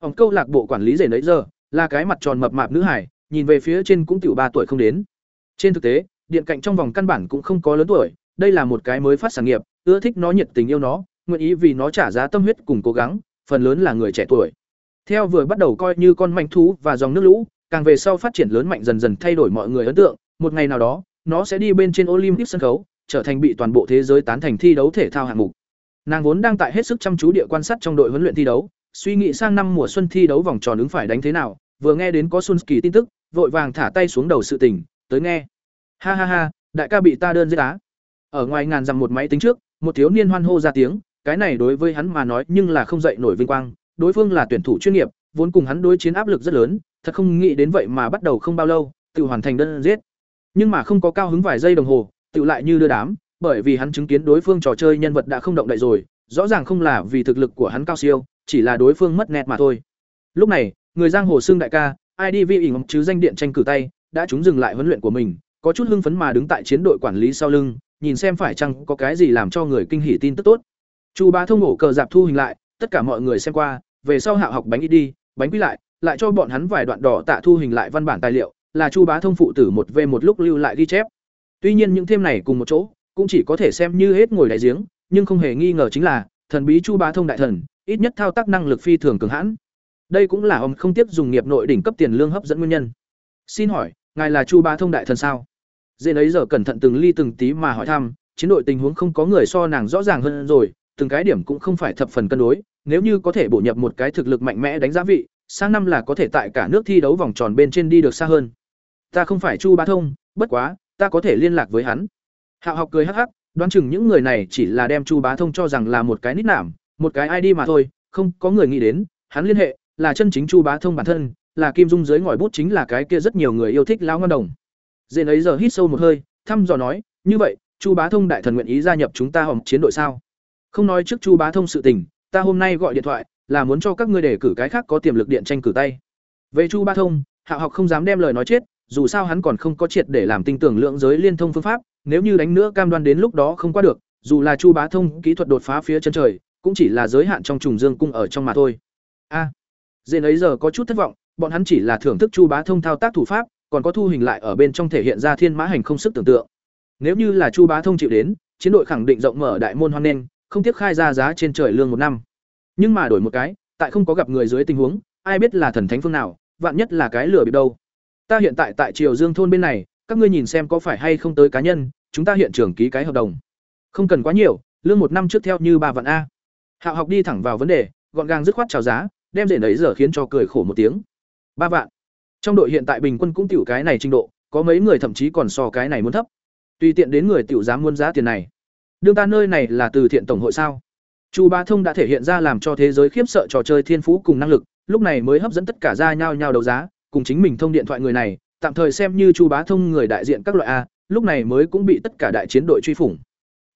ông câu lạc bộ quản lý rể nấy giờ, là cái mặt tròn mập mạp nữ hải nhìn về phía trên cũng tiểu ba tuổi không đến. Trên thực tế, điện cạnh trong vòng căn bản cũng không có lớn tuổi, đây là một cái mới phát sản nghiệp, ưa thích nó nhiệt tình yêu nó, nguyện ý vì nó trả giá tâm huyết cùng cố gắng, phần lớn là người trẻ tuổi. Theo vừa bắt đầu coi như con manh thú và dòng nước lũ, càng về sau phát triển lớn mạnh dần dần thay đổi mọi người ấn tượng, một ngày nào đó, nó sẽ đi bên trên olympic sân khấu, trở thành bị toàn bộ thế giới tán thành thi đấu thể thao hạng mục. Nàng vốn đang tại hết sức chăm chú địa quan sát trong đội huấn luyện thi đấu suy nghĩ sang năm mùa xuân thi đấu vòng tròn ứng phải đánh thế nào, vừa nghe đến có xuân kỳ tin tức, vội vàng thả tay xuống đầu sự tình, tới nghe. Ha ha ha, đại ca bị ta đơn giết á. Ở ngoài ngàn dặm một máy tính trước, một thiếu niên hoan hô ra tiếng, cái này đối với hắn mà nói nhưng là không dậy nổi vinh quang, đối phương là tuyển thủ chuyên nghiệp, vốn cùng hắn đối chiến áp lực rất lớn, thật không nghĩ đến vậy mà bắt đầu không bao lâu, tự hoàn thành đơn giết. Nhưng mà không có cao hứng vài giây đồng hồ, tự lại như đưa đám, bởi vì hắn chứng kiến đối phương trò chơi nhân vật đã không động đậy rồi, rõ ràng không là vì thực lực của hắn cao siêu chỉ là đối phương mất nét mà thôi. Lúc này, người giang hồ xương đại ca idv ỉng chứ danh điện tranh cử tay, đã chúng dừng lại huấn luyện của mình, có chút hưng phấn mà đứng tại chiến đội quản lý sau lưng, nhìn xem phải chăng có cái gì làm cho người kinh hỉ tin tức tốt. Chu bá thông ổ cờ dạp thu hình lại, tất cả mọi người xem qua, về sau hạ học bánh ít đi, bánh quy lại lại cho bọn hắn vài đoạn đỏ tạ thu hình lại văn bản tài liệu, là chu bá thông phụ tử một v một lúc lưu lại ghi chép. Tuy nhiên những thêm này cùng một chỗ, cũng chỉ có thể xem như hết ngồi đại giếng, nhưng không hề nghi ngờ chính là, thần bí chu bá thông đại thần ít nhất thao tác năng lực phi thường cường hãn. Đây cũng là ông không tiếp dùng nghiệp nội đỉnh cấp tiền lương hấp dẫn nguyên nhân. Xin hỏi, ngài là chu bá thông đại thần sao? Dễ ấy giờ cẩn thận từng ly từng tí mà hỏi thăm, chiến đội tình huống không có người so nàng rõ ràng hơn rồi, từng cái điểm cũng không phải thập phần cân đối, nếu như có thể bổ nhập một cái thực lực mạnh mẽ đánh giá vị, sang năm là có thể tại cả nước thi đấu vòng tròn bên trên đi được xa hơn. Ta không phải chu bá thông, bất quá, ta có thể liên lạc với hắn. Hạo học cười hắc hắc, đoán chừng những người này chỉ là đem chu bá thông cho rằng là một cái nít nảm một cái id mà thôi, không có người nghĩ đến, hắn liên hệ, là chân chính chu bá thông bản thân, là kim dung dưới ngòi bút chính là cái kia rất nhiều người yêu thích lão ngân đồng. Dền ấy giờ hít sâu một hơi, thăm dò nói, như vậy, chu bá thông đại thần nguyện ý gia nhập chúng ta hòm chiến đội sao? Không nói trước chu bá thông sự tình, ta hôm nay gọi điện thoại, là muốn cho các ngươi đề cử cái khác có tiềm lực điện tranh cử tay. Về chu bá thông, hạ học không dám đem lời nói chết, dù sao hắn còn không có triệt để làm tinh tưởng lượng giới liên thông phương pháp, nếu như đánh nữa cam đoan đến lúc đó không qua được, dù là chu bá thông kỹ thuật đột phá phía chân trời cũng chỉ là giới hạn trong trùng dương cung ở trong mà thôi. A à, dền ấy giờ có chút thất vọng bọn hắn chỉ là thưởng thức chu bá thông thao tác thủ pháp còn có thu hình lại ở bên trong thể hiện ra thiên mã hành không sức tưởng tượng. Nếu như là chu bá thông chịu đến chiến đội khẳng định rộng mở đại môn hoan nghênh không tiếc khai ra giá trên trời lương một năm. Nhưng mà đổi một cái tại không có gặp người dưới tình huống ai biết là thần thánh phương nào vạn nhất là cái lửa bị đâu. Ta hiện tại tại triều dương thôn bên này các ngươi nhìn xem có phải hay không tới cá nhân chúng ta hiện trường ký cái hợp đồng. Không cần quá nhiều lương một năm trước theo như ba vạn a hạo học đi thẳng vào vấn đề, gọn gàng dứt khoát chào giá, đem rể nảy giờ khiến cho cười khổ một tiếng. Ba vạn. Trong đội hiện tại bình quân cũng tiểu cái này trình độ, có mấy người thậm chí còn so cái này muốn thấp. Tùy tiện đến người tiểu dám muốn giá tiền này. Đương ta nơi này là từ thiện tổng hội sao? Chu ba thông đã thể hiện ra làm cho thế giới khiếp sợ trò chơi thiên phú cùng năng lực, lúc này mới hấp dẫn tất cả ra nhau nhau đấu giá, cùng chính mình thông điện thoại người này, tạm thời xem như chu bá thông người đại diện các loại a, lúc này mới cũng bị tất cả đại chiến đội truy phủng.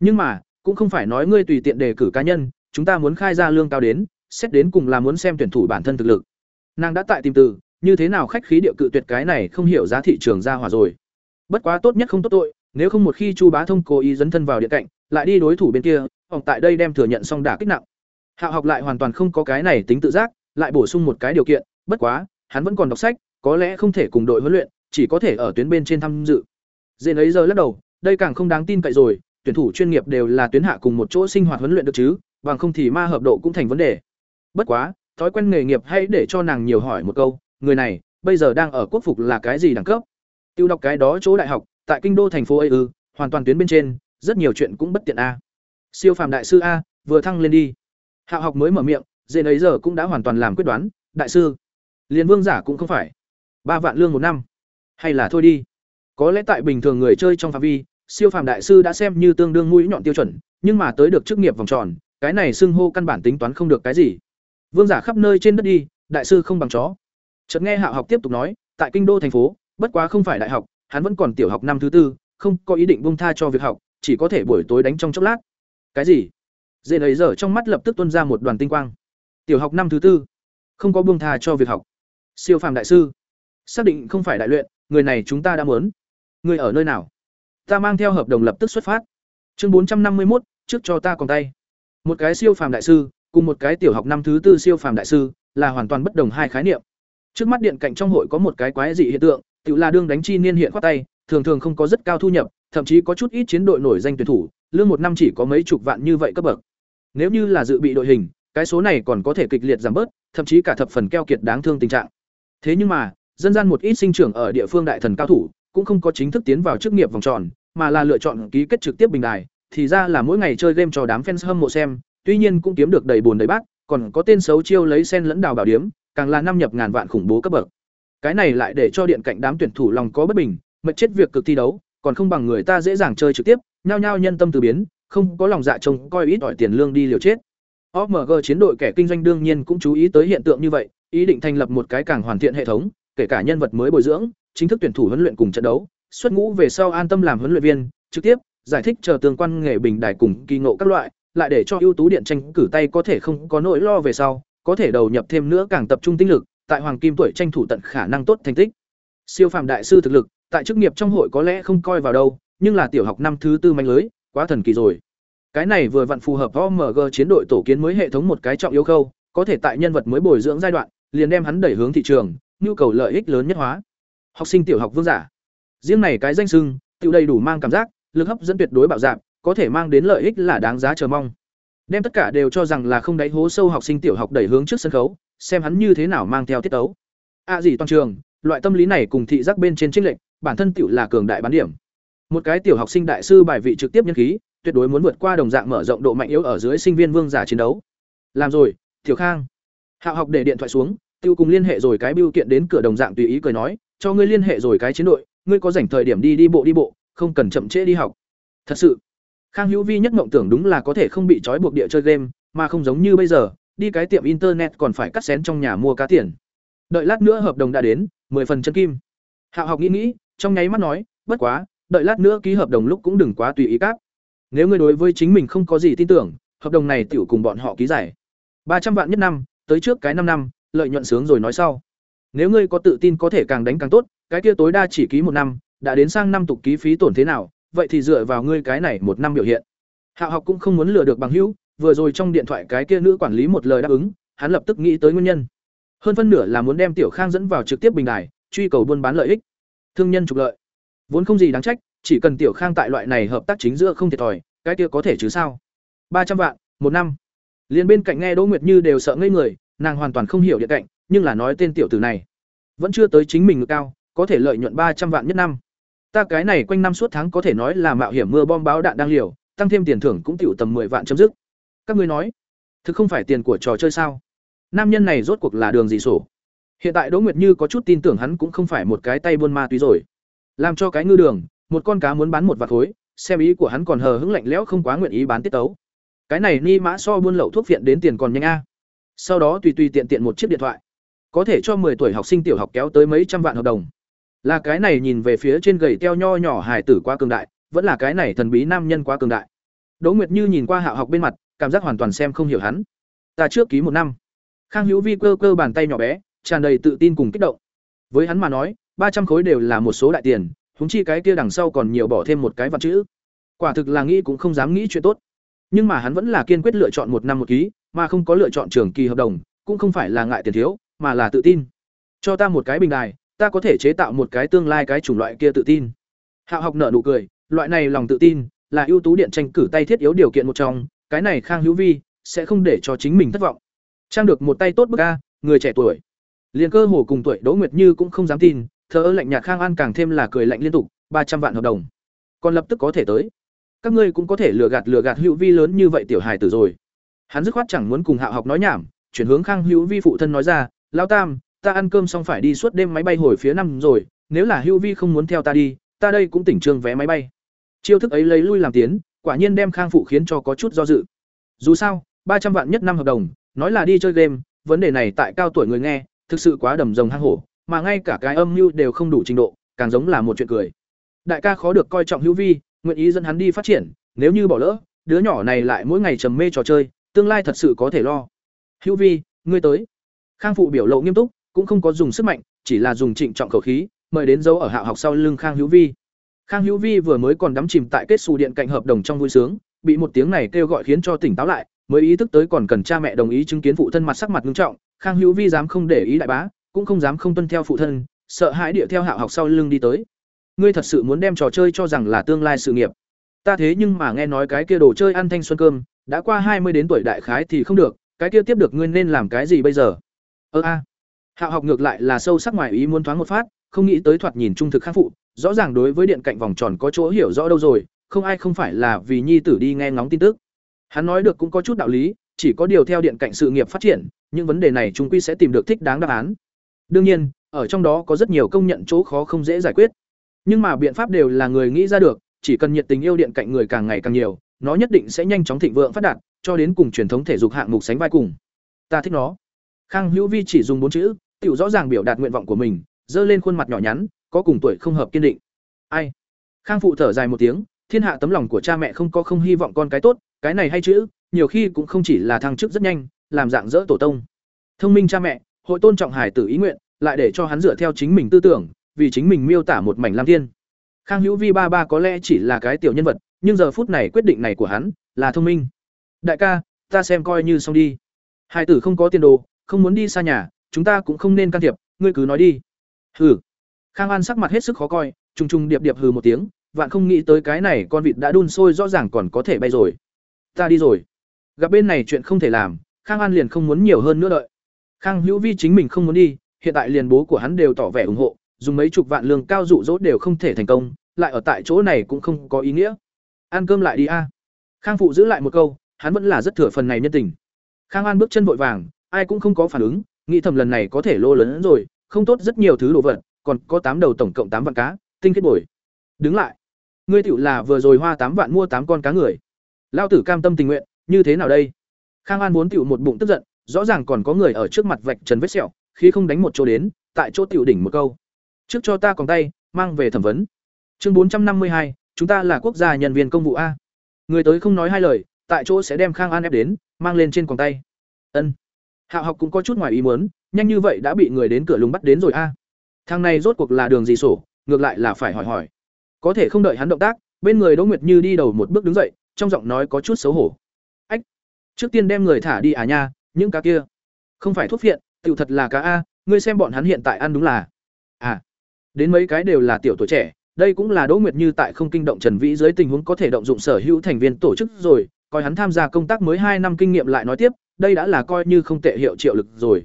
Nhưng mà, cũng không phải nói ngươi tùy tiện đề cử cá nhân chúng ta muốn khai ra lương cao đến, xét đến cùng là muốn xem tuyển thủ bản thân thực lực. Nàng đã tại tìm từ, như thế nào khách khí địa cự tuyệt cái này không hiểu giá thị trường ra hòa rồi. Bất quá tốt nhất không tốt tội, nếu không một khi chu bá thông cố ý dấn thân vào điện cạnh, lại đi đối thủ bên kia, hoặc tại đây đem thừa nhận xong đả kích nặng. Hạo học lại hoàn toàn không có cái này tính tự giác, lại bổ sung một cái điều kiện, bất quá, hắn vẫn còn đọc sách, có lẽ không thể cùng đội huấn luyện, chỉ có thể ở tuyến bên trên tham dự. Dền ấy giờ lắc đầu, đây càng không đáng tin cậy rồi, tuyển thủ chuyên nghiệp đều là tuyến hạ cùng một chỗ sinh hoạt huấn luyện được chứ bằng không thì ma hợp độ cũng thành vấn đề. Bất quá, thói quen nghề nghiệp hay để cho nàng nhiều hỏi một câu, người này, bây giờ đang ở quốc phục là cái gì đẳng cấp? Tiêu đọc cái đó chỗ đại học, tại kinh đô thành phố ấy ư, hoàn toàn tuyến bên trên, rất nhiều chuyện cũng bất tiện a. Siêu phàm đại sư a, vừa thăng lên đi. Hạo học mới mở miệng dên ấy giờ cũng đã hoàn toàn làm quyết đoán, đại sư liên vương giả cũng không phải. Ba vạn lương một năm. Hay là thôi đi. Có lẽ tại bình thường người chơi trong phạm vi, siêu phàm đại sư đã xem như tương đương mũi nhọn tiêu chuẩn, nhưng mà tới được chức nghiệp vòng tròn cái này xưng hô căn bản tính toán không được cái gì. Vương giả khắp nơi trên đất đi, đại sư không bằng chó. Chợt nghe hạ học tiếp tục nói, tại kinh đô thành phố, bất quá không phải đại học, hắn vẫn còn tiểu học năm thứ tư, không có ý định bông tha cho việc học, chỉ có thể buổi tối đánh trong chốc lát. Cái gì? Dễ ấy dở trong mắt lập tức tuôn ra một đoàn tinh quang. Tiểu học năm thứ tư, không có buông tha cho việc học. Siêu phàm đại sư, xác định không phải đại luyện, người này chúng ta đã muốn. Người ở nơi nào? Ta mang theo hợp đồng lập tức xuất phát. Chương bốn trăm năm mươi một trước cho ta còn tay một cái siêu phàm đại sư cùng một cái tiểu học năm thứ tư siêu phàm đại sư là hoàn toàn bất đồng hai khái niệm. Trước mắt điện cạnh trong hội có một cái quái dị hiện tượng, tự là đương đánh chi niên hiện khoát tay, thường thường không có rất cao thu nhập, thậm chí có chút ít chiến đội nổi danh tuyển thủ, lương một năm chỉ có mấy chục vạn như vậy cấp bậc. Nếu như là dự bị đội hình, cái số này còn có thể kịch liệt giảm bớt, thậm chí cả thập phần keo kiệt đáng thương tình trạng. Thế nhưng mà, dân gian một ít sinh trưởng ở địa phương đại thần cao thủ, cũng không có chính thức tiến vào chức nghiệp vòng tròn, mà là lựa chọn ký kết trực tiếp bình đài, thì ra là mỗi ngày chơi game cho đám fans hâm mộ xem, tuy nhiên cũng kiếm được đầy buồn đầy bát, còn có tên xấu chiêu lấy sen lẫn đào bảo điếm, càng là năm nhập ngàn vạn khủng bố cấp bậc. Cái này lại để cho điện cạnh đám tuyển thủ lòng có bất bình, mệt chết việc cực thi đấu, còn không bằng người ta dễ dàng chơi trực tiếp, nhao nhao nhân tâm từ biến, không có lòng dạ trông coi ít ỏi tiền lương đi liều chết. OMG chiến đội kẻ kinh doanh đương nhiên cũng chú ý tới hiện tượng như vậy, ý định thành lập một cái càng hoàn thiện hệ thống, kể cả nhân vật mới bồi dưỡng, chính thức tuyển thủ huấn luyện cùng trận đấu, xuất ngũ về sau an tâm làm huấn luyện viên, trực tiếp giải thích chờ tương quan nghề bình đài cùng kỳ ngộ các loại, lại để cho ưu tú điện tranh cử tay có thể không có nỗi lo về sau, có thể đầu nhập thêm nữa càng tập trung tinh lực, tại hoàng kim tuổi tranh thủ tận khả năng tốt thành tích. Siêu phàm đại sư thực lực, tại chức nghiệp trong hội có lẽ không coi vào đâu, nhưng là tiểu học năm thứ tư manh lưới, quá thần kỳ rồi. Cái này vừa vặn phù hợp OMG chiến đội tổ kiến mới hệ thống một cái trọng yếu khâu, có thể tại nhân vật mới bồi dưỡng giai đoạn, liền đem hắn đẩy hướng thị trường, nhu cầu lợi ích lớn nhất hóa. Học sinh tiểu học vương giả. Riêng này cái danh xưng, tiêu đầy đủ mang cảm giác, lực hấp dẫn tuyệt đối bạo dạng, có thể mang đến lợi ích là đáng giá chờ mong. Đem tất cả đều cho rằng là không đáy hố sâu học sinh tiểu học đẩy hướng trước sân khấu, xem hắn như thế nào mang theo tiết tấu. A à gì toàn trường, loại tâm lý này cùng thị giác bên trên chênh lệch, bản thân tiểu là cường đại bán điểm. Một cái tiểu học sinh đại sư bài vị trực tiếp nhân khí, tuyệt đối muốn vượt qua đồng dạng mở rộng độ mạnh yếu ở dưới sinh viên vương giả chiến đấu. Làm rồi, Tiểu Khang. Hạo học để điện thoại xuống, tiêu cùng liên hệ rồi cái bưu kiện đến cửa đồng dạng tùy ý cười nói, cho ngươi liên hệ rồi cái chiến đội, ngươi có rảnh thời điểm đi đi bộ đi bộ, không cần chậm trễ đi học. Thật sự, Khang Hữu Vi nhất mộng tưởng đúng là có thể không bị trói buộc địa chơi game, mà không giống như bây giờ, đi cái tiệm internet còn phải cắt xén trong nhà mua cá tiền. Đợi lát nữa hợp đồng đã đến, 10 phần chân kim. Hạo học nghĩ nghĩ, trong nháy mắt nói, bất quá, đợi lát nữa ký hợp đồng lúc cũng đừng quá tùy ý cáp. Nếu ngươi đối với chính mình không có gì tin tưởng, hợp đồng này tiểu cùng bọn họ ký giải. ba trăm vạn nhất năm, tới trước cái năm năm, lợi nhuận sướng rồi nói sau. Nếu ngươi có tự tin có thể càng đánh càng tốt, cái kia tối đa chỉ ký một năm, đã đến sang năm tục ký phí tổn thế nào, vậy thì dựa vào ngươi cái này một năm biểu hiện. Hạo học cũng không muốn lừa được bằng hữu, vừa rồi trong điện thoại cái kia nữ quản lý một lời đáp ứng, hắn lập tức nghĩ tới nguyên nhân. Hơn phân nửa là muốn đem Tiểu Khang dẫn vào trực tiếp bình đài, truy cầu buôn bán lợi ích. Thương nhân trục lợi. Vốn không gì đáng trách, chỉ cần Tiểu Khang tại loại này hợp tác chính giữa không thiệt thòi, cái kia có thể chứ sao? ba trăm vạn, một năm. Liên bên cạnh nghe Đỗ Nguyệt Như đều sợ ngây người, nàng hoàn toàn không hiểu địa cạnh, nhưng là nói tên tiểu tử này, vẫn chưa tới chính mình ngực cao, có thể lợi nhuận ba trăm vạn nhất năm. Ta cái này quanh năm suốt tháng có thể nói là mạo hiểm mưa bom báo đạn đang liều, tăng thêm tiền thưởng cũng tiểu tầm 10 vạn chấm dứt. Các ngươi nói, thực không phải tiền của trò chơi sao? Nam nhân này rốt cuộc là đường gì sổ? Hiện tại Đỗ Nguyệt Như có chút tin tưởng hắn cũng không phải một cái tay buôn ma túy rồi. Làm cho cái ngư đường, một con cá muốn bán một vạt khối, xem ý của hắn còn hờ hững lạnh lẽo không quá nguyện ý bán tiết tấu. Cái này ni mã so buôn lậu thuốc viện đến tiền còn nhanh a. Sau đó tùy tùy tiện tiện một chiếc điện thoại, có thể cho 10 tuổi học sinh tiểu học kéo tới mấy trăm vạn hợp đồng. Là cái này nhìn về phía trên gầy teo nho nhỏ hài tử quá cường đại, vẫn là cái này thần bí nam nhân quá cường đại. Đỗ Nguyệt Như nhìn qua hạ học bên mặt, cảm giác hoàn toàn xem không hiểu hắn. Ta trước ký một năm. Khang Hữu Vi cơ cơ bàn tay nhỏ bé, tràn đầy tự tin cùng kích động. Với hắn mà nói, ba trăm khối đều là một số đại tiền, húng chi cái kia đằng sau còn nhiều bỏ thêm một cái vật chữ. Quả thực là nghĩ cũng không dám nghĩ chuyện tốt. Nhưng mà hắn vẫn là kiên quyết lựa chọn một năm một ký, mà không có lựa chọn trường kỳ hợp đồng, cũng không phải là ngại tiền thiếu, mà là tự tin. Cho ta một cái bình đài, ta có thể chế tạo một cái tương lai cái chủng loại kia tự tin. Hạo học nở nụ cười, loại này lòng tự tin là ưu tú điện tranh cử tay thiết yếu điều kiện một trong, cái này Khang Hữu Vi sẽ không để cho chính mình thất vọng. Trang được một tay tốt bức a, người trẻ tuổi. liền cơ hồ cùng tuổi Đỗ Nguyệt Như cũng không dám tin, thờ lạnh nhạt Khang An càng thêm là cười lạnh liên tục, ba trăm vạn hợp đồng. Còn lập tức có thể tới. Các ngươi cũng có thể lừa gạt lừa gạt Hữu Vi lớn như vậy tiểu hài tử rồi. Hắn dứt khoát chẳng muốn cùng Hạo học nói nhảm, chuyển hướng Khang Hữu Vi phụ thân nói ra, "Lão Tam, ta ăn cơm xong phải đi suốt đêm máy bay hồi phía năm rồi, nếu là Hưu Vi không muốn theo ta đi, ta đây cũng tỉnh trương vé máy bay." Chiêu thức ấy lấy lui làm tiến, quả nhiên đem Khang phụ khiến cho có chút do dự. Dù sao, ba trăm vạn nhất năm hợp đồng, nói là đi chơi game, vấn đề này tại cao tuổi người nghe, thực sự quá đầm rồng hang hổ, mà ngay cả cái âm mưu đều không đủ trình độ, càng giống là một chuyện cười. Đại ca khó được coi trọng Hữu Vi, nguyện ý dẫn hắn đi phát triển, nếu như bỏ lỡ, đứa nhỏ này lại mỗi ngày trầm mê trò chơi, tương lai thật sự có thể lo. Hữu Vi, ngươi tới. Khang phụ biểu lộ nghiêm túc, cũng không có dùng sức mạnh, chỉ là dùng trịnh trọng khẩu khí, mời đến dấu ở Hạo học sau lưng Khang Hữu Vi. Khang Hữu Vi vừa mới còn đắm chìm tại kết xù điện cạnh hợp đồng trong vui sướng, bị một tiếng này kêu gọi khiến cho tỉnh táo lại, mới ý thức tới còn cần cha mẹ đồng ý chứng kiến phụ thân mặt sắc mặt nghiêm trọng, khang hữu vi dám không để ý đại bá cũng không dám không tuân theo phụ thân sợ hãi địa theo hạo học sau lưng đi tới. Ngươi thật sự muốn đem trò chơi cho rằng là tương lai sự nghiệp. Ta thế nhưng mà nghe nói cái kia đồ chơi ăn thanh xuân cơm đã qua hai mươi đến tuổi đại khái thì không được cái kia tiếp được ngươi nên làm cái gì bây giờ? Ơ a hạo học ngược lại là sâu sắc ngoài ý muốn thoáng một phát, không nghĩ tới thoạt nhìn trung thực khang phụ, rõ ràng đối với điện cạnh vòng tròn có chỗ hiểu rõ đâu rồi, không ai không phải là vì nhi tử đi nghe ngóng tin tức. Hắn nói được cũng có chút đạo lý, chỉ có điều theo điện cạnh sự nghiệp phát triển, những vấn đề này chúng quy sẽ tìm được thích đáng đáp án. Đương nhiên, ở trong đó có rất nhiều công nhận chỗ khó không dễ giải quyết. Nhưng mà biện pháp đều là người nghĩ ra được, chỉ cần nhiệt tình yêu điện cạnh người càng ngày càng nhiều, nó nhất định sẽ nhanh chóng thịnh vượng phát đạt, cho đến cùng truyền thống thể dục hạng mục sánh vai cùng. Ta thích nó. Khang hữu vi chỉ dùng bốn chữ Tiểu rõ ràng biểu đạt nguyện vọng của mình dơ lên khuôn mặt nhỏ nhắn, có cùng tuổi không hợp kiên định. Ai? Khang phụ thở dài một tiếng, thiên hạ tấm lòng của cha mẹ không có không hy vọng con cái tốt, cái này hay chữ, nhiều khi cũng không chỉ là thăng chức rất nhanh, làm dạng dỡ tổ tông. Thông minh cha mẹ, hội tôn trọng hải tử ý nguyện, lại để cho hắn dựa theo chính mình tư tưởng, vì chính mình miêu tả một mảnh lam thiên. Khang hữu vi ba ba có lẽ chỉ là cái tiểu nhân vật, nhưng giờ phút này quyết định này của hắn là thông minh. Đại ca, ta xem coi như xong đi. Hải tử không có tiền đồ, không muốn đi xa nhà chúng ta cũng không nên can thiệp, ngươi cứ nói đi. Hừ. Khang an sắc mặt hết sức khó coi, trùng trùng điệp điệp hừ một tiếng, vạn không nghĩ tới cái này con vịt đã đun sôi rõ ràng còn có thể bay rồi. Ta đi rồi. Gặp bên này chuyện không thể làm, khang an liền không muốn nhiều hơn nữa đợi. Khang hữu vi chính mình không muốn đi, hiện tại liền bố của hắn đều tỏ vẻ ủng hộ, dùng mấy chục vạn lương cao dụ dỗ đều không thể thành công, lại ở tại chỗ này cũng không có ý nghĩa. Ăn cơm lại đi a. Khang phụ giữ lại một câu, hắn vẫn là rất thừa phần này nhân tình. Khang an bước chân vội vàng, ai cũng không có phản ứng nghĩ thầm lần này có thể lô lớn rồi, không tốt rất nhiều thứ đồ vật, còn có tám đầu tổng cộng tám vạn cá, tinh kết bồi. Đứng lại. Ngươi tựu là vừa rồi hoa tám vạn mua tám con cá người. Lao tử cam tâm tình nguyện, như thế nào đây? Khang an muốn tựu một bụng tức giận, rõ ràng còn có người ở trước mặt vạch trần vết sẹo, khi không đánh một chỗ đến, tại chỗ tựu đỉnh một câu. Trước cho ta còn tay, mang về thẩm vấn. Chương bốn trăm năm mươi hai, chúng ta là quốc gia nhân viên công vụ a. Người tới không nói hai lời, tại chỗ sẽ đem khang an ép đến, mang lên trên còn tay. Ân. Hạ học cũng có chút ngoài ý muốn, nhanh như vậy đã bị người đến cửa lùng bắt đến rồi a. Thằng này rốt cuộc là đường gì sổ, ngược lại là phải hỏi hỏi. Có thể không đợi hắn động tác, bên người Đỗ Nguyệt Như đi đầu một bước đứng dậy, trong giọng nói có chút xấu hổ. "Ách, trước tiên đem người thả đi à nha, những cá kia. Không phải thuốc phiện, tiểu thật là cá a, ngươi xem bọn hắn hiện tại ăn đúng là." À, đến mấy cái đều là tiểu tuổi trẻ, đây cũng là Đỗ Nguyệt Như tại không kinh động Trần Vĩ dưới tình huống có thể động dụng sở hữu thành viên tổ chức rồi, coi hắn tham gia công tác mới hai năm kinh nghiệm lại nói tiếp, đây đã là coi như không tệ hiệu triệu lực rồi.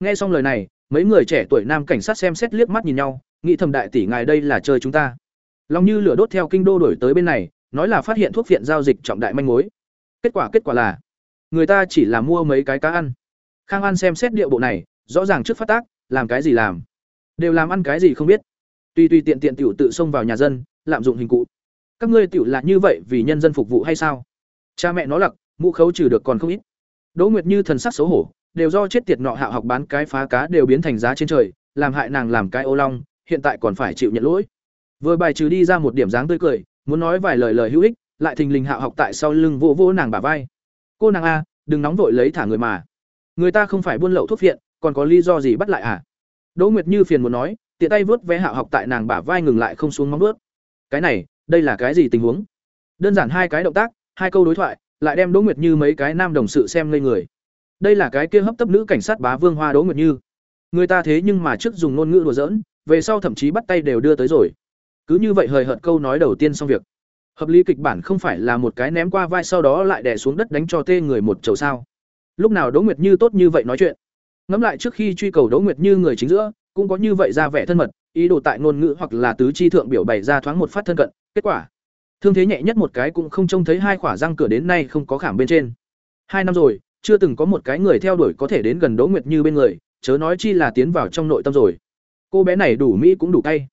Nghe xong lời này, mấy người trẻ tuổi nam cảnh sát xem xét liếc mắt nhìn nhau, nghĩ thầm đại tỷ ngài đây là chơi chúng ta. Lòng như lửa đốt theo kinh đô đổi tới bên này, nói là phát hiện thuốc viện giao dịch trọng đại manh mối. Kết quả kết quả là, người ta chỉ là mua mấy cái cá ăn. Khang An xem xét địa bộ này, rõ ràng trước phát tác, làm cái gì làm, đều làm ăn cái gì không biết. Tuy tuy tiện tiện tiểu tự xông vào nhà dân, lạm dụng hình cụ. Các ngươi tiểu là như vậy vì nhân dân phục vụ hay sao? Cha mẹ nó lặc, mũ khấu trừ được còn không ít. Đỗ Nguyệt Như thần sắc xấu hổ, đều do chết tiệt nọ hạ học bán cái phá cá đều biến thành giá trên trời, làm hại nàng làm cái ô long, hiện tại còn phải chịu nhận lỗi. Vừa bài trừ đi ra một điểm dáng tươi cười, muốn nói vài lời lời hữu ích, lại thình lình hạ học tại sau lưng vỗ vỗ nàng bả vai. "Cô nàng a, đừng nóng vội lấy thả người mà. Người ta không phải buôn lậu thuốc viện, còn có lý do gì bắt lại à?" Đỗ Nguyệt Như phiền muốn nói, tiện tay vớt vé hạ học tại nàng bả vai ngừng lại không xuống móng vuốt. Cái này, đây là cái gì tình huống? Đơn giản hai cái động tác, hai câu đối thoại, lại đem Đỗ Nguyệt Như mấy cái nam đồng sự xem ngây người. Đây là cái kia hấp tấp nữ cảnh sát bá Vương Hoa Đỗ Nguyệt Như. Người ta thế nhưng mà trước dùng ngôn ngữ đùa giỡn, về sau thậm chí bắt tay đều đưa tới rồi. Cứ như vậy hời hợt câu nói đầu tiên xong việc. Hợp lý kịch bản không phải là một cái ném qua vai sau đó lại đè xuống đất đánh cho tê người một chầu sao? Lúc nào Đỗ Nguyệt Như tốt như vậy nói chuyện. Ngẫm lại trước khi truy cầu Đỗ Nguyệt Như người chính giữa, cũng có như vậy ra vẻ thân mật, ý đồ tại ngôn ngữ hoặc là tứ chi thượng biểu bày ra thoáng một phát thân cận, kết quả thương thế nhẹ nhất một cái cũng không trông thấy hai khỏa răng cửa đến nay không có khảm bên trên. Hai năm rồi, chưa từng có một cái người theo đuổi có thể đến gần đỗ nguyệt như bên người, chớ nói chi là tiến vào trong nội tâm rồi. Cô bé này đủ mỹ cũng đủ cay.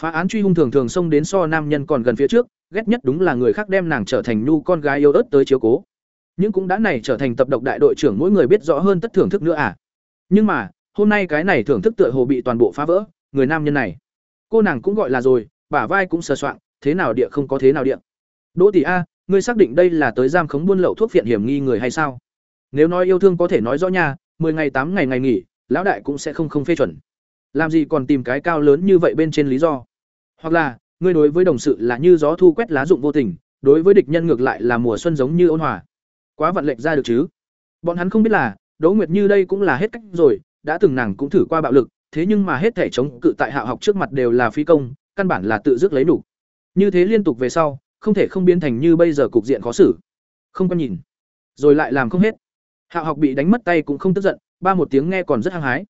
Phá án truy hung thường thường xông đến so nam nhân còn gần phía trước, ghét nhất đúng là người khác đem nàng trở thành nhu con gái yêu ớt tới chiếu cố. Nhưng cũng đã này trở thành tập độc đại đội trưởng mỗi người biết rõ hơn tất thưởng thức nữa à. Nhưng mà, hôm nay cái này thưởng thức tựa hồ bị toàn bộ phá vỡ, người nam nhân này. Cô nàng cũng gọi là rồi, bả vai cũng sờ soạng thế nào địa không có thế nào địa. Đỗ tỷ a ngươi xác định đây là tới giam khống buôn lậu thuốc phiện hiểm nghi người hay sao? Nếu nói yêu thương có thể nói rõ nha mười ngày tám ngày ngày nghỉ lão đại cũng sẽ không không phê chuẩn. Làm gì còn tìm cái cao lớn như vậy bên trên lý do? Hoặc là ngươi đối với đồng sự là như gió thu quét lá dụng vô tình đối với địch nhân ngược lại là mùa xuân giống như ôn hòa. Quá vận lệnh ra được chứ? Bọn hắn không biết là Đỗ Nguyệt Như đây cũng là hết cách rồi, đã từng nàng cũng thử qua bạo lực, thế nhưng mà hết thể chống cự tại hạ học trước mặt đều là phi công, căn bản là tự dứt lấy đủ. Như thế liên tục về sau, không thể không biến thành như bây giờ cục diện khó xử. Không có nhìn, rồi lại làm không hết. Hạo học bị đánh mất tay cũng không tức giận, ba một tiếng nghe còn rất hăng hái.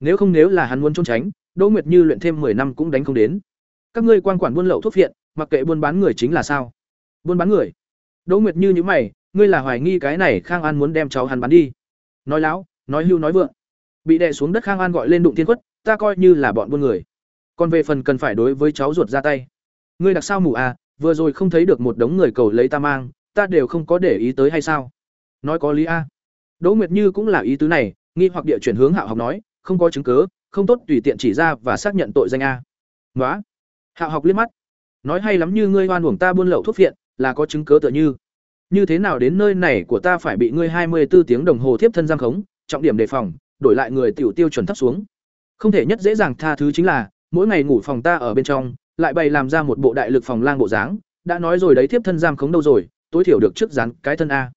Nếu không nếu là hắn muốn trốn tránh, Đỗ Nguyệt Như luyện thêm 10 năm cũng đánh không đến. Các ngươi quan quản buôn lậu thuốc phiện, mặc kệ buôn bán người chính là sao? Buôn bán người? Đỗ Nguyệt Như như mày, ngươi là hoài nghi cái này Khang An muốn đem cháu hắn bán đi. Nói láo, nói hưu nói vượng. Bị đè xuống đất Khang An gọi lên đụng thiên quất, ta coi như là bọn buôn người. Còn về phần cần phải đối với cháu ruột ra tay. Ngươi đặc sao mù à, vừa rồi không thấy được một đống người cầu lấy ta mang, ta đều không có để ý tới hay sao? Nói có lý a. Đỗ Nguyệt Như cũng là ý tứ này, nghi hoặc địa chuyển hướng Hạo học nói, không có chứng cứ, không tốt tùy tiện chỉ ra và xác nhận tội danh a. nói Hạo học liếc mắt. Nói hay lắm như ngươi oan uổng ta buôn lậu thuốc phiện, là có chứng cứ tựa như. Như thế nào đến nơi này của ta phải bị ngươi hai mươi 24 tiếng đồng hồ tiếp thân giam khống, trọng điểm đề phòng, đổi lại người tiểu tiêu chuẩn thấp xuống. Không thể nhất dễ dàng tha thứ chính là, mỗi ngày ngủ phòng ta ở bên trong, lại bày làm ra một bộ đại lực phòng lang bộ dáng, đã nói rồi đấy tiếp thân giam khống đâu rồi, tối thiểu được trước dán cái thân a.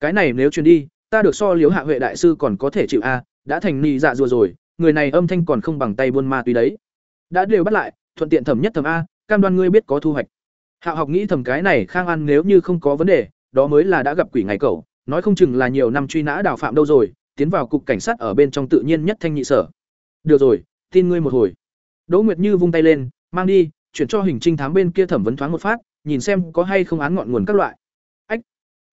Cái này nếu truyền đi, ta được so liếu hạ huệ đại sư còn có thể chịu a, đã thành nị dạ rùa rồi, người này âm thanh còn không bằng tay buôn ma túy đấy. Đã đều bắt lại, thuận tiện thẩm nhất thẩm a, cam đoan ngươi biết có thu hoạch. Hạo học nghĩ thầm cái này Khang An nếu như không có vấn đề, đó mới là đã gặp quỷ ngày cậu, nói không chừng là nhiều năm truy nã đào phạm đâu rồi, tiến vào cục cảnh sát ở bên trong tự nhiên nhất thanh nhị sở. Được rồi, tin ngươi một hồi. Đỗ Nguyệt Như vung tay lên, mang đi, chuyển cho hình trinh thám bên kia thẩm vấn thoáng một phát, nhìn xem có hay không án ngọn nguồn các loại. Ách.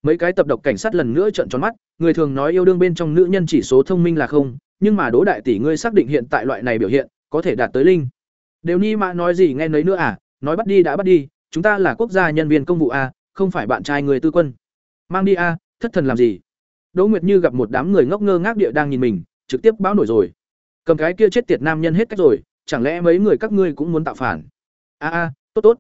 Mấy cái tập độc cảnh sát lần nữa trợn tròn mắt, người thường nói yêu đương bên trong nữ nhân chỉ số thông minh là không, nhưng mà Đỗ đại tỷ ngươi xác định hiện tại loại này biểu hiện, có thể đạt tới linh. Đều ni mã nói gì nghe nấy nữa à, nói bắt đi đã bắt đi, chúng ta là quốc gia nhân viên công vụ a, không phải bạn trai người tư quân. Mang đi a, thất thần làm gì? Đỗ Nguyệt Như gặp một đám người ngốc ngơ ngác địa đang nhìn mình, trực tiếp báo nổi rồi. Cầm cái kia chết tiệt nam nhân hết cách rồi, chẳng lẽ mấy người các ngươi cũng muốn tạo phản? A a, tốt tốt.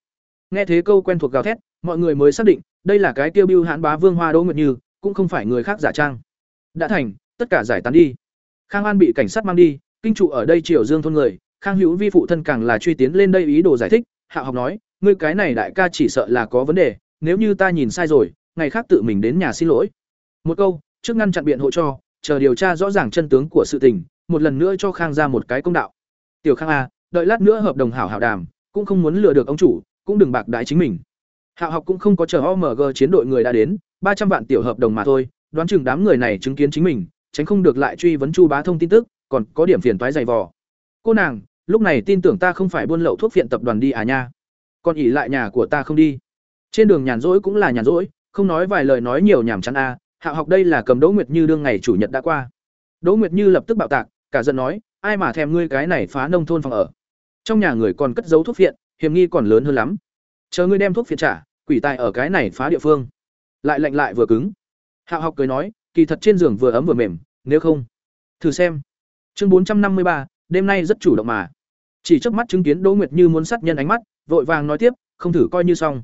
Nghe thế câu quen thuộc gào thét, mọi người mới xác định, đây là cái tiêu bưu hãn bá vương hoa Đỗ Nguyệt Như, cũng không phải người khác giả trang. Đã thành, tất cả giải tán đi. Khang An bị cảnh sát mang đi, kinh trụ ở đây Triều Dương thôn người, Khang Hữu Vi phụ thân càng là truy tiến lên đây ý đồ giải thích, Hạ học nói, ngươi cái này đại ca chỉ sợ là có vấn đề, nếu như ta nhìn sai rồi, ngày khác tự mình đến nhà xin lỗi. Một câu, trước ngăn chặn biện hộ cho, chờ điều tra rõ ràng chân tướng của sự tình, một lần nữa cho Khang ra một cái công đạo. Tiểu Khang a, đợi lát nữa hợp đồng hảo hảo đàm, cũng không muốn lừa được ông chủ, cũng đừng bạc đái chính mình. Hạ học cũng không có chờ OMG chiến đội người đã đến, ba trăm vạn tiểu hợp đồng mà thôi, đoán chừng đám người này chứng kiến chính mình, tránh không được lại truy vấn Chu Bá Thông tin tức, còn có điểm phiền toái dày vò. Cô nàng, lúc này tin tưởng ta không phải buôn lậu thuốc viện tập đoàn đi à nha còn ỉ lại nhà của ta không đi trên đường nhàn rỗi cũng là nhàn rỗi không nói vài lời nói nhiều nhảm chán a à. hạ học đây là cầm đỗ nguyệt như đương ngày chủ nhật đã qua đỗ nguyệt như lập tức bạo tạc cả giận nói ai mà thèm ngươi cái này phá nông thôn phòng ở trong nhà người còn cất giấu thuốc phiện, hiểm nghi còn lớn hơn lắm. Chờ ngươi đem thuốc phiện trả, quỷ tài ở cái này phá địa phương. Lại lạnh lại vừa cứng. Hạ học cười nói, kỳ thật trên giường vừa ấm vừa mềm, nếu không, thử xem. Chương bốn trăm năm mươi ba, đêm nay rất chủ động mà. Chỉ trước mắt chứng kiến đỗ nguyệt như muốn sát nhân ánh mắt, vội vàng nói tiếp, không thử coi như xong.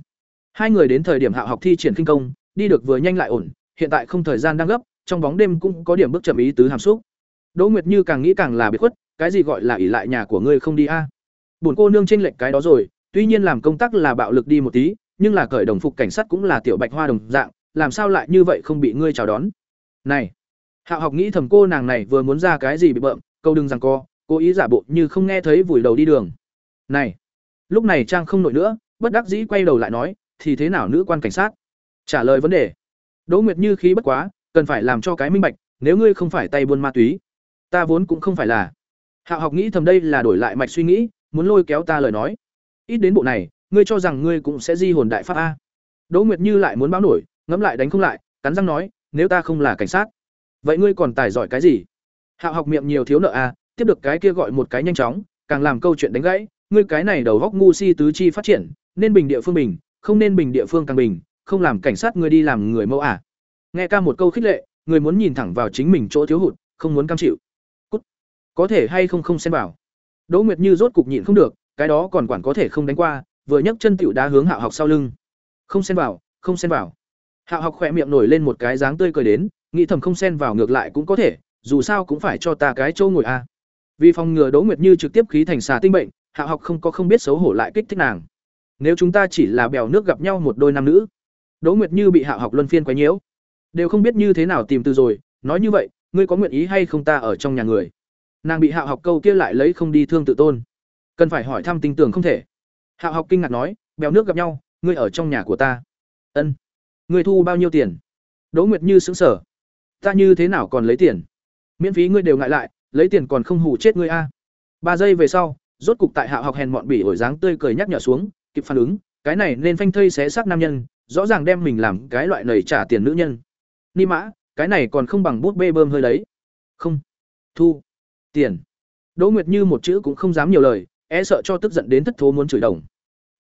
Hai người đến thời điểm hạ học thi triển kinh công, đi được vừa nhanh lại ổn, hiện tại không thời gian đang gấp, trong bóng đêm cũng có điểm bước chậm ý tứ hàm xúc. Đỗ nguyệt như càng nghĩ càng là biệt khuất, cái gì gọi là ỉ lại nhà của ngươi không đi a? à? Bổn cô nương trên lệnh cái đó rồi, tuy nhiên làm công tác là bạo lực đi một tí, nhưng là cởi đồng phục cảnh sát cũng là tiểu bạch hoa đồng dạng, làm sao lại như vậy không bị ngươi chào đón? Này hạo học nghĩ thầm cô nàng này vừa muốn ra cái gì bị bợm, câu đừng rằng co, cố ý giả bộ như không nghe thấy vùi đầu đi đường. Này, lúc này trang không nổi nữa, bất đắc dĩ quay đầu lại nói, thì thế nào nữ quan cảnh sát? Trả lời vấn đề. Đỗ nguyệt như khí bất quá, cần phải làm cho cái minh bạch, nếu ngươi không phải tay buôn ma túy, ta vốn cũng không phải là. Hạo học nghĩ thầm đây là đổi lại mạch suy nghĩ muốn lôi kéo ta lời nói. Ít đến bộ này, ngươi cho rằng ngươi cũng sẽ di hồn đại pháp a. Đỗ nguyệt như lại muốn báo nổi, ngẫm lại đánh không lại, cắn răng nói, nếu ta không là cảnh sát, vậy ngươi còn tài giỏi cái gì? Hạo học miệng nhiều thiếu nợ a, tiếp được cái kia gọi một cái nhanh chóng, càng làm câu chuyện đánh gãy, ngươi cái này đầu góc ngu si tứ chi phát triển, nên bình địa phương bình, không nên bình địa phương càng bình, không làm cảnh sát ngươi đi làm người mẫu à nghe ca một câu khích lệ, người muốn nhìn thẳng vào chính mình chỗ thiếu hụt, không muốn cam chịu. Cút. có thể hay không không xem vào đỗ nguyệt như rốt cục nhịn không được, cái đó còn quản có thể không đánh qua, vừa nhấc chân tiểu đá hướng hạo học sau lưng. Không xen vào, không xen vào. Hạo học khỏe miệng nổi lên một cái dáng tươi cười đến, nghĩ thầm không xen vào ngược lại cũng có thể, dù sao cũng phải cho ta cái chỗ ngồi a. À. vì phòng ngừa đỗ nguyệt như trực tiếp khí thành xà tinh bệnh Hạo học không có không biết xấu hổ lại kích thích nàng. Nếu chúng ta chỉ là bèo nước gặp nhau một đôi nam nữ, đỗ nguyệt như bị Hạo học luân phiên quấy nhiễu. Đều không biết như thế nào tìm từ rồi, nói như vậy, ngươi có nguyện ý hay không ta ở trong nhà người? Nàng bị hạo học câu kia lại lấy không đi thương tự tôn. Cần phải hỏi thăm tinh tưởng không thể. Hạo học kinh ngạc nói, bèo nước gặp nhau, ngươi ở trong nhà của ta. Ân. Ngươi thu bao nhiêu tiền? Đỗ nguyệt như xứng sở ta như thế nào còn lấy tiền? Miễn phí ngươi đều ngại lại, lấy tiền còn không hủ chết ngươi a. Ba giây về sau, rốt cục tại hạo học hèn mọn bỉ ổi dáng tươi cười nhắc nhở xuống, kịp phản ứng, cái này nên phanh thây xé xác nam nhân, rõ ràng đem mình làm cái loại nầy trả tiền nữ nhân. Ni mã, cái này còn không bằng bút bê bơm hơi lấy. không. Thu tiền. Đỗ nguyệt như một chữ cũng không dám nhiều lời e sợ cho tức giận đến thất thố muốn chửi đồng.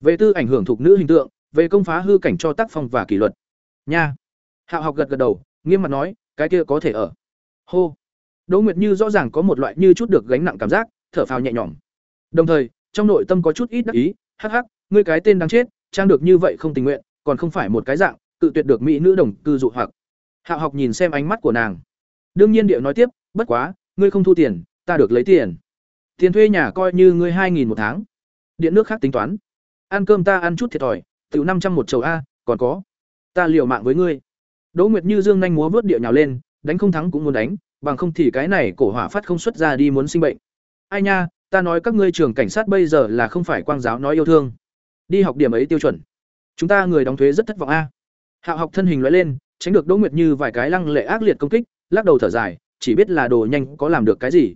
Về tư ảnh hưởng thuộc nữ hình tượng, về công phá hư cảnh cho tác phong và kỷ luật. Nha. Hạo học gật gật đầu, nghiêm mặt nói, cái kia có thể ở. Hô. Đỗ nguyệt như rõ ràng có một loại như chút được gánh nặng cảm giác, thở phào nhẹ nhõm. Đồng thời, trong nội tâm có chút ít đắc ý, hắc hắc, ngươi cái tên đáng chết, trang được như vậy không tình nguyện, còn không phải một cái dạng tự tuyệt được mỹ nữ đồng cư dụ hoặc. Hạo học nhìn xem ánh mắt của nàng. Đương nhiên điệu nói tiếp, bất quá, ngươi không thu tiền ta được lấy tiền. Tiền thuê nhà coi như ngươi hai nghìn một tháng. Điện nước khác tính toán. Ăn cơm ta ăn chút thiệt thòi từ năm trăm một chầu a, còn có. Ta liều mạng với ngươi. Đỗ nguyệt như dương nhanh múa vớt điệu nhào lên, đánh không thắng cũng muốn đánh, bằng không thì cái này cổ hỏa phát không xuất ra đi muốn sinh bệnh. Ai nha, ta nói các ngươi trường cảnh sát bây giờ là không phải quang giáo nói yêu thương. Đi học điểm ấy tiêu chuẩn. Chúng ta người đóng thuế rất thất vọng a. Hạo học thân hình loại lên, tránh được đỗ nguyệt như vài cái lăng lệ ác liệt công kích, lắc đầu thở dài, chỉ biết là đồ nhanh có làm được cái gì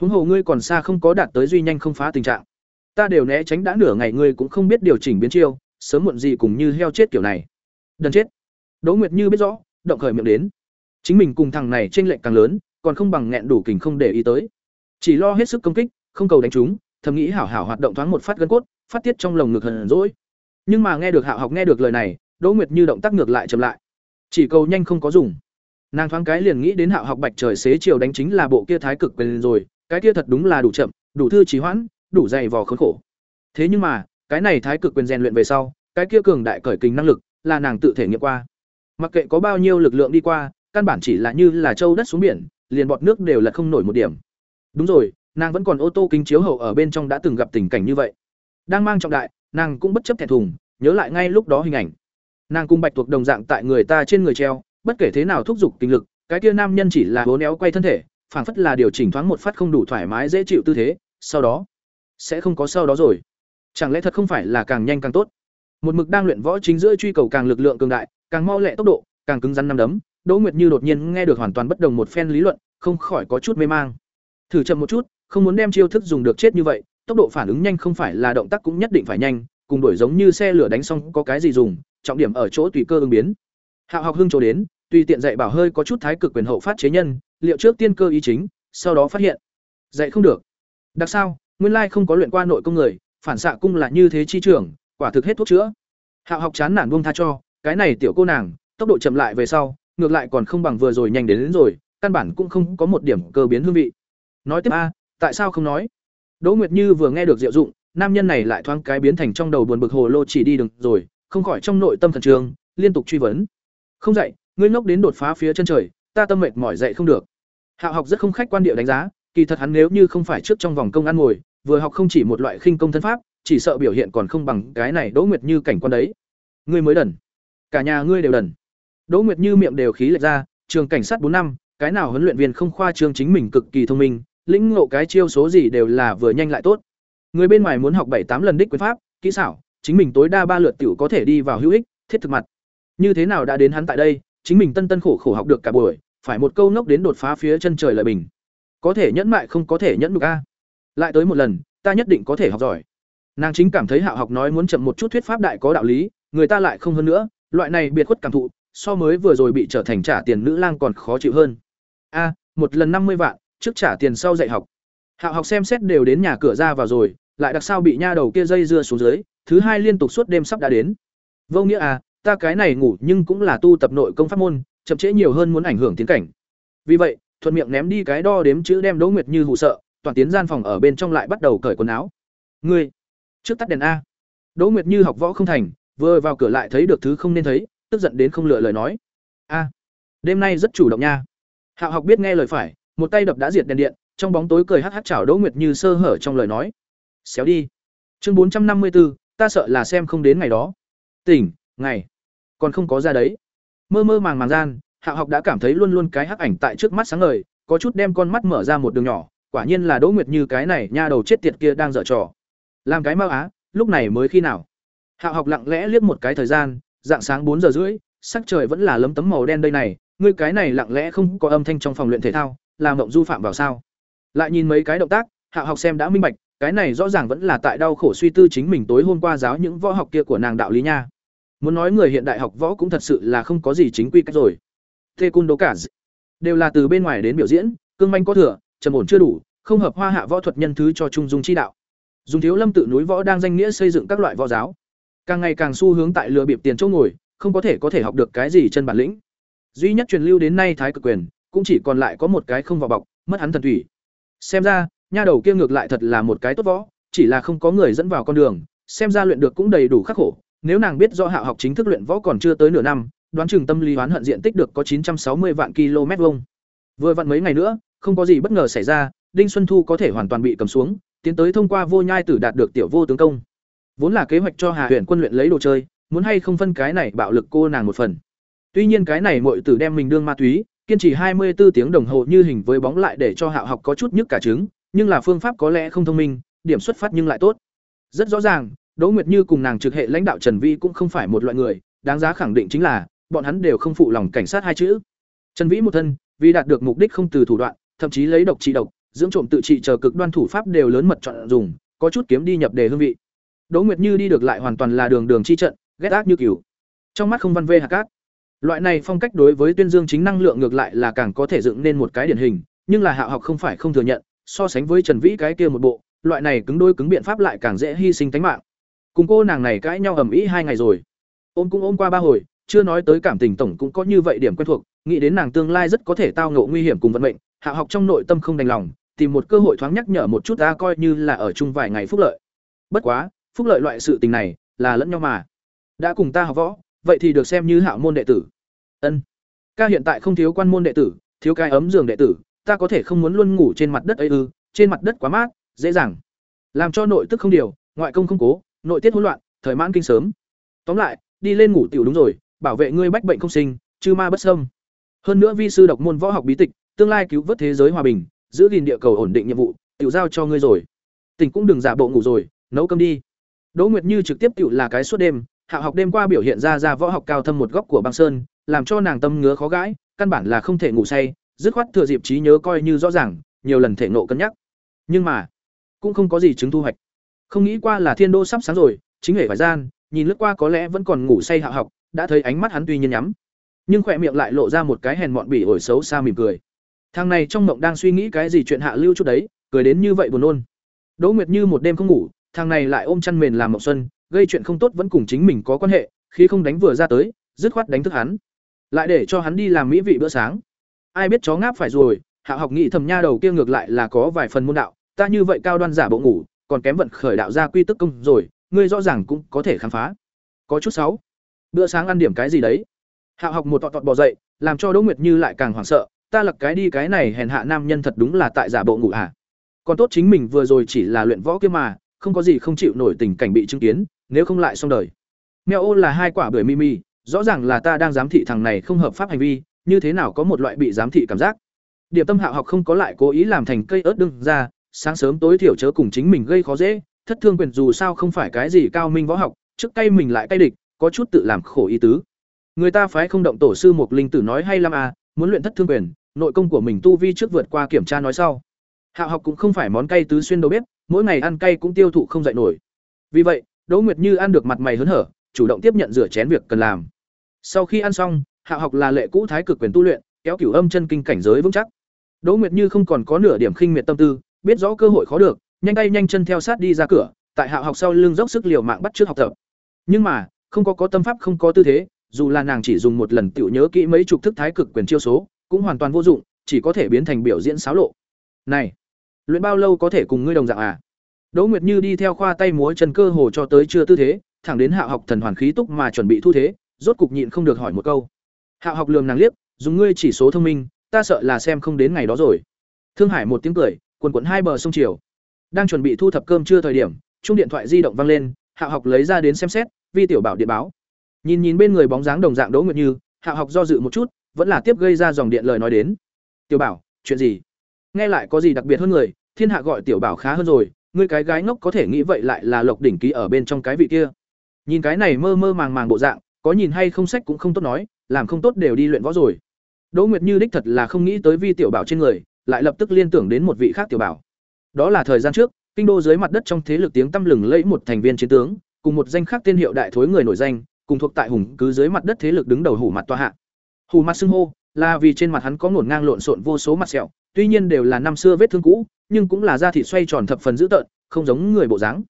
huống hồ ngươi còn xa không có đạt tới duy nhanh không phá tình trạng. Ta đều né tránh đã nửa ngày ngươi cũng không biết điều chỉnh biến chiêu, sớm muộn gì cùng như heo chết kiểu này. Đần chết. Đỗ nguyệt như biết rõ, động khởi miệng đến. Chính mình cùng thằng này tranh lệch càng lớn, còn không bằng nghẹn đủ kình không để ý tới. Chỉ lo hết sức công kích, không cầu đánh chúng thầm nghĩ hảo hảo hoạt động thoáng một phát gân cốt, phát tiết trong lồng ngực hờn rỗi nhưng mà nghe được hạo học nghe được lời này, đỗ nguyệt như động tác ngược lại chậm lại. Chỉ cầu nhanh không có dùng. Nàng thoáng cái liền nghĩ đến hạo học bạch trời xế chiều đánh chính là bộ kia thái cực quyền rồi cái kia thật đúng là đủ chậm, đủ thư trí hoãn, đủ dày vò khốn khổ. Thế nhưng mà, cái này thái cực quyền rèn luyện về sau, cái kia cường đại cởi kình năng lực là nàng tự thể nghiệm qua. Mặc kệ có bao nhiêu lực lượng đi qua, căn bản chỉ là như là châu đất xuống biển, liền bọt nước đều là không nổi một điểm. Đúng rồi, nàng vẫn còn ô tô kính chiếu hậu ở bên trong đã từng gặp tình cảnh như vậy. Đang mang trọng đại, nàng cũng bất chấp thẹn thùng, nhớ lại ngay lúc đó hình ảnh. Nàng cung bạch thuộc đồng dạng tại người ta trên người treo, bất kể thế nào thúc giục kinh lực, cái kia nam nhân chỉ là hố néo quay thân thể phảng phất là điều chỉnh thoáng một phát không đủ thoải mái dễ chịu tư thế, sau đó, sẽ không có sau đó rồi. Chẳng lẽ thật không phải là càng nhanh càng tốt? Một mực đang luyện võ chính giữa truy cầu càng lực lượng cường đại, càng mau lẹ tốc độ, càng cứng rắn năm đấm, đỗ nguyệt như đột nhiên nghe được hoàn toàn bất đồng một phen lý luận, không khỏi có chút mê mang. Thử chậm một chút, không muốn đem chiêu thức dùng được chết như vậy, tốc độ phản ứng nhanh không phải là động tác cũng nhất định phải nhanh, cùng đuổi giống như xe lửa đánh xong có cái gì dùng, trọng điểm ở chỗ tùy cơ ứng biến. Hạo học hưng chỗ đến, tùy tiện dạy bảo hơi có chút thái cực quyền hậu phát chế nhân liệu trước tiên cơ ý chính sau đó phát hiện. Dạy không được. Đặc sao nguyên lai không có luyện qua nội công người phản xạ cung là như thế chi trưởng quả thực hết thuốc chữa. Hạo học chán nản buông tha cho cái này tiểu cô nàng tốc độ chậm lại về sau ngược lại còn không bằng vừa rồi nhanh đến, đến rồi căn bản cũng không có một điểm cơ biến hương vị. Nói tiếp a tại sao không nói? Đỗ nguyệt như vừa nghe được diệu dụng nam nhân này lại thoáng cái biến thành trong đầu buồn bực hồ lô chỉ đi đường rồi không khỏi trong nội tâm thần trường liên tục truy vấn. Không dạy ngươi ngốc đến đột phá phía chân trời ta tâm mệt mỏi dạy không được. Hạ học rất không khách quan điệu đánh giá, kỳ thật hắn nếu như không phải trước trong vòng công ăn ngồi, vừa học không chỉ một loại khinh công thân pháp, chỉ sợ biểu hiện còn không bằng cái này đỗ nguyệt như cảnh quan đấy. Ngươi mới đần. Cả nhà ngươi đều đần. Đỗ nguyệt như miệng đều khí lệch ra, trường cảnh sát bốn năm, cái nào huấn luyện viên không khoa trương chính mình cực kỳ thông minh, lĩnh ngộ cái chiêu số gì đều là vừa nhanh lại tốt. Người bên ngoài muốn học bảy tám lần đích quyền pháp, kỹ xảo, chính mình tối đa ba lượt tiểu có thể đi vào hữu ích, thiết thực mặt. Như thế nào đã đến hắn tại đây chính mình tân tân khổ khổ học được cả buổi, phải một câu ngốc đến đột phá phía chân trời lợi bình. Có thể nhẫn mại không có thể nhẫn được a. Lại tới một lần, ta nhất định có thể học giỏi. Nàng chính cảm thấy hạo học nói muốn chậm một chút thuyết pháp đại có đạo lý, người ta lại không hơn nữa, loại này biệt khuất cảm thụ, so mới vừa rồi bị trở thành trả tiền nữ lang còn khó chịu hơn. A, một lần năm mươi vạn, trước trả tiền sau dạy học. Hạo học xem xét đều đến nhà cửa ra vào rồi, lại đặc sao bị nha đầu kia dây dưa xuống dưới, thứ hai liên tục suốt đêm sắp đã đến. Vô nghĩa à ta cái này ngủ nhưng cũng là tu tập nội công pháp môn chậm trễ nhiều hơn muốn ảnh hưởng tiến cảnh. Vì vậy thuận miệng ném đi cái đo đếm chữ đem đỗ nguyệt như hù sợ toàn tiến gian phòng ở bên trong lại bắt đầu cởi quần áo. Ngươi trước tắt đèn a. Đỗ nguyệt như học võ không thành vừa vào cửa lại thấy được thứ không nên thấy tức giận đến không lựa lời nói. A đêm nay rất chủ động nha. Hạo học biết nghe lời phải một tay đập đã diệt đèn điện trong bóng tối cười hắc hắc chảo đỗ nguyệt như sơ hở trong lời nói. Xéo đi. Chương bốn trăm năm mươi 454, ta sợ là xem không đến ngày đó. Tỉnh ngày còn không có ra đấy mơ mơ màng màng gian hạ học đã cảm thấy luôn luôn cái hắc ảnh tại trước mắt sáng ngời có chút đem con mắt mở ra một đường nhỏ, quả nhiên là Đỗ Nguyệt Như cái này nha đầu chết tiệt kia đang dở trò. Làm cái mau á, lúc này mới khi nào? Hạo học lặng lẽ liếc một cái thời gian, dạng sáng bốn giờ rưỡi, sắc trời vẫn là lấm tấm màu đen đây này, ngươi cái này lặng lẽ không có âm thanh trong phòng luyện thể thao, làm mộng du phạm vào sao? Lại nhìn mấy cái động tác, Hạo học xem đã minh bạch, cái này rõ ràng vẫn là tại đau khổ suy tư chính mình tối hôm qua giáo những võ học kia của nàng đạo lý nha. Muốn nói người hiện đại học võ cũng thật sự là không có gì chính quy cách rồi. Tê cung đấu cả đều là từ bên ngoài đến biểu diễn, cương manh có thừa, trầm ổn chưa đủ, không hợp hoa hạ võ thuật nhân thứ cho trung dung chi đạo. Dùng thiếu lâm tự núi võ đang danh nghĩa xây dựng các loại võ giáo, càng ngày càng xu hướng tại lừa bịp tiền chỗ ngồi, không có thể có thể học được cái gì chân bản lĩnh. Duy nhất truyền lưu đến nay thái cực quyền, cũng chỉ còn lại có một cái không vào bọc, mất hắn thần thủy. Xem ra, nha đầu kia ngược lại thật là một cái tốt võ, chỉ là không có người dẫn vào con đường, xem ra luyện được cũng đầy đủ khắc khổ, nếu nàng biết do Hạo học chính thức luyện võ còn chưa tới nửa năm, đoán chừng tâm lý oán hận diện tích được có 960 vạn km vuông. Vừa vặn mấy ngày nữa, không có gì bất ngờ xảy ra, Đinh Xuân Thu có thể hoàn toàn bị cầm xuống, tiến tới thông qua vô nhai tử đạt được tiểu vô tướng công. Vốn là kế hoạch cho Hà Huyền quân luyện lấy đồ chơi, muốn hay không phân cái này bạo lực cô nàng một phần. Tuy nhiên cái này muội tử đem mình đương ma túy, kiên trì 24 tiếng đồng hồ như hình với bóng lại để cho Hạo học có chút nhức cả trứng, nhưng là phương pháp có lẽ không thông minh, điểm xuất phát nhưng lại tốt. Rất rõ ràng, Đỗ Nguyệt Như cùng nàng trực hệ lãnh đạo Trần Vi cũng không phải một loại người, đáng giá khẳng định chính là bọn hắn đều không phụ lòng cảnh sát hai chữ. Trần Vĩ một thân, vì đạt được mục đích không từ thủ đoạn, thậm chí lấy độc trị độc, dưỡng trộm tự trị chờ cực đoan thủ pháp đều lớn mật chọn dùng, có chút kiếm đi nhập đề hương vị. Đỗ Nguyệt Như đi được lại hoàn toàn là đường đường chi trận, ghét ác như kiểu. Trong mắt không văn vê hạt cát. Loại này phong cách đối với tuyên dương chính năng lượng ngược lại là càng có thể dựng nên một cái điển hình, nhưng là hạ học không phải không thừa nhận, so sánh với Trần Vĩ cái kia một bộ, loại này cứng đôi cứng biện pháp lại càng dễ hy sinh tính mạng. Cùng cô nàng này cãi nhau ầm ĩ hai ngày rồi. Ôm cũng ôm qua ba hồi, chưa nói tới cảm tình tổng cũng có như vậy điểm quen thuộc, nghĩ đến nàng tương lai rất có thể tao ngộ nguy hiểm cùng vận mệnh, Hạ học trong nội tâm không đành lòng, tìm một cơ hội thoáng nhắc nhở một chút ta coi như là ở chung vài ngày phúc lợi. Bất quá, phúc lợi loại sự tình này là lẫn nhau mà. Đã cùng ta học võ, vậy thì được xem như hạo môn đệ tử. Ân. Ca hiện tại không thiếu quan môn đệ tử, thiếu cái ấm giường đệ tử, ta có thể không muốn luôn ngủ trên mặt đất ấy ư, trên mặt đất quá mát, dễ dàng. Làm cho nội tức không điều, ngoại công không cố, nội tiết hỗn loạn, thời mãn kinh sớm. Tóm lại, đi lên ngủ tiểu đúng rồi, bảo vệ ngươi bách bệnh không sinh, chư ma bất xâm. Hơn nữa vi sư độc môn võ học bí tịch, tương lai cứu vớt thế giới hòa bình, giữ gìn địa cầu ổn định nhiệm vụ, tiểu giao cho ngươi rồi. Tỉnh cũng đừng giả bộ ngủ rồi, nấu cơm đi. Đỗ Nguyệt Như trực tiếp tiểu là cái suốt đêm, hạ học đêm qua biểu hiện ra ra võ học cao thâm một góc của băng sơn, làm cho nàng tâm ngứa khó gãi, căn bản là không thể ngủ say, dứt khoát thừa dịp trí nhớ coi như rõ ràng, nhiều lần thể nộ cân nhắc. Nhưng mà, cũng không có gì chứng thu hoạch. Không nghĩ qua là thiên đô sắp sáng rồi, chính hệ phải gian, nhìn lướt qua có lẽ vẫn còn ngủ say hạ học, đã thấy ánh mắt hắn tuy nhiên nhắm, nhưng khỏe miệng lại lộ ra một cái hèn mọn bỉ ổi xấu xa mỉm cười. Thằng này trong mộng đang suy nghĩ cái gì chuyện hạ lưu chút đấy, cười đến như vậy buồn nôn. Đỗ Nguyệt Như một đêm không ngủ, thằng này lại ôm chăn mền làm mộng xuân, gây chuyện không tốt vẫn cùng chính mình có quan hệ, khi không đánh vừa ra tới, dứt khoát đánh thức hắn. Lại để cho hắn đi làm mỹ vị bữa sáng. Ai biết chó ngáp phải rồi, Hạ học nghĩ thầm nha đầu kia ngược lại là có vài phần môn đạo, ta như vậy cao đoan giả bộ ngủ, còn kém vận khởi đạo ra quy tức công rồi, ngươi rõ ràng cũng có thể khám phá. Có chút xấu. Bữa sáng ăn điểm cái gì đấy? Hạ học một tọt tọt bò dậy, làm cho Đỗ Nguyệt Như lại càng hoảng sợ, ta lật cái đi cái này hèn hạ nam nhân thật đúng là tại giả bộ ngủ à? Còn tốt chính mình vừa rồi chỉ là luyện võ kia mà, không có gì không chịu nổi tình cảnh bị chứng kiến, nếu không lại xong đời. Mèo ô là hai quả bưởi mimi, rõ ràng là ta đang giám thị thằng này không hợp pháp hành vi, như thế nào có một loại bị giám thị cảm giác. Điểm tâm Hạo học không có lại cố ý làm thành cây ớt đương ra, sáng sớm tối thiểu chớ cùng chính mình gây khó dễ, thất thương quyền dù sao không phải cái gì cao minh võ học, trước cây mình lại cay địch, có chút tự làm khổ ý tứ. Người ta phái không động tổ sư một linh tử nói hay lắm à, muốn luyện thất thương quyền, nội công của mình tu vi trước vượt qua kiểm tra nói sau. Hạo học cũng không phải món cay tứ xuyên đâu biết, mỗi ngày ăn cay cũng tiêu thụ không dậy nổi. Vì vậy, Đỗ Nguyệt Như ăn được mặt mày hớn hở, chủ động tiếp nhận rửa chén việc cần làm. Sau khi ăn xong, Hạo học là lệ cũ thái cực quyền tu luyện, kéo cửu âm chân kinh cảnh giới vững chắc. Đỗ Nguyệt Như không còn có nửa điểm khinh miệt tâm tư, biết rõ cơ hội khó được, nhanh tay nhanh chân theo sát đi ra cửa, tại Hạo học sau lưng dốc sức liều mạng bắt trước học tập. Nhưng mà, không có có tâm pháp không có tư thế, dù là nàng chỉ dùng một lần tiểu nhớ kỹ mấy chục thức thái cực quyền chiêu số, cũng hoàn toàn vô dụng, chỉ có thể biến thành biểu diễn xáo lộ. Này, luyện bao lâu có thể cùng ngươi đồng dạng à? Đỗ Nguyệt Như đi theo khoa tay múa chân cơ hồ cho tới chưa tư thế, thẳng đến Hạo học thần hoàn khí túc mà chuẩn bị thu thế, rốt cục nhịn không được hỏi một câu. Hạo học lườm nàng liếc, dùng ngươi chỉ số thông minh, ta sợ là xem không đến ngày đó rồi. Thương Hải một tiếng cười, quần quần hai bờ sông chiều. Đang chuẩn bị thu thập cơm trưa thời điểm, chung điện thoại di động vang lên, Hạ học lấy ra đến xem xét, vi tiểu bảo điện báo. Nhìn nhìn bên người bóng dáng đồng dạng Đỗ Nguyệt Như, Hạ học do dự một chút, vẫn là tiếp gây ra dòng điện lời nói đến. "Tiểu Bảo, chuyện gì nghe lại có gì đặc biệt hơn người thiên hạ gọi tiểu bảo khá hơn rồi ngươi cái gái ngốc có thể nghĩ vậy lại là lộc đỉnh ký ở bên trong cái vị kia nhìn cái này mơ mơ màng màng bộ dạng có nhìn hay không sách cũng không tốt nói làm không tốt đều đi luyện võ rồi đỗ nguyệt như đích thật là không nghĩ tới vi tiểu bảo trên người lại lập tức liên tưởng đến một vị khác tiểu bảo. Đó là thời gian trước, kinh đô dưới mặt đất trong thế lực tiếng tăm lừng lẫy một thành viên chiến tướng, cùng một danh khác tên hiệu đại thối người nổi danh, cùng thuộc tại hùng cứ dưới mặt đất thế lực đứng đầu hủ mặt toa hạ. Hủ mặt xưng hô, là vì trên mặt hắn có ngổn ngang lộn xộn vô số mặt sẹo, tuy nhiên đều là năm xưa vết thương cũ, nhưng cũng là da thịt xoay tròn thập phần dữ tợn, không giống người bộ dáng.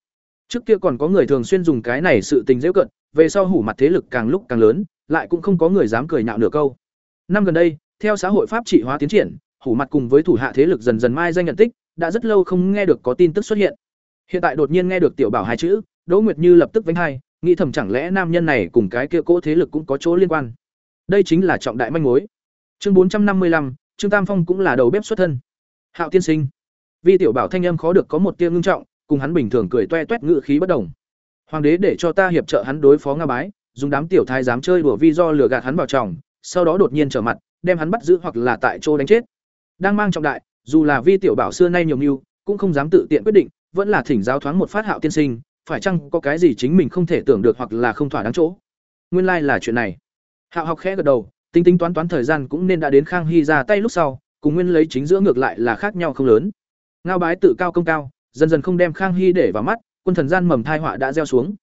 Trước kia còn có người thường xuyên dùng cái này sự tình dễ cận, về sau hủ mặt thế lực càng lúc càng lớn, lại cũng không có người dám cười nhạo nửa câu. Năm gần đây, theo xã hội pháp trị hóa tiến triển hủ mặt cùng với thủ hạ thế lực dần dần mai danh nhận tích, đã rất lâu không nghe được có tin tức xuất hiện. Hiện tại đột nhiên nghe được tiểu bảo hai chữ, đỗ nguyệt như lập tức vánh hai, nghĩ thầm chẳng lẽ nam nhân này cùng cái kia cỗ thế lực cũng có chỗ liên quan. Đây chính là trọng đại manh mối. Chương bốn trăm năm mươi lăm, trương tam phong cũng là đầu bếp xuất thân. Hạo tiên sinh. Vi tiểu bảo thanh âm khó được có một tia ngưng trọng, cùng hắn bình thường cười toe toét ngự khí bất đồng. Hoàng đế để cho ta hiệp trợ hắn đối phó nga bái, dùng đám tiểu thái dám chơi đùa vi do lừa gạt hắn vào chồng, sau đó đột nhiên trở mặt, đem hắn bắt giữ hoặc là tại chỗ đánh chết đang mang trọng đại, dù là vi tiểu bảo xưa nay nhiều mưu, cũng không dám tự tiện quyết định, vẫn là thỉnh giáo thoáng một phát hạo tiên sinh, phải chăng có cái gì chính mình không thể tưởng được hoặc là không thỏa đáng chỗ? Nguyên lai like là chuyện này. Hạo học khẽ gật đầu, tính tính toán toán thời gian cũng nên đã đến khang hy ra tay lúc sau, cùng nguyên lấy chính giữa ngược lại là khác nhau không lớn. Ngao bái tự cao công cao, dần dần không đem khang hy để vào mắt, quân thần gian mầm thai họa đã gieo xuống.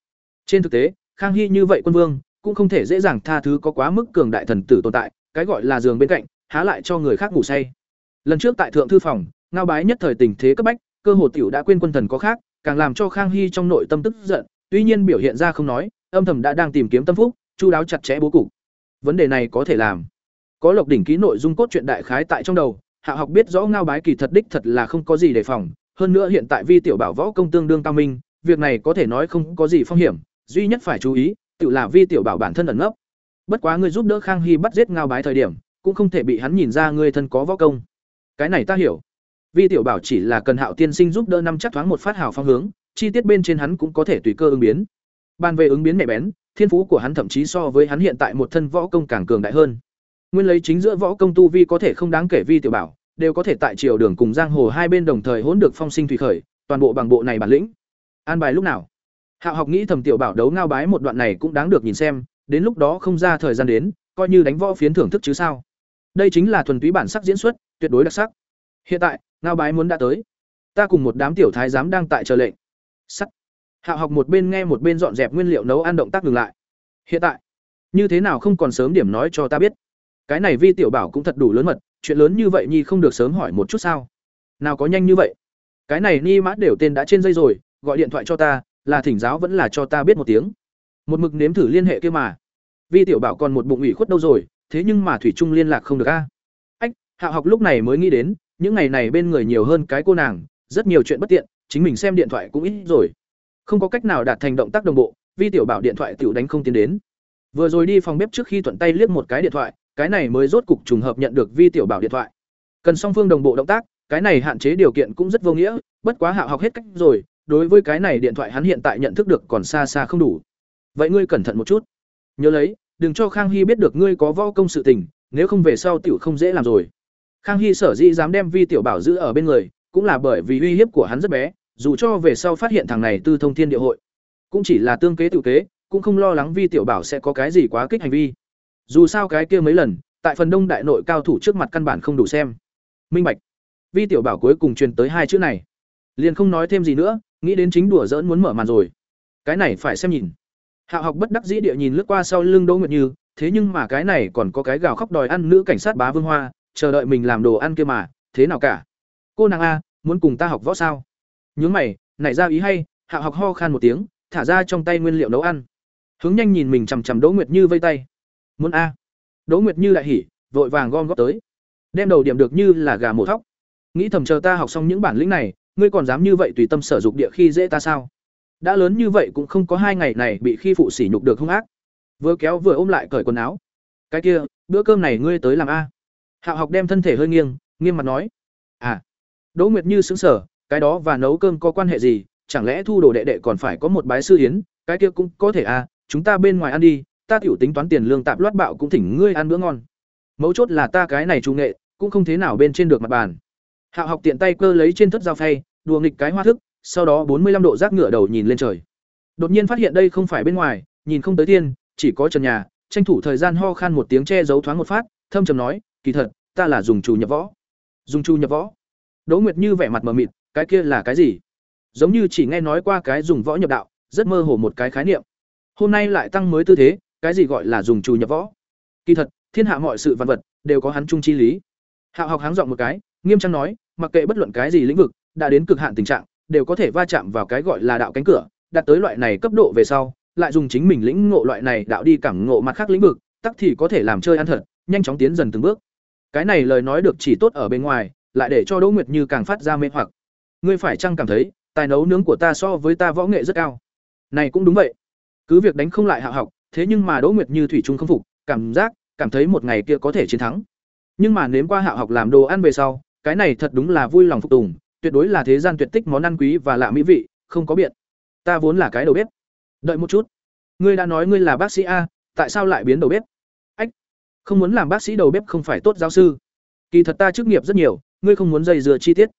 Trên thực tế, khang hy như vậy quân vương, cũng không thể dễ dàng tha thứ có quá mức cường đại thần tử tồn tại, cái gọi là giường bên cạnh, há lại cho người khác ngủ say lần trước tại thượng thư phòng, ngao bái nhất thời tình thế cấp bách, cơ hồ tiểu đã quên quân thần có khác, càng làm cho khang hy trong nội tâm tức giận, tuy nhiên biểu hiện ra không nói, âm thầm đã đang tìm kiếm tâm phúc, chu đáo chặt chẽ bố cục. Vấn đề này có thể làm. Có lộc đỉnh ký nội dung cốt truyện đại khái tại trong đầu, hạ học biết rõ ngao bái kỳ thật đích thật là không có gì đề phòng, hơn nữa hiện tại vi tiểu bảo võ công tương đương cao minh, việc này có thể nói không có gì phong hiểm, duy nhất phải chú ý, tự là vi tiểu bảo bản thân ẩn ngốc bất quá ngươi giúp đỡ khang hy bắt giết ngao bái thời điểm, cũng không thể bị hắn nhìn ra ngươi thân có võ công cái này ta hiểu. Vi tiểu bảo chỉ là cần hạo tiên sinh giúp đỡ năm chắc thoáng một phát hào phong hướng, chi tiết bên trên hắn cũng có thể tùy cơ ứng biến. Ban về ứng biến mẹ bén, thiên phú của hắn thậm chí so với hắn hiện tại một thân võ công càng cường đại hơn. Nguyên lấy chính giữa võ công tu vi có thể không đáng kể vi tiểu bảo, đều có thể tại triều đường cùng giang hồ hai bên đồng thời hỗn được phong sinh thủy khởi, toàn bộ bằng bộ này bản lĩnh. An bài lúc nào? Hạo học nghĩ thầm tiểu bảo đấu ngao bái một đoạn này cũng đáng được nhìn xem, đến lúc đó không ra thời gian đến, coi như đánh võ phiến thưởng thức chứ sao. Đây chính là thuần túy bản sắc diễn xuất tuyệt đối đặc sắc. Hiện tại, ngao bái muốn đã tới. Ta cùng một đám tiểu thái giám đang tại chờ lệnh. Sắt. Hạo học một bên nghe một bên dọn dẹp nguyên liệu nấu ăn động tác ngừng lại. Hiện tại, như thế nào không còn sớm điểm nói cho ta biết? Cái này vi tiểu bảo cũng thật đủ lớn mật, chuyện lớn như vậy nhi không được sớm hỏi một chút sao? Nào có nhanh như vậy? Cái này ni mã đều tên đã trên dây rồi, gọi điện thoại cho ta, là thỉnh giáo vẫn là cho ta biết một tiếng. Một mực nếm thử liên hệ kia mà. Vi tiểu bảo còn một bụng ủy khuất đâu rồi, thế nhưng mà thủy trung liên lạc không được a hạ học lúc này mới nghĩ đến, những ngày này bên người nhiều hơn cái cô nàng, rất nhiều chuyện bất tiện, chính mình xem điện thoại cũng ít rồi. Không có cách nào đạt thành động tác đồng bộ, vi tiểu bảo điện thoại tiểu đánh không tiến đến. Vừa rồi đi phòng bếp trước khi thuận tay liếc một cái điện thoại, cái này mới rốt cục trùng hợp nhận được vi tiểu bảo điện thoại. Cần song phương đồng bộ động tác, cái này hạn chế điều kiện cũng rất vô nghĩa, bất quá Hạ học hết cách rồi, đối với cái này điện thoại hắn hiện tại nhận thức được còn xa xa không đủ. Vậy ngươi cẩn thận một chút. Nhớ lấy, đừng cho khang hy biết được ngươi có võ công sự tình, nếu không về sau tiểu không dễ làm rồi khang hy sở dĩ dám đem vi tiểu bảo giữ ở bên người, cũng là bởi vì uy hiếp của hắn rất bé, dù cho về sau phát hiện thằng này tư thông thiên địa hội, cũng chỉ là tương kế tự kế, cũng không lo lắng vi tiểu bảo sẽ có cái gì quá kích hành vi. Dù sao cái kia mấy lần, tại phần đông đại nội cao thủ trước mặt căn bản không đủ xem. Minh bạch, vi tiểu bảo cuối cùng truyền tới hai chữ này. Liền không nói thêm gì nữa, nghĩ đến chính đùa dỡn muốn mở màn rồi. Cái này phải xem nhìn. Hạo học bất đắc dĩ địa nhìn lướt qua sau lưng đỗ nguyệt như, thế nhưng mà cái này còn có cái gào khóc đòi ăn nữ cảnh sát bá vương hoa chờ đợi mình làm đồ ăn kia mà, thế nào cả? Cô nàng a, muốn cùng ta học võ sao? Nhướng mày, nảy ra ý hay, hạ học ho khan một tiếng, thả ra trong tay nguyên liệu nấu ăn. Hướng nhanh nhìn mình chằm chằm đỗ nguyệt như vây tay. Muốn a. Đỗ nguyệt như lại hỉ, vội vàng gom góp tới. Đem đầu điểm được như là gà mổ thóc. Nghĩ thầm chờ ta học xong những bản lĩnh này, ngươi còn dám như vậy tùy tâm sở dục địa khi dễ ta sao? Đã lớn như vậy cũng không có hai ngày này bị khi phụ sỉ nhục được hung ác. Vừa kéo vừa ôm lại cởi quần áo. Cái kia, bữa cơm này ngươi tới làm a hạo học đem thân thể hơi nghiêng nghiêm mặt nói à đỗ nguyệt như xứng sở cái đó và nấu cơm có quan hệ gì chẳng lẽ thu đồ đệ đệ còn phải có một bái sư hiến cái kia cũng có thể à chúng ta bên ngoài ăn đi ta tiểu tính toán tiền lương tạp loát bạo cũng thỉnh ngươi ăn bữa ngon mấu chốt là ta cái này trung nghệ cũng không thế nào bên trên được mặt bàn. Hạo học tiện tay cơ lấy trên thất dao phay, đùa nghịch cái hoa thức, sau đó bốn mươi 45 độ giác ngửa đầu nhìn lên trời. Đột nhiên phát hiện đây không phải bên ngoài, nhìn không tới tiên, chỉ có trần nhà, tranh thủ thời gian ho khan một tiếng che giấu thoáng một phát, thâm trầm nói, kỳ thật, ta là dùng chủ nhập võ. Dùng chu nhập võ. Đỗ Nguyệt Như vẻ mặt mờ mịt, cái kia là cái gì? Giống như chỉ nghe nói qua cái dùng võ nhập đạo, rất mơ hồ một cái khái niệm. Hôm nay lại tăng mới tư thế, cái gì gọi là dùng chủ nhập võ? Kỳ thật, thiên hạ mọi sự văn vật đều có hắn trung chi lý. Hạo học háng dọn một cái, nghiêm trang nói, mặc kệ bất luận cái gì lĩnh vực, đã đến cực hạn tình trạng, đều có thể va chạm vào cái gọi là đạo cánh cửa, đạt tới loại này cấp độ về sau, lại dùng chính mình lĩnh ngộ loại này đạo đi cảm ngộ mặt khác lĩnh vực, tắc thì có thể làm chơi ăn thật, nhanh chóng tiến dần từng bước. Cái này lời nói được chỉ tốt ở bên ngoài, lại để cho Đỗ Nguyệt Như càng phát ra mê hoặc. Ngươi phải chăng cảm thấy, tài nấu nướng của ta so với ta võ nghệ rất cao? Này cũng đúng vậy. Cứ việc đánh không lại hạ học, thế nhưng mà Đỗ Nguyệt Như thủy chung không phục, cảm giác, cảm thấy một ngày kia có thể chiến thắng. Nhưng mà nếm qua hạ học làm đồ ăn về sau, cái này thật đúng là vui lòng phục tùng, tuyệt đối là thế gian tuyệt tích món ăn quý và lạ mỹ vị, không có biện. Ta vốn là cái đầu bếp. Đợi một chút. Ngươi đã nói ngươi là bác sĩ a, tại sao lại biến đầu bếp? Không muốn làm bác sĩ đầu bếp không phải tốt giáo sư. Kỳ thật ta chức nghiệp rất nhiều, ngươi không muốn dây dưa chi tiết.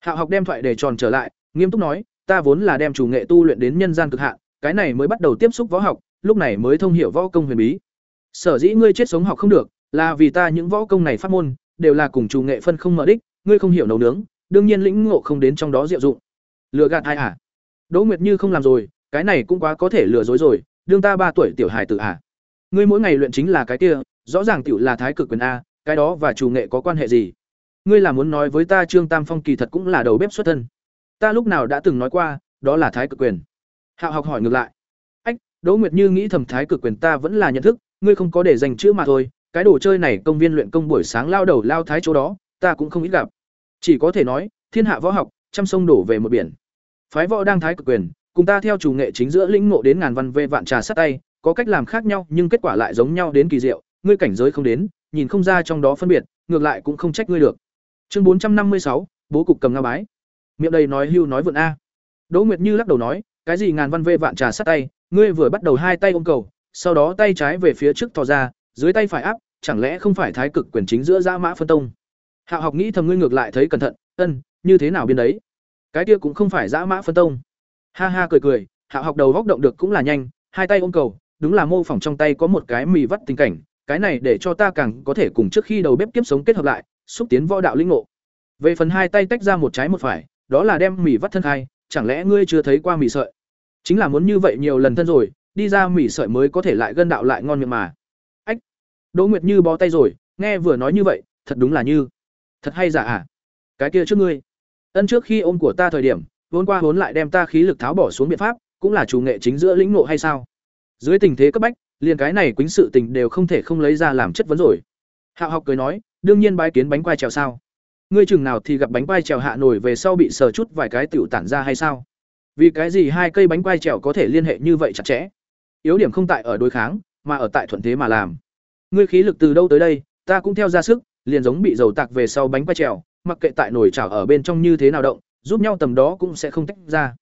Hạo học đem thoại để tròn trở lại, nghiêm túc nói, ta vốn là đem chủ nghệ tu luyện đến nhân gian cực hạn, cái này mới bắt đầu tiếp xúc võ học, lúc này mới thông hiểu võ công huyền bí. Sở dĩ ngươi chết sống học không được, là vì ta những võ công này phát môn đều là cùng chủ nghệ phân không mở đích, ngươi không hiểu nấu nướng, đương nhiên lĩnh ngộ không đến trong đó diệu dụng. Lừa gạt ai à? Đỗ Nguyệt Như không làm rồi, cái này cũng quá có thể lừa dối rồi, đương ta ba tuổi tiểu hài tử à? Ngươi mỗi ngày luyện chính là cái kia, rõ ràng tiểu là thái cực quyền a, cái đó và chủ nghệ có quan hệ gì? Ngươi là muốn nói với ta Trương Tam Phong kỳ thật cũng là đầu bếp xuất thân. Ta lúc nào đã từng nói qua, đó là thái cực quyền. Hạo học hỏi ngược lại. Ách, Đỗ Nguyệt Như nghĩ thầm thái cực quyền ta vẫn là nhận thức, ngươi không có để dành chữ mà thôi, cái đồ chơi này công viên luyện công buổi sáng lao đầu lao thái chỗ đó, ta cũng không ít gặp. Chỉ có thể nói, thiên hạ võ học, trăm sông đổ về một biển. Phái võ đang thái cực quyền, cùng ta theo chủ nghệ chính giữa lĩnh ngộ đến ngàn văn về vạn trà sát tay, có cách làm khác nhau nhưng kết quả lại giống nhau đến kỳ diệu, ngươi cảnh giới không đến, nhìn không ra trong đó phân biệt, ngược lại cũng không trách ngươi được. Chương bốn trăm năm mươi sáu, bố cục cầm nga bái. Miệng đầy nói hưu nói vượn a. Đỗ Nguyệt Như lắc đầu nói, cái gì ngàn văn vê vạn trà sát tay, ngươi vừa bắt đầu hai tay ôm cầu, sau đó tay trái về phía trước thò ra, dưới tay phải áp, chẳng lẽ không phải thái cực quyền chính giữa dã mã phân tông? Hạo học nghĩ thầm ngươi ngược lại thấy cẩn thận, ân, như thế nào biên đấy? Cái kia cũng không phải dã mã phân tông. Ha ha cười cười, Hạo học đầu góc động được cũng là nhanh, hai tay ôm cầu, đúng là mô phỏng trong tay có một cái mì vắt tình cảnh, cái này để cho ta càng có thể cùng trước khi đầu bếp kiếp sống kết hợp lại, xúc tiến võ đạo linh ngộ. Về phần hai tay tách ra một trái một phải, đó là đem mì vắt thân hai, chẳng lẽ ngươi chưa thấy qua mì sợi? Chính là muốn như vậy nhiều lần thân rồi, đi ra mì sợi mới có thể lại gân đạo lại ngon miệng mà. Ách. Đỗ Nguyệt Như bó tay rồi, nghe vừa nói như vậy, thật đúng là như. Thật hay giả à? Cái kia trước ngươi. Ân trước khi ôm của ta thời điểm, vốn qua vốn lại đem ta khí lực tháo bỏ xuống biện pháp, cũng là chủ nghệ chính giữa lĩnh ngộ hay sao? Dưới tình thế cấp bách, liền cái này quýnh sự tình đều không thể không lấy ra làm chất vấn rồi. Hạo học cười nói, đương nhiên bái kiến bánh quai trèo sao? Ngươi chừng nào thì gặp bánh quai trèo hạ nổi về sau bị sờ chút vài cái tiểu tản ra hay sao? Vì cái gì hai cây bánh quai trèo có thể liên hệ như vậy chặt chẽ? Yếu điểm không tại ở đối kháng, mà ở tại thuận thế mà làm. Ngươi khí lực từ đâu tới đây, ta cũng theo ra sức, liền giống bị dầu tạc về sau bánh quai trèo, mặc kệ tại nồi chảo ở bên trong như thế nào động, giúp nhau tầm đó cũng sẽ không tách ra.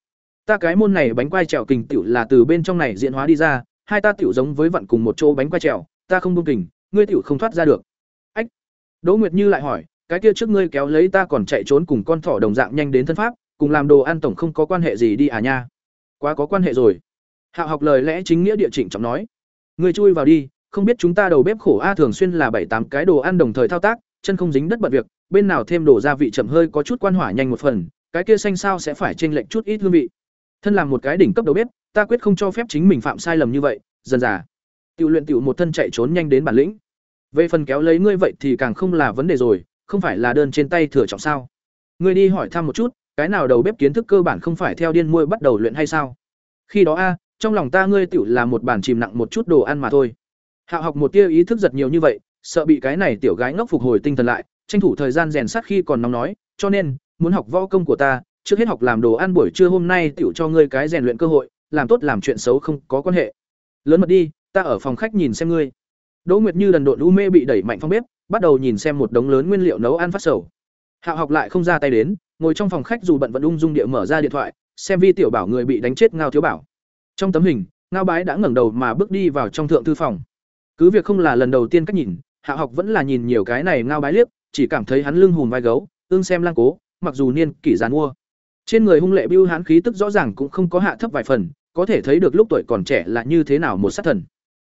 Ta cái môn này bánh quai trèo kình tiểu là từ bên trong này diễn hóa đi ra, hai ta tiểu giống với vặn cùng một chỗ bánh quay trèo, ta không buông kình, ngươi tiểu không thoát ra được. Ách. Đỗ Nguyệt Như lại hỏi, cái kia trước ngươi kéo lấy ta còn chạy trốn cùng con thỏ đồng dạng nhanh đến thân pháp, cùng làm đồ ăn tổng không có quan hệ gì đi à nha. Quá có quan hệ rồi. Hạo học lời lẽ chính nghĩa địa chỉnh trọng nói. Ngươi chui vào đi, không biết chúng ta đầu bếp khổ a thường xuyên là bảy tám cái đồ ăn đồng thời thao tác, chân không dính đất bận việc, bên nào thêm đổ gia vị chậm hơi có chút quan hỏa nhanh một phần, cái kia xanh sao sẽ phải chênh lệch chút ít hương vị. Thân làm một cái đỉnh cấp đầu bếp, ta quyết không cho phép chính mình phạm sai lầm như vậy, dần dà. Tiểu luyện tiểu một thân chạy trốn nhanh đến bản lĩnh. Về phần kéo lấy ngươi vậy thì càng không là vấn đề rồi, không phải là đơn trên tay thừa trọng sao? Ngươi đi hỏi thăm một chút, cái nào đầu bếp kiến thức cơ bản không phải theo điên muôi bắt đầu luyện hay sao? Khi đó a, trong lòng ta ngươi tiểu là một bản chìm nặng một chút đồ ăn mà thôi. Hạo học một tia ý thức giật nhiều như vậy, sợ bị cái này tiểu gái ngốc phục hồi tinh thần lại, tranh thủ thời gian rèn sát khi còn nóng nói, cho nên, muốn học võ công của ta, trước hết học làm đồ ăn buổi trưa hôm nay tiểu cho ngươi cái rèn luyện cơ hội, làm tốt làm chuyện xấu không có quan hệ. Lớn mật đi, ta ở phòng khách nhìn xem ngươi. Đỗ Nguyệt Như đần độn u mê bị đẩy mạnh phong bếp, bắt đầu nhìn xem một đống lớn nguyên liệu nấu ăn phát sầu. Hạo học lại không ra tay đến, ngồi trong phòng khách dù bận vẫn ung dung địa mở ra điện thoại, xem vi tiểu bảo người bị đánh chết ngao thiếu bảo. Trong tấm hình, ngao bái đã ngẩng đầu mà bước đi vào trong thượng thư phòng. Cứ việc không là lần đầu tiên cách nhìn, Hạo học vẫn là nhìn nhiều cái này ngao bái liếc, chỉ cảm thấy hắn lưng hùm vai gấu, ương xem lang cố, mặc dù niên kỷ giàn mua. Trên người hung lệ bưu hán khí tức rõ ràng cũng không có hạ thấp vài phần, có thể thấy được lúc tuổi còn trẻ là như thế nào một sát thần.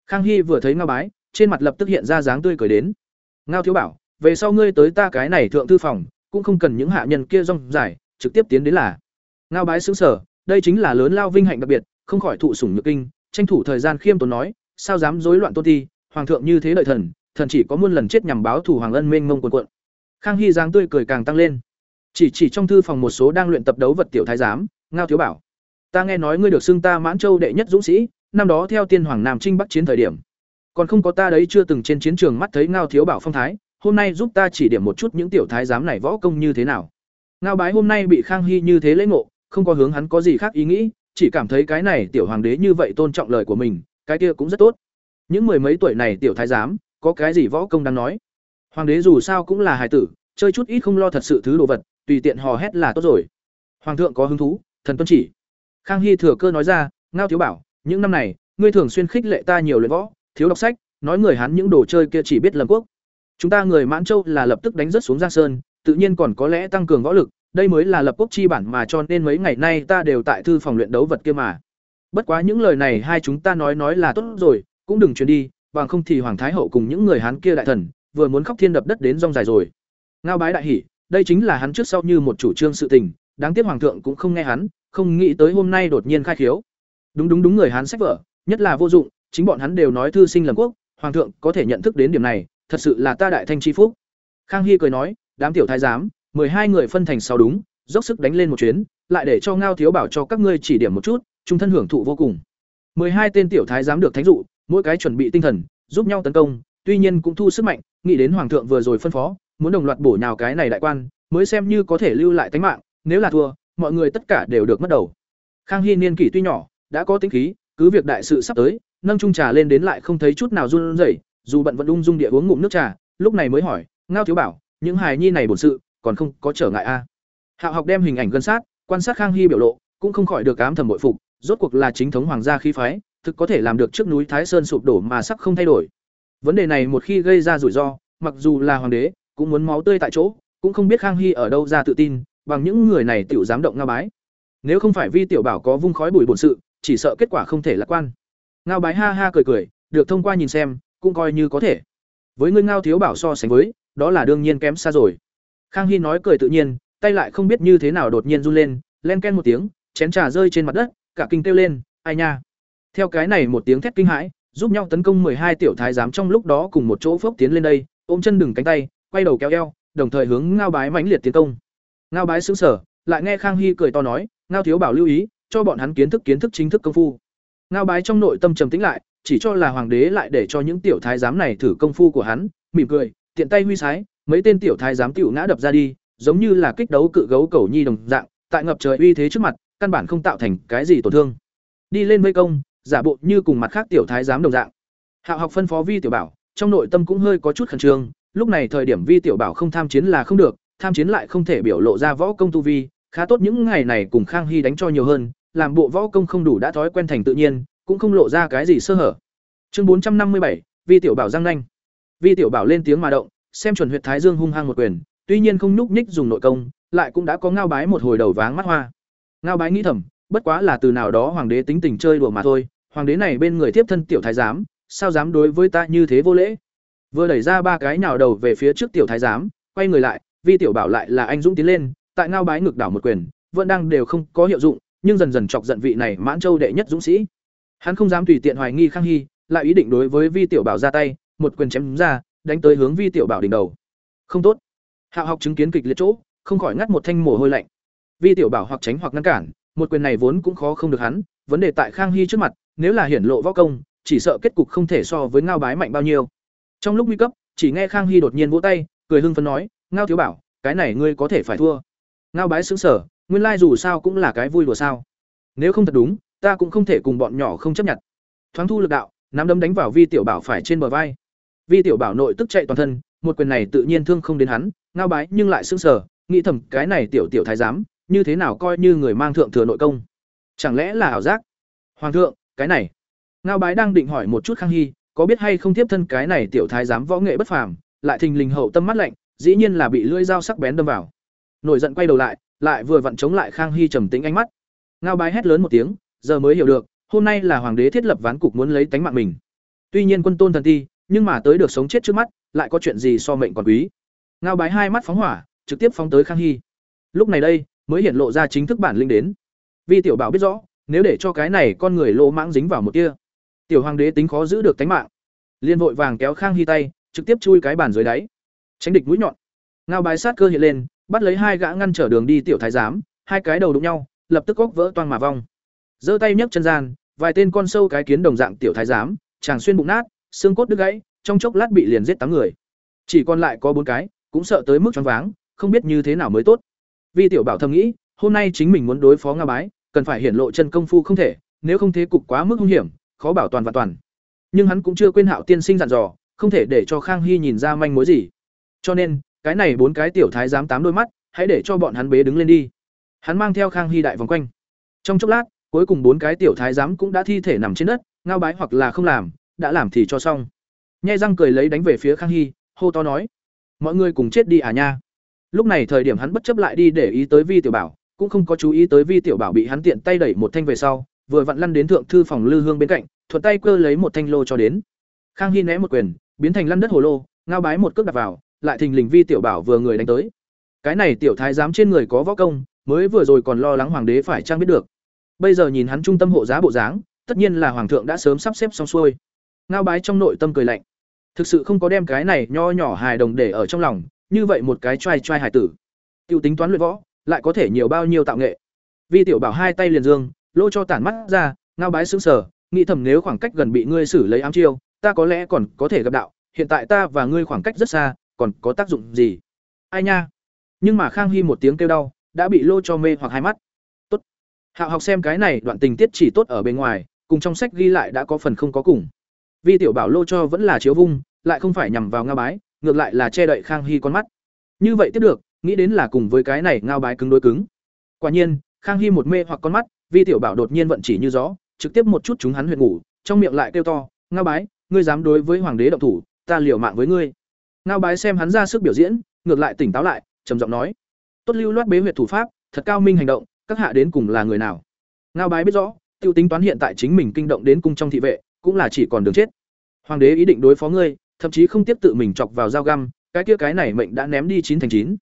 Khang Hy vừa thấy Ngao Bái, trên mặt lập tức hiện ra dáng tươi cười đến. Ngao thiếu bảo, về sau ngươi tới ta cái này thượng thư phòng, cũng không cần những hạ nhân kia rong giải, trực tiếp tiến đến là. Ngao Bái sững sở, đây chính là lớn lao vinh hạnh đặc biệt, không khỏi thụ sủng nhược kinh, tranh thủ thời gian khiêm tốn nói, sao dám rối loạn tôn ti, hoàng thượng như thế lợi thần, thần chỉ có muôn lần chết nhằm báo thù hoàng ân mênh mông quần quận. Khang Hy dáng tươi cười càng tăng lên. Chỉ chỉ trong thư phòng một số đang luyện tập đấu vật tiểu thái giám, Ngao thiếu bảo, ta nghe nói ngươi được xưng ta Mãn Châu đệ nhất dũng sĩ, năm đó theo tiên hoàng Nam Trinh Bắc chiến thời điểm, còn không có ta đấy chưa từng trên chiến trường mắt thấy Ngao thiếu bảo phong thái, hôm nay giúp ta chỉ điểm một chút những tiểu thái giám này võ công như thế nào. Ngao bái hôm nay bị Khang Hy như thế lễ ngộ, không có hướng hắn có gì khác ý nghĩ, chỉ cảm thấy cái này tiểu hoàng đế như vậy tôn trọng lời của mình, cái kia cũng rất tốt. Những mười mấy tuổi này tiểu thái giám, có cái gì võ công đang nói. Hoàng đế dù sao cũng là hài tử, chơi chút ít không lo thật sự thứ đồ vật, tùy tiện hò hét là tốt rồi. Hoàng thượng có hứng thú, thần tuân chỉ. Khang Hy thừa cơ nói ra, ngao thiếu bảo, những năm này, ngươi thường xuyên khích lệ ta nhiều luyện võ, thiếu đọc sách, nói người Hán những đồ chơi kia chỉ biết lầm quốc. Chúng ta người Mãn Châu là lập tức đánh rất xuống Giang Sơn, tự nhiên còn có lẽ tăng cường võ lực, đây mới là lập quốc chi bản mà cho nên mấy ngày nay ta đều tại thư phòng luyện đấu vật kia mà. Bất quá những lời này hai chúng ta nói nói là tốt rồi, cũng đừng truyền đi, bằng không thì hoàng thái hậu cùng những người Hán kia đại thần, vừa muốn khóc thiên đập đất đến rong dài rồi. Ngao bái đại hỉ, đây chính là hắn trước sau như một chủ trương sự tình, đáng tiếc hoàng thượng cũng không nghe hắn, không nghĩ tới hôm nay đột nhiên khai khiếu. Đúng đúng đúng người hắn sách vở, nhất là vô dụng, chính bọn hắn đều nói thư sinh lầm quốc, hoàng thượng có thể nhận thức đến điểm này, thật sự là ta đại thanh chi phúc. Khang Hy cười nói, đám tiểu thái giám, hai người phân thành sáu đúng, dốc sức đánh lên một chuyến, lại để cho Ngao thiếu bảo cho các ngươi chỉ điểm một chút, trung thân hưởng thụ vô cùng. hai tên tiểu thái giám được thánh dụ, mỗi cái chuẩn bị tinh thần, giúp nhau tấn công, tuy nhiên cũng thu sức mạnh, nghĩ đến hoàng thượng vừa rồi phân phó, muốn đồng loạt bổ nhào cái này đại quan, mới xem như có thể lưu lại tính mạng, nếu là thua, mọi người tất cả đều được mất đầu. Khang Hy niên kỷ tuy nhỏ, đã có tính khí, cứ việc đại sự sắp tới, nâng chung trà lên đến lại không thấy chút nào run rẩy, dù bận vẫn ung dung địa uống ngụm nước trà, lúc này mới hỏi, "Ngao thiếu bảo, những hài nhi này bổn sự, còn không có trở ngại a?" À? Hạo học đem hình ảnh gần sát, quan sát Khang Hy biểu lộ, cũng không khỏi được ám thầm bội phục, rốt cuộc là chính thống hoàng gia khí phái, thực có thể làm được trước núi Thái Sơn sụp đổ mà sắc không thay đổi. Vấn đề này một khi gây ra rủi ro, mặc dù là hoàng đế, cũng muốn máu tươi tại chỗ, cũng không biết Khang Hy ở đâu ra tự tin, bằng những người này tiểu dám động ngao bái. Nếu không phải Vi tiểu bảo có vung khói bụi bổn sự, chỉ sợ kết quả không thể lạc quan. Ngao bái ha ha cười cười, được thông qua nhìn xem, cũng coi như có thể. Với ngươi ngao thiếu bảo so sánh với, đó là đương nhiên kém xa rồi. Khang Hy nói cười tự nhiên, tay lại không biết như thế nào đột nhiên run lên, len ken một tiếng, chén trà rơi trên mặt đất, cả kinh kêu lên, ai nha. Theo cái này một tiếng thét kinh hãi, giúp nhau tấn công hai tiểu thái giám trong lúc đó cùng một chỗ phốc tiến lên đây, ôm chân đừng cánh tay, quay đầu kéo eo, đồng thời hướng Ngao Bái mãnh liệt tiến công. Ngao Bái sững sờ, lại nghe Khang Hy cười to nói, "Ngao thiếu bảo lưu ý, cho bọn hắn kiến thức kiến thức chính thức công phu." Ngao Bái trong nội tâm trầm tĩnh lại, chỉ cho là hoàng đế lại để cho những tiểu thái giám này thử công phu của hắn, mỉm cười, tiện tay huy sái, mấy tên tiểu thái giám tiểu ngã đập ra đi, giống như là kích đấu cự gấu cẩu nhi đồng dạng, tại ngập trời uy thế trước mặt, căn bản không tạo thành cái gì tổn thương. Đi lên vây công, giả bộ như cùng mặt khác tiểu thái giám đồng dạng. Hạo học phân phó Vi tiểu bảo, trong nội tâm cũng hơi có chút khẩn trương, lúc này thời điểm Vi tiểu bảo không tham chiến là không được, tham chiến lại không thể biểu lộ ra võ công tu vi, khá tốt những ngày này cùng Khang Hy đánh cho nhiều hơn, làm bộ võ công không đủ đã thói quen thành tự nhiên, cũng không lộ ra cái gì sơ hở. Chương bốn trăm năm mươi bảy Vi tiểu bảo giang nanh. Vi tiểu bảo lên tiếng mà động, xem chuẩn huyệt thái dương hung hăng một quyền, tuy nhiên không nhúc nhích dùng nội công, lại cũng đã có ngao bái một hồi đầu váng mắt hoa. Ngao bái nghĩ thầm, bất quá là từ nào đó hoàng đế tính tình chơi đùa mà thôi, hoàng đế này bên người tiếp thân tiểu thái giám, sao dám đối với ta như thế vô lễ. Vừa đẩy ra ba cái nhào đầu về phía trước tiểu thái giám, quay người lại, Vi tiểu bảo lại là anh dũng tiến lên, tại ngao bái ngực đảo một quyền, vẫn đang đều không có hiệu dụng, nhưng dần dần chọc giận vị này Mãn Châu đệ nhất dũng sĩ. Hắn không dám tùy tiện hoài nghi Khang Hy, lại ý định đối với Vi tiểu bảo ra tay, một quyền chém ra, đánh tới hướng Vi tiểu bảo đỉnh đầu. Không tốt. Hạo học chứng kiến kịch liệt chỗ, không khỏi ngắt một thanh mồ hôi lạnh. Vi tiểu bảo hoặc tránh hoặc ngăn cản, một quyền này vốn cũng khó không được hắn, vấn đề tại Khang Hy trước mặt, nếu là hiển lộ võ công, chỉ sợ kết cục không thể so với Ngao Bái mạnh bao nhiêu. Trong lúc nguy cấp, chỉ nghe Khang Hy đột nhiên vỗ tay, cười hưng phấn nói, "Ngao thiếu bảo, cái này ngươi có thể phải thua." Ngao Bái xứng sở nguyên lai dù sao cũng là cái vui đùa sao? Nếu không thật đúng, ta cũng không thể cùng bọn nhỏ không chấp nhận. Thoáng thu lực đạo, nắm đấm đánh vào Vi tiểu bảo phải trên bờ vai. Vi tiểu bảo nội tức chạy toàn thân, một quyền này tự nhiên thương không đến hắn, Ngao Bái nhưng lại sững sờ, nghĩ thầm cái này tiểu tiểu thái giám, như thế nào coi như người mang thượng thừa nội công? Chẳng lẽ là ảo giác? Hoàng thượng, cái này. Ngao Bái đang định hỏi một chút Khang Hy, có biết hay không tiếp thân cái này tiểu thái giám võ nghệ bất phàm, lại thình lình hậu tâm mắt lạnh, dĩ nhiên là bị lưỡi dao sắc bén đâm vào. Nổi giận quay đầu lại lại vừa vặn chống lại khang hy trầm tĩnh ánh mắt. Ngao bái hét lớn một tiếng giờ mới hiểu được hôm nay là hoàng đế thiết lập ván cục muốn lấy tánh mạng mình. Tuy nhiên quân tôn thần ti nhưng mà tới được sống chết trước mắt lại có chuyện gì so mệnh còn quý. Ngao bái hai mắt phóng hỏa trực tiếp phóng tới khang hy. Lúc này đây mới hiện lộ ra chính thức bản linh đến. Vi tiểu bảo biết rõ nếu để cho cái này con người lỗ mãng dính vào một kia tiểu hoàng đế tính khó giữ được tánh mạng. Liên vội vàng kéo khang hy tay, trực tiếp chui cái bàn dưới đáy. Tránh địch mũi nhọn. Ngao bái sát cơ hiện lên, bắt lấy hai gã ngăn trở đường đi tiểu thái giám, hai cái đầu đụng nhau, lập tức góc vỡ toang mà vong. Giơ tay nhấc chân gian, vài tên con sâu cái kiến đồng dạng tiểu thái giám, chàng xuyên bụng nát, xương cốt đứt gãy, trong chốc lát bị liền giết tám người. Chỉ còn lại có bốn cái, cũng sợ tới mức choáng váng, không biết như thế nào mới tốt. Vi tiểu bảo thầm nghĩ, hôm nay chính mình muốn đối phó nga bái, cần phải hiển lộ chân công phu không thể, nếu không thế cục quá mức hung hiểm khó bảo toàn và toàn. Nhưng hắn cũng chưa quên hạo tiên sinh dặn dò, không thể để cho khang hy nhìn ra manh mối gì. Cho nên, cái này bốn cái tiểu thái giám tám đôi mắt, hãy để cho bọn hắn bế đứng lên đi. Hắn mang theo khang hy đại vòng quanh. Trong chốc lát, cuối cùng bốn cái tiểu thái giám cũng đã thi thể nằm trên đất, ngao bái hoặc là không làm, đã làm thì cho xong. Nhai răng cười lấy đánh về phía khang hy, hô to nói, mọi người cùng chết đi à nha. Lúc này thời điểm hắn bất chấp lại đi để ý tới vi tiểu bảo, cũng không có chú ý tới vi tiểu bảo bị hắn tiện tay đẩy một thanh về sau vừa vặn lăn đến thượng thư phòng lư hương bên cạnh, thuận tay cơ lấy một thanh lô cho đến. Khang hy né một quyền, biến thành lăn đất hồ lô, ngao bái một cước đặt vào, lại thình lình vi tiểu bảo vừa người đánh tới. Cái này tiểu thái giám trên người có võ công, mới vừa rồi còn lo lắng hoàng đế phải trang biết được. Bây giờ nhìn hắn trung tâm hộ giá bộ dáng, tất nhiên là hoàng thượng đã sớm sắp xếp xong xuôi. Ngao bái trong nội tâm cười lạnh. Thực sự không có đem cái này nho nhỏ hài đồng để ở trong lòng, như vậy một cái trai trai hài tử. Tiêu tính toán luyện võ, lại có thể nhiều bao nhiêu tạo nghệ. Vi tiểu bảo hai tay liền dương lô cho tản mắt ra, ngao bái sững sờ, nghĩ thầm nếu khoảng cách gần bị ngươi xử lấy ám chiêu, ta có lẽ còn có thể gặp đạo, hiện tại ta và ngươi khoảng cách rất xa, còn có tác dụng gì? Ai nha? Nhưng mà khang hy một tiếng kêu đau, đã bị lô cho mê hoặc hai mắt. Tốt. Hạo học xem cái này, đoạn tình tiết chỉ tốt ở bên ngoài, cùng trong sách ghi lại đã có phần không có cùng. Vi tiểu bảo lô cho vẫn là chiếu vung, lại không phải nhằm vào ngao bái, ngược lại là che đậy khang hy con mắt. Như vậy tiếp được, nghĩ đến là cùng với cái này ngao bái cứng đối cứng. Quả nhiên, khang hy một mê hoặc con mắt vi tiểu bảo đột nhiên vận chỉ như gió, trực tiếp một chút chúng hắn huyệt ngủ, trong miệng lại kêu to, ngao bái, ngươi dám đối với hoàng đế động thủ, ta liều mạng với ngươi. Ngao bái xem hắn ra sức biểu diễn, ngược lại tỉnh táo lại, trầm giọng nói, tốt lưu loát bế huyệt thủ pháp, thật cao minh hành động, các hạ đến cùng là người nào? Ngao bái biết rõ, tiêu tính toán hiện tại chính mình kinh động đến cung trong thị vệ, cũng là chỉ còn đường chết. Hoàng đế ý định đối phó ngươi, thậm chí không tiếp tự mình chọc vào dao găm, cái kia cái này mệnh đã ném đi chín thành chín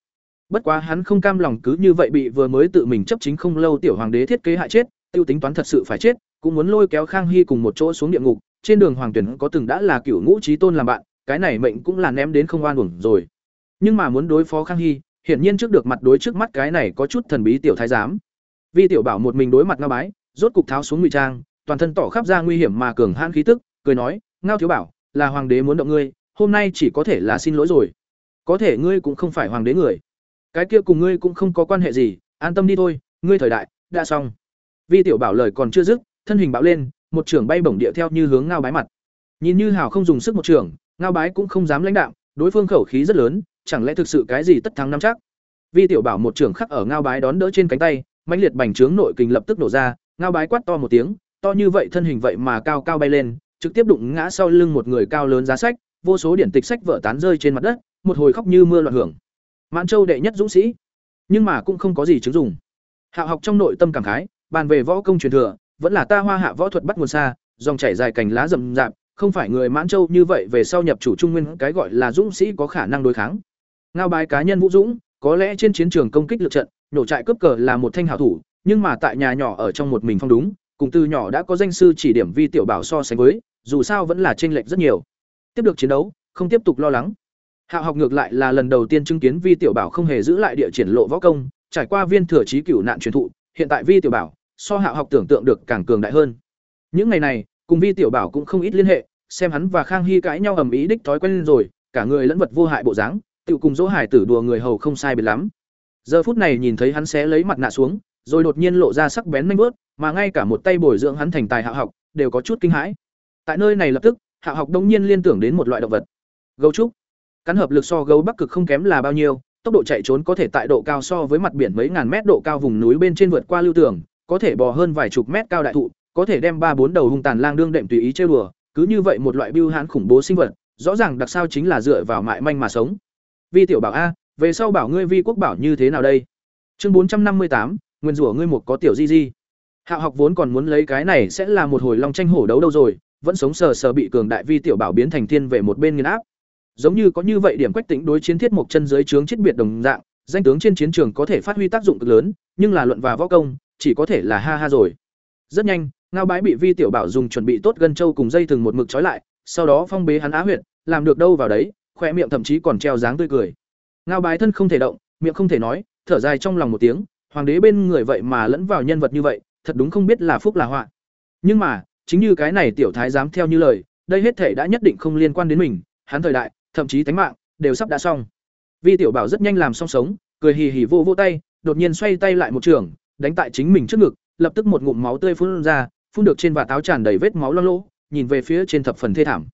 bất quá hắn không cam lòng cứ như vậy bị vừa mới tự mình chấp chính không lâu tiểu hoàng đế thiết kế hại chết, tiêu tính toán thật sự phải chết, cũng muốn lôi kéo khang hy cùng một chỗ xuống địa ngục. Trên đường hoàng tuyển có từng đã là cựu ngũ trí tôn làm bạn, cái này mệnh cũng là ném đến không oan uổng rồi. Nhưng mà muốn đối phó khang hy, hiển nhiên trước được mặt đối trước mắt cái này có chút thần bí tiểu thái giám. Vi tiểu bảo một mình đối mặt ngao bái, rốt cục tháo xuống ngụy trang, toàn thân tỏ khắp ra nguy hiểm mà cường hãn khí tức, cười nói, ngao thiếu bảo, là hoàng đế muốn động ngươi, hôm nay chỉ có thể là xin lỗi rồi. Có thể ngươi cũng không phải hoàng đế người cái kia cùng ngươi cũng không có quan hệ gì, an tâm đi thôi, ngươi thời đại, đã xong. Vi tiểu bảo lời còn chưa dứt, thân hình bạo lên, một trưởng bay bổng địa theo như hướng ngao bái mặt. Nhìn như hào không dùng sức một trưởng, ngao bái cũng không dám lãnh đạo đối phương khẩu khí rất lớn, chẳng lẽ thực sự cái gì tất thắng năm chắc? Vi tiểu bảo một trưởng khắc ở ngao bái đón đỡ trên cánh tay, mãnh liệt bành trướng nội kình lập tức nổ ra, ngao bái quát to một tiếng, to như vậy thân hình vậy mà cao cao bay lên, trực tiếp đụng ngã sau lưng một người cao lớn giá sách, vô số điển tịch sách vỡ tán rơi trên mặt đất, một hồi khóc như mưa loạn hưởng mãn châu đệ nhất dũng sĩ. Nhưng mà cũng không có gì chứng dùng. Hạo học trong nội tâm cảm khái, bàn về võ công truyền thừa, vẫn là ta hoa hạ võ thuật bắt nguồn xa, dòng chảy dài cành lá rậm rạp, không phải người mãn châu như vậy về sau nhập chủ trung nguyên cái gọi là dũng sĩ có khả năng đối kháng. Ngao bài cá nhân vũ dũng, có lẽ trên chiến trường công kích lượt trận, nổ trại cướp cờ là một thanh hảo thủ, nhưng mà tại nhà nhỏ ở trong một mình phong đúng, cùng từ nhỏ đã có danh sư chỉ điểm vi tiểu bảo so sánh với, dù sao vẫn là chênh lệch rất nhiều. Tiếp được chiến đấu, không tiếp tục lo lắng hạ học ngược lại là lần đầu tiên chứng kiến vi tiểu bảo không hề giữ lại địa triển lộ võ công, trải qua viên thừa trí cửu nạn truyền thụ, hiện tại vi tiểu bảo so hạ học tưởng tượng được càng cường đại hơn. Những ngày này, cùng vi tiểu bảo cũng không ít liên hệ, xem hắn và khang hy cãi nhau ầm ĩ đích thói quen rồi, cả người lẫn vật vô hại bộ dáng tự cùng dỗ hải tử đùa người hầu không sai biệt lắm. Giờ phút này nhìn thấy hắn xé lấy mặt nạ xuống, rồi đột nhiên lộ ra sắc bén manh bớt mà ngay cả một tay bồi dưỡng hắn thành tài hạ học, đều có chút kinh hãi. Tại nơi này lập tức, hạ học đông nhiên liên tưởng đến một loại động vật. Gấu trúc cắn hợp lực so gấu bắc cực không kém là bao nhiêu, tốc độ chạy trốn có thể tại độ cao so với mặt biển mấy ngàn mét độ cao vùng núi bên trên vượt qua lưu tường có thể bò hơn vài chục mét cao đại thụ, có thể đem ba bốn đầu hung tàn lang đương đệm tùy ý chơi đùa, cứ như vậy một loại bưu hãn khủng bố sinh vật, rõ ràng đặc sao chính là dựa vào mại manh mà sống. Vi tiểu bảo a, về sau bảo ngươi vi quốc bảo như thế nào đây? Chương bốn trăm năm mươi tám nguyên rủa ngươi một có tiểu di di. Hạo học vốn còn muốn lấy cái này sẽ là một hồi long tranh hổ đấu đâu rồi, vẫn sống sờ sờ bị cường đại vi tiểu bảo biến thành thiên về một bên nghiền áp giống như có như vậy điểm quách tính đối chiến thiết mộc chân dưới trướng chết biệt đồng dạng, danh tướng trên chiến trường có thể phát huy tác dụng cực lớn, nhưng là luận và võ công, chỉ có thể là ha ha rồi. Rất nhanh, ngao bái bị vi tiểu bảo dùng chuẩn bị tốt gân châu cùng dây thừng một mực trói lại, sau đó phong bế hắn á huyệt, làm được đâu vào đấy, khoe miệng thậm chí còn treo dáng tươi cười. Ngao bái thân không thể động, miệng không thể nói, thở dài trong lòng một tiếng, hoàng đế bên người vậy mà lẫn vào nhân vật như vậy, thật đúng không biết là phúc là họa. Nhưng mà, chính như cái này tiểu thái dám theo như lời, đây hết thể đã nhất định không liên quan đến mình, hắn thời đại thậm chí tánh mạng, đều sắp đã xong. Vi tiểu bảo rất nhanh làm xong sống, cười hì hì vô vô tay, đột nhiên xoay tay lại một trường, đánh tại chính mình trước ngực, lập tức một ngụm máu tươi phun ra, phun được trên và táo tràn đầy vết máu loang lỗ, nhìn về phía trên thập phần thê thảm.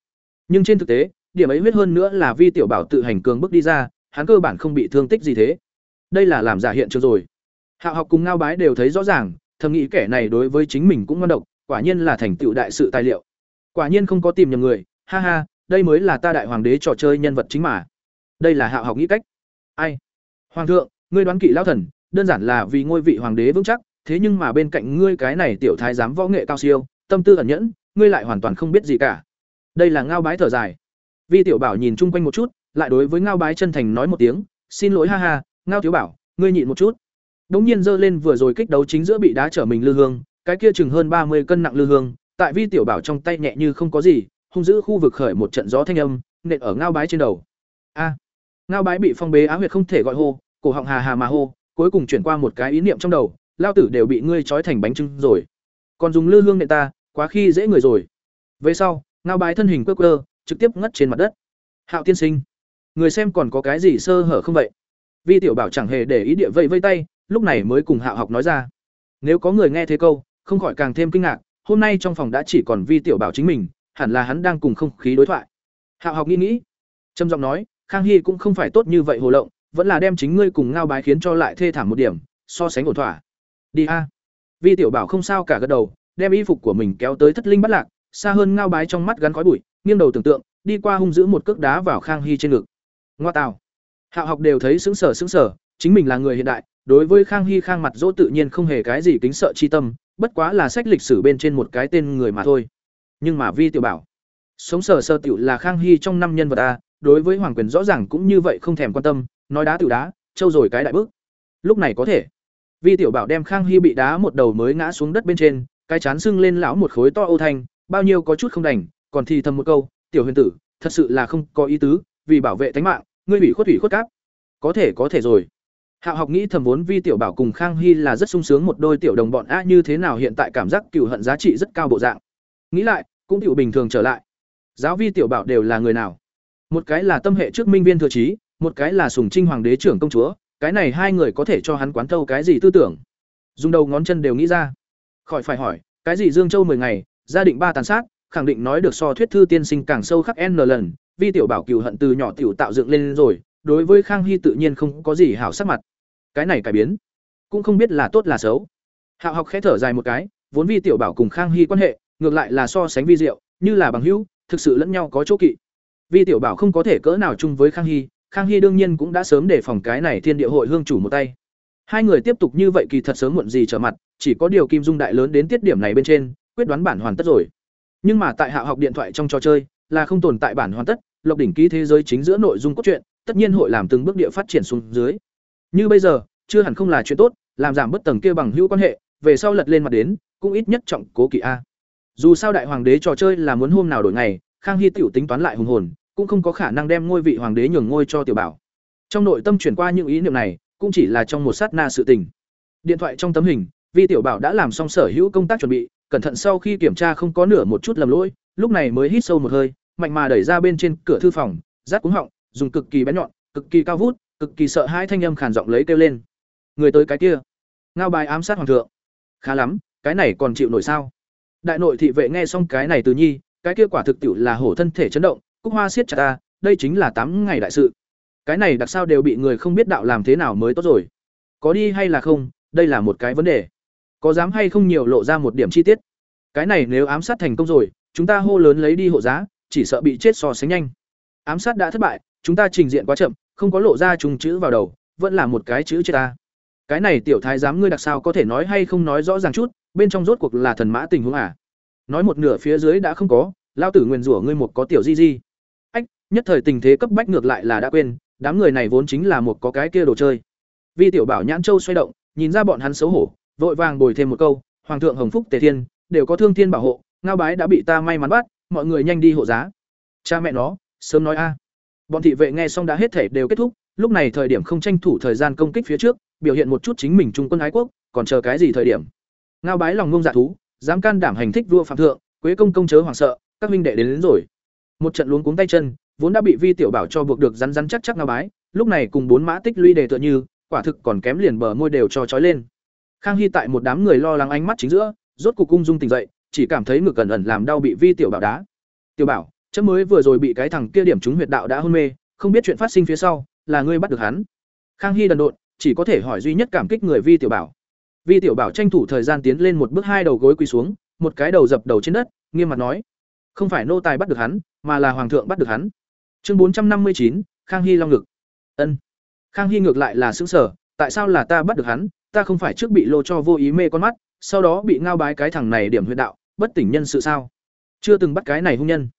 Nhưng trên thực tế, điểm ấy huyết hơn nữa là vi tiểu bảo tự hành cường bước đi ra, hắn cơ bản không bị thương tích gì thế. Đây là làm giả hiện trường rồi. Hạo học cùng ngao bái đều thấy rõ ràng, thầm nghĩ kẻ này đối với chính mình cũng ngon độc, quả nhiên là thành tựu đại sự tài liệu. Quả nhiên không có tìm nhầm người, ha ha đây mới là ta đại hoàng đế trò chơi nhân vật chính mà. Đây là hạo học nghĩ cách. Ai? Hoàng thượng, ngươi đoán kỵ lão thần, đơn giản là vì ngôi vị hoàng đế vững chắc, thế nhưng mà bên cạnh ngươi cái này tiểu thái giám võ nghệ cao siêu, tâm tư ẩn nhẫn, ngươi lại hoàn toàn không biết gì cả. Đây là ngao bái thở dài. Vi tiểu bảo nhìn chung quanh một chút, lại đối với ngao bái chân thành nói một tiếng, xin lỗi, ha ha, ngao thiếu bảo, ngươi nhịn một chút. Đống nhiên giơ lên vừa rồi kích đấu chính giữa bị đá trở mình lư hương, cái kia chừng hơn ba mươi cân nặng lư hương, tại vi tiểu bảo trong tay nhẹ như không có gì hung giữ khu vực khởi một trận gió thanh âm, nện ở ngao bái trên đầu. A. Ngao bái bị phong bế á huyệt không thể gọi hô, cổ họng hà hà mà hô, cuối cùng chuyển qua một cái ý niệm trong đầu, lao tử đều bị ngươi trói thành bánh trưng rồi. Còn dùng lư hương nện ta, quá khi dễ người rồi. Về sau, ngao bái thân hình quơ quơ, trực tiếp ngất trên mặt đất. Hạo tiên sinh, người xem còn có cái gì sơ hở không vậy? Vi tiểu bảo chẳng hề để ý địa vây vây tay, lúc này mới cùng hạo học nói ra. Nếu có người nghe thế câu, không khỏi càng thêm kinh ngạc, hôm nay trong phòng đã chỉ còn vi tiểu bảo chính mình hẳn là hắn đang cùng không khí đối thoại. Hạo học nghĩ nghĩ, trầm giọng nói, khang hy cũng không phải tốt như vậy hồ lộng, vẫn là đem chính ngươi cùng ngao bái khiến cho lại thê thảm một điểm, so sánh ổn thỏa. Đi a. Vi tiểu bảo không sao cả gật đầu, đem y phục của mình kéo tới thất linh bắt lạc, xa hơn ngao bái trong mắt gắn khói bụi, nghiêng đầu tưởng tượng, đi qua hung giữ một cước đá vào khang hy trên ngực. Ngoa tào. Hạo học đều thấy xứng sở xứng sở chính mình là người hiện đại, đối với khang hy khang mặt dỗ tự nhiên không hề cái gì kính sợ chi tâm, bất quá là sách lịch sử bên trên một cái tên người mà thôi nhưng mà vi tiểu bảo, sống sờ sơ tiểu là khang hy trong năm nhân vật a, đối với hoàng quyền rõ ràng cũng như vậy không thèm quan tâm, nói đá tiểu đá, trâu rồi cái đại bước lúc này có thể, vi tiểu bảo đem khang hy bị đá một đầu mới ngã xuống đất bên trên, cái chán sưng lên lão một khối to ô thanh, bao nhiêu có chút không đành, còn thì thầm một câu, tiểu huyền tử, thật sự là không có ý tứ, vì bảo vệ tánh mạng, ngươi bị khuất ủy khuất cáp. Có thể có thể rồi. Hạo học nghĩ thầm vốn vi tiểu bảo cùng khang hy là rất sung sướng một đôi tiểu đồng bọn a, như thế nào hiện tại cảm giác cựu hận giá trị rất cao bộ dạng nghĩ lại, cũng tiểu bình thường trở lại. Giáo vi tiểu bảo đều là người nào? Một cái là tâm hệ trước minh viên thừa trí, một cái là sùng trinh hoàng đế trưởng công chúa, cái này hai người có thể cho hắn quán thâu cái gì tư tưởng? Dùng đầu ngón chân đều nghĩ ra. Khỏi phải hỏi, cái gì dương châu mười ngày, gia định ba tàn sát, khẳng định nói được so thuyết thư tiên sinh càng sâu khắc n lần, vi tiểu bảo cựu hận từ nhỏ tiểu tạo dựng lên rồi, đối với khang hy tự nhiên không có gì hảo sắc mặt. Cái này cải biến, cũng không biết là tốt là xấu. Hạo học khẽ thở dài một cái, vốn vi tiểu bảo cùng khang hy quan hệ ngược lại là so sánh vi diệu, như là bằng hữu, thực sự lẫn nhau có chỗ kỵ. Vi tiểu bảo không có thể cỡ nào chung với khang hy khang hy đương nhiên cũng đã sớm để phòng cái này thiên địa hội hương chủ một tay. Hai người tiếp tục như vậy kỳ thật sớm muộn gì trở mặt, chỉ có điều kim dung đại lớn đến tiết điểm này bên trên, quyết đoán bản hoàn tất rồi. Nhưng mà tại hạ học điện thoại trong trò chơi, là không tồn tại bản hoàn tất, lộc đỉnh ký thế giới chính giữa nội dung cốt truyện, tất nhiên hội làm từng bước địa phát triển xuống dưới. Như bây giờ, chưa hẳn không là chuyện tốt, làm giảm bất tầng kia bằng hữu quan hệ, về sau lật lên mặt đến, cũng ít nhất trọng cố kỵ a dù sao đại hoàng đế trò chơi là muốn hôm nào đổi ngày, khang hy tiểu tính toán lại hùng hồn, cũng không có khả năng đem ngôi vị hoàng đế nhường ngôi cho tiểu bảo. Trong nội tâm chuyển qua những ý niệm này, cũng chỉ là trong một sát na sự tình. Điện thoại trong tấm hình, vi tiểu bảo đã làm xong sở hữu công tác chuẩn bị, cẩn thận sau khi kiểm tra không có nửa một chút lầm lỗi, lúc này mới hít sâu một hơi, mạnh mà đẩy ra bên trên cửa thư phòng rát cúng họng, dùng cực kỳ bén nhọn, cực kỳ cao vút, cực kỳ sợ hai thanh âm khàn giọng lấy kêu lên. Người tới cái kia. Ngao bài ám sát hoàng thượng. Khá lắm, cái này còn chịu nổi sao? Đại nội thị vệ nghe xong cái này từ nhi cái kia quả thực tiệu là hổ thân thể chấn động cúc hoa siết chặt ta đây chính là tám ngày đại sự. Cái này đặc sao đều bị người không biết đạo làm thế nào mới tốt rồi. Có đi hay là không đây là một cái vấn đề. Có dám hay không nhiều lộ ra một điểm chi tiết. Cái này nếu ám sát thành công rồi chúng ta hô lớn lấy đi hộ giá chỉ sợ bị chết so sánh nhanh. Ám sát đã thất bại chúng ta trình diện quá chậm không có lộ ra trùng chữ vào đầu, vẫn là một cái chữ chết ta. Cái này tiểu thái giám ngươi đặc sao có thể nói hay không nói rõ ràng chút, bên trong rốt cuộc là thần mã tình huống à? Nói một nửa phía dưới đã không có, lao tử nguyền rủa ngươi một có tiểu di di. Ách, nhất thời tình thế cấp bách ngược lại là đã quên, đám người này vốn chính là một có cái kia đồ chơi. Vi tiểu bảo nhãn châu xoay động, nhìn ra bọn hắn xấu hổ, vội vàng bồi thêm một câu, hoàng thượng hồng phúc tề thiên, đều có thương thiên bảo hộ, ngao bái đã bị ta may mắn bắt, mọi người nhanh đi hộ giá. Cha mẹ nó, sớm nói a. Bọn thị vệ nghe xong đã hết thể đều kết thúc, lúc này thời điểm không tranh thủ thời gian công kích phía trước, biểu hiện một chút chính mình trung quân ái quốc, còn chờ cái gì thời điểm. Ngao bái lòng ngông dạ thú, dám can đảm hành thích vua phạm thượng, quế công công chớ hoảng sợ, các minh đệ đến, đến rồi. Một trận luống cuống tay chân, vốn đã bị Vi tiểu bảo cho buộc được rắn rắn chắc chắc ngao bái, lúc này cùng bốn mã tích lũy đề tựa như, quả thực còn kém liền bờ môi đều cho trói lên. Khang Hy tại một đám người lo lắng ánh mắt chính giữa, rốt cục cung dung tỉnh dậy, chỉ cảm thấy ngực ẩn ẩn làm đau bị Vi tiểu bảo đá. Tiểu bảo, chấm mới vừa rồi bị cái thằng kia điểm trúng huyệt đạo đã hôn mê, không biết chuyện phát sinh phía sau, là ngươi bắt được hắn. Khang Hy đần độn, chỉ có thể hỏi duy nhất cảm kích người Vi tiểu bảo. Vi tiểu bảo tranh thủ thời gian tiến lên một bước hai đầu gối quỳ xuống, một cái đầu dập đầu trên đất, nghiêm mặt nói: "Không phải nô tài bắt được hắn, mà là hoàng thượng bắt được hắn." Chương bốn trăm năm mươi chín Khang Hy long ngực. Ân. Khang Hy ngược lại là sững sở, tại sao là ta bắt được hắn, ta không phải trước bị lô cho vô ý mê con mắt, sau đó bị ngao bái cái thằng này điểm huyệt đạo, bất tỉnh nhân sự sao? Chưa từng bắt cái này hung nhân.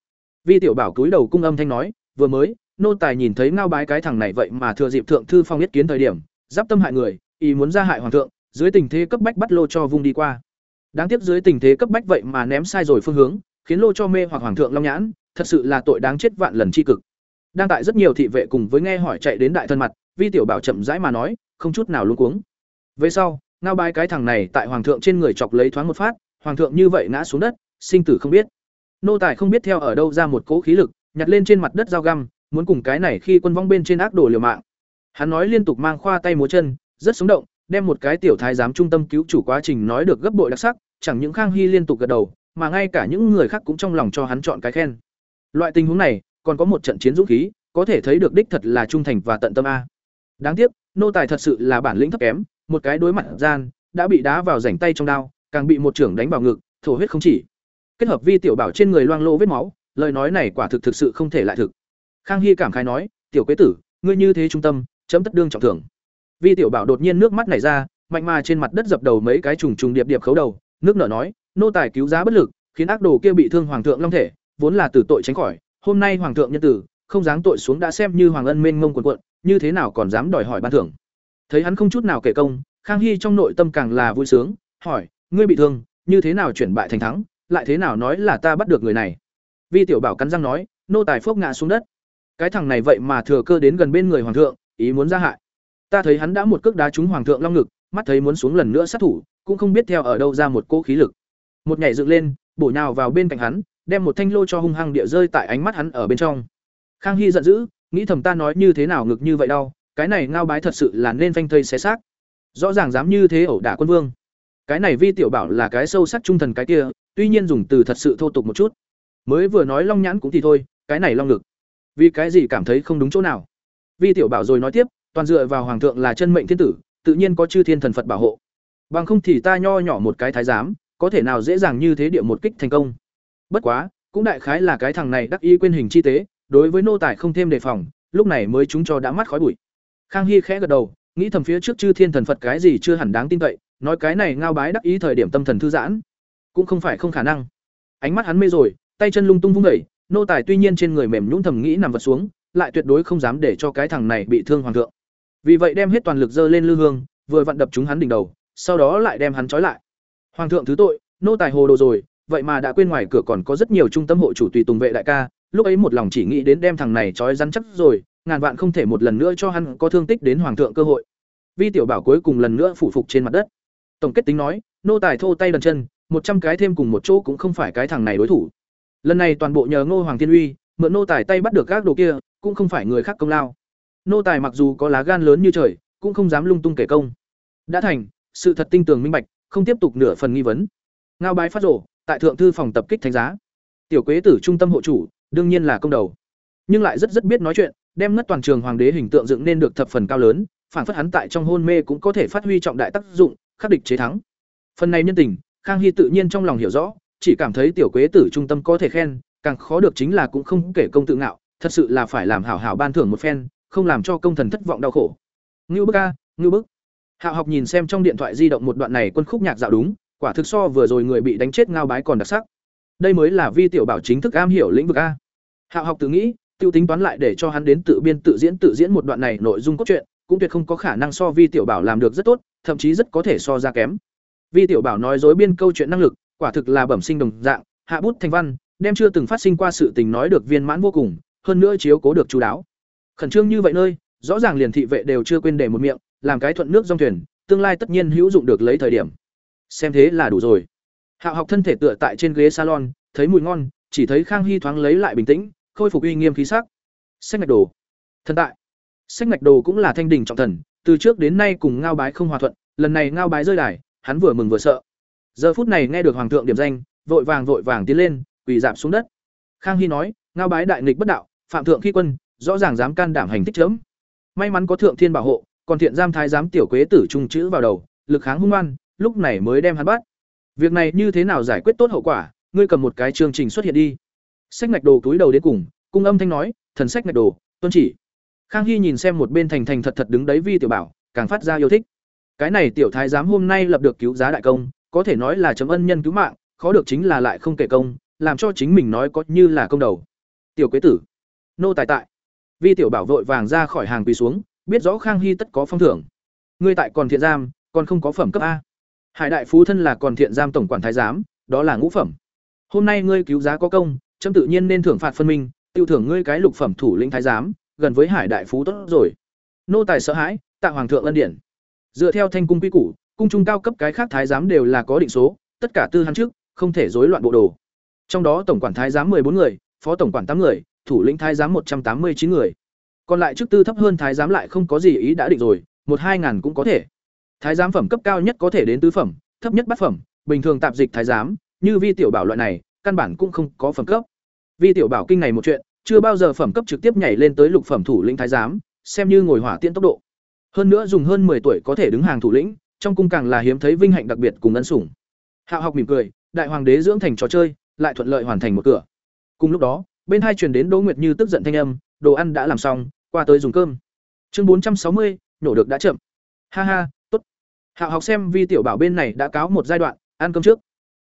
Vi tiểu bảo cúi đầu cung âm thanh nói, vừa mới, nô tài nhìn thấy ngao bái cái thằng này vậy mà thừa dịp thượng thư phong yết kiến thời điểm, giáp tâm hại người, ý muốn ra hại hoàng thượng, dưới tình thế cấp bách bắt lô cho vung đi qua. Đáng tiếc dưới tình thế cấp bách vậy mà ném sai rồi phương hướng, khiến lô cho mê hoặc hoàng thượng long nhãn, thật sự là tội đáng chết vạn lần chi cực. Đang tại rất nhiều thị vệ cùng với nghe hỏi chạy đến đại thân mặt, Vi tiểu bảo chậm rãi mà nói, không chút nào luôn cuống. Về sau, ngao bái cái thằng này tại hoàng thượng trên người chọc lấy thoáng một phát, hoàng thượng như vậy ngã xuống đất, sinh tử không biết. Nô tài không biết theo ở đâu ra một cỗ khí lực, nhặt lên trên mặt đất dao găm, muốn cùng cái này khi quân vong bên trên ác đồ liều mạng. Hắn nói liên tục mang khoa tay múa chân, rất sống động, đem một cái tiểu thái giám trung tâm cứu chủ quá trình nói được gấp bội đặc sắc, chẳng những Khang Hy liên tục gật đầu, mà ngay cả những người khác cũng trong lòng cho hắn chọn cái khen. Loại tình huống này, còn có một trận chiến dũng khí, có thể thấy được đích thật là trung thành và tận tâm a. Đáng tiếc, nô tài thật sự là bản lĩnh thấp kém, một cái đối mặt gian, đã bị đá vào rảnh tay trong đao, càng bị một trưởng đánh vào ngực, thổ huyết không chỉ. Kết hợp vi tiểu bảo trên người loang lô vết máu, lời nói này quả thực thực sự không thể lại thực. Khang Hy cảm khái nói, "Tiểu quế tử, ngươi như thế trung tâm, chấm tất đương trọng thưởng." Vi tiểu bảo đột nhiên nước mắt nảy ra, mạnh mà trên mặt đất dập đầu mấy cái trùng trùng điệp điệp khấu đầu, nước nở nói, "Nô tài cứu giá bất lực, khiến ác đồ kia bị thương hoàng thượng long thể, vốn là tử tội tránh khỏi, hôm nay hoàng thượng nhân tử, không dáng tội xuống đã xem như hoàng ân mênh mông quần quận, như thế nào còn dám đòi hỏi ban thưởng." Thấy hắn không chút nào kể công, Khang Hy trong nội tâm càng là vui sướng, hỏi, "Ngươi bị thương, như thế nào chuyển bại thành thắng, lại thế nào nói là ta bắt được người này?" Vi tiểu bảo cắn răng nói, nô tài phốc ngã xuống đất. Cái thằng này vậy mà thừa cơ đến gần bên người hoàng thượng, ý muốn ra hại. Ta thấy hắn đã một cước đá trúng hoàng thượng long ngực, mắt thấy muốn xuống lần nữa sát thủ, cũng không biết theo ở đâu ra một cỗ khí lực. Một nhảy dựng lên, bổ nhào vào bên cạnh hắn, đem một thanh lô cho hung hăng địa rơi tại ánh mắt hắn ở bên trong. Khang Hy giận dữ, nghĩ thầm ta nói như thế nào ngực như vậy đau, cái này ngao bái thật sự là nên phanh thây xé xác. Rõ ràng dám như thế ẩu đả quân vương. Cái này Vi tiểu bảo là cái sâu sắc trung thần cái kia, tuy nhiên dùng từ thật sự thô tục một chút. Mới vừa nói long nhãn cũng thì thôi, cái này long ngực. Vì cái gì cảm thấy không đúng chỗ nào? Vi tiểu bảo rồi nói tiếp, toàn dựa vào hoàng thượng là chân mệnh thiên tử, tự nhiên có chư thiên thần Phật bảo hộ. Bằng không thì ta nho nhỏ một cái thái giám, có thể nào dễ dàng như thế địa một kích thành công. Bất quá, cũng đại khái là cái thằng này đắc ý quên hình chi tế, đối với nô tài không thêm đề phòng, lúc này mới chúng cho đã mắt khói bụi. Khang Hy khẽ gật đầu, nghĩ thầm phía trước chư thiên thần Phật cái gì chưa hẳn đáng tin cậy, nói cái này ngao bái đắc ý thời điểm tâm thần thư giãn, cũng không phải không khả năng. Ánh mắt hắn mê rồi, tay chân lung tung vung đẩy, nô tài tuy nhiên trên người mềm nhũn thầm nghĩ nằm vật xuống, lại tuyệt đối không dám để cho cái thằng này bị thương hoàng thượng. Vì vậy đem hết toàn lực dơ lên lư hương, vừa vặn đập chúng hắn đỉnh đầu, sau đó lại đem hắn trói lại. Hoàng thượng thứ tội, nô tài hồ đồ rồi, vậy mà đã quên ngoài cửa còn có rất nhiều trung tâm hộ chủ tùy tùng vệ đại ca, lúc ấy một lòng chỉ nghĩ đến đem thằng này trói rắn chắc rồi, ngàn vạn không thể một lần nữa cho hắn có thương tích đến hoàng thượng cơ hội. Vi tiểu bảo cuối cùng lần nữa phủ phục trên mặt đất. Tổng kết tính nói, nô tài thô tay đần chân, một trăm cái thêm cùng một chỗ cũng không phải cái thằng này đối thủ lần này toàn bộ nhờ ngô hoàng thiên uy mượn nô tài tay bắt được các đồ kia cũng không phải người khác công lao nô tài mặc dù có lá gan lớn như trời cũng không dám lung tung kể công. Đã thành sự thật tinh tường minh bạch không tiếp tục nửa phần nghi vấn. Ngao bái phát rổ tại thượng thư phòng tập kích thánh giá. Tiểu quế tử trung tâm hộ chủ đương nhiên là công đầu. Nhưng lại rất rất biết nói chuyện đem ngất toàn trường hoàng đế hình tượng dựng nên được thập phần cao lớn phản phất hắn tại trong hôn mê cũng có thể phát huy trọng đại tác dụng khắc địch chế thắng. Phần này nhân tình khang hy tự nhiên trong lòng hiểu rõ chỉ cảm thấy tiểu quế tử trung tâm có thể khen, càng khó được chính là cũng không kể công tự ngạo, thật sự là phải làm hảo hảo ban thưởng một phen, không làm cho công thần thất vọng đau khổ. Ngưu bức a, ngưu bức. Hạo học nhìn xem trong điện thoại di động một đoạn này quân khúc nhạc dạo đúng, quả thực so vừa rồi người bị đánh chết ngao bái còn đặc sắc. Đây mới là vi tiểu bảo chính thức am hiểu lĩnh vực a. Hạo học tự nghĩ, tiêu tính toán lại để cho hắn đến tự biên tự diễn tự diễn một đoạn này nội dung cốt truyện, cũng tuyệt không có khả năng so vi tiểu bảo làm được rất tốt, thậm chí rất có thể so ra kém. Vi tiểu bảo nói dối biên câu chuyện năng lực, quả thực là bẩm sinh đồng dạng, hạ bút thành văn, đem chưa từng phát sinh qua sự tình nói được viên mãn vô cùng, hơn nữa chiếu cố được chú đáo khẩn trương như vậy nơi, rõ ràng liền thị vệ đều chưa quên để một miệng, làm cái thuận nước dòng thuyền, tương lai tất nhiên hữu dụng được lấy thời điểm. Xem thế là đủ rồi. Hạo học thân thể tựa tại trên ghế salon, thấy mùi ngon, chỉ thấy khang hy thoáng lấy lại bình tĩnh, khôi phục uy nghiêm khí sắc. Sách ngạch đồ. Thần tại. Sách ngạch đồ cũng là thanh đình trọng thần, từ trước đến nay cùng ngao bái không hòa thuận, lần này ngao bái rơi đài, hắn vừa mừng vừa sợ. Giờ phút này nghe được hoàng thượng điểm danh, vội vàng vội vàng tiến lên, quỳ dạp xuống đất. Khang hy nói, ngao bái đại nghịch bất đạo, phạm thượng khi quân rõ ràng dám can đảm hành thích chấm. May mắn có thượng thiên bảo hộ, còn thiện giam thái giám tiểu quế tử trung chữ vào đầu, lực kháng hung oan, lúc này mới đem hắn bắt. Việc này như thế nào giải quyết tốt hậu quả, ngươi cầm một cái chương trình xuất hiện đi. Sách ngạch đồ túi đầu đến cùng, cung âm thanh nói, thần sách ngạch đồ, tuân chỉ. Khang hy nhìn xem một bên thành thành thật thật đứng đấy vi tiểu bảo, càng phát ra yêu thích. Cái này tiểu thái giám hôm nay lập được cứu giá đại công, có thể nói là chấm ân nhân cứu mạng, khó được chính là lại không kể công, làm cho chính mình nói có như là công đầu. Tiểu quế tử, nô tài tại vi tiểu bảo vội vàng ra khỏi hàng quỳ xuống, biết rõ khang hy tất có phong thưởng. Ngươi tại còn thiện giam, còn không có phẩm cấp a. Hải đại phú thân là còn thiện giam tổng quản thái giám, đó là ngũ phẩm. Hôm nay ngươi cứu giá có công trâm tự nhiên nên thưởng phạt phân minh, tiêu thưởng ngươi cái lục phẩm thủ lĩnh thái giám, gần với hải đại phú tốt rồi. Nô tài sợ hãi, tạ hoàng thượng ân điển. Dựa theo thanh cung quy củ, cung trung cao cấp cái khác thái giám đều là có định số, tất cả tư hắn trước, không thể rối loạn bộ đồ. Trong đó tổng quản thái giám bốn người, phó tổng quản tám người thủ lĩnh thái giám một trăm tám mươi chín người. Còn lại chức tư thấp hơn thái giám lại không có gì ý đã định rồi, một hai ngàn cũng có thể. Thái giám phẩm cấp cao nhất có thể đến tứ phẩm, thấp nhất bát phẩm, bình thường tạp dịch thái giám, như vi tiểu bảo loại này, căn bản cũng không có phẩm cấp. Vi tiểu bảo kinh này một chuyện, chưa bao giờ phẩm cấp trực tiếp nhảy lên tới lục phẩm thủ lĩnh thái giám, xem như ngồi hỏa tiễn tốc độ. Hơn nữa dùng hơn 10 tuổi có thể đứng hàng thủ lĩnh, trong cung càng là hiếm thấy vinh hạnh đặc biệt cùng ân sủng. Hạo học mỉm cười, đại hoàng đế dưỡng thành trò chơi, lại thuận lợi hoàn thành một cửa. Cùng lúc đó bên hai truyền đến đỗ nguyệt như tức giận thanh âm, đồ ăn đã làm xong, qua tới dùng cơm. Chương bốn trăm sáu mươi nhổ được đã chậm. Ha ha, tốt. Hạo học xem vi tiểu bảo bên này đã cáo một giai đoạn, ăn cơm trước.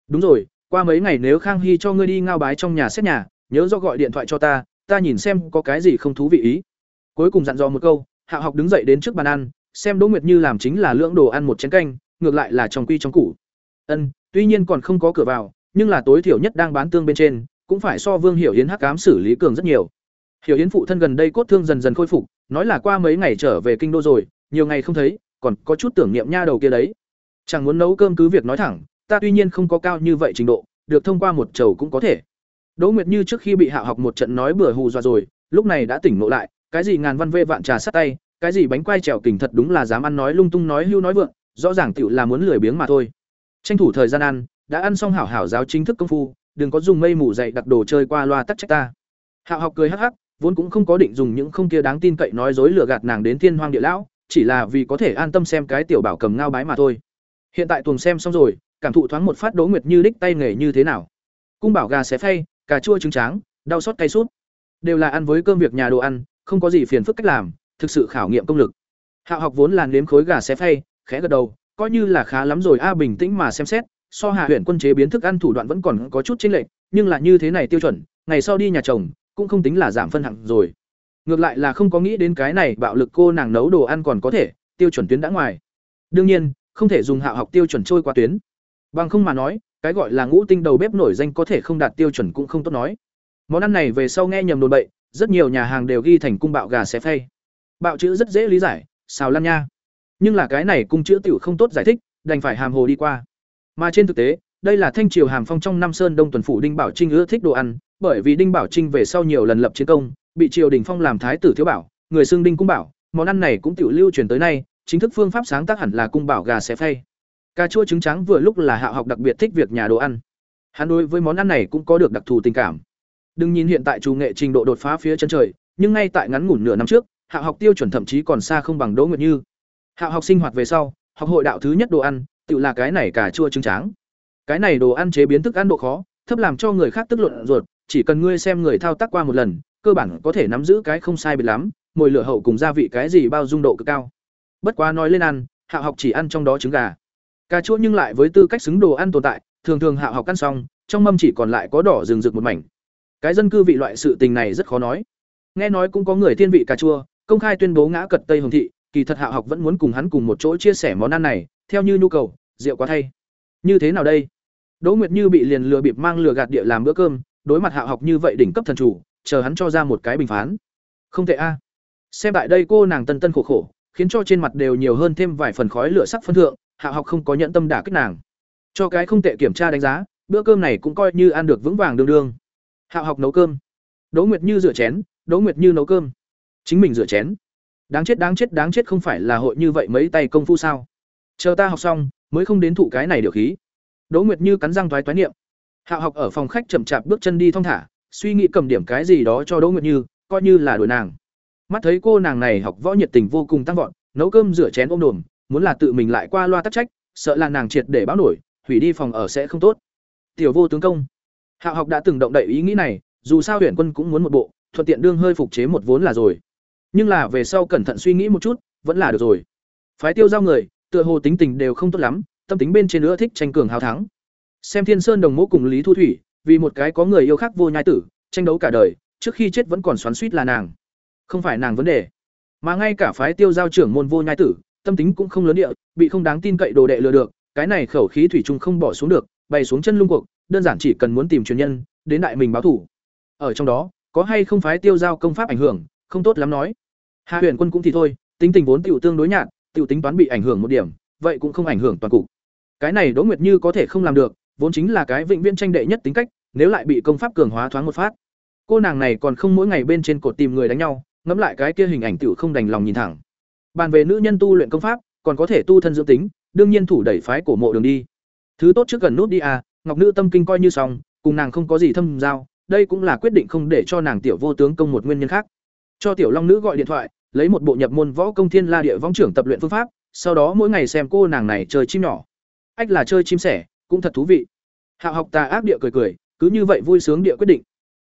Đúng rồi, qua mấy ngày nếu khang hy cho ngươi đi ngao bái trong nhà xét nhà, nhớ do gọi điện thoại cho ta ta nhìn xem có cái gì không thú vị ý. Cuối cùng dặn dò một câu hạo học đứng dậy đến trước bàn ăn, xem đỗ nguyệt như làm chính là lưỡng đồ ăn một chén canh, ngược lại là trong quy trong củ. Ân, tuy nhiên còn không có cửa vào, nhưng là tối thiểu nhất đang bán tương bên trên cũng phải so vương hiểu hiến hắc ám xử lý cường rất nhiều. Hiểu hiến phụ thân gần đây cốt thương dần dần khôi phục, nói là qua mấy ngày trở về kinh đô rồi, nhiều ngày không thấy, còn có chút tưởng niệm nha đầu kia đấy. Chẳng muốn nấu cơm cứ việc nói thẳng, ta tuy nhiên không có cao như vậy trình độ, được thông qua một chầu cũng có thể. Đỗ nguyệt như trước khi bị hạ học một trận nói bừa hù dọa rồi, lúc này đã tỉnh ngộ lại, cái gì ngàn văn vê vạn trà sát tay, cái gì bánh quai trèo kình thật đúng là dám ăn nói lung tung nói hưu nói vượng, rõ ràng tiểu là muốn lười biếng mà thôi. Tranh thủ thời gian ăn, đã ăn xong hảo hảo giáo chính thức công phu đừng có dùng mây mù dậy đặc đồ chơi qua loa tắc trách ta. Hạo học cười hắc hắc, vốn cũng không có định dùng những không kia đáng tin cậy nói dối lừa gạt nàng đến thiên hoang địa lão, chỉ là vì có thể an tâm xem cái tiểu bảo cầm ngao bái mà thôi. Hiện tại tuồng xem xong rồi, cảm thụ thoáng một phát đỗ nguyệt như đích tay nghề như thế nào. Cung bảo gà xé phay, cà chua trứng tráng, đau xót cay sút. Đều là ăn với cơm việc nhà đồ ăn, không có gì phiền phức cách làm, thực sự khảo nghiệm công lực. Hạo học vốn là nếm khối gà xé phay, khẽ gật đầu, coi như là khá lắm rồi, a bình tĩnh mà xem xét so hạ huyện quân chế biến thức ăn thủ đoạn vẫn còn có chút chênh lệch, nhưng là như thế này tiêu chuẩn, ngày sau đi nhà chồng, cũng không tính là giảm phân hạng rồi. Ngược lại là không có nghĩ đến cái này bạo lực cô nàng nấu đồ ăn còn có thể, tiêu chuẩn tuyến đã ngoài. Đương nhiên, không thể dùng hạ học tiêu chuẩn trôi qua tuyến. Bằng không mà nói, cái gọi là ngũ tinh đầu bếp nổi danh có thể không đạt tiêu chuẩn cũng không tốt nói. Món ăn này về sau nghe nhầm đồn bậy, rất nhiều nhà hàng đều ghi thành cung bạo gà xé phay. Bạo chữ rất dễ lý giải, xào lăn nha. Nhưng là cái này cung chữ tiểu không tốt giải thích, đành phải hàm hồ đi qua mà trên thực tế, đây là thanh triều hàm phong trong năm sơn đông tuần phủ đinh bảo trinh ưa thích đồ ăn, bởi vì đinh bảo trinh về sau nhiều lần lập chiến công, bị triều đình phong làm thái tử thiếu bảo, người xưng đinh cung bảo, món ăn này cũng tiểu lưu truyền tới nay, chính thức phương pháp sáng tác hẳn là cung bảo gà xé phay. Cà chua trứng trắng vừa lúc là hạ học đặc biệt thích việc nhà đồ ăn. Hắn đối với món ăn này cũng có được đặc thù tình cảm. Đừng nhìn hiện tại chủ nghệ trình độ đột phá phía chân trời, nhưng ngay tại ngắn ngủn nửa năm trước hạ học tiêu chuẩn thậm chí còn xa không bằng đỗ nguyệt như. Hạ học sinh hoạt về sau, học hội đạo thứ nhất đồ ăn tự là cái này cà chua trứng trắng cái này đồ ăn chế biến thức ăn độ khó, thấp làm cho người khác tức luận ruột, chỉ cần ngươi xem người thao tác qua một lần, cơ bản có thể nắm giữ cái không sai biệt lắm, mồi lửa hậu cùng gia vị cái gì bao dung độ cực cao. Bất quá nói lên ăn, hạ học chỉ ăn trong đó trứng gà. Cà chua nhưng lại với tư cách xứng đồ ăn tồn tại, thường thường hạ học ăn xong, trong mâm chỉ còn lại có đỏ rừng rực một mảnh. Cái dân cư vị loại sự tình này rất khó nói. Nghe nói cũng có người thiên vị cà chua, công khai tuyên bố ngã cật tây hồng thị, kỳ thật hạ học vẫn muốn cùng hắn cùng một chỗ chia sẻ món ăn này, theo như nhu cầu rượu quá thay. Như thế nào đây? Đỗ nguyệt như bị liền lừa bịp mang lừa gạt địa làm bữa cơm, đối mặt hạo học như vậy đỉnh cấp thần chủ, chờ hắn cho ra một cái bình phán. Không thể a. Xem tại đây cô nàng tân tân khổ khổ, khiến cho trên mặt đều nhiều hơn thêm vài phần khói lửa sắc phân thượng hạo học không có nhận tâm đả kích nàng. Cho cái không tệ kiểm tra đánh giá, bữa cơm này cũng coi như ăn được vững vàng đương đương. Hạo học nấu cơm. Đỗ nguyệt như rửa chén, đỗ nguyệt như nấu cơm. Chính mình rửa chén. Đáng chết đáng chết đáng chết không phải là hội như vậy mấy tay công phu sao? Chờ ta học xong mới không đến thụ cái này điều khí. Đỗ nguyệt như cắn răng thoái toái niệm. Hạo học ở phòng khách chậm chạp bước chân đi thong thả, suy nghĩ cầm điểm cái gì đó cho đỗ nguyệt như, coi như là đổi nàng. Mắt thấy cô nàng này học võ nhiệt tình vô cùng tăng vọt, nấu cơm rửa chén ôm đồm, muốn là tự mình lại qua loa tắc trách, sợ là nàng triệt để báo nổi, hủy đi phòng ở sẽ không tốt. Tiểu vô tướng công. Hạo học đã từng động đậy ý nghĩ này, dù sao huyện quân cũng muốn một bộ, thuận tiện đương hơi phục chế một vốn là rồi. Nhưng là về sau cẩn thận suy nghĩ một chút, vẫn là được rồi. Phái tiêu giao người tựa hồ tính tình đều không tốt lắm, tâm tính bên trên nữa thích tranh cường hào thắng. Xem thiên sơn đồng mẫu cùng lý thu thủy, vì một cái có người yêu khác vô nhai tử, tranh đấu cả đời, trước khi chết vẫn còn xoắn xuýt là nàng. Không phải nàng vấn đề, mà ngay cả phái tiêu giao trưởng môn vô nhai tử, tâm tính cũng không lớn địa, bị không đáng tin cậy đồ đệ lừa được, cái này khẩu khí thủy chung không bỏ xuống được, bày xuống chân lung cuộc, đơn giản chỉ cần muốn tìm truyền nhân, đến đại mình báo thủ. Ở trong đó, có hay không phái tiêu giao công pháp ảnh hưởng, không tốt lắm nói. Hạ huyền quân cũng thì thôi, tính tình vốn tiểu tương đối nhạt tiểu tính toán bị ảnh hưởng một điểm, vậy cũng không ảnh hưởng toàn cục. Cái này đỗ nguyệt như có thể không làm được, vốn chính là cái vĩnh viễn tranh đệ nhất tính cách, nếu lại bị công pháp cường hóa thoáng một phát. Cô nàng này còn không mỗi ngày bên trên cột tìm người đánh nhau, ngẫm lại cái kia hình ảnh tiểu không đành lòng nhìn thẳng. Bàn về nữ nhân tu luyện công pháp, còn có thể tu thân dưỡng tính, đương nhiên thủ đẩy phái cổ mộ đường đi. Thứ tốt trước gần nút đi à ngọc nữ tâm kinh coi như xong, cùng nàng không có gì thâm giao, đây cũng là quyết định không để cho nàng tiểu vô tướng công một nguyên nhân khác. Cho tiểu long nữ gọi điện thoại lấy một bộ nhập môn võ công thiên la địa võng trưởng tập luyện phương pháp, sau đó mỗi ngày xem cô nàng này chơi chim nhỏ. Ách là chơi chim sẻ, cũng thật thú vị. Hạ học tà ác địa cười cười, cứ như vậy vui sướng địa quyết định.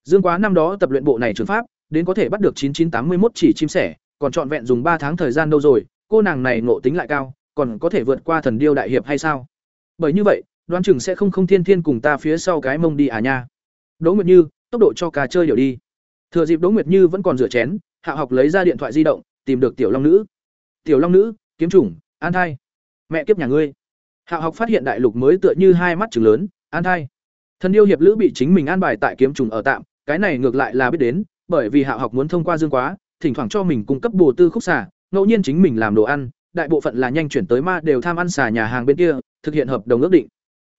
Dương quá năm đó tập luyện bộ này trường pháp, đến có thể bắt được chín chín tám mươi một chỉ chim sẻ, còn trọn vẹn dùng ba tháng thời gian đâu rồi, cô nàng này ngộ tính lại cao, còn có thể vượt qua thần điêu đại hiệp hay sao? Bởi như vậy, đoán chừng sẽ không không thiên thiên cùng ta phía sau cái mông đi à nha. Đỗ nguyệt như, tốc độ cho cá chơi điều đi. Thừa dịp đỗ nguyệt như vẫn còn rửa chén hạ học lấy ra điện thoại di động, tìm được tiểu long nữ. Tiểu long nữ, kiếm chủng, an thai. Mẹ kiếp nhà ngươi. Hạ học phát hiện đại lục mới tựa như hai mắt chừng lớn, an thai. Thần yêu hiệp lữ bị chính mình an bài tại kiếm trùng ở tạm, cái này ngược lại là biết đến, bởi vì hạ học muốn thông qua dương quá, thỉnh thoảng cho mình cung cấp bồ tư khúc xả ngẫu nhiên chính mình làm đồ ăn, đại bộ phận là nhanh chuyển tới ma đều tham ăn xả nhà hàng bên kia, thực hiện hợp đồng ước định.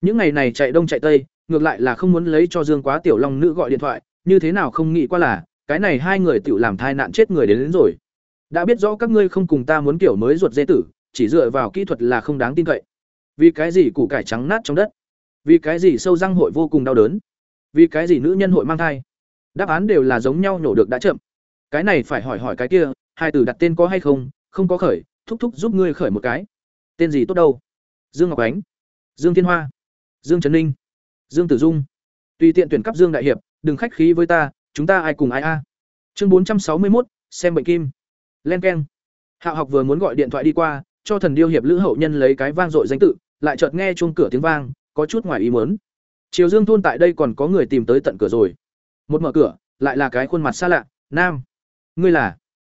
Những ngày này chạy đông chạy tây, ngược lại là không muốn lấy cho dương quá tiểu long nữ gọi điện thoại, như thế nào không nghĩ qua là cái này hai người tự làm thai nạn chết người đến, đến rồi. Đã biết rõ các ngươi không cùng ta muốn kiểu mới ruột dê tử chỉ dựa vào kỹ thuật là không đáng tin cậy. Vì cái gì củ cải trắng nát trong đất? Vì cái gì sâu răng hội vô cùng đau đớn? Vì cái gì nữ nhân hội mang thai? Đáp án đều là giống nhau nhổ được đã chậm. Cái này phải hỏi hỏi cái kia hai từ đặt tên có hay không không có khởi thúc thúc giúp ngươi khởi một cái. Tên gì tốt đâu? Dương ngọc ánh dương thiên hoa dương trấn ninh dương tử dung. Tùy tiện tuyển cấp dương đại hiệp đừng khách khí với ta chúng ta ai cùng ai a? Chương bốn trăm sáu mươi một xem bệnh kim. Len k e n hạ học vừa muốn gọi điện thoại đi qua, cho thần điêu hiệp lữ hậu nhân lấy cái vang dội danh tự, lại chợt nghe chuông cửa tiếng vang, có chút ngoài ý muốn. Triều dương thôn tại đây còn có người tìm tới tận cửa rồi. Một mở cửa, lại là cái khuôn mặt xa lạ, nam. Ngươi là?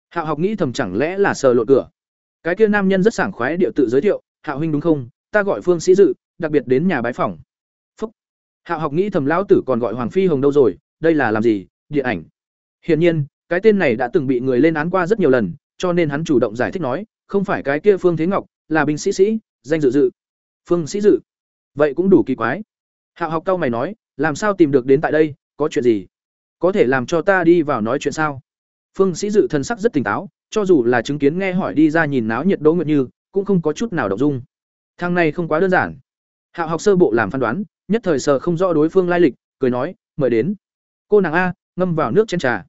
Hạ học nghĩ thầm chẳng lẽ là sờ lộ cửa? Cái kia nam nhân rất sảng khoái điệu tự giới thiệu, hạ huynh đúng không? Ta gọi phương sĩ dự, đặc biệt đến nhà bái phòng phúc. Hạ học nghĩ thầm lão tử còn gọi hoàng phi hồng đâu rồi, đây là làm gì? Điện ảnh. Hiển nhiên, cái tên này đã từng bị người lên án qua rất nhiều lần, cho nên hắn chủ động giải thích nói, không phải cái kia phương thế ngọc, là binh sĩ sĩ, danh dự dự. Phương sĩ dự. Vậy cũng đủ kỳ quái. Hạo học cao mày nói, làm sao tìm được đến tại đây, có chuyện gì? Có thể làm cho ta đi vào nói chuyện sao? Phương sĩ dự thân sắc rất tỉnh táo, cho dù là chứng kiến nghe hỏi đi ra nhìn náo nhiệt đỗ nguyệt như, cũng không có chút nào động dung. Thằng này không quá đơn giản. Hạo học sơ bộ làm phán đoán, nhất thời sờ không rõ đối phương lai lịch, cười nói, mời đến. Cô nàng a ngâm vào nước chén trà.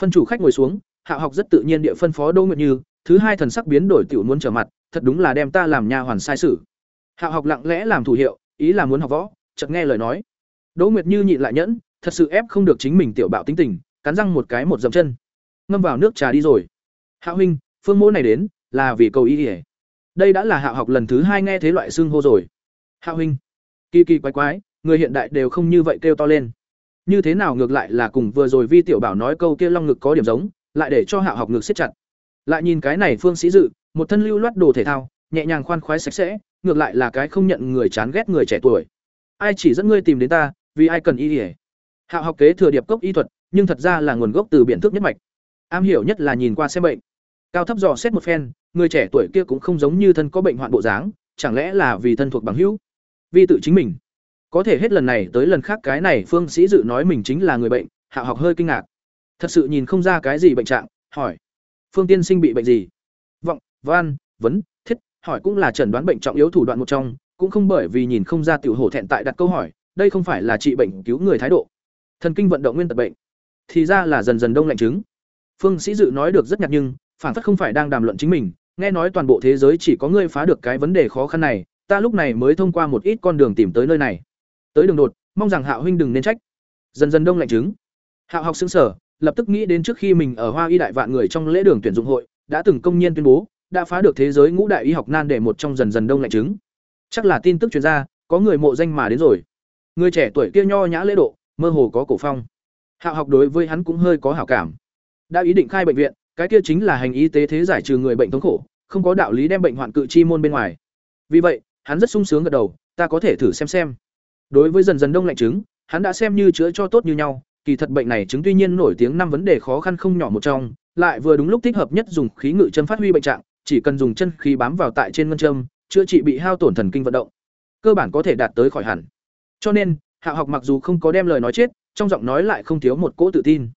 Phân chủ khách ngồi xuống hạ học rất tự nhiên địa phân phó đỗ nguyệt như thứ hai thần sắc biến đổi tiểu muốn trở mặt thật đúng là đem ta làm nha hoàn sai sử hạ học lặng lẽ làm thủ hiệu ý là muốn học võ chợt nghe lời nói. Đỗ nguyệt như nhịn lại nhẫn thật sự ép không được chính mình tiểu bạo tính tình cắn răng một cái một dậm chân. Ngâm vào nước trà đi rồi. Hạ huynh, phương mỗ này đến là vì cầu ý ỉa đây đã là hạ học lần thứ hai nghe thế loại xưng hô rồi. Hạ huynh kỳ kỳ quái quái người hiện đại đều không như vậy kêu to lên như thế nào ngược lại là cùng vừa rồi vi tiểu bảo nói câu kia long ngực có điểm giống, lại để cho Hạo học ngực siết chặt. Lại nhìn cái này phương sĩ dự, một thân lưu loát đồ thể thao, nhẹ nhàng khoan khoái sạch sẽ, ngược lại là cái không nhận người chán ghét người trẻ tuổi. Ai chỉ dẫn ngươi tìm đến ta, vì ai cần y ỉa Hạo học kế thừa điệp cốc y thuật, nhưng thật ra là nguồn gốc từ biện thức nhất mạch. Am hiểu nhất là nhìn qua xem bệnh. Cao thấp dò xét một phen, người trẻ tuổi kia cũng không giống như thân có bệnh hoạn bộ dáng, chẳng lẽ là vì thân thuộc bằng hữu? Vì tự chính mình có thể hết lần này tới lần khác cái này phương sĩ dự nói mình chính là người bệnh, hạ học hơi kinh ngạc. Thật sự nhìn không ra cái gì bệnh trạng, hỏi. Phương tiên sinh bị bệnh gì? Vọng, văn, vấn, thiết, hỏi cũng là chẩn đoán bệnh trọng yếu thủ đoạn một trong, cũng không bởi vì nhìn không ra tiểu hổ thẹn tại đặt câu hỏi, đây không phải là trị bệnh cứu người thái độ. Thần kinh vận động nguyên tật bệnh. Thì ra là dần dần đông lạnh chứng. Phương sĩ dự nói được rất nhạt nhưng, phản phất không phải đang đàm luận chính mình, nghe nói toàn bộ thế giới chỉ có ngươi phá được cái vấn đề khó khăn này, ta lúc này mới thông qua một ít con đường tìm tới nơi này tới đường đột, mong rằng hạo huynh đừng nên trách. Dần dần đông lạnh chứng hạo học xứng sở lập tức nghĩ đến trước khi mình ở hoa y đại vạn người trong lễ đường tuyển dụng hội, đã từng công nhiên tuyên bố, đã phá được thế giới ngũ đại y học nan để một trong dần dần đông lạnh chứng chắc là tin tức chuyên gia có người mộ danh mà đến rồi. Người trẻ tuổi kia nho nhã lễ độ, mơ hồ có cổ phong. Hạo học đối với hắn cũng hơi có hảo cảm. Đã ý định khai bệnh viện, cái kia chính là hành y tế thế giải trừ người bệnh thống khổ, không có đạo lý đem bệnh hoạn cự chi môn bên ngoài. Vì vậy, hắn rất sung sướng gật đầu, ta có thể thử xem xem đối với dần dần đông lạnh chứng hắn đã xem như chữa cho tốt như nhau. Kỳ thật bệnh này chứng tuy nhiên nổi tiếng năm vấn đề khó khăn không nhỏ một trong, lại vừa đúng lúc thích hợp nhất dùng khí ngự chân phát huy bệnh trạng, chỉ cần dùng chân khí bám vào tại trên ngân châm, chữa trị bị hao tổn thần kinh vận động, cơ bản có thể đạt tới khỏi hẳn. Cho nên, hạ học mặc dù không có đem lời nói chết, trong giọng nói lại không thiếu một cỗ tự tin.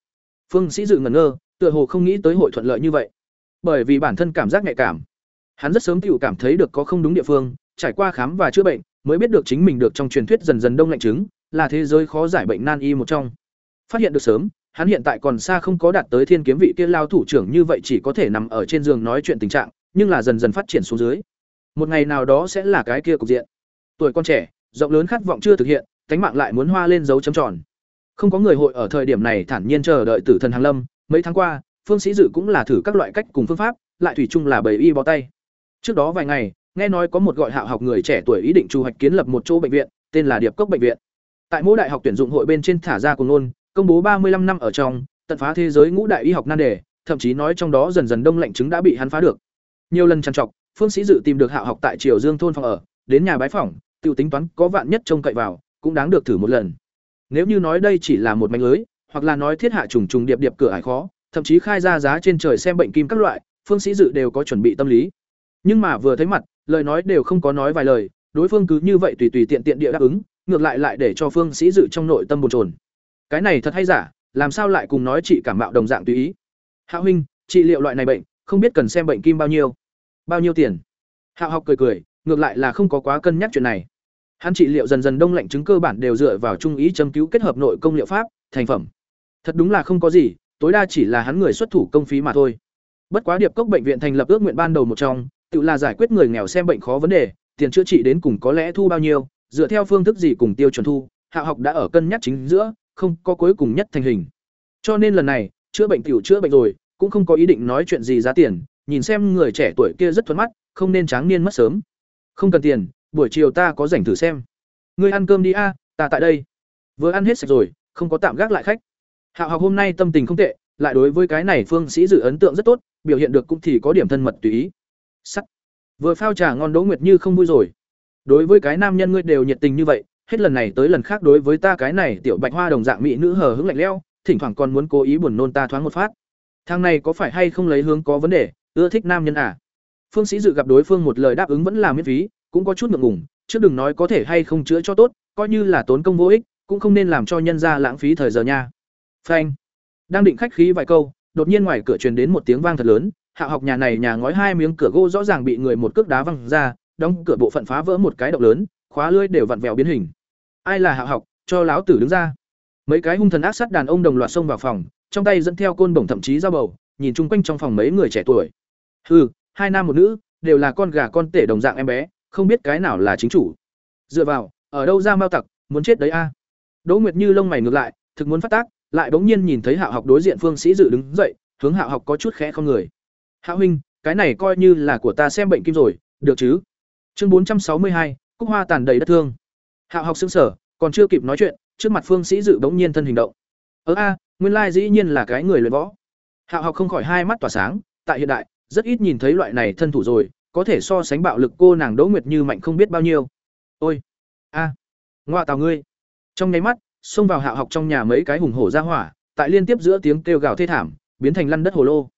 Phương sĩ dự ngẩn ngơ, tựa hồ không nghĩ tới hội thuận lợi như vậy. Bởi vì bản thân cảm giác nhạy cảm, hắn rất sớm tự cảm thấy được có không đúng địa phương, trải qua khám và chữa bệnh mới biết được chính mình được trong truyền thuyết dần dần đông lạnh chứng, là thế giới khó giải bệnh nan y một trong. Phát hiện được sớm, hắn hiện tại còn xa không có đạt tới thiên kiếm vị kia lao thủ trưởng như vậy chỉ có thể nằm ở trên giường nói chuyện tình trạng, nhưng là dần dần phát triển xuống dưới. Một ngày nào đó sẽ là cái kia cục diện. Tuổi con trẻ, rộng lớn khát vọng chưa thực hiện, cánh mạng lại muốn hoa lên dấu chấm tròn. Không có người hội ở thời điểm này thản nhiên chờ đợi tử thần hàng lâm, mấy tháng qua, phương sĩ dự cũng là thử các loại cách cùng phương pháp, lại thủy chung là bầy y bó tay. Trước đó vài ngày nghe nói có một gọi hạ học người trẻ tuổi ý định chu hoạch kiến lập một chỗ bệnh viện, tên là điệp cốc bệnh viện. Tại mỗi đại học tuyển dụng hội bên trên thả ra cùng ngôn, công bố ba mươi năm năm ở trong, tận phá thế giới ngũ đại y học nan đề, thậm chí nói trong đó dần dần đông lạnh chứng đã bị hắn phá được. Nhiều lần trằn trọc, phương sĩ dự tìm được hạ học tại triều dương thôn phòng ở, đến nhà bái phỏng tự tính toán có vạn nhất trông cậy vào, cũng đáng được thử một lần. Nếu như nói đây chỉ là một mảnh lưới, hoặc là nói thiết hạ trùng trùng điệp điệp cửa ải khó, thậm chí khai ra giá trên trời xem bệnh kim các loại, phương sĩ dự đều có chuẩn bị tâm lý. Nhưng mà vừa thấy mặt lời nói đều không có nói vài lời, đối phương cứ như vậy tùy tùy tiện tiện địa đáp ứng, ngược lại lại để cho phương sĩ dự trong nội tâm bồn trồn cái này thật hay giả, làm sao lại cùng nói chị cảm mạo đồng dạng tùy ý? Hạ huynh trị liệu loại này bệnh, không biết cần xem bệnh kim bao nhiêu? Bao nhiêu tiền? Hạ học cười cười, ngược lại là không có quá cân nhắc chuyện này. Hắn trị liệu dần dần đông lạnh chứng cơ bản đều dựa vào trung ý châm cứu kết hợp nội công liệu pháp, thành phẩm. Thật đúng là không có gì, tối đa chỉ là hắn người xuất thủ công phí mà thôi. Bất quá điệp cốc bệnh viện thành lập ước nguyện ban đầu một trong tự là giải quyết người nghèo xem bệnh khó vấn đề, tiền chữa trị đến cùng có lẽ thu bao nhiêu, dựa theo phương thức gì cùng tiêu chuẩn thu, hạ học đã ở cân nhắc chính giữa, không có cuối cùng nhất thành hình. Cho nên lần này, chữa bệnh tiểu chữa bệnh rồi, cũng không có ý định nói chuyện gì giá tiền, nhìn xem người trẻ tuổi kia rất thuận mắt, không nên tráng niên mất sớm. Không cần tiền, buổi chiều ta có rảnh thử xem. Ngươi ăn cơm đi a, ta tại đây. Vừa ăn hết sạch rồi, không có tạm gác lại khách. Hạo học hôm nay tâm tình không tệ, lại đối với cái này phương sĩ dự ấn tượng rất tốt, biểu hiện được cũng thì có điểm thân mật tùy ý sắt vừa phao trà ngon đỗ nguyệt như không vui rồi. Đối với cái nam nhân ngươi đều nhiệt tình như vậy, hết lần này tới lần khác đối với ta cái này tiểu bạch hoa đồng dạng mỹ nữ hờ hững lạnh lẽo, thỉnh thoảng còn muốn cố ý buồn nôn ta thoáng một phát. Thằng này có phải hay không lấy hướng có vấn đề, ưa thích nam nhân à? Phương sĩ dự gặp đối phương một lời đáp ứng vẫn là miễn phí, cũng có chút ngượng ngùng chứ đừng nói có thể hay không chữa cho tốt, coi như là tốn công vô ích, cũng không nên làm cho nhân ra lãng phí thời giờ nha. Phanh. Đang định khách khí vài câu, đột nhiên ngoài cửa truyền đến một tiếng vang thật lớn hạ học nhà này nhà ngói hai miếng cửa gỗ rõ ràng bị người một cước đá văng ra, đóng cửa bộ phận phá vỡ một cái động lớn, khóa lưới đều vặn vẹo biến hình. Ai là hạ học? Cho láo tử đứng ra. Mấy cái hung thần ác sát đàn ông đồng loạt xông vào phòng, trong tay dẫn theo côn bổng thậm chí dao bầu, nhìn chung quanh trong phòng mấy người trẻ tuổi. Hừ, hai nam một nữ, đều là con gà con tể đồng dạng em bé, không biết cái nào là chính chủ. Dựa vào, ở đâu ra mao tặc, muốn chết đấy a? Đỗ nguyệt như lông mày ngược lại, thực muốn phát tác, lại bỗng nhiên nhìn thấy Hạ học đối diện phương sĩ dự đứng dậy, hướng Hạ học có chút khẽ không người. Hạ huynh, cái này coi như là của ta xem bệnh kim rồi, được chứ? Chương bốn trăm sáu mươi hai, cúc hoa tàn đầy đất thương. Hạ học sững sở, còn chưa kịp nói chuyện, trước mặt Phương Sĩ Dự bỗng nhiên thân hình động. ớ a, nguyên lai dĩ nhiên là cái người luyện võ. Hạ học không khỏi hai mắt tỏa sáng, tại hiện đại, rất ít nhìn thấy loại này thân thủ rồi, có thể so sánh bạo lực cô nàng Đỗ Nguyệt Như mạnh không biết bao nhiêu. Ôi, a, ngoa tào ngươi. Trong nháy mắt, xông vào Hạ học trong nhà mấy cái hùng hổ ra hỏa, tại liên tiếp giữa tiếng kêu gào thê thảm, biến thành lăn đất hồ lô.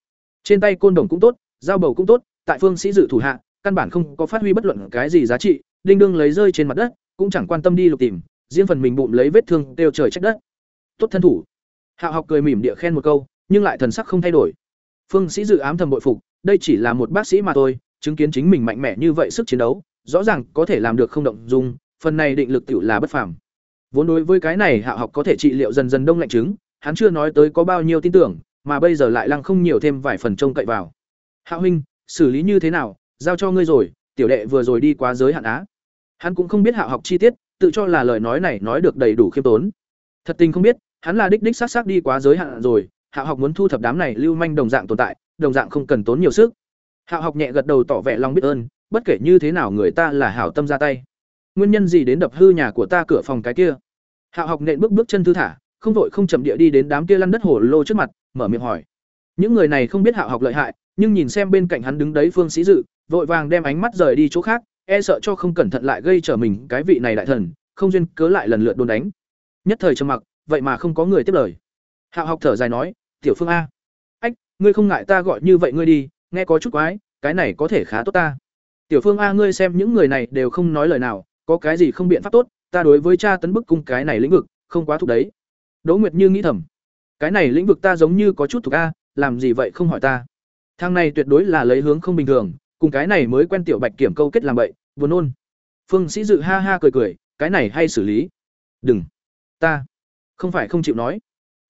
Trên tay côn đồng cũng tốt, dao bầu cũng tốt, tại Phương Sĩ Dự thủ hạ, căn bản không có phát huy bất luận cái gì giá trị, đinh đương lấy rơi trên mặt đất, cũng chẳng quan tâm đi lục tìm, riêng phần mình bụng lấy vết thương đều trời trách đất. Tốt thân thủ. Hạo học cười mỉm địa khen một câu, nhưng lại thần sắc không thay đổi. Phương Sĩ Dự ám thầm bội phục, đây chỉ là một bác sĩ mà thôi, chứng kiến chính mình mạnh mẽ như vậy sức chiến đấu, rõ ràng có thể làm được không động dung, phần này định lực tiểu là bất phàm. Vốn đối với cái này Hạo học có thể trị liệu dần dần đông lạnh chứng, hắn chưa nói tới có bao nhiêu tin tưởng, mà bây giờ lại lăng không nhiều thêm vài phần trông cậy vào. Hạo huynh, xử lý như thế nào, giao cho ngươi rồi, tiểu đệ vừa rồi đi quá giới hạn á. Hắn cũng không biết Hạo học chi tiết, tự cho là lời nói này nói được đầy đủ khiêm tốn. Thật tình không biết, hắn là đích đích sát xác đi quá giới hạn rồi, Hạo học muốn thu thập đám này lưu manh đồng dạng tồn tại, đồng dạng không cần tốn nhiều sức. Hạo học nhẹ gật đầu tỏ vẻ lòng biết ơn, bất kể như thế nào người ta là hảo tâm ra tay. Nguyên nhân gì đến đập hư nhà của ta cửa phòng cái kia? Hạo học nện bước bước chân thư thả, không vội không chậm địa đi đến đám kia lăn đất hổ lô trước mặt, mở miệng hỏi. Những người này không biết Hạo học lợi hại, nhưng nhìn xem bên cạnh hắn đứng đấy Phương Sĩ Dự, vội vàng đem ánh mắt rời đi chỗ khác, e sợ cho không cẩn thận lại gây trở mình cái vị này đại thần, không duyên cớ lại lần lượt đồn đánh. Nhất thời trầm mặc, vậy mà không có người tiếp lời. Hạo học thở dài nói, "Tiểu Phương a, ách, ngươi không ngại ta gọi như vậy ngươi đi, nghe có chút quái, cái này có thể khá tốt ta." Tiểu Phương a, ngươi xem những người này đều không nói lời nào, có cái gì không biện pháp tốt, ta đối với cha tấn bức cung cái này lĩnh vực, không quá thúc đấy. Đỗ Nguyệt Như nghĩ thầm, cái này lĩnh vực ta giống như có chút thuộc a, làm gì vậy không hỏi ta. Thang này tuyệt đối là lấy hướng không bình thường, cùng cái này mới quen tiểu Bạch Kiểm câu kết làm bậy, buồn nôn. Phương Sĩ Dự ha ha cười cười, cái này hay xử lý. Đừng, ta không phải không chịu nói,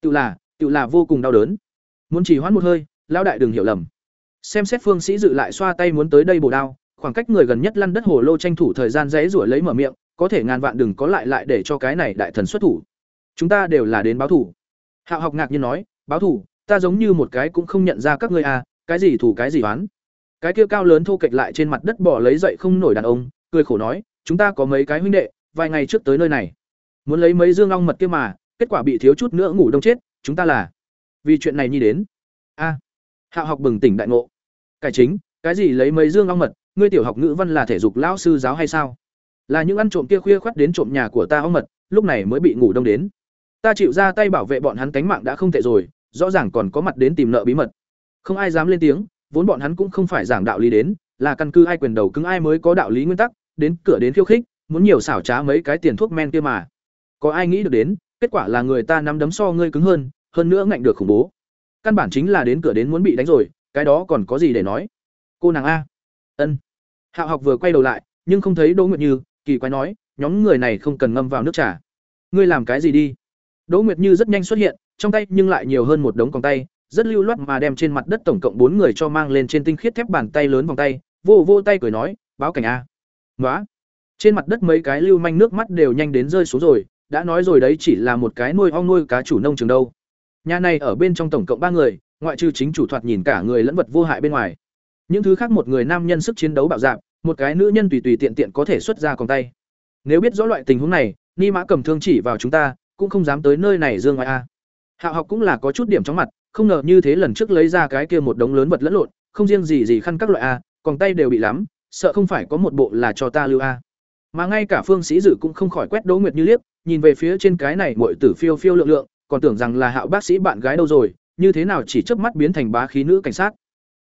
tự là, tự là vô cùng đau đớn. Muốn chỉ hoãn một hơi, lão đại đừng hiểu lầm. Xem xét Phương Sĩ Dự lại xoa tay muốn tới đây bổ đao, khoảng cách người gần nhất lăn đất hồ lô tranh thủ thời gian dãy rủa lấy mở miệng, có thể ngàn vạn đừng có lại lại để cho cái này đại thần xuất thủ. Chúng ta đều là đến báo thủ. Hạo học ngạc nhiên nói, báo thủ, ta giống như một cái cũng không nhận ra các ngươi à, cái gì thủ cái gì oán. Cái kia cao lớn thô kệch lại trên mặt đất bỏ lấy dậy không nổi đàn ông, cười khổ nói, chúng ta có mấy cái huynh đệ, vài ngày trước tới nơi này, muốn lấy mấy dương long mật kia mà, kết quả bị thiếu chút nữa ngủ đông chết, chúng ta là vì chuyện này nhi đến. A. Hạo học bừng tỉnh đại ngộ. Cái chính, cái gì lấy mấy dương long mật, ngươi tiểu học ngữ văn là thể dục lão sư giáo hay sao? Là những ăn trộm kia khuya khoắt đến trộm nhà của ta ong mật, lúc này mới bị ngủ đông đến. Ta chịu ra tay bảo vệ bọn hắn cánh mạng đã không tệ rồi, rõ ràng còn có mặt đến tìm nợ bí mật. Không ai dám lên tiếng, vốn bọn hắn cũng không phải giảng đạo lý đến, là căn cứ ai quyền đầu cứng ai mới có đạo lý nguyên tắc, đến cửa đến khiêu khích, muốn nhiều xảo trá mấy cái tiền thuốc men kia mà. Có ai nghĩ được đến, kết quả là người ta nắm đấm so ngươi cứng hơn, hơn nữa ngạnh được khủng bố. Căn bản chính là đến cửa đến muốn bị đánh rồi, cái đó còn có gì để nói. Cô nàng a. Ân. Hạo học vừa quay đầu lại, nhưng không thấy Đỗ Nguyệt Như, kỳ quái nói, nhóm người này không cần ngâm vào nước trà. Ngươi làm cái gì đi? Đỗ Nguyệt Như rất nhanh xuất hiện, trong tay nhưng lại nhiều hơn một đống còng tay, rất lưu loát mà đem trên mặt đất tổng cộng bốn người cho mang lên trên tinh khiết thép bàn tay lớn vòng tay, vô vô tay cười nói, báo cảnh a. Ngoá. Trên mặt đất mấy cái lưu manh nước mắt đều nhanh đến rơi xuống rồi, đã nói rồi đấy chỉ là một cái nuôi ong nuôi cá chủ nông trường đâu. Nhà này ở bên trong tổng cộng ba người, ngoại trừ chính chủ thoạt nhìn cả người lẫn vật vô hại bên ngoài. Những thứ khác một người nam nhân sức chiến đấu bạo dạn, một cái nữ nhân tùy tùy tiện tiện có thể xuất ra còng tay. Nếu biết rõ loại tình huống này, Ni Mã cầm thương chỉ vào chúng ta, cũng không dám tới nơi này dương ngoại a. Hạo học cũng là có chút điểm trong mặt, không ngờ như thế lần trước lấy ra cái kia một đống lớn vật lẫn lộn, không riêng gì gì khăn các loại a, còn tay đều bị lắm, sợ không phải có một bộ là cho ta lưu a. Mà ngay cả Phương Sĩ Dự cũng không khỏi quét Đỗ Nguyệt Như liếc, nhìn về phía trên cái này mọi tử phiêu phiêu lượng lượng, còn tưởng rằng là Hạo bác sĩ bạn gái đâu rồi, như thế nào chỉ chớp mắt biến thành bá khí nữ cảnh sát.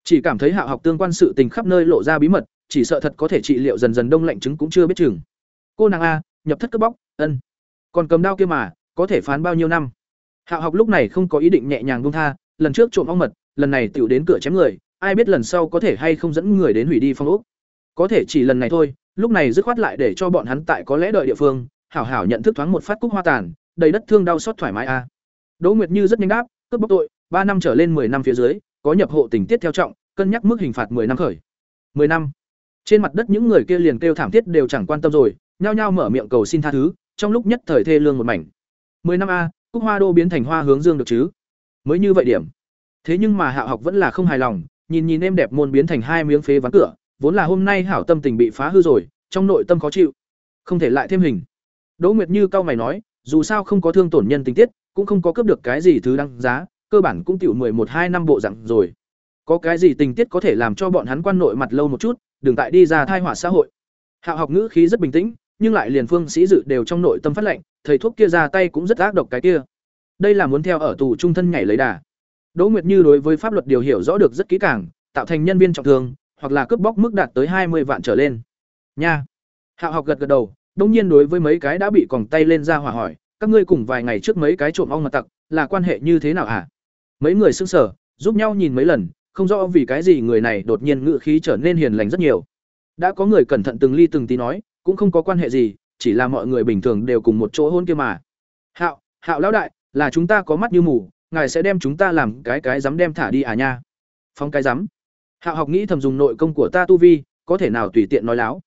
Chỉ cảm thấy Hạo học tương quan sự tình khắp nơi lộ ra bí mật, chỉ sợ thật có thể trị liệu dần dần đông lạnh chứng cũng chưa biết chừng. Cô nàng a, nhập thất cướp bóc, ân. Còn cầm đao kia mà, có thể phán bao nhiêu năm? Hạo học lúc này không có ý định nhẹ nhàng buông tha, lần trước trộm ong mật, lần này tựu đến cửa chém người, ai biết lần sau có thể hay không dẫn người đến hủy đi phong ốc. Có thể chỉ lần này thôi, lúc này dứt khoát lại để cho bọn hắn tại có lẽ đợi địa phương, hảo hảo nhận thức thoáng một phát cúc hoa tàn, đầy đất thương đau xót thoải mái a. Đỗ Nguyệt Như rất nhanh đáp, cướp bóc tội, ba năm trở lên 10 năm phía dưới, có nhập hộ tình tiết theo trọng, cân nhắc mức hình phạt 10 năm khởi. 10 năm. Trên mặt đất những người kia liền kêu thảm thiết đều chẳng quan tâm rồi, nhao nhao mở miệng cầu xin tha thứ, trong lúc nhất thời thê lương một mảnh. 10 năm a, cúc hoa đô biến thành hoa hướng dương được chứ? Mới như vậy điểm. Thế nhưng mà Hạo học vẫn là không hài lòng, nhìn nhìn em đẹp môn biến thành hai miếng phế ván cửa vốn là hôm nay hảo tâm tình bị phá hư rồi trong nội tâm khó chịu không thể lại thêm hình đỗ nguyệt như cao mày nói dù sao không có thương tổn nhân tình tiết cũng không có cướp được cái gì thứ đăng giá cơ bản cũng tiểu mười một hai năm bộ dạng rồi có cái gì tình tiết có thể làm cho bọn hắn quan nội mặt lâu một chút đừng tại đi ra thai họa xã hội hạo học ngữ khí rất bình tĩnh nhưng lại liền phương sĩ dự đều trong nội tâm phát lệnh, thầy thuốc kia ra tay cũng rất ác độc cái kia. Đây là muốn theo ở tù trung thân nhảy lấy đà. Đỗ nguyệt như đối với pháp luật điều hiểu rõ được rất kỹ càng, tạo thành nhân viên trọng thương, hoặc là cướp bóc mức đạt tới hai mươi vạn trở lên. Nha. Hạo học gật gật đầu, đông nhiên đối với mấy cái đã bị còng tay lên ra hỏa hỏi, các ngươi cùng vài ngày trước mấy cái trộm ong mà tặc, là quan hệ như thế nào hả? Mấy người sững sở giúp nhau nhìn mấy lần, không rõ vì cái gì người này đột nhiên ngự khí trở nên hiền lành rất nhiều. Đã có người cẩn thận từng ly từng tí nói cũng không có quan hệ gì, chỉ là mọi người bình thường đều cùng một chỗ hôn kia mà. Hạo hạo lão đại, là chúng ta có mắt như mù, ngài sẽ đem chúng ta làm cái cái dám đem thả đi à nha? Phong cái dám. Hạo học nghĩ thầm dùng nội công của ta tu vi, có thể nào tùy tiện nói láo.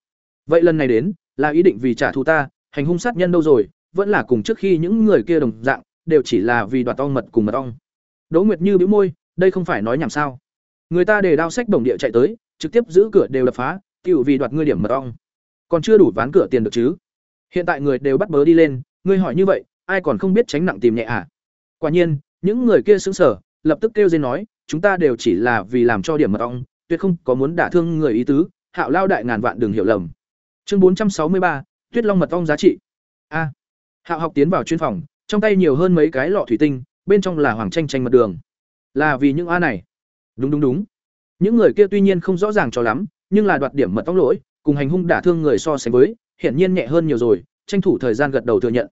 Vậy lần này đến, là ý định vì trả thù ta, hành hung sát nhân đâu rồi, vẫn là cùng trước khi những người kia đồng dạng, đều chỉ là vì đoạt ong mật cùng mật ong. Đỗ nguyệt như bĩu môi, đây không phải nói nhảm sao. Người ta để đao sách đồng địa chạy tới, trực tiếp giữ cửa đều đập phá cựu vì đoạt ngươi điểm mật ong còn chưa đủ ván cửa tiền được chứ? Hiện tại người đều bắt bớ đi lên, ngươi hỏi như vậy, ai còn không biết tránh nặng tìm nhẹ à? Quả nhiên, những người kia xứng sở lập tức kêu dên nói, chúng ta đều chỉ là vì làm cho điểm mật ong, tuyệt không có muốn đả thương người ý tứ, hạo lao đại ngàn vạn đừng hiểu lầm. Chương bốn trăm sáu mươi ba, tuyết long mật ong giá trị. A. Hạo học tiến vào chuyên phòng, trong tay nhiều hơn mấy cái lọ thủy tinh, bên trong là hoàng tranh tranh mật đường. Là vì những a này. Đúng đúng đúng. Những người kia tuy nhiên không rõ ràng cho lắm, nhưng là đoạt điểm mật ong lỗi cùng hành hung đả thương người so sánh với, hiển nhiên nhẹ hơn nhiều rồi, tranh thủ thời gian gật đầu thừa nhận.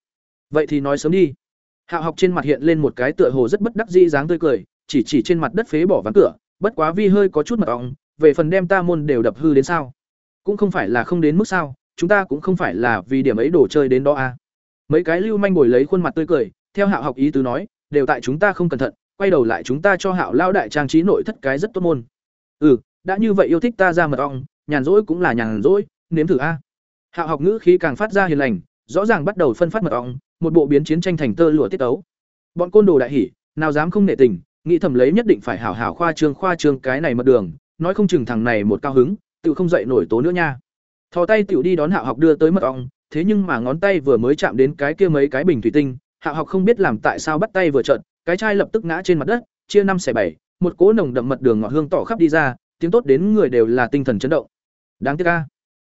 Vậy thì nói sớm đi. Hạo học trên mặt hiện lên một cái tựa hồ rất bất đắc dĩ dáng tươi cười, chỉ chỉ trên mặt đất phế bỏ ván cửa, bất quá vi hơi có chút mật ong, về phần đem ta môn đều đập hư đến sao? Cũng không phải là không đến mức sao, chúng ta cũng không phải là vì điểm ấy đồ chơi đến đó à. mấy cái lưu manh bồi lấy khuôn mặt tươi cười, theo hạo học ý tứ nói, đều tại chúng ta không cẩn thận, quay đầu lại chúng ta cho hạo lao đại trang trí nội thất cái rất tốt môn. Ừ đã như vậy yêu thích ta ra mật ong nhàn rỗi cũng là nhàn rỗi, nếm thử a. Hạo học ngữ khí càng phát ra hiền lành, rõ ràng bắt đầu phân phát mật ong, một bộ biến chiến tranh thành tơ lụa tiết tấu. Bọn côn đồ đại hỉ, nào dám không nể tình, nghĩ thầm lấy nhất định phải hảo hảo khoa trương khoa trương cái này mật đường, nói không chừng thằng này một cao hứng, tự không dậy nổi tố nữa nha. Thò tay tiểu đi đón hạo học đưa tới mật ong, thế nhưng mà ngón tay vừa mới chạm đến cái kia mấy cái bình thủy tinh, hạo học không biết làm tại sao bắt tay vừa trợn, cái chai lập tức ngã trên mặt đất, chia năm xẻ bảy, một cỗ nồng đậm mật đường ngọt hương tỏ khắp đi ra tiếng tốt đến người đều là tinh thần chấn động. Đáng tiếc ca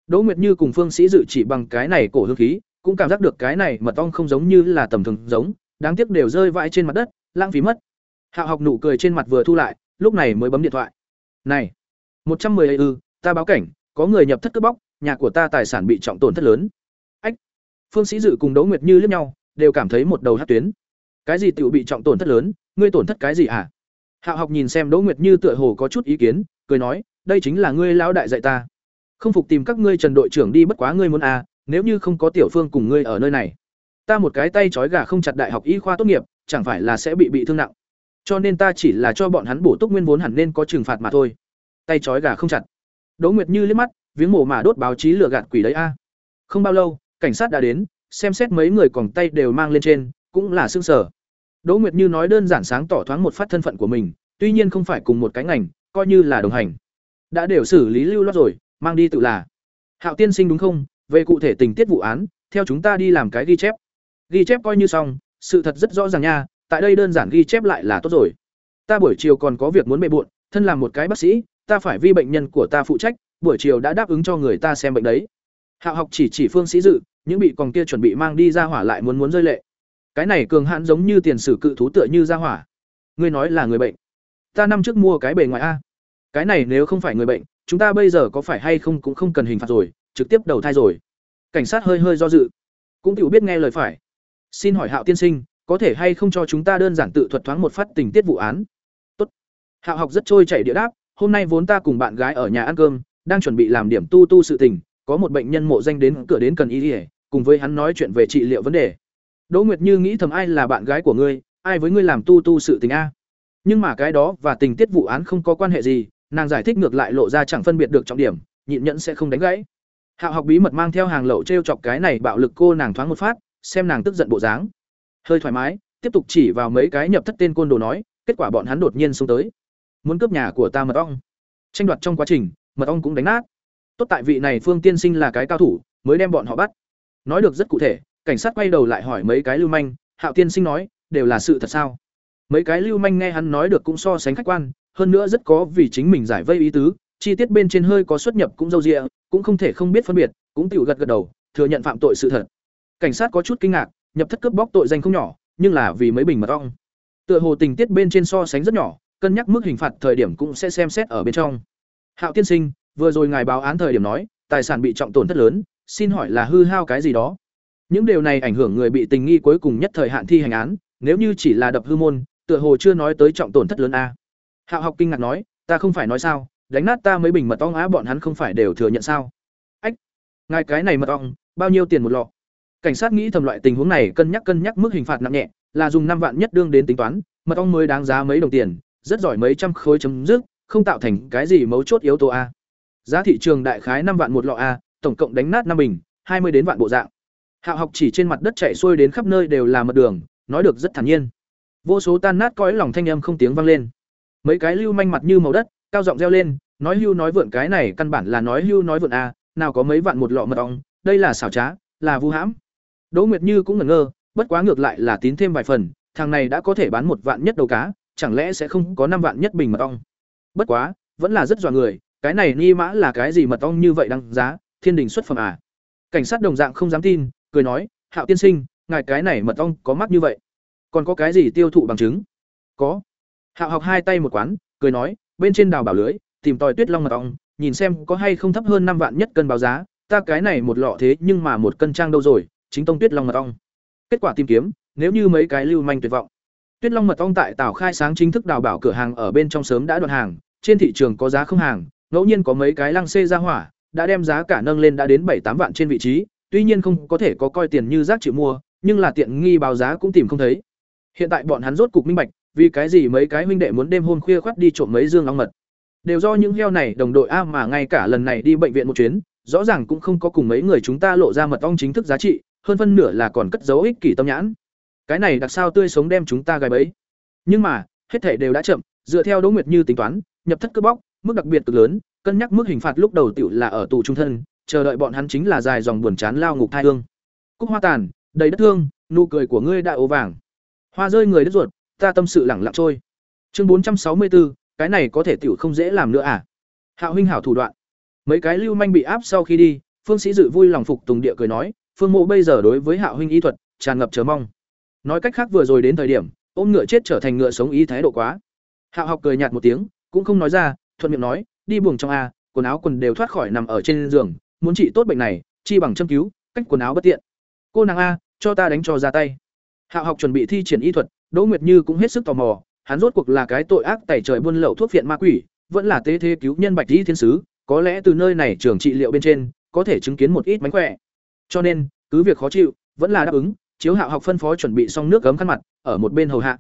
đỗ nguyệt như cùng phương sĩ dự chỉ bằng cái này cổ hương khí, cũng cảm giác được cái này mật ong không giống như là tầm thường giống, đáng tiếc đều rơi vãi trên mặt đất, lãng phí mất. Hạo học nụ cười trên mặt vừa thu lại, lúc này mới bấm điện thoại. Này, một trăm mười ư ta báo cảnh, có người nhập thất cướp bóc, nhà của ta tài sản bị trọng tổn thất lớn. Ách. Phương sĩ dự cùng đỗ nguyệt như liếc nhau, đều cảm thấy một đầu hát tuyến. Cái gì tự bị trọng tổn thất lớn, ngươi tổn thất cái gì hả hạo học nhìn xem đỗ nguyệt như tựa hồ có chút ý kiến cười nói, đây chính là ngươi lão đại dạy ta. Không phục tìm các ngươi trần đội trưởng đi bất quá ngươi muốn à nếu như không có tiểu phương cùng ngươi ở nơi này. Ta một cái tay trói gà không chặt đại học y khoa tốt nghiệp, chẳng phải là sẽ bị bị thương nặng. Cho nên ta chỉ là cho bọn hắn bổ túc nguyên vốn hẳn nên có trừng phạt mà thôi. Tay trói gà không chặt. Đỗ nguyệt như liếc mắt, viếng mổ mà đốt báo chí lừa gạt quỷ đấy a. Không bao lâu, cảnh sát đã đến, xem xét mấy người còn tay đều mang lên trên, cũng là sương sở đỗ nguyệt như nói đơn giản sáng tỏ thoáng một phát thân phận của mình, tuy nhiên không phải cùng một cái ngành coi như là đồng hành. Đã đều xử lý lưu loát rồi, mang đi tự là. Hạo tiên sinh đúng không? Về cụ thể tình tiết vụ án, theo chúng ta đi làm cái ghi chép. Ghi chép coi như xong, sự thật rất rõ ràng nha, tại đây đơn giản ghi chép lại là tốt rồi. Ta buổi chiều còn có việc muốn bề bộn, thân làm một cái bác sĩ, ta phải vi bệnh nhân của ta phụ trách, buổi chiều đã đáp ứng cho người ta xem bệnh đấy. Hạo học chỉ chỉ phương sĩ dự, những bị còn kia chuẩn bị mang đi ra hỏa lại muốn muốn rơi lệ. Cái này cường hãn giống như tiền sử cự thú tựa như ra hỏa. Ngươi nói là người bệnh ta năm trước mua cái bề ngoài a. Cái này nếu không phải người bệnh, chúng ta bây giờ có phải hay không cũng không cần hình phạt rồi, trực tiếp đầu thai rồi. Cảnh sát hơi hơi do dự. Cũng tự biết nghe lời phải. Xin hỏi hạo tiên sinh, có thể hay không cho chúng ta đơn giản tự thuật thoáng một phát tình tiết vụ án? Tốt. hạo học rất trôi chảy địa đáp, hôm nay vốn ta cùng bạn gái ở nhà ăn cơm, đang chuẩn bị làm điểm tu tu sự tình, có một bệnh nhân mộ danh đến cửa đến cần y ỉa cùng với hắn nói chuyện về trị liệu vấn đề. Đỗ nguyệt như nghĩ thầm ai là bạn gái của ngươi, ai với ngươi làm tu tu sự tình a? Nhưng mà cái đó và tình tiết vụ án không có quan hệ gì, nàng giải thích ngược lại lộ ra chẳng phân biệt được trọng điểm, nhịn nhẫn sẽ không đánh gãy. Hạo học bí mật mang theo hàng lậu t r e o chọc cái này bạo lực cô nàng thoáng một phát, xem nàng tức giận bộ dáng. Hơi thoải mái, tiếp tục chỉ vào mấy cái nhập thất tên côn đồ nói, kết quả bọn hắn đột nhiên xông tới. Muốn cướp nhà của ta mật ong. Tranh đoạt trong quá trình, mật ong cũng đánh nát. Tốt tại vị này phương tiên sinh là cái cao thủ, mới đem bọn họ bắt. Nói được rất cụ thể, cảnh sát quay đầu lại hỏi mấy cái lưu manh, hạo tiên sinh nói, đều là sự thật sao? Mấy cái lưu manh nghe hắn nói được cũng so sánh khách quan, hơn nữa rất có vì chính mình giải vây ý tứ, chi tiết bên trên hơi có xuất nhập cũng dâu rịa cũng không thể không biết phân biệt, cũng tự gật gật đầu, thừa nhận phạm tội sự thật. Cảnh sát có chút kinh ngạc, nhập thất cướp bóc tội danh không nhỏ, nhưng là vì mấy bình mật ong. Tựa hồ tình tiết bên trên so sánh rất nhỏ, cân nhắc mức hình phạt thời điểm cũng sẽ xem xét ở bên trong. Hạo tiên sinh, vừa rồi ngài báo án thời điểm nói, tài sản bị trọng tổn thất lớn, xin hỏi là hư hao cái gì đó? Những điều này ảnh hưởng người bị tình nghi cuối cùng nhất thời hạn thi hành án, nếu như chỉ là đập hư môn tựa hồ chưa nói tới trọng tổn thất lớn a. Hạo học kinh ngạc nói, ta không phải nói sao, đánh nát ta mấy bình mật ong á, bọn hắn không phải đều thừa nhận sao? Ách, ngài cái này mật ong, bao nhiêu tiền một lọ? Cảnh sát nghĩ thầm loại tình huống này, cân nhắc cân nhắc mức hình phạt nặng nhẹ, là dùng năm vạn nhất đương đến tính toán, mật ong mới đáng giá mấy đồng tiền, rất giỏi mấy trăm khối chấm dứt, không tạo thành cái gì mấu chốt yếu tố a. Giá thị trường đại khái năm vạn một lọ a, tổng cộng đánh nát năm bình, hai mươi đến vạn bộ dạng. Hạo học chỉ trên mặt đất chạy xuôi đến khắp nơi đều là mật đường, nói được rất thản nhiên vô số tan nát cõi lòng thanh âm không tiếng vang lên. Mấy cái lưu manh mặt như màu đất, cao giọng reo lên, nói hưu nói vượn cái này căn bản là nói hưu nói vượn a nào có mấy vạn một lọ mật ong, đây là xảo trá, là vu hãm. Đỗ nguyệt như cũng ngẩn ngơ, bất quá ngược lại là tín thêm vài phần, thằng này đã có thể bán một vạn nhất đầu cá, chẳng lẽ sẽ không có năm vạn nhất bình mật ong? Bất quá, vẫn là rất dọa người, cái này ni mã là cái gì mật ong như vậy đăng giá, thiên đình xuất phẩm à? Cảnh sát đồng dạng không dám tin, cười nói, hạo tiên sinh, ngài cái này mật ong có mắc như vậy? Còn có cái gì tiêu thụ bằng chứng? Có. Hạo học hai tay một quán, cười nói, bên trên đào bảo lưới, tìm tòi tuyết long mật ong nhìn xem có hay không thấp hơn năm vạn nhất cân báo giá, ta cái này một lọ thế nhưng mà một cân trang đâu rồi, chính tông tuyết long mật ong kết quả tìm kiếm, nếu như mấy cái lưu manh tuyệt vọng. Tuyết long mật ong tại tảo khai sáng chính thức đào bảo cửa hàng ở bên trong sớm đã đoạn hàng, trên thị trường có giá không hàng, ngẫu nhiên có mấy cái lăng xê ra hỏa, đã đem giá cả nâng lên đã đến bảy tám vạn trên vị trí, tuy nhiên không có thể có coi tiền như rác chịu mua, nhưng là tiện nghi báo giá cũng tìm không thấy hiện tại bọn hắn rốt cục minh bạch, vì cái gì mấy cái huynh đệ muốn đêm hôm khuya khoắt đi trộm mấy dương ong mật. Đều do những heo này, đồng đội a mà ngay cả lần này đi bệnh viện một chuyến, rõ ràng cũng không có cùng mấy người chúng ta lộ ra mật ong chính thức giá trị, hơn phân nửa là còn cất dấu ích kỷ tâm nhãn. Cái này đặc sao tươi sống đem chúng ta gài bẫy. Nhưng mà, hết thể đều đã chậm, dựa theo đỗ nguyệt như tính toán, nhập thất cướp bóc, mức đặc biệt cực lớn, cân nhắc mức hình phạt lúc đầu tiểu là ở tù trung thân, chờ đợi bọn hắn chính là dài dòng buồn chán lao ngục thai hương. Cúc hoa tàn, đầy đất thương, nụ cười của ngươi đã ố vàng hoa rơi người đất ruột, ta tâm sự lẳng lặng trôi. Chương bốn trăm sáu mươi bốn cái này có thể tiểu không dễ làm nữa à? Hạo huynh hảo thủ đoạn. Mấy cái lưu manh bị áp sau khi đi, phương sĩ dự vui lòng phục tùng địa cười nói, phương mộ bây giờ đối với hạo huynh y thuật, tràn ngập chờ mong. Nói cách khác vừa rồi đến thời điểm, ôm ngựa chết trở thành ngựa sống ý thái độ quá. Hạo học cười nhạt một tiếng, cũng không nói ra, thuận miệng nói, đi buồng trong a, quần áo quần đều thoát khỏi nằm ở trên giường, muốn trị tốt bệnh này, chi bằng châm cứu, cách quần áo bất tiện. Cô nàng a, cho ta đánh cho ra tay hạo học chuẩn bị thi triển y thuật, đỗ nguyệt như cũng hết sức tò mò, hắn rốt cuộc là cái tội ác tẩy trời buôn lậu thuốc viện ma quỷ, vẫn là tế thế cứu nhân bạch y thiên sứ, có lẽ từ nơi này trường trị liệu bên trên, có thể chứng kiến một ít mánh khỏe. Cho nên, cứ việc khó chịu, vẫn là đáp ứng, chiếu hạo học phân phó chuẩn bị xong nước gấm khăn mặt, ở một bên hầu hạ.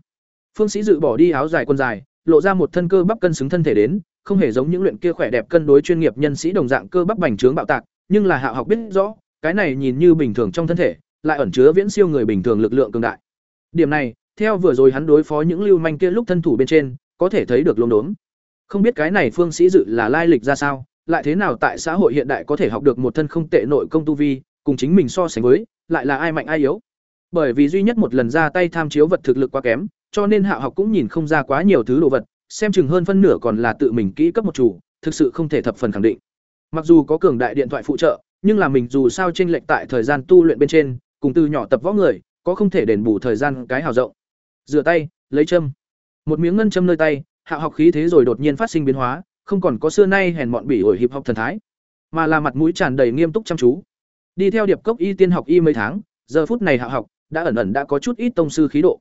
Phương sĩ dự bỏ đi áo dài quần dài, lộ ra một thân cơ bắp cân xứng thân thể đến, không hề giống những luyện kia khỏe đẹp cân đối chuyên nghiệp nhân sĩ đồng dạng cơ bắp bành trướng bạo tạc, nhưng là hạo học biết rõ, cái này nhìn như bình thường trong thân thể lại ẩn chứa viễn siêu người bình thường lực lượng cường đại. Điểm này, theo vừa rồi hắn đối phó những lưu manh kia lúc thân thủ bên trên, có thể thấy được luống đốm. Không biết cái này phương sĩ dự là lai lịch ra sao, lại thế nào tại xã hội hiện đại có thể học được một thân không tệ nội công tu vi, cùng chính mình so sánh với, lại là ai mạnh ai yếu. Bởi vì duy nhất một lần ra tay tham chiếu vật thực lực quá kém, cho nên hạ học cũng nhìn không ra quá nhiều thứ đồ vật, xem chừng hơn phân nửa còn là tự mình kỹ cấp một chủ, thực sự không thể thập phần khẳng định. Mặc dù có cường đại điện thoại phụ trợ, nhưng là mình dù sao chênh lệch tại thời gian tu luyện bên trên cùng từ nhỏ tập võ người, có không thể đền bù thời gian cái hào rộng. Rửa tay, lấy châm. Một miếng ngân châm nơi tay, hạ học khí thế rồi đột nhiên phát sinh biến hóa, không còn có xưa nay hèn mọn bỉ ổi hiệp học thần thái, mà là mặt mũi tràn đầy nghiêm túc chăm chú. Đi theo điệp cốc y tiên học y mấy tháng, giờ phút này hạ học đã ẩn ẩn đã có chút ít tông sư khí độ.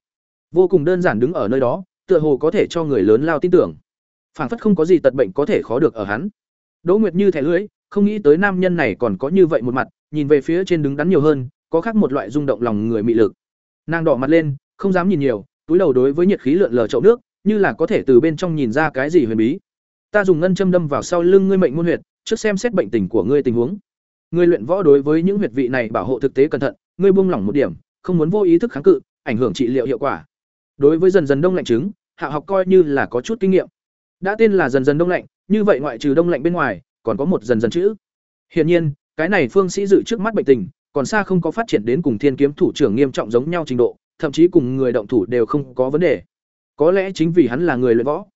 Vô cùng đơn giản đứng ở nơi đó, tựa hồ có thể cho người lớn lao tin tưởng. Phảng phất không có gì tật bệnh có thể khó được ở hắn. Đỗ nguyệt như thẻ lưỡi, không nghĩ tới nam nhân này còn có như vậy một mặt, nhìn về phía trên đứng đắn nhiều hơn có khác một loại rung động lòng người mị lực. Nàng đỏ mặt lên, không dám nhìn nhiều, túi đầu đối với nhiệt khí lượn lờ chậu nước, như là có thể từ bên trong nhìn ra cái gì huyền bí. Ta dùng ngân châm đâm vào sau lưng ngươi mệnh môn huyệt, trước xem xét bệnh tình của ngươi tình huống. Ngươi luyện võ đối với những huyệt vị này bảo hộ thực tế cẩn thận, ngươi buông lỏng một điểm, không muốn vô ý thức kháng cự, ảnh hưởng trị liệu hiệu quả. Đối với dần dần đông lạnh chứng, hạ học coi như là có chút kinh nghiệm. Đã tên là dần dần đông lạnh, như vậy ngoại trừ đông lạnh bên ngoài, còn có một dần dần chữ. Hiển nhiên, cái này phương sĩ dự trước mắt bệnh tình còn xa không có phát triển đến cùng thiên kiếm thủ trưởng nghiêm trọng giống nhau trình độ, thậm chí cùng người động thủ đều không có vấn đề. Có lẽ chính vì hắn là người luyện võ,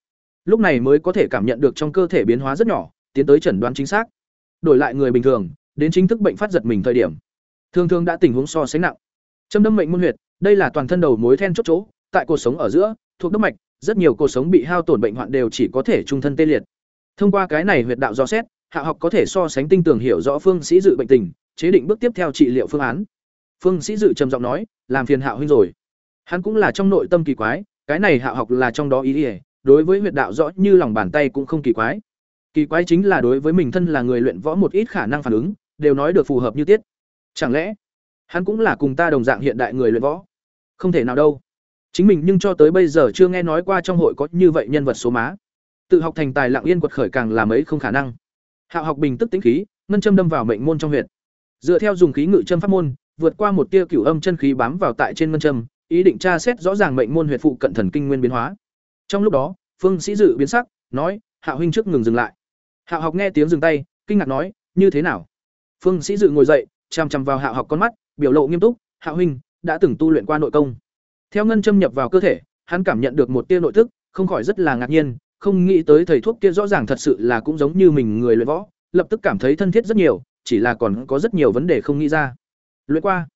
lúc này mới có thể cảm nhận được trong cơ thể biến hóa rất nhỏ, tiến tới chẩn đoán chính xác. Đổi lại người bình thường, đến chính thức bệnh phát giật mình thời điểm, thường thường đã tình huống so sánh nặng. Châm đâm mệnh môn huyệt, đây là toàn thân đầu mối then chốt chỗ, tại cuộc sống ở giữa, thuộc đốc mạch, rất nhiều cuộc sống bị hao tổn bệnh hoạn đều chỉ có thể trung thân tê liệt. Thông qua cái này huyệt đạo do xét, hạ học có thể so sánh tinh tường hiểu rõ phương sĩ dự bệnh tình chế định bước tiếp theo trị liệu phương án. Phương sĩ dự trầm giọng nói, làm phiền Hạo huynh rồi. Hắn cũng là trong nội tâm kỳ quái, cái này hạ học là trong đó ý ỉa đối với huyệt đạo rõ như lòng bàn tay cũng không kỳ quái. Kỳ quái chính là đối với mình thân là người luyện võ một ít khả năng phản ứng, đều nói được phù hợp như tiết. Chẳng lẽ, hắn cũng là cùng ta đồng dạng hiện đại người luyện võ? Không thể nào đâu. Chính mình nhưng cho tới bây giờ chưa nghe nói qua trong hội có như vậy nhân vật số má. Tự học thành tài lặng yên quật khởi càng làm ấy không khả năng. Hạo học bình tức tĩnh khí, ngân châm đâm vào mệnh môn trong huyệt dựa theo dùng khí ngự châm pháp môn, vượt qua một tia cửu âm chân khí bám vào tại trên ngân châm, ý định tra xét rõ ràng mệnh môn huyệt phụ cận thần kinh nguyên biến hóa. Trong lúc đó, phương sĩ dự biến sắc, nói, hạ huynh trước ngừng dừng lại. Hạ học nghe tiếng dừng tay, kinh ngạc nói, như thế nào? Phương sĩ dự ngồi dậy chằm chằm vào hạ học con mắt, biểu lộ nghiêm túc, hạ huynh, đã từng tu luyện qua nội công. Theo ngân châm nhập vào cơ thể, hắn cảm nhận được một tia nội thức, không khỏi rất là ngạc nhiên, không nghĩ tới thầy thuốc kia rõ ràng thật sự là cũng giống như mình người luyện võ, lập tức cảm thấy thân thiết rất nhiều chỉ là còn có rất nhiều vấn đề không nghĩ ra. Luyện qua.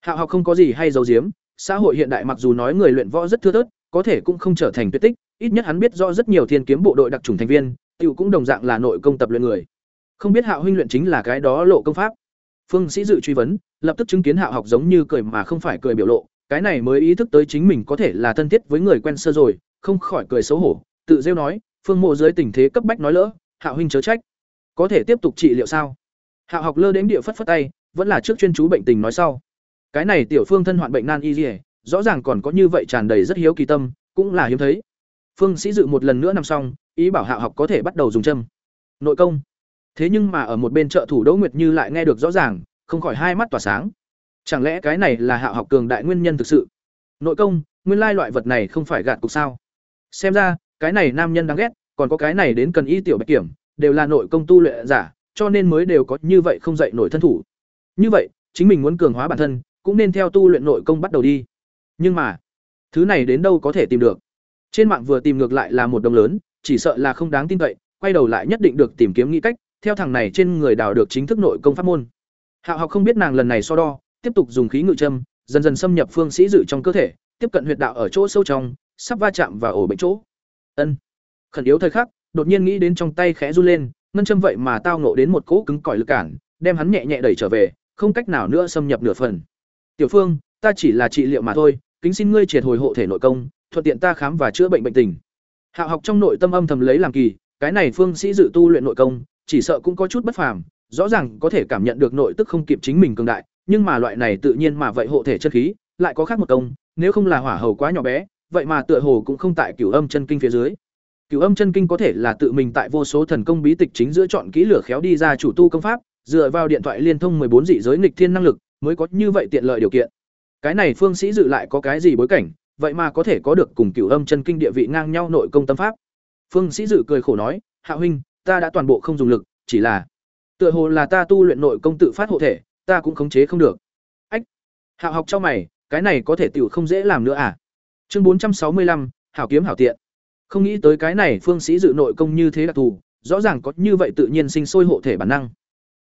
Hạo học không có gì hay giấu giếm, xã hội hiện đại mặc dù nói người luyện võ rất thưa thớt, có thể cũng không trở thành tuyệt tích, ít nhất hắn biết rõ rất nhiều thiên kiếm bộ đội đặc trùng thành viên, tiểu cũng đồng dạng là nội công tập luyện người. Không biết hạo huynh luyện chính là cái đó lộ công pháp. Phương sĩ dự truy vấn, lập tức chứng kiến hạo học giống như cười mà không phải cười biểu lộ, cái này mới ý thức tới chính mình có thể là thân thiết với người quen sơ rồi, không khỏi cười xấu hổ, tự rêu nói, phương mộ dưới tình thế cấp bách nói lỡ, hạo huynh chớ trách. Có thể tiếp tục trị liệu sao? Hạ học lơ đến địa phất phất tay, vẫn là trước chuyên chú bệnh tình nói sau. Cái này tiểu phương thân hoạn bệnh nan y dỉa rõ ràng còn có như vậy tràn đầy rất hiếu kỳ tâm, cũng là hiếm thấy. Phương sĩ dự một lần nữa nằm xong, ý bảo hạ học có thể bắt đầu dùng châm. Nội công. Thế nhưng mà ở một bên trợ thủ đỗ nguyệt như lại nghe được rõ ràng, không khỏi hai mắt tỏa sáng. Chẳng lẽ cái này là hạ học cường đại nguyên nhân thực sự? Nội công, nguyên lai loại vật này không phải gạt cục sao? Xem ra, cái này nam nhân đáng ghét, còn có cái này đến cần y tiểu bạch kiểm, đều là nội công tu luyện giả cho nên mới đều có như vậy không dạy nổi thân thủ. Như vậy, chính mình muốn cường hóa bản thân, cũng nên theo tu luyện nội công bắt đầu đi. Nhưng mà, thứ này đến đâu có thể tìm được? Trên mạng vừa tìm ngược lại là một đồng lớn, chỉ sợ là không đáng tin cậy, quay đầu lại nhất định được tìm kiếm nghĩ cách, theo thằng này trên người đào được chính thức nội công pháp môn. Hạ học không biết nàng lần này so đo, tiếp tục dùng khí ngự châm, dần dần xâm nhập phương sĩ dự trong cơ thể, tiếp cận huyệt đạo ở chỗ sâu trong, sắp va chạm vào ổ bệnh chỗ. Ân. Khẩn yếu thời khắc, đột nhiên nghĩ đến trong tay khẽ run lên ngân châm vậy mà tao nộ đến một cỗ cứng cỏi lực cản, đem hắn nhẹ nhẹ đẩy trở về, không cách nào nữa xâm nhập nửa phần. Tiểu phương, ta chỉ là trị liệu mà thôi, kính xin ngươi triệt hồi hộ thể nội công, thuận tiện ta khám và chữa bệnh bệnh tình. Hạ học trong nội tâm âm thầm lấy làm kỳ, cái này phương sĩ dự tu luyện nội công, chỉ sợ cũng có chút bất phàm, rõ ràng có thể cảm nhận được nội tức không kịp chính mình cường đại, nhưng mà loại này tự nhiên mà vậy hộ thể chân khí, lại có khác một công, nếu không là hỏa hầu quá nhỏ bé, vậy mà tựa hồ cũng không tại cửu âm chân kinh phía dưới cửu âm chân kinh có thể là tự mình tại vô số thần công bí tịch chính giữa chọn kỹ lửa khéo đi ra chủ tu công pháp, dựa vào điện thoại liên thông bốn dị giới nghịch thiên năng lực, mới có như vậy tiện lợi điều kiện. Cái này phương sĩ dự lại có cái gì bối cảnh, vậy mà có thể có được cùng cửu âm chân kinh địa vị ngang nhau nội công tâm pháp. Phương sĩ dự cười khổ nói, hạ huynh, ta đã toàn bộ không dùng lực, chỉ là, tựa hồ là ta tu luyện nội công tự phát hộ thể, ta cũng khống chế không được. Ách, hạ học cho mày, cái này có thể tiểu không dễ làm nữa à? Chương bốn trăm sáu mươi lăm, hảo kiếm hảo tiện không nghĩ tới cái này phương sĩ dự nội công như thế đặc thù, rõ ràng có như vậy tự nhiên sinh sôi hộ thể bản năng.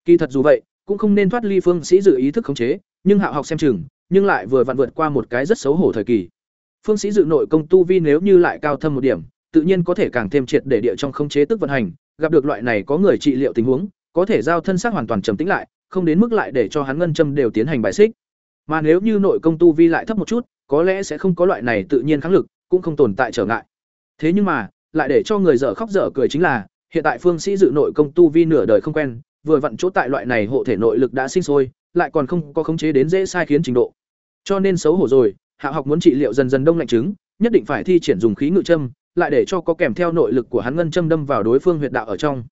Kỳ thật dù vậy, cũng không nên thoát ly phương sĩ dự ý thức khống chế, nhưng hạo học xem chừng, nhưng lại vừa vặn vượt qua một cái rất xấu hổ thời kỳ. Phương sĩ dự nội công tu vi nếu như lại cao thâm một điểm, tự nhiên có thể càng thêm triệt để địa trong khống chế tức vận hành, gặp được loại này có người trị liệu tình huống, có thể giao thân xác hoàn toàn trầm tĩnh lại, không đến mức lại để cho hắn ngân châm đều tiến hành bài xích. Mà nếu như nội công tu vi lại thấp một chút, có lẽ sẽ không có loại này tự nhiên kháng lực, cũng không tồn tại trở ngại thế nhưng mà, lại để cho người dở khóc dở cười chính là, hiện tại phương sĩ dự nội công tu vi nửa đời không quen, vừa vặn chỗ tại loại này hộ thể nội lực đã sinh sôi, lại còn không có khống chế đến dễ sai khiến trình độ. Cho nên xấu hổ rồi, hạ học muốn trị liệu dần dần đông lạnh chứng, nhất định phải thi triển dùng khí ngự châm, lại để cho có kèm theo nội lực của hắn ngân châm đâm vào đối phương huyệt đạo ở trong.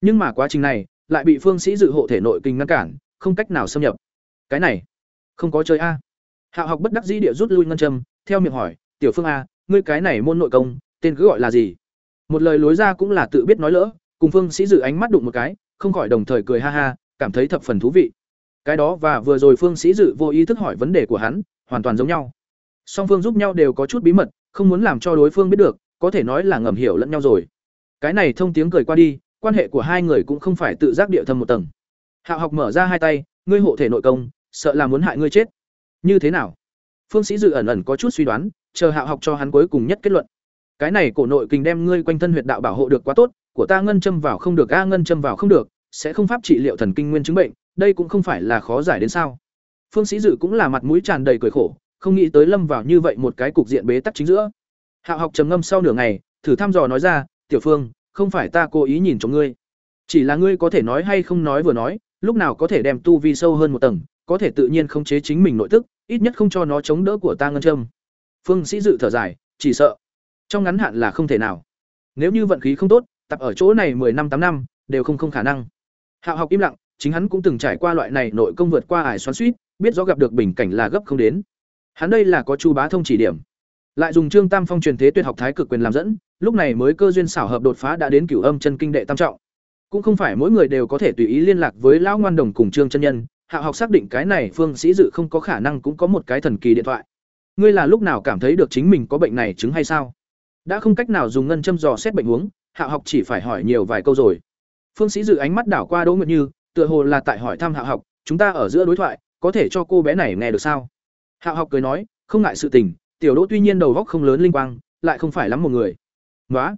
Nhưng mà quá trình này, lại bị phương sĩ dự hộ thể nội kinh ngăn cản, không cách nào xâm nhập. Cái này, không có chơi a. Hạ học bất đắc dĩ địa rút lui ngân châm, theo miệng hỏi, tiểu phương a, ngươi cái này môn nội công tên cứ gọi là gì? Một lời lối ra cũng là tự biết nói lỡ, cùng phương sĩ dự ánh mắt đụng một cái, không khỏi đồng thời cười ha ha, cảm thấy thập phần thú vị. Cái đó và vừa rồi phương sĩ dự vô ý thức hỏi vấn đề của hắn, hoàn toàn giống nhau. Song phương giúp nhau đều có chút bí mật, không muốn làm cho đối phương biết được, có thể nói là ngầm hiểu lẫn nhau rồi. Cái này thông tiếng cười qua đi, quan hệ của hai người cũng không phải tự giác địa thâm một tầng. Hạ học mở ra hai tay, ngươi hộ thể nội công, sợ là muốn hại ngươi chết. Như thế nào? Phương sĩ dự ẩn ẩn có chút suy đoán, chờ hạ học cho hắn cuối cùng nhất kết luận cái này cổ nội kình đem ngươi quanh thân huyệt đạo bảo hộ được quá tốt, của ta ngân châm vào không được, a ngân châm vào không được, sẽ không pháp trị liệu thần kinh nguyên chứng bệnh, đây cũng không phải là khó giải đến sao. Phương sĩ dự cũng là mặt mũi tràn đầy cười khổ, không nghĩ tới lâm vào như vậy một cái cục diện bế tắc chính giữa. Hạ học trầm ngâm sau nửa ngày, thử thăm dò nói ra, tiểu phương, không phải ta cố ý nhìn cho ngươi. Chỉ là ngươi có thể nói hay không nói vừa nói, lúc nào có thể đem tu vi sâu hơn một tầng, có thể tự nhiên khống chế chính mình nội tức, ít nhất không cho nó chống đỡ của ta ngân châm. Phương sĩ dự thở dài, chỉ sợ trong ngắn hạn là không thể nào. Nếu như vận khí không tốt, tập ở chỗ này 10 năm, tám năm, đều không không khả năng. Hạo học im lặng, chính hắn cũng từng trải qua loại này nội công vượt qua ải xoắn suýt, biết rõ gặp được bình cảnh là gấp không đến. Hắn đây là có chu bá thông chỉ điểm. Lại dùng trương tam phong truyền thế tuyệt học thái cực quyền làm dẫn, lúc này mới cơ duyên xảo hợp đột phá đã đến cửu âm chân kinh đệ tam trọng. Cũng không phải mỗi người đều có thể tùy ý liên lạc với lão ngoan đồng cùng trương chân nhân, hạ học xác định cái này phương sĩ dự không có khả năng cũng có một cái thần kỳ điện thoại. Ngươi là lúc nào cảm thấy được chính mình có bệnh này chứng hay sao? Đã không cách nào dùng ngân châm dò xét bệnh huống hạ học chỉ phải hỏi nhiều vài câu rồi. Phương sĩ dự ánh mắt đảo qua đỗ nguyệt như, tựa hồ là tại hỏi thăm hạ học, chúng ta ở giữa đối thoại, có thể cho cô bé này nghe được sao? Hạ học cười nói, không ngại sự tình, tiểu đỗ tuy nhiên đầu góc không lớn linh quang, lại không phải lắm một người. Nói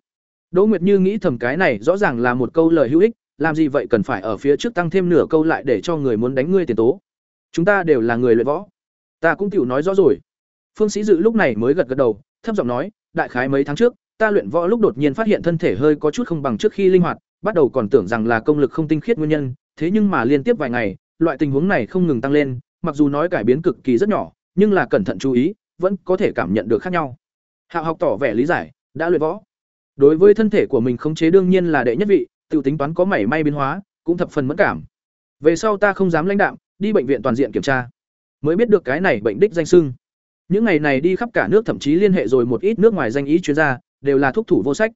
đỗ nguyệt như nghĩ thầm cái này rõ ràng là một câu lời hữu ích, làm gì vậy cần phải ở phía trước tăng thêm nửa câu lại để cho người muốn đánh ngươi tiền tố? Chúng ta đều là người luyện võ. Ta cũng tiểu nói rõ rồi. Phương sĩ dự lúc này mới gật gật đầu, thấp giọng nói đại khái mấy tháng trước, ta luyện võ lúc đột nhiên phát hiện thân thể hơi có chút không bằng trước khi linh hoạt, bắt đầu còn tưởng rằng là công lực không tinh khiết nguyên nhân, thế nhưng mà liên tiếp vài ngày, loại tình huống này không ngừng tăng lên, mặc dù nói cải biến cực kỳ rất nhỏ, nhưng là cẩn thận chú ý, vẫn có thể cảm nhận được khác nhau. Hạo học tỏ vẻ lý giải, đã luyện võ. Đối với thân thể của mình khống chế đương nhiên là đệ nhất vị, tiểu tính toán có mảy may biến hóa, cũng thập phần mẫn cảm. Về sau ta không dám lãnh đạm, đi bệnh viện toàn diện kiểm tra. Mới biết được cái này bệnh đích danh sưng những ngày này đi khắp cả nước, thậm chí liên hệ rồi một ít nước ngoài danh ý chuyên gia, đều là thuốc thủ vô sách.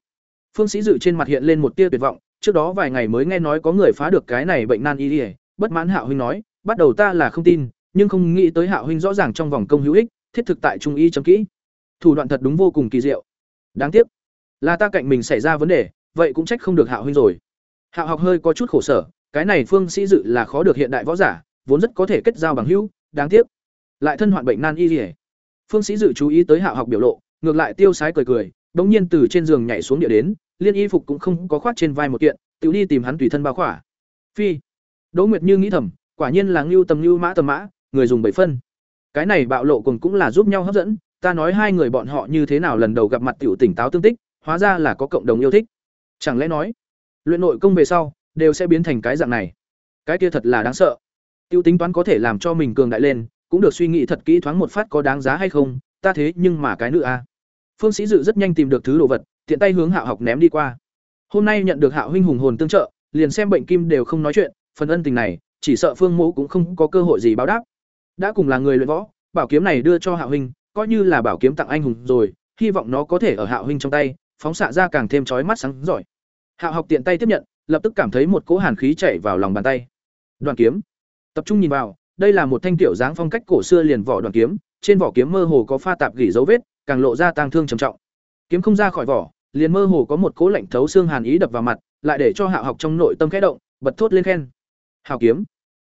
Phương sĩ dự trên mặt hiện lên một tia tuyệt vọng, trước đó vài ngày mới nghe nói có người phá được cái này bệnh nan y ỉa bất mãn hạo huynh nói, bắt đầu ta là không tin, nhưng không nghĩ tới hạo huynh rõ ràng trong vòng công hữu ích, thiết thực tại trung y chấm kỹ. Thủ đoạn thật đúng vô cùng kỳ diệu. Đáng tiếc là ta cạnh mình xảy ra vấn đề, vậy cũng trách không được hạo huynh rồi. Hạo học hơi có chút khổ sở, cái này phương sĩ dự là khó được hiện đại võ giả, vốn rất có thể kết giao bằng hữu, đáng tiếc. Lại thân hoạn bệnh nan y ỉa phương sĩ dự chú ý tới hạo học biểu lộ, ngược lại tiêu sái cười cười bỗng nhiên từ trên giường nhảy xuống địa đến, liên y phục cũng không có khoác trên vai một kiện, tự đi tìm hắn tùy thân bao khỏa. Phi, đỗ nguyệt như nghĩ thầm, quả nhiên là ngưu tầm ngưu mã tầm mã, người dùng bảy phân. Cái này bạo lộ cùng cũng là giúp nhau hấp dẫn, ta nói hai người bọn họ như thế nào lần đầu gặp mặt tiểu tỉnh táo tương tích, hóa ra là có cộng đồng yêu thích. Chẳng lẽ nói, luyện nội công về sau, đều sẽ biến thành cái dạng này? Cái kia thật là đáng sợ. Tiêu tính toán có thể làm cho mình cường đại lên cũng được suy nghĩ thật kỹ thoáng một phát có đáng giá hay không, ta thế nhưng mà cái nữ a. Phương sĩ dự rất nhanh tìm được thứ đồ vật, tiện tay hướng hạo học ném đi qua. Hôm nay nhận được hạo huynh hùng hồn tương trợ, liền xem bệnh kim đều không nói chuyện, phần ân tình này, chỉ sợ phương mẫu cũng không có cơ hội gì báo đáp. Đã cùng là người luyện võ, bảo kiếm này đưa cho hạo huynh, coi như là bảo kiếm tặng anh hùng rồi, hy vọng nó có thể ở hạo huynh trong tay, phóng xạ ra càng thêm chói mắt sáng giỏi. Hạo học tiện tay tiếp nhận, lập tức cảm thấy một cỗ hàn khí chạy vào lòng bàn tay. Đoàn kiếm. Tập trung nhìn vào đây là một thanh tiểu dáng phong cách cổ xưa liền vỏ đoàn kiếm, trên vỏ kiếm mơ hồ có pha tạp gỉ dấu vết, càng lộ ra tang thương trầm trọng. Kiếm không ra khỏi vỏ, liền mơ hồ có một cỗ lạnh thấu xương hàn ý đập vào mặt, lại để cho hạo học trong nội tâm khẽ động, bật thốt lên khen. Hào kiếm.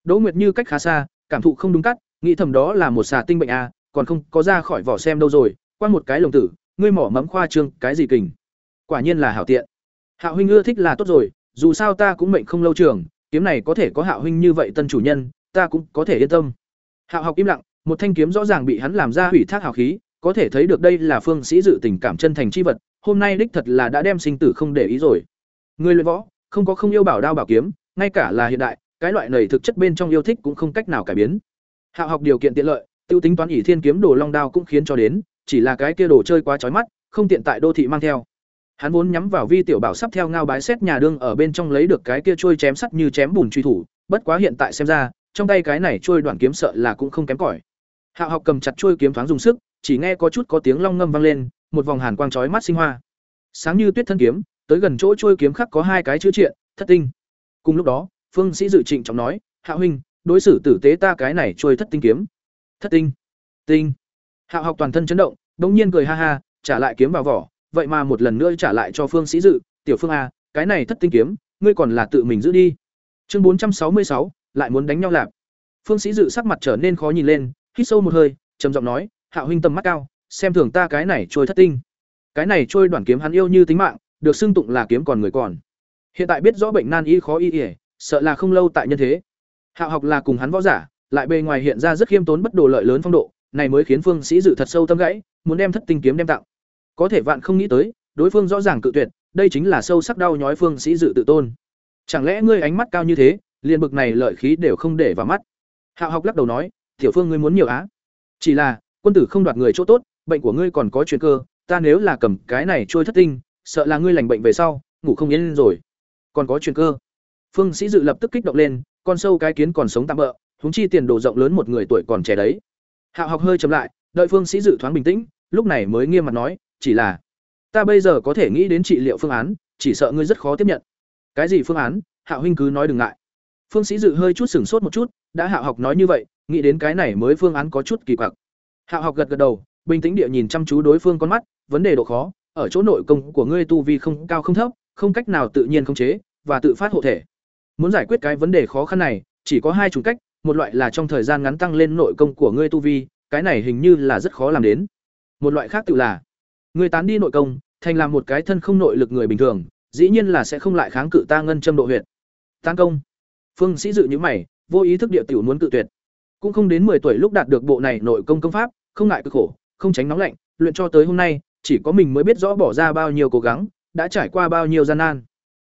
Đỗ nguyệt như cách khá xa, cảm thụ không đúng cắt, nghĩ thầm đó là một xà tinh bệnh a còn không có ra khỏi vỏ xem đâu rồi qua một cái lồng tử, ngươi mỏ mẫm khoa trương, cái gì kình. Quả nhiên là hảo tiện. Hạo huynh ưa thích là tốt rồi, dù sao ta cũng mệnh không lâu trường, kiếm này có thể có hạo huynh như vậy tân chủ nhân ta cũng có thể yên tâm. Hạo học im lặng, một thanh kiếm rõ ràng bị hắn làm ra hủy thác hào khí, có thể thấy được đây là phương sĩ dự tình cảm chân thành chi vật, hôm nay đích thật là đã đem sinh tử không để ý rồi. Người luyện võ, không có không yêu bảo đao bảo kiếm, ngay cả là hiện đại, cái loại này thực chất bên trong yêu thích cũng không cách nào cải biến. Hạo học điều kiện tiện lợi, tiêu tính toán ỷ thiên kiếm đồ long đao cũng khiến cho đến, chỉ là cái kia đồ chơi quá chói mắt, không tiện tại đô thị mang theo. Hắn vốn nhắm vào vi tiểu bảo sắp theo ngao bái xét nhà đương ở bên trong lấy được cái kia trôi chém sắt như chém bùn truy thủ, bất quá hiện tại xem ra trong tay cái này trôi đoạn kiếm sợ là cũng không kém cỏi. Hạo học cầm chặt trôi kiếm thoáng dùng sức, chỉ nghe có chút có tiếng long ngâm vang lên, một vòng hàn quang chói mắt sinh hoa. Sáng như tuyết thân kiếm, tới gần chỗ trôi kiếm khắc có hai cái chữ triện, thất tinh. Cùng lúc đó, phương sĩ dự trịnh trọng nói, hạ huynh, đối xử tử tế ta cái này trôi thất tinh kiếm. Thất tinh tinh. Hạ học toàn thân chấn động bỗng nhiên cười ha ha, trả lại kiếm vào vỏ, vậy mà một lần nữa trả lại cho phương sĩ dự, tiểu phương a cái này thất tinh kiếm, ngươi còn là tự mình giữ đi. Chương bốn trăm sáu mươi sáu lại muốn đánh nhau lạp. Phương sĩ dự sắc mặt trở nên khó nhìn lên, hít sâu một hơi, trầm giọng nói, hạ huynh tầm mắt cao, xem thường ta cái này trôi thất tinh. Cái này trôi đoàn kiếm hắn yêu như tính mạng, được xưng tụng là kiếm còn người còn. Hiện tại biết rõ bệnh nan y khó y ỉa sợ là không lâu tại nhân thế. Hạ học là cùng hắn võ giả, lại bề ngoài hiện ra rất khiêm tốn bất đồ lợi lớn phong độ, này mới khiến phương sĩ dự thật sâu tâm gãy, muốn đem thất tinh kiếm đem tặng. Có thể vạn không nghĩ tới, đối phương rõ ràng cự tuyệt, đây chính là sâu sắc đau nhói phương sĩ dự tự tôn. Chẳng lẽ ngươi ánh mắt cao như thế liền bực này lợi khí đều không để vào mắt. Hạ học lắc đầu nói, tiểu phương ngươi muốn nhiều á? Chỉ là, quân tử không đoạt người chỗ tốt, bệnh của ngươi còn có chuyện cơ, ta nếu là cầm cái này trôi thất tinh, sợ là ngươi lành bệnh về sau, ngủ không yên lên rồi. Còn có chuyện cơ? Phương sĩ dự lập tức kích động lên, con sâu cái kiến còn sống tạm bỡ húng chi tiền đồ rộng lớn một người tuổi còn trẻ đấy. Hạ học hơi chậm lại, đợi phương sĩ dự thoáng bình tĩnh, lúc này mới nghiêm mặt nói, chỉ là, ta bây giờ có thể nghĩ đến trị liệu phương án, chỉ sợ ngươi rất khó tiếp nhận. Cái gì phương án? Hạ huynh cứ nói đừng ngại phương sĩ dự hơi chút sửng sốt một chút, đã hạ học nói như vậy, nghĩ đến cái này mới phương án có chút kỳ quặc. Hạ học gật gật đầu, bình tĩnh địa nhìn chăm chú đối phương con mắt, vấn đề độ khó, ở chỗ nội công của ngươi tu vi không cao không thấp, không cách nào tự nhiên khống chế, và tự phát hộ thể. Muốn giải quyết cái vấn đề khó khăn này, chỉ có hai chủng cách, một loại là trong thời gian ngắn tăng lên nội công của ngươi tu vi, cái này hình như là rất khó làm đến. Một loại khác tự là, ngươi tán đi nội công, thành làm một cái thân không nội lực người bình thường, dĩ nhiên là sẽ không lại kháng cự ta ngân châm độ huyệt. Tán công phương sĩ dự như mày, vô ý thức địa tiểu muốn cự tuyệt. Cũng không đến 10 tuổi lúc đạt được bộ này nội công công pháp, không ngại cực khổ, không tránh nóng lạnh, luyện cho tới hôm nay, chỉ có mình mới biết rõ bỏ ra bao nhiêu cố gắng, đã trải qua bao nhiêu gian nan.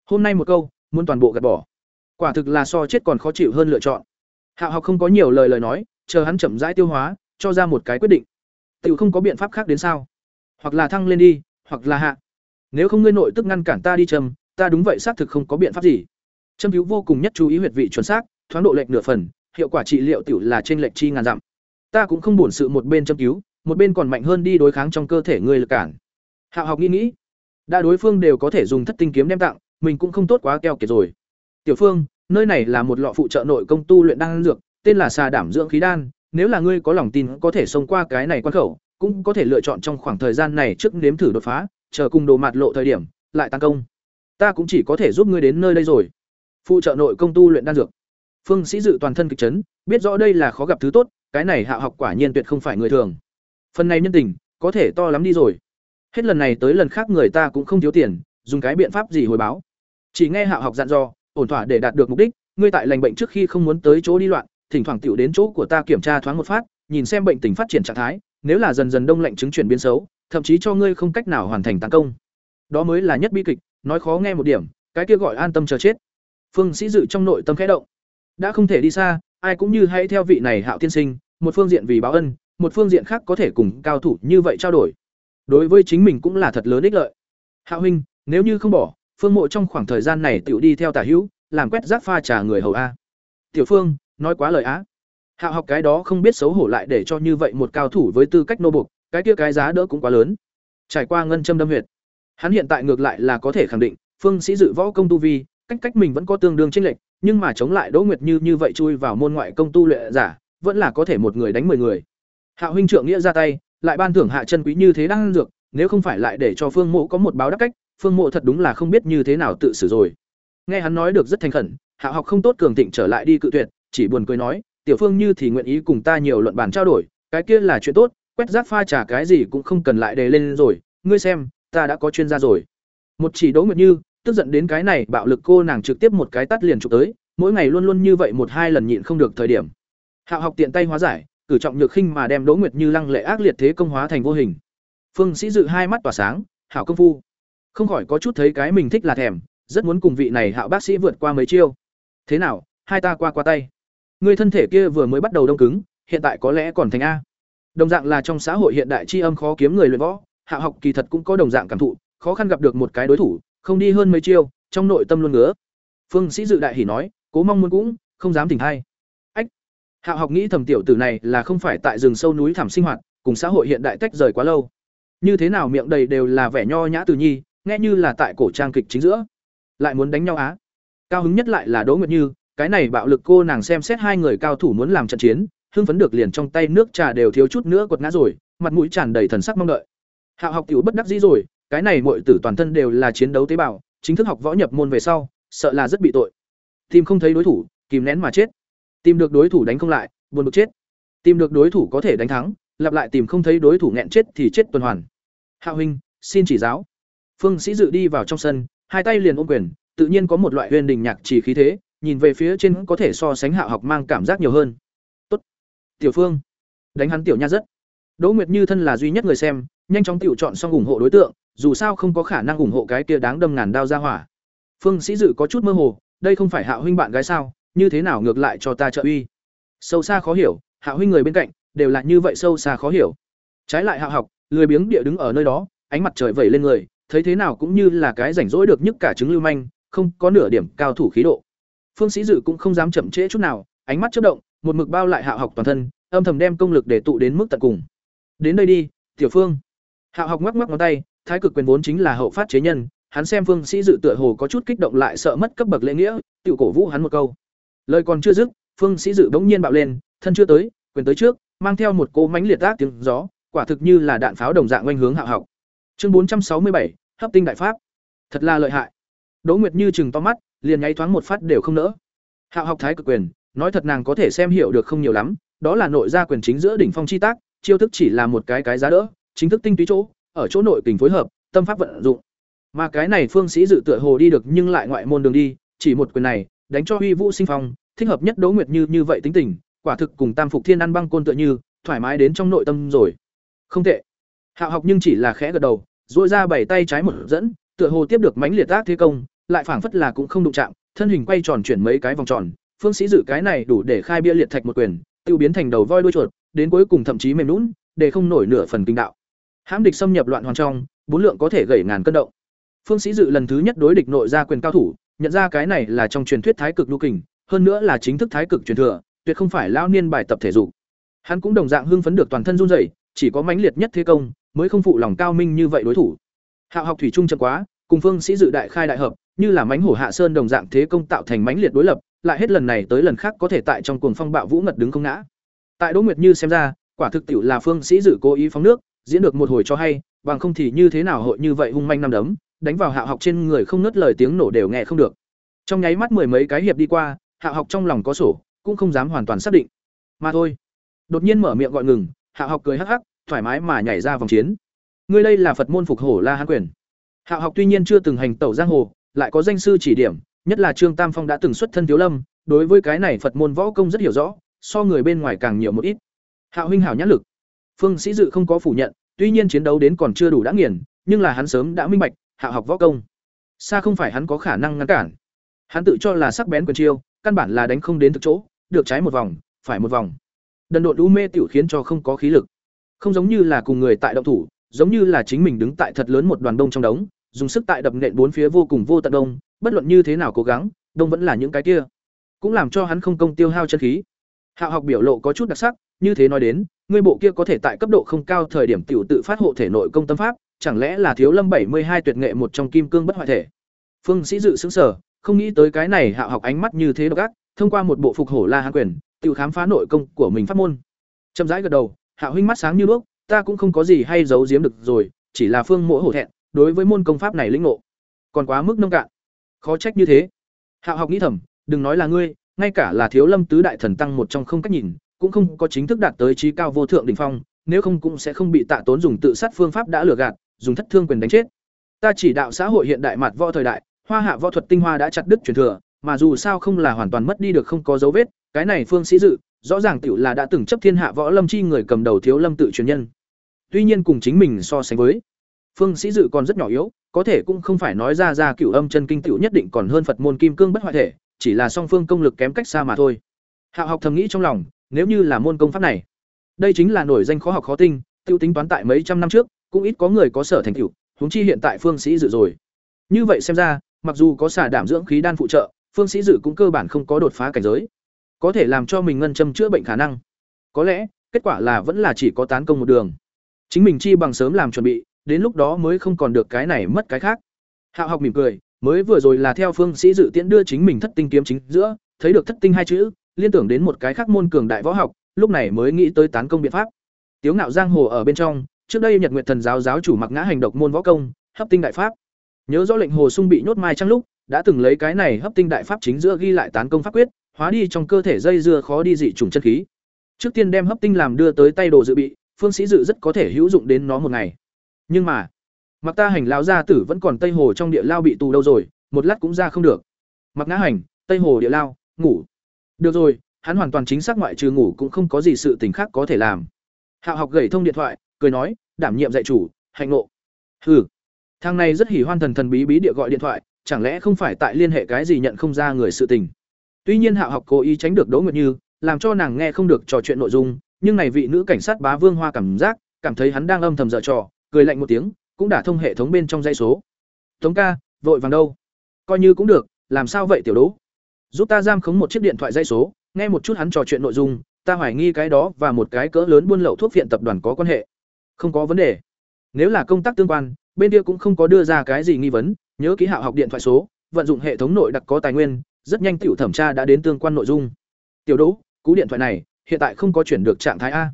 Hôm nay một câu, muốn toàn bộ gạt bỏ. Quả thực là so chết còn khó chịu hơn lựa chọn. Hạo học không có nhiều lời lời nói, chờ hắn chậm rãi tiêu hóa, cho ra một cái quyết định. Tiểu không có biện pháp khác đến sao? Hoặc là thăng lên đi, hoặc là hạ. Nếu không ngươi nội tức ngăn cản ta đi trầm ta đúng vậy xác thực không có biện pháp gì châm cứu vô cùng nhất chú ý huyệt vị chuẩn xác, thoáng độ lệch nửa phần, hiệu quả trị liệu tiểu là trên lệch chi ngàn dặm. Ta cũng không buồn sự một bên châm cứu một bên còn mạnh hơn đi đối kháng trong cơ thể người lực cản. Hạo học nghĩ nghĩ, đã đối phương đều có thể dùng thất tinh kiếm đem tặng, mình cũng không tốt quá keo kiệt rồi. Tiểu phương, nơi này là một lọ phụ trợ nội công tu luyện đan dược, tên là xà đảm dưỡng khí đan, nếu là ngươi có lòng tin có thể xông qua cái này quan khẩu, cũng có thể lựa chọn trong khoảng thời gian này trước nếm thử đột phá, chờ cùng đồ mạt lộ thời điểm, lại tăng công. Ta cũng chỉ có thể giúp ngươi đến nơi đây rồi phụ trợ nội công tu luyện đan dược. Phương sĩ dự toàn thân kịch chấn, biết rõ đây là khó gặp thứ tốt, cái này hạ học quả nhiên tuyệt không phải người thường. Phần này nhân tình, có thể to lắm đi rồi. Hết lần này tới lần khác người ta cũng không thiếu tiền, dùng cái biện pháp gì hồi báo. Chỉ nghe hạ học dặn dò, ổn thỏa để đạt được mục đích, ngươi tại lành bệnh trước khi không muốn tới chỗ đi loạn, thỉnh thoảng tiểu đến chỗ của ta kiểm tra thoáng một phát, nhìn xem bệnh tình phát triển trạng thái, nếu là dần dần đông lạnh chứng chuyển biến xấu, thậm chí cho ngươi không cách nào hoàn thành tấn công. Đó mới là nhất bi kịch, nói khó nghe một điểm, cái kia gọi an tâm chờ chết phương sĩ dự trong nội tâm khẽ động. Đã không thể đi xa, ai cũng như hãy theo vị này hạo tiên sinh, một phương diện vì báo ân, một phương diện khác có thể cùng cao thủ như vậy trao đổi. Đối với chính mình cũng là thật lớn ích lợi. Hạo huynh, nếu như không bỏ, phương mộ trong khoảng thời gian này tựu đi theo tả hữu, làm quét rác pha trà người hầu a. Tiểu phương, nói quá lời á. Hạo học cái đó không biết xấu hổ lại để cho như vậy một cao thủ với tư cách nô bục cái kia cái giá đỡ cũng quá lớn. Trải qua ngân châm đâm huyệt. Hắn hiện tại ngược lại là có thể khẳng định, phương sĩ dự võ công tu vi cách cách mình vẫn có tương đương chênh lệch, nhưng mà chống lại đỗ nguyệt như như vậy chui vào môn ngoại công tu luyện giả, vẫn là có thể một người đánh mười người. Hạo huynh trượng nghĩa ra tay, lại ban thưởng hạ chân quý như thế đang dược, nếu không phải lại để cho phương mộ có một báo đắc cách, phương mộ thật đúng là không biết như thế nào tự xử rồi. Nghe hắn nói được rất thành khẩn, hạ học không tốt cường thịnh trở lại đi cự tuyệt, chỉ buồn cười nói, tiểu phương như thì nguyện ý cùng ta nhiều luận bàn trao đổi, cái kia là chuyện tốt, quét rác pha trà cái gì cũng không cần lại đề lên rồi, ngươi xem, ta đã có chuyên gia rồi. Một chỉ đỗ nguyệt như tức giận đến cái này bạo lực cô nàng trực tiếp một cái tắt liền chụp tới, mỗi ngày luôn luôn như vậy một hai lần nhịn không được thời điểm. Hạo học tiện tay hóa giải, cử trọng nhược khinh mà đem đỗ nguyệt như lăng lệ ác liệt thế công hóa thành vô hình. Phương sĩ dự hai mắt tỏa sáng hảo công phu. Không khỏi có chút thấy cái mình thích là thèm, rất muốn cùng vị này hạo bác sĩ vượt qua mấy chiêu. Thế nào, hai ta qua qua tay. Người thân thể kia vừa mới bắt đầu đông cứng, hiện tại có lẽ còn thành a. Đồng dạng là trong xã hội hiện đại tri âm khó kiếm người luyện võ hạ học kỳ thật cũng có đồng dạng cảm thụ, khó khăn gặp được một cái đối thủ không đi hơn mấy chiêu, trong nội tâm luôn ngứa. Phương sĩ dự đại hỉ nói, cố mong muốn cũng, không dám tỉnh hay ách Hạo học nghĩ thầm tiểu tử này là không phải tại rừng sâu núi thảm sinh hoạt, cùng xã hội hiện đại tách rời quá lâu. Như thế nào miệng đầy đều là vẻ nho nhã từ nhi, nghe như là tại cổ trang kịch chính giữa. Lại muốn đánh nhau á? Cao hứng nhất lại là đỗ nguyệt như, cái này bạo lực cô nàng xem xét hai người cao thủ muốn làm trận chiến, hưng phấn được liền trong tay nước trà đều thiếu chút nữa quật ngã rồi, mặt mũi tràn đầy thần sắc mong đợi. Hạo học tiểu bất đắc dĩ rồi cái này muội tử toàn thân đều là chiến đấu tế bào, chính thức học võ nhập môn về sau, sợ là rất bị tội. Tìm không thấy đối thủ, kìm nén mà chết. Tìm được đối thủ đánh không lại, buồn bực chết. Tìm được đối thủ có thể đánh thắng, lặp lại tìm không thấy đối thủ nghẹn chết thì chết tuần hoàn. Hạo huynh, xin chỉ giáo. Phương sĩ dự đi vào trong sân, hai tay liền ôm quyền, tự nhiên có một loại huyền đình nhạc chỉ khí thế, nhìn về phía trên có thể so sánh hạ học mang cảm giác nhiều hơn. Tốt. Tiểu phương, đánh hắn tiểu nha rất. Đỗ nguyệt như thân là duy nhất người xem, nhanh chóng tiểu chọn xong ủng hộ đối tượng dù sao không có khả năng ủng hộ cái kia đáng đâm ngàn đao ra hỏa. Phương sĩ dự có chút mơ hồ, đây không phải hạo huynh bạn gái sao, như thế nào ngược lại cho ta trợ uy? Sâu xa khó hiểu hạo huynh người bên cạnh, đều là như vậy sâu xa khó hiểu. Trái lại hạo học, lười biếng địa đứng ở nơi đó, ánh mặt trời vẩy lên người, thấy thế nào cũng như là cái rảnh rỗi được nhất cả trứng lưu manh, không có nửa điểm cao thủ khí độ. Phương sĩ dự cũng không dám chậm trễ chút nào, ánh mắt chớp động, một mực bao lại hạo học toàn thân, âm thầm đem công lực để tụ đến mức tận cùng. Đến đây đi, tiểu phương. Hạo học ngoắc ngoắc ngón tay thái cực quyền vốn chính là hậu phát chế nhân, hắn xem phương sĩ dự tựa hồ có chút kích động lại sợ mất cấp bậc lễ nghĩa tự cổ vũ hắn một câu. Lời còn chưa dứt, phương sĩ dự bỗng nhiên bạo lên, thân chưa tới, quyền tới trước, mang theo một cỗ mánh liệt tác tiếng gió, quả thực như là đạn pháo đồng dạng oanh hướng hạo học. Chương bốn trăm sáu mươi bảy, hấp tinh đại pháp. Thật là lợi hại. Đỗ nguyệt như chừng to mắt, liền nháy thoáng một phát đều không nỡ. Hạo học thái cực quyền, nói thật nàng có thể xem hiểu được không nhiều lắm, đó là nội gia quyền chính giữa đỉnh phong chi tác, chiêu thức chỉ là một cái cái giá đỡ, chính thức tinh túy chỗ ở chỗ nội kình phối hợp tâm pháp vận dụng. Mà cái này phương sĩ dự tựa hồ đi được nhưng lại ngoại môn đường đi chỉ một quyền này đánh cho huy vũ sinh phong thích hợp nhất đỗ nguyệt như như vậy tính tình quả thực cùng tam phục thiên ăn băng côn tựa như thoải mái đến trong nội tâm rồi. Không tệ. Hạo học nhưng chỉ là khẽ gật đầu duỗi ra bảy tay trái một dẫn tựa hồ tiếp được mánh liệt tác thế công lại phảng phất là cũng không đụng chạm thân hình quay tròn chuyển mấy cái vòng tròn phương sĩ dự cái này đủ để khai bia liệt thạch một quyền tiêu biến thành đầu voi đuôi chuột đến cuối cùng thậm chí mềm nhũn, để không nổi nửa phần kinh đạo hãm địch xâm nhập loạn hoàn trong, bốn lượng có thể gẩy ngàn cân động. Phương sĩ dự lần thứ nhất đối địch nội ra quyền cao thủ, nhận ra cái này là trong truyền thuyết thái cực lưu kình, hơn nữa là chính thức thái cực truyền thừa, tuyệt không phải lao niên bài tập thể dục. Hắn cũng đồng dạng hưng phấn được toàn thân run rẩy, chỉ có mãnh liệt nhất thế công, mới không phụ lòng cao minh như vậy đối thủ. Hạo học thủy trung chậm quá, cùng phương sĩ dự đại khai đại hợp, như là mánh hổ hạ sơn đồng dạng thế công tạo thành mãnh liệt đối lập, lại hết lần này tới lần khác có thể tại trong cuồng phong bạo vũ ngật đứng không ngã. Tại đỗ nguyệt như xem ra, quả thực tiểu là phương sĩ dự cố ý phóng nước diễn được một hồi cho hay, bằng không thì như thế nào hội như vậy hung manh năm đấm, đánh vào hạ học trên người không nứt lời tiếng nổ đều nghe không được. Trong nháy mắt mười mấy cái hiệp đi qua, hạ học trong lòng có sổ, cũng không dám hoàn toàn xác định. Mà thôi. Đột nhiên mở miệng gọi ngừng, hạ học cười hắc hắc, thoải mái mà nhảy ra vòng chiến. Ngươi đây là phật môn phục hổ la hán quyền. Hạ học tuy nhiên chưa từng hành tẩu giang hồ, lại có danh sư chỉ điểm, nhất là trương tam phong đã từng xuất thân thiếu lâm, đối với cái này phật môn võ công rất hiểu rõ, so người bên ngoài càng nhiều một ít. Hạ huynh hảo nhãn lực phương sĩ dự không có phủ nhận, tuy nhiên chiến đấu đến còn chưa đủ đã nghiền, nhưng là hắn sớm đã minh bạch, hạ học võ công, xa không phải hắn có khả năng ngăn cản. Hắn tự cho là sắc bén quyền chiêu, căn bản là đánh không đến thực chỗ, được trái một vòng, phải một vòng. Đần độn u mê tiểu khiến cho không có khí lực. Không giống như là cùng người tại động thủ, giống như là chính mình đứng tại thật lớn một đoàn đông trong đống, dùng sức tại đập nện bốn phía vô cùng vô tận đông, bất luận như thế nào cố gắng, đông vẫn là những cái kia. Cũng làm cho hắn không công tiêu hao chân khí. Hạo học biểu lộ có chút đặc sắc như thế nói đến, ngươi bộ kia có thể tại cấp độ không cao thời điểm tiểu tự phát hộ thể nội công tâm pháp, chẳng lẽ là thiếu lâm bảy mươi hai tuyệt nghệ một trong kim cương bất hoại thể? Phương sĩ dự sững sở không nghĩ tới cái này hạo học ánh mắt như thế độc ác, thông qua một bộ phục hổ la hán quyền, tự khám phá nội công của mình pháp môn. Chậm rãi gật đầu hạo huynh mắt sáng như đuốc, ta cũng không có gì hay giấu giếm được rồi, chỉ là phương mỗi hổ thẹn, đối với môn công pháp này lĩnh ngộ, còn quá mức nông cạn. Khó trách như thế. Hạo học nghĩ thầm, đừng nói là ngươi, ngay cả là thiếu lâm tứ đại thần tăng một trong không cách nhìn cũng không có chính thức đạt tới trí cao vô thượng đỉnh phong, nếu không cũng sẽ không bị tạ tốn dùng tự sát phương pháp đã lừa gạt, dùng thất thương quyền đánh chết. Ta chỉ đạo xã hội hiện đại mặt võ thời đại, hoa hạ võ thuật tinh hoa đã chặt đứt truyền thừa, mà dù sao không là hoàn toàn mất đi được không có dấu vết, cái này phương sĩ dự, rõ ràng tiểu là đã từng chấp thiên hạ võ lâm chi người cầm đầu thiếu lâm tự truyền nhân. Tuy nhiên cùng chính mình so sánh với phương sĩ dự còn rất nhỏ yếu, có thể cũng không phải nói ra ra cửu âm chân kinh tiểu nhất định còn hơn phật môn kim cương bất hoại thể, chỉ là song phương công lực kém cách xa mà thôi. Hạo học thầm nghĩ trong lòng nếu như là môn công pháp này đây chính là nổi danh khó học khó tinh tiêu tính toán tại mấy trăm năm trước cũng ít có người có sở thành tựu huống chi hiện tại phương sĩ dự rồi. Như vậy xem ra mặc dù có xả đảm dưỡng khí đan phụ trợ phương sĩ dự cũng cơ bản không có đột phá cảnh giới. Có thể làm cho mình ngân châm chữa bệnh khả năng. Có lẽ kết quả là vẫn là chỉ có tán công một đường. Chính mình chi bằng sớm làm chuẩn bị đến lúc đó mới không còn được cái này mất cái khác. Hạo học mỉm cười, mới vừa rồi là theo phương sĩ dự tiễn đưa chính mình thất tinh kiếm chính giữa, thấy được thất tinh hai chữ, liên tưởng đến một cái khác môn cường đại võ học, lúc này mới nghĩ tới tán công biện pháp. Tiếu ngạo giang hồ ở bên trong, trước đây Nhật Nguyệt Thần giáo giáo chủ mặc ngã hành độc môn võ công, hấp tinh đại pháp. Nhớ rõ lệnh hồ sung bị nhốt mai trăng lúc, đã từng lấy cái này hấp tinh đại pháp chính giữa ghi lại tán công pháp quyết, hóa đi trong cơ thể dây dưa khó đi dị trùng chân khí. Trước tiên đem hấp tinh làm đưa tới tay đồ dự bị, phương sĩ dự rất có thể hữu dụng đến nó một ngày. Nhưng mà, Mặc Ta hành lão gia tử vẫn còn Tây Hồ trong địa lao bị tù đâu rồi, một lát cũng ra không được. Mặc Ngã hành, Tây Hồ địa lao, ngủ. Được rồi, hắn hoàn toàn chính xác ngoại trừ ngủ cũng không có gì sự tình khác có thể làm. Hạo học gẩy thông điện thoại, cười nói, đảm nhiệm dạy chủ, hạnh ngộ. Hừ. Thằng này rất hỉ hoan thần thần bí bí địa gọi điện thoại, chẳng lẽ không phải tại liên hệ cái gì nhận không ra người sự tình. Tuy nhiên Hạo học cố ý tránh được Đỗ Nguyệt Như, làm cho nàng nghe không được trò chuyện nội dung, nhưng này vị nữ cảnh sát bá Vương Hoa cảm giác, cảm thấy hắn đang âm thầm dở trò, cười lạnh một tiếng, cũng đã thông hệ thống bên trong dây số. Tống ca, vội vàng đâu? Coi như cũng được, làm sao vậy tiểu Đỗ? Giúp ta giam khống một chiếc điện thoại dây số, nghe một chút hắn trò chuyện nội dung, ta hoài nghi cái đó và một cái cỡ lớn buôn lậu thuốc viện tập đoàn có quan hệ. Không có vấn đề. Nếu là công tác tương quan, bên kia cũng không có đưa ra cái gì nghi vấn, nhớ ký hạo học điện thoại số, vận dụng hệ thống nội đặc có tài nguyên, rất nhanh tiểu thẩm tra đã đến tương quan nội dung. Tiểu Đỗ, cú điện thoại này hiện tại không có chuyển được trạng thái a.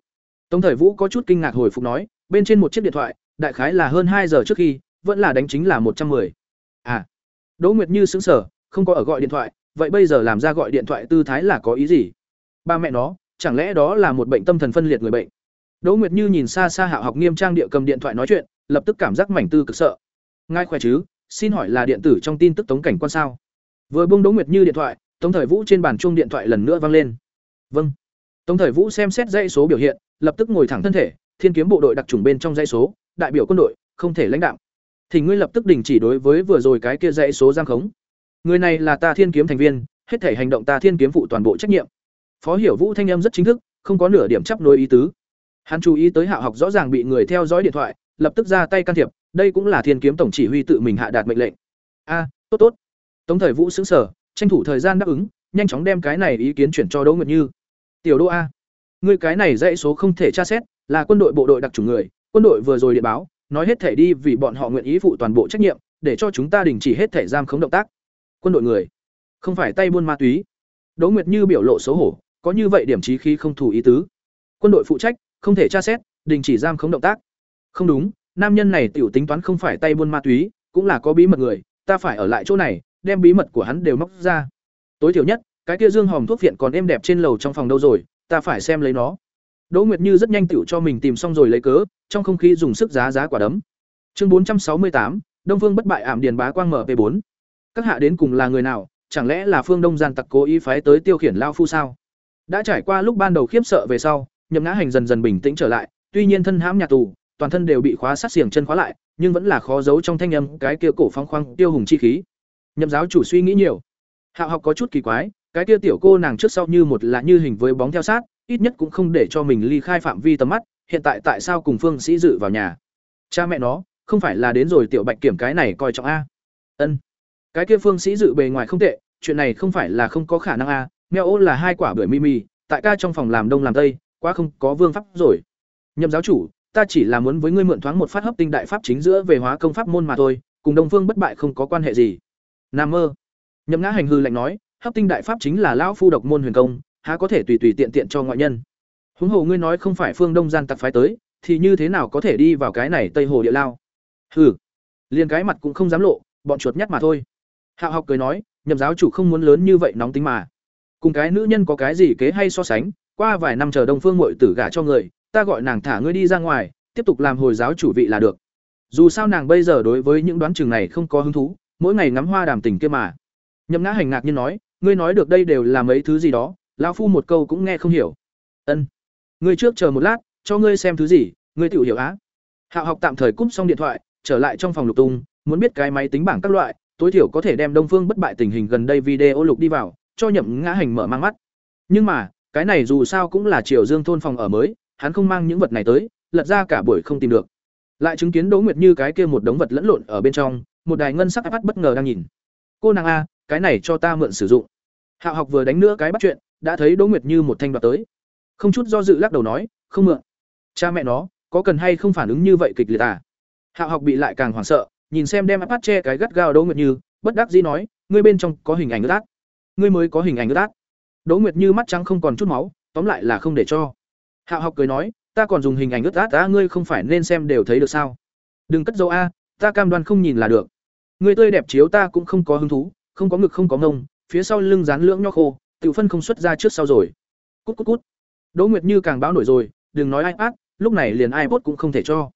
Tống Thời Vũ có chút kinh ngạc hồi phục nói, bên trên một chiếc điện thoại, đại khái là hơn hai giờ trước khi, vẫn là đánh chính là một trăm 110. À. Đỗ Nguyệt Như sững sờ, không có ở gọi điện thoại, vậy bây giờ làm ra gọi điện thoại tư thái là có ý gì? Ba mẹ nó, chẳng lẽ đó là một bệnh tâm thần phân liệt người bệnh? Đỗ Nguyệt Như nhìn xa xa Hạo Học nghiêm trang địa cầm điện thoại nói chuyện, lập tức cảm giác mảnh tư cực sợ. Ngay khỏe chứ, xin hỏi là điện tử trong tin tức tống cảnh quan sao? Vừa buông Đỗ Nguyệt Như điện thoại, Tống Thời Vũ trên bàn chuông điện thoại lần nữa vang lên. Vâng. Tống Thời Vũ xem xét dãy số biểu hiện, lập tức ngồi thẳng thân thể, Thiên kiếm bộ đội đặc trùng bên trong dãy số, đại biểu quân đội, không thể lãnh đạo. Thì ngươi lập tức đình chỉ đối với vừa rồi cái kia dãy số giang khống. Người này là ta Thiên kiếm thành viên, hết thể hành động ta Thiên kiếm phụ toàn bộ trách nhiệm. Phó Hiểu Vũ thanh em rất chính thức, không có nửa điểm chấp nối ý tứ. Hắn chú ý tới Hạo Học rõ ràng bị người theo dõi điện thoại, lập tức ra tay can thiệp, đây cũng là Thiên kiếm tổng chỉ huy tự mình hạ đạt mệnh lệnh. A, tốt tốt. Tống Thời Vũ sững sờ, tranh thủ thời gian đáp ứng, nhanh chóng đem cái này ý kiến chuyển cho Đỗ Nguyệt Như. Tiểu Đỗ A, người cái này dãy số không thể tra xét, là quân đội bộ đội đặc chủng người, quân đội vừa rồi điện báo, nói hết thể đi vì bọn họ nguyện ý phụ toàn bộ trách nhiệm, để cho chúng ta đình chỉ hết thể giam khống động tác. Quân đội người, không phải tay buôn ma túy. Đỗ Nguyệt Như biểu lộ xấu hổ, có như vậy điểm trí khí không thủ ý tứ. Quân đội phụ trách, không thể tra xét, đình chỉ giam không động tác. Không đúng, nam nhân này tiểu tính toán không phải tay buôn ma túy, cũng là có bí mật người, ta phải ở lại chỗ này, đem bí mật của hắn đều móc ra. Tối thiểu nhất, cái kia dương hòm thuốc viện còn êm đẹp trên lầu trong phòng đâu rồi, ta phải xem lấy nó. Đỗ Nguyệt Như rất nhanh tiểu cho mình tìm xong rồi lấy cớ, trong không khí dùng sức giá giá quả đấm. Chương bốn trăm sáu mươi tám, Đông Phương bất bại ảm điền bá quang mở MP4. Các hạ đến cùng là người nào, chẳng lẽ là Phương Đông gian tặc cố ý phái tới tiêu khiển lao phu sao? Đã trải qua lúc ban đầu khiếp sợ về sau, Nhậm Ngã Hành dần dần bình tĩnh trở lại, tuy nhiên thân hãm nhà tù, toàn thân đều bị khóa sát xiềng chân khóa lại, nhưng vẫn là khó giấu trong thanh âm cái kia cổ phong khoang tiêu hùng chi khí. Nhậm giáo chủ suy nghĩ nhiều. Hạo học có chút kỳ quái, cái kia tiểu cô nàng trước sau như một là như hình với bóng theo sát, ít nhất cũng không để cho mình ly khai phạm vi tầm mắt, hiện tại tại sao cùng Phương Sĩ dự vào nhà? Cha mẹ nó, không phải là đến rồi tiểu Bạch kiểm cái này coi trọng a. Ân. Cái kia Phương Sĩ dự bề ngoài không tệ, chuyện này không phải là không có khả năng a, mèo ô là hai quả bưởi mi, tại ca trong phòng làm đông làm tây, quá không có vương pháp rồi. Nhậm giáo chủ, ta chỉ là muốn với ngươi mượn thoáng một phát hấp tinh đại pháp chính giữa về hóa công pháp môn mà thôi, cùng Đông Phương bất bại không có quan hệ gì. Nam mơ. Nhậm Ngã Hành hư lạnh nói, hấp tinh đại pháp chính là lão phu độc môn huyền công, há có thể tùy tùy tiện tiện cho ngoại nhân. Huống hồ ngươi nói không phải phương Đông gian tặc phái tới, thì như thế nào có thể đi vào cái này Tây Hồ địa lao? Hừ, liền cái mặt cũng không dám lộ, bọn chuột nhắt mà thôi. Hạo học cười nói, nhậm giáo chủ không muốn lớn như vậy nóng tính mà. Cùng cái nữ nhân có cái gì kế hay so sánh, qua vài năm chờ Đông Phương muội tử gả cho người, ta gọi nàng thả ngươi đi ra ngoài, tiếp tục làm hồi giáo chủ vị là được. Dù sao nàng bây giờ đối với những đoán chừng này không có hứng thú, mỗi ngày ngắm hoa đàm tình kia mà. Nhậm Ngã Hành ngạc nhiên nói, ngươi nói được đây đều là mấy thứ gì đó, lão phu một câu cũng nghe không hiểu. Ân, ngươi trước chờ một lát, cho ngươi xem thứ gì, ngươi tự hiểu á. Hạo học tạm thời cúp xong điện thoại, trở lại trong phòng lục tung, muốn biết cái máy tính bảng các loại, tối thiểu có thể đem Đông Phương bất bại tình hình gần đây video lục đi vào, cho Nhậm Ngã Hành mở mang mắt. Nhưng mà, cái này dù sao cũng là Triều Dương thôn phòng ở mới, hắn không mang những vật này tới, lật ra cả buổi không tìm được. Lại chứng kiến Đỗ Nguyệt Như cái kia một đống vật lẫn lộn ở bên trong, một đài ngân sắc iPad bất ngờ đang nhìn. "Cô nàng a, cái này cho ta mượn sử dụng." Hạo học vừa đánh nữa cái bắt chuyện, đã thấy Đỗ Nguyệt Như một thanh đoạt tới. Không chút do dự lắc đầu nói, "Không mượn." Cha mẹ nó, có cần hay không phản ứng như vậy kịch liệt à? Hạo học bị lại càng hoảng sợ, nhìn xem đem ipad che cái gắt gao đỗ nguyệt như, bất đắc dĩ nói, ngươi bên trong có hình ảnh ướt át. Ngươi mới có hình ảnh ướt át. Đỗ nguyệt như mắt trắng không còn chút máu, tóm lại là không để cho. Hạo học cười nói, ta còn dùng hình ảnh ướt át á, ngươi không phải nên xem đều thấy được sao? Đừng cất dấu a, ta cam đoan không nhìn là được. Ngươi tươi đẹp chiếu ta cũng không có hứng thú, không có ngực không có ngông, phía sau lưng dán lưỡng nho khô, tự phân không xuất ra trước sau rồi. Cút cút cút. Đỗ nguyệt như càng báo nổi rồi, đừng nói ipad lúc này liền ipod cũng không thể cho.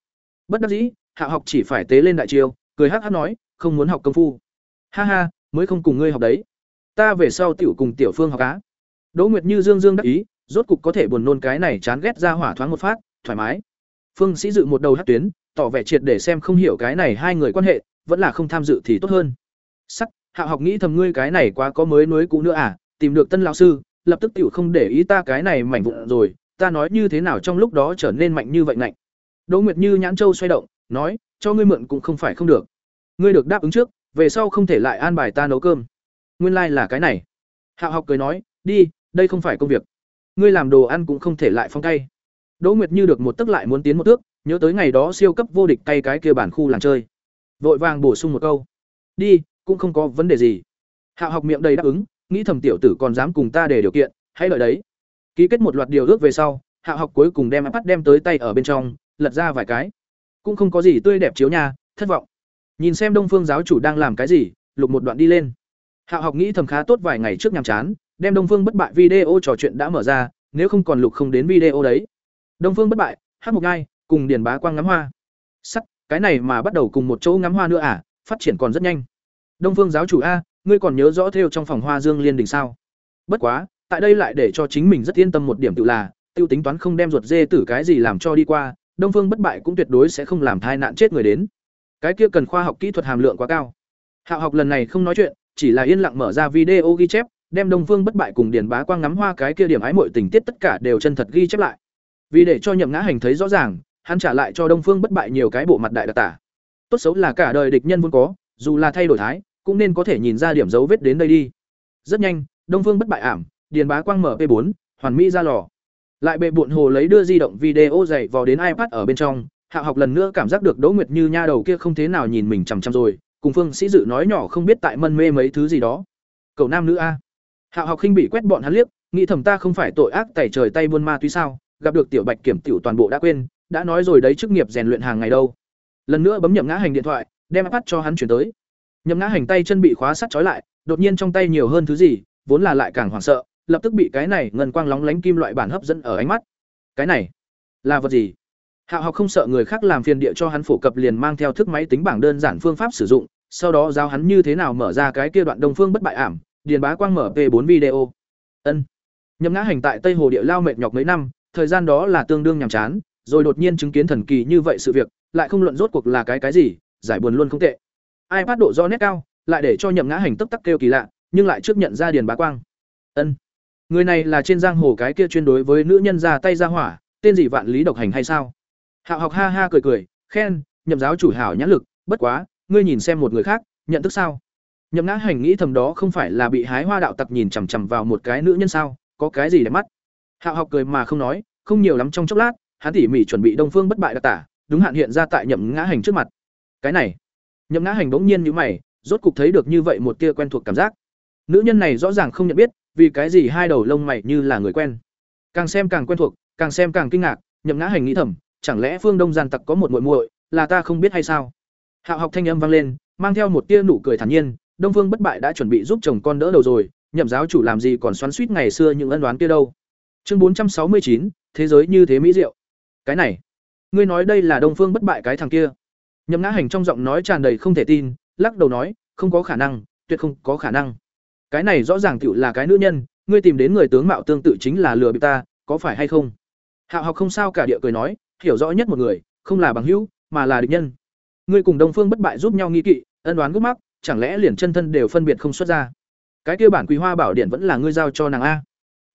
Bất đắc dĩ, hạ học chỉ phải tế lên đại chiêu cười hắc hắc nói, không muốn học công phu. Ha ha, mới không cùng ngươi học đấy. Ta về sau tiểu cùng tiểu phương học cá đỗ nguyệt như dương dương đắc ý, rốt cục có thể buồn nôn cái này chán ghét ra hỏa thoáng một phát, thoải mái. Phương sĩ dự một đầu hắc tuyến, tỏ vẻ triệt để xem không hiểu cái này hai người quan hệ, vẫn là không tham dự thì tốt hơn. Sắc, hạ học nghĩ thầm ngươi cái này quá có mới nối cũ nữa à tìm được tân lão sư, lập tức tiểu không để ý ta cái này mảnh vụn rồi, ta nói như thế nào trong lúc đó trở nên mạnh như vậy ngạnh. Đỗ nguyệt như nhãn châu xoay động nói, cho ngươi mượn cũng không phải không được. Ngươi được đáp ứng trước, về sau không thể lại an bài ta nấu cơm. Nguyên lai like là cái này. Hạo học cười nói, đi, đây không phải công việc. Ngươi làm đồ ăn cũng không thể lại phong tay. Đỗ nguyệt như được một tức lại muốn tiến một tước nhớ tới ngày đó siêu cấp vô địch tay cái kia bản khu làng chơi. Vội vàng bổ sung một câu. Đi, cũng không có vấn đề gì. Hạo học miệng đầy đáp ứng, nghĩ thầm tiểu tử còn dám cùng ta để điều kiện, hãy đợi đấy. Ký kết một loạt điều ước về sau Hạo học cuối cùng đem ipad đem tới tay ở bên trong, lật ra vài cái cũng không có gì tươi đẹp chiếu nha, thất vọng. Nhìn xem đông phương giáo chủ đang làm cái gì, lục một đoạn đi lên. Hạ học nghĩ thầm khá tốt vài ngày trước nhàm chán, đem đông phương bất bại video trò chuyện đã mở ra, nếu không còn lục không đến video đấy. Đông phương bất bại, hát một ngai, cùng điền bá quang ngắm hoa. Sắc, cái này mà bắt đầu cùng một chỗ ngắm hoa nữa à phát triển còn rất nhanh. Đông phương giáo chủ a, ngươi còn nhớ rõ theo trong phòng hoa dương liên đình sao? Bất quá, tại đây lại để cho chính mình rất yên tâm một điểm tự là, tiêu tính toán không đem ruột dê tử cái gì làm cho đi qua đông phương bất bại cũng tuyệt đối sẽ không làm thai nạn chết người đến. Cái kia cần khoa học kỹ thuật hàm lượng quá cao. Hạo học lần này không nói chuyện, chỉ là yên lặng mở ra video ghi chép, đem đông phương bất bại cùng điền bá quang ngắm hoa cái kia điểm ái muội tình tiết tất cả đều chân thật ghi chép lại. Vì để cho nhậm ngã hành thấy rõ ràng, hắn trả lại cho đông phương bất bại nhiều cái bộ mặt đại đặc tả. Tốt xấu là cả đời địch nhân vốn có, dù là thay đổi thái, cũng nên có thể nhìn ra điểm dấu vết đến đây đi. Rất nhanh, đông phương bất bại ảm, điền bá quang mở p 4 hoàn mỹ ra lò lại bệ bụn hồ lấy đưa di động video dày vào đến ipad ở bên trong, hạ học lần nữa cảm giác được đỗ nguyệt như nha đầu kia không thế nào nhìn mình chằm chằm rồi, cùng phương sĩ dự nói nhỏ không biết tại mân mê mấy thứ gì đó. Cậu nam nữ a. Hạ học khinh bị quét bọn hắn liếc, nghĩ thầm ta không phải tội ác tẩy trời tay buôn ma túy sao, gặp được tiểu bạch kiểm tiểu toàn bộ đã quên, đã nói rồi đấy chức nghiệp rèn luyện hàng ngày đâu. Lần nữa bấm nhậm ngã hành điện thoại, đem ipad cho hắn chuyển tới. Nhậm ngã hành tay chân bị khóa sắt trói lại, đột nhiên trong tay nhiều hơn thứ gì, vốn là lại càng hoảng sợ lập tức bị cái này ngân quang lóng lánh kim loại bản hấp dẫn ở ánh mắt. Cái này là vật gì? Hạo học không sợ người khác làm phiền địa cho hắn phổ cập liền mang theo thức máy tính bảng đơn giản phương pháp sử dụng, sau đó giao hắn như thế nào mở ra cái kia đoạn đông phương bất bại ảm, điền bá quang mở p 4 video. Ân. Nhậm ngã hành tại tây hồ địa lao mệt nhọc mấy năm, thời gian đó là tương đương nhàm chán, rồi đột nhiên chứng kiến thần kỳ như vậy sự việc, lại không luận rốt cuộc là cái cái gì, giải buồn luôn không tệ. ai phát độ do nét cao, lại để cho nhậm ngã hành tức tắc kêu kỳ lạ, nhưng lại trước nhận ra điền bá quang. Ân người này là trên giang hồ cái kia chuyên đối với nữ nhân ra tay ra hỏa, tên gì vạn lý độc hành hay sao? Hạo học ha ha cười cười, khen, nhậm giáo chủ hảo nhãn lực, bất quá, ngươi nhìn xem một người khác, nhận thức sao? Nhậm ngã hành nghĩ thầm đó không phải là bị hái hoa đạo tặc nhìn chằm chằm vào một cái nữ nhân sao, có cái gì để mắt? Hạo học cười mà không nói, không nhiều lắm trong chốc lát, hắn tỉ mỉ chuẩn bị đông phương bất bại đặc tả, đúng hạn hiện ra tại nhậm ngã hành trước mặt. Cái này, nhậm ngã hành bỗng nhiên như mày, rốt cục thấy được như vậy một tia quen thuộc cảm giác. Nữ nhân này rõ ràng không nhận biết vì cái gì hai đầu lông mày như là người quen. Càng xem càng quen thuộc, càng xem càng kinh ngạc, nhậm ngã hành nghĩ thầm, chẳng lẽ phương đông gian tặc có một muội muội, là ta không biết hay sao? Hạo học thanh âm vang lên, mang theo một tia nụ cười thản nhiên, đông phương bất bại đã chuẩn bị giúp chồng con đỡ đầu rồi, nhậm giáo chủ làm gì còn xoắn suýt ngày xưa những ân đoán kia đâu. Chương bốn trăm sáu mươi chín, thế giới như thế mỹ diệu. Cái này, ngươi nói đây là đông phương bất bại cái thằng kia. Nhậm ngã hành trong giọng nói tràn đầy không thể tin, lắc đầu nói, không có khả năng, tuyệt không có khả năng cái này rõ ràng tựu là cái nữ nhân, ngươi tìm đến người tướng mạo tương tự chính là lừa bị ta, có phải hay không? Hạo học không sao cả địa cười nói, hiểu rõ nhất một người, không là bằng hữu, mà là địch nhân. Ngươi cùng đông phương bất bại giúp nhau nghi kỵ, ân đoán gốc mắc, chẳng lẽ liền chân thân đều phân biệt không xuất ra? Cái kia bản quý hoa bảo điện vẫn là ngươi giao cho nàng a.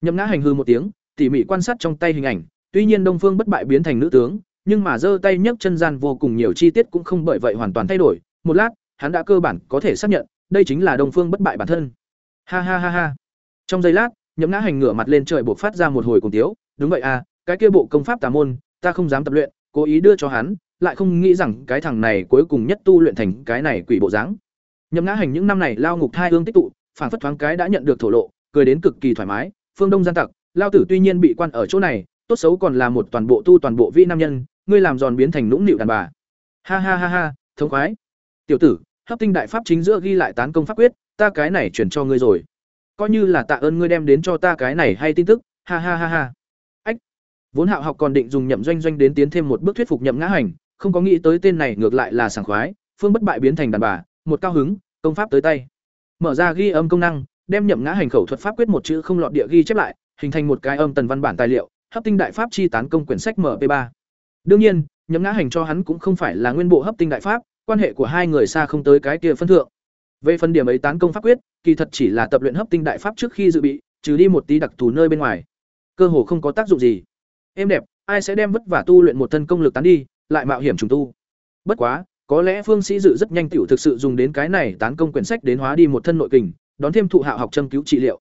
Nhậm ngã hành hư một tiếng, tỉ mỉ quan sát trong tay hình ảnh, tuy nhiên đông phương bất bại biến thành nữ tướng, nhưng mà giơ tay nhấc chân gian vô cùng nhiều chi tiết cũng không bởi vậy hoàn toàn thay đổi. Một lát, hắn đã cơ bản có thể xác nhận, đây chính là đông phương bất bại bản thân ha ha ha ha trong giây lát nhậm ngã hành ngửa mặt lên trời buộc phát ra một hồi cùng tiếu đúng vậy à cái kia bộ công pháp tà môn ta không dám tập luyện cố ý đưa cho hắn lại không nghĩ rằng cái thằng này cuối cùng nhất tu luyện thành cái này quỷ bộ dáng. Nhậm Ngã Hành những năm này lao ngục thai ương tích tụ, phản phất thoáng cái đã nhận được thổ lộ, cười đến cực kỳ thoải mái, phương đông gian tặc, lao tử tuy nhiên bị quan ở chỗ này, tốt xấu còn là một toàn bộ tu toàn bộ vi nam nhân, ngươi làm giòn biến thành nũng nịu đàn bà. Ha ha ha ha, thống khoái. Tiểu tử, hấp tinh đại pháp chính giữa ghi lại tán công pháp quyết, ta cái này chuyển cho ngươi rồi. Coi như là tạ ơn ngươi đem đến cho ta cái này hay tin tức, ha ha ha ha. Ách. Vốn Hạo học còn định dùng nhậm doanh doanh đến tiến thêm một bước thuyết phục nhậm ngã hành, không có nghĩ tới tên này ngược lại là sảng khoái, phương bất bại biến thành đàn bà, một cao hứng, công pháp tới tay. Mở ra ghi âm công năng, đem nhậm ngã hành khẩu thuật pháp quyết một chữ không lọt địa ghi chép lại, hình thành một cái âm tần văn bản tài liệu, hấp tinh đại pháp chi tán công quyển sách MP3. Đương nhiên, nhậm ngã hành cho hắn cũng không phải là nguyên bộ hấp tinh đại pháp, quan hệ của hai người xa không tới cái kia phân thượng. Về phần điểm ấy tán công pháp quyết, kỳ thật chỉ là tập luyện hấp tinh đại pháp trước khi dự bị, trừ đi một tí đặc thù nơi bên ngoài, cơ hồ không có tác dụng gì. Em đẹp, ai sẽ đem vất vả tu luyện một thân công lực tán đi, lại mạo hiểm trùng tu. Bất quá, có lẽ Phương Sĩ Dự rất nhanh tiểu thực sự dùng đến cái này tán công quyển sách đến hóa đi một thân nội kình, đón thêm thụ hạ học châm cứu trị liệu.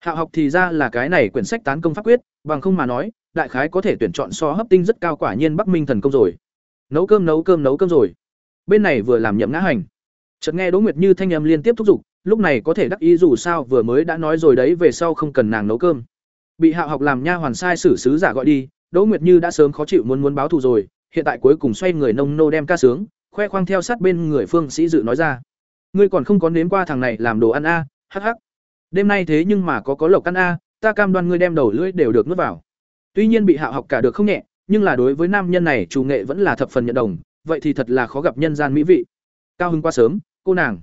Hạ học thì ra là cái này quyển sách tán công pháp quyết, bằng không mà nói, đại khái có thể tuyển chọn so hấp tinh rất cao quả nhiên Bắc Minh thần công rồi. Nấu cơm nấu cơm nấu cơm rồi. Bên này vừa làm nhậm ngã hành. Chợt nghe Đỗ Nguyệt Như thanh âm liên tiếp thúc giục, lúc này có thể đắc ý dù sao vừa mới đã nói rồi đấy về sau không cần nàng nấu cơm. Bị Hạ học làm nha hoàn sai xử sứ giả gọi đi, Đỗ Nguyệt Như đã sớm khó chịu muốn muốn báo thù rồi, hiện tại cuối cùng xoay người nông nô đem ca sướng, khoe khoang theo sát bên người Phương Sĩ Dự nói ra. Ngươi còn không có nếm qua thằng này làm đồ ăn a, hắc hắc. Đêm nay thế nhưng mà có có lộc ăn a, ta cam đoan ngươi đem đầu lưỡi đều được nuốt vào. Tuy nhiên bị Hạo học cả được không nhẹ, nhưng là đối với nam nhân này chủ nghệ vẫn là thập phần nhận đồng, vậy thì thật là khó gặp nhân gian mỹ vị. Cao hưng qua sớm, cô nàng.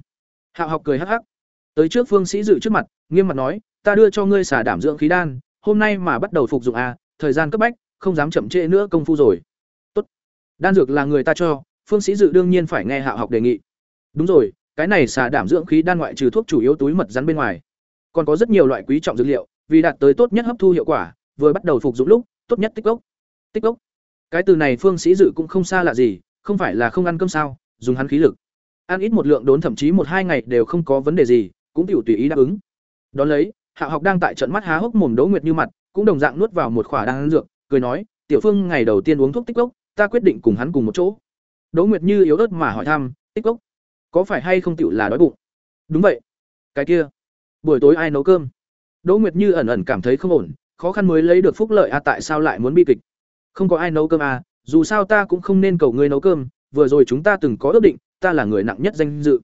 Hạo học cười hắc hắc. Tới trước Phương Sĩ Dự trước mặt, nghiêm mặt nói, ta đưa cho ngươi xả đảm dưỡng khí đan, hôm nay mà bắt đầu phục dụng à? thời gian cấp bách, không dám chậm trễ nữa công phu rồi. Tốt. Đan dược là người ta cho, Phương Sĩ Dự đương nhiên phải nghe Hạo học đề nghị. Đúng rồi, cái này xả đảm dưỡng khí đan ngoại trừ thuốc chủ yếu túi mật rắn bên ngoài, còn có rất nhiều loại quý trọng dược liệu, vì đạt tới tốt nhất hấp thu hiệu quả, vừa bắt đầu phục dụng lúc, tốt nhất tích gốc. Tích gốc. Cái từ này Phương Sĩ Dự cũng không xa lạ gì, không phải là không ăn cơm sao, dùng hắn khí lực. Ăn ít một lượng đốn thậm chí một hai ngày đều không có vấn đề gì, cũng tiểu tùy ý đáp ứng. Đón lấy, hạ học đang tại trận mắt há hốc mồm Đỗ Nguyệt như mặt, cũng đồng dạng nuốt vào một khỏa đang ăn dược, cười nói, "Tiểu Phương ngày đầu tiên uống thuốc tích cốc ta quyết định cùng hắn cùng một chỗ." Đỗ Nguyệt Như yếu ớt mà hỏi thăm, "Tích cốc có phải hay không tiểu là đói bụng?" "Đúng vậy." "Cái kia, buổi tối ai nấu cơm?" Đỗ Nguyệt Như ẩn ẩn cảm thấy không ổn, khó khăn mới lấy được phúc lợi a à, tại sao lại muốn bi kịch? Không có ai nấu cơm à, dù sao ta cũng không nên cầu ngươi nấu cơm, vừa rồi chúng ta từng có ước định, ta là người nặng nhất danh dự.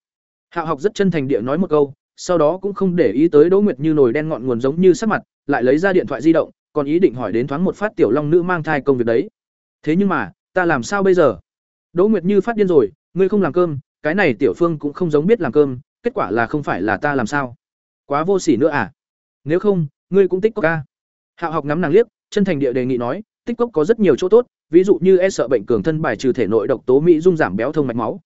Hạo học rất chân thành địa nói một câu, sau đó cũng không để ý tới Đỗ Nguyệt Như nổi đen ngọn nguồn giống như sắc mặt, lại lấy ra điện thoại di động, còn ý định hỏi đến thoáng một phát tiểu long nữ mang thai công việc đấy. Thế nhưng mà, ta làm sao bây giờ? Đỗ Nguyệt Như phát điên rồi, ngươi không làm cơm, cái này tiểu phương cũng không giống biết làm cơm, kết quả là không phải là ta làm sao? Quá vô sỉ nữa à? Nếu không, ngươi cũng tích cốc à? ca. Hạo học ngắm nàng liếc, chân thành địa đề nghị nói, tích cốc có rất nhiều chỗ tốt, ví dụ như e sợ bệnh cường thân bài trừ thể nội độc tố mỹ dung giảm béo thông mạch máu.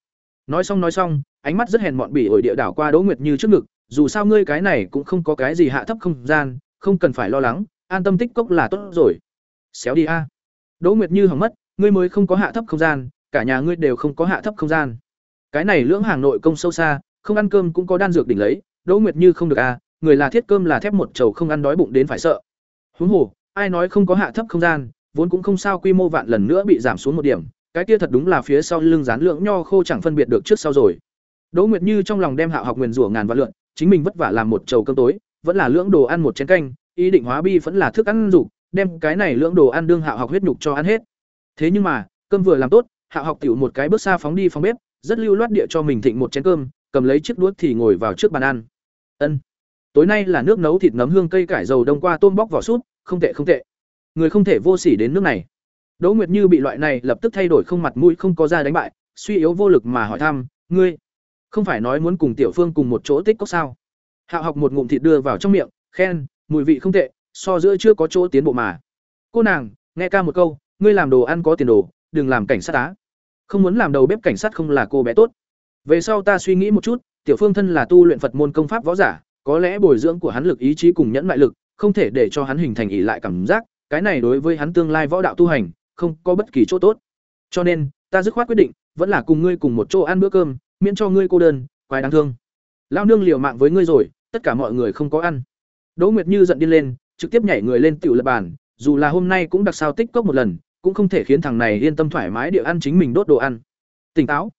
Nói xong nói xong, ánh mắt rất hèn mọn bỉ ổi địa đảo qua Đỗ Nguyệt Như trước ngực, dù sao ngươi cái này cũng không có cái gì hạ thấp không gian, không cần phải lo lắng, an tâm tích cốc là tốt rồi. Xéo đi a. Đỗ Nguyệt Như hỏng mất, ngươi mới không có hạ thấp không gian, cả nhà ngươi đều không có hạ thấp không gian. Cái này lưỡng hàng nội công sâu xa, không ăn cơm cũng có đan dược đỉnh lấy, Đỗ Nguyệt Như không được a, người là thiết cơm là thép một chầu không ăn đói bụng đến phải sợ. Huống hồ, ai nói không có hạ thấp không gian, vốn cũng không sao quy mô vạn lần nữa bị giảm xuống một điểm, cái kia thật đúng là phía sau lưng dán lượng nho khô chẳng phân biệt được trước sau rồi. Đỗ Nguyệt Như trong lòng đem Hạo học nguyên rủa ngàn vạn lượng, chính mình vất vả làm một chầu cơm tối, vẫn là lưỡng đồ ăn một chén canh, ý định hóa bi vẫn là thức ăn dục, đem cái này lưỡng đồ ăn đương Hạo học huyết nhục cho ăn hết. Thế nhưng mà, cơm vừa làm tốt, Hạo học tiểu một cái bước xa phóng đi phòng bếp, rất lưu loát địa cho mình thịnh một chén cơm, cầm lấy chiếc đuốc thì ngồi vào trước bàn ăn. Ân. Tối nay là nước nấu thịt nấm hương cây cải dầu đông qua tôm bóc vỏ sút, không tệ không tệ. Người không thể vô sỉ đến nước này. Đỗ Nguyệt Như bị loại này lập tức thay đổi không mặt mũi không có ra đánh bại, suy yếu vô lực mà hỏi thăm, "Ngươi không phải nói muốn cùng Tiểu Phương cùng một chỗ tích cốc sao?" Hạo học một ngụm thịt đưa vào trong miệng, khen, mùi vị không tệ, so giữa chưa có chỗ tiến bộ mà. Cô nàng, nghe ca một câu, ngươi làm đồ ăn có tiền đồ, đừng làm cảnh sát á. Không muốn làm đầu bếp cảnh sát không là cô bé tốt. Về sau ta suy nghĩ một chút, Tiểu Phương thân là tu luyện Phật môn công pháp võ giả, có lẽ bồi dưỡng của hắn lực ý chí cùng nhẫn mại lực, không thể để cho hắn hình thành ỷ lại cảm giác, cái này đối với hắn tương lai võ đạo tu hành, không có bất kỳ chỗ tốt. Cho nên, ta dứt khoát quyết định, vẫn là cùng ngươi cùng một chỗ ăn bữa cơm, miễn cho ngươi cô đơn, quái đáng thương. Lão nương liều mạng với ngươi rồi, tất cả mọi người không có ăn. Đỗ Nguyệt Như giận điên lên, trực tiếp nhảy người lên tiểu lập bàn, dù là hôm nay cũng đặc sao tích cốc một lần, cũng không thể khiến thằng này yên tâm thoải mái địa ăn chính mình đốt đồ ăn tỉnh táo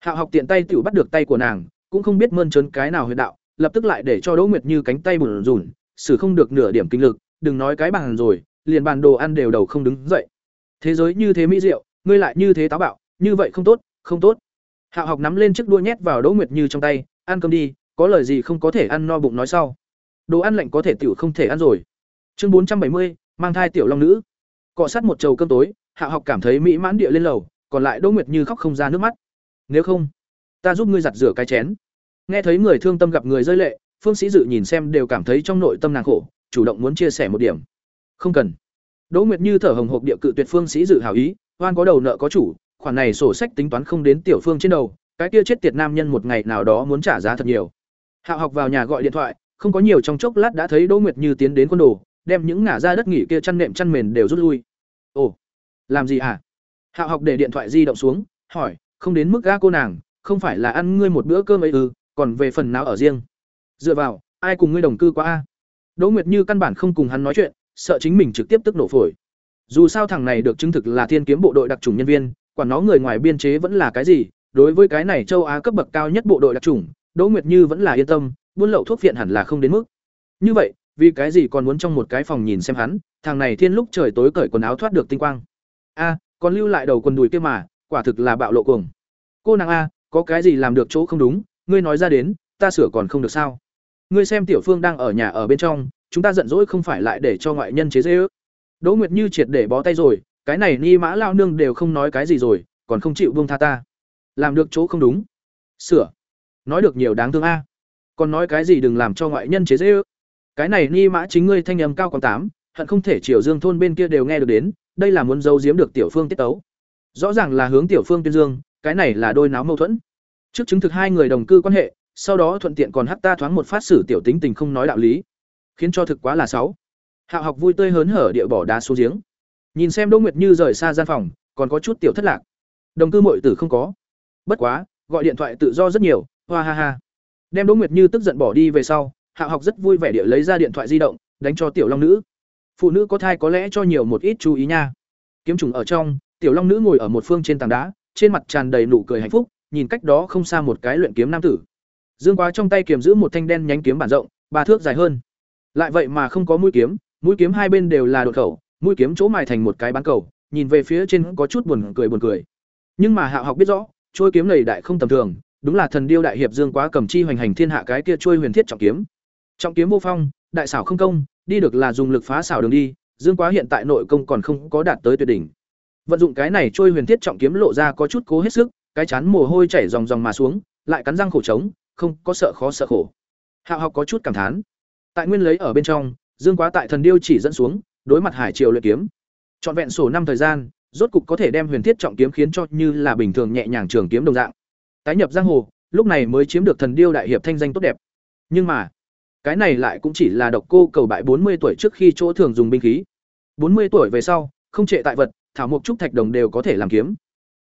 hạo học tiện tay tự bắt được tay của nàng cũng không biết mơn trớn cái nào huyệt đạo lập tức lại để cho đỗ nguyệt như cánh tay bủn rủn, xử không được nửa điểm kinh lực đừng nói cái bàn rồi liền bàn đồ ăn đều đầu không đứng dậy thế giới như thế mỹ diệu, ngươi lại như thế táo bạo, như vậy không tốt không tốt. Hạ học nắm lên chiếc đua nhét vào đỗ nguyệt như trong tay, ăn cơm đi, có lời gì không có thể ăn no bụng nói sau. Đồ ăn lạnh có thể tiểu không thể ăn rồi. Chương bốn trăm bảy mươi, mang thai tiểu long nữ. Cọ sát một chầu cơm tối, hạ học cảm thấy mỹ mãn địa lên lầu, còn lại đỗ nguyệt như khóc không ra nước mắt. Nếu không, ta giúp ngươi giặt rửa cái chén. Nghe thấy người thương tâm gặp người rơi lệ, phương sĩ dự nhìn xem đều cảm thấy trong nội tâm nàng khổ, chủ động muốn chia sẻ một điểm. Không cần đỗ nguyệt như thở hồng hộc địa cự tuyệt phương sĩ dự hảo ý, oan có đầu nợ có chủ, khoản này sổ sách tính toán không đến tiểu phương trên đầu, cái kia chết tiệt nam nhân một ngày nào đó muốn trả giá thật nhiều. Hạo học vào nhà gọi điện thoại, không có nhiều trong chốc lát đã thấy đỗ nguyệt như tiến đến quân đồ, đem những ngả ra đất nghỉ kia chăn nệm chăn mền đều rút lui. Ồ, làm gì hả? Hạo học để điện thoại di động xuống, hỏi, không đến mức ga cô nàng, không phải là ăn ngươi một bữa cơm ấy ư, còn về phần nào ở riêng? Dựa vào, ai cùng ngươi đồng cư quá a? Đỗ nguyệt như căn bản không cùng hắn nói chuyện sợ chính mình trực tiếp tức nổ phổi. Dù sao thằng này được chứng thực là thiên kiếm bộ đội đặc trùng nhân viên, quản nó người ngoài biên chế vẫn là cái gì, đối với cái này châu á cấp bậc cao nhất bộ đội đặc trùng đỗ nguyệt như vẫn là yên tâm, buôn lậu thuốc viện hẳn là không đến mức. Như vậy, vì cái gì còn muốn trong một cái phòng nhìn xem hắn, thằng này thiên lúc trời tối cởi quần áo thoát được tinh quang. A, còn lưu lại đầu quần đùi kia mà, quả thực là bạo lộ cuồng. Cô nàng a, có cái gì làm được chỗ không đúng, ngươi nói ra đến, ta sửa còn không được sao? Ngươi xem tiểu phương đang ở nhà ở bên trong chúng ta giận dỗi không phải lại để cho ngoại nhân chế dễ ước. Đỗ nguyệt như triệt để bó tay rồi, cái này ni mã lao nương đều không nói cái gì rồi, còn không chịu buông tha ta. Làm được chỗ không đúng. Sửa. Nói được nhiều đáng thương a. Còn nói cái gì đừng làm cho ngoại nhân chế dễ ước. Cái này ni mã chính ngươi thanh âm cao còn tám, hận không thể triều dương thôn bên kia đều nghe được đến, đây là muốn giấu giếm được tiểu phương tiết tấu. Rõ ràng là hướng tiểu phương tuyên dương, cái này là đôi náo mâu thuẫn. Trước chứng thực hai người đồng cư quan hệ, sau đó thuận tiện còn hắt ta thoáng một phát xử tiểu tính tình không nói đạo lý khiến cho thực quá là sáu. Hạo học vui tươi hớn hở địa bỏ đá xuống giếng. Nhìn xem đỗ nguyệt như rời xa gian phòng, còn có chút tiểu thất lạc. Đồng cư mội tử không có. Bất quá, gọi điện thoại tự do rất nhiều, hoa ha ha. Đem đỗ nguyệt như tức giận bỏ đi về sau, hạo học rất vui vẻ địa lấy ra điện thoại di động, đánh cho tiểu long nữ. Phụ nữ có thai có lẽ cho nhiều một ít chú ý nha. Kiếm trùng ở trong, tiểu long nữ ngồi ở một phương trên tảng đá, trên mặt tràn đầy nụ cười hạnh phúc, nhìn cách đó không xa một cái luyện kiếm nam tử. Dương quá trong tay kiềm giữ một thanh đen nhánh kiếm bản rộng, ba thước dài hơn lại vậy mà không có mũi kiếm mũi kiếm hai bên đều là đột khẩu, mũi kiếm chỗ mài thành một cái bán cầu, nhìn về phía trên có chút buồn cười buồn cười. Nhưng mà hạ học biết rõ trôi kiếm này đại không tầm thường, đúng là thần điêu đại hiệp dương quá cầm chi hoành hành thiên hạ cái kia trôi huyền thiết trọng kiếm. Trọng kiếm vô phong, đại xảo không công, đi được là dùng lực phá xảo đường đi, dương quá hiện tại nội công còn không có đạt tới tuyệt đỉnh. Vận dụng cái này trôi huyền thiết trọng kiếm lộ ra có chút cố hết sức, cái chán mồ hôi chảy ròng ròng mà xuống, lại cắn răng khổ trống, không có sợ khó sợ khổ. Hạ học có chút cảm thán tại nguyên lấy ở bên trong, dương quá tại thần điêu chỉ dẫn xuống, đối mặt hải triều luyện kiếm. Trọn vẹn sổ năm thời gian, rốt cục có thể đem huyền thiết trọng kiếm khiến cho như là bình thường nhẹ nhàng trường kiếm đồng dạng. Tái nhập giang hồ, lúc này mới chiếm được thần điêu đại hiệp thanh danh tốt đẹp. Nhưng mà, cái này lại cũng chỉ là độc cô cầu bại bốn mươi tuổi trước khi chỗ thường dùng binh khí. bốn mươi tuổi về sau, không trệ tại vật, thảo mộc trúc thạch đồng đều có thể làm kiếm.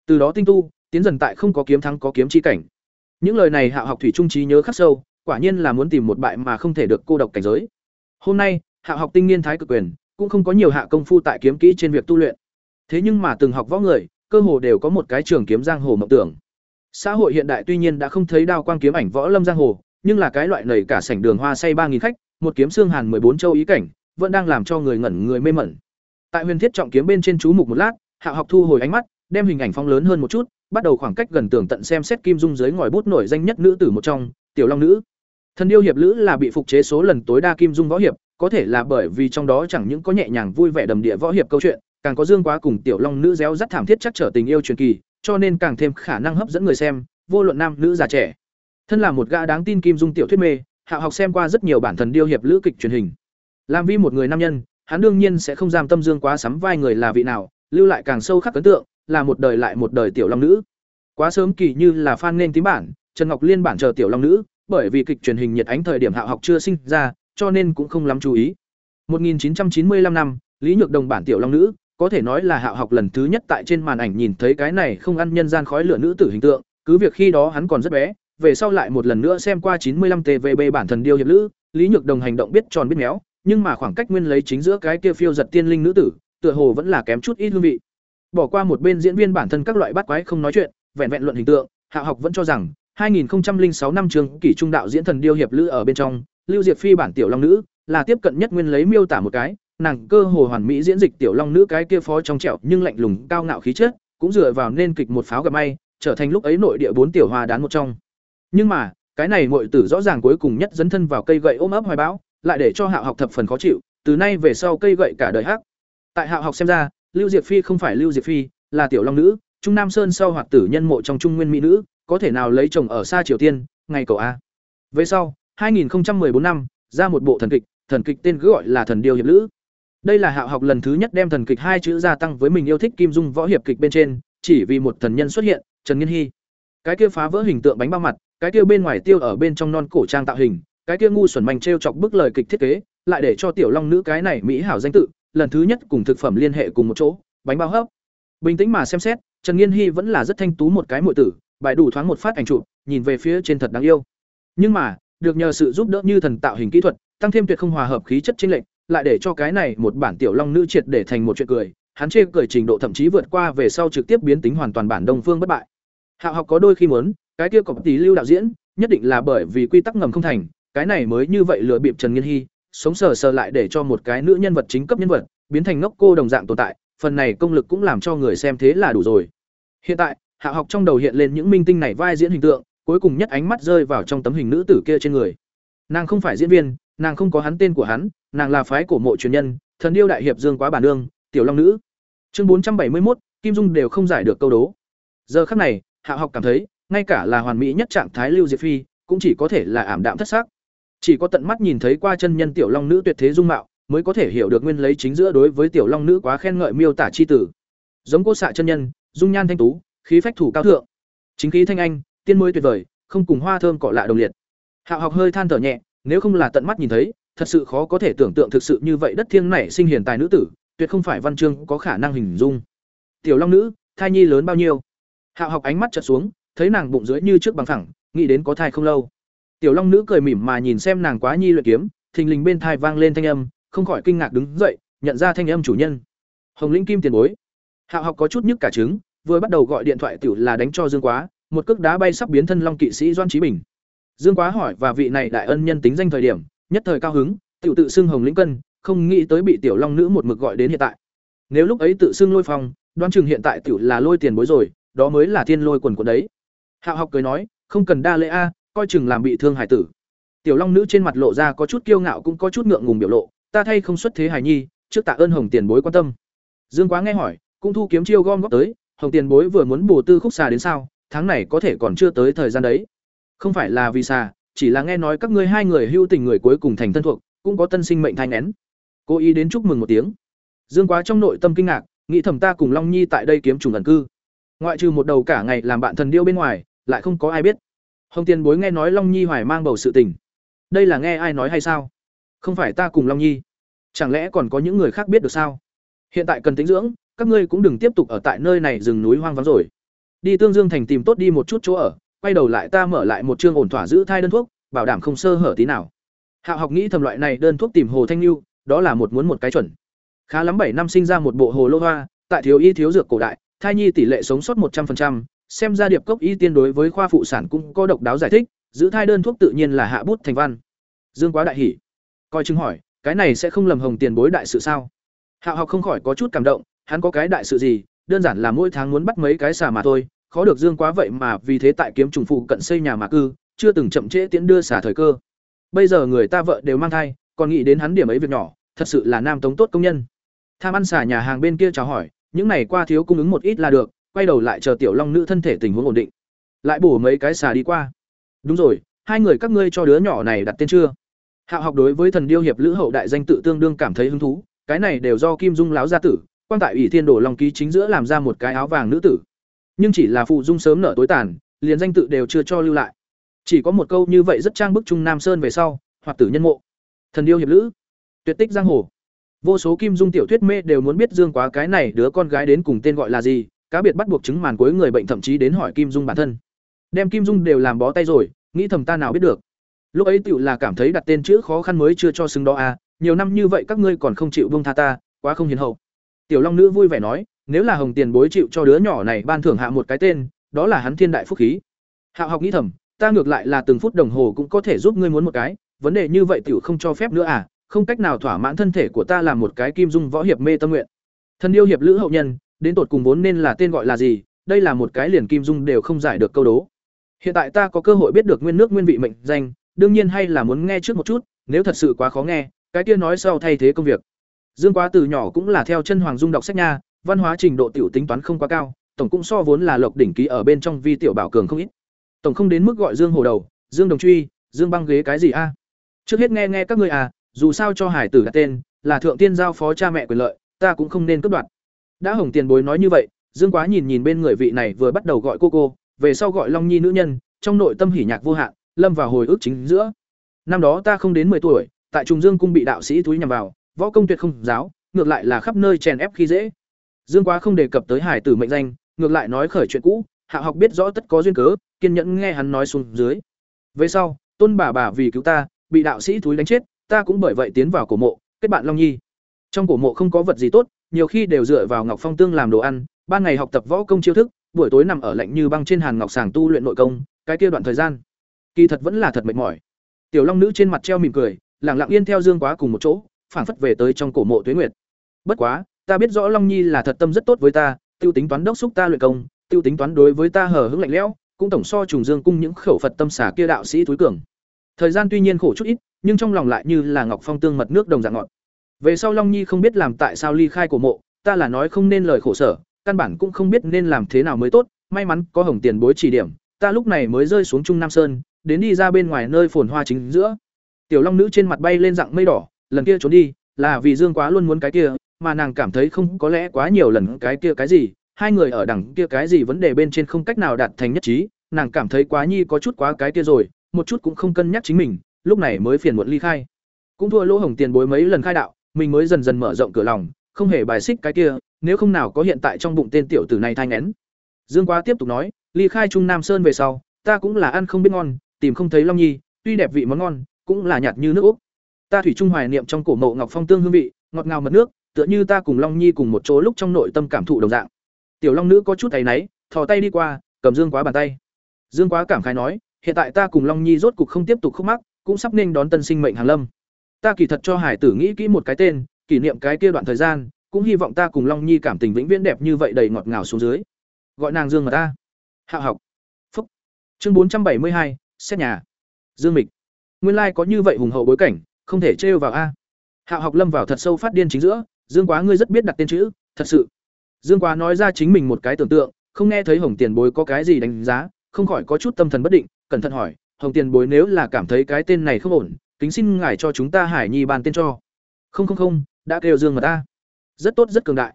Từ đó tinh tu, tiến dần tại không có kiếm thắng có kiếm chi cảnh. Những lời này hạ học thủy trung trí nhớ khắc sâu quả nhiên là muốn tìm một bại mà không thể được cô độc cảnh giới. Hôm nay, hạ học tinh nghiên thái cực quyền, cũng không có nhiều hạ công phu tại kiếm kỹ trên việc tu luyện. Thế nhưng mà từng học võ người, cơ hồ đều có một cái trường kiếm giang hồ mộng tưởng. Xã hội hiện đại tuy nhiên đã không thấy đao quang kiếm ảnh võ lâm giang hồ, nhưng là cái loại nảy cả sảnh đường hoa say ba nghìn khách, một kiếm xương hàn bốn châu ý cảnh, vẫn đang làm cho người ngẩn người mê mẩn. Tại huyền thiết trọng kiếm bên trên chú mục một lát, hạ học thu hồi ánh mắt, đem hình ảnh phong lớn hơn một chút, bắt đầu khoảng cách gần tưởng tận xem xét kim dung dưới ngòi bút nổi danh nhất nữ tử một trong, tiểu long nữ thần điêu hiệp lữ là bị phục chế số lần tối đa kim dung võ hiệp, có thể là bởi vì trong đó chẳng những có nhẹ nhàng vui vẻ đầm địa võ hiệp câu chuyện, càng có dương quá cùng tiểu long nữ réo rắt thảm thiết chắc trở tình yêu truyền kỳ, cho nên càng thêm khả năng hấp dẫn người xem, vô luận nam nữ già trẻ. Thân là một gã đáng tin kim dung tiểu thuyết mê, hạ học xem qua rất nhiều bản thần điêu hiệp lữ kịch truyền hình. Làm vi một người nam nhân, hắn đương nhiên sẽ không giam tâm dương quá sắm vai người là vị nào, lưu lại càng sâu khắc ấn tượng, là một đời lại một đời tiểu long nữ. Quá sớm kỳ như là fan nên tím bản, trần ngọc liên bản chờ tiểu long nữ bởi vì kịch truyền hình nhiệt ánh thời điểm hạ học chưa sinh ra cho nên cũng không lắm chú ý 1995 năm lý nhược đồng bản tiểu long nữ có thể nói là hạ học lần thứ nhất tại trên màn ảnh nhìn thấy cái này không ăn nhân gian khói lửa nữ tử hình tượng cứ việc khi đó hắn còn rất bé về sau lại một lần nữa xem qua 95 TVB bản thần điêu hiệp lữ, Lý Nhược Đồng hành động biết tròn biết méo, nhưng mà khoảng cách nguyên lấy chính giữa cái kia phiêu giật tiên linh nữ tử, tựa hồ vẫn là kém chút ít hương vị. bỏ qua một bên diễn viên bản thân các loại bắt quái không nói chuyện vẹn vẹn luận hình tượng hạ học vẫn cho rằng 2006 năm trường kỷ trung đạo diễn thần điêu hiệp lữ ở bên trong, lưu diệp phi bản tiểu long nữ, là tiếp cận nhất nguyên lấy miêu tả một cái, nàng cơ hồ hoàn mỹ diễn dịch tiểu long nữ cái kia phó trong trẻo nhưng lạnh lùng, cao ngạo khí chất, cũng dựa vào nên kịch một pháo gặp may, trở thành lúc ấy nội địa bốn tiểu hoa đán một trong. Nhưng mà, cái này muội tử rõ ràng cuối cùng nhất dấn thân vào cây gậy ôm ấp hoài bão, lại để cho hạo học thập phần khó chịu, từ nay về sau cây gậy cả đời hắc. Tại hạo học xem ra, lưu diệp phi không phải lưu diệp phi, là tiểu long nữ, trung nam sơn sau hoạt tử nhân mộ trong trung nguyên mỹ nữ có thể nào lấy chồng ở xa triều tiên ngày cầu a. Về sau 2014 năm, ra một bộ thần kịch thần kịch tên cứ gọi là thần điêu hiệp lữ. Đây là hạo học lần thứ nhất đem thần kịch hai chữ gia tăng với mình yêu thích kim dung võ hiệp kịch bên trên, chỉ vì một thần nhân xuất hiện, trần nghiên hy. Cái kia phá vỡ hình tượng bánh bao mặt, cái kia bên ngoài tiêu ở bên trong non cổ trang tạo hình, cái kia ngu xuẩn manh t chọc bức lời kịch thiết kế, lại để cho tiểu long nữ cái này mỹ hảo danh tự, lần thứ nhất cùng thực phẩm liên hệ cùng một chỗ, bánh bao hấp. Bình tĩnh mà xem xét, trần nghiên hy vẫn là rất thanh tú một cái muội tử bài đủ thoáng một phát ảnh chụp, nhìn về phía trên thật đáng yêu. Nhưng mà, được nhờ sự giúp đỡ như thần tạo hình kỹ thuật, tăng thêm tuyệt không hòa hợp khí chất chênh lệch, lại để cho cái này một bản tiểu long nữ triệt để thành một chuyện cười, hắn chê cười trình độ thậm chí vượt qua về sau trực tiếp biến tính hoàn toàn bản đông phương bất bại. Hạo học có đôi khi muốn, cái kia cọc tỷ lưu đạo diễn, nhất định là bởi vì quy tắc ngầm không thành, cái này mới như vậy lừa bịp trần nghiên hy, sống sờ sờ lại để cho một cái nữ nhân vật chính cấp nhân vật, biến thành ngốc cô đồng dạng tồn tại, phần này công lực cũng làm cho người xem thế là đủ rồi. Hiện tại hạ học trong đầu hiện lên những minh tinh này vai diễn hình tượng, cuối cùng nhất ánh mắt rơi vào trong tấm hình nữ tử kia trên người. Nàng không phải diễn viên, nàng không có hắn tên của hắn, nàng là phái cổ mộ truyền nhân, thần điêu đại hiệp dương quá bản nương, tiểu long nữ. Chương bốn trăm bảy mươi một kim dung đều không giải được câu đố. Giờ khắc này, hạ học cảm thấy, ngay cả là hoàn mỹ nhất trạng thái lưu diệp phi, cũng chỉ có thể là ảm đạm thất xác chỉ có tận mắt nhìn thấy qua chân nhân tiểu long nữ tuyệt thế dung mạo, mới có thể hiểu được nguyên lấy chính giữa đối với tiểu long nữ quá khen ngợi miêu tả chi tử. Giống cô xạ chân nhân, dung nhan thanh tú khí phách thủ cao thượng. Chính khí thanh anh, tiên mới tuyệt vời, không cùng hoa thơm cọ lạ đồng liệt. Hạo học hơi than thở nhẹ, nếu không là tận mắt nhìn thấy, thật sự khó có thể tưởng tượng thực sự như vậy đất thiêng nảy sinh hiền tài nữ tử, tuyệt không phải văn chương có khả năng hình dung. Tiểu long nữ, thai nhi lớn bao nhiêu? Hạo học ánh mắt chợt xuống, thấy nàng bụng dưới như trước bằng thẳng nghĩ đến có thai không lâu. Tiểu long nữ cười mỉm mà nhìn xem nàng quá nhi luyện kiếm, thình lình bên thai vang lên thanh âm, không khỏi kinh ngạc đứng dậy, nhận ra thanh âm chủ nhân. Hồng lĩnh kim tiền bối. Hạo học có chút nhức cả trứng vừa bắt đầu gọi điện thoại tiểu là đánh cho dương quá, một cước đá bay sắp biến thân long kỵ sĩ doan trí bình. Dương quá hỏi, và vị này đại ân nhân tính danh thời điểm, nhất thời cao hứng, tiểu tự xưng hồng lĩnh cân, không nghĩ tới bị tiểu long nữ một mực gọi đến hiện tại. Nếu lúc ấy tự xưng lôi phong đoan chừng hiện tại tiểu là lôi tiền bối rồi, đó mới là thiên lôi quần của đấy. Hạo học cười nói, không cần đa lễ a, coi chừng làm bị thương hải tử. Tiểu long nữ trên mặt lộ ra có chút kiêu ngạo cũng có chút ngượng ngùng biểu lộ, ta thay không xuất thế hài nhi, trước tạ ơn hồng tiền bối quan tâm. Dương quá nghe hỏi, cũng thu kiếm chiêu gom góp tới hồng tiền bối vừa muốn bổ tư khúc xà đến sao, tháng này có thể còn chưa tới thời gian đấy. Không phải là vì xà, chỉ là nghe nói các ngươi hai người hưu tình người cuối cùng thành thân thuộc, cũng có tân sinh mệnh thai nén cố ý đến chúc mừng một tiếng. Dương quá trong nội tâm kinh ngạc, nghĩ thầm ta cùng long nhi tại đây kiếm trùng ẩn cư. Ngoại trừ một đầu cả ngày làm bạn thần điêu bên ngoài, lại không có ai biết. Hồng tiền bối nghe nói long nhi hoài mang bầu sự tình. Đây là nghe ai nói hay sao? Không phải ta cùng long nhi. Chẳng lẽ còn có những người khác biết được sao? Hiện tại cần tính dưỡng các ngươi cũng đừng tiếp tục ở tại nơi này rừng núi hoang vắng rồi. Đi tương dương thành tìm tốt đi một chút chỗ ở quay đầu lại ta mở lại một chương ổn thỏa giữ thai đơn thuốc bảo đảm không sơ hở tí nào. Hạ học nghĩ thầm loại này đơn thuốc tìm hồ thanh lưu đó là một muốn một cái chuẩn. Khá lắm bảy năm sinh ra một bộ hồ lô hoa tại thiếu y thiếu dược cổ đại thai nhi tỷ lệ sống sót một trăm 100%, xem ra điệp cốc y tiên đối với khoa phụ sản cũng có độc đáo giải thích giữ thai đơn thuốc tự nhiên là hạ bút thành văn. Dương quá đại hỉ. Coi chứng hỏi cái này sẽ không lầm hồng tiền bối đại sự sao? Hạ học không khỏi có chút cảm động hắn có cái đại sự gì, đơn giản là mỗi tháng muốn bắt mấy cái xà mà thôi, khó được dương quá vậy mà vì thế tại kiếm trùng phụ cận xây nhà mà cư, chưa từng chậm trễ tiến đưa xả thời cơ. Bây giờ người ta vợ đều mang thai, còn nghĩ đến hắn điểm ấy việc nhỏ, thật sự là nam tống tốt công nhân. Tham ăn xả nhà hàng bên kia chào hỏi, những này qua thiếu cung ứng một ít là được, quay đầu lại chờ tiểu long nữ thân thể tình huống ổn định. Lại bổ mấy cái xà đi qua. Đúng rồi, hai người các ngươi cho đứa nhỏ này đặt tên chưa? Hạo học đối với thần điêu hiệp lữ hậu đại danh tự tương đương cảm thấy hứng thú, cái này đều do kim dung láo gia tử quan tại ủy thiên đồ long ký chính giữa làm ra một cái áo vàng nữ tử. Nhưng chỉ là phụ dung sớm nở tối tàn, liền danh tự đều chưa cho lưu lại. Chỉ có một câu như vậy rất trang bức trung nam sơn về sau, hoặc tử nhân mộ. Thần điêu hiệp lữ. Tuyệt tích giang hồ. Vô số kim dung tiểu thuyết mê đều muốn biết dương quá cái này đứa con gái đến cùng tên gọi là gì, cá biệt bắt buộc chứng màn cuối người bệnh thậm chí đến hỏi kim dung bản thân. Đem kim dung đều làm bó tay rồi, nghĩ thầm ta nào biết được. Lúc ấy tựu là cảm thấy đặt tên chữ khó khăn mới chưa cho xứng đó à nhiều năm như vậy các ngươi còn không chịu bông tha ta, quá không hiền hậu tiểu long nữ vui vẻ nói, nếu là hồng tiền bối chịu cho đứa nhỏ này ban thưởng hạ một cái tên, đó là hắn thiên đại phúc khí. Hạo học nghĩ thầm, ta ngược lại là từng phút đồng hồ cũng có thể giúp ngươi muốn một cái, vấn đề như vậy tiểu không cho phép nữa à không cách nào thỏa mãn thân thể của ta làm một cái kim dung võ hiệp mê tâm nguyện. Thần yêu hiệp lữ hậu nhân, đến tột cùng vốn nên là tên gọi là gì, đây là một cái liền kim dung đều không giải được câu đố. Hiện tại ta có cơ hội biết được nguyên nước nguyên vị mệnh danh, đương nhiên hay là muốn nghe trước một chút, nếu thật sự quá khó nghe, cái kia nói sau thay thế công việc dương quá từ nhỏ cũng là theo chân hoàng dung đọc sách nha, văn hóa trình độ tiểu tính toán không quá cao, tổng cũng so vốn là lộc đỉnh ký ở bên trong vi tiểu bảo cường không ít. Tổng không đến mức gọi dương hồ đầu, dương đồng truy, dương băng ghế cái gì a? Trước hết nghe nghe các ngươi à dù sao cho hải tử đặt tên, là thượng tiên giao phó cha mẹ quyền lợi, ta cũng không nên cướp đoạt. Đã hồng tiền bối nói như vậy, dương quá nhìn nhìn bên người vị này vừa bắt đầu gọi cô cô, về sau gọi long nhi nữ nhân, trong nội tâm hỉ nhạc vô hạn, lâm vào hồi ức chính giữa. Năm đó ta không đến 10 tuổi, tại trùng dương cung bị đạo sĩ túi nhằm vào võ công tuyệt không giáo, ngược lại là khắp nơi chèn ép khi dễ. Dương quá không đề cập tới hải tử mệnh danh, ngược lại nói khởi chuyện cũ, hạ học biết rõ tất có duyên cớ, kiên nhẫn nghe hắn nói xuống dưới. Về sau, tôn bà bà vì cứu ta, bị đạo sĩ thúi đánh chết, ta cũng bởi vậy tiến vào cổ mộ, kết bạn long nhi. Trong cổ mộ không có vật gì tốt, nhiều khi đều dựa vào ngọc phong tương làm đồ ăn, ban ngày học tập võ công chiêu thức, buổi tối nằm ở lạnh như băng trên hàn ngọc sàng tu luyện nội công, cái kia đoạn thời gian. Kỳ thật vẫn là thật mệt mỏi. Tiểu long nữ trên mặt treo mỉm cười lẳng lặng yên theo dương quá cùng một chỗ phản phất về tới trong cổ mộ tuế nguyệt. Bất quá, ta biết rõ long nhi là thật tâm rất tốt với ta, tiêu tính toán đốc xúc ta luyện công, tiêu tính toán đối với ta hờ hững lạnh lẽo, cũng tổng so trùng dương cung những khẩu phật tâm xả kia đạo sĩ túi cường. Thời gian tuy nhiên khổ chút ít, nhưng trong lòng lại như là ngọc phong tương mật nước đồng dạng ngọt. Về sau long nhi không biết làm tại sao ly khai cổ mộ, ta là nói không nên lời khổ sở, căn bản cũng không biết nên làm thế nào mới tốt, may mắn có hồng tiền bối chỉ điểm, ta lúc này mới rơi xuống trung nam sơn, đến đi ra bên ngoài nơi phồn hoa chính giữa. Tiểu long nữ trên mặt bay lên dạng mây đỏ lần kia trốn đi, là vì dương quá luôn muốn cái kia, mà nàng cảm thấy không có lẽ quá nhiều lần cái kia cái gì, hai người ở đằng kia cái gì vấn đề bên trên không cách nào đạt thành nhất trí, nàng cảm thấy quá nhi có chút quá cái kia rồi, một chút cũng không cân nhắc chính mình, lúc này mới phiền muộn ly khai. Cũng thua lỗ hồng tiền bối mấy lần khai đạo, mình mới dần dần mở rộng cửa lòng, không hề bài xích cái kia, nếu không nào có hiện tại trong bụng tên tiểu tử này thai ngén dương quá tiếp tục nói, ly khai trung nam sơn về sau, ta cũng là ăn không biết ngon, tìm không thấy long nhi, tuy đẹp vị món ngon, cũng là nhạt như nước úc ta thủy trung hoài niệm trong cổ mộ ngọc phong tương hương vị, ngọt ngào mật nước, tựa như ta cùng long nhi cùng một chỗ lúc trong nội tâm cảm thụ đồng dạng. Tiểu long nữ có chút tay náy, thò tay đi qua, cầm dương quá bàn tay. Dương quá cảm khái nói, hiện tại ta cùng long nhi rốt cục không tiếp tục khúc mắc, cũng sắp nên đón tân sinh mệnh hàng lâm. Ta kỳ thật cho hải tử nghĩ kỹ một cái tên, kỷ niệm cái kia đoạn thời gian, cũng hy vọng ta cùng long nhi cảm tình vĩnh viễn đẹp như vậy đầy ngọt ngào xuống dưới. Gọi nàng dương mà ta. Hạ học. Phúc. Chương bốn trăm bảy mươi hai, xét nhà. Dương mịch. Nguyên lai có như vậy hùng hậu bối cảnh không thể trêu vào a. Hạ học lâm vào thật sâu phát điên chính giữa, dương quá ngươi rất biết đặt tên chữ, thật sự. Dương quá nói ra chính mình một cái tưởng tượng, không nghe thấy hồng tiền bối có cái gì đánh giá, không khỏi có chút tâm thần bất định, cẩn thận hỏi, hồng tiền bối nếu là cảm thấy cái tên này không ổn, kính xin ngài cho chúng ta hải nhi bàn tên cho. Không không không, đã kêu dương mà ta rất tốt, rất cường đại.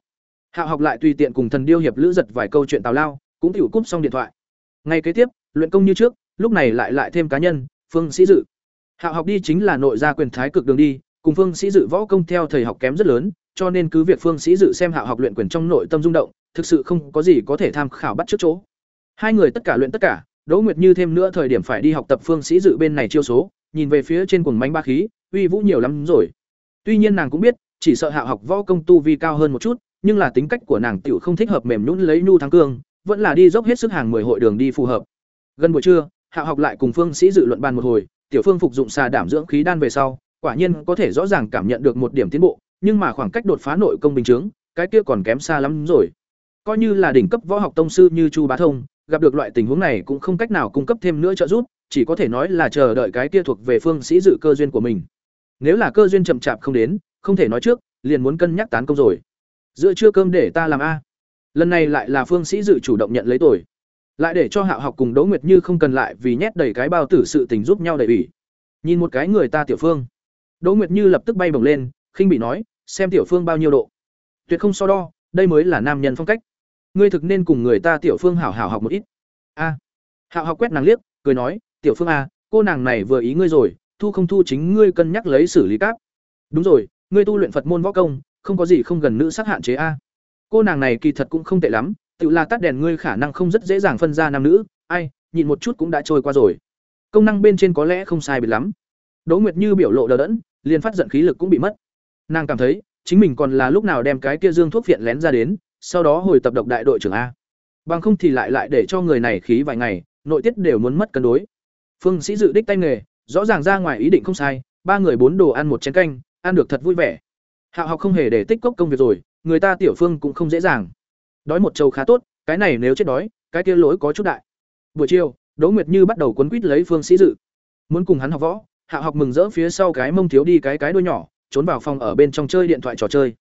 Hạo học lại tùy tiện cùng thần điêu hiệp lữ giật vài câu chuyện tào lao, cũng tiểu cúp xong điện thoại. Ngay kế tiếp, luyện công như trước, lúc này lại lại thêm cá nhân, phương sĩ dự hạo học đi chính là nội gia quyền thái cực đường đi, cùng phương sĩ dự võ công theo thầy học kém rất lớn, cho nên cứ việc phương sĩ dự xem hạo học luyện quyền trong nội tâm rung động, thực sự không có gì có thể tham khảo bắt trước chỗ. Hai người tất cả luyện tất cả, đỗ nguyệt như thêm nữa thời điểm phải đi học tập phương sĩ dự bên này chiêu số, nhìn về phía trên cuồng mánh ba khí, uy vũ nhiều lắm rồi. Tuy nhiên nàng cũng biết, chỉ sợ hạo học võ công tu vi cao hơn một chút, nhưng là tính cách của nàng tiểu không thích hợp mềm nhũn lấy nhu thắng cương, vẫn là đi dốc hết sức hàng mười hội đường đi phù hợp. Gần buổi trưa, hạo học lại cùng phương sĩ dự luận bàn một hồi tiểu phương phục dụng xà đảm dưỡng khí đan về sau, quả nhiên có thể rõ ràng cảm nhận được một điểm tiến bộ, nhưng mà khoảng cách đột phá nội công bình chướng, cái kia còn kém xa lắm rồi. Coi như là đỉnh cấp võ học tông sư như chu bá thông, gặp được loại tình huống này cũng không cách nào cung cấp thêm nữa trợ giúp, chỉ có thể nói là chờ đợi cái kia thuộc về phương sĩ dự cơ duyên của mình. Nếu là cơ duyên chậm chạp không đến, không thể nói trước, liền muốn cân nhắc tán công rồi. Giữa trưa cơm để ta làm a. Lần này lại là phương sĩ dự chủ động nhận lấy tuổi lại để cho hạo học cùng đỗ nguyệt như không cần lại vì nhét đầy cái bao tử sự tình giúp nhau đầy ủy nhìn một cái người ta tiểu phương. Đỗ nguyệt như lập tức bay bổng lên, khinh bị nói, xem tiểu phương bao nhiêu độ. Tuyệt không so đo, đây mới là nam nhân phong cách. Ngươi thực nên cùng người ta tiểu phương hảo hảo học một ít. A. Hạo học quét nàng liếc, cười nói, tiểu phương a, cô nàng này vừa ý ngươi rồi, thu không thu chính ngươi cân nhắc lấy xử lý cáp. Đúng rồi, ngươi tu luyện phật môn võ công, không có gì không gần nữ sắc hạn chế a. Cô nàng này kỳ thật cũng không tệ lắm tự là tắt đèn ngươi khả năng không rất dễ dàng phân ra nam nữ, ai nhìn một chút cũng đã trôi qua rồi. Công năng bên trên có lẽ không sai biệt lắm. Đỗ nguyệt như biểu lộ đờ đẫn, liền phát giận khí lực cũng bị mất. Nàng cảm thấy, chính mình còn là lúc nào đem cái kia dương thuốc phiện lén ra đến, sau đó hồi tập độc đại đội trưởng a. Bằng không thì lại lại để cho người này khí vài ngày, nội tiết đều muốn mất cân đối. Phương sĩ dự đích tay nghề, rõ ràng ra ngoài ý định không sai, ba người bốn đồ ăn một chén canh, ăn được thật vui vẻ. Hạo học không hề để tích cốc công việc rồi, người ta tiểu phương cũng không dễ dàng đói một trâu khá tốt, cái này nếu chết đói, cái kia lỗi có chút đại. Buổi chiều, đỗ nguyệt như bắt đầu quấn quýt lấy phương sĩ dự. Muốn cùng hắn học võ, Hạ học mừng rỡ phía sau cái mông thiếu đi cái cái đuôi nhỏ, trốn vào phòng ở bên trong chơi điện thoại trò chơi.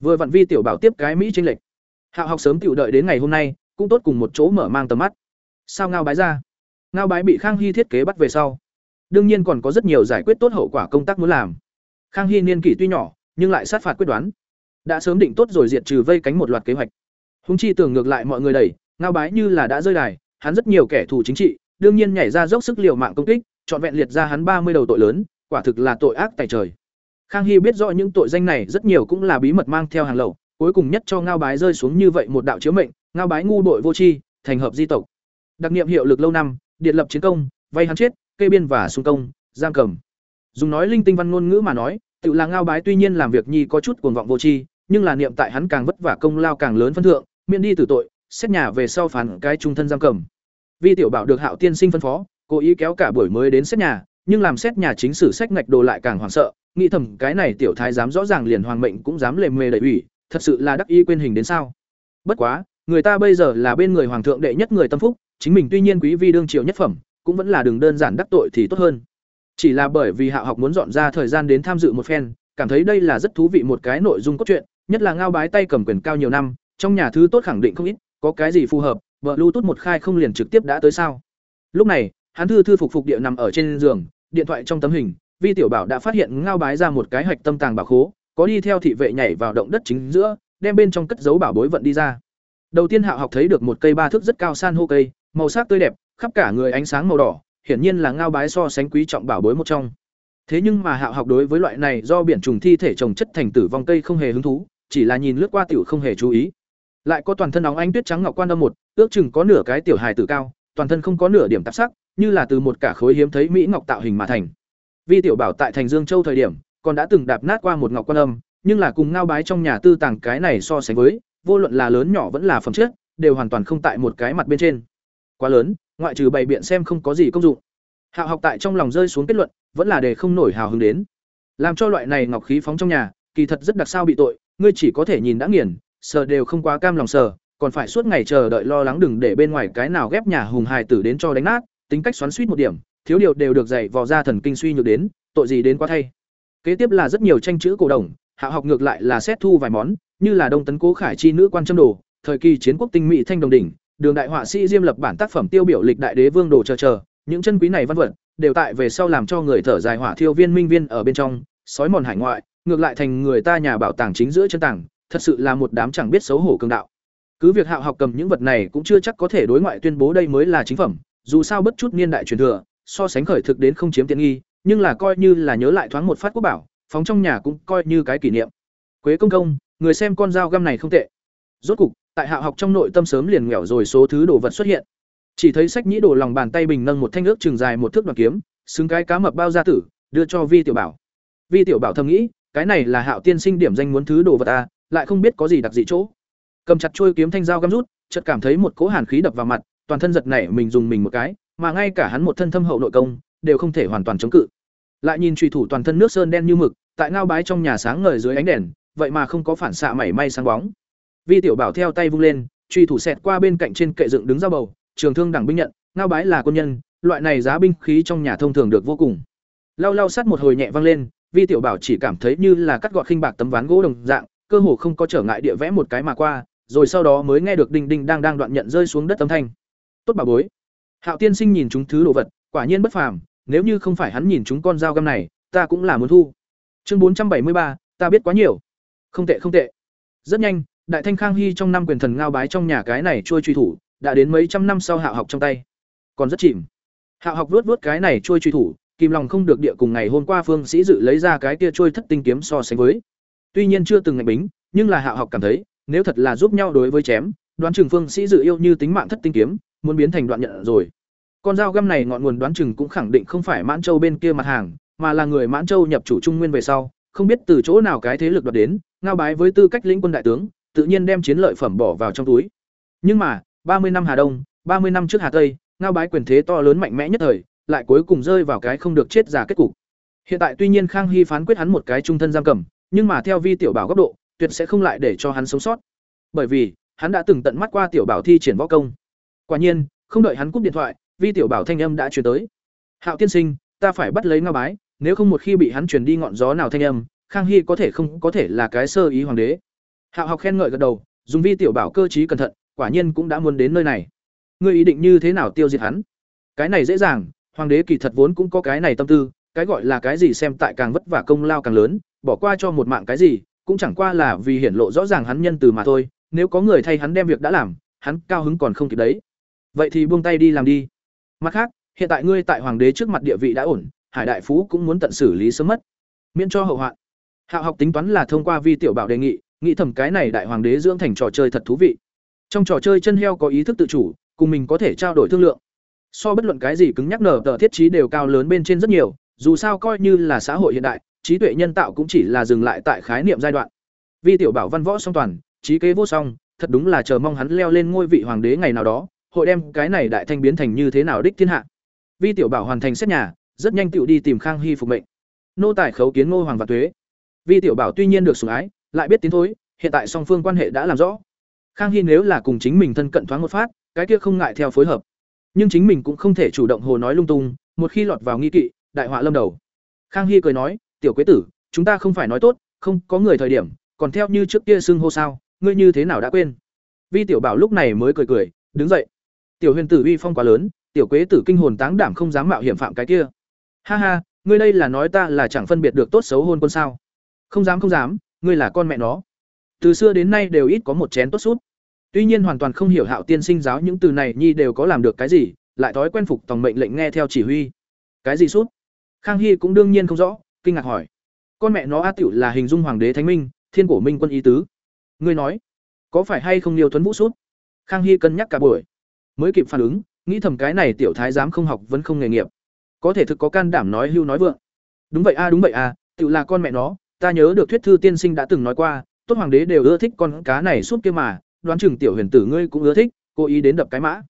Vừa vặn vi tiểu bảo tiếp cái mỹ tranh lệch. Hạ học sớm tiểu đợi đến ngày hôm nay, cũng tốt cùng một chỗ mở mang tầm mắt. Sao ngao bái ra? Ngao bái bị khang hy thiết kế bắt về sau. Đương nhiên còn có rất nhiều giải quyết tốt hậu quả công tác muốn làm. Khang hy niên kỷ tuy nhỏ, nhưng lại sát phạt quyết đoán. Đã sớm định tốt rồi diệt trừ vây cánh một loạt kế hoạch húng chi tưởng ngược lại mọi người đẩy, ngao bái như là đã rơi đài, hắn rất nhiều kẻ thù chính trị, đương nhiên nhảy ra dốc sức liều mạng công kích chọn vẹn liệt ra hắn ba mươi đầu tội lớn, quả thực là tội ác tại trời. Khang hy biết rõ những tội danh này rất nhiều cũng là bí mật mang theo hàng lậu, cuối cùng nhất cho ngao bái rơi xuống như vậy một đạo chiếu mệnh, ngao bái ngu đội vô tri, thành hợp di tộc. Đặc nghiệm hiệu lực lâu năm, điện lập chiến công, vay hắn chết, kê biên và xung công, giam cầm. Dùng nói linh tinh văn ngôn ngữ mà nói, tự là ngao bái tuy nhiên làm việc nhi có chút cuồng vọng vô tri, nhưng là niệm tại hắn càng vất vả công lao càng lớn phân thượng miễn đi tử tội, xét nhà về sau phản cái trung thân giam cầm. Vi tiểu bảo được hạo tiên sinh phân phó, cố ý kéo cả buổi mới đến xét nhà, nhưng làm xét nhà chính sử sách ngạch đồ lại càng hoảng sợ, nghĩ thầm cái này tiểu thái dám rõ ràng liền hoàng mệnh cũng dám lề mề đẩy ủy, thật sự là đắc ý quên hình đến sao. Bất quá, người ta bây giờ là bên người hoàng thượng đệ nhất người tâm phúc, chính mình tuy nhiên quý vi đương triều nhất phẩm, cũng vẫn là đường đơn giản đắc tội thì tốt hơn. Chỉ là bởi vì hạ học muốn dọn ra thời gian đến tham dự một phen, cảm thấy đây là rất thú vị một cái nội dung cốt truyện, nhất là ngao bái tay cầm quyền cao nhiều năm trong nhà thứ tốt khẳng định không ít, có cái gì phù hợp, vợ lưu tốt một khai không liền trực tiếp đã tới sao? Lúc này, hắn thư thư phục phục địa nằm ở trên giường, điện thoại trong tấm hình, vi tiểu bảo đã phát hiện ngao bái ra một cái hạch tâm tàng bảo khố, có đi theo thị vệ nhảy vào động đất chính giữa, đem bên trong cất giấu bảo bối vận đi ra. Đầu tiên hạo học thấy được một cây ba thước rất cao san hô cây, màu sắc tươi đẹp, khắp cả người ánh sáng màu đỏ, hiển nhiên là ngao bái so sánh quý trọng bảo bối một trong. Thế nhưng mà hạo học đối với loại này do biển trùng thi thể trồng chất thành tử vong cây không hề hứng thú, chỉ là nhìn lướt qua tiểu không hề chú ý lại có toàn thân óng ánh tuyết trắng ngọc quan âm một, ước chừng có nửa cái tiểu hài tử cao, toàn thân không có nửa điểm tạp sắc, như là từ một cả khối hiếm thấy mỹ ngọc tạo hình mà thành. Vi tiểu bảo tại thành dương châu thời điểm, còn đã từng đạp nát qua một ngọc quan âm, nhưng là cùng ngao bái trong nhà tư tàng cái này so sánh với, vô luận là lớn nhỏ vẫn là phẩm chất, đều hoàn toàn không tại một cái mặt bên trên. Quá lớn, ngoại trừ bày biện xem không có gì công dụng. Hạo học tại trong lòng rơi xuống kết luận, vẫn là để không nổi hào hứng đến. Làm cho loại này ngọc khí phóng trong nhà, kỳ thật rất đặc sao bị tội, ngươi chỉ có thể nhìn đã nghiền sờ đều không quá cam lòng sờ, còn phải suốt ngày chờ đợi lo lắng đừng để bên ngoài cái nào ghép nhà hùng hài tử đến cho đánh nát, tính cách xoắn suýt một điểm, thiếu điều đều được dạy vò ra thần kinh suy nhược đến, tội gì đến quá thay kế tiếp là rất nhiều tranh chữ cổ đồng hạ học ngược lại là xét thu vài món, như là đông tấn cố khải chi nữ quan châm đồ, thời kỳ chiến quốc tinh mỹ thanh đồng đỉnh, đường đại họa sĩ diêm lập bản tác phẩm tiêu biểu lịch đại đế vương đồ chờ chờ, những chân quý này văn vật, đều tại về sau làm cho người thở dài hỏa thiêu viên minh viên ở bên trong, sói mòn hải ngoại, ngược lại thành người ta nhà bảo tàng chính giữa chân tảng thật sự là một đám chẳng biết xấu hổ cường đạo. Cứ việc hạo học cầm những vật này cũng chưa chắc có thể đối ngoại tuyên bố đây mới là chính phẩm, dù sao bất chút niên đại truyền thừa, so sánh khởi thực đến không chiếm tiện nghi, nhưng là coi như là nhớ lại thoáng một phát quốc bảo, phóng trong nhà cũng coi như cái kỷ niệm. Quế công công, người xem con dao găm này không tệ. Rốt cục, tại hạo học trong nội tâm sớm liền nghèo rồi số thứ đồ vật xuất hiện. Chỉ thấy sách nhĩ đổ lòng bàn tay bình nâng một thanh ước trường dài một thước đoàn kiếm, xứng cái cá mập bao gia tử, đưa cho vi tiểu bảo. Vi tiểu bảo thầm nghĩ, cái này là hạo tiên sinh điểm danh muốn thứ đồ vật ta lại không biết có gì đặc dị chỗ. Cầm chặt chuôi kiếm thanh dao găm rút, chợt cảm thấy một cỗ hàn khí đập vào mặt, toàn thân giật nảy mình dùng mình một cái, mà ngay cả hắn một thân thâm hậu nội công, đều không thể hoàn toàn chống cự. Lại nhìn truy thủ toàn thân nước sơn đen như mực, tại ngao bái trong nhà sáng ngời dưới ánh đèn, vậy mà không có phản xạ mảy may sáng bóng. Vi tiểu bảo theo tay vung lên truy thủ xẹt qua bên cạnh trên kệ dựng đứng ra bầu, trường thương đẳng binh nhận, ngao bái là quân nhân, loại này giá binh khí trong nhà thông thường được vô cùng. Lau lau sát một hồi nhẹ vang lên, vi tiểu bảo chỉ cảm thấy như là cắt gọt khinh bạc tấm ván gỗ đồng dạng cơ hồ không có trở ngại địa vẽ một cái mà qua, rồi sau đó mới nghe được đinh đinh đang đang đoạn nhận rơi xuống đất âm thanh. Tốt bà bối. Hạo tiên sinh nhìn chúng thứ đồ vật, quả nhiên bất phàm, nếu như không phải hắn nhìn chúng con dao găm này, ta cũng là muốn thu. Chương bốn trăm bảy mươi ba, ta biết quá nhiều. Không tệ không tệ. Rất nhanh, đại thanh khang hy trong năm quyền thần ngao bái trong nhà cái này trôi truy thủ, đã đến mấy trăm năm sau hạo học trong tay. Còn rất chìm. Hạo học vuốt vuốt cái này trôi truy thủ kim lòng không được địa cùng ngày hôm qua phương sĩ dự lấy ra cái kia trôi thất tinh kiếm so sánh với tuy nhiên chưa từng ngạch bính nhưng là hạ học cảm thấy nếu thật là giúp nhau đối với chém đoán chừng phương sĩ dự yêu như tính mạng thất tinh kiếm muốn biến thành đoạn nhận rồi con dao găm này ngọn nguồn đoán chừng cũng khẳng định không phải mãn châu bên kia mặt hàng mà là người mãn châu nhập chủ trung nguyên về sau không biết từ chỗ nào cái thế lực đoạt đến ngao bái với tư cách lĩnh quân đại tướng tự nhiên đem chiến lợi phẩm bỏ vào trong túi. Nhưng mà, ba mươi năm Hà Đông, ba mươi năm trước Hà Tây, ngao bái quyền thế to lớn mạnh mẽ nhất thời, lại cuối cùng rơi vào cái không được chết giả kết cục. Hiện tại tuy nhiên Khang Hy phán quyết hắn một cái trung thân giam cầm, nhưng mà theo Vi tiểu bảo góc độ, tuyệt sẽ không lại để cho hắn sống sót. Bởi vì, hắn đã từng tận mắt qua tiểu bảo thi triển võ công. Quả nhiên, không đợi hắn cúp điện thoại, Vi tiểu bảo thanh âm đã truyền tới. "Hạo tiên sinh, ta phải bắt lấy ngao bái, nếu không một khi bị hắn truyền đi ngọn gió nào thanh âm, Khang Hy có thể không có thể là cái sơ ý hoàng đế." Hạo học khen ngợi gật đầu, dùng Vi tiểu bảo cơ trí cẩn thận, quả nhiên cũng đã muốn đến nơi này. Ngươi ý định như thế nào tiêu diệt hắn? Cái này dễ dàng, hoàng đế kỳ thật vốn cũng có cái này tâm tư, cái gọi là cái gì xem tại càng vất vả công lao càng lớn, bỏ qua cho một mạng cái gì, cũng chẳng qua là vì hiển lộ rõ ràng hắn nhân từ mà thôi, nếu có người thay hắn đem việc đã làm, hắn cao hứng còn không kịp đấy. Vậy thì buông tay đi làm đi. Mặt khác, hiện tại ngươi tại hoàng đế trước mặt địa vị đã ổn, Hải đại phú cũng muốn tận xử lý sớm mất, miễn cho hậu hoạn. Hạo học tính toán là thông qua vi tiểu bảo đề nghị, nghĩ thầm cái này đại hoàng đế dưỡng thành trò chơi thật thú vị. Trong trò chơi chân heo có ý thức tự chủ, cùng mình có thể trao đổi thương lượng. So bất luận cái gì cứng nhắc nở tờ thiết trí đều cao lớn bên trên rất nhiều, dù sao coi như là xã hội hiện đại, trí tuệ nhân tạo cũng chỉ là dừng lại tại khái niệm giai đoạn. Vi tiểu bảo văn võ song toàn, trí kế vô song, thật đúng là chờ mong hắn leo lên ngôi vị hoàng đế ngày nào đó, hội đem cái này đại thanh biến thành như thế nào đích thiên hạ. Vi tiểu bảo hoàn thành xét nhà, rất nhanh tựu đi tìm Khang Hy phục mệnh. Nô tài khấu kiến Ngô hoàng và tuế. Vi tiểu bảo tuy nhiên được sủng ái, lại biết tiến thối, hiện tại song phương quan hệ đã làm rõ. Khang Hy nếu là cùng chính mình thân cận thoáng một phát, cái kia không ngại theo phối hợp. Nhưng chính mình cũng không thể chủ động hồ nói lung tung, một khi lọt vào nghi kỵ, đại họa lâm đầu. Khang Hy cười nói, "Tiểu quế tử, chúng ta không phải nói tốt, không có người thời điểm, còn theo như trước kia xưng hô sao, ngươi như thế nào đã quên?" Vi tiểu bảo lúc này mới cười cười, đứng dậy. Tiểu Huyền tử uy phong quá lớn, tiểu quế tử kinh hồn táng đảm không dám mạo hiểm phạm cái kia. Ha ha, ngươi đây là nói ta là chẳng phân biệt được tốt xấu hôn quân sao? Không dám không dám, ngươi là con mẹ nó. Từ xưa đến nay đều ít có một chén tốt sút. Tuy nhiên hoàn toàn không hiểu Hạo tiên sinh giáo những từ này nhi đều có làm được cái gì, lại thói quen phục tòng mệnh lệnh nghe theo chỉ huy. Cái gì sút? Khang Hy cũng đương nhiên không rõ, kinh ngạc hỏi. Con mẹ nó A Tiểu là hình dung hoàng đế thánh minh, thiên cổ minh quân ý tứ. Ngươi nói, có phải hay không Liêu Tuấn Vũ sút? Khang Hy cân nhắc cả buổi, mới kịp phản ứng, nghĩ thầm cái này tiểu thái giám không học vẫn không nghề nghiệp, có thể thực có can đảm nói hưu nói vượng. Đúng vậy a, đúng vậy a, Tự là con mẹ nó, ta nhớ được thuyết thư tiên sinh đã từng nói qua, tốt hoàng đế đều ưa thích con cá này suốt kia mà, đoán chừng tiểu huyền tử ngươi cũng ưa thích, cố ý đến đập cái mã.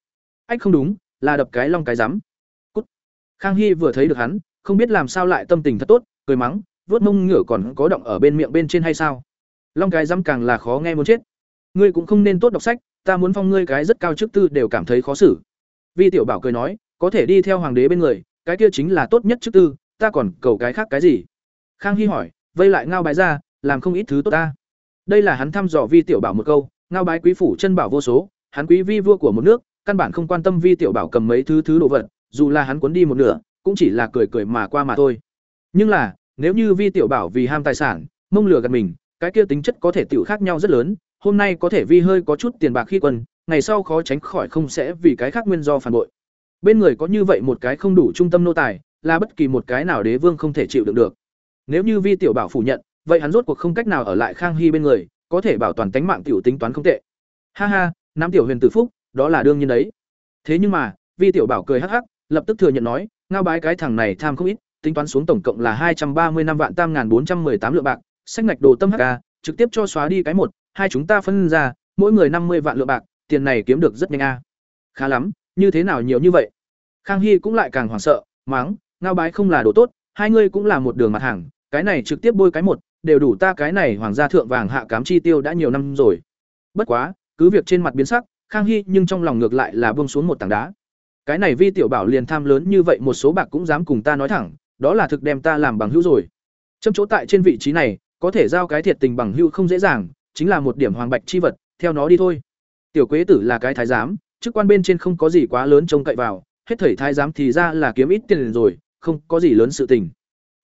Ách không đúng, là đập cái long cái rắm. Cút. Khang Hy vừa thấy được hắn, không biết làm sao lại tâm tình thật tốt, cười mắng, vuốt mông ngửa còn có động ở bên miệng bên trên hay sao? Long cái dám càng là khó nghe muốn chết. Ngươi cũng không nên tốt đọc sách, ta muốn phong ngươi cái rất cao chức tư đều cảm thấy khó xử. Vi tiểu bảo cười nói, có thể đi theo hoàng đế bên người, cái kia chính là tốt nhất chức tư, ta còn cầu cái khác cái gì? Khang Hy hỏi, vây lại ngao bái ra, làm không ít thứ tốt ta. Đây là hắn thăm dò Vi tiểu bảo một câu, ngao bái quý phủ chân bảo vô số, hắn quý vi vua của một nước, căn bản không quan tâm Vi tiểu bảo cầm mấy thứ thứ đồ vật, dù là hắn cuốn đi một nửa, cũng chỉ là cười cười mà qua mà thôi. Nhưng là, nếu như Vi tiểu bảo vì ham tài sản, mông lừa gạt mình, cái kia tính chất có thể tiểu khác nhau rất lớn, hôm nay có thể Vi hơi có chút tiền bạc khi quân, ngày sau khó tránh khỏi không sẽ vì cái khác nguyên do phản bội. Bên người có như vậy một cái không đủ trung tâm nô tài, là bất kỳ một cái nào đế vương không thể chịu đựng được. Nếu như Vi tiểu bảo phủ nhận, vậy hắn rốt cuộc không cách nào ở lại Khang Hy bên người, có thể bảo toàn tánh mạng tiểu tính toán không tệ. Ha ha, nam tiểu huyền tử phúc, đó là đương nhiên đấy. Thế nhưng mà, Vi tiểu bảo cười hắc hắc, lập tức thừa nhận nói, ngao bái cái thằng này tham không ít, tính toán xuống tổng cộng là hai trăm ba mươi năm vạn tam ngàn bốn trăm tám lượng bạc, sách ngạch đồ tâm hk trực tiếp cho xóa đi cái một, hai chúng ta phân ra, mỗi người năm mươi vạn lượng bạc, tiền này kiếm được rất nhanh a. Khá lắm, như thế nào nhiều như vậy? Khang Hy cũng lại càng hoảng sợ, mắng, ngao bái không là đồ tốt, hai ngươi cũng là một đường mặt hàng, cái này trực tiếp bôi cái một, đều đủ ta cái này hoàng gia thượng vàng hạ cám chi tiêu đã nhiều năm rồi. Bất quá, cứ việc trên mặt biến sắc, Khang Hy nhưng trong lòng ngược lại là buông xuống một tảng đá. Cái này Vi tiểu bảo liền tham lớn như vậy một số bạc cũng dám cùng ta nói thẳng, đó là thực đem ta làm bằng hữu rồi. Trong chỗ tại trên vị trí này, có thể giao cái thiệt tình bằng hữu không dễ dàng, chính là một điểm hoàng bạch chi vật, theo nó đi thôi. Tiểu Quế tử là cái thái giám, chức quan bên trên không có gì quá lớn trông cậy vào, hết thảy thái giám thì ra là kiếm ít tiền rồi, không có gì lớn sự tình.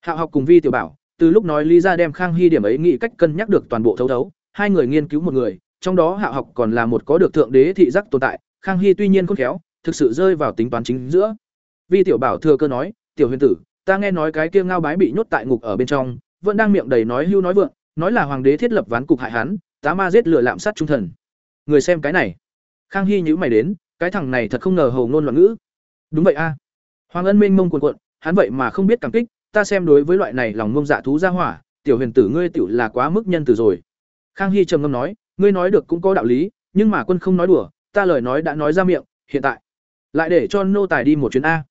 Hạo học cùng Vi tiểu bảo, từ lúc nói lý ra đem khang hy điểm ấy nghĩ cách cân nhắc được toàn bộ thấu thấu hai người nghiên cứu một người trong đó hạ học còn là một có được thượng đế thị giác tồn tại khang hy tuy nhiên khôn khéo thực sự rơi vào tính toán chính giữa. Vi tiểu bảo thừa cơ nói, tiểu huyền tử, ta nghe nói cái kia ngao bái bị nhốt tại ngục ở bên trong, vẫn đang miệng đầy nói hưu nói vượng, nói là hoàng đế thiết lập ván cục hại hắn, tá ma giết lửa lạm sát trung thần. Người xem cái này. Khang hy nhữ mày đến, cái thằng này thật không ngờ hầu ngôn loạn ngữ. Đúng vậy a. Hoàng ân minh mông cuồn cuộn, hắn vậy mà không biết cảm kích, ta xem đối với loại này lòng ngông dạ thú ra hỏa, tiểu huyền tử ngươi tiểu là quá mức nhân từ rồi. Khang hy trầm ngâm nói, ngươi nói được cũng có đạo lý, nhưng mà quân không nói đùa, ta lời nói đã nói ra miệng, hiện tại lại để cho nô tài đi một chuyến a.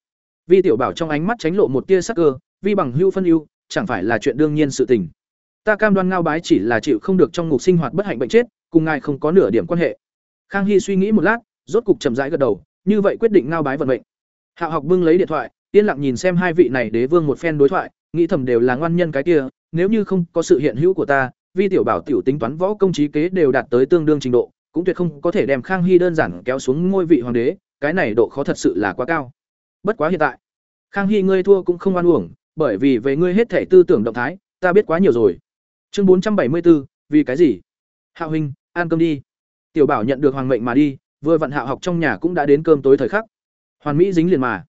Vi tiểu bảo trong ánh mắt tránh lộ một tia sắc cơ, vi bằng hưu phân ưu, chẳng phải là chuyện đương nhiên sự tình. Ta cam đoan ngao bái chỉ là chịu không được trong ngục sinh hoạt bất hạnh bệnh chết, cùng ngài không có nửa điểm quan hệ. Khang hy suy nghĩ một lát, rốt cục chậm rãi gật đầu, như vậy quyết định ngao bái vận mệnh. Hạo học bưng lấy điện thoại, yên lặng nhìn xem hai vị này đế vương một phen đối thoại, nghĩ thầm đều là ngoan nhân cái kia, nếu như không có sự hiện hữu của ta, vi tiểu bảo tiểu tính toán võ công trí kế đều đạt tới tương đương trình độ, cũng tuyệt không có thể đem khang hy đơn giản kéo xuống ngôi vị hoàng đế cái này độ khó thật sự là quá cao. Bất quá hiện tại, khang hy ngươi thua cũng không oan uổng, bởi vì về ngươi hết thể tư tưởng động thái, ta biết quá nhiều rồi. Chương bốn trăm bảy mươi bốn vì cái gì? Hạo huynh ăn cơm đi. Tiểu bảo nhận được hoàng mệnh mà đi, vừa vặn hạo học trong nhà cũng đã đến cơm tối thời khắc. Hoàn mỹ dính liền mà.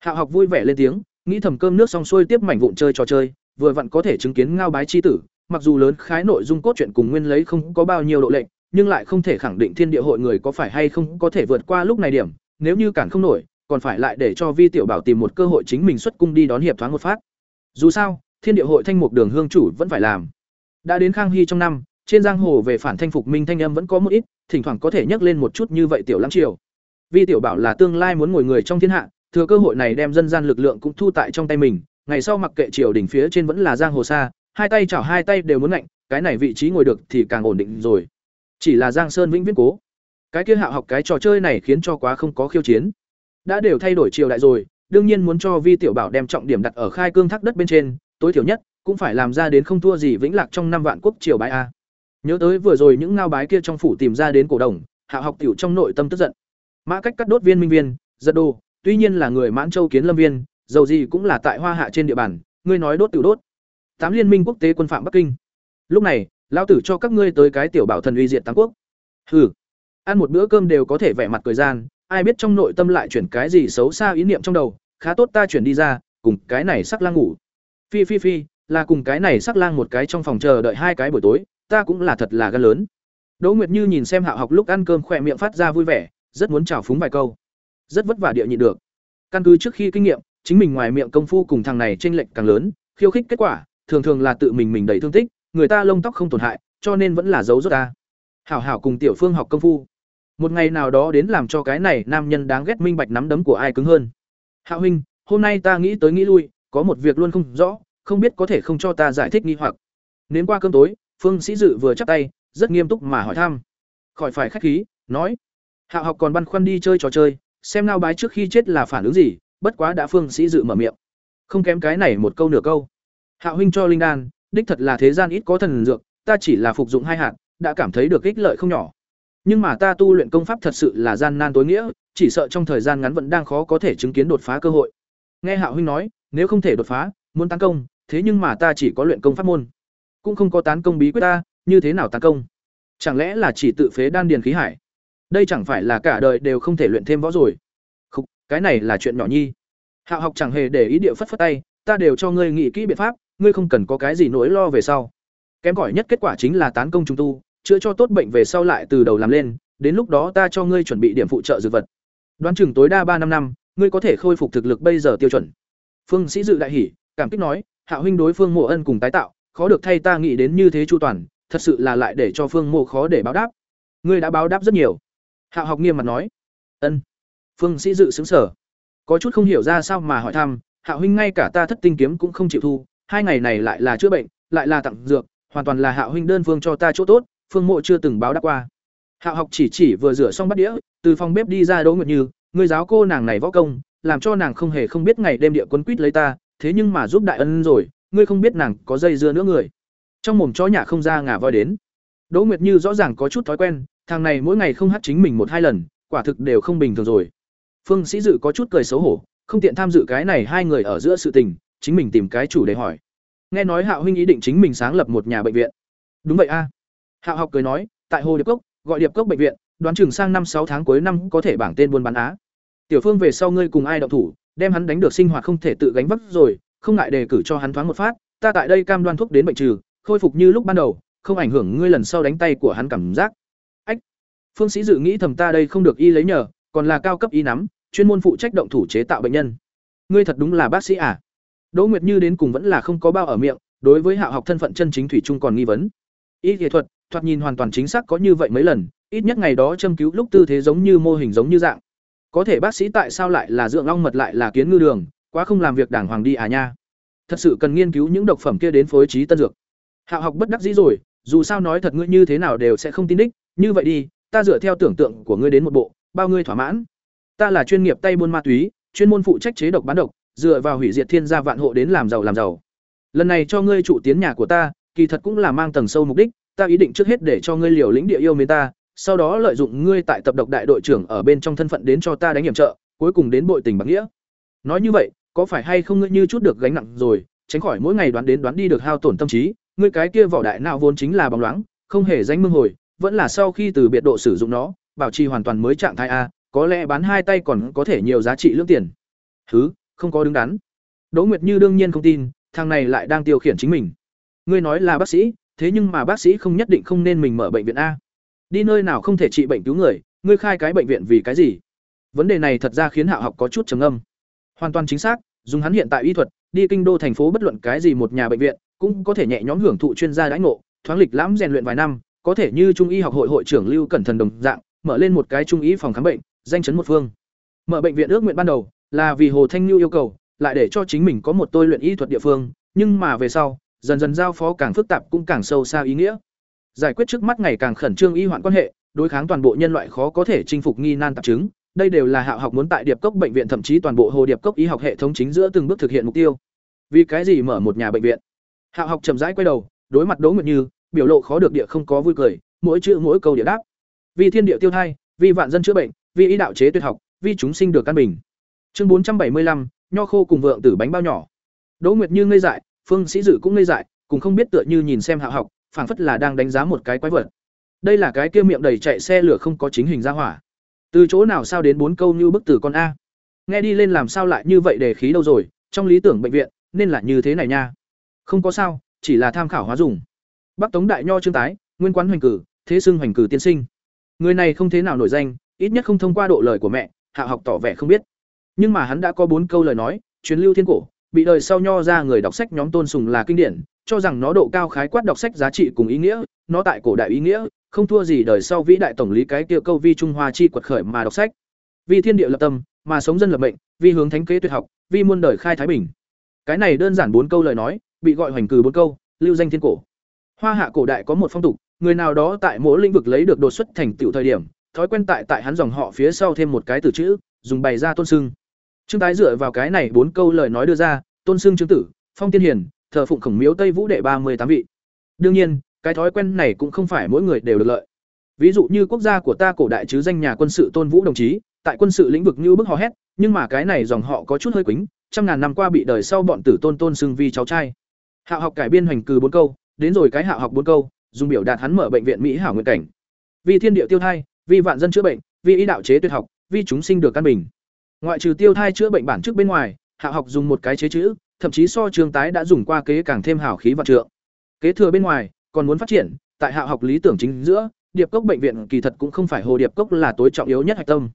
Hạo học vui vẻ lên tiếng, nghĩ thầm cơm nước xong xuôi tiếp mảnh vụn chơi trò chơi, vừa vặn có thể chứng kiến ngao bái chi tử, mặc dù lớn khái nội dung cốt truyện cùng nguyên lấy không có bao nhiêu độ lệnh nhưng lại không thể khẳng định thiên địa hội người có phải hay không có thể vượt qua lúc này điểm nếu như cản không nổi, còn phải lại để cho vi tiểu bảo tìm một cơ hội chính mình xuất cung đi đón hiệp thoáng một phát. Dù sao, thiên địa hội thanh mục đường hương chủ vẫn phải làm. Đã đến khang hy trong năm, trên giang hồ về phản thanh phục minh thanh âm vẫn có một ít, thỉnh thoảng có thể nhắc lên một chút như vậy tiểu lãng triều. Vi tiểu bảo là tương lai muốn ngồi người trong thiên hạ, thừa cơ hội này đem dân gian lực lượng cũng thu tại trong tay mình, ngày sau mặc kệ triều đỉnh phía trên vẫn là giang hồ xa, hai tay chảo hai tay đều muốn ngạnh, cái này vị trí ngồi được thì càng ổn định rồi. Chỉ là giang sơn vĩnh viễn cố cái kia hạ học cái trò chơi này khiến cho quá không có khiêu chiến. Đã đều thay đổi triều đại rồi, đương nhiên muốn cho vi tiểu bảo đem trọng điểm đặt ở khai cương thác đất bên trên, tối thiểu nhất cũng phải làm ra đến không thua gì vĩnh lạc trong năm vạn quốc triều bái a. Nhớ tới vừa rồi những ngao bái kia trong phủ tìm ra đến cổ đồng, hạ học tiểu trong nội tâm tức giận. Mã cách cắt đốt viên minh viên, giật đồ, tuy nhiên là người mãn châu kiến lâm viên, dầu gì cũng là tại hoa hạ trên địa bàn, ngươi nói đốt tiểu đốt. Tám liên minh quốc tế quân phạm bắc kinh. Lúc này, lão tử cho các ngươi tới cái tiểu bảo thần uy diện tám quốc. Hừ ăn một bữa cơm đều có thể vẻ mặt cười gian, ai biết trong nội tâm lại chuyển cái gì xấu xa ý niệm trong đầu, khá tốt ta chuyển đi ra, cùng cái này sắc lang ngủ. Phi phi phi, là cùng cái này sắc lang một cái trong phòng chờ đợi hai cái buổi tối, ta cũng là thật là gan lớn. Đỗ nguyệt như nhìn xem hạ học lúc ăn cơm khỏe miệng phát ra vui vẻ, rất muốn chào phúng vài câu. Rất vất vả địa nhịn được. Căn cứ trước khi kinh nghiệm, chính mình ngoài miệng công phu cùng thằng này chênh lệch càng lớn, khiêu khích kết quả, thường thường là tự mình mình đầy thương tích, người ta lông tóc không tổn hại, cho nên vẫn là giấu rốt ta. Hảo hảo cùng tiểu phương học công phu một ngày nào đó đến làm cho cái này nam nhân đáng ghét minh bạch nắm đấm của ai cứng hơn. Hạo huynh, hôm nay ta nghĩ tới nghĩ lui, có một việc luôn không rõ, không biết có thể không cho ta giải thích nghi hoặc. Nến qua cơm tối, phương sĩ dự vừa chắp tay, rất nghiêm túc mà hỏi thăm. Khỏi phải khách khí, nói. Hạ học còn băn khoăn đi chơi trò chơi, xem nao bái trước khi chết là phản ứng gì, bất quá đã phương sĩ dự mở miệng. Không kém cái này một câu nửa câu. Hạo huynh cho linh đan, đích thật là thế gian ít có thần dược, ta chỉ là phục dụng hai hạt, đã cảm thấy được ích lợi không nhỏ nhưng mà ta tu luyện công pháp thật sự là gian nan tối nghĩa, chỉ sợ trong thời gian ngắn vẫn đang khó có thể chứng kiến đột phá cơ hội. Nghe hạo huynh nói, nếu không thể đột phá, muốn tấn công, thế nhưng mà ta chỉ có luyện công pháp môn. Cũng không có tán công bí quyết ta, như thế nào tấn công? Chẳng lẽ là chỉ tự phế đan điền khí hải? Đây chẳng phải là cả đời đều không thể luyện thêm võ rồi. Không cái này là chuyện nhỏ nhi. Hạo học chẳng hề để ý địa phất phất tay, ta đều cho ngươi nghĩ kỹ biện pháp, ngươi không cần có cái gì nỗi lo về sau. Kém cỏi nhất kết quả chính là tán công trung tu chữa cho tốt bệnh về sau lại từ đầu làm lên, đến lúc đó ta cho ngươi chuẩn bị điểm phụ trợ dược vật. Đoán chừng tối đa ba năm năm, ngươi có thể khôi phục thực lực bây giờ tiêu chuẩn. Phương sĩ dự đại hỉ, cảm kích nói, hạ huynh đối phương mộ ân cùng tái tạo, khó được thay ta nghĩ đến như thế chu toàn, thật sự là lại để cho phương mộ khó để báo đáp. Ngươi đã báo đáp rất nhiều. Hạ học nghiêm mặt nói. Ân. Phương sĩ dự xứng sở có chút không hiểu ra sao mà hỏi thăm, hạ huynh ngay cả ta thất tinh kiếm cũng không chịu thu, hai ngày này lại là chữa bệnh, lại là tặng dược, hoàn toàn là hạ huynh đơn phương cho ta chỗ tốt phương mộ chưa từng báo đáp qua. Hạ học chỉ chỉ vừa rửa xong bát đĩa, từ phòng bếp đi ra đỗ nguyệt như người giáo cô nàng này võ công, làm cho nàng không hề không biết ngày đêm địa quân quýt lấy ta, thế nhưng mà giúp đại ân rồi, ngươi không biết nàng có dây dưa nữa người. Trong mồm chó nhà không ra ngả voi đến. Đỗ nguyệt như rõ ràng có chút thói quen, thằng này mỗi ngày không hát chính mình một hai lần, quả thực đều không bình thường rồi. Phương sĩ dự có chút cười xấu hổ, không tiện tham dự cái này hai người ở giữa sự tình, chính mình tìm cái chủ đề hỏi. Nghe nói hạo huynh ý định chính mình sáng lập một nhà bệnh viện. Đúng vậy a hạo học cười nói, tại hồ điệp cốc, gọi điệp cốc bệnh viện, đoán chừng sang năm sáu tháng cuối năm có thể bảng tên buôn bán á. Tiểu phương về sau ngươi cùng ai động thủ, đem hắn đánh được sinh hoạt không thể tự gánh vác rồi, không ngại đề cử cho hắn thoáng một phát, ta tại đây cam đoan thuốc đến bệnh trừ, khôi phục như lúc ban đầu, không ảnh hưởng ngươi lần sau đánh tay của hắn cảm giác. Ách! Phương sĩ dự nghĩ thầm ta đây không được y lấy nhờ, còn là cao cấp y nắm, chuyên môn phụ trách động thủ chế tạo bệnh nhân. Ngươi thật đúng là bác sĩ à? Đỗ nguyệt như đến cùng vẫn là không có bao ở miệng, đối với Hạo học thân phận chân chính thủy chung còn nghi vấn. Y nghệ thuật thoạt nhìn hoàn toàn chính xác có như vậy mấy lần, ít nhất ngày đó châm cứu lúc tư thế giống như mô hình giống như dạng. Có thể bác sĩ tại sao lại là dưỡng long mật lại là kiến ngư đường, quá không làm việc đảng hoàng đi à nha. Thật sự cần nghiên cứu những độc phẩm kia đến phối trí tân dược. Hạo học bất đắc dĩ rồi, dù sao nói thật ngươi như thế nào đều sẽ không tin đích, như vậy đi, ta dựa theo tưởng tượng của ngươi đến một bộ, bao ngươi thỏa mãn. Ta là chuyên nghiệp tay buôn ma túy, chuyên môn phụ trách chế độc bán độc, dựa vào hủy diệt thiên gia vạn hộ đến làm giàu làm giàu. Lần này cho ngươi trụ tiến nhà của ta, kỳ thật cũng là mang tầng sâu mục đích, ta ý định trước hết để cho ngươi liều lĩnh địa yêu mến ta, sau đó lợi dụng ngươi tại tập độc đại đội trưởng ở bên trong thân phận đến cho ta đánh hiểm trợ, cuối cùng đến bội tình bạc nghĩa. Nói như vậy, có phải hay không ngươi như chút được gánh nặng rồi, tránh khỏi mỗi ngày đoán đến đoán đi được hao tổn tâm trí, ngươi cái kia vỏ đại nào vốn chính là bóng loáng, không hề danh mương hồi, vẫn là sau khi từ biệt độ sử dụng nó, bảo trì hoàn toàn mới trạng thái a, có lẽ bán hai tay còn có thể nhiều giá trị lương tiền. Thứ, không có đứng đắn. Đỗ Nguyệt Như đương nhiên không tin, thằng này lại đang tiêu khiển chính mình. Ngươi nói là bác sĩ, thế nhưng mà bác sĩ không nhất định không nên mình mở bệnh viện a. Đi nơi nào không thể trị bệnh cứu người, ngươi khai cái bệnh viện vì cái gì? Vấn đề này thật ra khiến Hạo học có chút trầm ngâm. Hoàn toàn chính xác, dùng hắn hiện tại y thuật, đi kinh đô thành phố bất luận cái gì một nhà bệnh viện, cũng có thể nhẹ nhõm hưởng thụ chuyên gia đãi ngộ, thoáng lịch lãm rèn luyện vài năm, có thể như trung y học hội hội trưởng Lưu Cẩn Thần đồng dạng, mở lên một cái trung y phòng khám bệnh, danh chấn một phương. Mở bệnh viện ước nguyện ban đầu là vì Hồ Thanh lưu yêu cầu, lại để cho chính mình có một tôi luyện y thuật địa phương, nhưng mà về sau, dần dần giao phó càng phức tạp cũng càng sâu xa ý nghĩa. Giải quyết trước mắt ngày càng khẩn trương y hoạn quan hệ, đối kháng toàn bộ nhân loại khó có thể chinh phục nghi nan tạp chứng, đây đều là Hạo học muốn tại Điệp Cốc bệnh viện thậm chí toàn bộ Hồ Điệp Cốc y học hệ thống chính giữa từng bước thực hiện mục tiêu. Vì cái gì mở một nhà bệnh viện? Hạo học chậm rãi quay đầu, đối mặt Đỗ Nguyệt Như, biểu lộ khó được địa không có vui cười, mỗi chữ mỗi câu địa đáp. Vì thiên địa tiêu thai, vì vạn dân chữa bệnh, vì ý đạo chế tuyệt học, vì chúng sinh được căn bình. Chương bốn trăm bảy mươi lăm, nho khô cùng vượng tử bánh bao nhỏ. Đỗ Nguyệt Như ngây dại, Phương Sĩ Dự cũng ngây dại, cùng không biết tựa như nhìn xem Hạo học, phảng phất là đang đánh giá một cái quái vật. Đây là cái kia miệng đầy chạy xe lửa không có chính hình ra hỏa. Từ chỗ nào sao đến bốn câu như bức tử con a? Nghe đi lên làm sao lại như vậy để khí đâu rồi, trong lý tưởng bệnh viện nên là như thế này nha. Không có sao, chỉ là tham khảo hóa dùng. Bắc Tống đại nho trương tái, nguyên quán hoành cử, thế xưng hoành cử tiên sinh. Người này không thế nào nổi danh, ít nhất không thông qua độ lời của mẹ, Hạ học tỏ vẻ không biết. Nhưng mà hắn đã có bốn câu lời nói, truyền lưu thiên cổ, bị đời sau nho ra người đọc sách nhóm tôn sùng là kinh điển, cho rằng nó độ cao khái quát đọc sách giá trị cùng ý nghĩa, nó tại cổ đại ý nghĩa, không thua gì đời sau vĩ đại tổng lý cái kia câu vi trung hoa chi quật khởi mà đọc sách. Vì thiên địa lập tâm, mà sống dân lập mệnh, vì hướng thánh kế tuyệt học, vì muôn đời khai thái bình. Cái này đơn giản bốn câu lời nói, bị gọi hoành cử bốn câu, lưu danh thiên cổ. Hoa hạ cổ đại có một phong tục, người nào đó tại mỗi lĩnh vực lấy được đột xuất thành tựu thời điểm, thói quen tại tại hắn dòng họ phía sau thêm một cái từ chữ, dùng bày ra tôn sưng. Trương Tái dựa vào cái này bốn câu lời nói đưa ra, tôn sưng trương tử, phong tiên hiền, thờ phụng khổng miếu Tây Vũ đệ ba mươi tám vị. Đương nhiên, cái thói quen này cũng không phải mỗi người đều được lợi. Ví dụ như quốc gia của ta cổ đại chứ danh nhà quân sự Tôn Vũ đồng chí, tại quân sự lĩnh vực như bức hò hét, nhưng mà cái này dòng họ có chút hơi quĩnh, trăm ngàn năm qua bị đời sau bọn tử tôn tôn xưng vi cháu trai. hạ học cải biên hoành cừ bốn câu, đến rồi cái hạ học bốn câu, dùng biểu đạt hắn mở bệnh viện mỹ hảo nguyện cảnh. Vì thiên địa tiêu thai, vì vạn dân chữa bệnh, vì ý đạo chế tuyệt học, vì chúng sinh được căn bình. Ngoại trừ tiêu thai chữa bệnh bản trước bên ngoài, hạ học dùng một cái chế chữ, thậm chí so trường tái đã dùng qua kế càng thêm hảo khí và trượng. Kế thừa bên ngoài, còn muốn phát triển, tại hạ học lý tưởng chính giữa, điệp cốc bệnh viện kỳ thật cũng không phải hồ điệp cốc là tối trọng yếu nhất hạch tâm.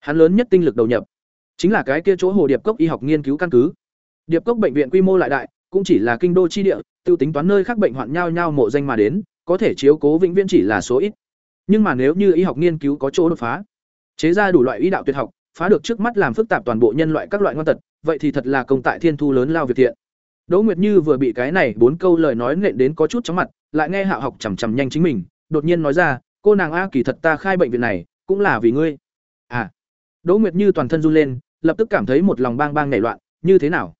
Hắn lớn nhất tinh lực đầu nhập, chính là cái kia chỗ hồ điệp cốc y học nghiên cứu căn cứ. Điệp cốc bệnh viện quy mô lại đại, cũng chỉ là kinh đô chi địa, tiêu tính toán nơi khác bệnh hoạn nhau nhau mộ danh mà đến, có thể chiếu cố vĩnh viễn chỉ là số ít. Nhưng mà nếu như y học nghiên cứu có chỗ đột phá, chế ra đủ loại y đạo tuyệt học, phá được trước mắt làm phức tạp toàn bộ nhân loại các loại ngoan tật, vậy thì thật là công tại thiên thu lớn lao việc thiện. Đỗ Nguyệt Như vừa bị cái này bốn câu lời nói nện đến có chút chóng mặt, lại nghe Hạo học chầm chậm nhanh chính mình, đột nhiên nói ra, "Cô nàng a kỳ thật ta khai bệnh viện này, cũng là vì ngươi." À. Đỗ Nguyệt Như toàn thân run lên, lập tức cảm thấy một lòng bang bang nảy loạn, như thế nào?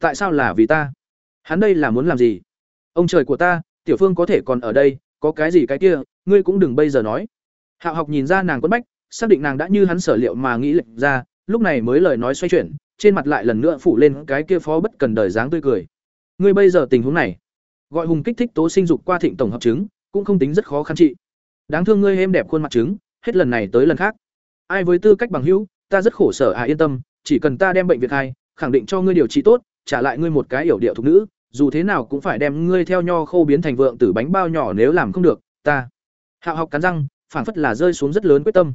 Tại sao là vì ta? Hắn đây là muốn làm gì? Ông trời của ta, Tiểu Phương có thể còn ở đây, có cái gì cái kia, ngươi cũng đừng bây giờ nói. Hạo học nhìn ra nàng quấn bách, xác định nàng đã như hắn sở liệu mà nghĩ lệch ra, lúc này mới lời nói xoay chuyển, trên mặt lại lần nữa phủ lên cái kia phó bất cần đời dáng tươi cười. Ngươi bây giờ tình huống này, gọi hùng kích thích tố sinh dục qua thịnh tổng hợp chứng, cũng không tính rất khó khăn trị. Đáng thương ngươi êm đẹp khuôn mặt chứng, hết lần này tới lần khác. Ai với tư cách bằng hữu, ta rất khổ sở à yên tâm, chỉ cần ta đem bệnh viện hai, khẳng định cho ngươi điều trị tốt, trả lại ngươi một cái hiểu điệu thục nữ, dù thế nào cũng phải đem ngươi theo nho khô biến thành vượng tử bánh bao nhỏ nếu làm không được, ta. Hạo học cắn răng, phảng phất là rơi xuống rất lớn quyết tâm.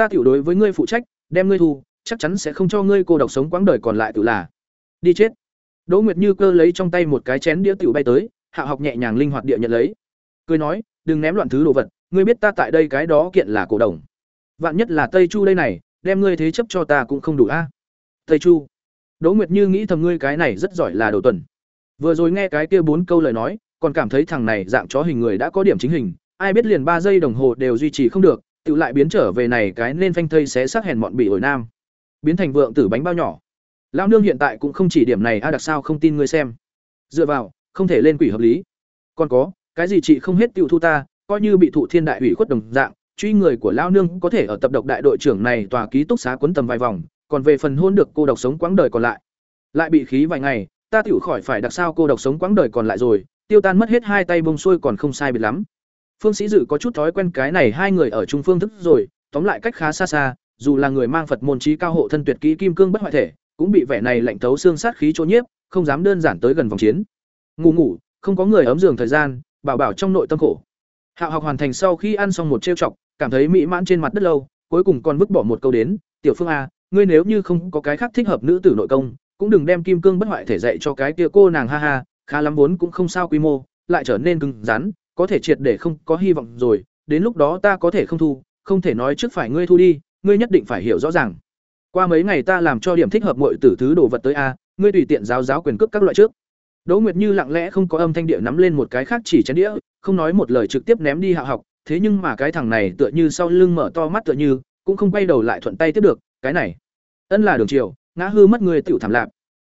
Ta tiểu đối với ngươi phụ trách, đem ngươi thu, chắc chắn sẽ không cho ngươi cô độc sống quãng đời còn lại tự là. Đi chết. Đỗ Nguyệt Như cơ lấy trong tay một cái chén đĩa tiểu bay tới, Hạ học nhẹ nhàng linh hoạt địa nhận lấy. cười nói đừng ném loạn thứ đồ vật ngươi biết ta tại đây cái đó kiện là cổ đồng. Vạn nhất là tây chu đây này đem ngươi thế chấp cho ta cũng không đủ a. Tây chu. Đỗ nguyệt như nghĩ thầm ngươi cái này rất giỏi là đầu tuần. Vừa rồi nghe cái kia bốn câu lời nói còn cảm thấy thằng này dạng chó hình người đã có điểm chính hình ai biết liền ba giây đồng hồ đều duy trì không được tự lại biến trở về này cái nên phanh thây xé xác hèn mọn bị ổi nam. Biến thành vượng tử bánh bao nhỏ. Lão nương hiện tại cũng không chỉ điểm này, a, đặc sao không tin ngươi xem. Dựa vào, không thể lên quỷ hợp lý. Còn có, cái gì chị không hết tiêu thu ta, coi như bị thụ thiên đại ủy khuất đồng dạng, truy người của lao nương có thể ở tập độc đại đội trưởng này tòa ký túc xá quấn tầm vài vòng, còn về phần hôn được cô độc sống quãng đời còn lại. Lại bị khí vài ngày, ta tiểu khỏi phải đặc sao cô độc sống quãng đời còn lại rồi, tiêu tan mất hết hai tay bông xuôi còn không sai biệt lắm phương sĩ dự có chút thói quen cái này hai người ở trung phương thức rồi, tóm lại cách khá xa xa, dù là người mang phật môn trí cao hộ thân tuyệt kỹ kim cương bất hoại thể, cũng bị vẻ này lạnh thấu xương sát khí chỗ nhiếp, không dám đơn giản tới gần vòng chiến. Ngủ ngủ, không có người ấm giường thời gian, bảo bảo trong nội tâm khổ. Hạo học hoàn thành sau khi ăn xong một trêu chọc, cảm thấy mỹ mãn trên mặt đất lâu, cuối cùng còn vứt bỏ một câu đến, tiểu phương a, ngươi nếu như không có cái khác thích hợp nữ tử nội công, cũng đừng đem kim cương bất hoại thể dạy cho cái kia cô nàng ha ha, khá lắm vốn cũng không sao quy mô, lại trở nên cứng rắn có thể triệt để không có hy vọng rồi, đến lúc đó ta có thể không thu, không thể nói trước phải ngươi thu đi, ngươi nhất định phải hiểu rõ ràng. Qua mấy ngày ta làm cho điểm thích hợp mọi tử thứ đồ vật tới a, ngươi tùy tiện giáo giáo quyền cước các loại trước. Đỗ nguyệt như lặng lẽ không có âm thanh địa nắm lên một cái khác chỉ chén đĩa, không nói một lời trực tiếp ném đi hạ học, thế nhưng mà cái thằng này tựa như sau lưng mở to mắt tựa như, cũng không quay đầu lại thuận tay tiếp được, cái này, ân là đường chiều ngã hư mất người tiểu thảm lạp.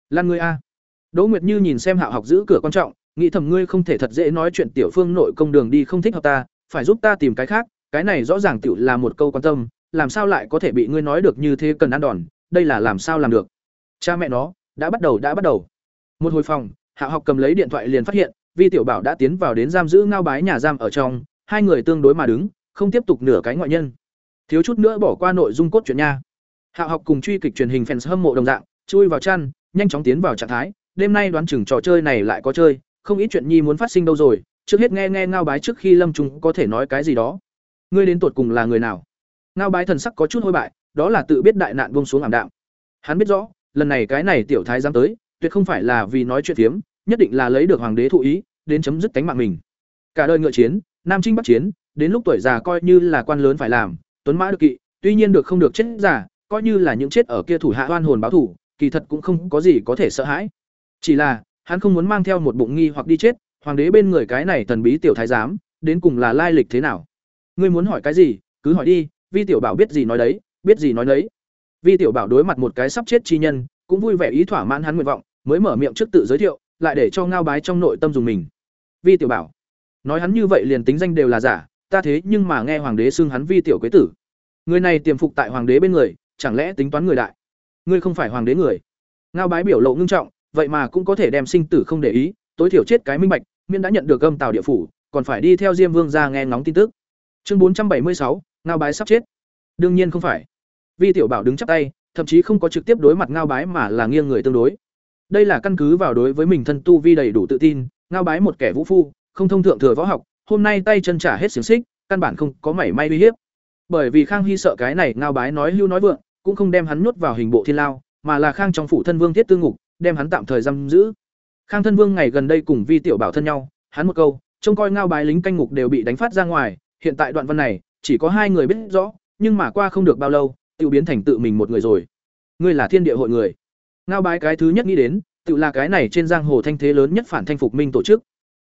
Lan ngươi a. Đỗ nguyệt như nhìn xem hạ học giữ cửa quan trọng nghĩ thầm ngươi không thể thật dễ nói chuyện tiểu phương nội công đường đi không thích hợp ta, phải giúp ta tìm cái khác, cái này rõ ràng tiểu là một câu quan tâm, làm sao lại có thể bị ngươi nói được như thế cần ăn đòn, đây là làm sao làm được? Cha mẹ nó, đã bắt đầu, đã bắt đầu. Một hồi phòng, hạ học cầm lấy điện thoại liền phát hiện, vi tiểu bảo đã tiến vào đến giam giữ ngao bái nhà giam ở trong, hai người tương đối mà đứng, không tiếp tục nửa cái ngoại nhân. Thiếu chút nữa bỏ qua nội dung cốt truyện nha. Hạ học cùng truy kịch truyền hình fans hâm mộ đồng dạng, chui vào chăn, nhanh chóng tiến vào trạng thái, đêm nay đoán chừng trò chơi này lại có chơi không ít chuyện nhi muốn phát sinh đâu rồi, trước hết nghe nghe ngao bái trước khi lâm trung có thể nói cái gì đó. Ngươi đến tột cùng là người nào? Ngao bái thần sắc có chút hôi bại, đó là tự biết đại nạn buông xuống ảm đạm. Hắn biết rõ, lần này cái này tiểu thái dám tới, tuyệt không phải là vì nói chuyện phiếm, nhất định là lấy được hoàng đế thụ ý, đến chấm dứt tánh mạng mình. Cả đời ngựa chiến, nam trinh bắc chiến, đến lúc tuổi già coi như là quan lớn phải làm, tuấn mã được kỵ, tuy nhiên được không được chết giả coi như là những chết ở kia thủ hạ oan hồn báo thủ kỳ thật cũng không có gì có thể sợ hãi. Chỉ là hắn không muốn mang theo một bụng nghi hoặc đi chết, hoàng đế bên người cái này thần bí tiểu thái giám, đến cùng là lai lịch thế nào? Ngươi muốn hỏi cái gì, cứ hỏi đi, vi tiểu bảo biết gì nói đấy, biết gì nói đấy vi tiểu bảo đối mặt một cái sắp chết chi nhân, cũng vui vẻ ý thỏa mãn hắn nguyện vọng, mới mở miệng trước tự giới thiệu, lại để cho ngao bái trong nội tâm dùng mình. Vi tiểu bảo, nói hắn như vậy liền tính danh đều là giả, ta thế nhưng mà nghe hoàng đế xưng hắn vi tiểu quế tử. Người này tiềm phục tại hoàng đế bên người, chẳng lẽ tính toán người đại? Ngươi không phải hoàng đế người. Ngao bái biểu lộ ngưng trọng vậy mà cũng có thể đem sinh tử không để ý, tối thiểu chết cái minh bạch, miễn đã nhận được âm tào địa phủ, còn phải đi theo diêm vương ra nghe ngóng tin tức. Chương bốn trăm bảy mươi sáu, ngao bái sắp chết. Đương nhiên không phải. Vi tiểu bảo đứng chắp tay, thậm chí không có trực tiếp đối mặt ngao bái mà là nghiêng người tương đối. Đây là căn cứ vào đối với mình thân tu vi đầy đủ tự tin, ngao bái một kẻ vũ phu, không thông thượng thừa võ học, hôm nay tay chân trả hết xiển xích, căn bản không có mảy may uy hiếp. Bởi vì khang hy sợ cái này, ngao bái nói hưu nói vượng, cũng không đem hắn nhốt vào hình bộ thiên lao, mà là khang trong phủ thân vương thiết tư ngục đem hắn tạm thời giam giữ. Khang thân vương ngày gần đây cùng vi tiểu bảo thân nhau, hắn một câu, trông coi ngao bái lính canh ngục đều bị đánh phát ra ngoài, hiện tại đoạn văn này, chỉ có hai người biết rõ, nhưng mà qua không được bao lâu, Tiểu biến thành tự mình một người rồi. Ngươi là thiên địa hội người. Ngao bái cái thứ nhất nghĩ đến tự là cái này trên giang hồ thanh thế lớn nhất phản thanh phục minh tổ chức.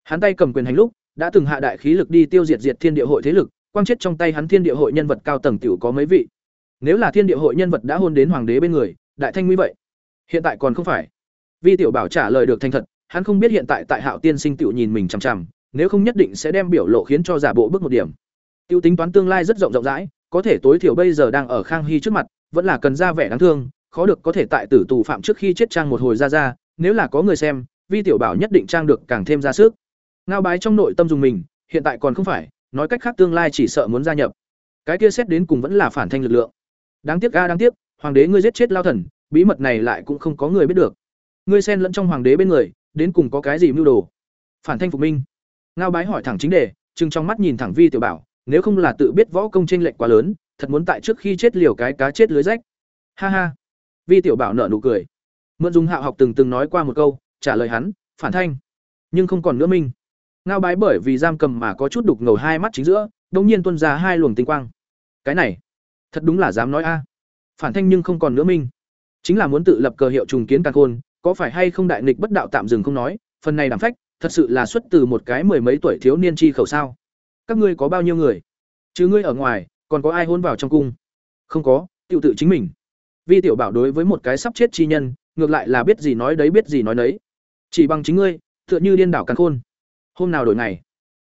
Hắn tay cầm quyền hành lúc, đã từng hạ đại khí lực đi tiêu diệt diệt thiên địa hội thế lực, quang chết trong tay hắn thiên địa hội nhân vật cao tầng tiểu có mấy vị. Nếu là thiên địa hội nhân vật đã hôn đến hoàng đế bên người, đại thanh nguy vậy. Hiện tại còn không phải vi tiểu bảo trả lời được thành thật, hắn không biết hiện tại tại hạo tiên sinh tiểu nhìn mình chằm chằm, nếu không nhất định sẽ đem biểu lộ khiến cho giả bộ bước một điểm. Tiêu tính toán tương lai rất rộng rộng rãi, có thể tối thiểu bây giờ đang ở khang hy trước mặt, vẫn là cần ra vẻ đáng thương, khó được có thể tại tử tù phạm trước khi chết trang một hồi ra ra, nếu là có người xem, vi tiểu bảo nhất định trang được càng thêm ra sức. Ngao bái trong nội tâm dùng mình, hiện tại còn không phải, nói cách khác tương lai chỉ sợ muốn gia nhập. Cái kia xét đến cùng vẫn là phản thanh lực lượng. Đáng tiếc ga, đáng tiếc, hoàng đế ngươi giết chết lao thần, bí mật này lại cũng không có người biết được ngươi xen lẫn trong hoàng đế bên người, đến cùng có cái gì mưu đồ? Phản thanh phục minh. Ngao bái hỏi thẳng chính đề, chừng trong mắt nhìn thẳng vi tiểu bảo, nếu không là tự biết võ công tranh lệch quá lớn, thật muốn tại trước khi chết liều cái cá chết lưới rách. Ha ha. Vi tiểu bảo nở nụ cười. Mượn dùng hạo học từng từng nói qua một câu, trả lời hắn, phản thanh. Nhưng không còn nữa minh. Ngao bái bởi vì giam cầm mà có chút đục ngầu hai mắt chính giữa đống nhiên tuân ra hai luồng tinh quang. Cái này, thật đúng là dám nói a. Phản thanh nhưng không còn nữa minh. Chính là muốn tự lập cờ hiệu trùng kiến càng khôn có phải hay không đại nghịch bất đạo tạm dừng không nói, phần này đảm phách, thật sự là xuất từ một cái mười mấy tuổi thiếu niên chi khẩu sao? Các ngươi có bao nhiêu người? Chứ ngươi ở ngoài, còn có ai hôn vào trong cung? Không có tự tự chính mình. Vi tiểu bảo đối với một cái sắp chết chi nhân, ngược lại là biết gì nói đấy biết gì nói nấy. Chỉ bằng chính ngươi, tựa như điên đảo càng khôn. Hôm nào đổi ngày.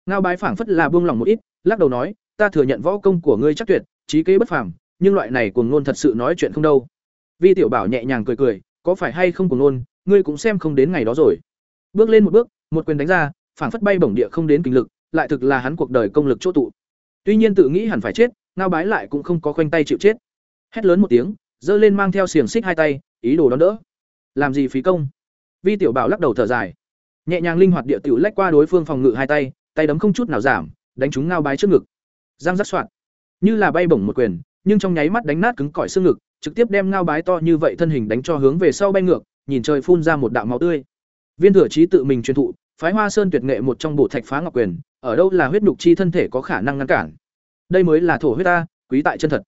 Ngao bái phảng phất là buông lòng một ít, lắc đầu nói, ta thừa nhận võ công của ngươi chắc tuyệt, trí kế bất phàm, nhưng loại này cuồng ngôn thật sự nói chuyện không đâu. Vi tiểu bảo nhẹ nhàng cười cười, có phải hay không cuồng ngôn ngươi cũng xem không đến ngày đó rồi. Bước lên một bước, một quyền đánh ra, phảng phất bay bổng địa không đến kinh lực, lại thực là hắn cuộc đời công lực chỗ tụ. Tuy nhiên tự nghĩ hẳn phải chết, ngao bái lại cũng không có khoanh tay chịu chết. Hét lớn một tiếng, giơ lên mang theo xiềng xích hai tay, ý đồ đón đỡ. Làm gì phí công? Vi tiểu bảo lắc đầu thở dài. Nhẹ nhàng linh hoạt địa tiểu lách qua đối phương phòng ngự hai tay tay đấm không chút nào giảm, đánh trúng ngao bái trước ngực. Giang rắc soạn như là bay bổng một quyền, nhưng trong nháy mắt đánh nát cứng cỏi xương ngực, trực tiếp đem ngao bái to như vậy thân hình đánh cho hướng về sau bay ngược nhìn trời phun ra một đạo máu tươi. Viên thừa Chí tự mình truyền thụ, phái hoa sơn tuyệt nghệ một trong bộ thạch phá ngọc quyền, ở đâu là huyết nục chi thân thể có khả năng ngăn cản? Đây mới là thổ huyết ta, quý tại chân thật.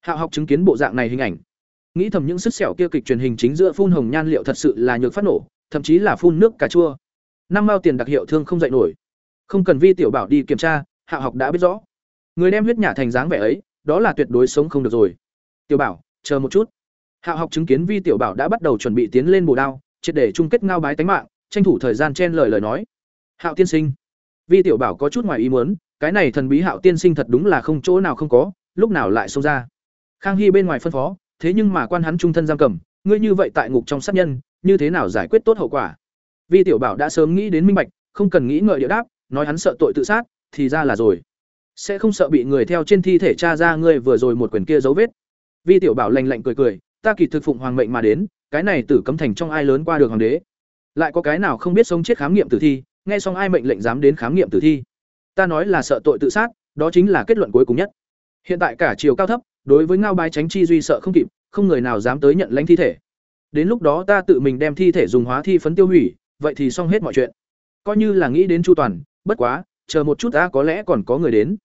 Hạo học chứng kiến bộ dạng này hình ảnh. Nghĩ thầm những sức sẹo kia kịch truyền hình chính giữa phun hồng nhan liệu thật sự là nhược phát nổ, thậm chí là phun nước cà chua. Năm mao tiền đặc hiệu thương không dậy nổi. Không cần vi tiểu bảo đi kiểm tra hạ học đã biết rõ. Người đem huyết nhả thành dáng vẻ ấy, đó là tuyệt đối sống không được rồi. Tiểu bảo, chờ một chút. Hạo học chứng kiến vi tiểu bảo đã bắt đầu chuẩn bị tiến lên bổ đao, triệt để chung kết ngao bái tánh mạng, tranh thủ thời gian chen lời lời nói. Hạo tiên sinh. Vi tiểu bảo có chút ngoài ý muốn, cái này thần bí hạo tiên sinh thật đúng là không chỗ nào không có, lúc nào lại xông ra. Khang hy bên ngoài phân phó, thế nhưng mà quan hắn trung thân giam cầm, ngươi như vậy tại ngục trong sát nhân, như thế nào giải quyết tốt hậu quả? Vi tiểu bảo đã sớm nghĩ đến minh bạch, không cần nghĩ ngợi địa đáp, nói hắn sợ tội tự sát, thì ra là rồi. Sẽ không sợ bị người theo trên thi thể tra ra ngươi vừa rồi một quyền kia dấu vết. Vi tiểu bảo lạnh lạnh cười cười ta kỳ thực phụng hoàng mệnh mà đến, cái này tử cấm thành trong ai lớn qua được hoàng đế? Lại có cái nào không biết sống chết khám nghiệm tử thi, nghe xong ai mệnh lệnh dám đến khám nghiệm tử thi? Ta nói là sợ tội tự sát, đó chính là kết luận cuối cùng nhất. Hiện tại cả chiều cao thấp, đối với ngao bái tránh chi duy sợ không kịp, không người nào dám tới nhận lãnh thi thể. Đến lúc đó ta tự mình đem thi thể dùng hóa thi phấn tiêu hủy, vậy thì xong hết mọi chuyện. Coi như là nghĩ đến chu toàn, bất quá, chờ một chút ta có lẽ còn có người đến.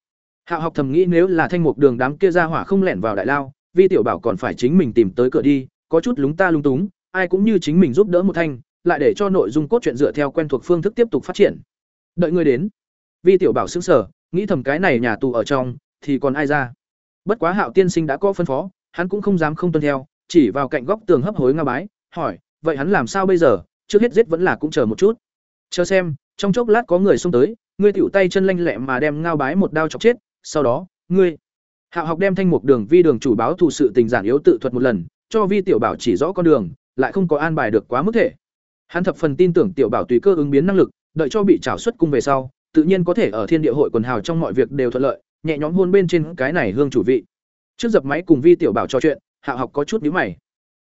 Hạo học thầm nghĩ nếu là thanh mục đường đám kia ra hỏa không lẻn vào đại lao vi tiểu bảo còn phải chính mình tìm tới cửa đi, có chút lúng ta lung túng, ai cũng như chính mình giúp đỡ một thanh, lại để cho nội dung cốt truyện dựa theo quen thuộc phương thức tiếp tục phát triển. Đợi ngươi đến. Vi tiểu bảo xứng sở nghĩ thầm cái này nhà tù ở trong, thì còn ai ra? Bất quá hạo tiên sinh đã có phân phó, hắn cũng không dám không tuân theo, chỉ vào cạnh góc tường hấp hối nga bái, hỏi, vậy hắn làm sao bây giờ? Trước hết giết vẫn là cũng chờ một chút. Chờ xem, trong chốc lát có người xông tới, ngươi tiểu tay chân lanh lẹ mà đem ngao bái một đao chọc chết, sau đó, ngươi hạo học đem thanh mục đường vi đường chủ báo thù sự tình giản yếu tự thuật một lần, cho vi tiểu bảo chỉ rõ con đường, lại không có an bài được quá mức thể. Hắn thập phần tin tưởng tiểu bảo tùy cơ ứng biến năng lực, đợi cho bị trảo xuất cung về sau, tự nhiên có thể ở thiên địa hội quần hào trong mọi việc đều thuận lợi, nhẹ nhõm hôn bên trên cái này hương chủ vị. Trước dập máy cùng vi tiểu bảo trò chuyện, hạo học có chút nhíu mày.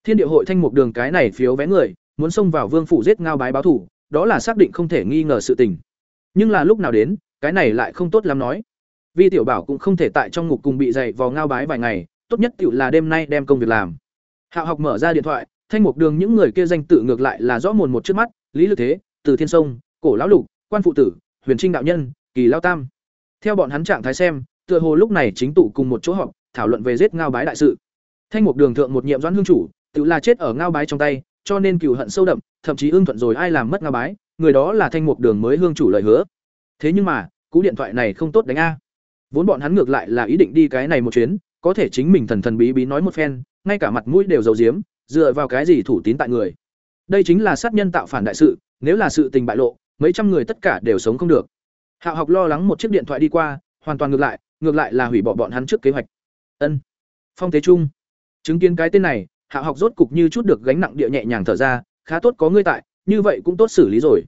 Thiên địa hội thanh mục đường cái này phiếu vé người, muốn xông vào vương phủ giết ngao bái báo thủ đó là xác định không thể nghi ngờ sự tình. Nhưng là lúc nào đến, cái này lại không tốt lắm nói vi tiểu bảo cũng không thể tại trong ngục cùng bị dày vò ngao bái vài ngày, tốt nhất tự là đêm nay đem công việc làm. Hạo học mở ra điện thoại, thanh mục đường những người kia danh tự ngược lại là rõ mồn một trước mắt, lý lực thế, từ thiên sông, cổ lão lục, quan phụ tử, huyền trinh đạo nhân, kỳ lao tam. Theo bọn hắn trạng thái xem, tựa hồ lúc này chính tụ cùng một chỗ họp, thảo luận về giết ngao bái đại sự. Thanh mục đường thượng một nhiệm doãn hương chủ tự là chết ở ngao bái trong tay, cho nên cừu hận sâu đậm, thậm chí ưng thuận rồi ai làm mất ngao bái, người đó là thanh mục đường mới hương chủ lời hứa. Thế nhưng mà, cú điện thoại này không tốt đánh a vốn bọn hắn ngược lại là ý định đi cái này một chuyến, có thể chính mình thần thần bí bí nói một phen, ngay cả mặt mũi đều giấu giếm, dựa vào cái gì thủ tín tại người. Đây chính là sát nhân tạo phản đại sự, nếu là sự tình bại lộ, mấy trăm người tất cả đều sống không được. Hạo học lo lắng một chiếc điện thoại đi qua, hoàn toàn ngược lại ngược lại là hủy bỏ bọn hắn trước kế hoạch. Ân. Phong thế trung. Chứng kiến cái tên này hạo học rốt cục như chút được gánh nặng địa nhẹ nhàng thở ra, khá tốt có ngươi tại, như vậy cũng tốt xử lý rồi.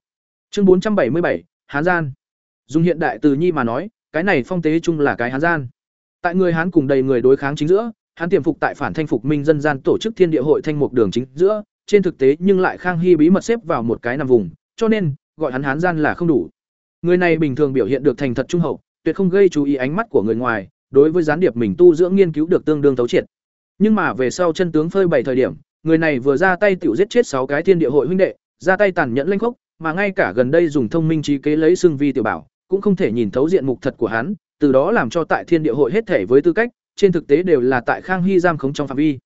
Chương bốn trăm bảy mươi bảy, hán gian. Dùng hiện đại từ nhi mà nói cái này phong tế trung là cái hán gian. Tại người hán cùng đầy người đối kháng chính giữa hán tiềm phục tại phản thanh phục minh dân gian tổ chức thiên địa hội thanh mục đường chính giữa trên thực tế nhưng lại khang hy bí mật xếp vào một cái nằm vùng cho nên gọi hắn hán gian là không đủ. Người này bình thường biểu hiện được thành thật trung hậu tuyệt không gây chú ý ánh mắt của người ngoài đối với gián điệp mình tu dưỡng nghiên cứu được tương đương thấu triệt. Nhưng mà về sau chân tướng phơi bày thời điểm người này vừa ra tay tiểu giết chết sáu cái thiên địa hội huynh đệ ra tay tàn nhẫn lanh khốc mà ngay cả gần đây dùng thông minh trí kế lấy xương vi tiểu bảo, cũng không thể nhìn thấu diện mục thật của hắn, từ đó làm cho tại Thiên Địa hội hết thể với tư cách, trên thực tế đều là tại Khang Hy giam khống trong phạm vi.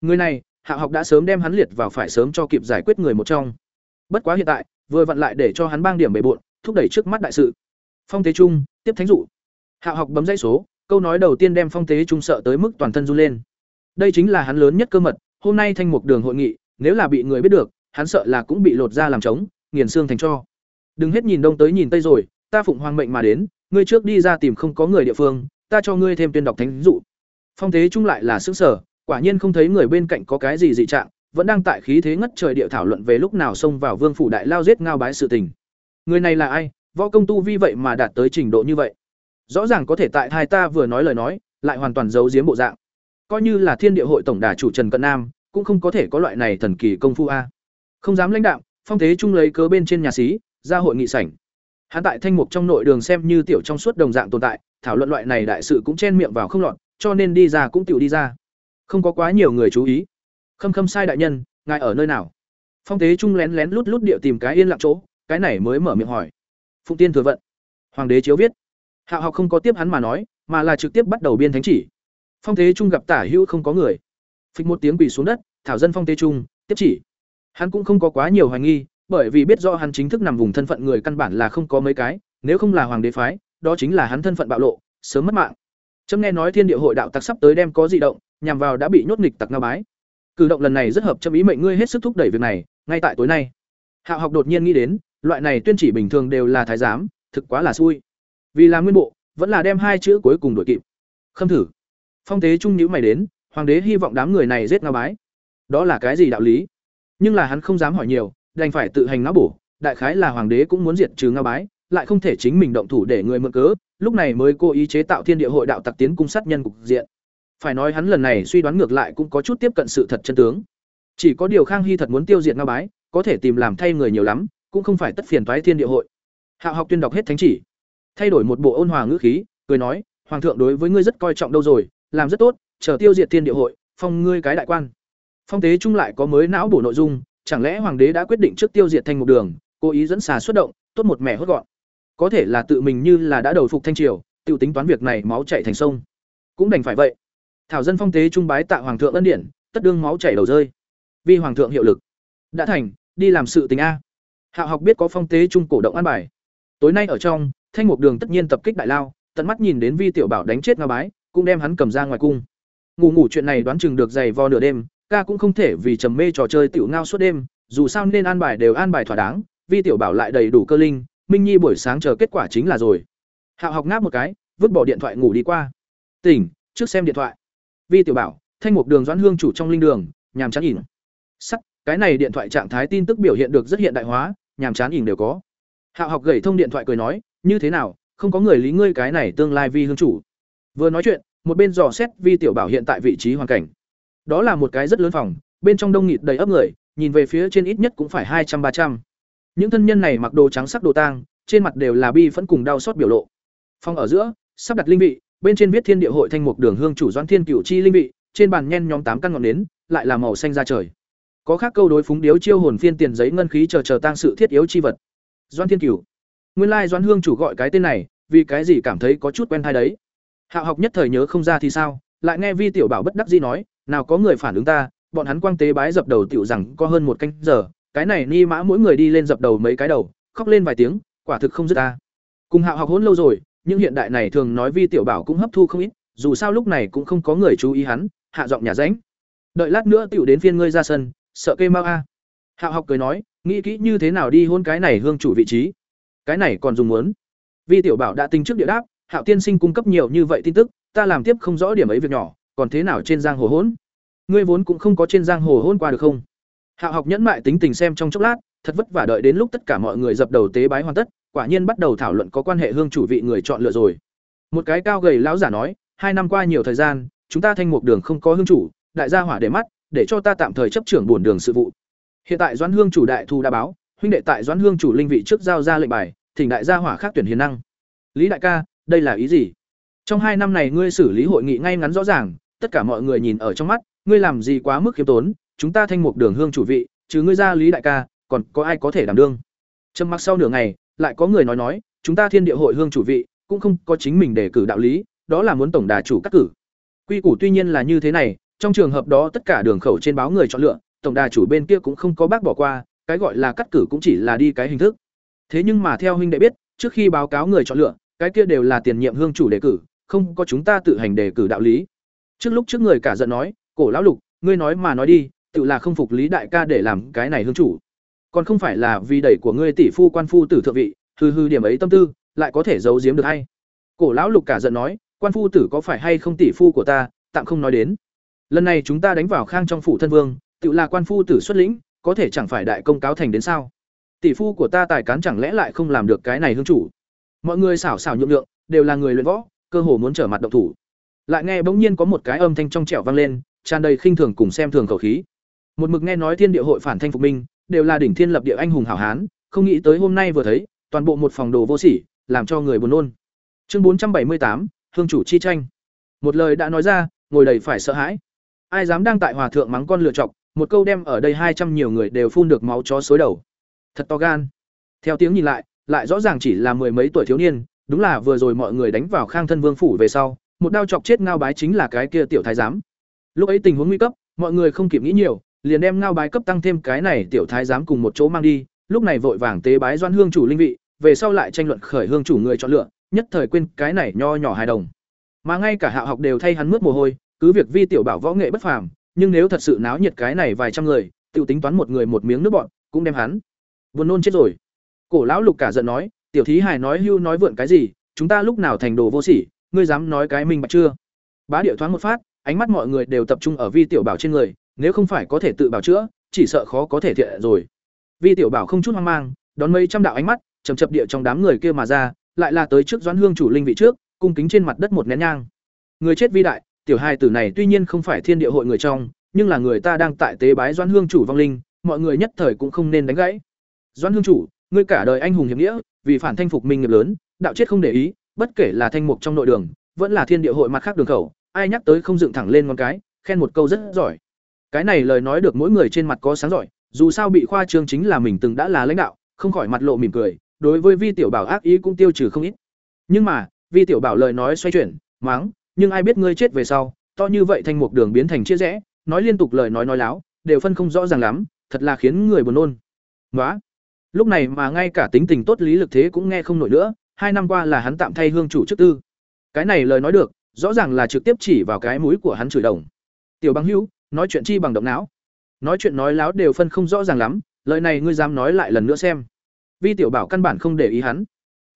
Người này, Hạ học đã sớm đem hắn liệt vào phải sớm cho kịp giải quyết người một trong. Bất quá hiện tại, vừa vặn lại để cho hắn bang điểm bề bộn, thúc đẩy trước mắt đại sự. Phong Tế Trung, tiếp thánh dụ. Hạ học bấm dãy số, câu nói đầu tiên đem Phong Tế Trung sợ tới mức toàn thân run lên. Đây chính là hắn lớn nhất cơ mật, hôm nay thanh mục đường hội nghị, nếu là bị người biết được, hắn sợ là cũng bị lột ra làm trống, nghiền xương thành cho. Đừng hết nhìn đông tới nhìn tây rồi, ta phụng hoàng mệnh mà đến, ngươi trước đi ra tìm không có người địa phương, ta cho ngươi thêm tuyên đọc thánh dụ. Phong thế Trung lại là sững sở, quả nhiên không thấy người bên cạnh có cái gì dị trạng, vẫn đang tại khí thế ngất trời địa thảo luận về lúc nào xông vào vương phủ đại lao giết ngao bái sự tình. Người này là ai? Võ công tu vi vậy mà đạt tới trình độ như vậy. Rõ ràng có thể tại thai ta vừa nói lời nói, lại hoàn toàn giấu giếm bộ dạng. Coi như là Thiên Địa hội tổng đà chủ Trần Cận Nam, cũng không có thể có loại này thần kỳ công phu a. Không dám lãnh đạo, Phong Thế Trung lấy cớ bên trên nhà xí, ra hội nghị sảnh. Hắn tại thanh mục trong nội đường xem như tiểu trong suốt đồng dạng tồn tại, thảo luận loại này đại sự cũng chen miệng vào không lọt, cho nên đi ra cũng tiểu đi ra. Không có quá nhiều người chú ý. Khâm Khâm sai đại nhân, ngài ở nơi nào? Phong Tế Trung lén lén lút lút điệu tìm cái yên lặng chỗ, cái này mới mở miệng hỏi. Phụng Tiên thừa vận. Hoàng đế chiếu viết. Hạo học không có tiếp hắn mà nói, mà là trực tiếp bắt đầu biên thánh chỉ. Phong Tế Trung gặp tả hữu không có người. Phịch một tiếng quỳ xuống đất, thảo dân Phong Tế Trung, tiếp chỉ. Hắn cũng không có quá nhiều hoài nghi, bởi vì biết rõ hắn chính thức nằm vùng thân phận người căn bản là không có mấy cái, nếu không là hoàng đế phái, đó chính là hắn thân phận bạo lộ, sớm mất mạng. Trâm nghe nói Thiên Địa hội đạo tặc sắp tới đem có dị động, nhằm vào đã bị nhốt nghịch tặc nga bái. Cử động lần này rất hợp châm ý mệnh ngươi hết sức thúc đẩy việc này, ngay tại tối nay. Hạo học đột nhiên nghĩ đến, loại này tuyên chỉ bình thường đều là thái giám, thực quá là xui. Vì là nguyên bộ, vẫn là đem hai chữ cuối cùng đổi kịp. Khâm thử. Phong tế trung nhíu mày đến, hoàng đế hy vọng đám người này giết nga bái. Đó là cái gì đạo lý? Nhưng là hắn không dám hỏi nhiều, đành phải tự hành não bổ, đại khái là hoàng đế cũng muốn diệt trừ nga bái, lại không thể chính mình động thủ để người mượn cớ, lúc này mới cố ý chế tạo thiên địa hội đạo tặc tiến cung sát nhân cục diện. Phải nói hắn lần này suy đoán ngược lại cũng có chút tiếp cận sự thật chân tướng. Chỉ có điều Khang Hy thật muốn tiêu diệt nga bái, có thể tìm làm thay người nhiều lắm, cũng không phải tất phiền toái thiên địa hội. Hạo học tuyên đọc hết thánh chỉ, thay đổi một bộ ôn hòa ngữ khí, cười nói, hoàng thượng đối với ngươi rất coi trọng đâu rồi, làm rất tốt, chờ tiêu diệt thiên địa hội, phong ngươi cái đại quan. Phong tế trung lại có mới não bổ nội dung, chẳng lẽ hoàng đế đã quyết định trước tiêu diệt thanh mục đường, cố ý dẫn xà xuất động, tốt một mẻ hốt gọn. Có thể là tự mình như là đã đầu phục thanh triều, tiêu tính toán việc này máu chảy thành sông. Cũng đành phải vậy. Thảo dân phong tế trung bái tạ hoàng thượng ân điển, tất đương máu chảy đầu rơi. Vì hoàng thượng hiệu lực. Đã thành, đi làm sự tình a. Hạo học biết có phong tế trung cổ động an bài. Tối nay ở trong, thanh mục đường tất nhiên tập kích đại lao, tận mắt nhìn đến Vi tiểu bảo đánh chết nga bái, cũng đem hắn cầm ra ngoài cung. Ngủ ngủ chuyện này đoán chừng được dày vò nửa đêm, ca cũng không thể vì trầm mê trò chơi tiểu ngao suốt đêm, dù sao nên an bài đều an bài thỏa đáng, Vi tiểu bảo lại đầy đủ cơ linh, Minh Nhi buổi sáng chờ kết quả chính là rồi. Hạo học ngáp một cái, vứt bỏ điện thoại ngủ đi qua. Tỉnh, trước xem điện thoại. Vi tiểu bảo, thanh mục đường doãn hương chủ trong linh đường, nhàm chán ỉn. Sắc, cái này điện thoại trạng thái tin tức biểu hiện được rất hiện đại hóa, nhàm chán ỉn đều có. Hạo học gẩy thông điện thoại cười nói, như thế nào, không có người lý ngươi cái này tương lai vi hương chủ. Vừa nói chuyện, một bên dò xét vi tiểu bảo hiện tại vị trí hoàn cảnh. Đó là một cái rất lớn phòng, bên trong đông nghịt đầy ấp người, nhìn về phía trên ít nhất cũng phải hai trăm ba trăm. Những thân nhân này mặc đồ trắng sắc đồ tang, trên mặt đều là bi phẫn cùng đau xót biểu lộ. Phòng ở giữa, sắp đặt linh vị, bên trên viết Thiên Địa hội thanh mục đường hương chủ Doãn Thiên Cửu chi linh vị, trên bàn nhen nhóm tám căn ngọn nến, lại là màu xanh ra trời. Có khác câu đối phúng điếu chiêu hồn phiên tiền giấy ngân khí chờ chờ tang sự thiết yếu chi vật. Doãn Thiên Cửu. Nguyên lai Doãn Hương chủ gọi cái tên này, vì cái gì cảm thấy có chút quen tai đấy. Hạo học nhất thời nhớ không ra thì sao, lại nghe Vi tiểu bảo bất đắc dĩ nói, nào có người phản ứng ta, bọn hắn quang tế bái dập đầu tiểu rằng có hơn một canh giờ, cái này ni mã mỗi người đi lên dập đầu mấy cái đầu, khóc lên vài tiếng, quả thực không dứt ta. Cùng Hạo học hôn lâu rồi, nhưng hiện đại này thường nói Vi tiểu bảo cũng hấp thu không ít, dù sao lúc này cũng không có người chú ý hắn, hạ giọng nhà ránh. Đợi lát nữa tiểu đến phiên ngươi ra sân, sợ cây mau a. Hạo học cười nói, nghĩ kỹ như thế nào đi hôn cái này hương chủ vị trí. Cái này còn dùng muốn. Vi tiểu bảo đã tính trước địa đáp, Hạo tiên sinh cung cấp nhiều như vậy tin tức, ta làm tiếp không rõ điểm ấy việc nhỏ, còn thế nào trên giang hồ hỗn? Ngươi vốn cũng không có trên giang hồ hôn qua được không? Hạo học nhẫn mại tính tình xem trong chốc lát, thật vất vả đợi đến lúc tất cả mọi người dập đầu tế bái hoàn tất, quả nhiên bắt đầu thảo luận có quan hệ hương chủ vị người chọn lựa rồi. Một cái cao gầy lão giả nói, hai năm qua nhiều thời gian, chúng ta thanh mục đường không có hương chủ, đại gia hỏa để mắt, để cho ta tạm thời chấp trưởng buồn đường sự vụ. Hiện tại Doãn Hương chủ đại thu đã báo, huynh đệ tại Doãn Hương chủ linh vị trước giao ra lệnh bài, thỉnh đại gia hỏa khác tuyển hiền năng. Lý đại ca, đây là ý gì? Trong hai năm này ngươi xử lý hội nghị ngay ngắn rõ ràng, tất cả mọi người nhìn ở trong mắt, ngươi làm gì quá mức khiêm tốn, chúng ta thanh mục đường hương chủ vị, trừ ngươi ra Lý đại ca, còn có ai có thể đảm đương? trầm mặc sau nửa ngày lại có người nói nói chúng ta thiên địa hội hương chủ vị cũng không có chính mình để cử đạo lý đó là muốn tổng đà chủ cắt cử quy củ tuy nhiên là như thế này trong trường hợp đó tất cả đường khẩu trên báo người chọn lựa tổng đà chủ bên kia cũng không có bác bỏ qua cái gọi là cắt cử cũng chỉ là đi cái hình thức thế nhưng mà theo huynh đệ biết trước khi báo cáo người chọn lựa cái kia đều là tiền nhiệm hương chủ đề cử không có chúng ta tự hành đề cử đạo lý. Trước lúc trước người cả giận nói, cổ lão lục, ngươi nói mà nói đi, tự là không phục lý đại ca để làm cái này hương chủ. Còn không phải là vì đẩy của ngươi tỷ phu quan phu tử thượng vị hư hư điểm ấy tâm tư, lại có thể giấu giếm được hay? Cổ lão lục cả giận nói, quan phu tử có phải hay không tỷ phu của ta, tạm không nói đến. Lần này chúng ta đánh vào khang trong phủ thân vương, tự là quan phu tử xuất lĩnh, có thể chẳng phải đại công cáo thành đến sao? Tỷ phu của ta tài cán chẳng lẽ lại không làm được cái này hương chủ? Mọi người xảo xảo nhượng lượng đều là người luyện võ cơ hồ muốn trở mặt động thủ. Lại nghe bỗng nhiên có một cái âm thanh trong trẻo vang lên, tràn đầy khinh thường cùng xem thường khẩu khí. Một mực nghe nói thiên địa hội phản thanh phục minh, đều là đỉnh thiên lập địa anh hùng hảo hán, không nghĩ tới hôm nay vừa thấy, toàn bộ một phòng đồ vô sỉ, làm cho người buồn nôn. Chương bốn trăm bảy mươi tám, hương chủ chi tranh. Một lời đã nói ra, ngồi đầy phải sợ hãi. Ai dám đang tại hòa thượng mắng con lựa chọc, một câu đem ở đây hai trăm nhiều người đều phun được máu chó xối đầu. Thật to gan. Theo tiếng nhìn lại lại rõ ràng chỉ là mười mấy tuổi thiếu niên đúng là vừa rồi mọi người đánh vào khang thân vương phủ về sau, một đao chọc chết ngao bái chính là cái kia tiểu thái giám. Lúc ấy tình huống nguy cấp, mọi người không kịp nghĩ nhiều, liền đem ngao bái cấp tăng thêm cái này tiểu thái giám cùng một chỗ mang đi, lúc này vội vàng tế bái doan hương chủ linh vị, về sau lại tranh luận khởi hương chủ người chọn lựa, nhất thời quên cái này nho nhỏ hài đồng. Mà ngay cả hạ học đều thay hắn mướt mồ hôi, cứ việc vi tiểu bảo võ nghệ bất phàm, nhưng nếu thật sự náo nhiệt cái này vài trăm người tự tính toán một người một miếng nước bọn, cũng đem hắn buồn nôn chết rồi. Cổ lão lục cả giận nói tiểu thí Hải nói hưu nói vượn cái gì, chúng ta lúc nào thành đồ vô sỉ, ngươi dám nói cái minh bạch chưa? Bá điệu thoáng một phát, ánh mắt mọi người đều tập trung ở vi tiểu bảo trên người, nếu không phải có thể tự bảo chữa, chỉ sợ khó có thể thiện rồi. Vi tiểu bảo không chút hoang mang, đón mấy trăm đạo ánh mắt chầm chập địa trong đám người kia mà ra, lại là tới trước doãn hương chủ linh vị trước, cung kính trên mặt đất một nén nhang. Người chết vi đại, tiểu hai tử này tuy nhiên không phải thiên địa hội người trong, nhưng là người ta đang tại tế bái doãn hương chủ vong linh, mọi người nhất thời cũng không nên đánh gãy. Doãn hương chủ, ngươi cả đời anh hùng hiệp nghĩa vì phản thanh phục minh nghiệp lớn, đạo chết không để ý, bất kể là thanh mục trong nội đường, vẫn là thiên địa hội mặt khác đường khẩu, ai nhắc tới không dựng thẳng lên ngón cái, khen một câu rất giỏi. Cái này lời nói được mỗi người trên mặt có sáng giỏi, dù sao bị khoa trương chính là mình từng đã là lãnh đạo, không khỏi mặt lộ mỉm cười, đối với vi tiểu bảo ác ý cũng tiêu trừ không ít. Nhưng mà, vi tiểu bảo lời nói xoay chuyển, mắng, nhưng ai biết ngươi chết về sau, to như vậy thanh mục đường biến thành chia rẽ, nói liên tục lời nói nói láo, đều phân không rõ ràng lắm, thật là khiến người buồn nôn. Nói lúc này mà ngay cả tính tình tốt lý lực thế cũng nghe không nổi nữa, hai năm qua là hắn tạm thay hương chủ chức tư. Cái này lời nói được, rõ ràng là trực tiếp chỉ vào cái mũi của hắn chửi đồng. Tiểu bằng hữu, nói chuyện chi bằng động não. Nói chuyện nói láo đều phân không rõ ràng lắm, lời này ngươi dám nói lại lần nữa xem. Vi tiểu bảo căn bản không để ý hắn.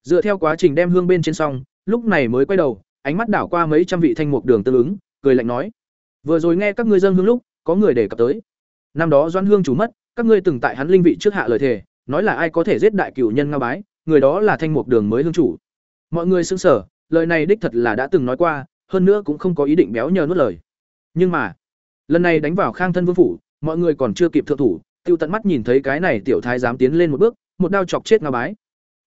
Dựa theo quá trình đem hương bên trên xong, lúc này mới quay đầu, ánh mắt đảo qua mấy trăm vị thanh mục đường tương ứng, cười lạnh nói. Vừa rồi nghe các ngươi dân hương lúc, có người đề cập tới. Năm đó doan hương chủ mất, các ngươi từng tại hắn linh vị trước hạ lời thề nói là ai có thể giết đại cửu nhân nga bái, người đó là thanh mục đường mới hương chủ. Mọi người xứng sở lời này đích thật là đã từng nói qua, hơn nữa cũng không có ý định béo nhờ nuốt lời. Nhưng mà, lần này đánh vào khang thân vương phủ, mọi người còn chưa kịp thượng thủ, tiêu tận mắt nhìn thấy cái này tiểu thái dám tiến lên một bước, một đao chọc chết nga bái.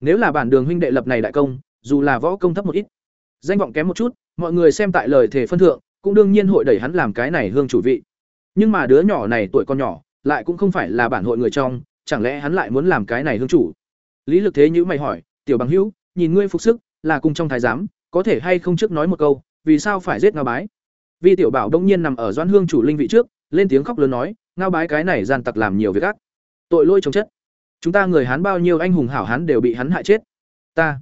Nếu là bản đường huynh đệ lập này đại công, dù là võ công thấp một ít, danh vọng kém một chút, mọi người xem tại lời thể phân thượng, cũng đương nhiên hội đẩy hắn làm cái này hương chủ vị. Nhưng mà đứa nhỏ này tuổi còn nhỏ, lại cũng không phải là bản hội người trong chẳng lẽ hắn lại muốn làm cái này hương chủ? Lý lực thế nhữ mày hỏi, tiểu bằng hữu, nhìn ngươi phục sức, là cung trong thái giám, có thể hay không trước nói một câu, vì sao phải giết ngao bái? Vi tiểu bảo đông nhiên nằm ở doãn hương chủ linh vị trước, lên tiếng khóc lớn nói, ngao bái cái này gian tặc làm nhiều việc ác, tội lỗi chống chất. Chúng ta người hán bao nhiêu anh hùng hảo hán đều bị hắn hại chết. Ta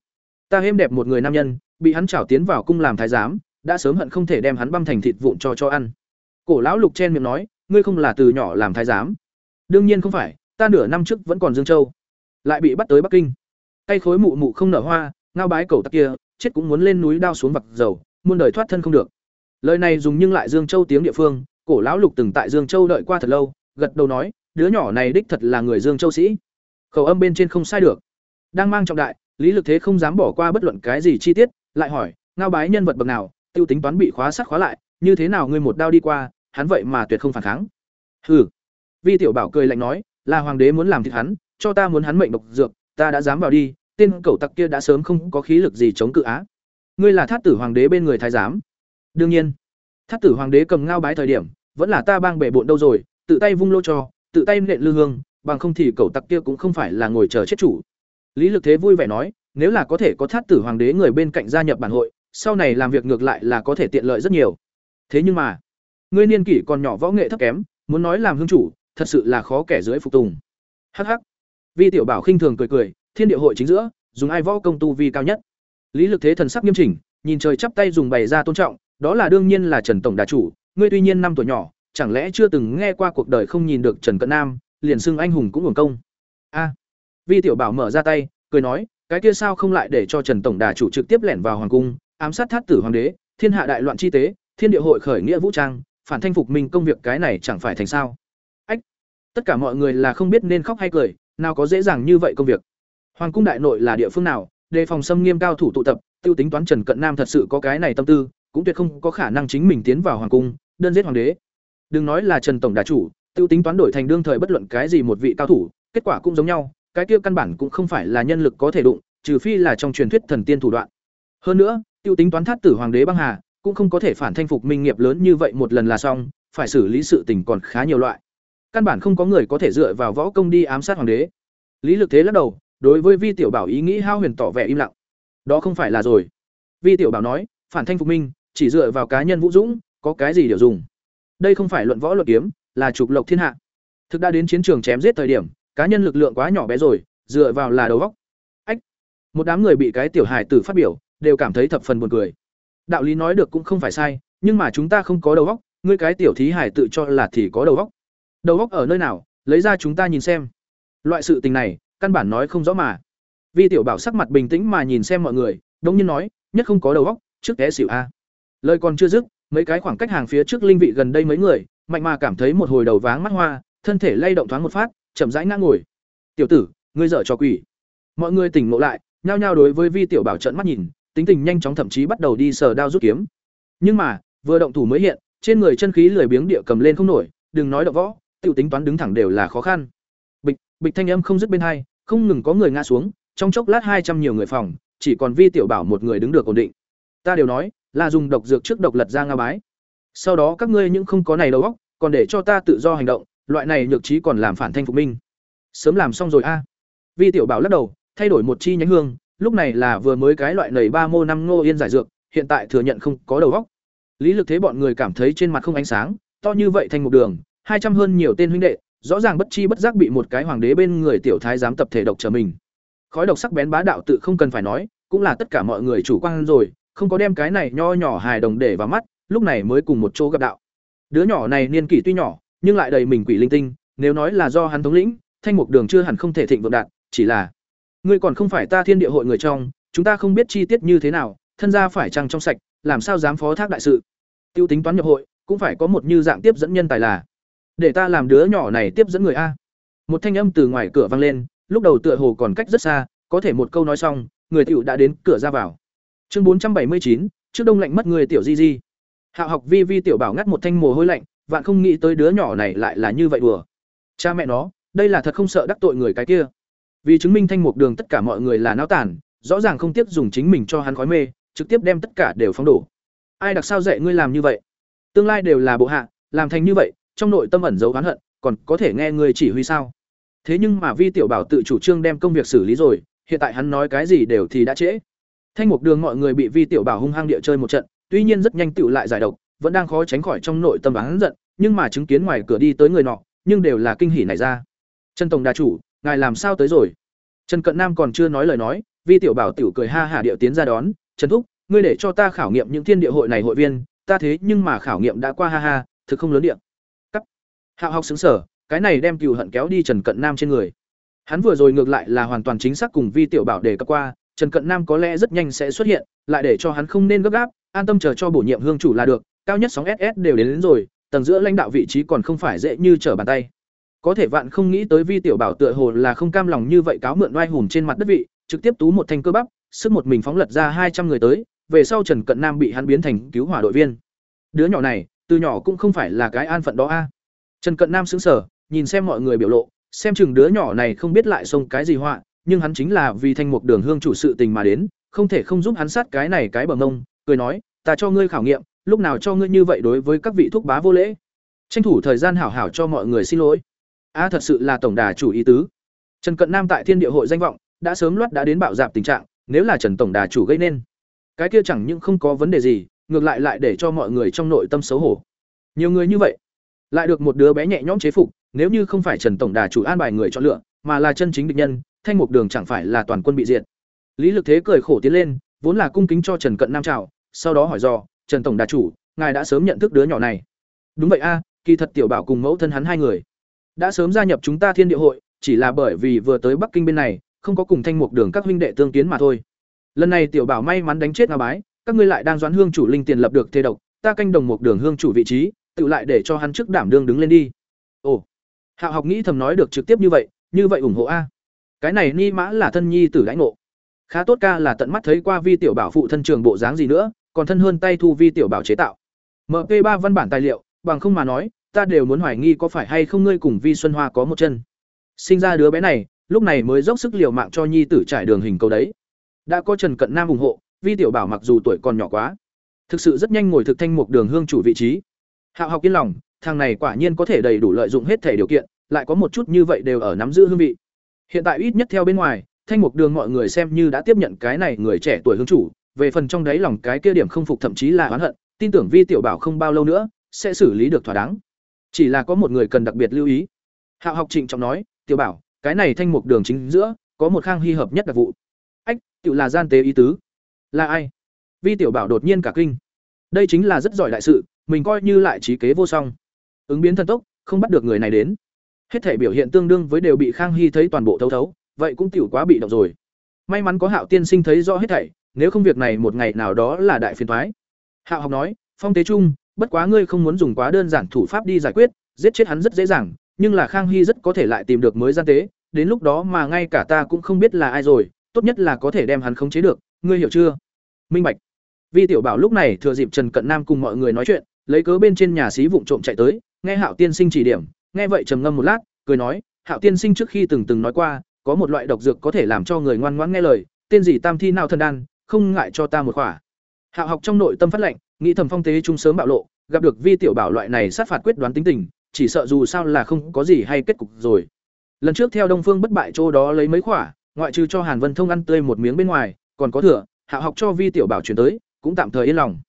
ta êm đẹp một người nam nhân, bị hắn trảo tiến vào cung làm thái giám, đã sớm hận không thể đem hắn băm thành thịt vụn cho cho ăn. Cổ lão lục chen miệng nói, ngươi không là từ nhỏ làm thái giám. Đương nhiên không phải ta nửa năm trước vẫn còn dương châu. Lại bị bắt tới bắc kinh. Cây khối mụ mụ không nở hoa, ngao bái cầu tặc kia, chết cũng muốn lên núi đao xuống vặt dầu, muôn đời thoát thân không được. Lời này dùng nhưng lại dương châu tiếng địa phương, cổ lão lục từng tại dương châu đợi qua thật lâu, gật đầu nói, đứa nhỏ này đích thật là người dương châu sĩ. Khẩu âm bên trên không sai được. Đang mang trọng đại, lý lực thế không dám bỏ qua bất luận cái gì chi tiết, lại hỏi, ngao bái nhân vật bậc nào, tiêu tính toán bị khóa sắt khóa lại, như thế nào ngươi một đao đi qua, hắn vậy mà tuyệt không phản kháng. Hừ. Vi tiểu bảo cười lạnh nói là hoàng đế muốn làm thịt hắn, cho ta muốn hắn mệnh độc dược, ta đã dám vào đi, tên cẩu tặc kia đã sớm không có khí lực gì chống cự á. Ngươi là thát tử hoàng đế bên người thái giám. Đương nhiên, thát tử hoàng đế cầm ngao bái thời điểm, vẫn là ta bang bể bộn đâu rồi, tự tay vung lô cho, tự tay nện lư hương, bằng không thì cẩu tặc kia cũng không phải là ngồi chờ chết chủ. Lý lực thế vui vẻ nói, nếu là có thể có thát tử hoàng đế người bên cạnh gia nhập bản hội, sau này làm việc ngược lại là có thể tiện lợi rất nhiều. Thế nhưng mà, ngươi niên kỷ còn nhỏ võ nghệ thấp kém, muốn nói làm hương chủ thật sự là khó kẻ dưới phục tùng. Hh vi tiểu bảo khinh thường cười cười, thiên địa hội chính giữa, dùng ai võ công tu vi cao nhất. Lý lực thế thần sắc nghiêm chỉnh, nhìn trời chắp tay dùng bày ra tôn trọng, đó là đương nhiên là trần tổng đà chủ, ngươi tuy nhiên năm tuổi nhỏ, chẳng lẽ chưa từng nghe qua cuộc đời không nhìn được trần cận nam, liền xưng anh hùng cũng hưởng công. A. Vi tiểu bảo mở ra tay, cười nói, cái kia sao không lại để cho trần tổng đà chủ trực tiếp lẻn vào hoàng cung, ám sát thát tử hoàng đế, thiên hạ đại loạn chi tế, thiên địa hội khởi nghĩa vũ trang, phản thanh phục mình công việc cái này chẳng phải thành sao? Tất cả mọi người là không biết nên khóc hay cười, nào có dễ dàng như vậy công việc. Hoàng cung đại nội là địa phương nào, đề phòng xâm nghiêm cao thủ tụ tập, tiêu tính toán trần cận nam thật sự có cái này tâm tư, cũng tuyệt không có khả năng chính mình tiến vào hoàng cung, đơn giết hoàng đế. Đừng nói là trần tổng đà chủ, tiêu tính toán đổi thành đương thời bất luận cái gì một vị cao thủ, kết quả cũng giống nhau, cái kia căn bản cũng không phải là nhân lực có thể đụng, trừ phi là trong truyền thuyết thần tiên thủ đoạn. Hơn nữa, tiêu tính toán thát tử hoàng đế băng hà, cũng không có thể phản thanh phục minh nghiệp lớn như vậy một lần là xong, phải xử lý sự tình còn khá nhiều loại căn bản không có người có thể dựa vào võ công đi ám sát hoàng đế. Lý lực thế lắc đầu, đối với vi tiểu bảo ý nghĩ hao huyền tỏ vẻ im lặng. Đó không phải là rồi. Vi tiểu bảo nói, phản thanh phục minh, chỉ dựa vào cá nhân vũ dũng, có cái gì điều dùng? Đây không phải luận võ luật kiếm, là trục lộc thiên hạ. Thực đã đến chiến trường chém giết thời điểm, cá nhân lực lượng quá nhỏ bé rồi, dựa vào là đầu góc. Ách! Một đám người bị cái tiểu hài tử phát biểu, đều cảm thấy thập phần buồn cười. Đạo lý nói được cũng không phải sai, nhưng mà chúng ta không có đầu góc, ngươi cái tiểu thí hải tự cho là thì có đầu góc đầu góc ở nơi nào, lấy ra chúng ta nhìn xem. Loại sự tình này, căn bản nói không rõ mà. Vi tiểu bảo sắc mặt bình tĩnh mà nhìn xem mọi người đông nhiên nói, nhất không có đầu góc trước té xỉu a. Lời còn chưa dứt, mấy cái khoảng cách hàng phía trước linh vị gần đây mấy người, mạnh mà cảm thấy một hồi đầu váng mắt hoa, thân thể lay động thoáng một phát, chậm rãi ngã ngồi. Tiểu tử, ngươi dở cho quỷ. Mọi người tỉnh ngộ lại, nhao nhao đối với vi tiểu bảo trận mắt nhìn, tính tình nhanh chóng thậm chí bắt đầu đi sờ đao rút kiếm. Nhưng mà, vừa động thủ mới hiện, trên người chân khí lười biếng địa cầm lên không nổi, đừng nói động võ tiểu tính toán đứng thẳng đều là khó khăn. Bịch bịch thanh âm không dứt bên hai, không ngừng có người ngã xuống, trong chốc lát hai trăm nhiều người phòng, chỉ còn vi tiểu bảo một người đứng được ổn định. Ta đều nói, là dùng độc dược trước độc lật ra nga bái. Sau đó các ngươi những không có này đầu óc, còn để cho ta tự do hành động, loại này nhược trí còn làm phản thanh phục minh. Sớm làm xong rồi a. Vi tiểu bảo lắc đầu, thay đổi một chi nhánh hương, lúc này là vừa mới cái loại nảy ba mô năm ngô yên giải dược, hiện tại thừa nhận không có đầu óc. Lý lực thế bọn người cảm thấy trên mặt không ánh sáng, to như vậy thành một đường hai trăm hơn nhiều tên huynh đệ, rõ ràng bất chi bất giác bị một cái hoàng đế bên người tiểu thái giám tập thể độc trở mình. Khói độc sắc bén bá đạo tự không cần phải nói, cũng là tất cả mọi người chủ quan rồi, không có đem cái này nho nhỏ hài đồng để vào mắt, lúc này mới cùng một chỗ gặp đạo. Đứa nhỏ này niên kỷ tuy nhỏ, nhưng lại đầy mình quỷ linh tinh, nếu nói là do hắn thống lĩnh, thanh mục đường chưa hẳn không thể thịnh vượng đạt, chỉ là, ngươi còn không phải ta thiên địa hội người trong, chúng ta không biết chi tiết như thế nào, thân gia phải chăng trong sạch, làm sao dám phó thác đại sự. Tiêu tính toán nhập hội, cũng phải có một như dạng tiếp dẫn nhân tài là để ta làm đứa nhỏ này tiếp dẫn người a. Một thanh âm từ ngoài cửa vang lên, lúc đầu tựa hồ còn cách rất xa, có thể một câu nói xong, người tiểu đã đến cửa ra vào. Chương bốn trăm bảy mươi chín, trước đông lạnh mất người tiểu di di. Hạo học vi vi tiểu bảo ngắt một thanh mồ hôi lạnh, vạn không nghĩ tới đứa nhỏ này lại là như vậy đùa. Cha mẹ nó, đây là thật không sợ đắc tội người cái kia. Vì chứng minh thanh mục đường tất cả mọi người là náo tản, rõ ràng không tiếc dùng chính mình cho hắn khói mê, trực tiếp đem tất cả đều phóng đổ. Ai đặc sao dạy ngươi làm như vậy? Tương lai đều là bộ hạ, làm thành như vậy trong nội tâm ẩn giấu oán hận, còn có thể nghe người chỉ huy sao? Thế nhưng mà vi tiểu bảo tự chủ trương đem công việc xử lý rồi, hiện tại hắn nói cái gì đều thì đã trễ. Thanh mục đường mọi người bị vi tiểu bảo hung hăng địa chơi một trận, tuy nhiên rất nhanh tựu lại giải độc, vẫn đang khó tránh khỏi trong nội tâm hắn giận, nhưng mà chứng kiến ngoài cửa đi tới người nọ, nhưng đều là kinh hỉ này ra. Trần tổng đà chủ, ngài làm sao tới rồi? Trần cận nam còn chưa nói lời nói, vi tiểu bảo tiểu cười ha hả điệu tiến ra đón, trần thúc, ngươi để cho ta khảo nghiệm những thiên địa hội này hội viên, ta thế nhưng mà khảo nghiệm đã qua ha ha, thực không lớn điện hạo học xứng sở cái này đem cừu hận kéo đi trần cận nam trên người. Hắn vừa rồi ngược lại là hoàn toàn chính xác cùng vi tiểu bảo để cấp qua trần cận nam có lẽ rất nhanh sẽ xuất hiện lại để cho hắn không nên gấp gáp an tâm chờ cho bổ nhiệm hương chủ là được cao nhất sóng ss đều đến, đến rồi tầng giữa lãnh đạo vị trí còn không phải dễ như trở bàn tay. Có thể vạn không nghĩ tới vi tiểu bảo tựa hồ là không cam lòng như vậy cáo mượn oai hùng trên mặt đất vị trực tiếp tú một thanh cơ bắp sức một mình phóng lật ra hai trăm người tới về sau trần cận nam bị hắn biến thành cứu hỏa đội viên. Đứa nhỏ này từ nhỏ cũng không phải là cái an phận đó a trần cận nam sững sờ, nhìn xem mọi người biểu lộ xem chừng đứa nhỏ này không biết lại xông cái gì họa nhưng hắn chính là vì thanh mục đường hương chủ sự tình mà đến không thể không giúp hắn sát cái này cái bờ ông, cười nói ta cho ngươi khảo nghiệm lúc nào cho ngươi như vậy đối với các vị thúc bá vô lễ. Tranh thủ thời gian hảo hảo cho mọi người xin lỗi. A thật sự là tổng đà chủ ý tứ. Trần cận nam tại thiên địa hội danh vọng đã sớm loát đã đến bạo dạp tình trạng, nếu là Trần tổng đà chủ gây nên, cái kia chẳng những không có vấn đề gì, ngược lại lại để cho mọi người trong nội tâm xấu hổ. Nhiều người như vậy, lại được một đứa bé nhẹ nhõm chế phục, nếu như không phải Trần tổng đà chủ an bài người chọn lựa, mà là chân chính địch nhân, thanh mục đường chẳng phải là toàn quân bị diệt. Lý Lực Thế cười khổ tiến lên, vốn là cung kính cho Trần Cận Nam chào, sau đó hỏi dò, "Trần tổng đà chủ, ngài đã sớm nhận thức đứa nhỏ này?" "Đúng vậy a, kỳ thật tiểu bảo cùng mẫu thân hắn hai người đã sớm gia nhập chúng ta Thiên Địa hội, chỉ là bởi vì vừa tới Bắc Kinh bên này, không có cùng thanh mục đường các huynh đệ tương kiến mà thôi. Lần này tiểu bảo may mắn đánh chết nga Bái, các ngươi lại đang doãn hương chủ linh tiền lập được thế độc, ta canh đồng một đường hương chủ vị trí, tự lại để cho hắn trước đảm đương đứng lên đi. Ồ. Hạo học nghĩ thầm nói được trực tiếp như vậy, như vậy ủng hộ a. Cái này ni mã là thân nhi tử lãnh ngộ. Khá tốt ca là tận mắt thấy qua vi tiểu bảo phụ thân trường bộ dáng gì nữa, còn thân hơn tay thu vi tiểu bảo chế tạo. MP3 văn bản tài liệu, bằng không mà nói, ta đều muốn hoài nghi có phải hay không ngươi cùng Vi Xuân Hoa có một chân. Sinh ra đứa bé này, lúc này mới dốc sức liều mạng cho nhi tử trải đường hình cầu đấy. Đã có Trần Cận Nam ủng hộ, Vi tiểu bảo mặc dù tuổi còn nhỏ quá, thực sự rất nhanh ngồi thực thanh mục đường hương chủ vị trí. Hạo học yên lòng, thằng này quả nhiên có thể đầy đủ lợi dụng hết thể điều kiện, lại có một chút như vậy đều ở nắm giữ hương vị. Hiện tại ít nhất theo bên ngoài, thanh mục đường mọi người xem như đã tiếp nhận cái này người trẻ tuổi hương chủ, về phần trong đấy lòng cái kia điểm không phục thậm chí là oán hận, tin tưởng Vi tiểu bảo không bao lâu nữa sẽ xử lý được thỏa đáng. Chỉ là có một người cần đặc biệt lưu ý. Hạo học Trịnh trọng nói, "Tiểu Bảo, cái này thanh mục đường chính giữa, có một khang hy hợp nhất đặc vụ." Ách, tiểu là gian tế ý tứ. Là ai? Vi Tiểu Bảo đột nhiên cả kinh. Đây chính là rất giỏi đại sự, mình coi như lại trí kế vô song. Ứng biến thần tốc, không bắt được người này đến. Hết thể biểu hiện tương đương với đều bị Khang Hy thấy toàn bộ thấu thấu, vậy cũng tiểu quá bị động rồi. May mắn có Hạo tiên sinh thấy rõ hết thảy, nếu không việc này một ngày nào đó là đại phiền toái. Hạo học nói, "Phong Tế Trung, bất quá ngươi không muốn dùng quá đơn giản thủ pháp đi giải quyết giết chết hắn rất dễ dàng nhưng là khang hy rất có thể lại tìm được mới gian tế đến lúc đó mà ngay cả ta cũng không biết là ai rồi tốt nhất là có thể đem hắn khống chế được ngươi hiểu chưa minh bạch vi tiểu bảo lúc này thừa dịp trần cận nam cùng mọi người nói chuyện lấy cớ bên trên nhà xí vụng trộm chạy tới, nghe hạo tiên sinh chỉ điểm, nghe vậy trầm ngâm một lát, cười nói, hạo tiên sinh trước khi từng từng nói qua, có một loại độc dược có thể làm cho người ngoan ngoãn nghe lời, tên gì tam thi nào thần đan, không ngại cho ta một khỏa. Hạo học trong nội tâm phát lệnh, nghĩ thầm phong tế trung sớm bạo lộ, gặp được vi tiểu bảo loại này sát phạt quyết đoán tính tình, chỉ sợ dù sao là không có gì hay kết cục rồi. Lần trước theo đông phương bất bại chỗ đó lấy mấy khỏa, ngoại trừ cho hàn vân thông ăn tươi một miếng bên ngoài, còn có thừa, Hạo học cho vi tiểu bảo chuyển tới, cũng tạm thời yên lòng.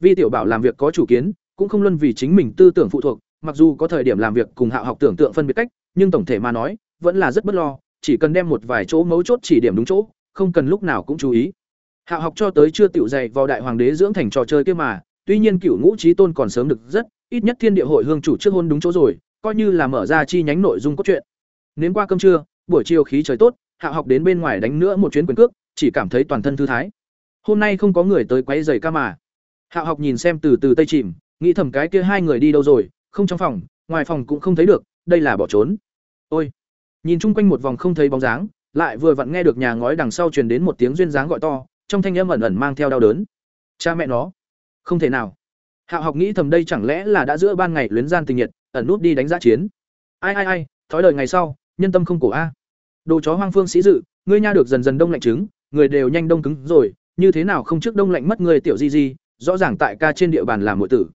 Vi tiểu bảo làm việc có chủ kiến cũng không luôn vì chính mình tư tưởng phụ thuộc, mặc dù có thời điểm làm việc cùng Hạo học tưởng tượng phân biệt cách, nhưng tổng thể mà nói, vẫn là rất bất lo, chỉ cần đem một vài chỗ mấu chốt chỉ điểm đúng chỗ, không cần lúc nào cũng chú ý. Hạo học cho tới chưa tiểu dày vào đại hoàng đế dưỡng thành trò chơi kia mà, tuy nhiên cựu ngũ trí tôn còn sớm được rất, ít nhất thiên địa hội hương chủ trước hôn đúng chỗ rồi, coi như là mở ra chi nhánh nội dung cốt truyện. Nếm qua cơm trưa, buổi chiều khí trời tốt Hạo học đến bên ngoài đánh nữa một chuyến quyền cước, chỉ cảm thấy toàn thân thư thái. Hôm nay không có người tới quấy rầy ca mà. Hạo học nhìn xem từ từ tây chìm nghĩ thầm cái kia hai người đi đâu rồi, không trong phòng, ngoài phòng cũng không thấy được, đây là bỏ trốn. Ôi. Nhìn chung quanh một vòng không thấy bóng dáng, lại vừa vặn nghe được nhà ngói đằng sau truyền đến một tiếng duyên dáng gọi to, trong thanh âm ẩn ẩn mang theo đau đớn. Cha mẹ nó. Không thể nào. Hạo học nghĩ thầm đây chẳng lẽ là đã giữa ban ngày luyến gian tình nhiệt, ẩn nút đi đánh giá chiến. Ai ai ai, thói lời ngày sau, nhân tâm không cổ a. Đồ chó hoang phương sĩ dự, ngươi nha được dần dần đông lạnh trứng, người đều nhanh đông cứng rồi, như thế nào không trước đông lạnh mất người tiểu di di, rõ ràng tại ca trên địa bàn làm nội tử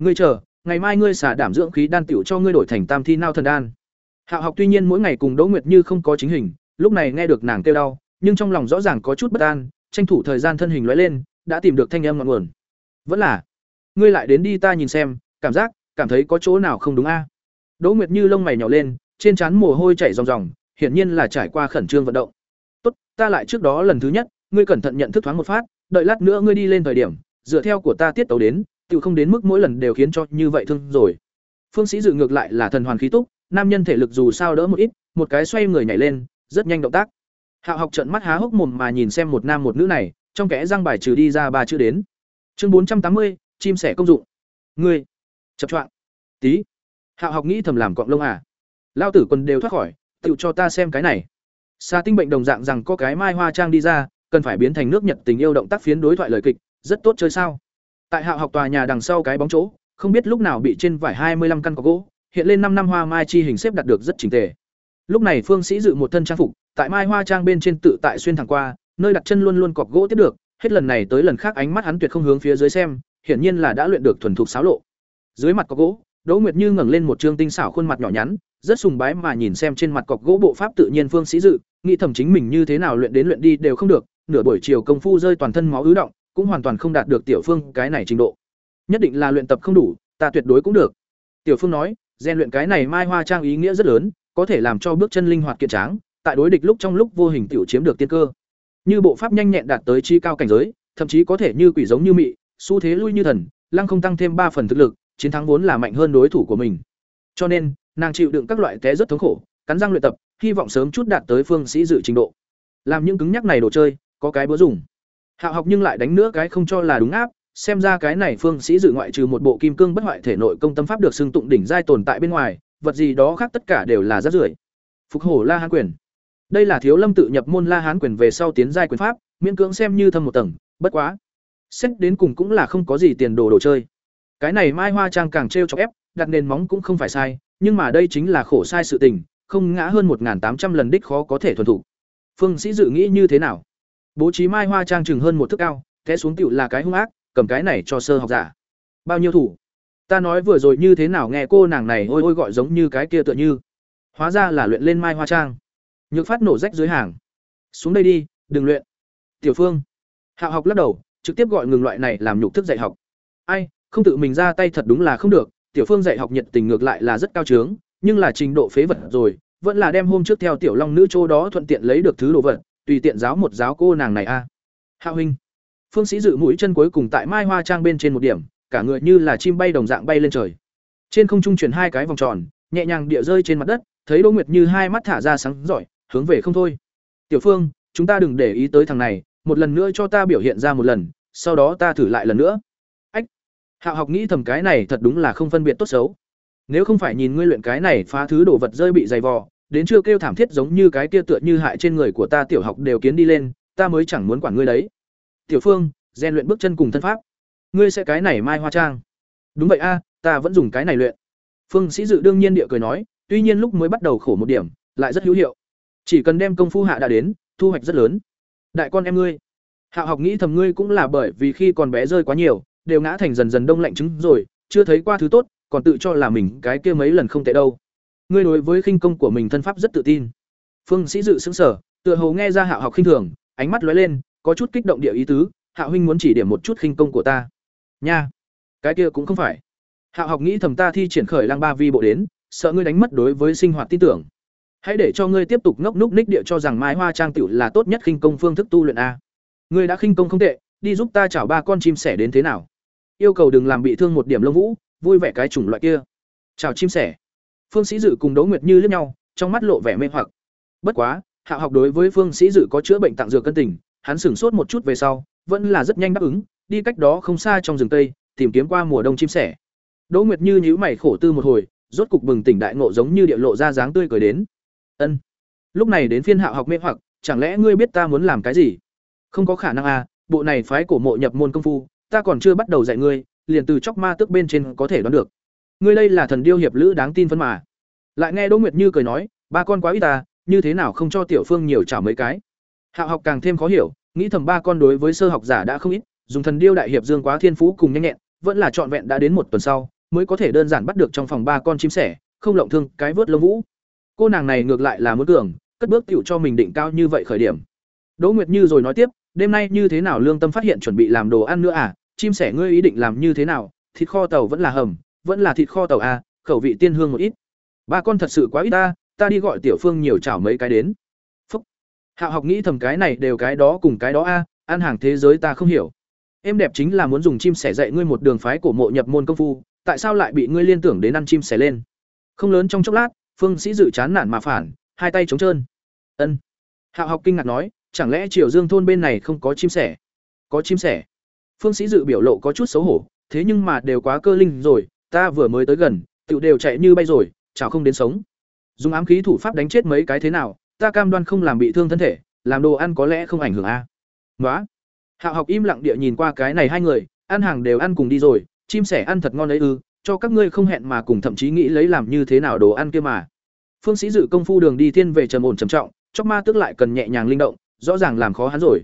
ngươi chờ, ngày mai ngươi xả đảm dưỡng khí đan tiểu cho ngươi đổi thành tam thi nao thần đan. Hạo học tuy nhiên mỗi ngày cùng đỗ nguyệt như không có chính hình, lúc này nghe được nàng kêu đau, nhưng trong lòng rõ ràng có chút bất an, tranh thủ thời gian thân hình lóe lên, đã tìm được thanh âm ngọn nguồn. Vẫn là, ngươi lại đến đi ta nhìn xem, cảm giác, cảm thấy có chỗ nào không đúng a? Đỗ nguyệt như lông mày nhỏ lên, trên trán mồ hôi chảy ròng ròng, hiển nhiên là trải qua khẩn trương vận động. Tốt, ta lại trước đó lần thứ nhất, ngươi cẩn thận nhận thức thoáng một phát, đợi lát nữa ngươi đi lên thời điểm, dựa theo của ta tiết tấu đến tự không đến mức mỗi lần đều khiến cho như vậy thương rồi. Phương sĩ dự ngược lại là thần hoàn khí túc, nam nhân thể lực dù sao đỡ một ít, một cái xoay người nhảy lên, rất nhanh động tác. Hạo học trận mắt há hốc mồm mà nhìn xem một nam một nữ này, trong kẽ răng bài trừ đi ra ba chữ đến. Chương bốn trăm tám mươi, chim sẻ công dụng. Ngươi, chập choạng. Tí. Hạo học nghĩ thầm làm cọng lông à. Lao tử quần đều thoát khỏi tự cho ta xem cái này. Sa tinh bệnh đồng dạng rằng có cái mai hoa trang đi ra, cần phải biến thành nước nhật tình yêu động tác phiến đối thoại lời kịch, rất tốt chơi sao? Tại hạ học tòa nhà đằng sau cái bóng chỗ không biết lúc nào bị trên vải hai mươi 25 căn có gỗ hiện lên năm năm hoa mai chi hình xếp đặt được rất chỉnh tề. Lúc này phương sĩ dự một thân trang phục tại mai hoa trang bên trên tự tại xuyên thẳng qua nơi đặt chân luôn luôn cọc gỗ tiếp được hết lần này tới lần khác ánh mắt hắn tuyệt không hướng phía dưới xem hiển nhiên là đã luyện được thuần thục xáo lộ. Dưới mặt cọc gỗ đỗ nguyệt như ngẩng lên một trương tinh xảo khuôn mặt nhỏ nhắn rất sùng bái mà nhìn xem trên mặt cọc gỗ bộ pháp tự nhiên phương sĩ dự nghĩ thầm chính mình như thế nào luyện đến luyện đi đều không được, nửa buổi chiều công phu rơi toàn thân máu ứ động, cũng hoàn toàn không đạt được Tiểu Phương cái này trình độ. Nhất định là luyện tập không đủ, ta tuyệt đối cũng được. Tiểu Phương nói, rèn luyện cái này mai hoa trang ý nghĩa rất lớn, có thể làm cho bước chân linh hoạt kiện tráng, tại đối địch lúc trong lúc vô hình tiểu chiếm được tiên cơ. Như bộ pháp nhanh nhẹn đạt tới chi cao cảnh giới, thậm chí có thể như quỷ giống như mị, xu thế lui như thần, lăng không tăng thêm ba phần thực lực, chiến thắng vốn là mạnh hơn đối thủ của mình. Cho nên, nàng chịu đựng các loại té rất thống khổ, cắn răng luyện tập, hy vọng sớm chút đạt tới phương sĩ dự trình độ. Làm những cứng nhắc này đồ chơi, có cái bữa dùng. Hạ học nhưng lại đánh nữa cái không cho là đúng áp, xem ra cái này phương sĩ dự ngoại trừ một bộ kim cương bất hoại thể nội công tâm pháp được xưng tụng đỉnh giai tồn tại bên ngoài, vật gì đó khác tất cả đều là rác rưởi. Phục hổ La Hán quyền. Đây là Thiếu Lâm tự nhập môn La Hán quyền về sau tiến giai quyền pháp, miễn cưỡng xem như thâm một tầng, bất quá. Xét đến cùng cũng là không có gì tiền đồ đồ chơi. Cái này Mai Hoa Trang càng trêu chọc ép, đặt nền móng cũng không phải sai, nhưng mà đây chính là khổ sai sự tình, không ngã hơn một tám trăm lần đích khó có thể thuần thủ. Phương Sĩ dự nghĩ như thế nào? Bố trí Mai Hoa Trang chừng hơn một thước cao, té xuống tiểu là cái hung ác, cầm cái này cho sơ học giả. Bao nhiêu thủ? Ta nói vừa rồi như thế nào nghe cô nàng này ôi ôi gọi giống như cái kia tựa như. Hóa ra là luyện lên Mai Hoa Trang. Nhược phát nổ rách dưới hàng. Xuống đây đi, đừng luyện. Tiểu Phương. Hạo học lắc đầu, trực tiếp gọi ngừng loại này làm nhục thức dạy học. Ai, không tự mình ra tay thật đúng là không được, tiểu phương dạy học nhiệt tình ngược lại là rất cao trướng nhưng là trình độ phế vật rồi vẫn là đem hôm trước theo tiểu long nữ chỗ đó thuận tiện lấy được thứ đồ vật tùy tiện giáo một giáo cô nàng này a. À. hạ huynh phương sĩ dự mũi chân cuối cùng tại mai hoa trang bên trên một điểm cả người như là chim bay đồng dạng bay lên trời. Trên không trung chuyển hai cái vòng tròn nhẹ nhàng địa rơi trên mặt đất thấy đỗ nguyệt như hai mắt thả ra sáng giỏi hướng về không thôi. Tiểu phương chúng ta đừng để ý tới thằng này một lần nữa cho ta biểu hiện ra một lần sau đó ta thử lại lần nữa. Ách. Hạo học nghĩ thầm cái này thật đúng là không phân biệt tốt xấu. Nếu không phải nhìn ngươi luyện cái này phá thứ đồ vật rơi bị dày vò, đến chưa kêu thảm thiết giống như cái kia tựa như hại trên người của ta tiểu học đều kiến đi lên, ta mới chẳng muốn quản ngươi đấy. Tiểu Phương, rèn luyện bước chân cùng thân pháp. Ngươi sẽ cái này mai hoa trang. Đúng vậy a, ta vẫn dùng cái này luyện. Phương Sĩ Dự đương nhiên địa cười nói, tuy nhiên lúc mới bắt đầu khổ một điểm, lại rất hữu hiệu. Chỉ cần đem công phu hạ đã đến, thu hoạch rất lớn. Đại con em ngươi. Hạo học nghĩ thầm ngươi cũng là bởi vì khi còn bé rơi quá nhiều, đều ngã thành dần dần đông lạnh trứng rồi, chưa thấy qua thứ tốt, còn tự cho là mình cái kia mấy lần không tệ đâu. Ngươi đối với khinh công của mình thân pháp rất tự tin. Phương Sĩ dự xứng sở, tựa hồ nghe ra Hạo học khinh thường, ánh mắt lóe lên, có chút kích động địa ý tứ, Hạo huynh muốn chỉ điểm một chút khinh công của ta. Nha, cái kia cũng không phải. Hạo học nghĩ thầm ta thi triển khởi lang ba vi bộ đến, sợ ngươi đánh mất đối với sinh hoạt tin tưởng. Hãy để cho ngươi tiếp tục ngốc núc ních địa cho rằng Mai Hoa Trang tiểu là tốt nhất khinh công phương thức tu luyện a. Ngươi đã khinh công không tệ, đi giúp ta chảo ba con chim sẻ đến thế nào? yêu cầu đừng làm bị thương một điểm lông vũ vui vẻ cái chủng loại kia chào chim sẻ phương sĩ dự cùng đỗ nguyệt như liếc nhau trong mắt lộ vẻ mê hoặc. Bất quá hạ học đối với phương sĩ dự có chữa bệnh tặng dược cân tình hắn sửng sốt một chút về sau vẫn là rất nhanh đáp ứng đi cách đó không xa trong rừng tây tìm kiếm qua mùa đông chim sẻ. Đỗ nguyệt như nhíu mày khổ tư một hồi rốt cục bừng tỉnh đại ngộ giống như địa lộ ra dáng tươi cười đến. Ân lúc này đến phiên hạ học mê hoặc chẳng lẽ ngươi biết ta muốn làm cái gì? Không có khả năng à bộ này phái cổ mộ nhập môn công phu ta còn chưa bắt đầu dạy ngươi, liền từ chóc ma tức bên trên có thể đoán được. Ngươi đây là thần điêu hiệp lữ đáng tin phân mà. Lại nghe Đỗ Nguyệt Như cười nói, ba con quá ít ta, như thế nào không cho tiểu phương nhiều chảo mấy cái. Hạo học càng thêm khó hiểu, nghĩ thầm ba con đối với sơ học giả đã không ít, dùng thần điêu đại hiệp dương quá thiên phú cùng nhanh nhẹn, vẫn là trọn vẹn đã đến một tuần sau, mới có thể đơn giản bắt được trong phòng ba con chim sẻ, không lộng thương cái vớt lông vũ. Cô nàng này ngược lại là muốn cường, cất bước tiểu cho mình định cao như vậy khởi điểm. Đỗ Nguyệt Như rồi nói tiếp, đêm nay như thế nào lương tâm phát hiện chuẩn bị làm đồ ăn nữa à, chim sẻ ngươi ý định làm như thế nào thịt kho tàu vẫn là hầm vẫn là thịt kho tàu à khẩu vị tiên hương một ít. Ba con thật sự quá ít ta ta đi gọi tiểu phương nhiều chảo mấy cái đến. Phúc. Hạo học nghĩ thầm cái này đều cái đó cùng cái đó a à, ăn hàng thế giới ta không hiểu. Em đẹp chính là muốn dùng chim sẻ dạy ngươi một đường phái cổ mộ nhập môn công phu tại sao lại bị ngươi liên tưởng đến ăn chim sẻ lên? Không lớn trong chốc lát phương sĩ dự chán nản mà phản hai tay chống trơn. Ân. Hạo học kinh ngạc nói chẳng lẽ triều dương thôn bên này không có chim sẻ? Có chim sẻ. Phương Sĩ Dự biểu lộ có chút xấu hổ, thế nhưng mà đều quá cơ linh rồi, ta vừa mới tới gần, tựu đều chạy như bay rồi, chào không đến sống. Dùng ám khí thủ pháp đánh chết mấy cái thế nào, ta cam đoan không làm bị thương thân thể, làm đồ ăn có lẽ không ảnh hưởng a. nói Hạo học im lặng địa nhìn qua cái này hai người, ăn hàng đều ăn cùng đi rồi, chim sẻ ăn thật ngon đấy ư, cho các ngươi không hẹn mà cùng thậm chí nghĩ lấy làm như thế nào đồ ăn kia mà. Phương Sĩ Dự công phu đường đi thiên về trầm ổn trầm trọng, chóc ma tức lại cần nhẹ nhàng linh động, rõ ràng làm khó hắn rồi.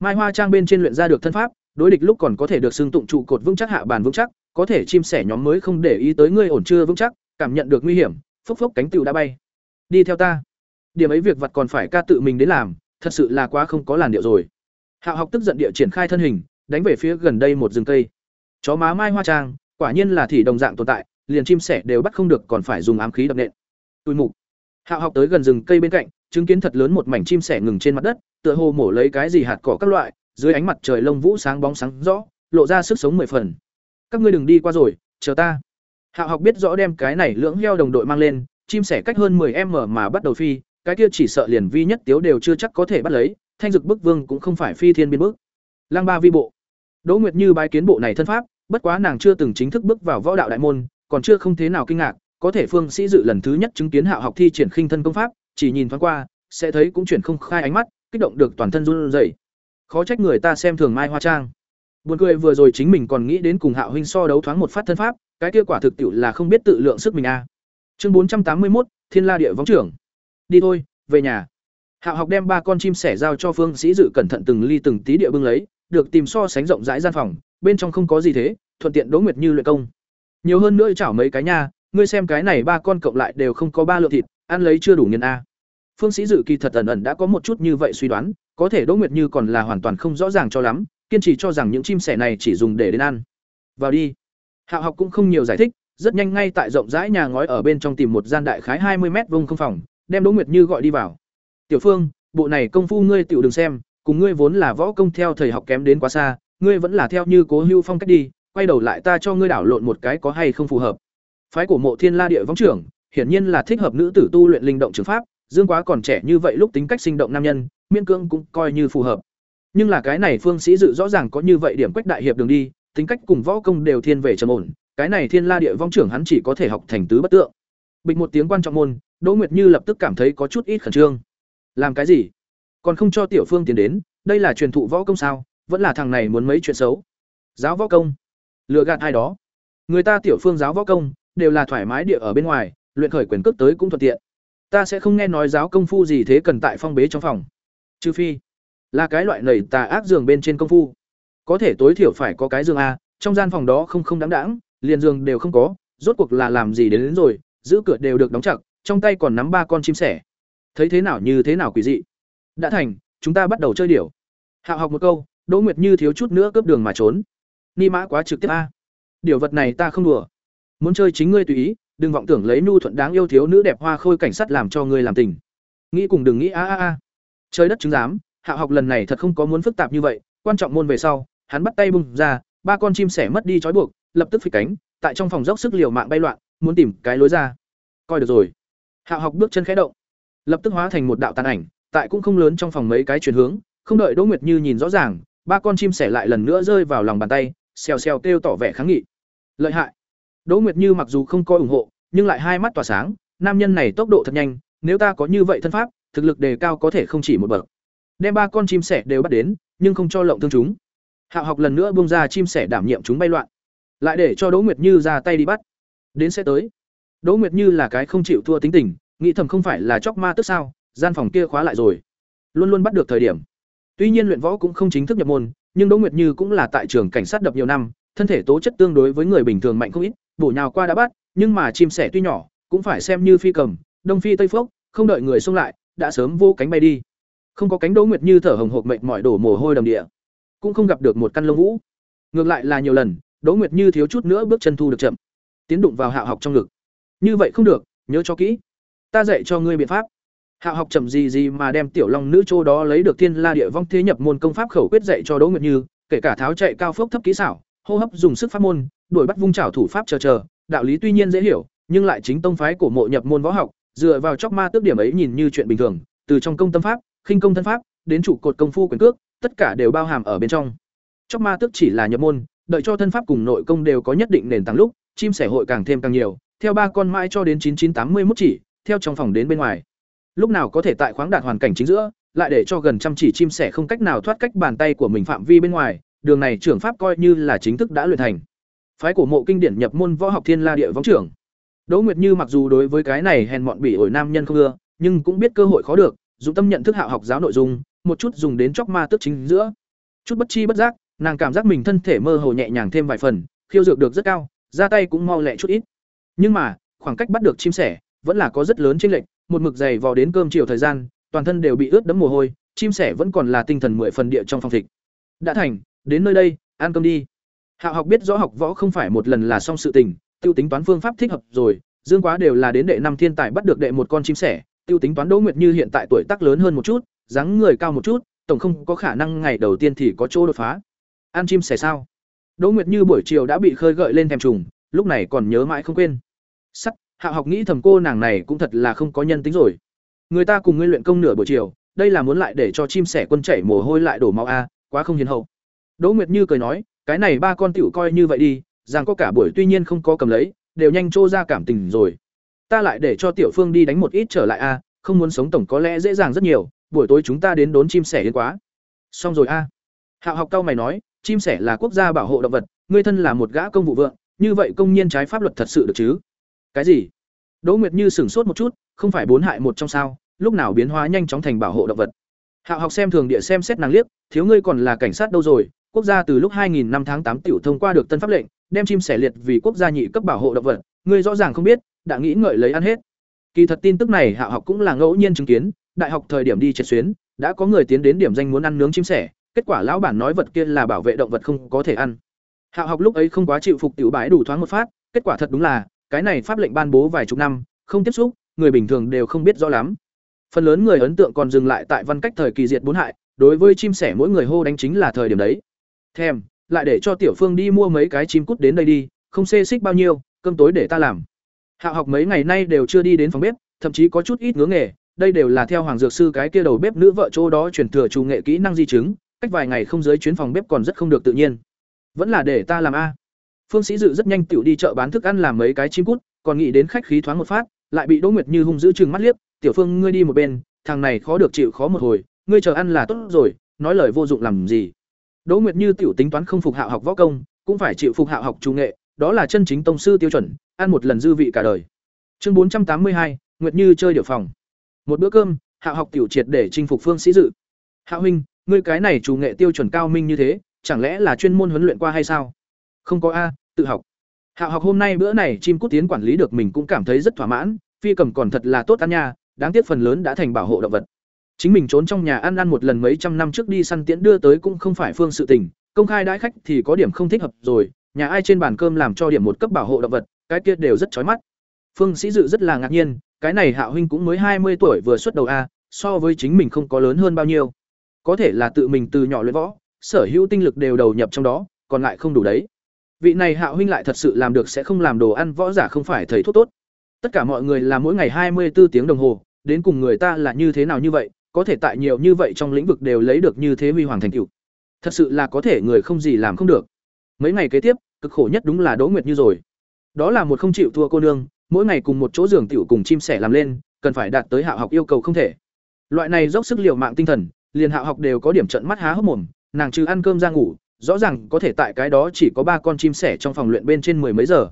Mai Hoa Trang bên trên luyện ra được thân pháp, đối địch lúc còn có thể được xưng tụng trụ cột vững chắc hạ bàn vững chắc, có thể chim sẻ nhóm mới không để ý tới ngươi ổn chưa vững chắc, cảm nhận được nguy hiểm, phốc phốc cánh tựu đã bay. Đi theo ta. điểm ấy việc vặt còn phải ca tự mình đến làm thật sự là quá không có làn điệu rồi. Hạo học tức giận địa triển khai thân hình đánh về phía gần đây một rừng cây. Chó má mai hoa trang quả nhiên là thị đồng dạng tồn tại liền chim sẻ đều bắt không được còn phải dùng ám khí đập nện. Tùi mục. Hạo học tới gần rừng cây bên cạnh chứng kiến thật lớn một mảnh chim sẻ ngừng trên mặt đất tựa hồ mổ lấy cái gì hạt cỏ các loại dưới ánh mặt trời lông vũ sáng bóng sáng rõ lộ ra sức sống mười phần các ngươi đừng đi qua rồi, chờ ta. Hạo học biết rõ đem cái này lưỡng heo đồng đội mang lên, chim sẻ cách hơn 10 m mà bắt đầu phi, cái kia chỉ sợ liền vi nhất tiếu đều chưa chắc có thể bắt lấy, thanh dực bức vương cũng không phải phi thiên biên bước. Lang ba vi bộ. Đỗ nguyệt như bái kiến bộ này thân pháp, bất quá nàng chưa từng chính thức bước vào võ đạo đại môn, còn chưa không thế nào kinh ngạc, có thể phương sĩ dự lần thứ nhất chứng kiến hạo học thi triển khinh thân công pháp, chỉ nhìn thoáng qua, sẽ thấy cũng chuyển không khai ánh mắt, kích động được toàn thân run rẩy. Khó trách người ta xem thường mai hoa trang buồn cười vừa rồi chính mình còn nghĩ đến cùng hạo huynh so đấu thoáng một phát thân pháp, cái kia quả thực tiệu là không biết tự lượng sức mình a chương bốn trăm tám mươi một thiên la địa võng trưởng. Đi thôi, về nhà. Hạo học đem ba con chim sẻ giao cho phương sĩ dự cẩn thận từng ly từng tí địa bưng lấy, được tìm so sánh rộng rãi gian phòng, bên trong không có gì thế, thuận tiện đỗ nguyệt như luyện công. Nhiều hơn nữa chảo mấy cái nha, ngươi xem cái này ba con cộng lại đều không có ba lượng thịt, ăn lấy chưa đủ nghiền a. Phương sĩ dự kỳ thật ẩn ẩn đã có một chút như vậy suy đoán, có thể đỗ nguyệt như còn là hoàn toàn không rõ ràng cho lắm kiên trì cho rằng những chim sẻ này chỉ dùng để đến ăn. Vào đi. Hạo học cũng không nhiều giải thích, rất nhanh ngay tại rộng rãi nhà ngói ở bên trong tìm một gian đại khái hai mươi m vuông không phòng, đem đỗ nguyệt như gọi đi vào. Tiểu phương, bộ này công phu ngươi tiểu đừng xem, cùng ngươi vốn là võ công theo thầy học kém đến quá xa, ngươi vẫn là theo như cố hưu phong cách đi, quay đầu lại ta cho ngươi đảo lộn một cái có hay không phù hợp. Phái của mộ thiên la địa võng trưởng, hiển nhiên là thích hợp nữ tử tu luyện linh động trường pháp, dương quá còn trẻ như vậy lúc tính cách sinh động nam nhân miên cương cũng coi như phù hợp nhưng là cái này phương sĩ dự rõ ràng có như vậy điểm quách đại hiệp đường đi, tính cách cùng võ công đều thiên về trầm ổn, cái này thiên la địa vong trưởng hắn chỉ có thể học thành tứ bất tượng. Bịch một tiếng quan trọng môn, đỗ nguyệt như lập tức cảm thấy có chút ít khẩn trương. Làm cái gì? Còn không cho tiểu phương tiến đến, đây là truyền thụ võ công sao, vẫn là thằng này muốn mấy chuyện xấu. Giáo võ công. Lừa gạt ai đó. Người ta tiểu phương giáo võ công, đều là thoải mái địa ở bên ngoài, luyện khởi quyền cước tới cũng thuận tiện. Ta sẽ không nghe nói giáo công phu gì thế cần tại phong bế trong phòng. Trừ phi là cái loại nầy tà ác giường bên trên công phu. Có thể tối thiểu phải có cái giường a trong gian phòng đó không không đáng đáng liền giường đều không có rốt cuộc là làm gì đến, đến rồi giữ cửa đều được đóng chặt trong tay còn nắm ba con chim sẻ. Thấy thế nào như thế nào quỷ dị. Đã thành chúng ta bắt đầu chơi điểu. Hạo học một câu đỗ nguyệt như thiếu chút nữa cướp đường mà trốn. Ni mã quá trực tiếp a. Điều vật này ta không đùa. Muốn chơi chính ngươi tùy ý đừng vọng tưởng lấy nu thuận đáng yêu thiếu nữ đẹp hoa khôi cảnh sát làm cho ngươi làm tình. Nghĩ cùng đừng nghĩ a a a. Chơi đất chứng giám hạ học lần này thật không có muốn phức tạp như vậy, quan trọng môn về sau, hắn bắt tay bung ra, ba con chim sẻ mất đi trói buộc, lập tức phịch cánh, tại trong phòng dốc sức liều mạng bay loạn, muốn tìm cái lối ra. Coi được rồi. Hạ học bước chân khẽ động, lập tức hóa thành một đạo tàn ảnh, tại cũng không lớn trong phòng mấy cái chuyển hướng, không đợi đỗ nguyệt như nhìn rõ ràng, ba con chim sẻ lại lần nữa rơi vào lòng bàn tay, xèo xèo kêu tỏ vẻ kháng nghị. Lợi hại. Đỗ nguyệt như mặc dù không coi ủng hộ, nhưng lại hai mắt tỏa sáng, nam nhân này tốc độ thật nhanh, nếu ta có như vậy thân pháp, thực lực đề cao có thể không chỉ một bậc đem ba con chim sẻ đều bắt đến, nhưng không cho lộng thương chúng. Hạo học lần nữa bông ra chim sẻ đảm nhiệm chúng bay loạn. Lại để cho đỗ nguyệt như ra tay đi bắt. Đến sẽ tới. Đỗ nguyệt như là cái không chịu thua tính tình, nghĩ thầm không phải là chóc ma tức sao, gian phòng kia khóa lại rồi. Luôn luôn bắt được thời điểm. Tuy nhiên luyện võ cũng không chính thức nhập môn, nhưng đỗ nguyệt như cũng là tại trường cảnh sát đập nhiều năm, thân thể tố chất tương đối với người bình thường mạnh không ít, bổ nhào qua đã bắt, nhưng mà chim sẻ tuy nhỏ, cũng phải xem như phi cầm, đông phi tây phước không đợi người xông lại, đã sớm vô cánh bay đi không có cánh đỗ nguyệt như thở hồng hộc mệt mỏi đổ mồ hôi đầm địa. Cũng không gặp được một căn lông vũ. Ngược lại là nhiều lần, đỗ nguyệt như thiếu chút nữa bước chân thu được chậm. Tiến đụng vào hạ học trong ngực. Như vậy không được, nhớ cho kỹ. Ta dạy cho ngươi biện pháp. Hạ học chậm gì gì mà đem tiểu long nữ châu đó lấy được thiên la địa vong thế nhập môn công pháp khẩu quyết dạy cho đỗ nguyệt như, kể cả tháo chạy cao phốc thấp kỹ xảo, hô hấp dùng sức pháp môn, đuổi bắt vung trảo thủ pháp chờ chờ, đạo lý tuy nhiên dễ hiểu, nhưng lại chính tông phái của mộ nhập môn võ học, dựa vào chóc ma tước điểm ấy nhìn như chuyện bình thường, từ trong công tâm pháp khinh công thân pháp, đến trụ cột công phu quyền cước, tất cả đều bao hàm ở bên trong. Chóc ma tước chỉ là nhập môn, đợi cho thân pháp cùng nội công đều có nhất định nền tảng lúc, chim sẻ hội càng thêm càng nhiều, theo ba con mãi cho đến chín chín tám mươi mốt chỉ, theo trong phòng đến bên ngoài. Lúc nào có thể tại khoáng đạt hoàn cảnh chính giữa, lại để cho gần trăm chỉ chim sẻ không cách nào thoát cách bàn tay của mình phạm vi bên ngoài, đường này trưởng pháp coi như là chính thức đã luyện thành. Phái của mộ kinh điển nhập môn võ học thiên la địa võng trưởng. Đỗ nguyệt như mặc dù đối với cái này hèn mọn bỉ ổi nam nhân không ưa, nhưng cũng biết cơ hội khó được dùng tâm nhận thức hạo học giáo nội dung một chút dùng đến chóc ma tức chính giữa chút bất chi bất giác nàng cảm giác mình thân thể mơ hồ nhẹ nhàng thêm vài phần khiêu dược được rất cao ra tay cũng mau lẹ chút ít nhưng mà khoảng cách bắt được chim sẻ vẫn là có rất lớn chênh lệch một mực dày vò đến cơm chiều thời gian, toàn thân đều bị ướt đẫm mồ hôi, chim sẻ vẫn còn là tinh thần mười phần địa trong phòng thịt. Đã thành, đến nơi đây, ăn cơm đi. Hạo học biết rõ học võ không phải một lần là xong sự tình, tiêu tính toán phương pháp thích hợp rồi, Dương Quá đều là đến đệ năm thiên tài bắt được đệ một con chim sẻ, tiêu tính toán Đỗ Nguyệt Như hiện tại tuổi tác lớn hơn một chút, dáng người cao một chút, tổng không có khả năng ngày đầu tiên thì có chỗ đột phá. Ăn chim sẻ sao? Đỗ Nguyệt Như buổi chiều đã bị khơi gợi lên thèm trùng, lúc này còn nhớ mãi không quên. Sắt, hạ học nghĩ thầm cô nàng này cũng thật là không có nhân tính rồi. Người ta cùng ngươi luyện công nửa buổi chiều, đây là muốn lại để cho chim sẻ quân chảy mồ hôi lại đổ máu a, quá không hiền hậu. Đỗ Nguyệt Như cười nói, cái này ba con tiểu coi như vậy đi, rằng có cả buổi tuy nhiên không có cầm lấy, đều nhanh trô ra cảm tình rồi. Ta lại để cho Tiểu Phương đi đánh một ít trở lại a, không muốn sống tổng có lẽ dễ dàng rất nhiều, buổi tối chúng ta đến đốn chim sẻ yên quá. Xong rồi a. Hạo học cao mày nói, chim sẻ là quốc gia bảo hộ động vật, ngươi thân là một gã công vụ vượng, như vậy công nhiên trái pháp luật thật sự được chứ? Cái gì? Đỗ Nguyệt Như sửng sốt một chút, không phải bốn hại một trong sao, lúc nào biến hóa nhanh chóng thành bảo hộ động vật. Hạo học xem thường địa xem xét nàng liếc, thiếu ngươi còn là cảnh sát đâu rồi, quốc gia từ lúc 2000 năm tháng 8 tiểu thông qua được tân pháp lệnh, đem chim sẻ liệt vì quốc gia nhị cấp bảo hộ động vật, ngươi rõ ràng không biết, đã nghĩ ngợi lấy ăn hết. Kỳ thật tin tức này Hạo học cũng là ngẫu nhiên chứng kiến, đại học thời điểm đi trên xuyến, đã có người tiến đến điểm danh muốn ăn nướng chim sẻ, kết quả lão bản nói vật kia là bảo vệ động vật không có thể ăn. Hạo học lúc ấy không quá chịu phục tiểu bãi đủ thoáng một phát, kết quả thật đúng là, cái này pháp lệnh ban bố vài chục năm, không tiếp xúc, người bình thường đều không biết rõ lắm. Phần lớn người ấn tượng còn dừng lại tại văn cách thời kỳ diệt bốn hại, đối với chim sẻ mỗi người hô đánh chính là thời điểm đấy. Thèm, lại để cho Tiểu Phương đi mua mấy cái chim cút đến đây đi, không xê xích bao nhiêu, cơm tối để ta làm. Hạo học mấy ngày nay đều chưa đi đến phòng bếp, thậm chí có chút ít ngứa nghề, đây đều là theo hoàng dược sư cái kia đầu bếp nữ vợ chỗ đó truyền thừa chủ nghệ kỹ năng di chứng, cách vài ngày không dưới chuyến phòng bếp còn rất không được tự nhiên. Vẫn là để ta làm a. Phương Sĩ Dự rất nhanh tiểu đi chợ bán thức ăn làm mấy cái chim cút, còn nghĩ đến khách khí thoáng một phát, lại bị Đỗ Nguyệt Như hung dữ trừng mắt liếc, "Tiểu Phương, ngươi đi một bên, thằng này khó được chịu khó một hồi, ngươi chờ ăn là tốt rồi, nói lời vô dụng làm gì?" Đỗ Nguyệt Như tiểu tính toán không phục Hạo học võ công, cũng phải chịu phục Hạo học trung nghệ, đó là chân chính tông sư tiêu chuẩn, ăn một lần dư vị cả đời. Chương bốn trăm tám mươi hai, Nguyệt Như chơi điều phòng. Một bữa cơm, hạ học tiểu triệt để chinh phục Phương Sĩ Dự. hạ huynh, ngươi cái này chủ nghệ tiêu chuẩn cao minh như thế, chẳng lẽ là chuyên môn huấn luyện qua hay sao?" "Không có a, tự học." hạ học hôm nay bữa này chim cút tiến quản lý được mình cũng cảm thấy rất thỏa mãn, phi cầm còn thật là tốt ăn nha, đáng tiếc phần lớn đã thành bảo hộ động vật. Chính mình trốn trong nhà ăn ăn một lần mấy trăm năm trước đi săn tiễn đưa tới cũng không phải phương sự tình, công khai đãi khách thì có điểm không thích hợp rồi, nhà ai trên bàn cơm làm cho điểm một cấp bảo hộ động vật, cái kia đều rất chói mắt. Phương Sĩ Dự rất là ngạc nhiên, cái này Hạo huynh cũng mới hai mươi tuổi vừa xuất đầu a, so với chính mình không có lớn hơn bao nhiêu. Có thể là tự mình từ nhỏ luyện võ, sở hữu tinh lực đều đầu nhập trong đó, còn lại không đủ đấy. Vị này Hạo huynh lại thật sự làm được sẽ không làm đồ ăn võ giả không phải thầy thuốc tốt. Tất cả mọi người là mỗi ngày hai mươi 24 tiếng đồng hồ, đến cùng người ta là như thế nào như vậy, có thể tại nhiều như vậy trong lĩnh vực đều lấy được như thế huy hoàng thành tựu. Thật sự là có thể người không gì làm không được. Mấy ngày kế tiếp, cực khổ nhất đúng là Đỗ Nguyệt Như rồi. Đó là một không chịu thua cô nương, mỗi ngày cùng một chỗ giường tiểu cùng chim sẻ làm lên, cần phải đạt tới hạ học yêu cầu không thể. Loại này dốc sức liều mạng tinh thần, liền hạ học đều có điểm trận mắt há hốc mồm, nàng trừ ăn cơm ra ngủ, rõ ràng có thể tại cái đó chỉ có ba con chim sẻ trong phòng luyện bên trên mười mấy giờ.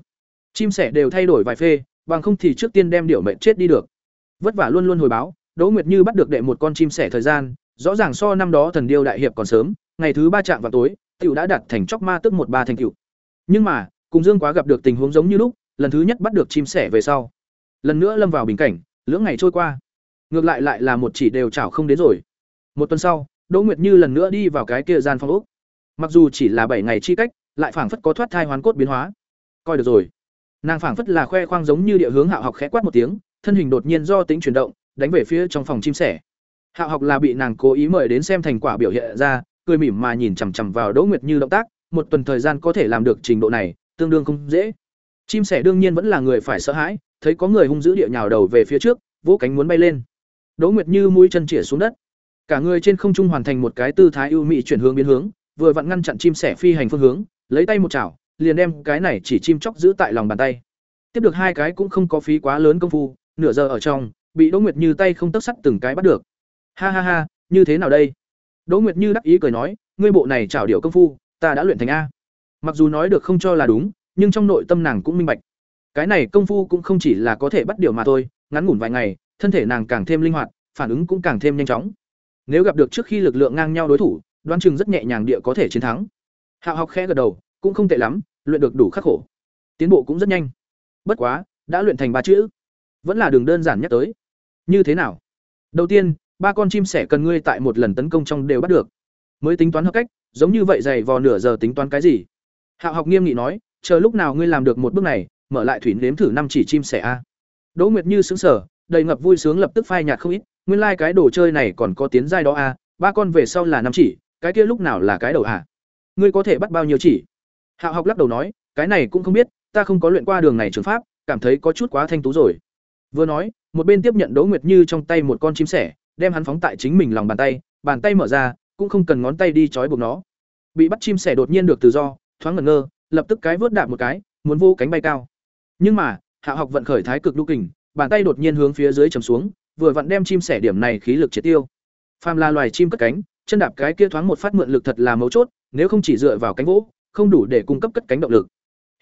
Chim sẻ đều thay đổi vài phê, bằng không thì trước tiên đem điểu mệnh chết đi được. Vất vả luôn luôn hồi báo, Đỗ Nguyệt Như bắt được đệ một con chim sẻ thời gian, rõ ràng so năm đó thần điêu đại hiệp còn sớm, ngày thứ ba chạm vào tối, tiểu đã đạt thành chóc ma tức một ba thành cựu. Nhưng mà, cùng Dương Quá gặp được tình huống giống như lúc, lần thứ nhất bắt được chim sẻ về sau. Lần nữa lâm vào bình cảnh, lưỡng ngày trôi qua. Ngược lại lại là một chỉ đều chảo không đến rồi. Một tuần sau, Đỗ Nguyệt Như lần nữa đi vào cái kia gian phòng úc Mặc dù chỉ là bảy ngày chi cách, lại phảng phất có thoát thai hoàn cốt biến hóa. Coi được rồi. Nàng phảng phất là khoe khoang giống như địa hướng Hạo học khẽ quát một tiếng, thân hình đột nhiên do tính chuyển động, đánh về phía trong phòng chim sẻ. Hạo học là bị nàng cố ý mời đến xem thành quả biểu hiện ra, cười mỉm mà nhìn chằm chằm vào Đỗ Nguyệt Như động tác, một tuần thời gian có thể làm được trình độ này, tương đương không dễ. Chim sẻ đương nhiên vẫn là người phải sợ hãi, thấy có người hung dữ địa nhào đầu về phía trước, vỗ cánh muốn bay lên. Đỗ Nguyệt Như mũi chân chĩa xuống đất. Cả người trên không trung hoàn thành một cái tư thái ưu mỹ chuyển hướng biến hướng, vừa vặn ngăn chặn chim sẻ phi hành phương hướng, lấy tay một chảo, liền đem cái này chỉ chim chóc giữ tại lòng bàn tay. Tiếp được hai cái cũng không có phí quá lớn công phu, nửa giờ ở trong, bị Đỗ Nguyệt Như tay không tấc sắt từng cái bắt được. Ha ha ha, như thế nào đây? Đỗ Nguyệt Như đắc ý cười nói, ngươi bộ này chảo điệu công phu, ta đã luyện thành a. Mặc dù nói được không cho là đúng, nhưng trong nội tâm nàng cũng minh bạch. Cái này công phu cũng không chỉ là có thể bắt điều mà thôi, ngắn ngủn vài ngày, thân thể nàng càng thêm linh hoạt, phản ứng cũng càng thêm nhanh chóng. Nếu gặp được trước khi lực lượng ngang nhau đối thủ, đoán chừng rất nhẹ nhàng địa có thể chiến thắng. Hạo học khẽ gật đầu, cũng không tệ lắm, luyện được đủ khắc khổ. Tiến bộ cũng rất nhanh. Bất quá, đã luyện thành ba chữ, vẫn là đường đơn giản nhất tới. Như thế nào? Đầu tiên, ba con chim sẻ cần ngươi tại một lần tấn công trong đều bắt được. Mới tính toán hợp cách, giống như vậy dày vò nửa giờ tính toán cái gì? Hạo học nghiêm nghị nói, chờ lúc nào ngươi làm được một bước này, mở lại thủy nếm thử năm chỉ chim sẻ a. Đỗ Nguyệt Như sững sờ, đầy ngập vui sướng lập tức phai nhạt không ít, nguyên lai like cái đồ chơi này còn có tiến giai đó a, ba con về sau là năm chỉ, cái kia lúc nào là cái đầu à? Ngươi có thể bắt bao nhiêu chỉ? Hạo học lắc đầu nói, cái này cũng không biết, ta không có luyện qua đường này trường pháp, cảm thấy có chút quá thanh tú rồi. Vừa nói, một bên tiếp nhận Đỗ Nguyệt Như trong tay một con chim sẻ, đem hắn phóng tại chính mình lòng bàn tay, bàn tay mở ra, cũng không cần ngón tay đi trói buộc nó. Bị bắt chim sẻ đột nhiên được tự do, thoáng ngẩn ngơ, lập tức cái vớt đạp một cái, muốn vô cánh bay cao. Nhưng mà, Hạ học vận khởi thái cực đu kình, bàn tay đột nhiên hướng phía dưới chầm xuống, vừa vặn đem chim sẻ điểm này khí lực triệt tiêu. Phàm là loài chim cất cánh, chân đạp cái kia thoáng một phát mượn lực thật là mấu chốt, nếu không chỉ dựa vào cánh vỗ, không đủ để cung cấp cất cánh động lực.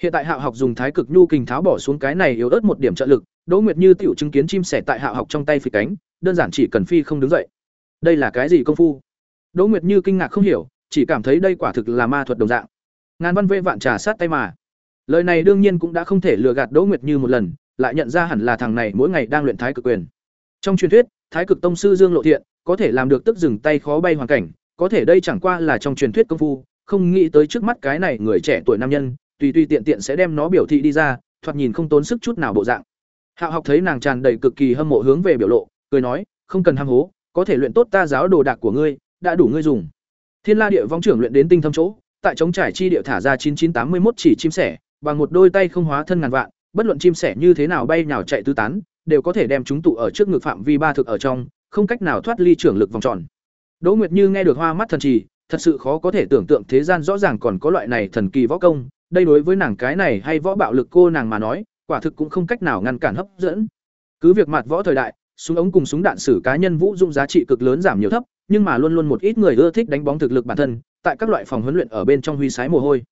Hiện tại Hạo học dùng thái cực nhu kình tháo bỏ xuống cái này yếu ớt một điểm trợ lực, Đỗ Nguyệt Như tiểu chứng kiến chim sẻ tại Hạo học trong tay phi cánh, đơn giản chỉ cần phi không đứng dậy. Đây là cái gì công phu? Đỗ Nguyệt Như kinh ngạc không hiểu, chỉ cảm thấy đây quả thực là ma thuật đồng dạng. Ngàn văn vệ vạn trà sát tay mà. Lời này đương nhiên cũng đã không thể lừa gạt Đỗ Nguyệt Như một lần, lại nhận ra hẳn là thằng này mỗi ngày đang luyện thái cực quyền. Trong truyền thuyết, thái cực tông sư Dương Lộ Thiện có thể làm được tức dừng tay khó bay hoàn cảnh, có thể đây chẳng qua là trong truyền thuyết công phu, không nghĩ tới trước mắt cái này người trẻ tuổi nam nhân, tùy tùy tiện tiện sẽ đem nó biểu thị đi ra, thoạt nhìn không tốn sức chút nào bộ dạng. Hạo học thấy nàng tràn đầy cực kỳ hâm mộ hướng về biểu lộ, cười nói, không cần ham hố, có thể luyện tốt ta giáo đồ đạc của ngươi, đã đủ ngươi dùng. Thiên La địa vong trưởng luyện đến tinh thâm chỗ, tại chống trải chi địa thả ra 9981 chỉ chim sẻ, bằng một đôi tay không hóa thân ngàn vạn, bất luận chim sẻ như thế nào bay nhào chạy tứ tán, đều có thể đem chúng tụ ở trước ngực phạm vi ba thực ở trong, không cách nào thoát ly trưởng lực vòng tròn. Đỗ Nguyệt Như nghe được hoa mắt thần trì, thật sự khó có thể tưởng tượng thế gian rõ ràng còn có loại này thần kỳ võ công, đây đối với nàng cái này hay võ bạo lực cô nàng mà nói, quả thực cũng không cách nào ngăn cản hấp dẫn. Cứ việc mặt võ thời đại, súng ống cùng súng đạn sử cá nhân vũ dụng giá trị cực lớn giảm nhiều thấp, nhưng mà luôn luôn một ít người ưa thích đánh bóng thực lực bản thân, tại các loại phòng huấn luyện ở bên trong huy sái mồ hôi.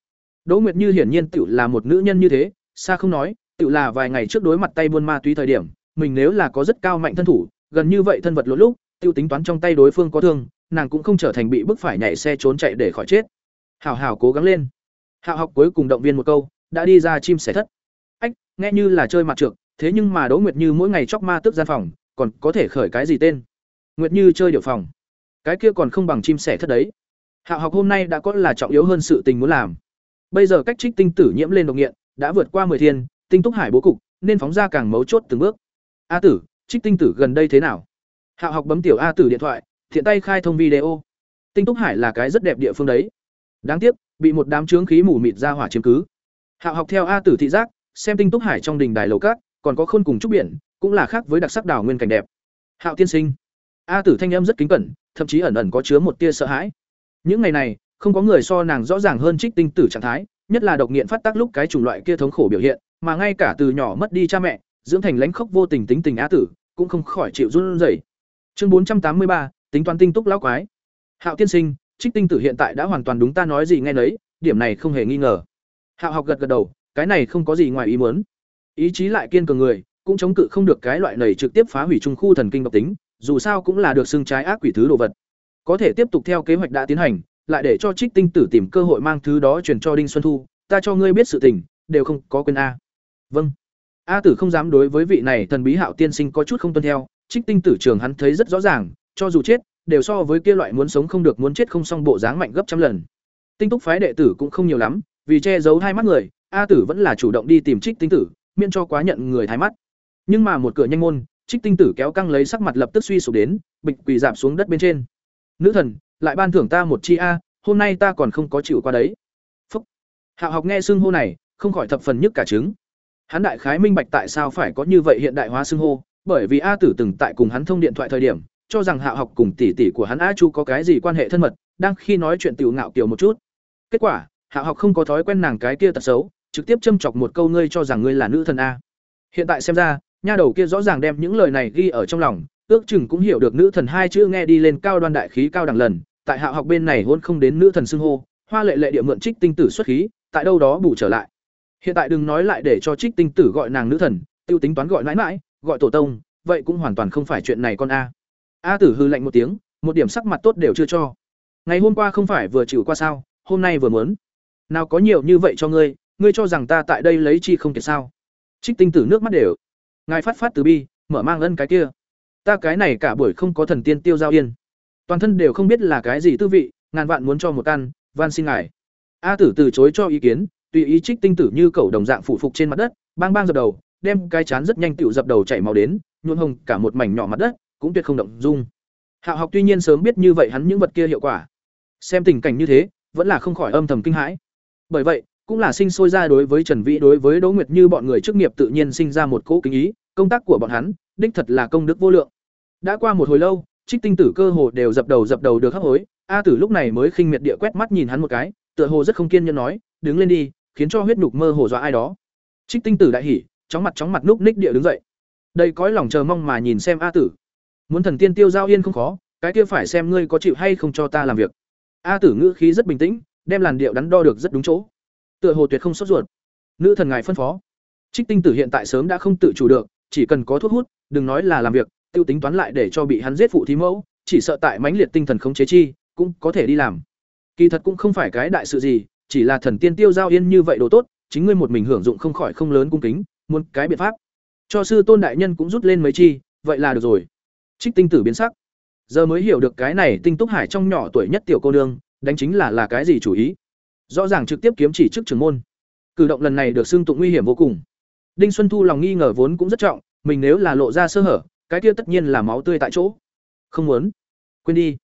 Đỗ Nguyệt Như hiển nhiên tiểu là một nữ nhân như thế, xa không nói, tiểu là vài ngày trước đối mặt tay buôn ma túy thời điểm, mình nếu là có rất cao mạnh thân thủ, gần như vậy thân vật lỗ lúc, tiêu tính toán trong tay đối phương có thương, nàng cũng không trở thành bị bức phải nhảy xe trốn chạy để khỏi chết. Hảo hảo cố gắng lên. Hạo học cuối cùng động viên một câu, đã đi ra chim sẻ thất. Ách, nghe như là chơi mặt trược, thế nhưng mà Đỗ Nguyệt Như mỗi ngày chọc ma tức gian phòng, còn có thể khởi cái gì tên? Nguyệt Như chơi điều phòng. Cái kia còn không bằng chim sẻ thất đấy. Hạo học hôm nay đã có là trọng yếu hơn sự tình muốn làm. Bây giờ cách trích tinh tử nhiễm lên độc nghiện, đã vượt qua 10 thiên, tinh túc hải bố cục, nên phóng ra càng mấu chốt từng bước. A tử, trích tinh tử gần đây thế nào? Hạo học bấm tiểu A tử điện thoại, thiện tay khai thông video. Tinh túc hải là cái rất đẹp địa phương đấy. Đáng tiếc, bị một đám chướng khí mù mịt ra hỏa chiếm cứ. Hạo học theo A tử thị giác, xem tinh túc hải trong đình đài lầu cát, còn có khôn cùng trúc biển, cũng là khác với đặc sắc đảo nguyên cảnh đẹp. Hạo tiên sinh. A tử thanh âm rất kính cẩn, thậm chí ẩn ẩn có chứa một tia sợ hãi. Những ngày này, không có người so nàng rõ ràng hơn trích tinh tử trạng thái, nhất là độc nghiện phát tác lúc cái chủng loại kia thống khổ biểu hiện, mà ngay cả từ nhỏ mất đi cha mẹ, dưỡng thành lãnh khốc vô tình tính tình á tử, cũng không khỏi chịu run rẩy. Chương bốn trăm tám mươi ba, tính toán tinh túc lão quái. Hạo tiên sinh, Trích Tinh Tử hiện tại đã hoàn toàn đúng ta nói gì nghe nấy, điểm này không hề nghi ngờ. Hạo học gật gật đầu, cái này không có gì ngoài ý muốn. Ý chí lại kiên cường người, cũng chống cự không được cái loại này trực tiếp phá hủy trung khu thần kinh độc tính, dù sao cũng là được xưng trái ác quỷ thứ đồ vật. Có thể tiếp tục theo kế hoạch đã tiến hành, lại để cho Trích Tinh Tử tìm cơ hội mang thứ đó truyền cho Đinh Xuân Thu, ta cho ngươi biết sự tình, đều không có quên a. Vâng. A Tử không dám đối với vị này thần bí Hạo tiên sinh có chút không tuân theo, Trích Tinh Tử trường hắn thấy rất rõ ràng, cho dù chết, đều so với kia loại muốn sống không được muốn chết không xong bộ dáng mạnh gấp trăm lần. Tinh túc phái đệ tử cũng không nhiều lắm, vì che giấu hai mắt người, A Tử vẫn là chủ động đi tìm Trích Tinh Tử, miễn cho quá nhận người thái mắt. Nhưng mà một cửa nhanh môn, Trích Tinh Tử kéo căng lấy sắc mặt lập tức suy sụp đến, bịch quỳ giảm xuống đất bên trên. Nữ thần, lại ban thưởng ta một chi a, hôm nay ta còn không có chịu qua đấy. Phúc. Hạo học nghe xưng hô này, không khỏi thập phần nhức cả trứng. Hắn đại khái minh bạch tại sao phải có như vậy hiện đại hóa xưng hô, bởi vì A Tử từng tại cùng hắn thông điện thoại thời điểm, cho rằng Hạo học cùng tỷ tỷ của hắn A Chu có cái gì quan hệ thân mật, đang khi nói chuyện tiểu ngạo kiều một chút. Kết quả, Hạo học không có thói quen nàng cái kia tật xấu, trực tiếp châm chọc một câu ngươi cho rằng ngươi là nữ thần a. Hiện tại xem ra, nha đầu kia rõ ràng đem những lời này ghi ở trong lòng, ước chừng cũng hiểu được nữ thần hai chữ nghe đi lên cao đoan đại khí cao đẳng lần, tại hạ học bên này hôn không đến nữ thần xưng hô, hoa lệ lệ địa mượn trích tinh tử xuất khí, tại đâu đó bù trở lại. Hiện tại đừng nói lại để cho trích tinh tử gọi nàng nữ thần, tiêu tính toán gọi mãi mãi, gọi tổ tông, vậy cũng hoàn toàn không phải chuyện này con a. A Tử hư lạnh một tiếng, một điểm sắc mặt tốt đều chưa cho. Ngày hôm qua không phải vừa chịu qua sao, hôm nay vừa muốn. Nào có nhiều như vậy cho ngươi, ngươi cho rằng ta tại đây lấy chi không kiệt sao? Trích Tinh Tử nước mắt đều. Ngài phát phát từ bi, mở mang ân cái kia ta cái này cả buổi không có thần tiên tiêu giao yên. Toàn thân đều không biết là cái gì tư vị, ngàn vạn muốn cho một căn, van xin ngài. A tử từ chối cho ý kiến, tùy ý trích tinh tử như cẩu đồng dạng phủ phục trên mặt đất, bang bang dập đầu, đem cái chán rất nhanh tựu dập đầu chảy máu đến, nhuộm hồng cả một mảnh nhỏ mặt đất, cũng tuyệt không động dung. Hạo học tuy nhiên sớm biết như vậy hắn những vật kia hiệu quả. Xem tình cảnh như thế, vẫn là không khỏi âm thầm kinh hãi. Bởi vậy, cũng là sinh sôi ra đối với trần vĩ đối với đỗ nguyệt như bọn người chức nghiệp tự nhiên sinh ra một cỗ kính ý, công tác của bọn hắn, đích thật là công đức vô lượng đã qua một hồi lâu, trích tinh tử cơ hồ đều dập đầu dập đầu được hấp hối, a tử lúc này mới khinh miệt địa quét mắt nhìn hắn một cái, tựa hồ rất không kiên nhẫn nói, đứng lên đi, khiến cho huyết nhục mơ hồ dọa ai đó. Trích tinh tử đại hỉ, chóng mặt chóng mặt núp ních địa đứng dậy. Đây cõi lòng chờ mong mà nhìn xem a tử. Muốn thần tiên tiêu giao yên không khó, cái kia phải xem ngươi có chịu hay không cho ta làm việc. A tử ngữ khí rất bình tĩnh, đem làn điệu đắn đo được rất đúng chỗ. Tựa hồ tuyệt không sốt ruột. Nữ thần ngài phân phó. Trích tinh tử hiện tại sớm đã không tự chủ được, chỉ cần có thuốc hút, đừng nói là làm việc tiêu tính toán lại để cho bị hắn giết phụ thí mẫu, chỉ sợ tại mãnh liệt tinh thần khống chế chi, cũng có thể đi làm. Kỳ thật cũng không phải cái đại sự gì, chỉ là thần tiên tiêu giao yên như vậy đồ tốt, chính ngươi một mình hưởng dụng không khỏi không lớn cung kính, muốn cái biện pháp. Cho sư tôn đại nhân cũng rút lên mấy chi, vậy là được rồi. Trích tinh tử biến sắc. Giờ mới hiểu được cái này tinh túc hải trong nhỏ tuổi nhất tiểu cô nương, đánh chính là là cái gì chủ ý. Rõ ràng trực tiếp kiếm chỉ trước trưởng môn. Cử động lần này được xưng tụng nguy hiểm vô cùng. Đinh xuân thu lòng nghi ngờ vốn cũng rất trọng, mình nếu là lộ ra sơ hở cái kia tất nhiên là máu tươi tại chỗ. Không muốn. Quên đi.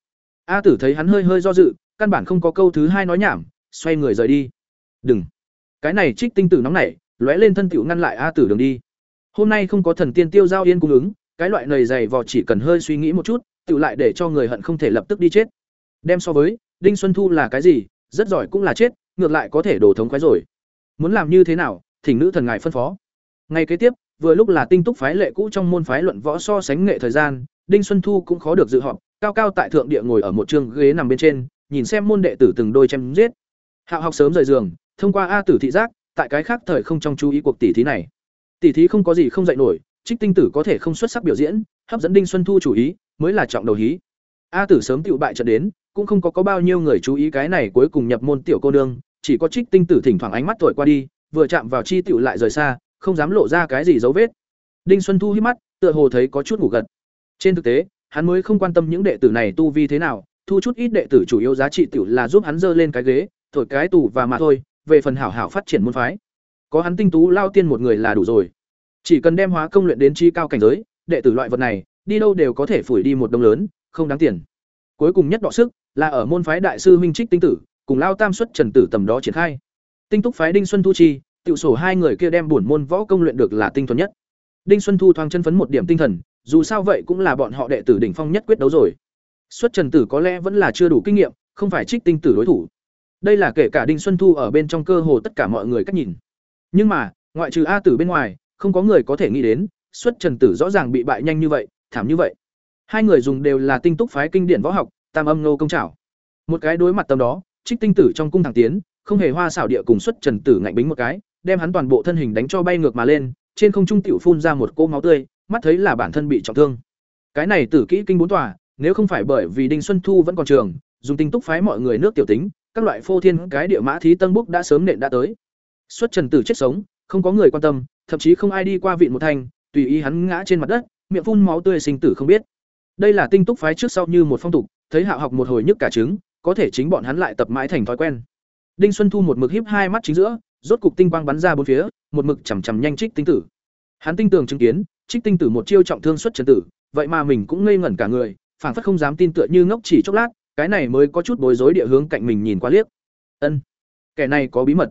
A tử thấy hắn hơi hơi do dự, căn bản không có câu thứ hai nói nhảm, xoay người rời đi. Đừng. Cái này trích tinh tử nóng nảy, lóe lên thân tiểu ngăn lại a tử đường đi. Hôm nay không có thần tiên tiêu giao yên cung ứng, cái loại nầy dày vò chỉ cần hơi suy nghĩ một chút, tiểu lại để cho người hận không thể lập tức đi chết. Đem so với, đinh xuân thu là cái gì, rất giỏi cũng là chết, ngược lại có thể đổ thống khoái rồi. Muốn làm như thế nào, thỉnh nữ thần ngài phân phó. Ngay kế tiếp vừa lúc là tinh túc phái lệ cũ trong môn phái luận võ so sánh nghệ thời gian, đinh xuân thu cũng khó được dự họp, cao cao tại thượng địa ngồi ở một trường ghế nằm bên trên, nhìn xem môn đệ tử từng đôi chém giết. Hạo học sớm rời giường, thông qua a tử thị giác, tại cái khác thời không trong chú ý cuộc tỷ thí này. Tỷ thí không có gì không dạy nổi, trích tinh tử có thể không xuất sắc biểu diễn, hấp dẫn đinh xuân thu chủ ý, mới là trọng đầu hí. A tử sớm tựu bại trận đến, cũng không có có bao nhiêu người chú ý cái này cuối cùng nhập môn tiểu cô nương, chỉ có trích tinh tử thỉnh thoảng ánh mắt thổi qua đi, vừa chạm vào chi tựu lại rời xa không dám lộ ra cái gì dấu vết. Đinh xuân thu hít mắt, tựa hồ thấy có chút ngủ gật. Trên thực tế, hắn mới không quan tâm những đệ tử này tu vi thế nào, thu chút ít đệ tử chủ yếu giá trị tiểu là giúp hắn dơ lên cái ghế, thổi cái tủ và mà thôi, về phần hảo hảo phát triển môn phái. Có hắn tinh tú lao tiên một người là đủ rồi. Chỉ cần đem hóa công luyện đến chi cao cảnh giới, đệ tử loại vật này, đi đâu đều có thể phủi đi một đồng lớn, không đáng tiền. Cuối cùng nhất đọ sức, là ở môn phái đại sư huynh trích tinh tử, cùng lao tam xuất trần tử tầm đó triển khai. Tinh túc phái đinh xuân thu chi tiểu sổ hai người kia đem buồn môn võ công luyện được là tinh thuần nhất. Đinh xuân thu thoáng chân phấn một điểm tinh thần, dù sao vậy cũng là bọn họ đệ tử đỉnh phong nhất quyết đấu rồi. Xuất trần tử có lẽ vẫn là chưa đủ kinh nghiệm, không phải trích tinh tử đối thủ. Đây là kể cả đinh xuân thu ở bên trong cơ hồ tất cả mọi người cách nhìn. Nhưng mà, ngoại trừ a tử bên ngoài, không có người có thể nghĩ đến, xuất trần tử rõ ràng bị bại nhanh như vậy, thảm như vậy. Hai người dùng đều là tinh túc phái kinh điển võ học, tam âm nô công trảo. Một cái đối mặt tầm đó, trích tinh tử trong cung thẳng tiến, không hề hoa xảo địa cùng xuất trần tử ngạnh bính một cái đem hắn toàn bộ thân hình đánh cho bay ngược mà lên trên không trung tiểu phun ra một cỗ máu tươi mắt thấy là bản thân bị trọng thương. Cái này tử kỹ kinh bốn tòa nếu không phải bởi vì đinh xuân thu vẫn còn trường dùng tinh túc phái mọi người nước tiểu tính các loại phô thiên cái địa mã thí tân búc đã sớm nện đã tới. Xuất trần tử chết sống không có người quan tâm thậm chí không ai đi qua vịn một thành, tùy ý hắn ngã trên mặt đất miệng phun máu tươi sinh tử không biết. Đây là tinh túc phái trước sau như một phong tục thấy hạ học một hồi nhức cả trứng có thể chính bọn hắn lại tập mãi thành thói quen. Đinh xuân thu một mực híp hai mắt chính giữa rốt cục tinh quang bắn ra bốn phía, một mực chằm chằm nhanh trích tinh tử. Hắn tinh tường chứng kiến, trích tinh tử một chiêu trọng thương xuất trần tử, vậy mà mình cũng ngây ngẩn cả người, phảng phất không dám tin tựa như ngốc chỉ chốc lát, cái này mới có chút bối rối địa hướng cạnh mình nhìn qua liếc. Ân, kẻ này có bí mật.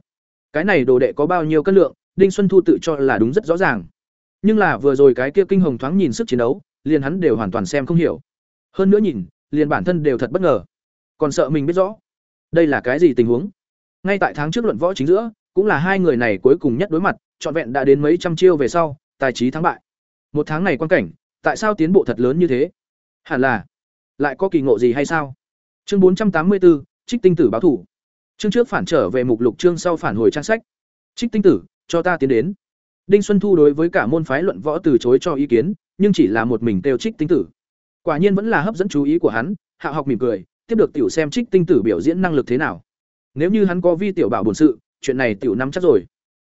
Cái này đồ đệ có bao nhiêu cân lượng, đinh xuân thu tự cho là đúng rất rõ ràng. Nhưng là vừa rồi cái kia kinh hồng thoáng nhìn sức chiến đấu, liền hắn đều hoàn toàn xem không hiểu. Hơn nữa nhìn, liền bản thân đều thật bất ngờ. Còn sợ mình biết rõ, đây là cái gì tình huống. Ngay tại tháng trước luận võ chính giữa cũng là hai người này cuối cùng nhất đối mặt, trọn vẹn đã đến mấy trăm chiêu về sau, tài trí thắng bại. Một tháng này quan cảnh, tại sao tiến bộ thật lớn như thế? Hẳn là, lại có kỳ ngộ gì hay sao? Chương bốn trăm tám mươi bốn trích tinh tử báo thủ. Chương trước phản trở về mục lục chương sau phản hồi trang sách. Trích tinh tử, cho ta tiến đến. Đinh xuân thu đối với cả môn phái luận võ từ chối cho ý kiến, nhưng chỉ là một mình tiêu trích tinh tử. Quả nhiên vẫn là hấp dẫn chú ý của hắn, hạ học mỉm cười, tiếp được tiểu xem trích tinh tử biểu diễn năng lực thế nào. Nếu như hắn có vi tiểu bảo bổn sự chuyện này tiểu nắm chắc rồi.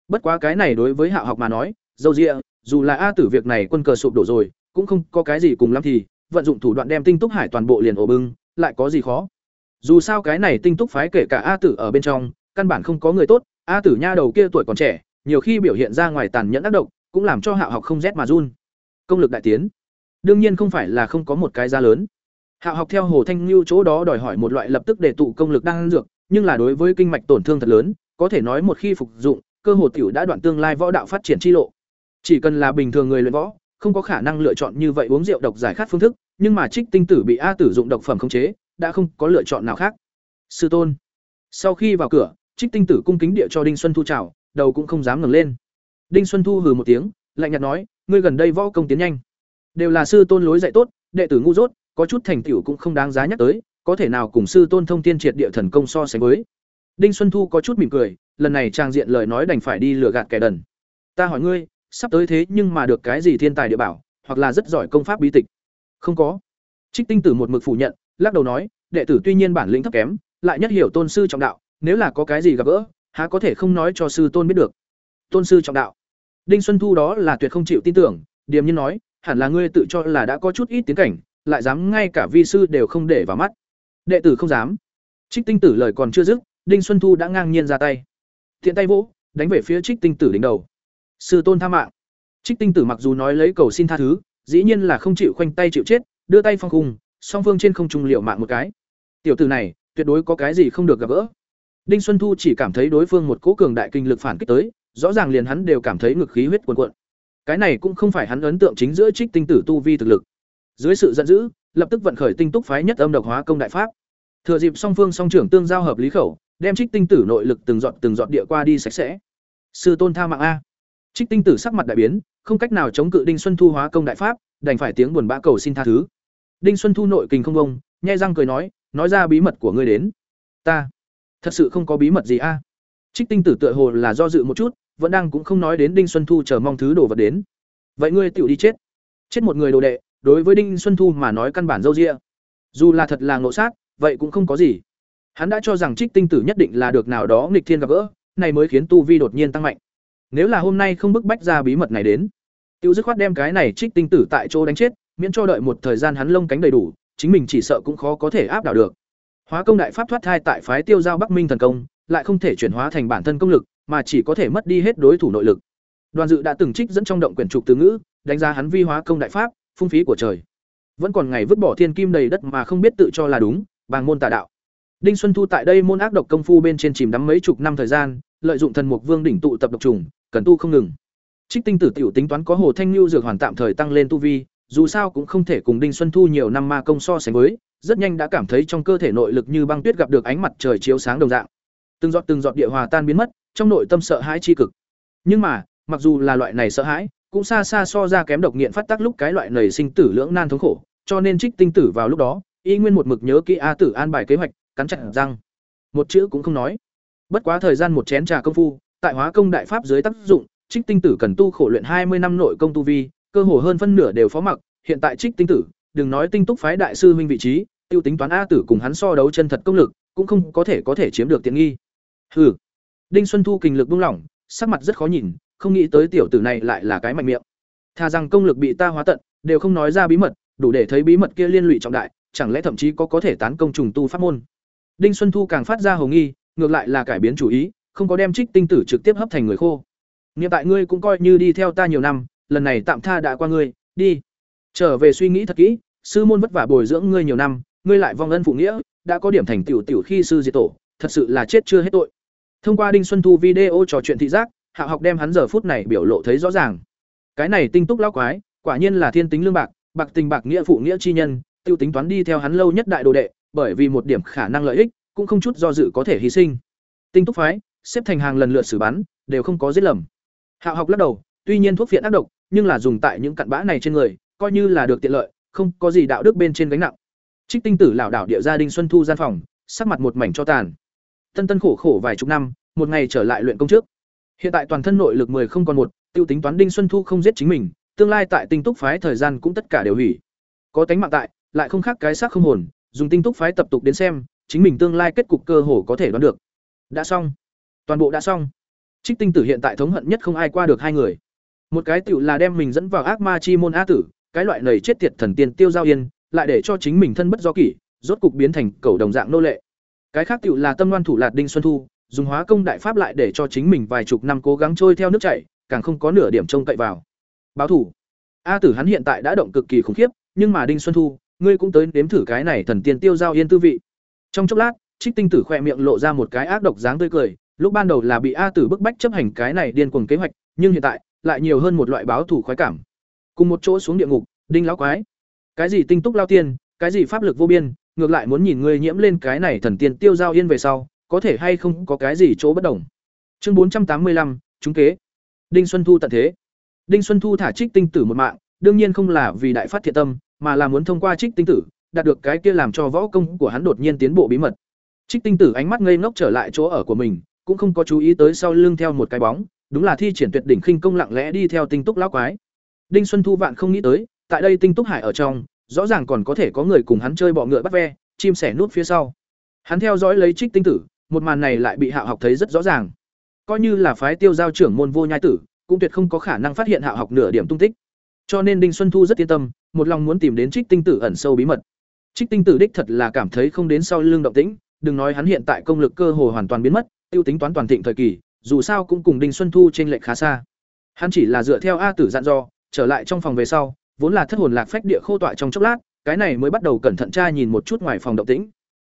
Bất quá cái này đối với hạ học mà nói, dâu dịa, dù là a tử việc này quân cờ sụp đổ rồi, cũng không có cái gì cùng lắm thì, vận dụng thủ đoạn đem tinh túc hải toàn bộ liền ổ bưng, lại có gì khó? Dù sao cái này tinh túc phái kể cả a tử ở bên trong, căn bản không có người tốt, a tử nha đầu kia tuổi còn trẻ, nhiều khi biểu hiện ra ngoài tàn nhẫn ác độc, cũng làm cho hạo học không rét mà run. Công lực đại tiến. Đương nhiên không phải là không có một cái giá lớn. Hạo học theo hồ thanh lưu chỗ đó đòi hỏi một loại lập tức để tụ công lực đang dược, nhưng là đối với kinh mạch tổn thương thật lớn có thể nói một khi phục dụng, cơ hồ tiểu đã đoạn tương lai võ đạo phát triển chi lộ. Chỉ cần là bình thường người luyện võ, không có khả năng lựa chọn như vậy uống rượu độc giải khát phương thức, nhưng mà trích tinh tử bị a tử dụng độc phẩm khống chế, đã không có lựa chọn nào khác. Sư tôn. Sau khi vào cửa, trích tinh tử cung kính địa cho đinh xuân thu chào, đầu cũng không dám ngẩng lên. Đinh xuân thu hừ một tiếng, lạnh nhạt nói, ngươi gần đây võ công tiến nhanh. Đều là sư tôn lối dạy tốt, đệ tử ngu dốt, có chút thành tựu cũng không đáng giá nhắc tới, có thể nào cùng sư tôn thông tiên triệt địa thần công so sánh với? Đinh xuân thu có chút mỉm cười, lần này trang diện lời nói đành phải đi lừa gạt kẻ đần. Ta hỏi ngươi, sắp tới thế nhưng mà được cái gì thiên tài địa bảo, hoặc là rất giỏi công pháp bí tịch? Không có. Trích tinh tử một mực phủ nhận, lắc đầu nói, đệ tử tuy nhiên bản lĩnh thấp kém, lại nhất hiểu tôn sư trọng đạo, nếu là có cái gì gặp gỡ, há có thể không nói cho sư tôn biết được. Tôn sư trọng đạo. Đinh xuân thu đó là tuyệt không chịu tin tưởng, điềm nhiên nói, hẳn là ngươi tự cho là đã có chút ít tiến cảnh, lại dám ngay cả vi sư đều không để vào mắt. Đệ tử không dám. Trích tinh tử lời còn chưa dứt đinh xuân thu đã ngang nhiên ra tay. Thiện tay vỗ, đánh về phía trích tinh tử đỉnh đầu. Sư tôn tha mạng. Trích tinh tử mặc dù nói lấy cầu xin tha thứ, dĩ nhiên là không chịu khoanh tay chịu chết, đưa tay phong khung, song phương trên không trung liệu mạng một cái. Tiểu tử này, tuyệt đối có cái gì không được gặp gỡ. Đinh xuân thu chỉ cảm thấy đối phương một cỗ cường đại kinh lực phản kích tới, rõ ràng liền hắn đều cảm thấy ngực khí huyết cuồn cuộn. Cái này cũng không phải hắn ấn tượng chính giữa trích tinh tử tu vi thực lực. Dưới sự giận dữ, lập tức vận khởi tinh túc phái nhất âm độc hóa công đại pháp. Thừa dịp song phương song trưởng tương giao hợp lý khẩu đem trích tinh tử nội lực từng dọn từng dọn địa qua đi sạch sẽ. Sư tôn tha mạng a. Trích tinh tử sắc mặt đại biến, không cách nào chống cự đinh xuân thu hóa công đại pháp, đành phải tiếng buồn bã cầu xin tha thứ. Đinh xuân thu nội kình không bông nhai răng cười nói nói ra bí mật của ngươi đến. Ta, thật sự không có bí mật gì a. Trích tinh tử tựa hồ là do dự một chút, vẫn đang cũng không nói đến đinh xuân thu chờ mong thứ đồ vật đến. Vậy ngươi tựu đi chết. Chết một người đồ đệ, đối với đinh xuân thu mà nói căn bản dâu rịa dù là thật là ngộ sát, vậy cũng không có gì hắn đã cho rằng trích tinh tử nhất định là được nào đó nghịch thiên gặp gỡ, này mới khiến tu vi đột nhiên tăng mạnh. Nếu là hôm nay không bức bách ra bí mật này đến, tiêu dứt khoát đem cái này trích tinh tử tại chỗ đánh chết, miễn cho đợi một thời gian hắn lông cánh đầy đủ, chính mình chỉ sợ cũng khó có thể áp đảo được. Hóa công đại pháp thoát thai tại phái tiêu giao bắc minh thần công, lại không thể chuyển hóa thành bản thân công lực, mà chỉ có thể mất đi hết đối thủ nội lực. Đoàn dự đã từng trích dẫn trong động quyển trục từ ngữ, đánh giá hắn vi hóa công đại pháp, phung phí của trời. Vẫn còn ngày vứt bỏ thiên kim đầy đất mà không biết tự cho là đúng bằng môn tà đạo đinh xuân thu tại đây môn ác độc công phu bên trên chìm đắm mấy chục năm thời gian, lợi dụng thần mục vương đỉnh tụ tập độc trùng, cần tu không ngừng. Trích tinh tử tiểu tính toán có hồ thanh lưu dược hoàn tạm thời tăng lên tu vi, dù sao cũng không thể cùng đinh xuân thu nhiều năm ma công so sánh với, rất nhanh đã cảm thấy trong cơ thể nội lực như băng tuyết gặp được ánh mặt trời chiếu sáng đồng dạng. Từng giọt từng giọt địa hòa tan biến mất, trong nội tâm sợ hãi chi cực. Nhưng mà, mặc dù là loại này sợ hãi, cũng xa xa so ra kém độc nghiện phát tác lúc cái loại nảy sinh tử lưỡng nan thống khổ, cho nên trích tinh tử vào lúc đó, y nguyên một mực nhớ kỹ a tử an bài kế hoạch cắn chặt răng. Một chữ cũng không nói. Bất quá thời gian một chén trà công phu, tại hóa công đại pháp dưới tác dụng, trích tinh tử cần tu khổ luyện hai mươi năm nội công tu vi, cơ hồ hơn phân nửa đều phó mặc, hiện tại trích tinh tử, đừng nói tinh túc phái đại sư huynh vị trí, tiêu tính toán a tử cùng hắn so đấu chân thật công lực, cũng không có thể có thể chiếm được tiện nghi. Hừ. Đinh xuân thu kinh lực buông lỏng, sắc mặt rất khó nhìn, không nghĩ tới tiểu tử này lại là cái mạnh miệng. Thà rằng công lực bị ta hóa tận, đều không nói ra bí mật, đủ để thấy bí mật kia liên lụy trọng đại, chẳng lẽ thậm chí có có thể tán công trùng tu pháp môn? Đinh xuân thu càng phát ra hồ nghi, ngược lại là cải biến chủ ý, không có đem trích tinh tử trực tiếp hấp thành người khô. Niệm tại ngươi cũng coi như đi theo ta nhiều năm, lần này tạm tha đã qua ngươi, đi. Trở về suy nghĩ thật kỹ, sư môn vất vả bồi dưỡng ngươi nhiều năm, ngươi lại vong ân phụ nghĩa, đã có điểm thành tiểu tiểu khi sư diệt tổ, thật sự là chết chưa hết tội. Thông qua đinh xuân thu video trò chuyện thị giác, hạ học đem hắn giờ phút này biểu lộ thấy rõ ràng. Cái này tinh túc lão quái, quả nhiên là thiên tính lương bạc bạc tình bạc nghĩa phụ nghĩa chi nhân, tiêu tính toán đi theo hắn lâu nhất đại đồ đệ bởi vì một điểm khả năng lợi ích, cũng không chút do dự có thể hy sinh. Tinh túc phái, xếp thành hàng lần lượt xử bắn, đều không có giết lầm. Hạ học lắc đầu, tuy nhiên thuốc phiện ác độc, nhưng là dùng tại những cặn bã này trên người, coi như là được tiện lợi, không có gì đạo đức bên trên gánh nặng. Trích tinh tử lảo đảo địa gia đình xuân thu gian phòng, sắc mặt một mảnh cho tàn. Tân tân khổ khổ vài chục năm, một ngày trở lại luyện công trước. Hiện tại toàn thân nội lực 10 không còn một, tiêu tính toán đinh xuân thu không giết chính mình, tương lai tại tinh túc phái thời gian cũng tất cả đều hủy. Có tánh mạng tại, lại không khác cái xác không hồn dùng tinh túc phái tập tục đến xem chính mình tương lai kết cục cơ hồ có thể đoán được đã xong toàn bộ đã xong trích tinh tử hiện tại thống hận nhất không ai qua được hai người một cái tựu là đem mình dẫn vào ác ma chi môn á tử cái loại nầy chết tiệt thần tiên tiêu giao yên, lại để cho chính mình thân bất do kỷ, rốt cục biến thành cầu đồng dạng nô lệ. Cái khác tựu là tâm loan thủ lạt đinh xuân thu, dùng hóa công đại pháp lại để cho chính mình vài chục năm cố gắng trôi theo nước chảy, càng không có nửa điểm trông cậy vào. Báo thủ. A Tử hắn hiện tại đã động cực kỳ khủng khiếp, nhưng mà Đinh Xuân Thu, ngươi cũng tới nếm thử cái này thần tiên tiêu giao yên tư vị. Trong chốc lát, Trích Tinh Tử khỏe miệng lộ ra một cái ác độc dáng tươi cười, lúc ban đầu là bị A Tử bức bách chấp hành cái này điên cuồng kế hoạch, nhưng hiện tại lại nhiều hơn một loại báo thủ khoái cảm. Cùng một chỗ xuống địa ngục, Đinh lão quái. Cái gì tinh túc lao tiên, cái gì pháp lực vô biên, ngược lại muốn nhìn ngươi nhiễm lên cái này thần tiên tiêu giao yên về sau, có thể hay không có cái gì chỗ bất đồng. Chương bốn trăm tám mươi lăm, chúng kế. Đinh Xuân Thu tận thế. Đinh Xuân Thu thả Trích Tinh Tử một mạng, đương nhiên không là vì đại phát thiện tâm, mà là muốn thông qua Trích Tinh Tử, đạt được cái kia làm cho võ công của hắn đột nhiên tiến bộ bí mật. Trích Tinh Tử ánh mắt ngây ngốc trở lại chỗ ở của mình, cũng không có chú ý tới sau lưng theo một cái bóng, đúng là thi triển tuyệt đỉnh khinh công lặng lẽ đi theo tinh túc lão quái. Đinh Xuân Thu vạn không nghĩ tới, tại đây tinh túc hải ở trong, rõ ràng còn có thể có người cùng hắn chơi bọ ngựa bắt ve, chim sẻ nút phía sau. Hắn theo dõi lấy Trích Tinh Tử, một màn này lại bị Hạo học thấy rất rõ ràng. Coi như là phái tiêu giao trưởng môn vô nhai tử, cũng tuyệt không có khả năng phát hiện Hạo học nửa điểm tung tích. Cho nên Đinh Xuân Thu rất yên tâm, một lòng muốn tìm đến Trích Tinh Tử ẩn sâu bí mật. Trích Tinh Tử đích thật là cảm thấy không đến sau lưng động tĩnh, đừng nói hắn hiện tại công lực cơ hồ hoàn toàn biến mất, tiêu tính toán toàn thịnh thời kỳ, dù sao cũng cùng Đinh Xuân Thu trên lệch khá xa. Hắn chỉ là dựa theo A Tử dặn dò, trở lại trong phòng về sau, vốn là thất hồn lạc phách địa khô tọa trong chốc lát, cái này mới bắt đầu cẩn thận tra nhìn một chút ngoài phòng động tĩnh.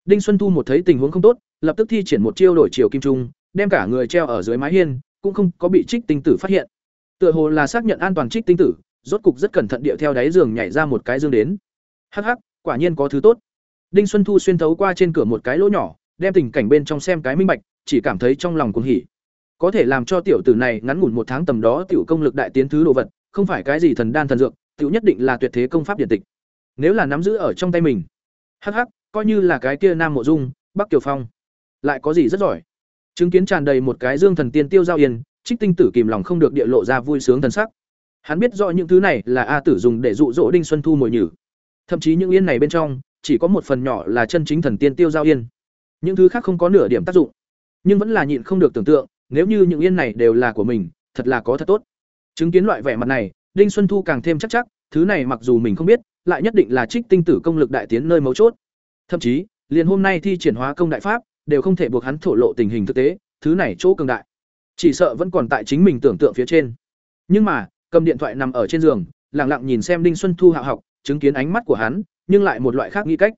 Đinh Xuân Thu một thấy tình huống không tốt, lập tức thi triển một chiêu đổi chiều kim trung, đem cả người treo ở dưới mái hiên, cũng không có bị Trích Tinh Tử phát hiện. Tựa hồ là xác nhận an toàn Trích Tinh Tử, rốt cục rất cẩn thận địa theo đáy giường nhảy ra một cái dương đến. Hắc hắc, quả nhiên có thứ tốt. Đinh Xuân Thu xuyên thấu qua trên cửa một cái lỗ nhỏ, đem tình cảnh bên trong xem cái minh bạch, chỉ cảm thấy trong lòng cuồng hỉ. Có thể làm cho tiểu tử này ngắn ngủn một tháng tầm đó tiểu công lực đại tiến thứ đồ vật, không phải cái gì thần đan thần dược, tiểu nhất định là tuyệt thế công pháp điển tịch. Nếu là nắm giữ ở trong tay mình, hắc hắc, coi như là cái kia Nam Mộ Dung, Bắc Kiều Phong, lại có gì rất giỏi. Chứng kiến tràn đầy một cái dương thần tiên tiêu giao yên, Trích Tinh Tử kìm lòng không được địa lộ ra vui sướng thần sắc. Hắn biết rõ những thứ này là A Tử dùng để dụ dỗ Đinh Xuân Thu mồi nhử. Thậm chí những yên này bên trong, chỉ có một phần nhỏ là chân chính thần tiên tiêu giao yên. Những thứ khác không có nửa điểm tác dụng, nhưng vẫn là nhịn không được tưởng tượng, nếu như những yên này đều là của mình, thật là có thật tốt. Chứng kiến loại vẻ mặt này, Đinh Xuân Thu càng thêm chắc chắc, thứ này mặc dù mình không biết, lại nhất định là Trích Tinh Tử công lực đại tiến nơi mấu chốt. Thậm chí, liền hôm nay thi triển hóa công đại pháp, đều không thể buộc hắn thổ lộ tình hình thực tế, thứ này chỗ cường đại. Chỉ sợ vẫn còn tại chính mình tưởng tượng phía trên. Nhưng mà, cầm điện thoại nằm ở trên giường, lặng lặng nhìn xem Đinh Xuân Thu hạ học, chứng kiến ánh mắt của hắn, nhưng lại một loại khác nghi cách.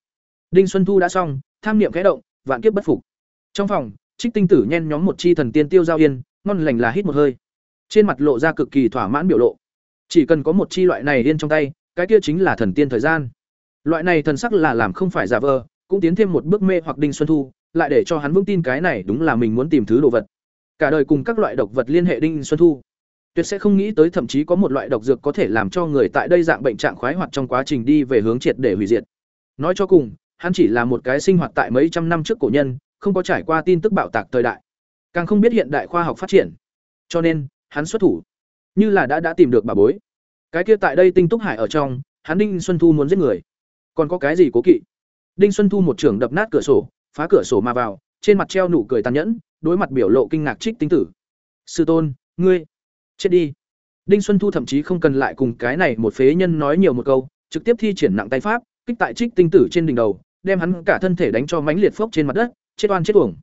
Đinh Xuân Thu đã xong, tham niệm khẽ động, vạn kiếp bất phục. Trong phòng, Trích Tinh Tử nhen nhóm một chi thần tiên tiêu giao yên, ngon lành là hít một hơi. Trên mặt lộ ra cực kỳ thỏa mãn biểu lộ. Chỉ cần có một chi loại này yên trong tay, cái kia chính là thần tiên thời gian. Loại này thần sắc là làm không phải giả vờ, cũng tiến thêm một bước mê hoặc Đinh Xuân Thu, lại để cho hắn vững tin cái này đúng là mình muốn tìm thứ đồ vật. Cả đời cùng các loại độc vật liên hệ Đinh Xuân Thu, tuyệt sẽ không nghĩ tới thậm chí có một loại độc dược có thể làm cho người tại đây dạng bệnh trạng khoái hoạt trong quá trình đi về hướng triệt để hủy diệt. Nói cho cùng, hắn chỉ là một cái sinh hoạt tại mấy trăm năm trước cổ nhân, không có trải qua tin tức bạo tạc thời đại, càng không biết hiện đại khoa học phát triển. Cho nên, hắn xuất thủ, như là đã đã tìm được bà bối. Cái kia tại đây tinh túc hải ở trong, hắn Đinh Xuân Thu muốn giết người. Còn có cái gì cố kỵ? Đinh Xuân Thu một trường đập nát cửa sổ, phá cửa sổ mà vào, trên mặt treo nụ cười tàn nhẫn, đối mặt biểu lộ kinh ngạc Trích Tinh Tử. "Sư tôn, ngươi chết đi." Đinh Xuân Thu thậm chí không cần lại cùng cái này một phế nhân nói nhiều một câu, trực tiếp thi triển nặng tay pháp, kích tại Trích Tinh Tử trên đỉnh đầu, đem hắn cả thân thể đánh cho mánh liệt phốc trên mặt đất, chết oan chết uổng.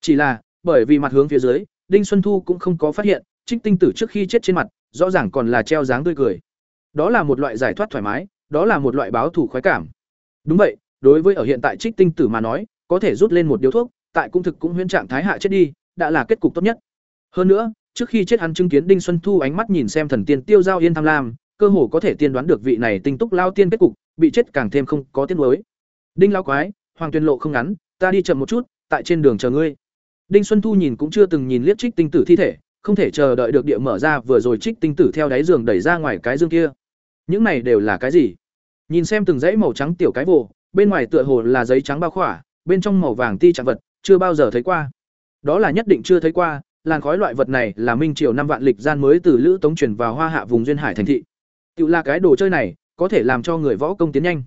Chỉ là, bởi vì mặt hướng phía dưới, Đinh Xuân Thu cũng không có phát hiện, Trích Tinh Tử trước khi chết trên mặt, rõ ràng còn là treo dáng tươi cười. Đó là một loại giải thoát thoải mái, đó là một loại báo thủ khoái cảm. Đúng vậy, đối với ở hiện tại Trích Tinh Tử mà nói, có thể rút lên một điếu thuốc, tại cung thực cũng huyễn trạng thái hạ chết đi, đã là kết cục tốt nhất. Hơn nữa, trước khi chết hắn chứng kiến Đinh Xuân Thu ánh mắt nhìn xem thần tiên Tiêu Giao Yên tham lam, cơ hồ có thể tiên đoán được vị này tinh túc lao tiên kết cục, bị chết càng thêm không có tiếng nuối. Đinh lão quái, Hoàng Tuyên lộ không ngắn, ta đi chậm một chút, tại trên đường chờ ngươi. Đinh Xuân Thu nhìn cũng chưa từng nhìn liếc Trích Tinh Tử thi thể, không thể chờ đợi được địa mở ra vừa rồi Trích Tinh Tử theo đáy giường đẩy ra ngoài cái dương kia. Những này đều là cái gì? Nhìn xem từng dãy màu trắng tiểu cái vồ, bên ngoài tựa hồ là giấy trắng bao khỏa, bên trong màu vàng ti trạng vật, chưa bao giờ thấy qua. Đó là nhất định chưa thấy qua, làn khói loại vật này là minh triều năm vạn lịch gian mới từ lữ tống chuyển vào hoa hạ vùng duyên hải thành thị. tự là cái đồ chơi này, có thể làm cho người võ công tiến nhanh.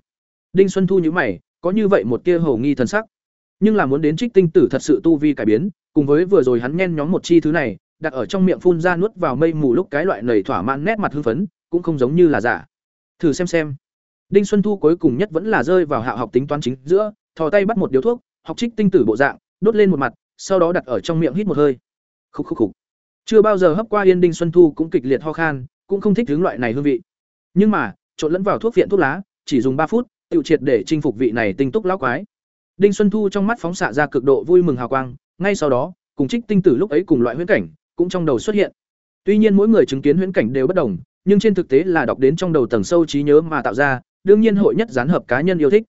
Đinh Xuân Thu nhữ mày, có như vậy một tia hồ nghi thần sắc. Nhưng là muốn đến Trích Tinh Tử thật sự tu vi cải biến, cùng với vừa rồi hắn nhen nhóm một chi thứ này, đặt ở trong miệng phun ra nuốt vào mây mù lúc cái loại nầy thỏa mãn nét mặt hưng phấn, cũng không giống như là giả. thử xem xem đinh xuân thu cuối cùng nhất vẫn là rơi vào hạ học tính toán chính giữa thò tay bắt một điếu thuốc học trích tinh tử bộ dạng đốt lên một mặt sau đó đặt ở trong miệng hít một hơi khúc khúc khục. Chưa bao giờ hấp qua yên đinh xuân thu cũng kịch liệt ho khan, cũng không thích hướng loại này hương vị. Nhưng mà, trộn lẫn vào thuốc viện thuốc lá, chỉ dùng ba phút tiêu triệt để chinh phục vị này tinh túc lão quái. Đinh xuân thu trong mắt phóng xạ ra cực độ vui mừng hào quang, ngay sau đó, cùng trích tinh tử lúc ấy cùng loại huyễn cảnh, cũng trong đầu xuất hiện. Tuy nhiên mỗi người chứng kiến huyễn cảnh đều bất đồng, nhưng trên thực tế là đọc đến trong đầu tầng sâu trí nhớ mà tạo ra, đương nhiên hội nhất gián hợp cá nhân yêu thích.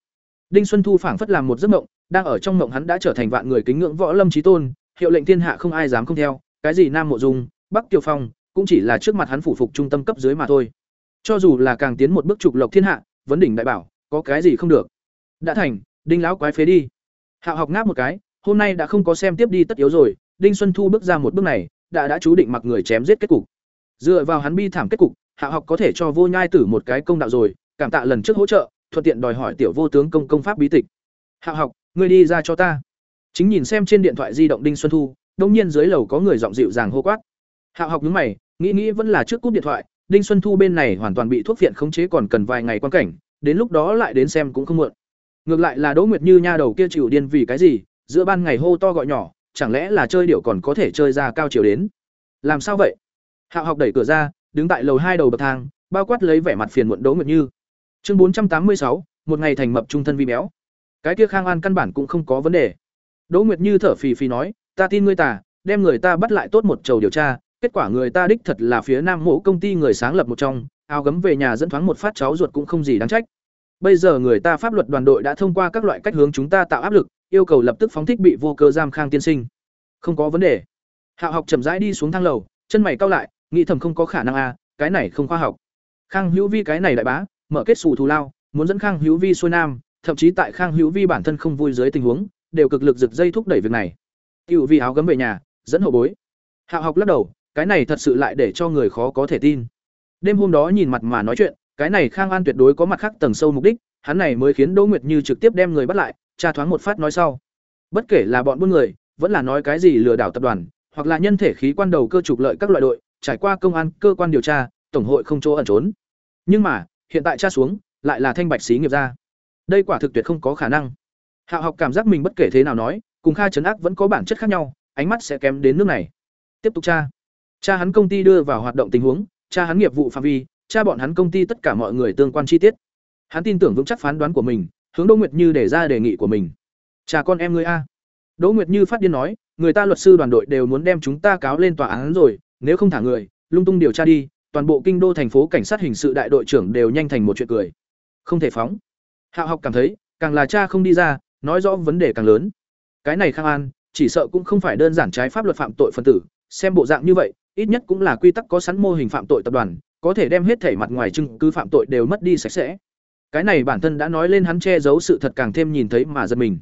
Đinh xuân thu phảng phất làm một giấc mộng, đang ở trong mộng hắn đã trở thành vạn người kính ngưỡng võ lâm chí tôn hiệu lệnh thiên hạ không ai dám không theo, cái gì nam mộ dung, bắc kiều phong, cũng chỉ là trước mặt hắn phủ phục trung tâm cấp dưới mà thôi. Cho dù là càng tiến một bước trục lộc thiên hạ, vấn đỉnh đại bảo, có cái gì không được. Đã thành, đinh lão quái phế đi. Hạo học ngáp một cái, hôm nay đã không có xem tiếp đi tất yếu rồi, đinh xuân thu bước ra một bước này, đã đã chú định mặc người chém giết kết cục. Dựa vào hắn bi thảm kết cục, hạo học có thể cho vô nhai tử một cái công đạo rồi, cảm tạ lần trước hỗ trợ, thuận tiện đòi hỏi tiểu vô tướng công công pháp bí tịch. Hạo học, ngươi đi ra cho ta chính nhìn xem trên điện thoại di động đinh xuân thu, đông nhiên dưới lầu có người giọng dịu dàng hô quát. Hạo học nhướng mày, nghĩ nghĩ vẫn là trước cúp điện thoại, đinh xuân thu bên này hoàn toàn bị thuốc phiện khống chế còn cần vài ngày quan cảnh, đến lúc đó lại đến xem cũng không muộn. Ngược lại là đỗ nguyệt như nha đầu kia chịu điên vì cái gì, giữa ban ngày hô to gọi nhỏ, chẳng lẽ là chơi điệu còn có thể chơi ra cao chiều đến? Làm sao vậy? Hạo học đẩy cửa ra, đứng tại lầu hai đầu bậc thang, bao quát lấy vẻ mặt phiền muộn đỗ nguyệt như. Chương bốn trăm tám mươi sáu, một ngày thành mập trung thân vi béo. Cái kia khang an căn bản cũng không có vấn đề đỗ nguyệt như thở phì phì nói ta tin ngươi tà đem người ta bắt lại tốt một chầu điều tra kết quả người ta đích thật là phía nam mộ công ty người sáng lập một trong áo gấm về nhà dẫn thoáng một phát cháu ruột cũng không gì đáng trách. Bây giờ người ta pháp luật đoàn đội đã thông qua các loại cách hướng chúng ta tạo áp lực yêu cầu lập tức phóng thích bị vô cơ giam khang tiên sinh. Không có vấn đề. Hạ học chậm rãi đi xuống thang lầu chân mày cau lại nghĩ thầm không có khả năng a à, cái này không khoa học. Khang hữu vi cái này đại bá mở kết sủ thù lao muốn dẫn khang hữu vi xuôi nam thậm chí tại khang hữu vi bản thân không vui dưới tình huống đều cực lực giật dây thúc đẩy việc này. Cựu vì áo gấm về nhà, dẫn hậu bối. Hạ học lắc đầu, cái này thật sự lại để cho người khó có thể tin. Đêm hôm đó nhìn mặt mà nói chuyện, cái này khang an tuyệt đối có mặt khác tầng sâu mục đích, hắn này mới khiến đỗ nguyệt như trực tiếp đem người bắt lại, tra thoáng một phát nói sau. Bất kể là bọn buôn người, vẫn là nói cái gì lừa đảo tập đoàn, hoặc là nhân thể khí quan đầu cơ trục lợi các loại đội, trải qua công an, cơ quan điều tra, tổng hội không chỗ ẩn trốn. Nhưng mà, hiện tại tra xuống, lại là thanh bạch xí nghiệp ra. Đây quả thực tuyệt không có khả năng hạ học cảm giác mình bất kể thế nào nói, cùng kha trấn ác vẫn có bản chất khác nhau, ánh mắt sẽ kém đến nước này. Tiếp tục tra cha hắn công ty đưa vào hoạt động tình huống, cha hắn nghiệp vụ phạm vi, cha bọn hắn công ty tất cả mọi người tương quan chi tiết. Hắn tin tưởng vững chắc phán đoán của mình, hướng đỗ nguyệt như để ra đề nghị của mình. Cha con em ngươi a. Đỗ nguyệt như phát điên nói, người ta luật sư đoàn đội đều muốn đem chúng ta cáo lên tòa án rồi, nếu không thả người, lung tung điều tra đi, toàn bộ kinh đô thành phố cảnh sát hình sự đại đội trưởng đều nhanh thành một chuyện cười. Không thể phóng. Hạo học cảm thấy, càng là cha không đi ra nói rõ vấn đề càng lớn. Cái này khang an, chỉ sợ cũng không phải đơn giản trái pháp luật phạm tội phân tử, xem bộ dạng như vậy, ít nhất cũng là quy tắc có sẵn mô hình phạm tội tập đoàn, có thể đem hết thể mặt ngoài chứng cứ phạm tội đều mất đi sạch sẽ. Cái này bản thân đã nói lên hắn che giấu sự thật càng thêm nhìn thấy mà giật mình.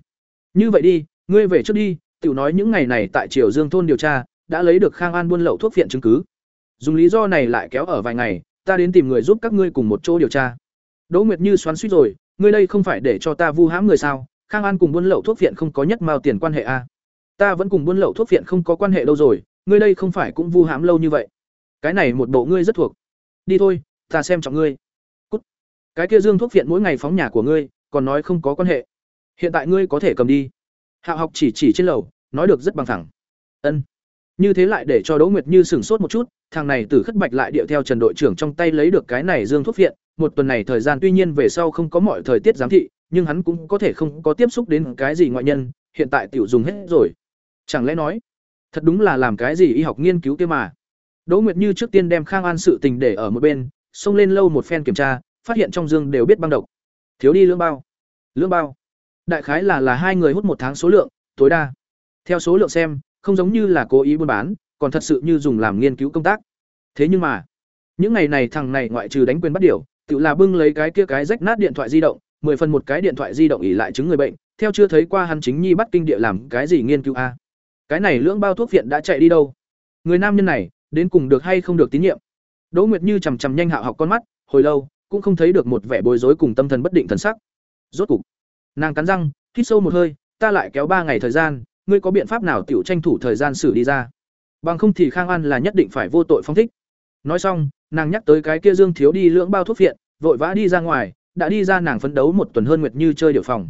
Như vậy đi, ngươi về trước đi, tiểu nói những ngày này tại triều dương thôn điều tra, đã lấy được khang an buôn lậu thuốc viện chứng cứ. Dùng lý do này lại kéo ở vài ngày, ta đến tìm người giúp các ngươi cùng một chỗ điều tra. Đỗ nguyệt như xoắn suýt rồi, ngươi đây không phải để cho ta vu hãm người sao? Khang an cùng buôn lậu thuốc viện không có nhất mao tiền quan hệ a. À? ta vẫn cùng buôn lậu thuốc viện không có quan hệ đâu rồi, ngươi đây không phải cũng vu hãm lâu như vậy. Cái này một bộ ngươi rất thuộc. Đi thôi, ta xem trọng ngươi. Cút. cái kia dương thuốc viện mỗi ngày phóng nhà của ngươi, còn nói không có quan hệ. Hiện tại ngươi có thể cầm đi. Hạo học chỉ chỉ trên lầu, nói được rất bằng thẳng. Ân. Như thế lại để cho đỗ nguyệt như sửng sốt một chút, thằng này từ khất bạch lại điệu theo trần đội trưởng trong tay lấy được cái này dương thuốc viện. một tuần này thời gian tuy nhiên về sau không có mọi thời tiết giám thị nhưng hắn cũng có thể không có tiếp xúc đến cái gì ngoại nhân, hiện tại tiểu dùng hết rồi. Chẳng lẽ nói, thật đúng là làm cái gì y học nghiên cứu kia mà? Đỗ nguyệt như trước tiên đem khang an sự tình để ở một bên, xông lên lâu một phen kiểm tra, phát hiện trong dương đều biết băng độc. Thiếu đi lương bao. Lương bao. Đại khái là là hai người hút một tháng số lượng, tối đa. Theo số lượng xem, không giống như là cố ý buôn bán, còn thật sự như dùng làm nghiên cứu công tác. Thế nhưng mà, những ngày này thằng này ngoại trừ đánh quyền bắt điều tự là bưng lấy cái kia cái rách nát điện thoại di động mười phần một cái điện thoại di động ỉ lại chứng người bệnh theo chưa thấy qua hắn chính nhi bắt kinh địa làm cái gì nghiên cứu a? Cái này lưỡng bao thuốc viện đã chạy đi đâu? Người nam nhân này đến cùng được hay không được tín nhiệm? Đỗ nguyệt như chằm chằm nhanh hạo học con mắt hồi lâu cũng không thấy được một vẻ bối rối cùng tâm thần bất định thần sắc. Rốt cục nàng cắn răng hít sâu một hơi ta lại kéo ba ngày thời gian ngươi có biện pháp nào tiểu tranh thủ thời gian xử đi ra? Bằng không thì khang an là nhất định phải vô tội phong thích. Nói xong nàng nhắc tới cái kia dương thiếu đi lưỡng bao thuốc viện vội vã đi ra ngoài, đã đi ra nàng phấn đấu một tuần hơn nguyệt như chơi điều phòng.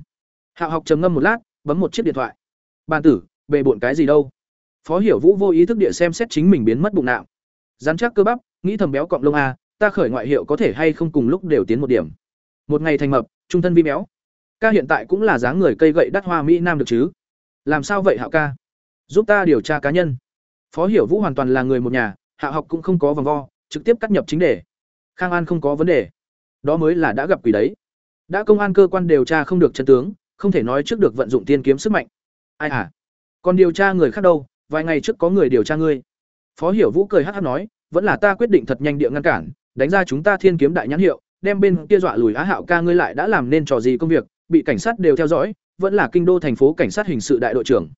Hạo học trầm ngâm một lát, bấm một chiếc điện thoại. "Bàn tử, bề bộn cái gì đâu?" Phó Hiểu Vũ vô ý thức địa xem xét chính mình biến mất bụng nạo. dán chắc cơ bắp, nghĩ thầm béo cọng lông a, ta khởi ngoại hiệu có thể hay không cùng lúc đều tiến một điểm. Một ngày thành mập, trung thân vi béo. Ca hiện tại cũng là dáng người cây gậy đắt hoa mỹ nam được chứ? Làm sao vậy Hạo ca? Giúp ta điều tra cá nhân. Phó Hiểu Vũ hoàn toàn là người một nhà, Hạ học cũng không có vòng vo, trực tiếp cắt nhập chính đề. Khang An không có vấn đề. Đó mới là đã gặp quỷ đấy. Đã công an cơ quan điều tra không được chân tướng, không thể nói trước được vận dụng tiên kiếm sức mạnh. Ai à? Còn điều tra người khác đâu, vài ngày trước có người điều tra ngươi. Phó Hiểu Vũ cười hát hát nói, vẫn là ta quyết định thật nhanh địa ngăn cản, đánh ra chúng ta Thiên kiếm đại nhãn hiệu, đem bên kia dọa lùi Á Hạo ca ngươi lại đã làm nên trò gì công việc, bị cảnh sát đều theo dõi, vẫn là kinh đô thành phố cảnh sát hình sự đại đội trưởng.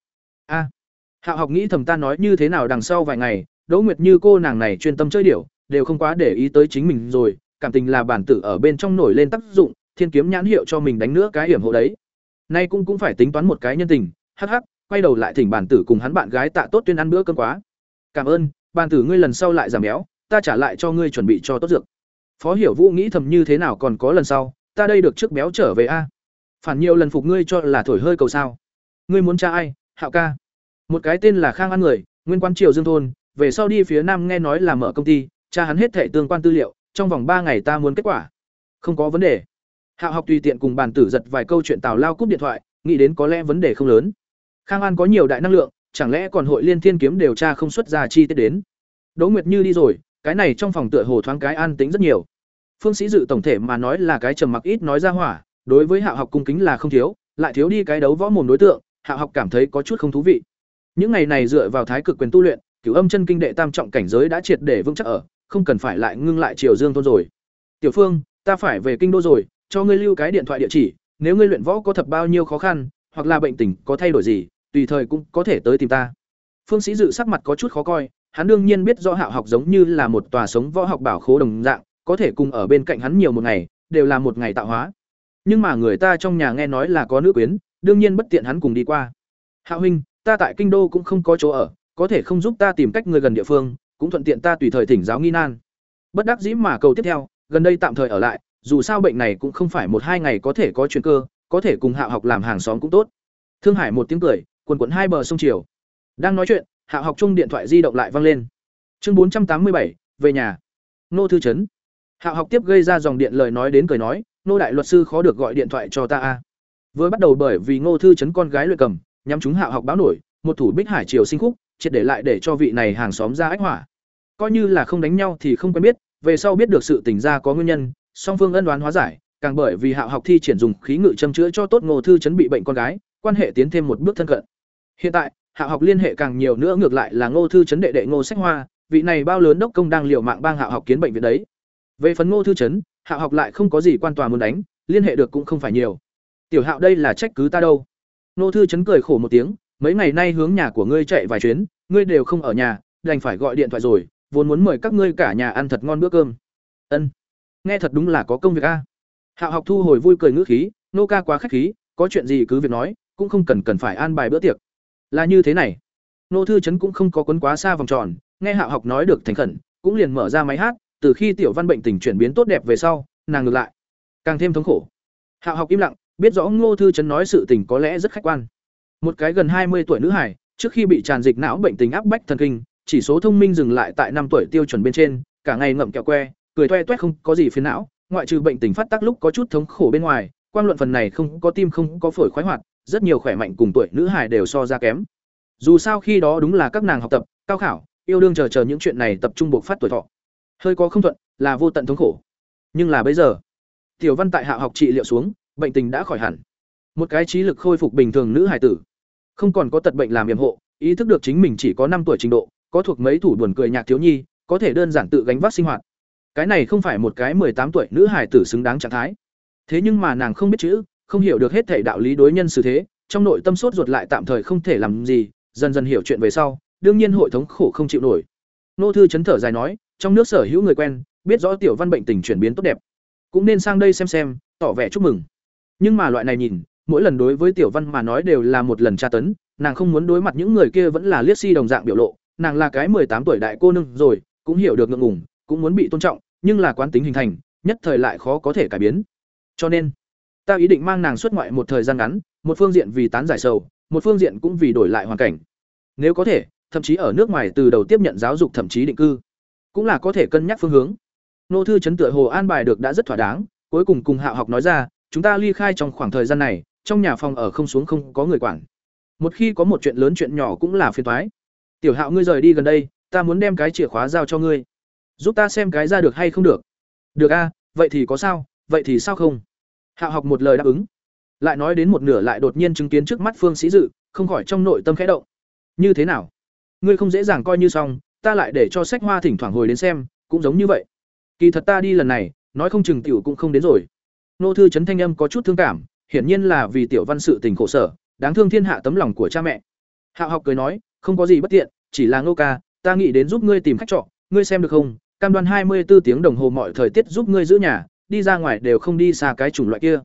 A. Hạo học nghĩ thầm ta nói như thế nào đằng sau vài ngày, Đỗ Nguyệt Như cô nàng này chuyên tâm chơi điểu, đều không quá để ý tới chính mình rồi, cảm tình là bản tử ở bên trong nổi lên tác dụng, thiên kiếm nhãn hiệu cho mình đánh nữa cái hiểm hộ đấy. Nay cũng cũng phải tính toán một cái nhân tình, hắc hắc, quay đầu lại thỉnh bản tử cùng hắn bạn gái tạ tốt tuyên ăn bữa cơm quá. Cảm ơn, bản tử ngươi lần sau lại giảm béo, ta trả lại cho ngươi chuẩn bị cho tốt dược. Phó Hiểu Vũ nghĩ thầm như thế nào còn có lần sau, ta đây được trước béo trở về a. Phản nhiều lần phục ngươi cho là thổi hơi cầu sao? Ngươi muốn tra ai? Hạo ca. Một cái tên là Khang An người, nguyên quan triều Dương thôn, về sau đi phía nam nghe nói là mở công ty, cha hắn hết thảy tương quan tư liệu, trong vòng ba ngày ta muốn kết quả. Không có vấn đề. hạ học tùy tiện cùng bàn tử giật vài câu chuyện tào lao cúp điện thoại, nghĩ đến có lẽ vấn đề không lớn. Khang An có nhiều đại năng lượng, chẳng lẽ còn hội liên thiên kiếm điều tra không xuất ra chi tiết đến. Đỗ Nguyệt Như đi rồi, cái này trong phòng tựa hồ thoáng cái an tính rất nhiều. Phương Sĩ Dự tổng thể mà nói là cái trầm mặc ít nói ra hỏa, đối với hạ học cung kính là không thiếu, lại thiếu đi cái đấu võ mồm đối tượng, hạ học cảm thấy có chút không thú vị. Những ngày này dựa vào thái cực quyền tu luyện, cửu âm chân kinh đệ tam trọng cảnh giới đã triệt để vững chắc ở, không cần phải lại ngưng lại Triều Dương thôn rồi. Tiểu Phương, ta phải về kinh đô rồi, cho ngươi lưu cái điện thoại địa chỉ, nếu ngươi luyện võ có thập bao nhiêu khó khăn, hoặc là bệnh tình có thay đổi gì, tùy thời cũng có thể tới tìm ta. Phương Sĩ Dự sắc mặt có chút khó coi, hắn đương nhiên biết rõ Hạo học giống như là một tòa sống võ học bảo khố đồng dạng, có thể cùng ở bên cạnh hắn nhiều một ngày, đều là một ngày tạo hóa. Nhưng mà người ta trong nhà nghe nói là có nữ quyến, đương nhiên bất tiện hắn cùng đi qua. Hạo huynh, ta tại kinh đô cũng không có chỗ ở, có thể không giúp ta tìm cách người gần địa phương, cũng thuận tiện ta tùy thời thỉnh giáo nghi nan. Bất đắc dĩ mà cầu tiếp theo, gần đây tạm thời ở lại, dù sao bệnh này cũng không phải một hai ngày có thể có chuyện cơ, có thể cùng Hạo học làm hàng xóm cũng tốt. Thương Hải một tiếng cười, quần quần hai bờ sông chiều. Đang nói chuyện, Hạo học chung điện thoại di động lại vang lên. Chương bốn trăm tám mươi bảy, về nhà. Nô thư trấn. Hạo học tiếp gây ra dòng điện lời nói đến cười nói, nô đại luật sư khó được gọi điện thoại cho ta a. Vừa bắt đầu bởi vì Ngô thư trấn con gái luyện cầm, nhắm chúng Hạo học báo nổi, một thủ Bích Hải triều sinh khúc, triệt để lại để cho vị này hàng xóm ra ách hỏa. Coi như là không đánh nhau thì không quen biết, về sau biết được sự tình ra có nguyên nhân, song phương ân đoán hóa giải, càng bởi vì Hạo học thi triển dùng khí ngự châm chữa cho tốt Ngô thư chấn bị bệnh con gái, quan hệ tiến thêm một bước thân cận. Hiện tại, Hạo học liên hệ càng nhiều nữa ngược lại là Ngô thư chấn đệ đệ Ngô Sách Hoa, vị này bao lớn đốc công đang liều mạng bang Hạo học kiến bệnh viện đấy. Về phần Ngô thư chấn, Hạo học lại không có gì quan tòa muốn đánh, liên hệ được cũng không phải nhiều. Tiểu Hạo đây là trách cứ ta đâu? Ngô thư chấn cười khổ một tiếng, mấy ngày nay hướng nhà của ngươi chạy vài chuyến, ngươi đều không ở nhà, đành phải gọi điện thoại rồi, vốn muốn mời các ngươi cả nhà ăn thật ngon bữa cơm. Ân, nghe thật đúng là có công việc a. Hạo học thu hồi vui cười ngữ khí, nô ca quá khách khí, có chuyện gì cứ việc nói, cũng không cần cần phải an bài bữa tiệc. Là như thế này. Nô thư chấn cũng không có quấn quá xa vòng tròn, nghe Hạo học nói được thành khẩn, cũng liền mở ra máy hát, từ khi tiểu văn bệnh tình chuyển biến tốt đẹp về sau, nàng ngược lại càng thêm thống khổ. Hạo học im lặng, biết rõ Ngô thư chấn nói sự tình có lẽ rất khách quan. Một cái gần hai mươi tuổi nữ hải, trước khi bị tràn dịch não bệnh tình áp bách thần kinh, chỉ số thông minh dừng lại tại năm tuổi tiêu chuẩn bên trên, cả ngày ngậm kẹo que, cười toe toét không có gì phiền não, ngoại trừ bệnh tình phát tác lúc có chút thống khổ bên ngoài, quan luận phần này không có tim không có phổi khoái hoạt, rất nhiều khỏe mạnh cùng tuổi nữ hải đều so ra kém. Dù sao khi đó đúng là các nàng học tập, cao khảo, yêu đương chờ chờ những chuyện này tập trung buộc phát tuổi thọ. Hơi có không thuận, là vô tận thống khổ. Nhưng là bây giờ, Tiểu Văn tại hạ học trị liệu xuống, bệnh tình đã khỏi hẳn. Một cái trí lực khôi phục bình thường nữ hải tử, không còn có tật bệnh làm yểm hộ, ý thức được chính mình chỉ có năm tuổi trình độ, có thuộc mấy thủ buồn cười nhạc thiếu nhi, có thể đơn giản tự gánh vác sinh hoạt. Cái này không phải một cái tám tuổi nữ hài tử xứng đáng trạng thái. Thế nhưng mà nàng không biết chữ, không hiểu được hết thể đạo lý đối nhân xử thế, trong nội tâm sốt ruột lại tạm thời không thể làm gì, dần dần hiểu chuyện về sau, đương nhiên hội thống khổ không chịu nổi. Nô thư chấn thở dài nói, trong nước sở hữu người quen, biết rõ tiểu văn bệnh tình chuyển biến tốt đẹp, cũng nên sang đây xem xem, tỏ vẻ chúc mừng. Nhưng mà loại này nhìn, mỗi lần đối với tiểu văn mà nói đều là một lần tra tấn, nàng không muốn đối mặt những người kia vẫn là liếc si đồng dạng biểu lộ, nàng là cái tám tuổi đại cô nương rồi, cũng hiểu được ngượng ngùng, cũng muốn bị tôn trọng, nhưng là quán tính hình thành, nhất thời lại khó có thể cải biến. Cho nên, ta ý định mang nàng xuất ngoại một thời gian ngắn, một phương diện vì tán giải sầu, một phương diện cũng vì đổi lại hoàn cảnh. Nếu có thể, thậm chí ở nước ngoài từ đầu tiếp nhận giáo dục thậm chí định cư, cũng là có thể cân nhắc phương hướng. Nô thư chấn tựa hồ an bài được đã rất thỏa đáng, cuối cùng cùng Hạo học nói ra, chúng ta ly khai trong khoảng thời gian này, trong nhà phòng ở không xuống không có người quản. Một khi có một chuyện lớn chuyện nhỏ cũng là phiền toái. Tiểu Hạo ngươi rời đi gần đây, ta muốn đem cái chìa khóa giao cho ngươi. Giúp ta xem cái ra được hay không được. Được a, vậy thì có sao, vậy thì sao không? Hạo học một lời đáp ứng. Lại nói đến một nửa lại đột nhiên chứng kiến trước mắt Phương Sĩ Dự, không khỏi trong nội tâm khẽ động. Như thế nào? Ngươi không dễ dàng coi như xong, ta lại để cho sách hoa thỉnh thoảng hồi đến xem, cũng giống như vậy. Kỳ thật ta đi lần này, nói không chừng tiểu cũng không đến rồi. Nô thư Trấn thanh âm có chút thương cảm, hiển nhiên là vì tiểu văn sự tình khổ sở, đáng thương thiên hạ tấm lòng của cha mẹ. Hạo học cười nói, không có gì bất tiện, chỉ là Ngô ca, ta nghĩ đến giúp ngươi tìm khách trọ, ngươi xem được không? Cam đoan hai mươi 24 tiếng đồng hồ mọi thời tiết giúp ngươi giữ nhà, đi ra ngoài đều không đi xa cái chủng loại kia.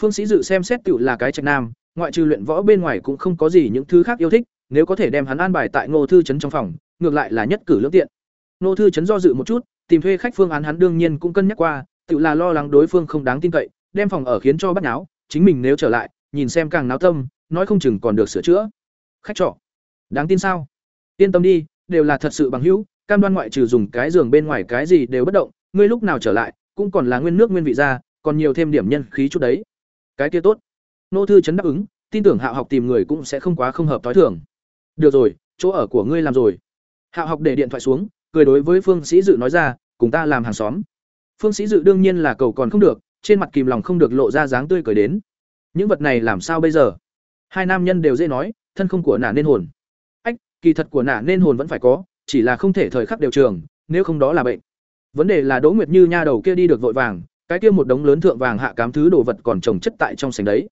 Phương Sĩ Dự xem xét tiểu là cái trạch nam, ngoại trừ luyện võ bên ngoài cũng không có gì những thứ khác yêu thích, nếu có thể đem hắn an bài tại Ngô thư trấn trong phòng, ngược lại là nhất cử lưỡng tiện. Ngô thư trấn do dự một chút, tìm thuê khách phương án hắn đương nhiên cũng cân nhắc qua, tiểu là lo lắng đối phương không đáng tin cậy, đem phòng ở khiến cho bắt náo, chính mình nếu trở lại, nhìn xem càng náo tâm, nói không chừng còn được sửa chữa. Khách trọ, đáng tin sao? Yên tâm đi, đều là thật sự bằng hữu, cam đoan ngoại trừ dùng cái giường bên ngoài cái gì đều bất động, ngươi lúc nào trở lại, cũng còn là nguyên nước nguyên vị ra, còn nhiều thêm điểm nhân khí chút đấy. Cái kia tốt. Nô thư chấn đáp ứng, tin tưởng Hạo học tìm người cũng sẽ không quá không hợp tối thường. Được rồi, chỗ ở của ngươi làm rồi. Hạo học để điện thoại xuống, cười đối với Phương Sĩ Dự nói ra, cùng ta làm hàng xóm. Phương Sĩ Dự đương nhiên là cầu còn không được, trên mặt kìm lòng không được lộ ra dáng tươi cười đến. Những vật này làm sao bây giờ? Hai nam nhân đều dễ nói, thân không của nả nên hồn. Kỳ thật của nả nên hồn vẫn phải có, chỉ là không thể thời khắc đều trường, nếu không đó là bệnh. Vấn đề là Đỗ Nguyệt Như nha đầu kia đi được vội vàng, cái kia một đống lớn thượng vàng hạ cám thứ đồ vật còn trồng chất tại trong sảnh đấy.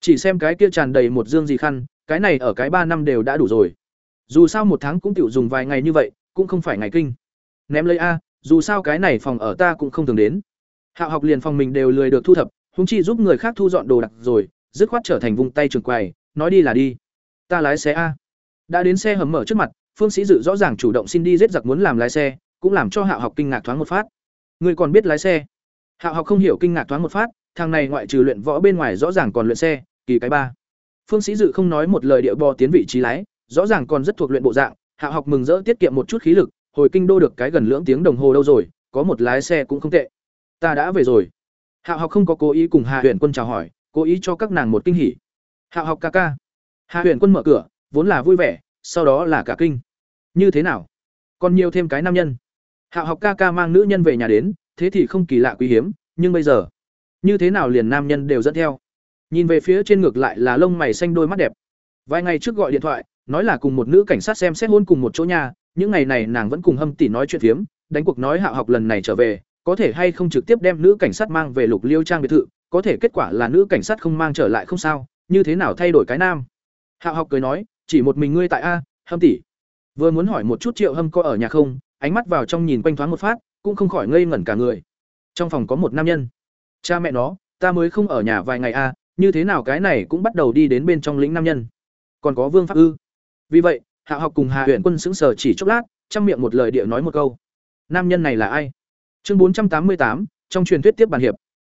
Chỉ xem cái kia tràn đầy một dương gì khăn, cái này ở cái ba năm đều đã đủ rồi. Dù sao một tháng cũng tiểu dùng vài ngày như vậy, cũng không phải ngày kinh. Ném lấy a, dù sao cái này phòng ở ta cũng không thường đến. Hạo học liền phòng mình đều lười được thu thập, huống chi giúp người khác thu dọn đồ đạc rồi, dứt khoát trở thành vùng tay trường quầy, nói đi là đi. Ta lái xe a. Đã đến xe hầm mở trước mặt, Phương Sĩ Dự rõ ràng chủ động xin đi giết giặc muốn làm lái xe, cũng làm cho Hạo học kinh ngạc thoáng một phát. Người còn biết lái xe? Hạo học không hiểu kinh ngạc thoáng một phát, thằng này ngoại trừ luyện võ bên ngoài rõ ràng còn luyện xe, kỳ cái ba. Phương Sĩ Dự không nói một lời địa bò tiến vị trí lái, rõ ràng còn rất thuộc luyện bộ dạng, Hạo học mừng rỡ tiết kiệm một chút khí lực, hồi kinh đô được cái gần lưỡng tiếng đồng hồ đâu rồi, có một lái xe cũng không tệ. Ta đã về rồi. Hạo học không có cố ý cùng Hà Huyền Quân chào hỏi, cố ý cho các nàng một kinh hỉ. Hạo học ca ca. Hà Huyền Quân mở cửa, vốn là vui vẻ, sau đó là cả kinh. Như thế nào? Còn nhiều thêm cái nam nhân. Hạo học ca ca mang nữ nhân về nhà đến, thế thì không kỳ lạ quý hiếm, nhưng bây giờ, như thế nào liền nam nhân đều dẫn theo. Nhìn về phía trên ngược lại là lông mày xanh đôi mắt đẹp. Vài ngày trước gọi điện thoại, nói là cùng một nữ cảnh sát xem xét hôn cùng một chỗ nhà, những ngày này nàng vẫn cùng Hâm tỷ nói chuyện phiếm, đánh cuộc nói Hạo học lần này trở về, có thể hay không trực tiếp đem nữ cảnh sát mang về Lục Liêu trang biệt thự, có thể kết quả là nữ cảnh sát không mang trở lại không sao, như thế nào thay đổi cái nam. Hạo học cười nói, chỉ một mình ngươi tại a, Hâm tỷ. Vừa muốn hỏi một chút Triệu Hâm có ở nhà không, ánh mắt vào trong nhìn quanh thoáng một phát, cũng không khỏi ngây ngẩn cả người. Trong phòng có một nam nhân. Cha mẹ nó, ta mới không ở nhà vài ngày a, như thế nào cái này cũng bắt đầu đi đến bên trong lĩnh nam nhân. Còn có Vương Pháp ư? Vì vậy, Hạ học cùng Hà huyện Quân sững sờ chỉ chốc lát, trong miệng một lời địa nói một câu. Nam nhân này là ai? Chương bốn trăm tám mươi tám trong truyền thuyết tiếp bàn hiệp.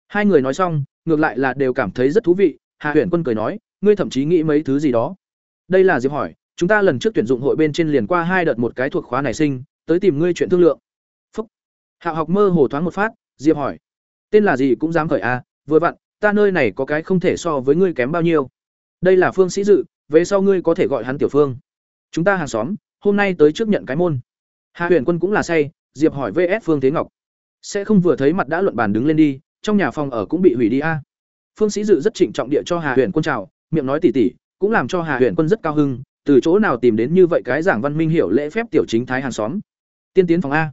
Hai người nói xong, ngược lại là đều cảm thấy rất thú vị, Hà huyện Quân cười nói, ngươi thậm chí nghĩ mấy thứ gì đó. Đây là Diệp hỏi, chúng ta lần trước tuyển dụng hội bên trên liền qua hai đợt một cái thuộc khóa này sinh, tới tìm ngươi chuyện thương lượng. Phúc. Hạ học mơ hồ thoáng một phát, Diệp hỏi, tên là gì cũng dám khởi a, à, vừa vặn, ta nơi này có cái không thể so với ngươi kém bao nhiêu. Đây là Phương Sĩ Dự, về sau ngươi có thể gọi hắn Tiểu Phương chúng ta hàng xóm hôm nay tới trước nhận cái môn hà huyền quân cũng là say diệp hỏi vs phương thế ngọc sẽ không vừa thấy mặt đã luận bàn đứng lên đi trong nhà phòng ở cũng bị hủy đi a phương sĩ dự rất trịnh trọng địa cho hà huyền quân chào miệng nói tỉ tỉ cũng làm cho hà huyền quân rất cao hưng, từ chỗ nào tìm đến như vậy cái giảng văn minh hiểu lễ phép tiểu chính thái hàng xóm. Tiên tiến phòng a.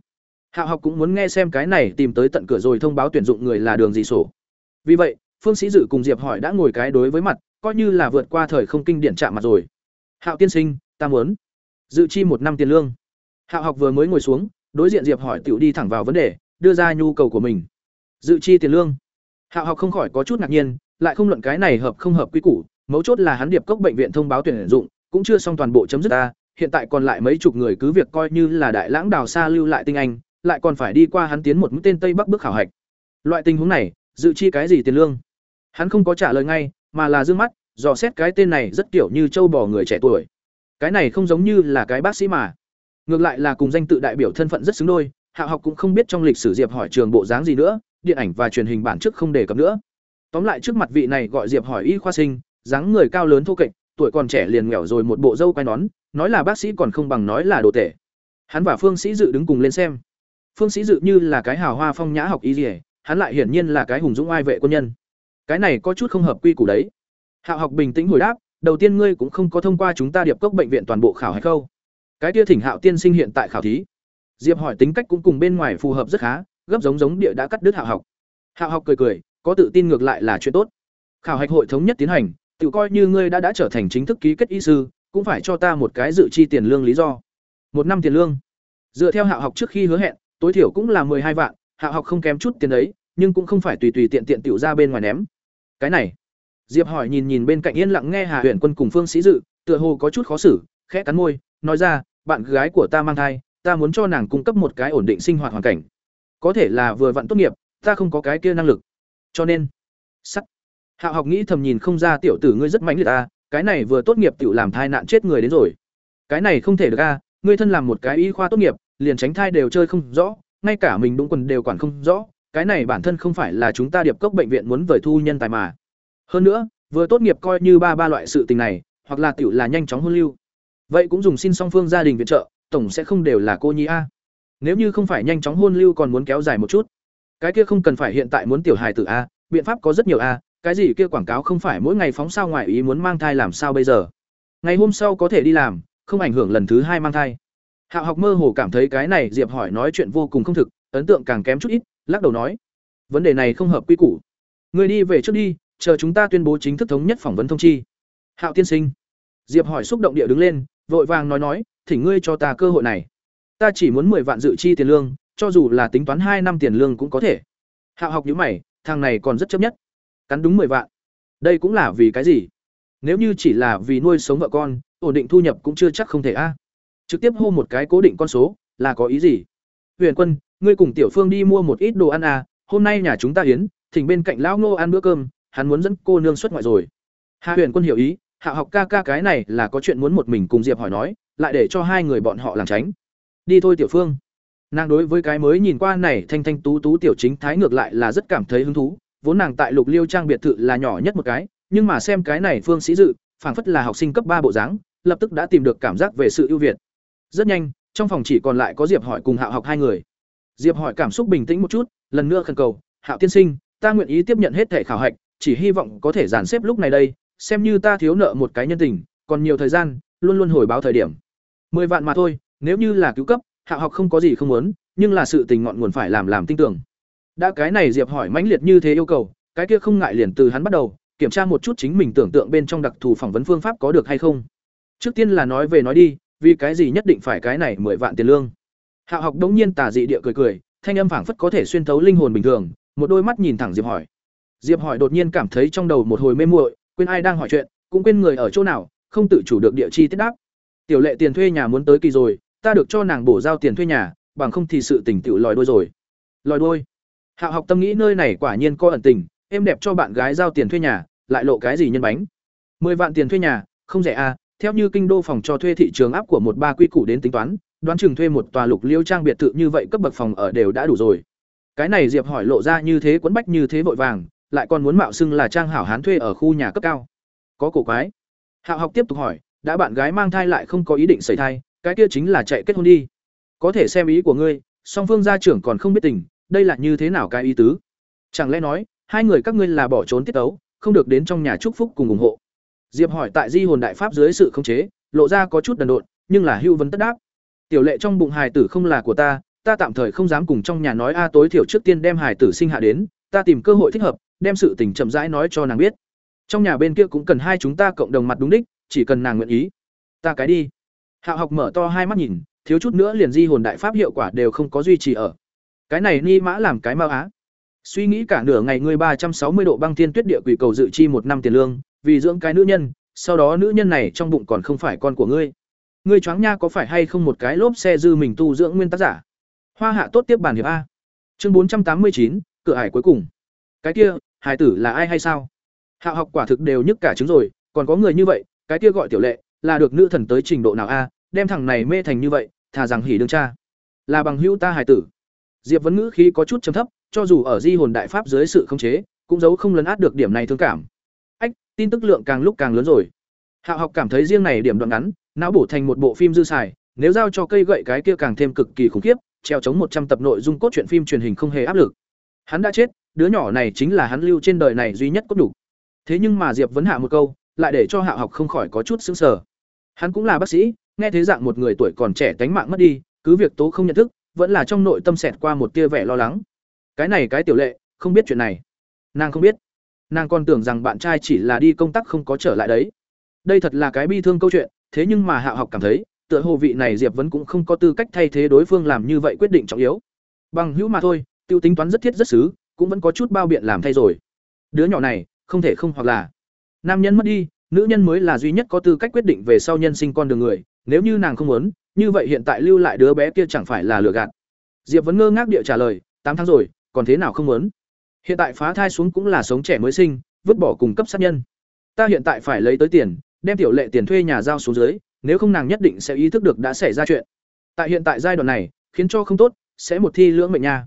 Hạ học cũng muốn nghe xem cái này tìm tới tận cửa rồi thông báo tuyển dụng người là đường gì sổ. Vì vậy, phương sĩ dự cùng diệp hỏi đã ngồi cái đối với mặt, coi như là vượt qua thời không kinh điển chạm mặt rồi. Hạo tiên sinh, ta muốn. Dự chi một năm tiền lương. Hạo học vừa mới ngồi xuống, đối diện diệp hỏi tiểu đi thẳng vào vấn đề, đưa ra nhu cầu của mình. Dự chi tiền lương. Hạo học không khỏi có chút ngạc nhiên, lại không luận cái này hợp không hợp quy củ mấu chốt là hắn điệp cốc bệnh viện thông báo tuyển dụng cũng chưa xong toàn bộ chấm dứt ta hiện tại còn lại mấy chục người cứ việc coi như là đại lãng đào xa lưu lại tinh anh lại còn phải đi qua hắn tiến một mũi tên tây bắc bước khảo hạch Loại tình huống này, dự chi cái gì tiền lương? Hắn không có trả lời ngay, mà là dương mắt, dò xét cái tên này rất kiểu như châu bò người trẻ tuổi. Cái này không giống như là cái bác sĩ mà. Ngược lại là cùng danh tự đại biểu thân phận rất xứng đôi, Hạ học cũng không biết trong lịch sử Diệp hỏi trường bộ dáng gì nữa, điện ảnh và truyền hình bản trước không đề cập nữa. Tóm lại trước mặt vị này gọi Diệp hỏi y khoa sinh, dáng người cao lớn thô kệch, tuổi còn trẻ liền nghèo rồi một bộ râu quai nón, nói là bác sĩ còn không bằng nói là đồ tể. Hắn và Phương Sĩ Dự đứng cùng lên xem. Phương Sĩ Dự như là cái hào hoa phong nhã học y liễu, hắn lại hiển nhiên là cái hùng dũng ai vệ quân nhân. Cái này có chút không hợp quy củ đấy. Hạo học bình tĩnh hồi đáp, đầu tiên ngươi cũng không có thông qua chúng ta điệp cốc bệnh viện toàn bộ khảo hay không? Cái kia thỉnh Hạo tiên sinh hiện tại khảo thí. Diệp hỏi tính cách cũng cùng bên ngoài phù hợp rất khá, gấp giống giống địa đã cắt đứt Hạo học. Hạo học cười cười, có tự tin ngược lại là chuyện tốt. Khảo hạch hội thống nhất tiến hành, tự coi như ngươi đã đã trở thành chính thức ký kết y sư, cũng phải cho ta một cái dự chi tiền lương lý do. Một năm tiền lương. Dựa theo Hạo học trước khi hứa hẹn, tối thiểu cũng là hai vạn, Hạo học không kém chút tiền đấy, nhưng cũng không phải tùy tùy tiện tiện tiểu ra bên ngoài ném. Cái này, Diệp hỏi nhìn nhìn bên cạnh yên lặng nghe Hà Huyền Quân cùng Phương Sĩ Dự, tựa hồ có chút khó xử, khẽ cắn môi, nói ra, bạn gái của ta mang thai, ta muốn cho nàng cung cấp một cái ổn định sinh hoạt hoàn cảnh. Có thể là vừa vặn tốt nghiệp, ta không có cái kia năng lực. Cho nên, sắc. Hạo học nghĩ thầm nhìn không ra tiểu tử ngươi rất mãnh liệt a, cái này vừa tốt nghiệp tiểu làm thai nạn chết người đến rồi. Cái này không thể được a, ngươi thân làm một cái y khoa tốt nghiệp, liền tránh thai đều chơi không rõ, ngay cả mình đúng quần đều quản không rõ, cái này bản thân không phải là chúng ta điệp cốc bệnh viện muốn vời thu nhân tài mà. Hơn nữa, vừa tốt nghiệp coi như ba ba loại sự tình này, hoặc là tiểu là nhanh chóng hôn lưu. Vậy cũng dùng xin song phương gia đình viện trợ, tổng sẽ không đều là cô nhi a. Nếu như không phải nhanh chóng hôn lưu còn muốn kéo dài một chút, cái kia không cần phải hiện tại muốn tiểu hài tử a, biện pháp có rất nhiều a, cái gì kia quảng cáo không phải mỗi ngày phóng sao ngoài ý muốn mang thai làm sao bây giờ. Ngày hôm sau có thể đi làm, không ảnh hưởng lần thứ hai mang thai. Hạo học mơ hồ cảm thấy cái này Diệp hỏi nói chuyện vô cùng không thực, ấn tượng càng kém chút ít, lắc đầu nói, vấn đề này không hợp quy củ. Người đi về trước đi, chờ chúng ta tuyên bố chính thức thống nhất phỏng vấn thông chi. Hạo tiên sinh. Diệp hỏi xúc động địa đứng lên, vội vàng nói nói, thỉnh ngươi cho ta cơ hội này. Ta chỉ muốn 10 vạn dự chi tiền lương, cho dù là tính toán hai năm tiền lương cũng có thể. Hạo học nhíu mày, thằng này còn rất chấp nhất. Cắn đúng 10 vạn. Đây cũng là vì cái gì? Nếu như chỉ là vì nuôi sống vợ con, ổn định thu nhập cũng chưa chắc không thể a. Trực tiếp hô một cái cố định con số, là có ý gì? Huyền Quân, ngươi cùng Tiểu Phương đi mua một ít đồ ăn à, hôm nay nhà chúng ta yến, thỉnh bên cạnh lão Ngô ăn bữa cơm, hắn muốn dẫn cô nương xuất ngoại rồi. Hạ Huyền Quân hiểu ý, Hạ học ca ca cái này là có chuyện muốn một mình cùng Diệp hỏi nói, lại để cho hai người bọn họ làm tránh. Đi thôi Tiểu Phương. Nàng đối với cái mới nhìn qua này thanh thanh tú tú tiểu chính thái ngược lại là rất cảm thấy hứng thú, vốn nàng tại Lục Liêu trang biệt thự là nhỏ nhất một cái, nhưng mà xem cái này Phương Sĩ Dự, phảng phất là học sinh cấp ba bộ dáng, lập tức đã tìm được cảm giác về sự ưu việt. Rất nhanh, trong phòng chỉ còn lại có Diệp Hỏi cùng Hạo Học hai người. Diệp Hỏi cảm xúc bình tĩnh một chút, lần nữa khẩn cầu, "Hạo tiên sinh, ta nguyện ý tiếp nhận hết thể khảo hạch, chỉ hy vọng có thể dàn xếp lúc này đây, xem như ta thiếu nợ một cái nhân tình, còn nhiều thời gian, luôn luôn hồi báo thời điểm. Mười vạn mà thôi, nếu như là cứu cấp, Hạo Học không có gì không muốn, nhưng là sự tình ngọn nguồn phải làm làm tin tưởng." Đã cái này Diệp Hỏi mãnh liệt như thế yêu cầu, cái kia không ngại liền từ hắn bắt đầu, kiểm tra một chút chính mình tưởng tượng bên trong đặc thù phỏng vấn phương pháp có được hay không. Trước tiên là nói về nói đi, vì cái gì nhất định phải cái này mười vạn tiền lương. Hạo học đống nhiên tà dị địa cười cười thanh âm phảng phất có thể xuyên thấu linh hồn bình thường một đôi mắt nhìn thẳng diệp hỏi. Diệp hỏi đột nhiên cảm thấy trong đầu một hồi mê muội quên ai đang hỏi chuyện cũng quên người ở chỗ nào không tự chủ được địa chi tiết đáp. Tiểu lệ tiền thuê nhà muốn tới kỳ rồi ta được cho nàng bổ giao tiền thuê nhà bằng không thì sự tình tiểu lòi đôi rồi. Lòi đôi? Hạo học tâm nghĩ nơi này quả nhiên có ẩn tình em đẹp cho bạn gái giao tiền thuê nhà lại lộ cái gì nhân bánh mười vạn tiền thuê nhà không rẻ à theo như kinh đô phòng cho thuê thị trường áp của một ba quy củ đến tính toán, đoán chừng thuê một tòa lục liêu trang biệt thự như vậy cấp bậc phòng ở đều đã đủ rồi. Cái này Diệp hỏi lộ ra như thế quấn bách như thế vội vàng, lại còn muốn mạo xưng là trang hảo hán thuê ở khu nhà cấp cao. Có cổ quái. Hạo học tiếp tục hỏi, đã bạn gái mang thai lại không có ý định xảy thai, cái kia chính là chạy kết hôn đi. Có thể xem ý của ngươi, song phương gia trưởng còn không biết tình, đây là như thế nào cái ý tứ? Chẳng lẽ nói, hai người các ngươi là bỏ trốn tiết tấu, không được đến trong nhà chúc phúc cùng ủng hộ. Diệp hỏi tại Di hồn đại pháp dưới sự khống chế, lộ ra có chút đần độn, nhưng là hưu vấn tất đáp. Tiểu lệ trong bụng hài tử không là của ta, ta tạm thời không dám cùng trong nhà nói a tối thiểu trước tiên đem hài tử sinh hạ đến, ta tìm cơ hội thích hợp, đem sự tình chậm rãi nói cho nàng biết. Trong nhà bên kia cũng cần hai chúng ta cộng đồng mặt đúng đích, chỉ cần nàng nguyện ý. Ta cái đi. Hạo học mở to hai mắt nhìn, thiếu chút nữa liền di hồn đại pháp hiệu quả đều không có duy trì ở. Cái này ni mã làm cái mau á. Suy nghĩ cả nửa ngày ngươi ba trăm sáu mươi độ băng thiên tuyết địa quỷ cầu dự chi một năm tiền lương, vì dưỡng cái nữ nhân, sau đó nữ nhân này trong bụng còn không phải con của ngươi. Ngươi choáng nha có phải hay không một cái lốp xe dư mình tu dưỡng nguyên tác giả. Hoa hạ tốt tiếp bản hiệp a. Chương bốn trăm tám mươi chín cửa hải cuối cùng cái kia hải tử là ai hay sao hạ học quả thực đều nhức cả trứng rồi còn có người như vậy cái kia gọi tiểu lệ là được nữ thần tới trình độ nào a đem thằng này mê thành như vậy thà rằng hỉ đương cha là bằng hữu ta hải tử diệp vấn ngữ khí có chút trầm thấp, cho dù ở di hồn đại pháp dưới sự khống chế, cũng giấu không lấn át được điểm này thương cảm. Ách, tin tức lượng càng lúc càng lớn rồi. Hạ học cảm thấy riêng này điểm đoạn ngắn, não bổ thành một bộ phim dư xài, nếu giao cho cây gậy cái kia càng thêm cực kỳ khủng khiếp, treo chống một trăm tập nội dung cốt truyện phim truyền hình không hề áp lực. Hắn đã chết, đứa nhỏ này chính là hắn lưu trên đời này duy nhất cốt đủ. Thế nhưng mà diệp vấn hạ một câu, lại để cho hạ học không khỏi có chút sững sờ. Hắn cũng là bác sĩ, nghe thế dạng một người tuổi còn trẻ tánh mạng mất đi, cứ việc tố không nhận thức vẫn là trong nội tâm xẹt qua một tia vẻ lo lắng. Cái này cái tiểu lệ, không biết chuyện này. Nàng không biết. Nàng còn tưởng rằng bạn trai chỉ là đi công tác không có trở lại đấy. Đây thật là cái bi thương câu chuyện, thế nhưng mà hạ học cảm thấy, tựa hồ vị này diệp vẫn cũng không có tư cách thay thế đối phương làm như vậy quyết định trọng yếu. Bằng hữu mà thôi, tiêu tính toán rất thiết rất xứ, cũng vẫn có chút bao biện làm thay rồi. Đứa nhỏ này, không thể không hoặc là. Nam nhân mất đi, nữ nhân mới là duy nhất có tư cách quyết định về sau nhân sinh con đường người, nếu như nàng không muốn như vậy hiện tại lưu lại đứa bé kia chẳng phải là lừa gạt. Diệp vẫn ngơ ngác địa trả lời, tám tháng rồi, còn thế nào không muốn? Hiện tại phá thai xuống cũng là sống trẻ mới sinh, vứt bỏ cùng cấp sát nhân. Ta hiện tại phải lấy tới tiền, đem tiểu lệ tiền thuê nhà giao xuống dưới, nếu không nàng nhất định sẽ ý thức được đã xảy ra chuyện. Tại hiện tại giai đoạn này, khiến cho không tốt, sẽ một thi lưỡng mệnh nha.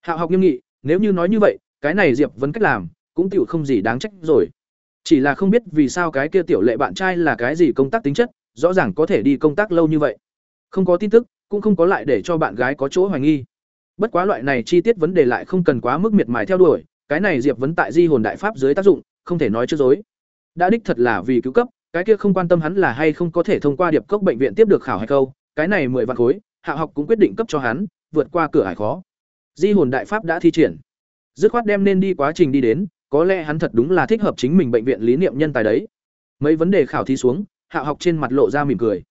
Hạo học nghiêm nghị, nếu như nói như vậy, cái này diệp vẫn cách làm, cũng tiểu không gì đáng trách rồi. Chỉ là không biết vì sao cái kia tiểu lệ bạn trai là cái gì công tác tính chất, rõ ràng có thể đi công tác lâu như vậy không có tin tức, cũng không có lại để cho bạn gái có chỗ hoài nghi. Bất quá loại này chi tiết vấn đề lại không cần quá mức miệt mài theo đuổi, cái này diệp vấn tại di hồn đại pháp dưới tác dụng, không thể nói trước dối. Đã đích thật là vì cứu cấp, cái kia không quan tâm hắn là hay không có thể thông qua điệp cốc bệnh viện tiếp được khảo hay câu, cái này mười vạn khối, hạ học cũng quyết định cấp cho hắn, vượt qua cửa hải khó. Di hồn đại pháp đã thi triển. Dứt khoát đem nên đi quá trình đi đến, có lẽ hắn thật đúng là thích hợp chính mình bệnh viện lý niệm nhân tài đấy. Mấy vấn đề khảo thí xuống, hạ học trên mặt lộ ra mỉm cười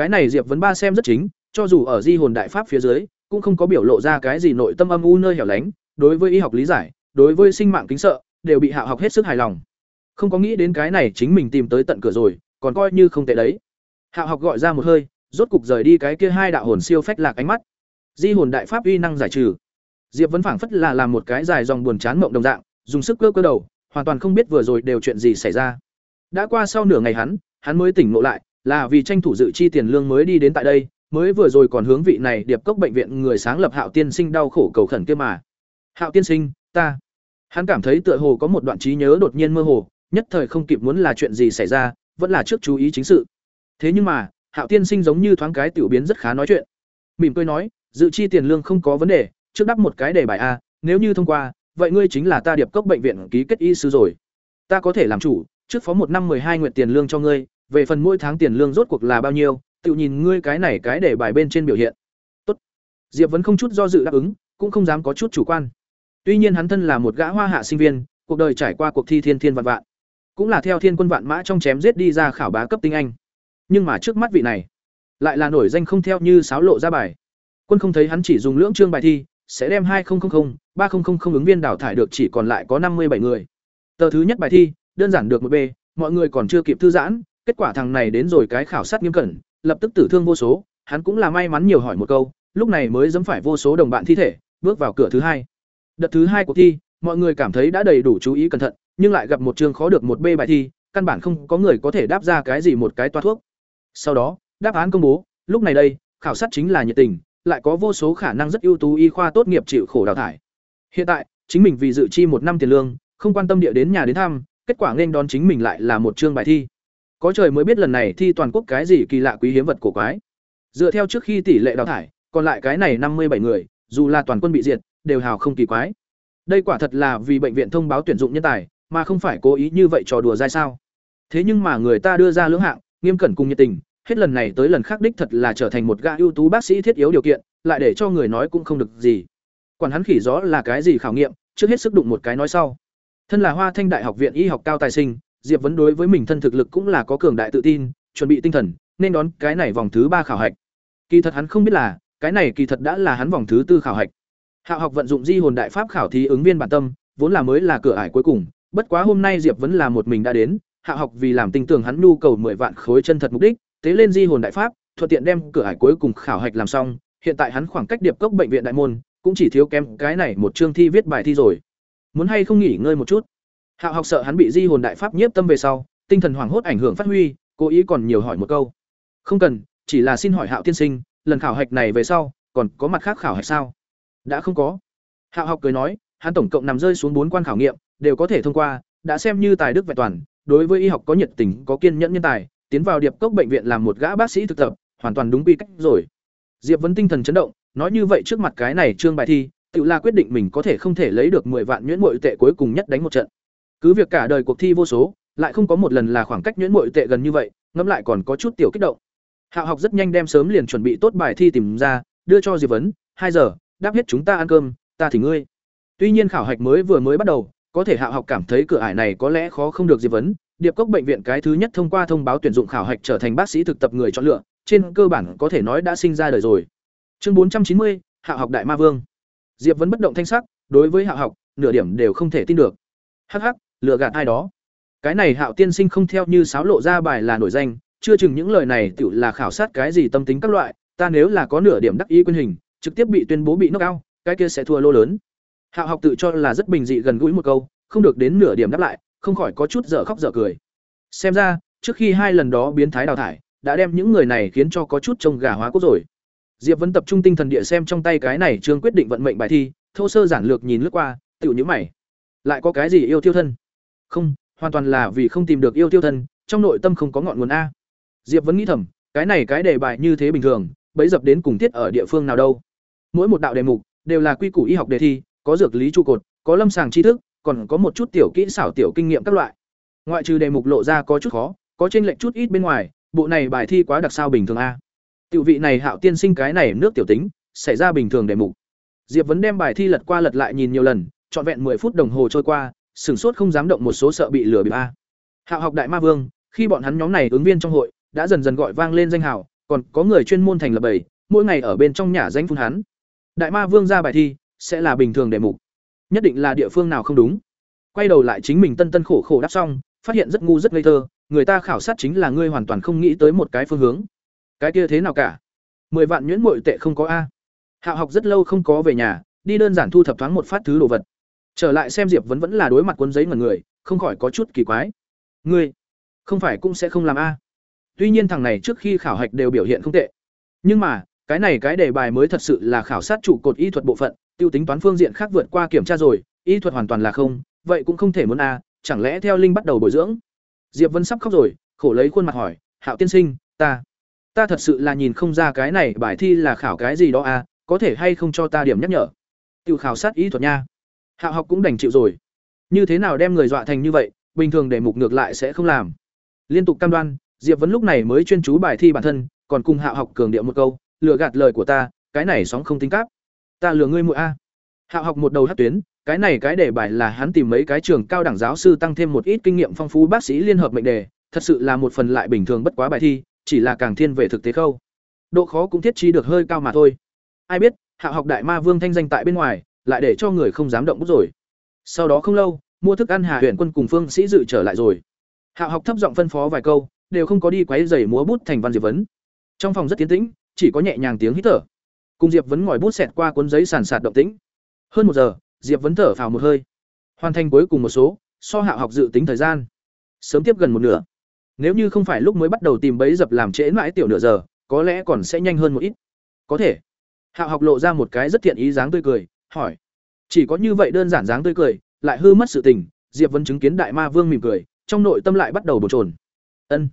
cái này diệp vấn ba xem rất chính, cho dù ở di hồn đại pháp phía dưới, cũng không có biểu lộ ra cái gì nội tâm âm u nơi hẻo lánh, đối với y học lý giải, đối với sinh mạng kính sợ, đều bị hạ học hết sức hài lòng. Không có nghĩ đến cái này chính mình tìm tới tận cửa rồi, còn coi như không tệ đấy. Hạ học gọi ra một hơi, rốt cục rời đi cái kia hai đạo hồn siêu phách lạc ánh mắt. Di hồn đại pháp uy năng giải trừ. Diệp vẫn phảng phất là làm một cái dài dòng buồn chán mộng đồng dạng, dùng sức cơ cơ đầu, hoàn toàn không biết vừa rồi đều chuyện gì xảy ra. Đã qua sau nửa ngày hắn hắn mới tỉnh ngộ lại là vì tranh thủ dự chi tiền lương mới đi đến tại đây, mới vừa rồi còn hướng vị này điệp cốc bệnh viện người sáng lập hạo tiên sinh đau khổ cầu khẩn kia mà. Hạo tiên sinh, ta. Hắn cảm thấy tựa hồ có một đoạn trí nhớ đột nhiên mơ hồ, nhất thời không kịp muốn là chuyện gì xảy ra, vẫn là trước chú ý chính sự. Thế nhưng mà, hạo tiên sinh giống như thoáng cái tiểu biến rất khá nói chuyện. Mỉm cười nói, dự chi tiền lương không có vấn đề, trước đắp một cái đề bài a, nếu như thông qua, vậy ngươi chính là ta điệp cốc bệnh viện ký kết y sư rồi. Ta có thể làm chủ, trước phó một năm hai nguyện tiền lương cho ngươi về phần mỗi tháng tiền lương rốt cuộc là bao nhiêu, tự nhìn ngươi cái này cái để bài bên trên biểu hiện. Tốt. Diệp vẫn không chút do dự đáp ứng, cũng không dám có chút chủ quan. Tuy nhiên hắn thân là một gã hoa hạ sinh viên, cuộc đời trải qua cuộc thi thiên thiên vạn vạn. Cũng là theo thiên quân vạn mã trong chém giết đi ra khảo bá cấp tinh anh. Nhưng mà trước mắt vị này, lại là nổi danh không theo như sáo lộ ra bài. Quân không thấy hắn chỉ dùng lưỡng chương bài thi, sẽ đem hai nghìn ba ứng viên đào thải được chỉ còn lại có năm mươi bảy người. Tờ thứ nhất bài thi, đơn giản được một b mọi người còn chưa kịp thư giãn kết quả thằng này đến rồi cái khảo sát nghiêm cẩn, lập tức tử thương vô số, hắn cũng là may mắn nhiều hỏi một câu, lúc này mới dẫm phải vô số đồng bạn thi thể, bước vào cửa thứ hai. Đợt thứ hai cuộc thi, mọi người cảm thấy đã đầy đủ chú ý cẩn thận, nhưng lại gặp một chương khó được một b bài thi, căn bản không có người có thể đáp ra cái gì một cái toa thuốc. Sau đó, đáp án công bố, lúc này đây, khảo sát chính là nhiệt tình, lại có vô số khả năng rất ưu tú y khoa tốt nghiệp chịu khổ đào thải. Hiện tại, chính mình vì dự chi một năm tiền lương, không quan tâm địa đến nhà đến thăm, kết quả nên đón chính mình lại là một chương bài thi có trời mới biết lần này thi toàn quốc cái gì kỳ lạ quý hiếm vật cổ quái. Dựa theo trước khi tỷ lệ đào thải, còn lại cái này năm mươi bảy người, dù là toàn quân bị diệt, đều hào không kỳ quái. Đây quả thật là vì bệnh viện thông báo tuyển dụng nhân tài, mà không phải cố ý như vậy trò đùa dai sao. Thế nhưng mà người ta đưa ra lưỡng hạng, nghiêm cẩn cùng nhiệt tình, hết lần này tới lần khác đích thật là trở thành một gã ưu tú bác sĩ thiết yếu điều kiện, lại để cho người nói cũng không được gì. Quản hắn khỉ gió là cái gì khảo nghiệm, trước hết sức đụng một cái nói sau. Thân là hoa thanh đại học viện y học cao tài sinh diệp vấn đối với mình thân thực lực cũng là có cường đại tự tin chuẩn bị tinh thần nên đón cái này vòng thứ ba khảo hạch. Kỳ thật hắn không biết là cái này kỳ thật đã là hắn vòng thứ tư khảo hạch. Hạo học vận dụng di hồn đại pháp khảo thí ứng viên bản tâm, vốn là mới là cửa ải cuối cùng, bất quá hôm nay Diệp vẫn là một mình đã đến, Hạo học vì làm tinh tường hắn nhu cầu 10 vạn khối chân thật mục đích, tế lên di hồn đại pháp, thuận tiện đem cửa ải cuối cùng khảo hạch làm xong, hiện tại hắn khoảng cách điệp cốc bệnh viện đại môn, cũng chỉ thiếu kém cái này một chương thi viết bài thi rồi. Muốn hay không nghỉ ngơi một chút? Hạo học sợ hắn bị di hồn đại pháp nhiếp tâm về sau, tinh thần hoảng hốt ảnh hưởng phát huy, cố ý còn nhiều hỏi một câu. Không cần, chỉ là xin hỏi hạo tiên sinh, lần khảo hạch này về sau, còn có mặt khác khảo hạch sao? Đã không có. Hạo học cười nói, hắn tổng cộng nằm rơi xuống bốn quan khảo nghiệm, đều có thể thông qua, đã xem như tài đức vẹn toàn, đối với y học có nhiệt tình, có kiên nhẫn nhân tài, tiến vào điệp cốc bệnh viện làm một gã bác sĩ thực tập, hoàn toàn đúng quy cách rồi. Diệp vấn tinh thần chấn động, nói như vậy trước mặt cái này trương bài thi, tự là quyết định mình có thể không thể lấy được 10 vạn nhuyễn muội tệ cuối cùng nhất đánh một trận cứ việc cả đời cuộc thi vô số, lại không có một lần là khoảng cách nhuyễn mội tệ gần như vậy, ngẫm lại còn có chút tiểu kích động. Hạo học rất nhanh đem sớm liền chuẩn bị tốt bài thi tìm ra, đưa cho diệp vấn, hai giờ, đáp hết chúng ta ăn cơm, ta thì ngươi. Tuy nhiên khảo hạch mới vừa mới bắt đầu, có thể hạo học cảm thấy cửa ải này có lẽ khó không được diệp vấn. Điệp cốc bệnh viện cái thứ nhất thông qua thông báo tuyển dụng khảo hạch trở thành bác sĩ thực tập người chọn lựa, trên cơ bản có thể nói đã sinh ra đời rồi. Chương bốn trăm chín mươi hạo học đại ma vương. Diệp vấn bất động thanh sắc, đối với hạo học, nửa điểm đều không thể tin được. Hắc lừa gạt ai đó. Cái này hạo tiên sinh không theo như sáo lộ ra bài là nổi danh, chưa chừng những lời này tự là khảo sát cái gì tâm tính các loại, ta nếu là có nửa điểm đắc ý quyền hình, trực tiếp bị tuyên bố bị knock out, cái kia sẽ thua lô lớn. Hạo học tự cho là rất bình dị gần gũi một câu, không được đến nửa điểm đáp lại, không khỏi có chút dở khóc dở cười. Xem ra, trước khi hai lần đó biến thái đào thải, đã đem những người này khiến cho có chút trông gà hóa cốt rồi. Diệp vẫn tập trung tinh thần địa xem trong tay cái này trương quyết định vận mệnh bài thi, thô sơ giản lược nhìn lướt qua, tựu nhữ mày. Lại có cái gì yêu tiêu thân? Không, hoàn toàn là vì không tìm được yêu tiêu thân, trong nội tâm không có ngọn nguồn a. Diệp vẫn nghĩ thầm, cái này cái đề bài như thế bình thường, bấy dập đến cùng tiết ở địa phương nào đâu. Mỗi một đạo đề mục đều là quy củ y học đề thi, có dược lý trụ cột, có lâm sàng tri thức, còn có một chút tiểu kỹ xảo tiểu kinh nghiệm các loại. Ngoại trừ đề mục lộ ra có chút khó, có trinh lệch chút ít bên ngoài, bộ này bài thi quá đặc sao bình thường a. Tiểu vị này hạo tiên sinh cái này nước tiểu tính, xảy ra bình thường đề mục. Diệp vấn đem bài thi lật qua lật lại nhìn nhiều lần, trọn vẹn 10 phút đồng hồ trôi qua sửng sốt không dám động một số sợ bị lừa bị a. Hạo học đại ma vương, khi bọn hắn nhóm này ứng viên trong hội, đã dần dần gọi vang lên danh hào, còn có người chuyên môn thành lập bầy mỗi ngày ở bên trong nhà danh phun hắn. Đại ma vương ra bài thi, sẽ là bình thường đề mục. Nhất định là địa phương nào không đúng. Quay đầu lại chính mình tân tân khổ khổ đáp xong, phát hiện rất ngu rất ngây thơ, người ta khảo sát chính là ngươi hoàn toàn không nghĩ tới một cái phương hướng. Cái kia thế nào cả? Mười vạn nhuyễn mội tệ không có a. Hạo học rất lâu không có về nhà, đi đơn giản thu thập thoáng một phát thứ đồ vật trở lại xem diệp vẫn vẫn là đối mặt cuốn giấy ngẩn người, không khỏi có chút kỳ quái. Ngươi, không phải cũng sẽ không làm a. Tuy nhiên thằng này trước khi khảo hạch đều biểu hiện không tệ. Nhưng mà, cái này cái đề bài mới thật sự là khảo sát trụ cột y thuật bộ phận, tiêu tính toán phương diện khác vượt qua kiểm tra rồi, y thuật hoàn toàn là không, vậy cũng không thể muốn a, chẳng lẽ theo linh bắt đầu bồi dưỡng? Diệp vân sắp khóc rồi, khổ lấy khuôn mặt hỏi, hạo tiên sinh, ta ta thật sự là nhìn không ra cái này bài thi là khảo cái gì đó a, có thể hay không cho ta điểm nhắc nhở? Tiêu khảo sát y thuật nha hạo học cũng đành chịu rồi. Như thế nào đem người dọa thành như vậy, bình thường để mục ngược lại sẽ không làm. Liên tục cam đoan, diệp vấn lúc này mới chuyên chú bài thi bản thân, còn cùng hạo học cường điệu một câu, lừa gạt lời của ta, cái này sóng không tính cáp. Ta lừa ngươi mũi a. Hạo học một đầu hát tuyến, cái này cái đề bài là hắn tìm mấy cái trường cao đẳng giáo sư tăng thêm một ít kinh nghiệm phong phú bác sĩ liên hợp mệnh đề, thật sự là một phần lại bình thường bất quá bài thi, chỉ là càng thiên về thực tế khâu. Độ khó cũng thiết trí được hơi cao mà thôi. Ai biết hạo học đại ma vương thanh danh tại bên ngoài lại để cho người không dám động bút rồi. Sau đó không lâu, mua thức ăn hà huyện quân cùng phương sĩ dự trở lại rồi. Hạo học thấp giọng phân phó vài câu, đều không có đi quấy giày múa bút thành văn diệp vấn. Trong phòng rất tiến tĩnh, chỉ có nhẹ nhàng tiếng hít thở. Cùng diệp vấn ngòi bút xẹt qua cuốn giấy sàn sạt động tĩnh. Hơn một giờ, diệp vấn thở phào một hơi. Hoàn thành cuối cùng một số, so hạo học dự tính thời gian. Sớm tiếp gần một nửa. Nếu như không phải lúc mới bắt đầu tìm bấy dập làm trễ mãi tiểu nửa giờ, có lẽ còn sẽ nhanh hơn một ít. Có thể. Hạo học lộ ra một cái rất thiện ý dáng tươi cười hỏi. Chỉ có như vậy đơn giản dáng tươi cười, lại hư mất sự tình, diệp vẫn chứng kiến đại ma vương mỉm cười, trong nội tâm lại bắt đầu bồn trồn ân,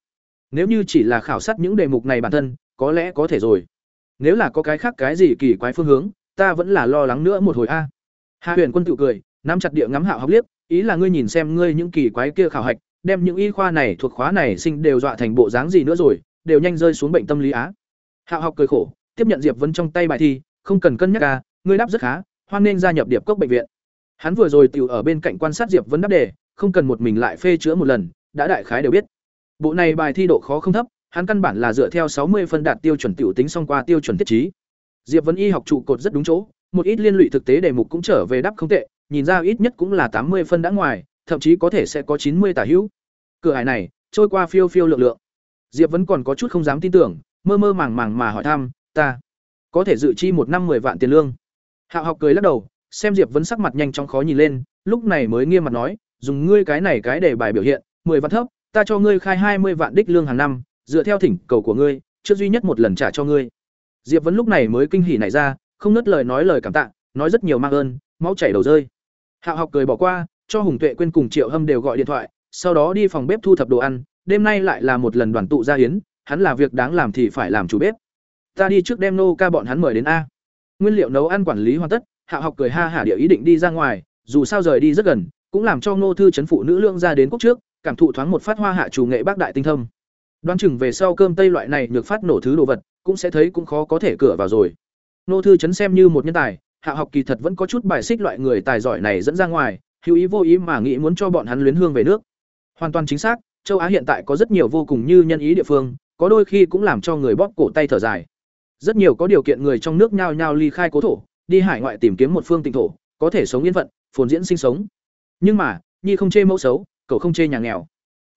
nếu như chỉ là khảo sát những đề mục này bản thân, có lẽ có thể rồi. Nếu là có cái khác cái gì kỳ quái phương hướng, ta vẫn là lo lắng nữa một hồi a. Hạ huyền quân tự cười, nắm chặt địa ngắm hạo học liếc, ý là ngươi nhìn xem ngươi những kỳ quái kia khảo hạch, đem những y khoa này thuộc khóa này sinh đều dọa thành bộ dáng gì nữa rồi, đều nhanh rơi xuống bệnh tâm lý á. Hạo học cười khổ, tiếp nhận diệp vấn trong tay bài thi, không cần cân nhắc ca ngươi đáp rất khá hoan nên gia nhập điệp cốc bệnh viện. Hắn vừa rồi tự ở bên cạnh quan sát diệp vấn đáp đề, không cần một mình lại phê chữa một lần, đã đại khái đều biết. Bộ này bài thi độ khó không thấp, hắn căn bản là dựa theo sáu mươi phân đạt tiêu chuẩn tiểu tính xong qua tiêu chuẩn thiết trí. Diệp vấn y học trụ cột rất đúng chỗ, một ít liên lụy thực tế đề mục cũng trở về đáp không tệ, nhìn ra ít nhất cũng là tám mươi phân đã ngoài, thậm chí có thể sẽ có chín mươi tả hữu. Cửa hải này, trôi qua phiêu phiêu lượng lượng. Diệp vẫn còn có chút không dám tin tưởng, mơ mơ màng màng mà hỏi thăm, ta có thể dự chi một năm mười vạn tiền lương? Hạo học cười lắc đầu, xem Diệp Vấn sắc mặt nhanh chóng khó nhìn lên, lúc này mới nghiêm mặt nói, dùng ngươi cái này cái để bài biểu hiện, mười vạn thấp, ta cho ngươi khai hai mươi vạn đích lương hàng năm, dựa theo thỉnh cầu của ngươi, trước duy nhất một lần trả cho ngươi. Diệp Vấn lúc này mới kinh hỉ nảy ra, không nứt lời nói lời cảm tạ, nói rất nhiều mang ơn, máu chảy đầu rơi. Hạo học cười bỏ qua, cho Hùng Tuệ quên cùng Triệu Hâm đều gọi điện thoại, sau đó đi phòng bếp thu thập đồ ăn, đêm nay lại là một lần đoàn tụ gia hiến, hắn là việc đáng làm thì phải làm chủ bếp. Ta đi trước đem nô ca bọn hắn mời đến a. Nguyên liệu nấu ăn quản lý hoàn tất, Hạ học cười ha hả địa ý định đi ra ngoài, dù sao rời đi rất gần, cũng làm cho Ngô thư chấn phụ nữ lượng ra đến quốc trước, cảm thụ thoáng một phát hoa hạ chủ nghệ bác đại tinh thâm. Đoán chừng về sau cơm tây loại này nhược phát nổ thứ đồ vật, cũng sẽ thấy cũng khó có thể cửa vào rồi. Ngô thư chấn xem như một nhân tài, Hạ học kỳ thật vẫn có chút bài xích loại người tài giỏi này dẫn ra ngoài, hữu ý vô ý mà nghĩ muốn cho bọn hắn luyến hương về nước. Hoàn toàn chính xác, châu Á hiện tại có rất nhiều vô cùng như nhân ý địa phương, có đôi khi cũng làm cho người bóp cổ tay thở dài. Rất nhiều có điều kiện người trong nước nhao nhao ly khai cố thổ, đi hải ngoại tìm kiếm một phương tịnh thổ, có thể sống yên phận, phồn diễn sinh sống. Nhưng mà, nhi không chê mẫu xấu, cậu không chê nhà nghèo.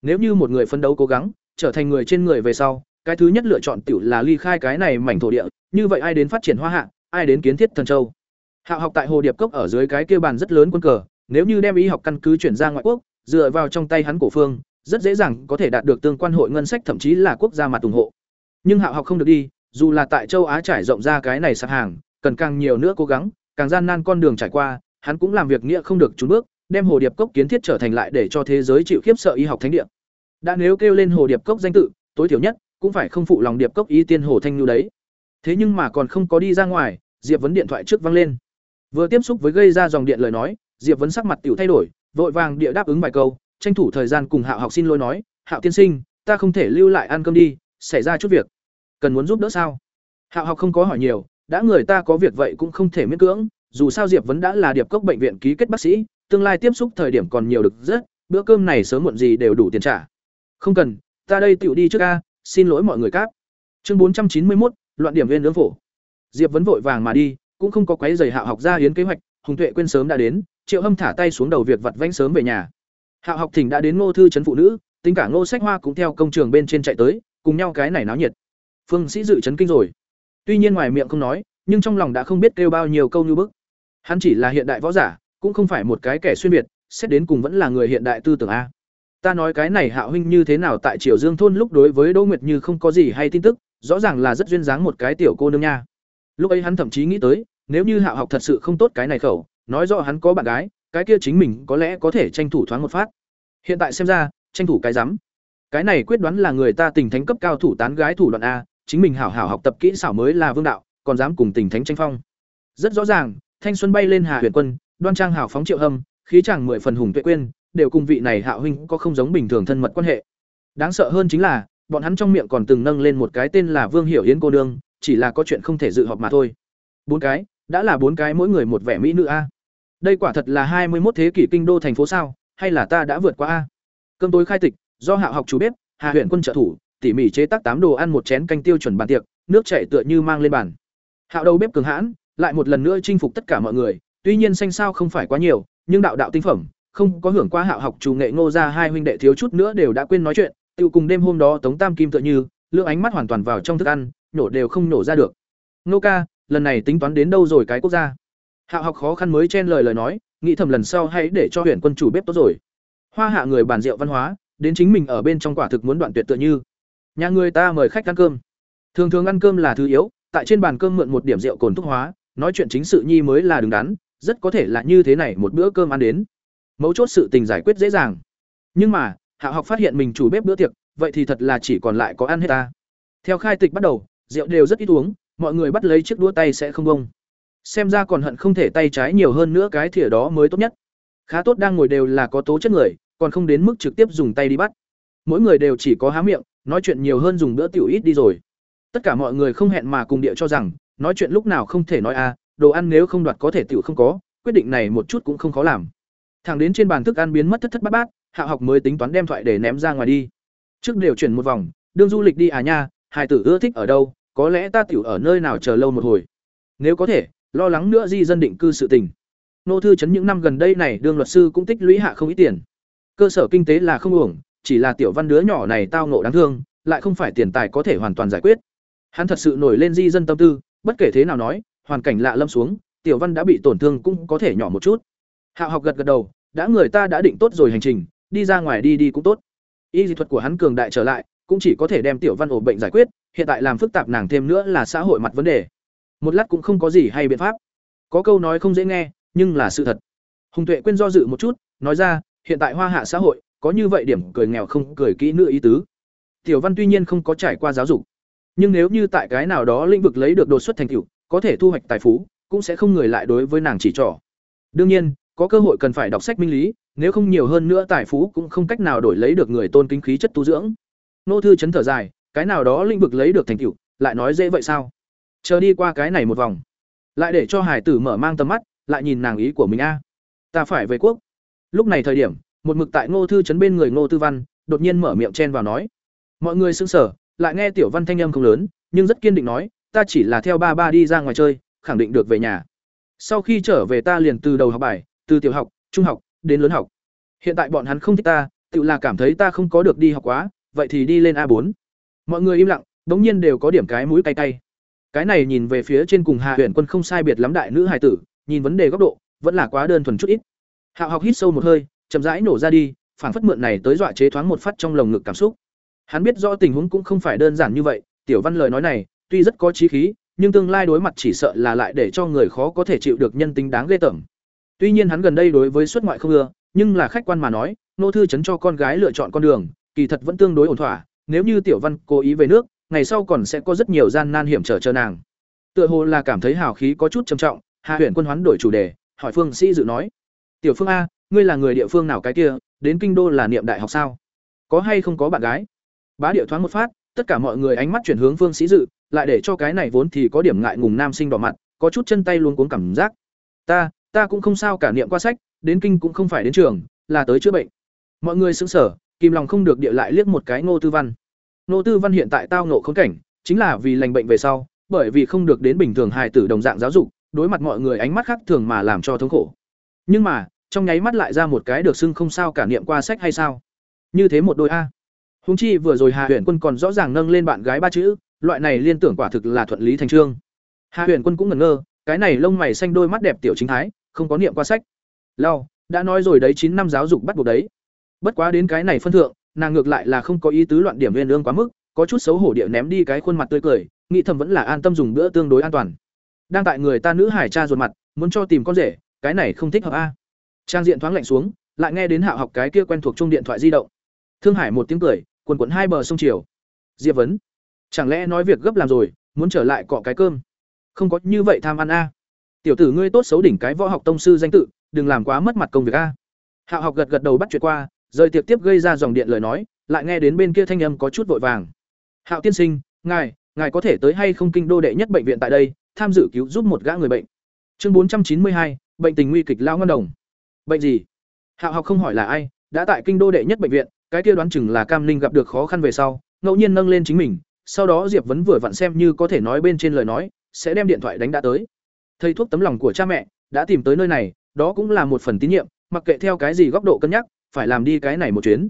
Nếu như một người phấn đấu cố gắng, trở thành người trên người về sau, cái thứ nhất lựa chọn tiểu là ly khai cái này mảnh thổ địa, như vậy ai đến phát triển hoa hạ, ai đến kiến thiết thần châu. Hạo học tại Hồ Điệp Cốc ở dưới cái kia bàn rất lớn quân cờ, nếu như đem y học căn cứ chuyển ra ngoại quốc, dựa vào trong tay hắn cổ phương, rất dễ dàng có thể đạt được tương quan hội ngân sách thậm chí là quốc gia mặt ủng hộ. Nhưng Hạo học không được đi, dù là tại châu Á trải rộng ra cái này sạp hàng, cần càng nhiều nữa cố gắng, càng gian nan con đường trải qua, hắn cũng làm việc nghĩa không được chút bước, đem Hồ Điệp Cốc kiến thiết trở thành lại để cho thế giới chịu khiếp sợ y học thánh địa. Đã nếu kêu lên Hồ Điệp Cốc danh tự, tối thiểu nhất cũng phải không phụ lòng Điệp Cốc y tiên Hồ Thanh lưu đấy. Thế nhưng mà còn không có đi ra ngoài, Diệp vấn điện thoại trước vang lên. Vừa tiếp xúc với gây ra dòng điện lời nói, Diệp vấn sắc mặt tiểu thay đổi, vội vàng địa đáp ứng vài câu, tranh thủ thời gian cùng Hạo học xin lỗi nói, "Hạo tiên sinh, ta không thể lưu lại ăn cơm đi, xảy ra chút việc, cần muốn giúp đỡ sao?" Hạo học không có hỏi nhiều, đã người ta có việc vậy cũng không thể miễn cưỡng, dù sao Diệp vấn đã là điệp cốc bệnh viện ký kết bác sĩ, tương lai tiếp xúc thời điểm còn nhiều được rất, bữa cơm này sớm muộn gì đều đủ tiền trả. Không cần, ta đây tựu đi trước a, xin lỗi mọi người cáp. Chương bốn trăm chín mươi một, loạn điểm viên lưỡng phổ. Diệp vấn vội vàng mà đi, cũng không có quấy giày Hạo học ra yến kế hoạch, Hùng Tuệ quên sớm đã đến, Triệu Hâm thả tay xuống đầu việc vặt vãnh sớm về nhà. Hạo học thỉnh đã đến Ngô thư trấn phụ nữ, tính cả Ngô Sách Hoa cũng theo công trường bên trên chạy tới, cùng nhau cái này náo nhiệt. Phương Sĩ dự chấn kinh rồi. Tuy nhiên ngoài miệng không nói, nhưng trong lòng đã không biết kêu bao nhiêu câu như bức. Hắn chỉ là hiện đại võ giả, cũng không phải một cái kẻ xuyên việt, xét đến cùng vẫn là người hiện đại tư tưởng a. Ta nói cái này Hạo huynh như thế nào tại Triều Dương thôn lúc đối với Đỗ Nguyệt Như không có gì hay tin tức, rõ ràng là rất duyên dáng một cái tiểu cô nương nha. Lúc ấy hắn thậm chí nghĩ tới, nếu như Hạo học thật sự không tốt cái này khẩu, nói rõ hắn có bạn gái, cái kia chính mình có lẽ có thể tranh thủ thoáng một phát. Hiện tại xem ra, tranh thủ cái rắm. Cái này quyết đoán là người ta tình thánh cấp cao thủ tán gái thủ đoạn a, chính mình hảo hảo học tập kỹ xảo mới là vương đạo, còn dám cùng tình thánh tranh phong. Rất rõ ràng, thanh xuân bay lên Hà Huyền Quân, đoan trang hảo phóng Triệu Hâm, khí chàng mười phần hùng tuệ quyên, đều cùng vị này Hạo huynh có không giống bình thường thân mật quan hệ. Đáng sợ hơn chính là, bọn hắn trong miệng còn từng nâng lên một cái tên là Vương Hiểu Yến cô nương, chỉ là có chuyện không thể dự họp mà thôi. Bốn cái, đã là bốn cái mỗi người một vẻ mỹ nữ a. Đây quả thật là hai mươi 21 thế kỷ kinh đô thành phố sao, hay là ta đã vượt qua a? Cơm tối khai tịch, do Hạo học chủ bếp, Hà Huyền Quân trợ thủ, tỉ mỉ chế tác tám đồ ăn một chén canh tiêu chuẩn bàn tiệc, nước chảy tựa như mang lên bàn. Hạo đầu bếp cường hãn, lại một lần nữa chinh phục tất cả mọi người, tuy nhiên xanh sao không phải quá nhiều, nhưng đạo đạo tinh phẩm, không có hưởng qua Hạo học chủ nghệ Ngô gia hai huynh đệ thiếu chút nữa đều đã quên nói chuyện, tiêu cùng đêm hôm đó Tống Tam Kim tựa như, lượng ánh mắt hoàn toàn vào trong thức ăn, nổ đều không nổ ra được. Ngô ca, lần này tính toán đến đâu rồi cái quốc gia? Hạo học khó khăn mới chen lời lời nói, nghĩ thầm lần sau hãy để cho huyện quân chủ bếp tốt rồi. Hoa hạ người bàn rượu văn hóa, đến chính mình ở bên trong quả thực muốn đoạn tuyệt tựa như. Nhà người ta mời khách ăn cơm. Thường thường ăn cơm là thứ yếu, tại trên bàn cơm mượn một điểm rượu cồn thuốc hóa, nói chuyện chính sự nhi mới là đứng đắn, rất có thể là như thế này một bữa cơm ăn đến. Mấu chốt sự tình giải quyết dễ dàng. Nhưng mà, Hạ học phát hiện mình chủ bếp bữa tiệc, vậy thì thật là chỉ còn lại có ăn hết ta. Theo khai tịch bắt đầu, rượu đều rất ít uống, mọi người bắt lấy chiếc đũa tay sẽ không bông. Xem ra còn hận không thể tay trái nhiều hơn nữa cái thìa đó mới tốt nhất. Khá tốt đang ngồi đều là có tố chất người, còn không đến mức trực tiếp dùng tay đi bắt. Mỗi người đều chỉ có há miệng, nói chuyện nhiều hơn dùng bữa tiểu ít đi rồi. Tất cả mọi người không hẹn mà cùng địa cho rằng, nói chuyện lúc nào không thể nói a, đồ ăn nếu không đoạt có thể tiểu không có, quyết định này một chút cũng không khó làm. Thẳng đến trên bàn thức ăn biến mất thất thất bát bát, Hạ học mới tính toán đem thoại để ném ra ngoài đi. Trước đều chuyển một vòng, đương du lịch đi à nha, hài tử ưa thích ở đâu, có lẽ ta tiểu ở nơi nào chờ lâu một hồi. Nếu có thể, lo lắng nữa di dân định cư sự tình. Nô thư chấn những năm gần đây này đương luật sư cũng tích lũy hạ không ít tiền. Cơ sở kinh tế là không uổng, chỉ là tiểu văn đứa nhỏ này tao ngộ đáng thương, lại không phải tiền tài có thể hoàn toàn giải quyết. Hắn thật sự nổi lên di dân tâm tư, bất kể thế nào nói, hoàn cảnh lạ lâm xuống, tiểu văn đã bị tổn thương cũng có thể nhỏ một chút. Hạo học gật gật đầu đã người ta đã định tốt rồi hành trình đi ra ngoài đi đi cũng tốt. Y dị thuật của hắn cường đại trở lại cũng chỉ có thể đem tiểu văn ổ bệnh giải quyết hiện tại làm phức tạp nàng thêm nữa là xã hội mặt vấn đề. Một lát cũng không có gì hay biện pháp. Có câu nói không dễ nghe nhưng là sự thật. Hùng tuệ quên do dự một chút nói ra hiện tại hoa hạ xã hội có như vậy điểm cười nghèo không cười kỹ nữa ý tứ. Tiểu văn tuy nhiên không có trải qua giáo dục, nhưng nếu như tại cái nào đó lĩnh vực lấy được đột xuất thành tựu, có thể thu hoạch tài phú, cũng sẽ không người lại đối với nàng chỉ trỏ. Đương nhiên, có cơ hội cần phải đọc sách minh lý, nếu không nhiều hơn nữa tài phú cũng không cách nào đổi lấy được người tôn kính khí chất tu dưỡng. Nô thư chấn thở dài, cái nào đó lĩnh vực lấy được thành tựu, lại nói dễ vậy sao? Chờ đi qua cái này một vòng, lại để cho hải tử mở mang tầm mắt, lại nhìn nàng ý của mình a. Ta phải về quốc. Lúc này thời điểm một mực tại ngô thư chấn bên người ngô tư văn, đột nhiên mở miệng chen vào nói. Mọi người sững sờ, lại nghe tiểu văn thanh âm không lớn, nhưng rất kiên định nói, ta chỉ là theo ba ba đi ra ngoài chơi, khẳng định được về nhà. Sau khi trở về ta liền từ đầu học bài, từ tiểu học, trung học, đến lớn học. Hiện tại bọn hắn không thích ta, tự là cảm thấy ta không có được đi học quá, vậy thì đi lên a bốn. Mọi người im lặng, đống nhiên đều có điểm cái mũi cay cay. Cái này nhìn về phía trên cùng hạ huyện quân không sai biệt lắm đại nữ hài tử, nhìn vấn đề góc độ, vẫn là quá đơn thuần chút ít. Hạo học hít sâu một hơi chậm rãi nổ ra đi phản phất mượn này tới dọa chế thoáng một phát trong lồng ngực cảm xúc. Hắn biết rõ tình huống cũng không phải đơn giản như vậy, tiểu văn lời nói này, tuy rất có trí khí, nhưng tương lai đối mặt chỉ sợ là lại để cho người khó có thể chịu được nhân tính đáng ghê tởm. Tuy nhiên hắn gần đây đối với xuất ngoại không ưa, nhưng là khách quan mà nói, nô thư chấn cho con gái lựa chọn con đường, kỳ thật vẫn tương đối ổn thỏa, nếu như tiểu văn cố ý về nước, ngày sau còn sẽ có rất nhiều gian nan hiểm trở chờ nàng. Tựa hồ là cảm thấy hào khí có chút trầm trọng hạ huyện quân hoán đổi chủ đề, hỏi phương sĩ dự nói, tiểu phương a ngươi là người địa phương nào cái kia đến kinh đô là niệm đại học sao? Có hay không có bạn gái? Bá địa thoáng một phát tất cả mọi người ánh mắt chuyển hướng phương sĩ dự lại để cho cái này vốn thì có điểm ngại ngùng nam sinh đỏ mặt có chút chân tay luôn cuốn cảm giác. Ta ta cũng không sao cả niệm qua sách đến kinh cũng không phải đến trường là tới chữa bệnh. Mọi người sững sở, kìm lòng không được địa lại liếc một cái ngô tư văn. Ngô tư văn hiện tại tao nộ khốn cảnh chính là vì lành bệnh về sau bởi vì không được đến bình thường hài tử đồng dạng giáo dục đối mặt mọi người ánh mắt khác thường mà làm cho thống khổ. Nhưng mà trong nháy mắt lại ra một cái được xưng không sao cả niệm qua sách hay sao? Như thế một đôi a. Húng chi vừa rồi hà huyền quân còn rõ ràng nâng lên bạn gái ba chữ, loại này liên tưởng quả thực là thuận lý thành trương hà huyền quân cũng ngẩn ngơ, cái này lông mày xanh đôi mắt đẹp tiểu chính thái, không có niệm qua sách. Lao đã nói rồi đấy, chín năm giáo dục bắt buộc đấy. Bất quá đến cái này phân thượng, nàng ngược lại là không có ý tứ loạn điểm viên lương quá mức, có chút xấu hổ địa ném đi cái khuôn mặt tươi cười, nghĩ thầm vẫn là an tâm dùng bữa tương đối an toàn. Đang tại người ta nữ hải cha ruột mặt, muốn cho tìm con rể, cái này không thích hợp a trang diện thoáng lạnh xuống, lại nghe đến hạ học cái kia quen thuộc chung điện thoại di động. Thương hải một tiếng cười, quần quần hai bờ sông chiều. Diệp vấn, chẳng lẽ nói việc gấp làm rồi, muốn trở lại cọ cái cơm? Không có như vậy tham ăn a. Tiểu tử ngươi tốt xấu đỉnh cái võ học tông sư danh tự, đừng làm quá mất mặt công việc a. Hạ học gật gật đầu bắt chuyện qua, rời tiệc tiếp gây ra dòng điện lời nói, lại nghe đến bên kia thanh âm có chút vội vàng. Hạo tiên sinh, ngài ngài có thể tới hay không kinh đô đệ nhất bệnh viện tại đây, tham dự cứu giúp một gã người bệnh. Chương bốn trăm chín mươi hai, bệnh tình nguy kịch lao ngân đồng bệnh gì? Hạo học không hỏi là ai, đã tại kinh đô đệ nhất bệnh viện, cái kia đoán chừng là cam ninh gặp được khó khăn về sau, ngẫu nhiên nâng lên chính mình, sau đó diệp vấn vừa vặn xem như có thể nói bên trên lời nói, sẽ đem điện thoại đánh đã tới. Thầy thuốc tấm lòng của cha mẹ, đã tìm tới nơi này, đó cũng là một phần tín nhiệm, mặc kệ theo cái gì góc độ cân nhắc, phải làm đi cái này một chuyến.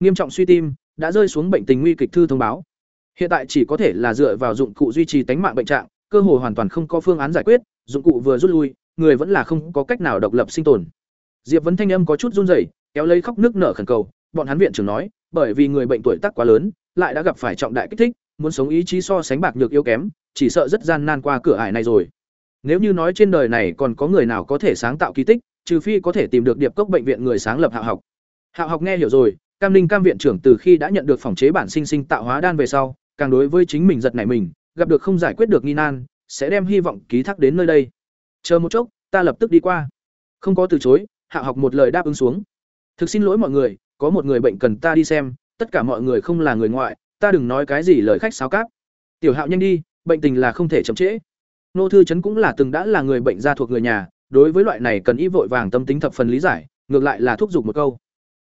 Nghiêm trọng suy tim, đã rơi xuống bệnh tình nguy kịch thư thông báo. Hiện tại chỉ có thể là dựa vào dụng cụ duy trì tánh mạng bệnh trạng, cơ hội hoàn toàn không có phương án giải quyết, dụng cụ vừa rút lui, người vẫn là không có cách nào độc lập sinh tồn diệp vấn thanh âm có chút run rẩy, kéo lấy khóc nước nở khẩn cầu. Bọn hắn viện trưởng nói, bởi vì người bệnh tuổi tác quá lớn, lại đã gặp phải trọng đại kích thích, muốn sống ý chí so sánh bạc nhược yếu kém, chỉ sợ rất gian nan qua cửa ải này rồi. Nếu như nói trên đời này còn có người nào có thể sáng tạo kỳ tích, trừ phi có thể tìm được điệp cốc bệnh viện người sáng lập hạ học. Hạ học nghe hiểu rồi, cam ninh cam viện trưởng từ khi đã nhận được phòng chế bản sinh sinh tạo hóa đan về sau, càng đối với chính mình giật nảy mình, gặp được không giải quyết được nghi nan, sẽ đem hy vọng ký thác đến nơi đây. Chờ một chốc, ta lập tức đi qua. Không có từ chối hạ học một lời đáp ứng xuống. Thực xin lỗi mọi người, có một người bệnh cần ta đi xem, tất cả mọi người không là người ngoại, ta đừng nói cái gì lời khách sáo cáp. Tiểu hạo nhanh đi, bệnh tình là không thể chậm trễ. Nô thư chấn cũng là từng đã là người bệnh gia thuộc người nhà, đối với loại này cần y vội vàng tâm tính thập phần lý giải, ngược lại là thúc giục một câu.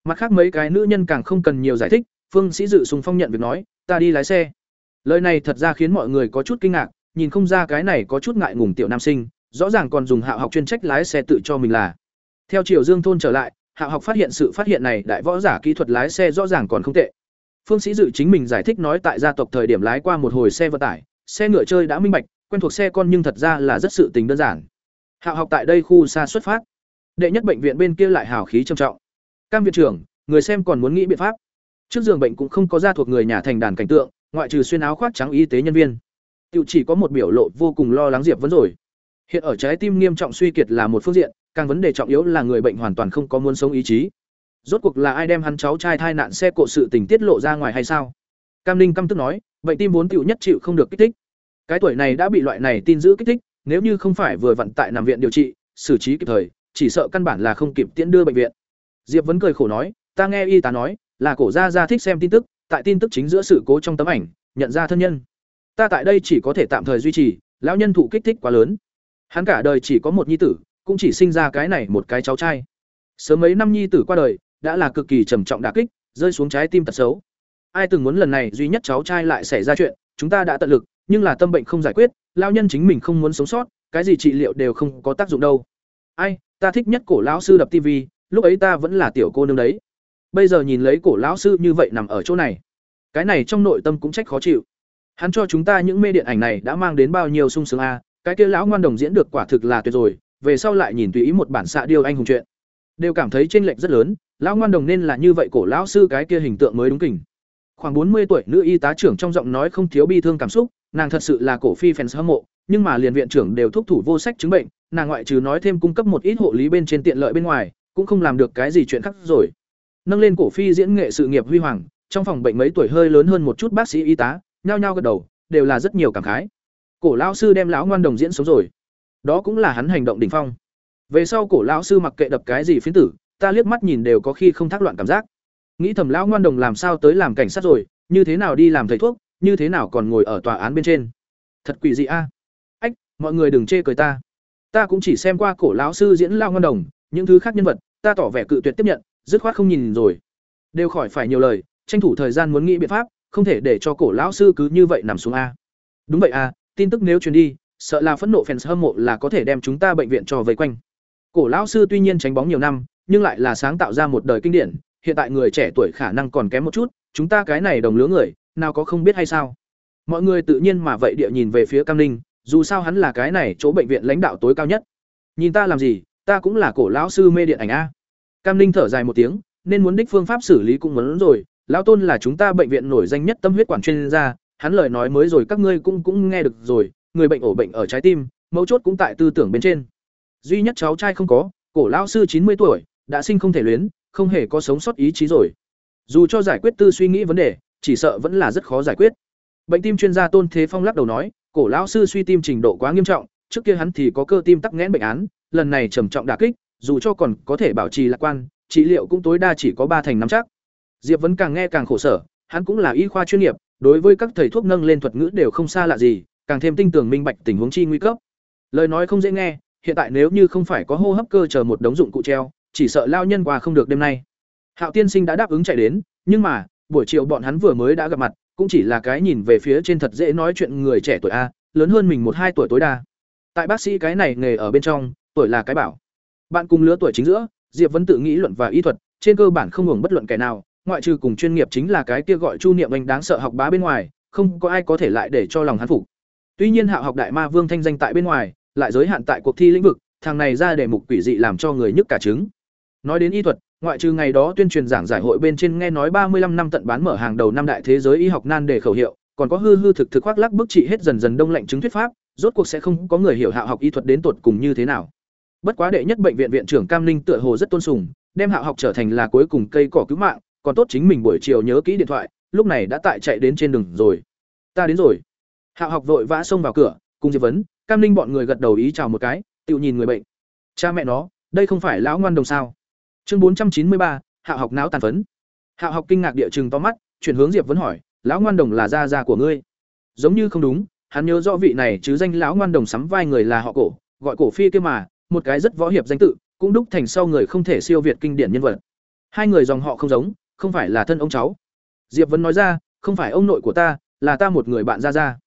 Mặt khác mấy cái nữ nhân càng không cần nhiều giải thích, phương sĩ dự sùng phong nhận việc nói, ta đi lái xe. Lời này thật ra khiến mọi người có chút kinh ngạc, nhìn không ra cái này có chút ngại ngùng tiểu nam sinh, rõ ràng còn dùng hạ học chuyên trách lái xe tự cho mình là theo triều dương thôn trở lại hạ học phát hiện sự phát hiện này đại võ giả kỹ thuật lái xe rõ ràng còn không tệ phương sĩ dự chính mình giải thích nói tại gia tộc thời điểm lái qua một hồi xe vận tải xe ngựa chơi đã minh bạch quen thuộc xe con nhưng thật ra là rất sự tình đơn giản Hạo học tại đây khu xa xuất phát. Đệ nhất bệnh viện bên kia lại hào khí trầm trọng. Cam viện trưởng, người xem còn muốn nghĩ biện pháp. Trước giường bệnh cũng không có gia thuộc người nhà thành đàn cảnh tượng, ngoại trừ xuyên áo khoác trắng y tế nhân viên. Tiểu chỉ có một biểu lộ vô cùng lo lắng Diệp vẫn rồi. Hiện ở trái tim nghiêm trọng suy kiệt là một phương diện, càng vấn đề trọng yếu là người bệnh hoàn toàn không có muốn sống ý chí. Rốt cuộc là ai đem hắn cháu trai thai nạn xe cộ sự tình tiết lộ ra ngoài hay sao? Cam Ninh căm tức nói, bệnh tim vốn tiểu nhất chịu không được kích thích. Cái tuổi này đã bị loại này tin giữ kích thích, nếu như không phải vừa vận tại nằm viện điều trị, xử trí kịp thời, chỉ sợ căn bản là không kịp tiễn đưa bệnh viện. Diệp vẫn cười khổ nói, ta nghe y tá nói, là cổ gia gia thích xem tin tức, tại tin tức chính giữa sự cố trong tấm ảnh, nhận ra thân nhân. Ta tại đây chỉ có thể tạm thời duy trì, lão nhân thụ kích thích quá lớn. Hắn cả đời chỉ có một nhi tử, cũng chỉ sinh ra cái này một cái cháu trai. Sớm mấy năm nhi tử qua đời, đã là cực kỳ trầm trọng đả kích, rơi xuống trái tim tật xấu. Ai từng muốn lần này duy nhất cháu trai lại xảy ra chuyện, chúng ta đã tận lực, nhưng là tâm bệnh không giải quyết, lão nhân chính mình không muốn sống sót, cái gì trị liệu đều không có tác dụng đâu. Ai, ta thích nhất cổ lão sư đập tivi, lúc ấy ta vẫn là tiểu cô nương đấy. Bây giờ nhìn lấy cổ lão sư như vậy nằm ở chỗ này, cái này trong nội tâm cũng trách khó chịu. Hắn cho chúng ta những mê điện ảnh này đã mang đến bao nhiêu sung sướng a, cái kia lão ngoan đồng diễn được quả thực là tuyệt rồi, về sau lại nhìn tùy ý một bản xạ điêu anh hùng chuyện, đều cảm thấy chênh lệch rất lớn, lão ngoan đồng nên là như vậy cổ lão sư cái kia hình tượng mới đúng kình. Khoảng bốn mươi tuổi nữ y tá trưởng trong giọng nói không thiếu bi thương cảm xúc, nàng thật sự là cổ phi fans hâm mộ, nhưng mà liền viện trưởng đều thúc thủ vô sách chứng bệnh, nàng ngoại trừ nói thêm cung cấp một ít hộ lý bên trên tiện lợi bên ngoài, cũng không làm được cái gì chuyện khác rồi. Nâng lên cổ phi diễn nghệ sự nghiệp huy hoàng, trong phòng bệnh mấy tuổi hơi lớn hơn một chút bác sĩ y tá, nhao nhao gật đầu, đều là rất nhiều cảm khái. Cổ lão sư đem lão ngoan đồng diễn sống rồi. Đó cũng là hắn hành động đỉnh phong. Về sau cổ lão sư mặc kệ đập cái gì phiến tử, ta liếc mắt nhìn đều có khi không thác loạn cảm giác. Nghĩ thầm lão ngoan đồng làm sao tới làm cảnh sát rồi, như thế nào đi làm thầy thuốc, như thế nào còn ngồi ở tòa án bên trên. Thật quỷ dị a. Ách, mọi người đừng chê cười ta. Ta cũng chỉ xem qua cổ lão sư diễn lão ngoan đồng, những thứ khác nhân vật, ta tỏ vẻ cự tuyệt tiếp nhận, dứt khoát không nhìn rồi. Đều khỏi phải nhiều lời, tranh thủ thời gian muốn nghĩ biện pháp, không thể để cho cổ lão sư cứ như vậy nằm xuống a. Đúng vậy a, tin tức nếu truyền đi, sợ là phẫn nộ fans hâm mộ là có thể đem chúng ta bệnh viện cho vây quanh. Cổ lão sư tuy nhiên tránh bóng nhiều năm, nhưng lại là sáng tạo ra một đời kinh điển, hiện tại người trẻ tuổi khả năng còn kém một chút, chúng ta cái này đồng lứa người, nào có không biết hay sao? Mọi người tự nhiên mà vậy địa nhìn về phía Cam Ninh, dù sao hắn là cái này chỗ bệnh viện lãnh đạo tối cao nhất. Nhìn ta làm gì, ta cũng là cổ lão sư mê điện ảnh a. Cam Ninh thở dài một tiếng, nên muốn đích phương pháp xử lý cũng muốn rồi, lão tôn là chúng ta bệnh viện nổi danh nhất tâm huyết quản chuyên gia, hắn lời nói mới rồi các ngươi cũng cũng nghe được rồi, người bệnh ổ bệnh ở trái tim, mấu chốt cũng tại tư tưởng bên trên. Duy nhất cháu trai không có, cổ lão sư chín mươi tuổi, đã sinh không thể luyến, không hề có sống sót ý chí rồi. Dù cho giải quyết tư suy nghĩ vấn đề, chỉ sợ vẫn là rất khó giải quyết. Bệnh tim chuyên gia Tôn Thế Phong lắc đầu nói, cổ lão sư suy tim trình độ quá nghiêm trọng, trước kia hắn thì có cơ tim tắc nghẽn bệnh án, lần này trầm trọng đả kích, dù cho còn có thể bảo trì lạc quan, trị liệu cũng tối đa chỉ có ba thành năm chắc. Diệp vẫn càng nghe càng khổ sở, hắn cũng là y khoa chuyên nghiệp, đối với các thầy thuốc nâng lên thuật ngữ đều không xa lạ gì, càng thêm tinh tường minh bạch tình huống chi nguy cấp. Lời nói không dễ nghe, hiện tại nếu như không phải có hô hấp cơ chờ một đống dụng cụ treo, chỉ sợ lao nhân qua không được đêm nay. Hạo tiên sinh đã đáp ứng chạy đến, nhưng mà, buổi chiều bọn hắn vừa mới đã gặp mặt, cũng chỉ là cái nhìn về phía trên thật dễ nói chuyện người trẻ tuổi a, lớn hơn mình một hai tuổi tối đa. Tại bác sĩ cái này nghề ở bên trong, tuổi là cái bảo. Bạn cùng lứa tuổi chính giữa, Diệp vẫn tự nghĩ luận và y thuật, trên cơ bản không hưởng bất luận kẻ nào, ngoại trừ cùng chuyên nghiệp chính là cái kia gọi Chu Niệm Anh đáng sợ học bá bên ngoài, không có ai có thể lại để cho lòng hắn phục. Tuy nhiên Hạo học đại ma vương thanh danh tại bên ngoài, lại giới hạn tại cuộc thi lĩnh vực, thằng này ra để mục quỷ dị làm cho người nhức cả trứng. Nói đến y thuật, ngoại trừ ngày đó tuyên truyền giảng giải hội bên trên nghe nói ba mươi 35 năm tận bán mở hàng đầu năm đại thế giới y học nan đề khẩu hiệu, còn có hư hư thực thực khoác lác bức trị hết dần dần đông lạnh chứng thuyết pháp, rốt cuộc sẽ không có người hiểu Hạo học y thuật đến tột cùng như thế nào. Bất quá đệ nhất bệnh viện viện trưởng Cam Ninh tựa hồ rất tôn sùng, đem Hạo học trở thành là cuối cùng cây cỏ cứu mạng, còn tốt chính mình buổi chiều nhớ kỹ điện thoại, lúc này đã tại chạy đến trên đường rồi. Ta đến rồi. Hạo học vội vã xông vào cửa, cùng Diệp vấn, Cam Ninh bọn người gật đầu ý chào một cái, tự nhìn người bệnh. Cha mẹ nó, đây không phải lão ngoan đồng sao? Chương bốn trăm chín mươi ba, Hạo học não tàn phấn. Hạo học kinh ngạc địa chừng to mắt, chuyển hướng Diệp vấn hỏi, lão ngoan đồng là gia gia của ngươi? Giống như không đúng, hắn nhớ rõ vị này chứ danh lão ngoan đồng sắm vai người là họ cổ, gọi cổ phi kia mà, một cái rất võ hiệp danh tự, cũng đúc thành sau người không thể siêu việt kinh điển nhân vật. Hai người dòng họ không giống, không phải là thân ông cháu. Diệp vấn nói ra, không phải ông nội của ta, là ta một người bạn gia gia.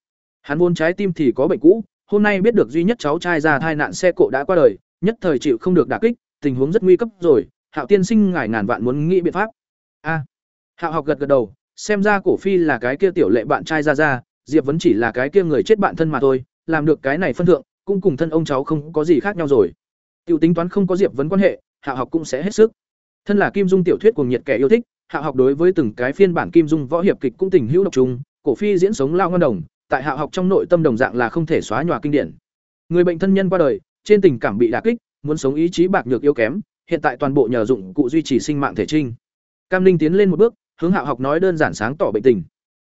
Hắn vốn trái tim thì có bệnh cũ, hôm nay biết được duy nhất cháu trai ra thai nạn xe cộ đã qua đời, nhất thời chịu không được đả kích, tình huống rất nguy cấp rồi, Hạo tiên sinh ngài ngàn vạn muốn nghĩ biện pháp. A. Hạo học gật gật đầu, xem ra cổ phi là cái kia tiểu lệ bạn trai ra ra, Diệp vẫn chỉ là cái kia người chết bạn thân mà thôi, làm được cái này phân thượng, cũng cùng thân ông cháu không có gì khác nhau rồi. Tiểu tính toán không có Diệp vấn quan hệ, Hạo học cũng sẽ hết sức. Thân là Kim Dung tiểu thuyết cùng nhiệt kẻ yêu thích, Hạ học đối với từng cái phiên bản Kim Dung võ hiệp kịch cũng tình hữu độc trùng, cổ phi diễn sống lao ngon đồng, tại hạ học trong nội tâm đồng dạng là không thể xóa nhòa kinh điển. Người bệnh thân nhân qua đời, trên tình cảm bị đả kích, muốn sống ý chí bạc nhược yếu kém, hiện tại toàn bộ nhờ dụng cụ duy trì sinh mạng thể trinh. Cam Linh tiến lên một bước, hướng Hạ học nói đơn giản sáng tỏ bệnh tình.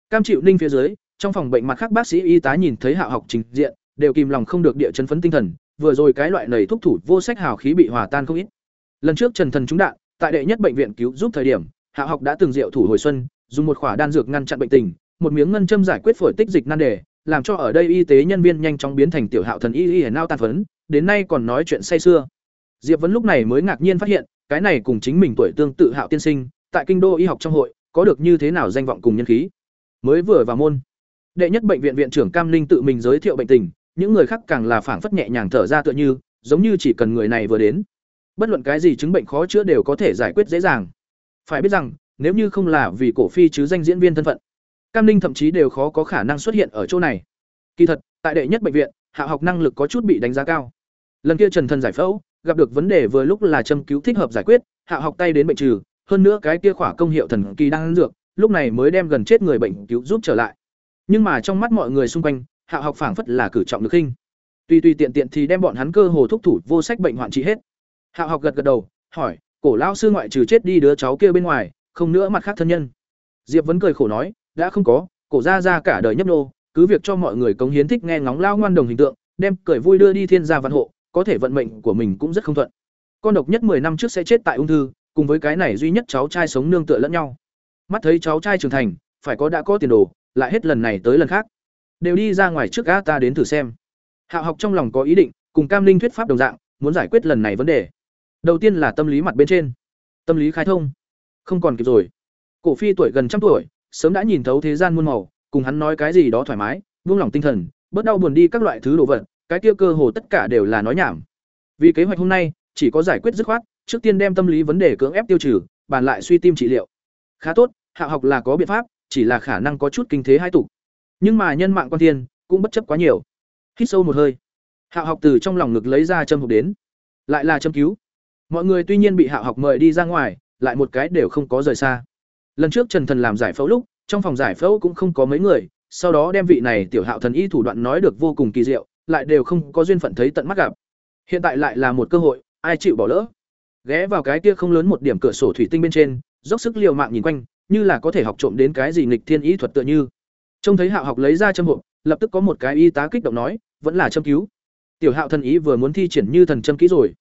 Cam chịu Ninh phía dưới, trong phòng bệnh mặt khác bác sĩ y tá nhìn thấy Hạ học trình diện, đều kìm lòng không được địa chấn phấn tinh thần, vừa rồi cái loại nầy thúc thủ vô sách hào khí bị hòa tan không ít. Lần trước Trần Thần trúng đạn, tại đệ nhất bệnh viện cứu giúp thời điểm, Hạ học đã từng diệu thủ hồi xuân, dùng một khỏa đan dược ngăn chặn bệnh tình, một miếng ngân châm giải quyết phổi tích dịch nan đề, làm cho ở đây y tế nhân viên nhanh chóng biến thành tiểu hạo thần y y nao tàn phấn, đến nay còn nói chuyện say xưa. Diệp Vân lúc này mới ngạc nhiên phát hiện, cái này cùng chính mình tuổi tương tự Hạo tiên sinh, tại kinh đô y học trong hội, có được như thế nào danh vọng cùng nhân khí. Mới vừa vào môn, đệ nhất bệnh viện viện trưởng Cam Linh tự mình giới thiệu bệnh tình, những người khác càng là phảng phất nhẹ nhàng thở ra tựa như, giống như chỉ cần người này vừa đến, bất luận cái gì chứng bệnh khó chữa đều có thể giải quyết dễ dàng. Phải biết rằng, nếu như không là vì cổ phi chứ danh diễn viên thân phận, Cam Ninh thậm chí đều khó có khả năng xuất hiện ở chỗ này. Kỳ thật, tại đệ nhất bệnh viện, hạ học năng lực có chút bị đánh giá cao. Lần kia Trần Thần giải phẫu, gặp được vấn đề vừa lúc là châm cứu thích hợp giải quyết, hạ học tay đến bệnh trừ, hơn nữa cái kia khỏa công hiệu thần kỳ đang ăn dược, lúc này mới đem gần chết người bệnh cứu giúp trở lại. Nhưng mà trong mắt mọi người xung quanh, hạ học phảng phất là cử trọng được khinh. Tuy tuy tiện tiện thì đem bọn hắn cơ hồ thúc thủ vô sách bệnh hoạn trị hết. Hạ học gật gật đầu, hỏi, cổ lão sư ngoại trừ chết đi đứa cháu kia bên ngoài, không nữa mặt khác thân nhân. Diệp vẫn cười khổ nói, đã không có, cổ gia gia cả đời nhấp nô, cứ việc cho mọi người cống hiến thích nghe ngóng lao ngoan đồng hình tượng, đem cười vui đưa đi thiên gia văn hộ, có thể vận mệnh của mình cũng rất không thuận. Con độc nhất 10 năm trước sẽ chết tại ung thư, cùng với cái này duy nhất cháu trai sống nương tựa lẫn nhau. Mắt thấy cháu trai trưởng thành, phải có đã có tiền đồ, lại hết lần này tới lần khác. Đều đi ra ngoài trước gã ta đến thử xem. Hạo học trong lòng có ý định, cùng Cam Linh thuyết pháp đồng dạng, muốn giải quyết lần này vấn đề. Đầu tiên là tâm lý mặt bên trên. Tâm lý khai thông. Không còn kịp rồi. Cổ phi tuổi gần trăm tuổi, sớm đã nhìn thấu thế gian muôn màu, cùng hắn nói cái gì đó thoải mái, buông lòng tinh thần, bớt đau buồn đi các loại thứ đồ vật, cái kia cơ hồ tất cả đều là nói nhảm. Vì kế hoạch hôm nay, chỉ có giải quyết dứt khoát, trước tiên đem tâm lý vấn đề cưỡng ép tiêu trừ, bàn lại suy tim trị liệu. Khá tốt, hạ học là có biện pháp, chỉ là khả năng có chút kinh thế hai tục. Nhưng mà nhân mạng quan thiên, cũng bất chấp quá nhiều. Hít sâu một hơi, hạ học từ trong lòng ngực lấy ra châm hộp đến, lại là châm cứu. Mọi người tuy nhiên bị hạ học mời đi ra ngoài, lại một cái đều không có rời xa. Lần trước Trần Thần làm giải phẫu lúc, trong phòng giải phẫu cũng không có mấy người, sau đó đem vị này tiểu hạo thần y thủ đoạn nói được vô cùng kỳ diệu, lại đều không có duyên phận thấy tận mắt gặp. Hiện tại lại là một cơ hội, ai chịu bỏ lỡ. Ghé vào cái kia không lớn một điểm cửa sổ thủy tinh bên trên, dốc sức liều mạng nhìn quanh, như là có thể học trộm đến cái gì nghịch thiên ý thuật tựa như. Trông thấy Hạo học lấy ra châm hộp, lập tức có một cái y tá kích động nói, vẫn là châm cứu. Tiểu Hạo thần ý vừa muốn thi triển như thần châm kỹ rồi.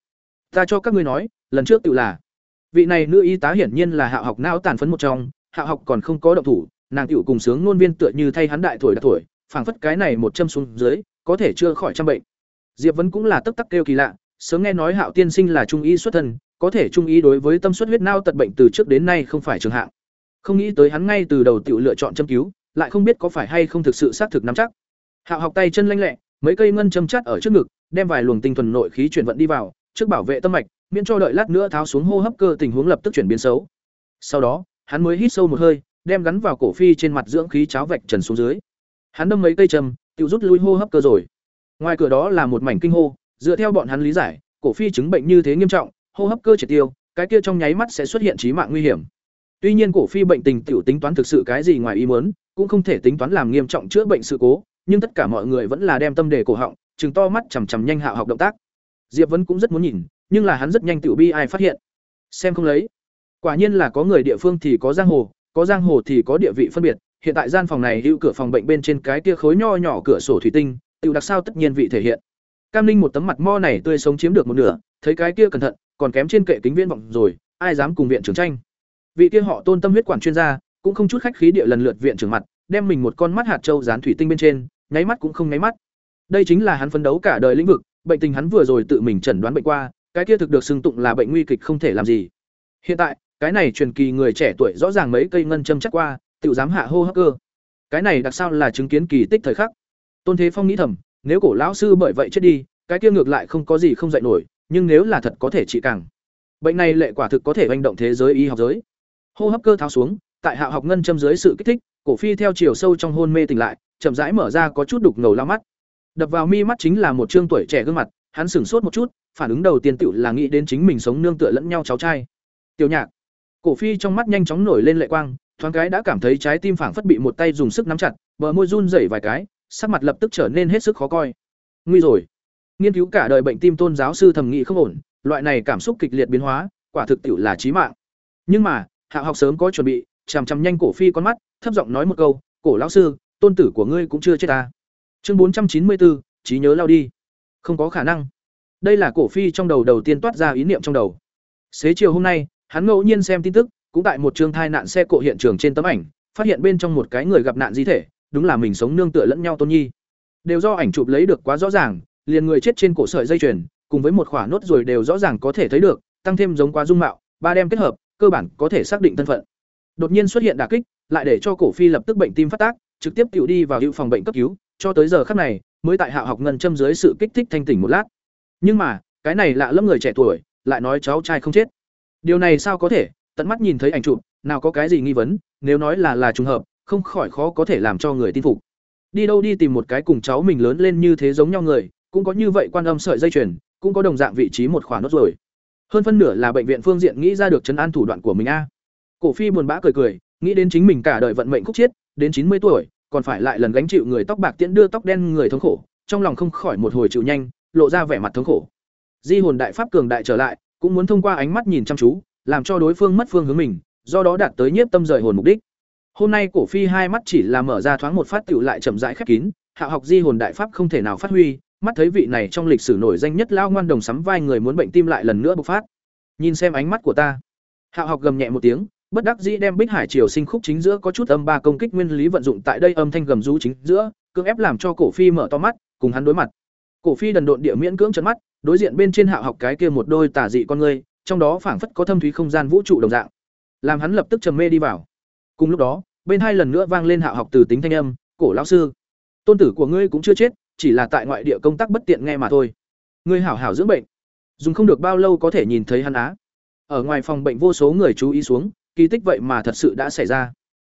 Ta cho các ngươi nói, lần trước tự là vị này nữ y tá hiển nhiên là hạ học não tàn phấn một trong, hạ học còn không có động thủ, nàng tiểu cùng sướng ngôn viên tựa như thay hắn đại tuổi đã tuổi, phảng phất cái này một châm xuống dưới, có thể chưa khỏi trăm bệnh. Diệp Vân cũng là tức tắc kêu kỳ lạ, sớm nghe nói Hạo tiên sinh là trung y xuất thân, có thể trung y đối với tâm suất huyết não tật bệnh từ trước đến nay không phải trường hạng. Không nghĩ tới hắn ngay từ đầu tiểu lựa chọn châm cứu, lại không biết có phải hay không thực sự xác thực nắm chắc. Hạo học tay chân lanh lẹ, mấy cây ngân châm chắt ở trước ngực, đem vài luồng tinh thuần nội khí chuyển vận đi vào, trước bảo vệ tâm mạch, miễn cho đợi lát nữa tháo xuống hô hấp cơ tình huống lập tức chuyển biến xấu. Sau đó, hắn mới hít sâu một hơi, đem gắn vào cổ phi trên mặt dưỡng khí cháo vạch trần xuống dưới. Hắn đâm mấy cây châm, tiêu rút lui hô hấp cơ rồi. Ngoài cửa đó là một mảnh kinh hô, dựa theo bọn hắn lý giải, cổ phi chứng bệnh như thế nghiêm trọng, hô hấp cơ triệt tiêu, cái kia trong nháy mắt sẽ xuất hiện chí mạng nguy hiểm. Tuy nhiên cổ phi bệnh tình tiểu tính toán thực sự cái gì ngoài ý muốn, cũng không thể tính toán làm nghiêm trọng chữa bệnh sự cố, nhưng tất cả mọi người vẫn là đem tâm đề cổ họng, trừng to mắt chằm chằm nhanh hạ học động tác. Diệp Vân cũng rất muốn nhìn, nhưng là hắn rất nhanh tiểu bi ai phát hiện. Xem không lấy. Quả nhiên là có người địa phương thì có giang hồ, có giang hồ thì có địa vị phân biệt, hiện tại gian phòng này hữu cửa phòng bệnh bên trên cái kia khối nho nhỏ cửa sổ thủy tinh, tiểu đặc sao tất nhiên vị thể hiện. Cam Linh một tấm mặt mo này tươi sống chiếm được một nửa, thấy cái kia cẩn thận, còn kém trên kệ kính viên vọng rồi, ai dám cùng viện trưởng tranh. Vị kia họ Tôn Tâm huyết quản chuyên gia, cũng không chút khách khí địa lần lượt viện trưởng mặt, đem mình một con mắt hạt châu dán thủy tinh bên trên, nháy mắt cũng không nháy mắt. Đây chính là hắn phấn đấu cả đời lĩnh vực, bệnh tình hắn vừa rồi tự mình chẩn đoán bệnh qua, cái kia thực được xưng tụng là bệnh nguy kịch không thể làm gì. Hiện tại, cái này truyền kỳ người trẻ tuổi rõ ràng mấy cây ngân châm chắc qua, tự dám hạ hô hấp cơ. Cái này đặc sao là chứng kiến kỳ tích thời khắc. Tôn Thế Phong nghĩ thầm, nếu cổ lão sư bởi vậy chết đi, cái kia ngược lại không có gì không dạy nổi, nhưng nếu là thật có thể trị càng. Bệnh này lệ quả thực có thể hành động thế giới y học giới. Hô hấp cơ tháo xuống, tại hạ học ngân châm dưới sự kích thích, cổ phi theo chiều sâu trong hôn mê tỉnh lại, chậm rãi mở ra có chút đục ngầu la mắt. Đập vào mi mắt chính là một trương tuổi trẻ gương mặt, hắn sửng sốt một chút, phản ứng đầu tiên tựu là nghĩ đến chính mình sống nương tựa lẫn nhau cháu trai. Tiểu Nhạc. Cổ Phi trong mắt nhanh chóng nổi lên lệ quang, thoáng cái đã cảm thấy trái tim phảng phất bị một tay dùng sức nắm chặt, bờ môi run rẩy vài cái, sắc mặt lập tức trở nên hết sức khó coi. Nguy rồi. Nghiên cứu cả đời bệnh tim tôn giáo sư thầm nghĩ không ổn, loại này cảm xúc kịch liệt biến hóa, quả thực tiểu là chí mạng. Nhưng mà, Hạ học sớm có chuẩn bị, chằm chằm nhanh Cổ Phi con mắt, thấp giọng nói một câu, "Cổ lão sư, tôn tử của ngươi cũng chưa chết ta." Chương bốn trăm chín mươi bốn, trí nhớ lao đi. Không có khả năng. Đây là Cổ Phi trong đầu đầu tiên toát ra ý niệm trong đầu. Xế chiều hôm nay, hắn ngẫu nhiên xem tin tức, cũng tại một trường thai nạn xe cộ hiện trường trên tấm ảnh, phát hiện bên trong một cái người gặp nạn di thể, đúng là mình sống nương tựa lẫn nhau Tôn Nhi. Đều do ảnh chụp lấy được quá rõ ràng, liền người chết trên cổ sợi dây chuyền, cùng với một khỏa nốt rồi đều rõ ràng có thể thấy được, tăng thêm giống quá dung mạo, ba đem kết hợp, cơ bản có thể xác định thân phận. Đột nhiên xuất hiện đả kích, lại để cho cổ phi lập tức bệnh tim phát tác, trực tiếp tiểu đi vào hữu phòng bệnh cấp cứu, cho tới giờ khắc này, mới tại hạ học ngân châm dưới sự kích thích thanh tỉnh một lát. Nhưng mà, cái này lạ lẫm người trẻ tuổi, lại nói cháu trai không chết. Điều này sao có thể, tận mắt nhìn thấy ảnh chụp, nào có cái gì nghi vấn, nếu nói là là trùng hợp, không khỏi khó có thể làm cho người tin phục. Đi đâu đi tìm một cái cùng cháu mình lớn lên như thế giống nhau người, cũng có như vậy quan âm sợi dây chuyền, cũng có đồng dạng vị trí một khoản nốt rồi. Hơn phân nửa là bệnh viện phương diện nghĩ ra được chấn an thủ đoạn của mình a. Cổ Phi buồn bã cười cười, nghĩ đến chính mình cả đời vận mệnh khúc chiết, đến chín mươi tuổi, còn phải lại lần gánh chịu người tóc bạc tiễn đưa tóc đen người thống khổ, trong lòng không khỏi một hồi chịu nhanh, lộ ra vẻ mặt thống khổ. Di hồn đại pháp cường đại trở lại, cũng muốn thông qua ánh mắt nhìn chăm chú, làm cho đối phương mất phương hướng mình, do đó đạt tới nhiếp tâm rời hồn mục đích. Hôm nay Cổ Phi hai mắt chỉ là mở ra thoáng một phát tựu lại chậm rãi khép kín, hạ học di hồn đại pháp không thể nào phát huy, mắt thấy vị này trong lịch sử nổi danh nhất lao ngoan đồng sắm vai người muốn bệnh tim lại lần nữa bộc phát. Nhìn xem ánh mắt của ta. Hạ học gầm nhẹ một tiếng, bất đắc dĩ đem Bích Hải Triều sinh khúc chính giữa có chút âm ba công kích nguyên lý vận dụng tại đây âm thanh gầm rú chính giữa, cưỡng ép làm cho Cổ Phi mở to mắt, cùng hắn đối mặt. Cổ Phi đần độn địa miễn cưỡng chấn mắt, đối diện bên trên Hạ học cái kia một đôi tả dị con người trong đó phảng phất có thâm thúy không gian vũ trụ đồng dạng. Làm hắn lập tức trầm mê đi vào. Cùng lúc đó, bên hai lần nữa vang lên Hạ học từ tính thanh âm, "Cổ lão sư, tôn tử của ngươi cũng chưa chết, chỉ là tại ngoại địa công tác bất tiện nghe mà thôi. Ngươi hảo hảo dưỡng bệnh, dùng không được bao lâu có thể nhìn thấy hắn á." Ở ngoài phòng bệnh vô số người chú ý xuống, kỳ tích vậy mà thật sự đã xảy ra.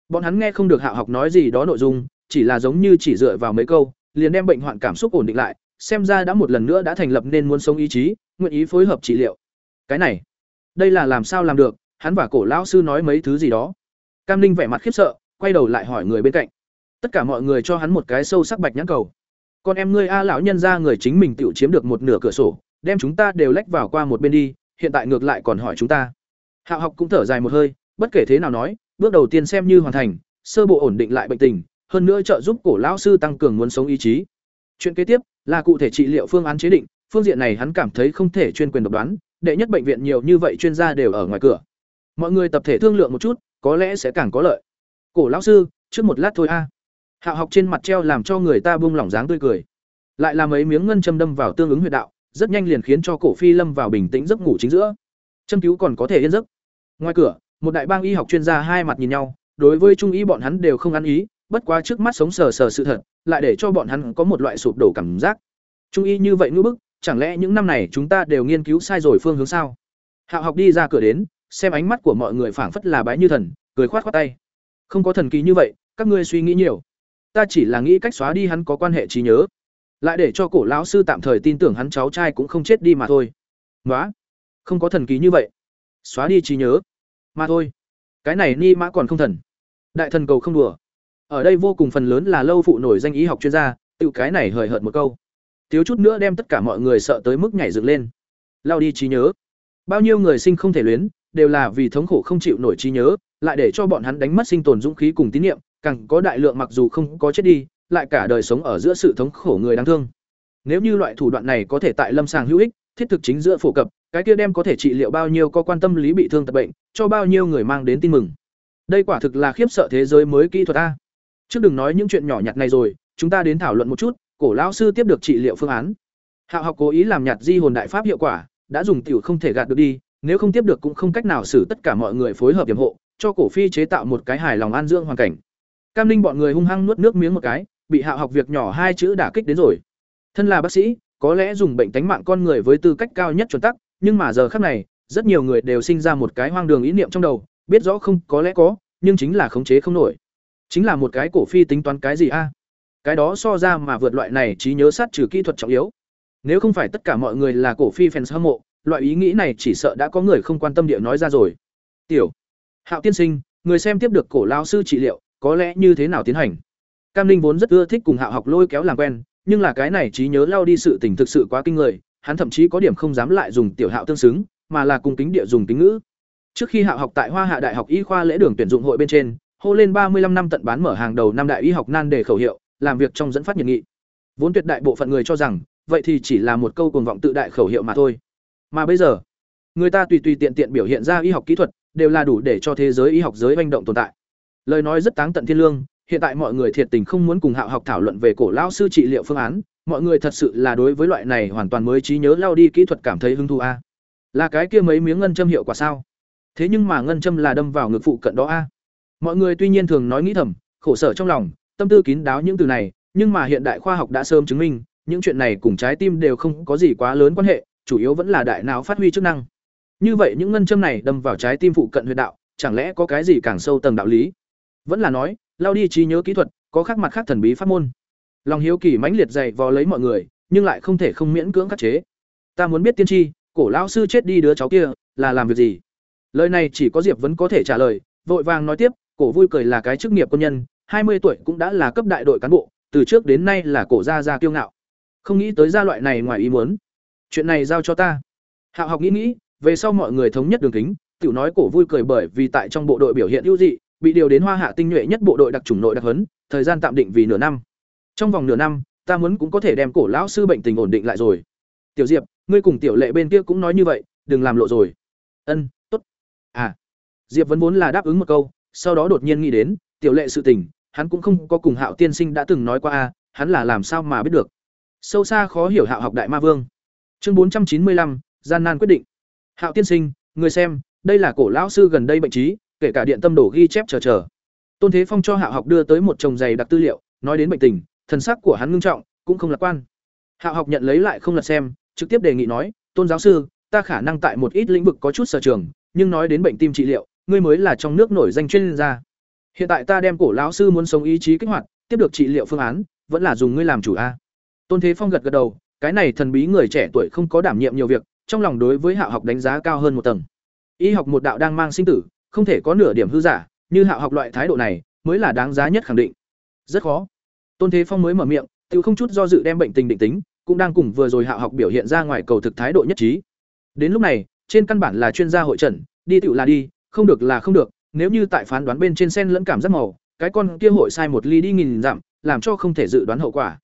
Bọn hắn nghe không được Hạ học nói gì đó nội dung, chỉ là giống như chỉ dựa vào mấy câu, liền đem bệnh hoạn cảm xúc ổn định lại, xem ra đã một lần nữa đã thành lập nên muốn sống ý chí, nguyện ý phối hợp trị liệu. Cái này, đây là làm sao làm được? Hắn và cổ lão sư nói mấy thứ gì đó. Cam Linh vẻ mặt khiếp sợ, quay đầu lại hỏi người bên cạnh. Tất cả mọi người cho hắn một cái sâu sắc bạch nhãn cầu. Con em ngươi a lão nhân ra người chính mình tiểu chiếm được một nửa cửa sổ, đem chúng ta đều lách vào qua một bên đi, hiện tại ngược lại còn hỏi chúng ta. Hạo học cũng thở dài một hơi, bất kể thế nào nói, bước đầu tiên xem như hoàn thành, sơ bộ ổn định lại bệnh tình, hơn nữa trợ giúp cổ lão sư tăng cường muốn sống ý chí. Chuyện kế tiếp là cụ thể trị liệu phương án chế định, phương diện này hắn cảm thấy không thể chuyên quyền độc đoán, đệ nhất bệnh viện nhiều như vậy chuyên gia đều ở ngoài cửa. Mọi người tập thể thương lượng một chút, có lẽ sẽ càng có lợi. Cổ lão sư, trước một lát thôi a. Hạo học trên mặt treo làm cho người ta buông lỏng dáng tươi cười. Lại làm mấy miếng ngân châm đâm vào tương ứng huyệt đạo, rất nhanh liền khiến cho cổ phi lâm vào bình tĩnh giấc ngủ chính giữa. Châm cứu còn có thể yên giấc. Ngoài cửa, một đại bang y học chuyên gia hai mặt nhìn nhau, đối với trung y bọn hắn đều không ăn ý, bất quá trước mắt sống sờ sờ sự thật, lại để cho bọn hắn có một loại sụp đổ cảm giác. Trung y như vậy ngữ bức, chẳng lẽ những năm này chúng ta đều nghiên cứu sai rồi phương hướng sao? Hạo học đi ra cửa đến, xem ánh mắt của mọi người phảng phất là bái như thần, cười khoát khoát tay. Không có thần kỳ như vậy, các ngươi suy nghĩ nhiều. Ta chỉ là nghĩ cách xóa đi hắn có quan hệ trí nhớ, lại để cho cổ lão sư tạm thời tin tưởng hắn cháu trai cũng không chết đi mà thôi. nói không có thần kỳ như vậy. Xóa đi trí nhớ, mà thôi. Cái này ni mã còn không thần. Đại thần cầu không đùa. Ở đây vô cùng phần lớn là lâu phụ nổi danh y học chuyên gia, tự cái này hời hợt một câu. Thiếu chút nữa đem tất cả mọi người sợ tới mức nhảy dựng lên. Lao đi trí nhớ. Bao nhiêu người sinh không thể luyến, đều là vì thống khổ không chịu nổi trí nhớ, lại để cho bọn hắn đánh mất sinh tồn dũng khí cùng tín niệm, càng có đại lượng mặc dù không có chết đi, lại cả đời sống ở giữa sự thống khổ người đáng thương. Nếu như loại thủ đoạn này có thể tại lâm sàng hữu ích, thiết thực chính giữa phổ cập, cái kia đem có thể trị liệu bao nhiêu có quan tâm lý bị thương tật bệnh, cho bao nhiêu người mang đến tin mừng. Đây quả thực là khiếp sợ thế giới mới kỹ thuật a. Trước đừng nói những chuyện nhỏ nhặt này rồi, chúng ta đến thảo luận một chút, cổ lão sư tiếp được trị liệu phương án. Hạo học cố ý làm nhạt di hồn đại pháp hiệu quả, đã dùng tiểu không thể gạt được đi, nếu không tiếp được cũng không cách nào xử tất cả mọi người phối hợp hiệp hộ, cho cổ phi chế tạo một cái hài lòng an dưỡng hoàn cảnh. Cam Linh bọn người hung hăng nuốt nước miếng một cái, bị Hạo học việc nhỏ hai chữ đả kích đến rồi. Thân là bác sĩ, có lẽ dùng bệnh tánh mạng con người với tư cách cao nhất chuẩn tắc, nhưng mà giờ khắc này, rất nhiều người đều sinh ra một cái hoang đường ý niệm trong đầu, biết rõ không có lẽ có, nhưng chính là khống chế không nổi. Chính là một cái cổ phi tính toán cái gì a? cái đó so ra mà vượt loại này trí nhớ sát trừ kỹ thuật trọng yếu nếu không phải tất cả mọi người là cổ phi fans hâm mộ loại ý nghĩ này chỉ sợ đã có người không quan tâm địa nói ra rồi tiểu hạo tiên sinh người xem tiếp được cổ lao sư trị liệu có lẽ như thế nào tiến hành cam linh vốn rất ưa thích cùng hạo học lôi kéo làm quen nhưng là cái này trí nhớ lao đi sự tình thực sự quá kinh người hắn thậm chí có điểm không dám lại dùng tiểu hạo tương xứng, mà là cùng kính địa dùng kính ngữ. Trước khi hạo học tại hoa hạ đại học y khoa lễ đường tuyển dụng hội bên trên, hô lên ba mươi 35 năm tận bán mở hàng đầu năm đại y học nan đề khẩu hiệu, làm việc trong dẫn phát nhiệt nghị. Vốn tuyệt đại bộ phận người cho rằng, vậy thì chỉ là một câu cuồng vọng tự đại khẩu hiệu mà thôi. Mà bây giờ, người ta tùy tùy tiện tiện biểu hiện ra y học kỹ thuật, đều là đủ để cho thế giới y học giới manh động tồn tại. Lời nói rất táng tận thiên lương, hiện tại mọi người thiệt tình không muốn cùng hạo học thảo luận về cổ lão sư trị liệu phương án mọi người thật sự là đối với loại này hoàn toàn mới trí nhớ lao đi kỹ thuật cảm thấy hứng thú a. Là cái kia mấy miếng ngân châm hiệu quả sao? Thế nhưng mà ngân châm là đâm vào ngực phụ cận đó a. Mọi người tuy nhiên thường nói nghĩ thầm, khổ sở trong lòng, tâm tư kín đáo những từ này, nhưng mà hiện đại khoa học đã sớm chứng minh, những chuyện này cùng trái tim đều không có gì quá lớn quan hệ, chủ yếu vẫn là đại não phát huy chức năng. Như vậy những ngân châm này đâm vào trái tim phụ cận huyệt đạo, chẳng lẽ có cái gì càng sâu tầng đạo lý? Vẫn là nói, lao đi trí nhớ kỹ thuật, có khác mặt khác thần bí pháp môn lòng hiếu kỳ mãnh liệt dày vò lấy mọi người, nhưng lại không thể không miễn cưỡng khắc chế. Ta muốn biết tiên tri, cổ lão sư chết đi đứa cháu kia, là làm việc gì? Lời này chỉ có diệp vẫn có thể trả lời, vội vàng nói tiếp, cổ vui cười là cái chức nghiệp quân nhân, hai mươi tuổi cũng đã là cấp đại đội cán bộ, từ trước đến nay là cổ gia gia kiêu ngạo. Không nghĩ tới gia loại này ngoài ý muốn. Chuyện này giao cho ta. Hạo học nghĩ nghĩ, về sau mọi người thống nhất đường kính, tiểu nói cổ vui cười bởi vì tại trong bộ đội biểu hiện ưu dị, bị điều đến hoa hạ tinh nhuệ nhất bộ đội đặc trùng nội đặc huấn, thời gian tạm định vì nửa năm trong vòng nửa năm, ta muốn cũng có thể đem cổ lão sư bệnh tình ổn định lại rồi. Tiểu diệp, ngươi cùng tiểu lệ bên kia cũng nói như vậy, đừng làm lộ rồi. Ân, tốt. À. Diệp vẫn vốn là đáp ứng một câu, sau đó đột nhiên nghĩ đến, tiểu lệ sự tình, hắn cũng không có cùng hạo tiên sinh đã từng nói qua a hắn là làm sao mà biết được. Sâu xa khó hiểu hạo học đại ma vương. Chương bốn trăm chín mươi lăm, gian nan quyết định. Hạo tiên sinh người xem, đây là cổ lão sư gần đây bệnh trí, kể cả điện tâm đồ ghi chép chờ chờ. Tôn thế phong cho hạo học đưa tới một chồng giày đặc tư liệu, nói đến bệnh tình thần sắc của hắn ngưng trọng, cũng không lạc quan. Hạo học nhận lấy lại không lật xem, trực tiếp đề nghị nói, tôn giáo sư, ta khả năng tại một ít lĩnh vực có chút sở trường, nhưng nói đến bệnh tim trị liệu, ngươi mới là trong nước nổi danh chuyên gia. Hiện tại ta đem cổ lão sư muốn sống ý chí kích hoạt, tiếp được trị liệu phương án, vẫn là dùng ngươi làm chủ a. Tôn thế phong gật gật đầu, cái này thần bí người trẻ tuổi không có đảm nhiệm nhiều việc, trong lòng đối với hạo học đánh giá cao hơn một tầng. Y học một đạo đang mang sinh tử, không thể có nửa điểm hư giả, như hạo học loại thái độ này, mới là đáng giá nhất khẳng định. Rất khó tôn thế phong mới mở miệng tự không chút do dự đem bệnh tình định tính, cũng đang cùng vừa rồi hạo học biểu hiện ra ngoài cầu thực thái độ nhất trí. Đến lúc này, trên căn bản là chuyên gia hội trần đi tiểu là đi, không được là không được, nếu như tại phán đoán bên trên sen lẫn cảm giác màu, cái con kia hội sai một ly đi nghìn dặm, làm cho không thể dự đoán hậu quả.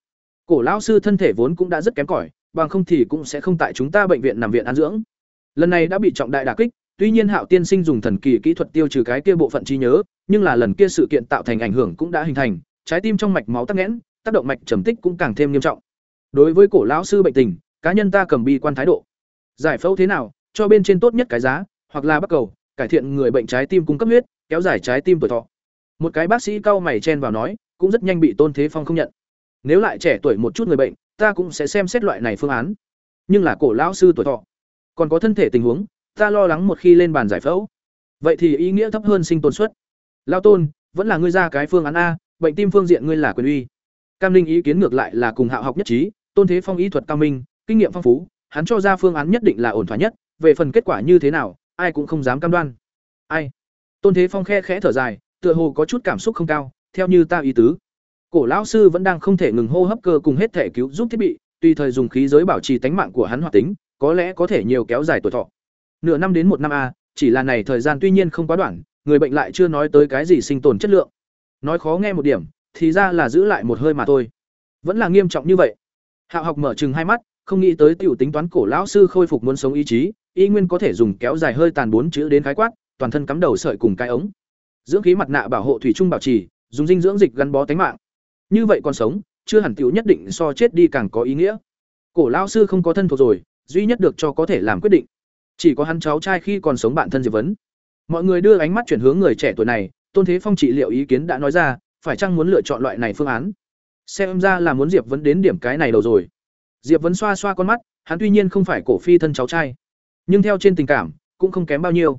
Cổ lão sư thân thể vốn cũng đã rất kém cỏi, bằng không thì cũng sẽ không tại chúng ta bệnh viện nằm viện an dưỡng. Lần này đã bị trọng đại đả kích, tuy nhiên hạo tiên sinh dùng thần kỳ kỹ thuật tiêu trừ cái kia bộ phận trí nhớ, nhưng là lần kia sự kiện tạo thành ảnh hưởng cũng đã hình thành trái tim trong mạch máu tắc nghẽn, tác động mạch trầm tích cũng càng thêm nghiêm trọng. Đối với cổ lão sư bệnh tình, cá nhân ta cầm bi quan thái độ. Giải phẫu thế nào, cho bên trên tốt nhất cái giá, hoặc là bắt cầu, cải thiện người bệnh trái tim cung cấp huyết, kéo dài trái tim tuổi thọ. Một cái bác sĩ cau mày chen vào nói, cũng rất nhanh bị tôn thế phong không nhận. Nếu lại trẻ tuổi một chút người bệnh, ta cũng sẽ xem xét loại này phương án. Nhưng là cổ lão sư tuổi thọ. Còn có thân thể tình huống, ta lo lắng một khi lên bàn giải phẫu. Vậy thì ý nghĩa thấp hơn sinh tồn suất. Lao tôn, vẫn là ngươi ra cái phương án a bệnh tim phương diện ngươi là quyền uy. Cam linh ý kiến ngược lại là cùng hạo học nhất trí, tôn thế phong ý thuật cao minh, kinh nghiệm phong phú, hắn cho ra phương án nhất định là ổn thỏa nhất, về phần kết quả như thế nào, ai cũng không dám cam đoan. Ai? Tôn thế phong khe khẽ thở dài, tựa hồ có chút cảm xúc không cao, theo như ta ý tứ. Cổ lão sư vẫn đang không thể ngừng hô hấp cơ cùng hết thể cứu giúp thiết bị, tùy thời dùng khí giới bảo trì tánh mạng của hắn hoạt tính, có lẽ có thể nhiều kéo dài tuổi thọ. Nửa năm đến một năm a, chỉ là này thời gian tuy nhiên không quá đoạn, người bệnh lại chưa nói tới cái gì sinh tồn chất lượng nói khó nghe một điểm, thì ra là giữ lại một hơi mà thôi. Vẫn là nghiêm trọng như vậy. Hạo học mở chừng hai mắt, không nghĩ tới tiểu tính toán cổ lão sư khôi phục muốn sống ý chí, y nguyên có thể dùng kéo dài hơi tàn bốn chữ đến khái quát, toàn thân cắm đầu sợi cùng cái ống. Dưỡng khí mặt nạ bảo hộ thủy trung bảo trì, dùng dinh dưỡng dịch gắn bó tánh mạng. Như vậy còn sống, chưa hẳn tiểu nhất định so chết đi càng có ý nghĩa. Cổ lão sư không có thân thuộc rồi, duy nhất được cho có thể làm quyết định. Chỉ có hắn cháu trai khi còn sống bạn thân diệp vấn. Mọi người đưa ánh mắt chuyển hướng người trẻ tuổi này tôn thế phong trị liệu ý kiến đã nói ra phải chăng muốn lựa chọn loại này phương án? Xem ra là muốn diệp vấn đến điểm cái này đầu rồi. Diệp vấn xoa xoa con mắt hắn tuy nhiên không phải cổ phi thân cháu trai nhưng theo trên tình cảm cũng không kém bao nhiêu.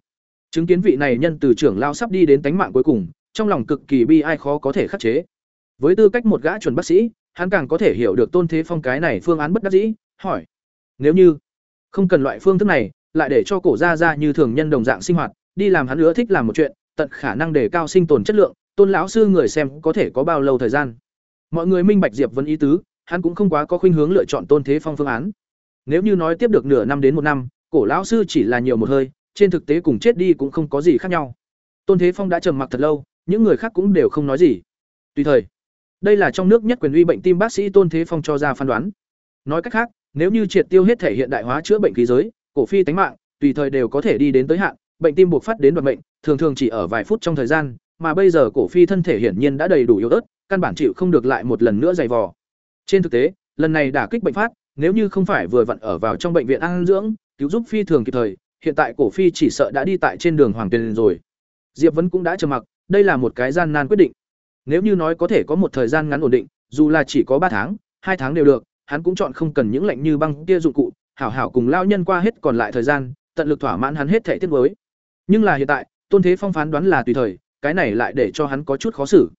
Chứng kiến vị này nhân từ trưởng lao sắp đi đến tánh mạng cuối cùng trong lòng cực kỳ bi ai khó có thể khắc chế. Với tư cách một gã chuẩn bác sĩ, hắn càng có thể hiểu được Tôn Thế Phong cái này phương án bất đắc dĩ, hỏi: "Nếu như không cần loại phương thức này, lại để cho cổ gia gia như thường nhân đồng dạng sinh hoạt, đi làm hắn ưa thích làm một chuyện, tận khả năng để cao sinh tồn chất lượng, Tôn lão sư người xem có thể có bao lâu thời gian?" Mọi người minh bạch Diệp Vân ý tứ, hắn cũng không quá có khuynh hướng lựa chọn Tôn Thế Phong phương án. Nếu như nói tiếp được nửa năm đến một năm, cổ lão sư chỉ là nhiều một hơi, trên thực tế cùng chết đi cũng không có gì khác nhau. Tôn Thế Phong đã trầm mặc thật lâu, những người khác cũng đều không nói gì. Tùy thời, đây là trong nước nhất quyền uy bệnh tim bác sĩ Tôn Thế Phong cho ra phán đoán. Nói cách khác, nếu như triệt tiêu hết thể hiện đại hóa chữa bệnh khí giới, cổ phi tánh mạng, tùy thời đều có thể đi đến tới hạn, bệnh tim buộc phát đến đoạn bệnh, thường thường chỉ ở vài phút trong thời gian, mà bây giờ cổ phi thân thể hiển nhiên đã đầy đủ yếu ớt, căn bản chịu không được lại một lần nữa dày vò. Trên thực tế, lần này đả kích bệnh phát, nếu như không phải vừa vặn ở vào trong bệnh viện an dưỡng, cứu giúp phi thường kịp thời, hiện tại cổ phi chỉ sợ đã đi tại trên đường hoàng tiền rồi. Diệp Vân cũng đã trầm mặc, đây là một cái gian nan quyết định. Nếu như nói có thể có một thời gian ngắn ổn định, dù là chỉ có ba tháng, hai tháng đều được, hắn cũng chọn không cần những lệnh như băng kia dụng cụ, hảo hảo cùng lao nhân qua hết còn lại thời gian, tận lực thỏa mãn hắn hết thể tiết với. Nhưng là hiện tại, Tôn Thế Phong phán đoán là tùy thời, cái này lại để cho hắn có chút khó xử.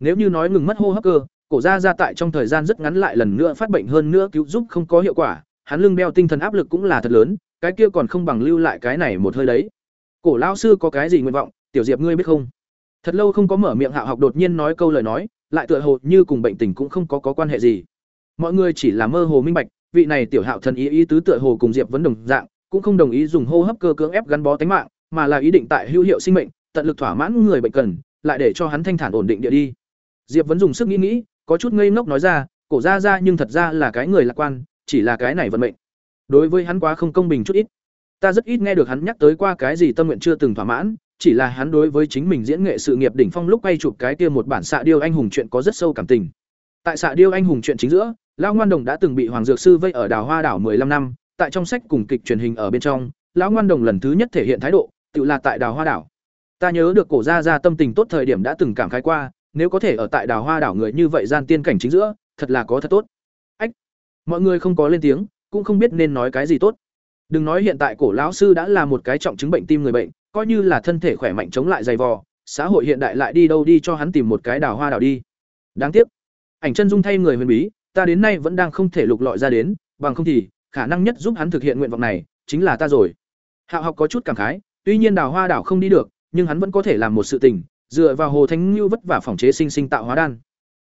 Nếu như nói ngừng mất hô hấp cơ, cổ ra ra tại trong thời gian rất ngắn lại lần nữa phát bệnh hơn nữa cứu giúp không có hiệu quả, hắn lưng đeo tinh thần áp lực cũng là thật lớn, cái kia còn không bằng lưu lại cái này một hơi đấy. Cổ lão sư có cái gì nguyện vọng, tiểu Diệp ngươi biết không? Thật lâu không có mở miệng Hạo học đột nhiên nói câu lời nói, lại tựa hồ như cùng bệnh tình cũng không có có quan hệ gì. Mọi người chỉ là mơ hồ minh bạch, vị này tiểu Hạo thần ý ý tứ tựa hồ cùng Diệp vẫn đồng dạng, cũng không đồng ý dùng hô hấp cơ cưỡng ép gắn bó tính mạng, mà là ý định tại hữu hiệu sinh mệnh, tận lực thỏa mãn người bệnh cần, lại để cho hắn thanh thản ổn định địa đi. Diệp vẫn dùng sức nghĩ nghĩ, có chút ngây ngốc nói ra, cổ ra ra nhưng thật ra là cái người lạc quan, chỉ là cái này vận mệnh. Đối với hắn quá không công bình chút ít. Ta rất ít nghe được hắn nhắc tới qua cái gì tâm nguyện chưa từng thỏa mãn, chỉ là hắn đối với chính mình diễn nghệ sự nghiệp đỉnh phong lúc quay chụp cái kia một bản xạ điêu anh hùng chuyện có rất sâu cảm tình. Tại xạ điêu anh hùng chuyện chính giữa, lão ngoan đồng đã từng bị hoàng dược sư vây ở đào hoa đảo 15 năm, tại trong sách cùng kịch truyền hình ở bên trong, lão ngoan đồng lần thứ nhất thể hiện thái độ, tự là tại đào hoa đảo. Ta nhớ được cổ gia gia tâm tình tốt thời điểm đã từng cảm khái qua, nếu có thể ở tại đào hoa đảo người như vậy gian tiên cảnh chính giữa, thật là có thật tốt. Ách. Mọi người không có lên tiếng, cũng không biết nên nói cái gì tốt. Đừng nói hiện tại cổ lão sư đã là một cái trọng chứng bệnh tim người bệnh, coi như là thân thể khỏe mạnh chống lại dày vò, xã hội hiện đại lại đi đâu đi cho hắn tìm một cái đào hoa đảo đi. Đáng tiếc. Ảnh chân dung thay người huyền bí, ta đến nay vẫn đang không thể lục lọi ra đến, bằng không thì khả năng nhất giúp hắn thực hiện nguyện vọng này chính là ta rồi. Hạo học có chút cảm khái, tuy nhiên đào hoa đảo không đi được, nhưng hắn vẫn có thể làm một sự tình, dựa vào hồ thánh lưu vất vả phòng chế sinh sinh tạo hóa đan.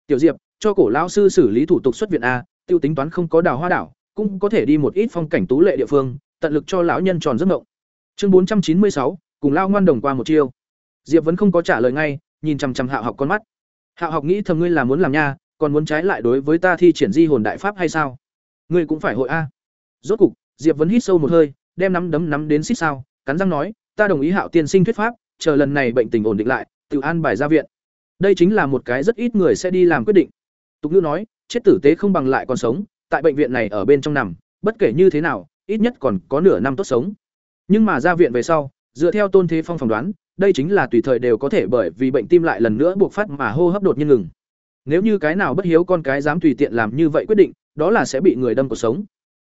Tiểu Diệp, cho cổ lão sư xử lý thủ tục xuất viện a, tiêu tính toán không có đào hoa đảo, cũng có thể đi một ít phong cảnh tú lệ địa phương, tận lực cho lão nhân tròn giấc mộng. Chương bốn trăm chín mươi sáu, cùng lao ngoan đồng qua một chiêu. Diệp vẫn không có trả lời ngay, nhìn chằm chằm Hạo học con mắt. Hạo học nghĩ thầm ngươi là muốn làm nha, còn muốn trái lại đối với ta thi triển di hồn đại pháp hay sao? Ngươi cũng phải hội a. Rốt cục, Diệp vẫn hít sâu một hơi, đem nắm đấm nắm đến xít sao, cắn răng nói, ta đồng ý Hạo tiên sinh thuyết pháp, chờ lần này bệnh tình ổn định lại, tự an bài ra viện. Đây chính là một cái rất ít người sẽ đi làm quyết định. Tục ngữ nói, chết tử tế không bằng lại còn sống, tại bệnh viện này ở bên trong nằm, bất kể như thế nào, ít nhất còn có nửa năm tốt sống. Nhưng mà ra viện về sau, dựa theo Tôn Thế Phong phỏng đoán, đây chính là tùy thời đều có thể bởi vì bệnh tim lại lần nữa buộc phát mà hô hấp đột nhiên ngừng. Nếu như cái nào bất hiếu con cái dám tùy tiện làm như vậy quyết định, đó là sẽ bị người đâm cuộc sống.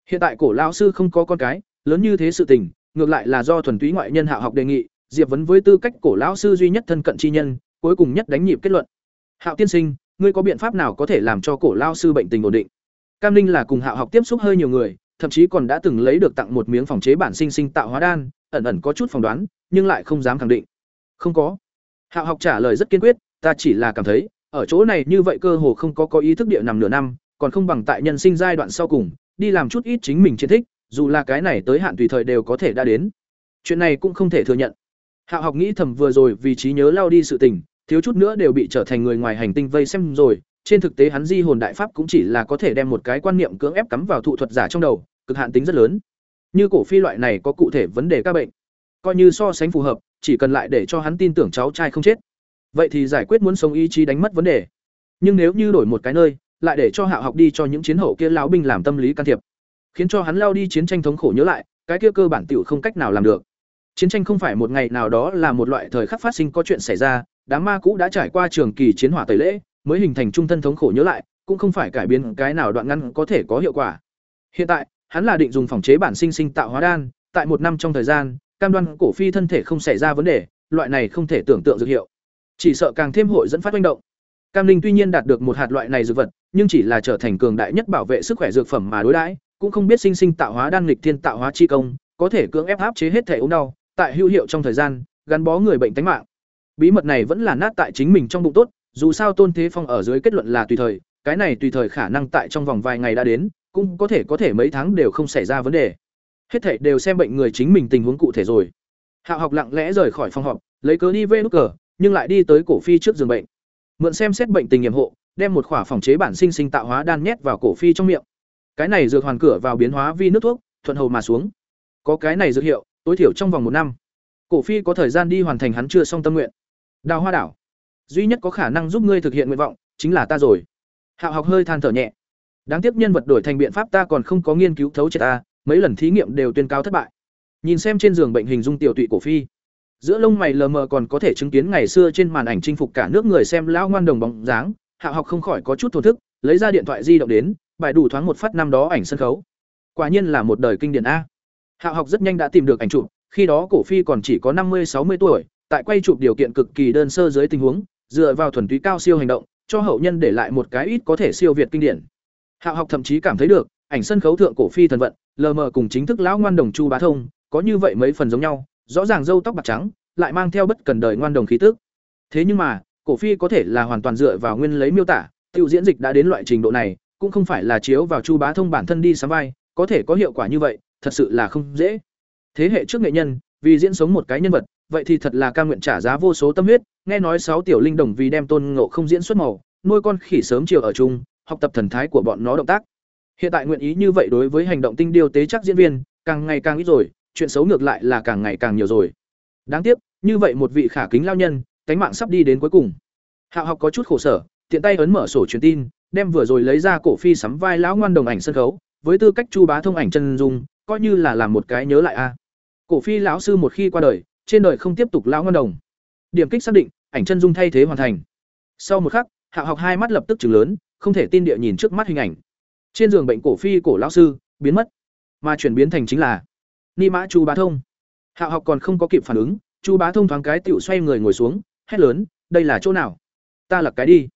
Hiện tại cổ lão sư không có con cái, lớn như thế sự tình, ngược lại là do thuần túy ngoại nhân hạ học đề nghị, Diệp vấn với tư cách cổ lão sư duy nhất thân cận chi nhân, cuối cùng nhất đánh nhịp kết luận. Hạo tiên sinh, ngươi có biện pháp nào có thể làm cho cổ lão sư bệnh tình ổn định? Cam Ninh là cùng Hạo học tiếp xúc hơi nhiều người, thậm chí còn đã từng lấy được tặng một miếng phòng chế bản sinh sinh tạo hóa đan, ẩn ẩn có chút phỏng đoán, nhưng lại không dám khẳng định. Không có. Hạo học trả lời rất kiên quyết, ta chỉ là cảm thấy, ở chỗ này như vậy cơ hồ không có có ý thức địa nằm nửa năm, còn không bằng tại nhân sinh giai đoạn sau cùng, đi làm chút ít chính mình chiến thích, dù là cái này tới hạn tùy thời đều có thể đã đến. Chuyện này cũng không thể thừa nhận. Hạo học nghĩ thầm vừa rồi vì trí nhớ lao đi sự tình, thiếu chút nữa đều bị trở thành người ngoài hành tinh vây xem rồi, trên thực tế hắn di hồn đại pháp cũng chỉ là có thể đem một cái quan niệm cưỡng ép cắm vào thụ thuật giả trong đầu, cực hạn tính rất lớn. Như cổ phi loại này có cụ thể vấn đề các bệnh, coi như so sánh phù hợp, chỉ cần lại để cho hắn tin tưởng cháu trai không chết. Vậy thì giải quyết muốn sống ý chí đánh mất vấn đề. Nhưng nếu như đổi một cái nơi, lại để cho Hạo học đi cho những chiến hậu kia lão binh làm tâm lý can thiệp, khiến cho hắn lao đi chiến tranh thống khổ nhớ lại, cái kia cơ bản tiểu không cách nào làm được. Chiến tranh không phải một ngày nào đó là một loại thời khắc phát sinh có chuyện xảy ra, đám ma cũ đã trải qua trường kỳ chiến hỏa tẩy lễ, mới hình thành trung thân thống khổ nhớ lại, cũng không phải cải biến cái nào đoạn ngắn có thể có hiệu quả. Hiện tại, hắn là định dùng phòng chế bản sinh sinh tạo hóa đan, tại một năm trong thời gian, cam đoan cổ phi thân thể không xảy ra vấn đề, loại này không thể tưởng tượng dược hiệu. Chỉ sợ càng thêm hội dẫn phát manh động. Cam Linh tuy nhiên đạt được một hạt loại này dược vật, nhưng chỉ là trở thành cường đại nhất bảo vệ sức khỏe dược phẩm mà đối đãi, cũng không biết sinh sinh tạo hóa đan nghịch thiên tạo hóa chi công, có thể cưỡng ép áp chế hết thể ốm đau, tại hữu hiệu trong thời gian, gắn bó người bệnh tính mạng. Bí mật này vẫn là nát tại chính mình trong bụng tốt, dù sao Tôn Thế Phong ở dưới kết luận là tùy thời, cái này tùy thời khả năng tại trong vòng vài ngày đã đến, cũng có thể có thể mấy tháng đều không xảy ra vấn đề. Hết thảy đều xem bệnh người chính mình tình huống cụ thể rồi. Hạo học lặng lẽ rời khỏi phòng họp, lấy cớ đi về nút cờ, nhưng lại đi tới cổ phi trước giường bệnh. Mượn xem xét bệnh tình nghiệm hộ, đem một khỏa phòng chế bản sinh sinh tạo hóa đan nhét vào cổ phi trong miệng. Cái này dược hoàn cửa vào biến hóa vi nước thuốc, thuận hầu mà xuống. Có cái này dược hiệu, tối thiểu trong vòng một năm, cổ phi có thời gian đi hoàn thành hắn chưa xong tâm nguyện. Đào Hoa đảo, duy nhất có khả năng giúp ngươi thực hiện nguyện vọng, chính là ta rồi. Hạo học hơi than thở nhẹ. Đáng tiếc nhân vật đổi thành biện pháp ta còn không có nghiên cứu thấu triệt ta, mấy lần thí nghiệm đều tuyên cáo thất bại. Nhìn xem trên giường bệnh hình dung tiểu tụy cổ phi, giữa lông mày lờ mờ còn có thể chứng kiến ngày xưa trên màn ảnh chinh phục cả nước người xem lão ngoan đồng bóng dáng, Hạ học không khỏi có chút thổ thức, lấy ra điện thoại di động đến, bài đủ thoáng một phát năm đó ảnh sân khấu. Quả nhiên là một đời kinh điển a. Hạ học rất nhanh đã tìm được ảnh chụp, khi đó cổ phi còn chỉ có năm mươi sáu mươi tuổi, tại quay chụp điều kiện cực kỳ đơn sơ dưới tình huống, dựa vào thuần túy cao siêu hành động, cho hậu nhân để lại một cái ít có thể siêu việt kinh điển. Hạ học thậm chí cảm thấy được, ảnh sân khấu thượng cổ phi thần vận, lờ mờ cùng chính thức lão ngoan đồng Chu Bá Thông, có như vậy mấy phần giống nhau, rõ ràng râu tóc bạc trắng, lại mang theo bất cần đời ngoan đồng khí tức. Thế nhưng mà, cổ phi có thể là hoàn toàn dựa vào nguyên lấy miêu tả, tiêu diễn dịch đã đến loại trình độ này, cũng không phải là chiếu vào Chu Bá Thông bản thân đi sắm vai, có thể có hiệu quả như vậy, thật sự là không dễ. Thế hệ trước nghệ nhân, vì diễn sống một cái nhân vật, vậy thì thật là ca nguyện trả giá vô số tâm huyết, nghe nói sáu tiểu linh đồng vì đem tôn ngộ không diễn xuất màu, nuôi con khỉ sớm chiều ở chung, học tập thần thái của bọn nó động tác. Hiện tại nguyện ý như vậy đối với hành động tinh điều tế chắc diễn viên, càng ngày càng ít rồi, chuyện xấu ngược lại là càng ngày càng nhiều rồi. Đáng tiếc, như vậy một vị khả kính lao nhân, cánh mạng sắp đi đến cuối cùng. Hạo học có chút khổ sở, tiện tay ấn mở sổ truyền tin, đem vừa rồi lấy ra cổ phi sắm vai lão ngoan đồng ảnh sân khấu, với tư cách Chu Bá thông ảnh chân dung, coi như là làm một cái nhớ lại a. Cổ phi lão sư một khi qua đời, trên đời không tiếp tục lão ngoan đồng. Điểm kích xác định, ảnh chân dung thay thế hoàn thành. Sau một khắc, hạ học hai mắt lập tức chừng lớn, không thể tin địa nhìn trước mắt hình ảnh. Trên giường bệnh cổ phi cổ lão sư biến mất, mà chuyển biến thành chính là Ni Mã Chu Bá thông. hạ học còn không có kịp phản ứng, Chu Bá thông thoáng cái tựu xoay người ngồi xuống, hét lớn, đây là chỗ nào? Ta là cái đi.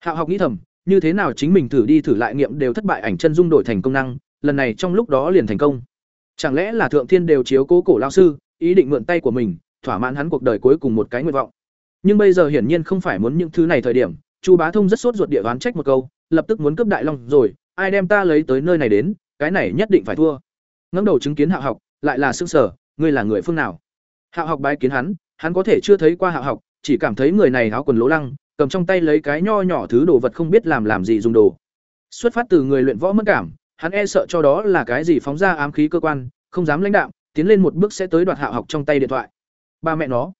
hạ học nghĩ thầm, như thế nào chính mình thử đi thử lại nghiệm đều thất bại ảnh chân dung đổi thành công năng, lần này trong lúc đó liền thành công. Chẳng lẽ là thượng thiên đều chiếu cố cổ lao sư, ý định mượn tay của mình, thỏa mãn hắn cuộc đời cuối cùng một cái nguyện vọng. Nhưng bây giờ hiển nhiên không phải muốn những thứ này thời điểm, Chu Bá Thông rất sốt ruột địa đoán trách một câu, lập tức muốn cướp Đại Long rồi, ai đem ta lấy tới nơi này đến, cái này nhất định phải thua. ngẫm đầu chứng kiến hạ học, lại là xương sở, ngươi là người phương nào? Hạ học bái kiến hắn, hắn có thể chưa thấy qua hạ học, chỉ cảm thấy người này áo quần lỗ lăng, cầm trong tay lấy cái nho nhỏ thứ đồ vật không biết làm làm gì dùng đồ. Xuất phát từ người luyện võ mất cảm, hắn e sợ cho đó là cái gì phóng ra ám khí cơ quan, không dám lãnh đạo, tiến lên một bước sẽ tới đoạt Hạo học trong tay điện thoại. Ba mẹ nó.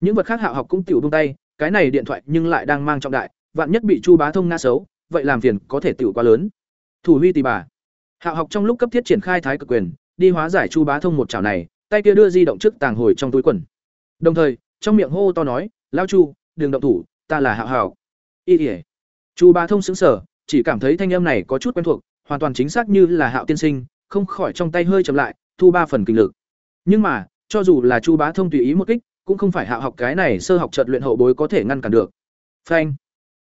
Những vật khác Hạo học cũng tiểu buông tay, cái này điện thoại nhưng lại đang mang trọng đại, vạn nhất bị Chu Bá Thông ngã xấu, vậy làm phiền có thể tiểu quá lớn. Thủ huy tỷ bà. Hạo học trong lúc cấp thiết triển khai thái cực quyền, đi hóa giải Chu Bá Thông một chảo này, tay kia đưa di động trước tàng hồi trong túi quần. Đồng thời, trong miệng hô to nói, "Lão Chu, đừng động thủ, ta là Hạo Hạo." Y ỉa Chu Bá Thông sững sờ, chỉ cảm thấy thanh âm này có chút quen thuộc, hoàn toàn chính xác như là Hạo tiên sinh, không khỏi trong tay hơi chậm lại, thu ba phần kinh lực. Nhưng mà, cho dù là Chu Bá Thông tùy ý một kích, cũng không phải Hạo học cái này sơ học trợt luyện hậu bối có thể ngăn cản được. Phanh.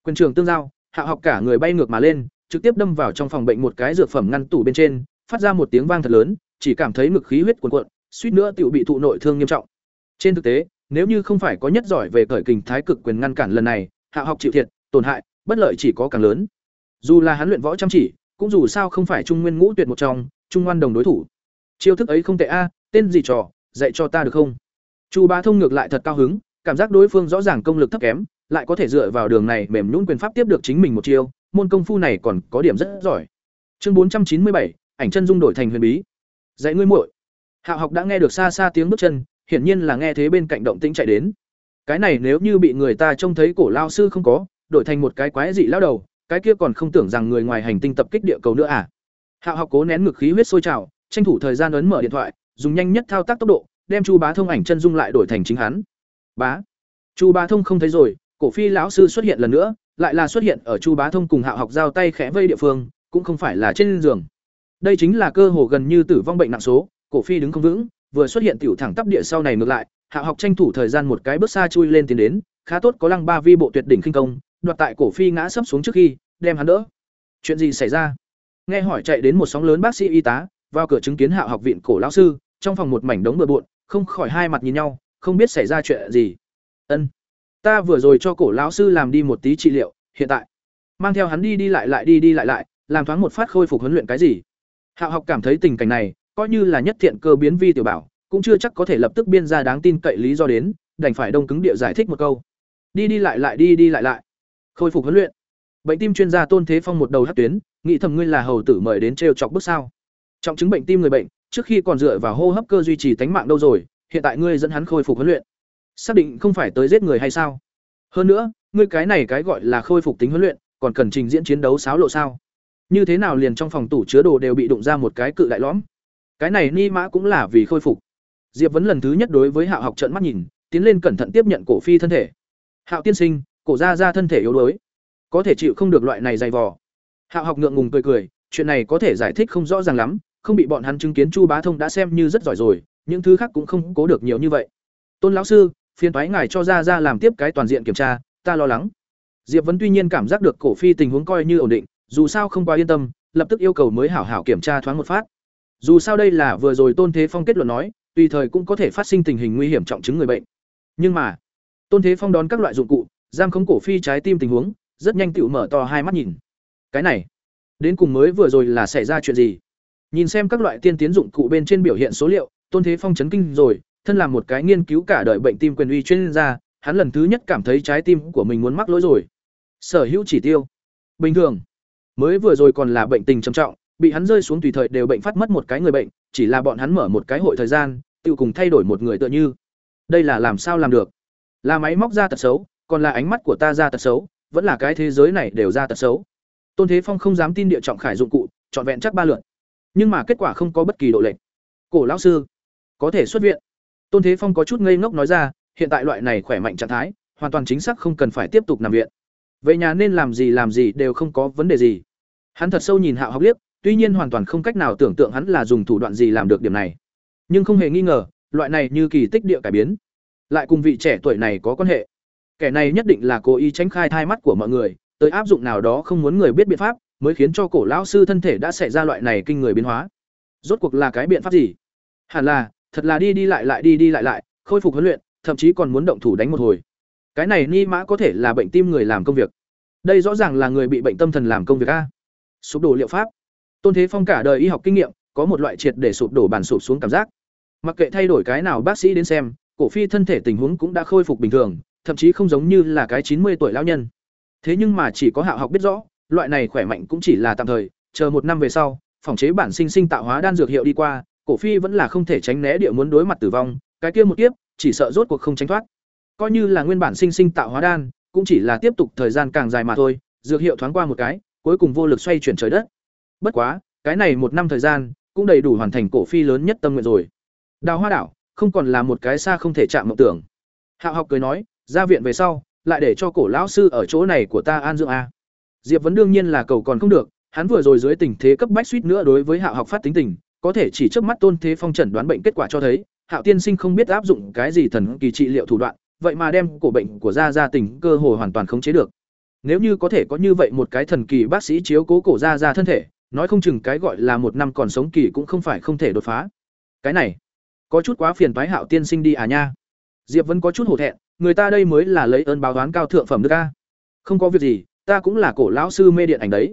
Quyền trường tương giao, Hạo học cả người bay ngược mà lên, trực tiếp đâm vào trong phòng bệnh một cái dược phẩm ngăn tủ bên trên, phát ra một tiếng vang thật lớn, chỉ cảm thấy ngực khí huyết cuồn cuộn, suýt nữa tựu bị thụ nội thương nghiêm trọng. Trên thực tế, nếu như không phải có nhất giỏi về cởi kình thái cực quyền ngăn cản lần này, Hạ học chịu thiệt, tổn hại, bất lợi chỉ có càng lớn. Dù là hắn luyện võ chăm chỉ, cũng dù sao không phải trung nguyên ngũ tuyệt một trong, trung ngoan đồng đối thủ. Chiêu thức ấy không tệ a, tên gì trò, dạy cho ta được không? Chu Bá Thông ngược lại thật cao hứng, cảm giác đối phương rõ ràng công lực thấp kém, lại có thể dựa vào đường này mềm nhũn quyền pháp tiếp được chính mình một chiêu, môn công phu này còn có điểm rất giỏi. Chương bốn trăm chín mươi bảy, ảnh chân dung đổi thành huyền bí. Dạy ngươi muội. hạ học đã nghe được xa xa tiếng bước chân, hiển nhiên là nghe thế bên cạnh động tĩnh chạy đến. Cái này nếu như bị người ta trông thấy cổ lao sư không có, đổi thành một cái quái dị lao đầu, cái kia còn không tưởng rằng người ngoài hành tinh tập kích địa cầu nữa à? Hạo học cố nén ngực khí huyết sôi trào, tranh thủ thời gian ấn mở điện thoại, dùng nhanh nhất thao tác tốc độ, đem Chu Bá Thông ảnh chân dung lại đổi thành chính hắn. Bá. Chu Bá Thông không thấy rồi, cổ phi lão sư xuất hiện lần nữa, lại là xuất hiện ở Chu Bá Thông cùng Hạo học giao tay khẽ vây địa phương, cũng không phải là trên giường. Đây chính là cơ hồ gần như tử vong bệnh nặng số, cổ phi đứng không vững, vừa xuất hiện tiểu thẳng tắp địa sau này ngược lại, Hạ học tranh thủ thời gian một cái bước xa chui lên tiến đến, khá tốt có lăng ba vi bộ tuyệt đỉnh khinh công, đoạt tại cổ phi ngã sấp xuống trước khi đem hắn đỡ. Chuyện gì xảy ra? Nghe hỏi chạy đến một sóng lớn bác sĩ y tá vào cửa chứng kiến hạo học viện cổ lão sư trong phòng một mảnh đống bừa bộn không khỏi hai mặt nhìn nhau không biết xảy ra chuyện gì. Ân ta vừa rồi cho cổ lão sư làm đi một tí trị liệu hiện tại mang theo hắn đi đi lại lại đi đi lại lại làm thoáng một phát khôi phục huấn luyện cái gì? Hạo học cảm thấy tình cảnh này coi như là nhất thiện cơ biến vi tiểu bảo, cũng chưa chắc có thể lập tức biên ra đáng tin cậy lý do đến, đành phải đông cứng địa giải thích một câu. Đi đi lại lại đi đi lại lại. Khôi phục huấn luyện. Bệnh tim chuyên gia tôn thế phong một đầu hát tuyến, nghĩ thầm ngươi là hầu tử mời đến trêu chọc bước sao. Trọng chứng bệnh tim người bệnh, trước khi còn dựa vào hô hấp cơ duy trì tánh mạng đâu rồi, hiện tại ngươi dẫn hắn khôi phục huấn luyện. Xác định không phải tới giết người hay sao? Hơn nữa, ngươi cái này cái gọi là khôi phục tính huấn luyện, còn cần trình diễn chiến đấu sáo lộ sao? Như thế nào liền trong phòng tủ chứa đồ đều bị đụng ra một cái cự đại lõm? Cái này ni mã cũng là vì khôi phục. Diệp vấn lần thứ nhất đối với hạo học trận mắt nhìn, tiến lên cẩn thận tiếp nhận cổ phi thân thể. Hạo tiên sinh, cổ ra ra thân thể yếu đuối. Có thể chịu không được loại này dày vò. Hạo học ngượng ngùng cười cười, chuyện này có thể giải thích không rõ ràng lắm, không bị bọn hắn chứng kiến chu bá thông đã xem như rất giỏi rồi, những thứ khác cũng không cố được nhiều như vậy. Tôn lão sư phiên thoái ngài cho ra ra làm tiếp cái toàn diện kiểm tra, ta lo lắng. Diệp vấn tuy nhiên cảm giác được cổ phi tình huống coi như ổn định, dù sao không quá yên tâm, lập tức yêu cầu mới hảo hảo kiểm tra thoáng một phát dù sao đây là vừa rồi tôn thế phong kết luận nói, tùy thời cũng có thể phát sinh tình hình nguy hiểm trọng chứng người bệnh. Nhưng mà, tôn thế phong đón các loại dụng cụ, giam khống cổ phi trái tim tình huống, rất nhanh tựu mở to hai mắt nhìn. Cái này, đến cùng mới vừa rồi là xảy ra chuyện gì? Nhìn xem các loại tiên tiến dụng cụ bên trên biểu hiện số liệu, tôn thế phong chấn kinh rồi, thân là một cái nghiên cứu cả đời bệnh tim quyền uy chuyên gia, hắn lần thứ nhất cảm thấy trái tim của mình muốn mắc lỗi rồi. Sở hữu chỉ tiêu. Bình thường, mới vừa rồi còn là bệnh tình trầm trọng bị hắn rơi xuống tùy thời đều bệnh phát mất một cái người bệnh, chỉ là bọn hắn mở một cái hội thời gian tự cùng thay đổi một người tựa như. Đây là làm sao làm được? Là máy móc ra tật xấu, còn là ánh mắt của ta ra tật xấu, vẫn là cái thế giới này đều ra tật xấu. Tôn thế phong không dám tin địa trọng khải dụng cụ, trọn vẹn chắc ba lượt. Nhưng mà kết quả không có bất kỳ độ lệnh cổ lão sư, có thể xuất viện. Tôn thế phong có chút ngây ngốc nói ra, hiện tại loại này khỏe mạnh trạng thái, hoàn toàn chính xác không cần phải tiếp tục nằm viện. Vậy nhà nên làm gì làm gì đều không có vấn đề gì. Hắn thật sâu nhìn hạo học liếc tuy nhiên hoàn toàn không cách nào tưởng tượng hắn là dùng thủ đoạn gì làm được điểm này. Nhưng không hề nghi ngờ, loại này như kỳ tích địa cải biến, lại cùng vị trẻ tuổi này có quan hệ. Kẻ này nhất định là cố ý tránh khai thai mắt của mọi người, tới áp dụng nào đó không muốn người biết biện pháp, mới khiến cho cổ lão sư thân thể đã xảy ra loại này kinh người biến hóa. Rốt cuộc là cái biện pháp gì? Hẳn là, thật là đi đi lại lại đi đi lại lại, khôi phục huấn luyện, thậm chí còn muốn động thủ đánh một hồi. Cái này ni mã có thể là bệnh tim người làm công việc. Đây rõ ràng là người bị bệnh tâm thần làm công việc a. Sụp đổ liệu pháp tôn thế phong cả đời y học kinh nghiệm, có một loại triệt để sụp đổ bản sụp xuống cảm giác. Mặc kệ thay đổi cái nào bác sĩ đến xem, cổ phi thân thể tình huống cũng đã khôi phục bình thường, thậm chí không giống như là cái chín mươi tuổi lão nhân. Thế nhưng mà chỉ có hạo học biết rõ, loại này khỏe mạnh cũng chỉ là tạm thời, chờ một năm về sau, phòng chế bản sinh sinh tạo hóa đan dược hiệu đi qua, cổ phi vẫn là không thể tránh né địa muốn đối mặt tử vong, cái kia một kiếp, chỉ sợ rốt cuộc không tránh thoát. Coi như là nguyên bản sinh sinh tạo hóa đan, cũng chỉ là tiếp tục thời gian càng dài mà thôi, dược hiệu thoáng qua một cái, cuối cùng vô lực xoay chuyển trời đất bất quá, cái này một năm thời gian, cũng đầy đủ hoàn thành cổ phi lớn nhất tâm nguyện rồi. Đào hoa đảo, không còn là một cái xa không thể chạm mộng tưởng. Hạo học cười nói, ra viện về sau, lại để cho cổ lão sư ở chỗ này của ta an dưỡng a. Diệp vấn đương nhiên là cầu còn không được, hắn vừa rồi dưới tình thế cấp bách suýt nữa đối với hạo học phát tính tình, có thể chỉ trước mắt tôn thế phong trần đoán bệnh kết quả cho thấy, hạo tiên sinh không biết áp dụng cái gì thần kỳ trị liệu thủ đoạn, vậy mà đem cổ bệnh của gia gia tình cơ hồ hoàn toàn khống chế được. Nếu như có thể có như vậy một cái thần kỳ bác sĩ chiếu cố cổ gia gia thân thể nói không chừng cái gọi là một năm còn sống kỳ cũng không phải không thể đột phá. Cái này, có chút quá phiền toái hạo tiên sinh đi à nha. Diệp vẫn có chút hổ thẹn, người ta đây mới là lấy ơn báo toán cao thượng phẩm đức a. Không có việc gì, ta cũng là cổ lão sư mê điện ảnh đấy.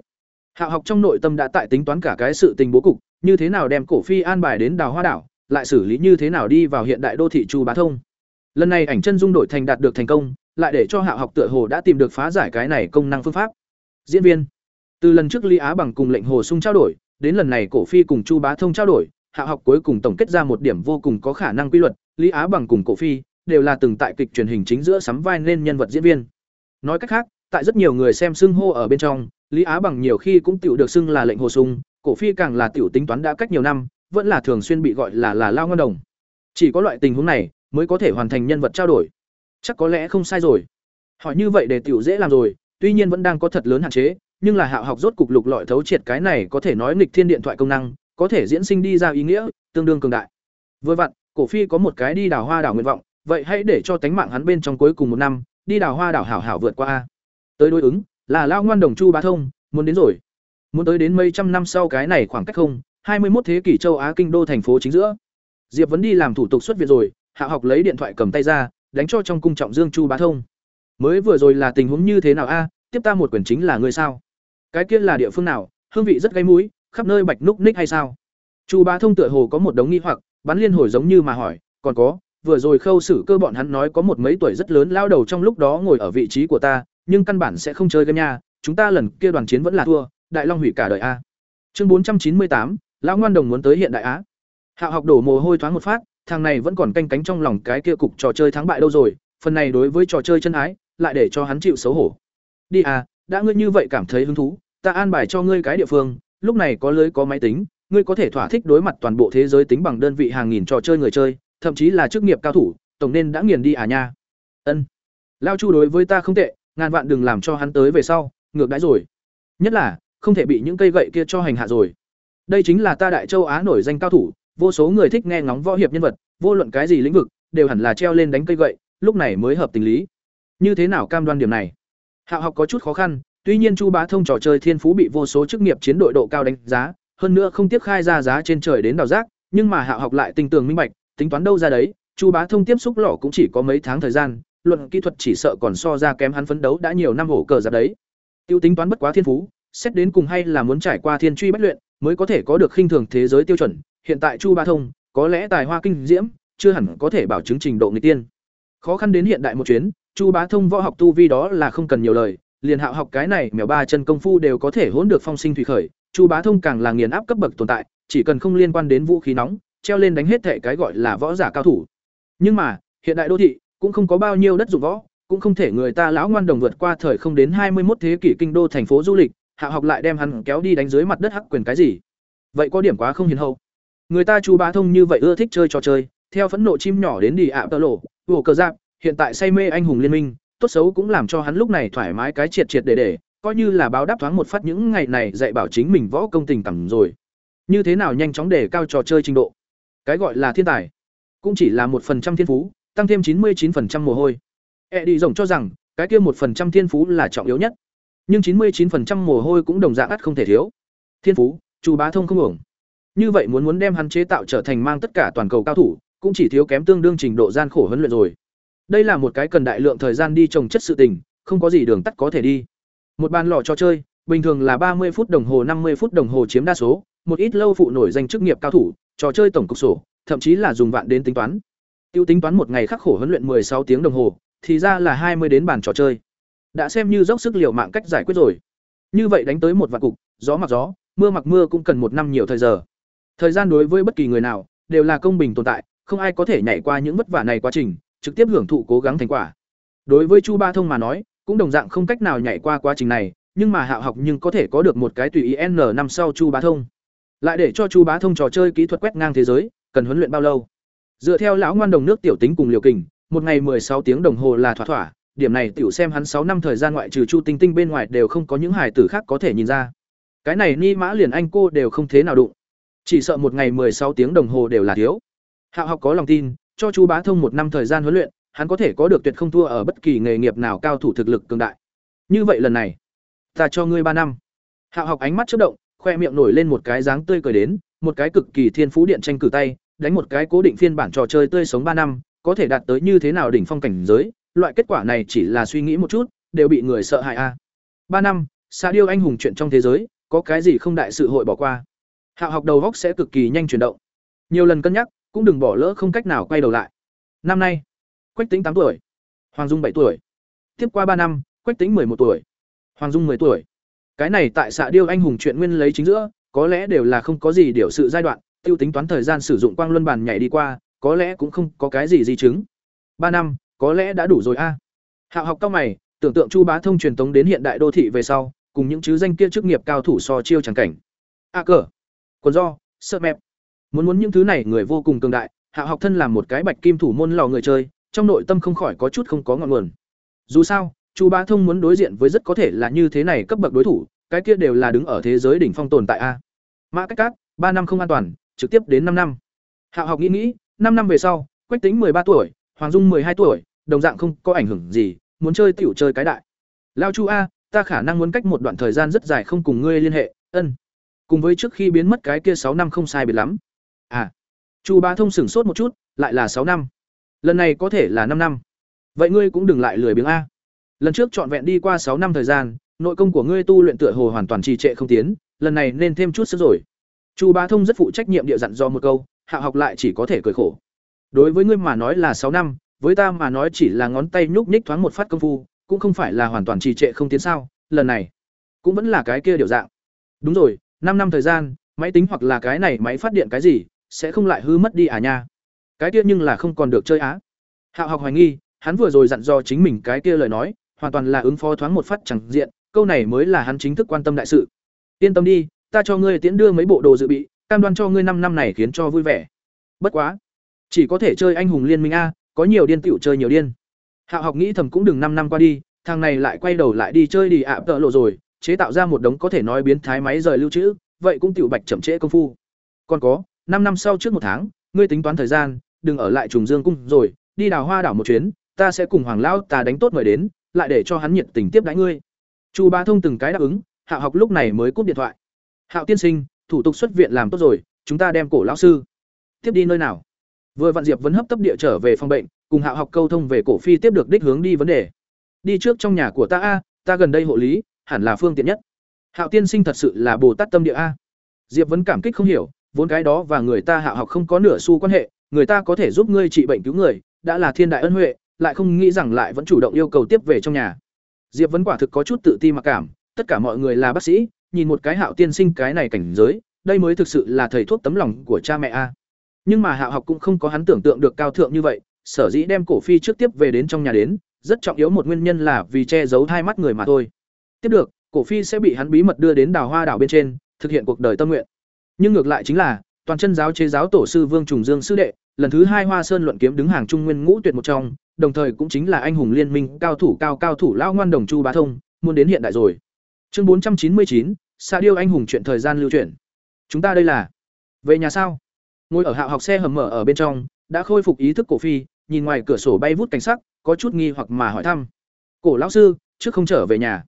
Hạo học trong nội tâm đã tại tính toán cả cái sự tình bố cục, như thế nào đem cổ phi an bài đến đào hoa đảo, lại xử lý như thế nào đi vào hiện đại đô thị chu bá thông. Lần này ảnh chân dung đổi thành đạt được thành công, lại để cho hạo học tựa hồ đã tìm được phá giải cái này công năng phương pháp. Diễn viên từ lần trước lý á bằng cùng lệnh hồ sung trao đổi, đến lần này cổ phi cùng chu bá thông trao đổi, hạ học cuối cùng tổng kết ra một điểm vô cùng có khả năng quy luật, lý á bằng cùng cổ phi đều là từng tại kịch truyền hình chính giữa sắm vai nên nhân vật diễn viên. Nói cách khác, tại rất nhiều người xem xưng hô ở bên trong, lý á bằng nhiều khi cũng tiểu được xưng là lệnh hồ sung, cổ phi càng là tiểu tính toán đã cách nhiều năm, vẫn là thường xuyên bị gọi là là lao ngân đồng. Chỉ có loại tình huống này mới có thể hoàn thành nhân vật trao đổi. Chắc có lẽ không sai rồi. Hỏi như vậy để tiểu dễ làm rồi, tuy nhiên vẫn đang có thật lớn hạn chế nhưng là hạo học rốt cục lục lọi thấu triệt cái này có thể nói nghịch thiên điện thoại công năng, có thể diễn sinh đi ra ý nghĩa, tương đương cường đại. Vừa vặn, cổ phi có một cái đi đào hoa đảo nguyện vọng, vậy hãy để cho tánh mạng hắn bên trong cuối cùng một năm, đi đào hoa đảo hảo hảo vượt qua a. Tới đối ứng, là lao ngoan đồng chu bá thông, muốn đến rồi. Muốn tới đến mấy trăm năm sau cái này khoảng cách không, hai mươi một thế kỷ châu á kinh đô thành phố chính giữa. Diệp vẫn đi làm thủ tục xuất viện rồi hạ học lấy điện thoại cầm tay ra, đánh cho trong cung trọng dương chu bá thông. Mới vừa rồi là tình huống như thế nào a? Tiếp ta một quyển chính là người sao? Cái kia là địa phương nào, hương vị rất gây mũi, khắp nơi bạch núc ních hay sao? Chu bá thông tựa hồ có một đống nghi hoặc, bắn liên hồi giống như mà hỏi, còn có, vừa rồi khâu xử cơ bọn hắn nói có một mấy tuổi rất lớn lao đầu trong lúc đó ngồi ở vị trí của ta, nhưng căn bản sẽ không chơi game nha, chúng ta lần kia đoàn chiến vẫn là thua, đại long hủy cả đời a. Chương bốn trăm chín mươi tám, lão ngoan đồng muốn tới hiện đại á Hạo học đổ mồ hôi thoáng một phát, thằng này vẫn còn canh cánh trong lòng cái kia cục trò chơi thắng bại đâu rồi, phần này đối với trò chơi chân ái, lại để cho hắn chịu xấu hổ. Đi à đã ngươi như vậy cảm thấy hứng thú, ta an bài cho ngươi cái địa phương, lúc này có lưới có máy tính, ngươi có thể thỏa thích đối mặt toàn bộ thế giới tính bằng đơn vị hàng nghìn trò chơi người chơi, thậm chí là chức nghiệp cao thủ, tổng nên đã nghiền đi à nha. Ân. Lao chu đối với ta không tệ, ngàn vạn đừng làm cho hắn tới về sau, ngược đãi rồi. Nhất là, không thể bị những cây gậy kia cho hành hạ rồi. Đây chính là ta đại châu á nổi danh cao thủ, vô số người thích nghe ngóng võ hiệp nhân vật, vô luận cái gì lĩnh vực, đều hẳn là treo lên đánh cây gậy, lúc này mới hợp tình lý. Như thế nào cam đoan điểm này? Hạ học có chút khó khăn, tuy nhiên chu bá thông trò chơi thiên phú bị vô số chức nghiệp chiến đội độ cao đánh giá, hơn nữa không tiếc khai ra giá trên trời đến đào giác, nhưng mà hạ học lại tinh tường minh bạch, tính toán đâu ra đấy, chu bá thông tiếp xúc lọ cũng chỉ có mấy tháng thời gian, luận kỹ thuật chỉ sợ còn so ra kém hắn phấn đấu đã nhiều năm hổ cờ giáp đấy. Tiêu tính toán bất quá thiên phú, xét đến cùng hay là muốn trải qua thiên truy bách luyện, mới có thể có được khinh thường thế giới tiêu chuẩn, hiện tại chu bá thông, có lẽ tài hoa kinh diễm, chưa hẳn có thể bảo chứng trình độ người tiên. Khó khăn đến hiện đại một chuyến chu bá thông võ học tu vi đó là không cần nhiều lời, liền hạo học cái này mèo ba chân công phu đều có thể hỗn được phong sinh thủy khởi. Chu bá thông càng là nghiền áp cấp bậc tồn tại, chỉ cần không liên quan đến vũ khí nóng, treo lên đánh hết thể cái gọi là võ giả cao thủ. Nhưng mà, hiện đại đô thị cũng không có bao nhiêu đất dụng võ, cũng không thể người ta lão ngoan đồng vượt qua thời không đến hai mươi một thế kỷ kinh đô thành phố du lịch hạ học lại đem hắn kéo đi đánh dưới mặt đất hắc quyền cái gì. Vậy có điểm quá không hiền hậu. Người ta chu bá thông như vậy ưa thích chơi trò chơi, theo phẫn nộ chim nhỏ đến đi ạ tơ lộ vồ cờ giáp hiện tại say mê anh hùng liên minh, tốt xấu cũng làm cho hắn lúc này thoải mái cái triệt triệt để để, coi như là báo đáp thoáng một phát những ngày này dạy bảo chính mình võ công tình cảm rồi. Như thế nào nhanh chóng để cao trò chơi trình độ? Cái gọi là thiên tài, cũng chỉ là một phần trăm thiên phú, tăng thêm chín mươi chín phần trăm mồ hôi. E đi rồng cho rằng, cái kia một phần trăm thiên phú là trọng yếu nhất. Nhưng chín mươi chín phần trăm mồ hôi cũng đồng dạng ắt không thể thiếu. Thiên phú, chu bá thông không ổng như vậy muốn muốn đem hắn chế tạo trở thành mang tất cả toàn cầu cao thủ, cũng chỉ thiếu kém tương đương trình độ gian khổ huấn luyện rồi đây là một cái cần đại lượng thời gian đi trồng chất sự tình, không có gì đường tắt có thể đi. Một bàn lò cho chơi, bình thường là ba mươi phút đồng hồ, năm mươi phút đồng hồ chiếm đa số, một ít lâu phụ nổi danh chức nghiệp cao thủ, trò chơi tổng cục sổ, thậm chí là dùng vạn đến tính toán. Tiêu tính toán một ngày khắc khổ huấn luyện sáu tiếng đồng hồ, thì ra là hai mươi đến bàn trò chơi. Đã xem như dốc sức liều mạng cách giải quyết rồi. Như vậy đánh tới một vạn cục, gió mặc gió, mưa mặc mưa cũng cần một năm nhiều thời giờ. Thời gian đối với bất kỳ người nào, đều là công bình tồn tại, không ai có thể nhảy qua những vất vả này quá trình trực tiếp hưởng thụ cố gắng thành quả. Đối với chu ba thông mà nói, cũng đồng dạng không cách nào nhảy qua quá trình này, nhưng mà hạo học nhưng có thể có được một cái tùy ý n năm sau chu bá thông. Lại để cho chu bá thông trò chơi kỹ thuật quét ngang thế giới, cần huấn luyện bao lâu? Dựa theo lão ngoan đồng nước tiểu tính cùng liều kình, một ngày sáu tiếng đồng hồ là thỏa thỏa, điểm này tiểu xem hắn sáu năm thời gian ngoại trừ chu tinh tinh bên ngoài đều không có những hài tử khác có thể nhìn ra. Cái này ni mã liền anh cô đều không thế nào đụng. Chỉ sợ một ngày sáu tiếng đồng hồ đều là thiếu. Hạo học có lòng tin cho chú bá thông một năm thời gian huấn luyện, hắn có thể có được tuyệt không thua ở bất kỳ nghề nghiệp nào cao thủ thực lực cường đại. Như vậy lần này, ta cho ngươi ba năm. Hạo học ánh mắt chất động, khoe miệng nổi lên một cái dáng tươi cười đến, một cái cực kỳ thiên phú điện tranh cử tay, đánh một cái cố định phiên bản trò chơi tươi sống ba năm, có thể đạt tới như thế nào đỉnh phong cảnh giới, loại kết quả này chỉ là suy nghĩ một chút, đều bị người sợ hãi a. Ba năm xa điêu anh hùng chuyện trong thế giới, có cái gì không đại sự hội bỏ qua? Hạo học đầu góc sẽ cực kỳ nhanh chuyển động. Nhiều lần cân nhắc cũng đừng bỏ lỡ không cách nào quay đầu lại. Năm nay, quách tĩnh tám tuổi, hoàng dung bảy tuổi. Tiếp qua ba năm, quách Tĩnh một tuổi, hoàng dung 10 tuổi. Cái này tại xạ điêu anh hùng chuyện nguyên lấy chính giữa, có lẽ đều là không có gì điều sự giai đoạn, tiêu tính toán thời gian sử dụng quang luân bàn nhảy đi qua, có lẽ cũng không có cái gì di chứng. Ba năm, có lẽ đã đủ rồi a. Hạo học cao mày, tưởng tượng chu bá thông truyền tống đến hiện đại đô thị về sau, cùng những chứ danh kia chức nghiệp cao thủ so chiêu chẳng cảnh. A cờ, quần do, sợ mẹp muốn muốn những thứ này người vô cùng cường đại, hạ học thân làm một cái bạch kim thủ môn lò người chơi, trong nội tâm không khỏi có chút không có ngọn nguồn. Dù sao, chu bá thông muốn đối diện với rất có thể là như thế này cấp bậc đối thủ, cái kia đều là đứng ở thế giới đỉnh phong tồn tại a. Mã cách cát, ba năm không an toàn, trực tiếp đến năm năm. Hạ học nghĩ nghĩ, năm năm về sau, quách tính ba tuổi, hoàng dung hai tuổi, đồng dạng không có ảnh hưởng gì, muốn chơi tiểu chơi cái đại. Lao chu a, ta khả năng muốn cách một đoạn thời gian rất dài không cùng ngươi liên hệ, ân. Cùng với trước khi biến mất cái kia sáu năm không sai biệt lắm à chu bá thông sửng sốt một chút, lại là sáu năm. Lần này có thể là năm năm. Vậy ngươi cũng đừng lại lười biếng a. Lần trước trọn vẹn đi qua sáu năm thời gian, nội công của ngươi tu luyện tựa hồ hoàn toàn trì trệ không tiến, lần này nên thêm chút sức rồi. Chu bá thông rất phụ trách nhiệm địa dặn do một câu, hạ học lại chỉ có thể cười khổ. Đối với ngươi mà nói là sáu năm, với ta mà nói chỉ là ngón tay nhúc nhích thoáng một phát công phu, cũng không phải là hoàn toàn trì trệ không tiến sao, lần này cũng vẫn là cái kia điều dạng. Đúng rồi, năm năm thời gian, máy tính hoặc là cái này máy phát điện cái gì sẽ không lại hư mất đi à nha. Cái kia nhưng là không còn được chơi á. Hạo học hoài nghi, hắn vừa rồi dặn dò chính mình cái kia lời nói, hoàn toàn là ứng phó thoáng một phát chẳng diện, câu này mới là hắn chính thức quan tâm đại sự. Yên tâm đi, ta cho ngươi tiễn đưa mấy bộ đồ dự bị, cam đoan cho ngươi năm năm này khiến cho vui vẻ. Bất quá, chỉ có thể chơi anh hùng liên minh a, có nhiều điên tiểu chơi nhiều điên. Hạo học nghĩ thầm cũng đừng năm năm qua đi, thằng này lại quay đầu lại đi chơi đi ạ, tợ lộ rồi, chế tạo ra một đống có thể nói biến thái máy rời lưu trữ, vậy cũng tiểu bạch chậm trễ công phu. Còn có năm năm sau trước một tháng, ngươi tính toán thời gian, đừng ở lại trùng dương cung rồi, đi đào hoa đảo một chuyến, ta sẽ cùng hoàng lão ta đánh tốt mời đến, lại để cho hắn nhiệt tình tiếp đãi ngươi. Chu ba thông từng cái đáp ứng hạo học lúc này mới cúp điện thoại. Hạo tiên sinh, thủ tục xuất viện làm tốt rồi, chúng ta đem cổ lão sư tiếp đi nơi nào? Vừa vạn diệp vẫn hấp tấp địa trở về phòng bệnh, cùng hạo học câu thông về cổ phi tiếp được đích hướng đi vấn đề. Đi trước trong nhà của ta a, ta gần đây hộ lý, hẳn là phương tiện nhất. Hạo tiên sinh thật sự là bồ tát tâm địa a. Diệp vẫn cảm kích không hiểu vốn cái đó và người ta hạ học không có nửa xu quan hệ, người ta có thể giúp ngươi trị bệnh cứu người, đã là thiên đại ân huệ, lại không nghĩ rằng lại vẫn chủ động yêu cầu tiếp về trong nhà. Diệp vẫn quả thực có chút tự ti mặc cảm, tất cả mọi người là bác sĩ, nhìn một cái hạo tiên sinh cái này cảnh giới, đây mới thực sự là thầy thuốc tấm lòng của cha mẹ a. Nhưng mà hạo học cũng không có hắn tưởng tượng được cao thượng như vậy, sở dĩ đem cổ phi trước tiếp về đến trong nhà đến, rất trọng yếu một nguyên nhân là vì che giấu hai mắt người mà thôi. Tiếp được, cổ phi sẽ bị hắn bí mật đưa đến đào hoa đảo bên trên, thực hiện cuộc đời tâm nguyện nhưng ngược lại chính là, toàn chân giáo chế giáo tổ sư vương trùng dương sư đệ, lần thứ hai hoa sơn luận kiếm đứng hàng trung nguyên ngũ tuyệt một trong, đồng thời cũng chính là anh hùng liên minh cao thủ cao cao thủ lao ngoan đồng chu bá thông, muốn đến hiện đại rồi. Chương bốn trăm chín mươi chín xa điêu anh hùng chuyện thời gian lưu chuyển chúng ta đây là về nhà sao? Ngồi ở hạo học xe hầm mở ở bên trong, đã khôi phục ý thức cổ phi, nhìn ngoài cửa sổ bay vút cảnh sắc, có chút nghi hoặc mà hỏi thăm. Cổ lão sư, trước không trở về nhà.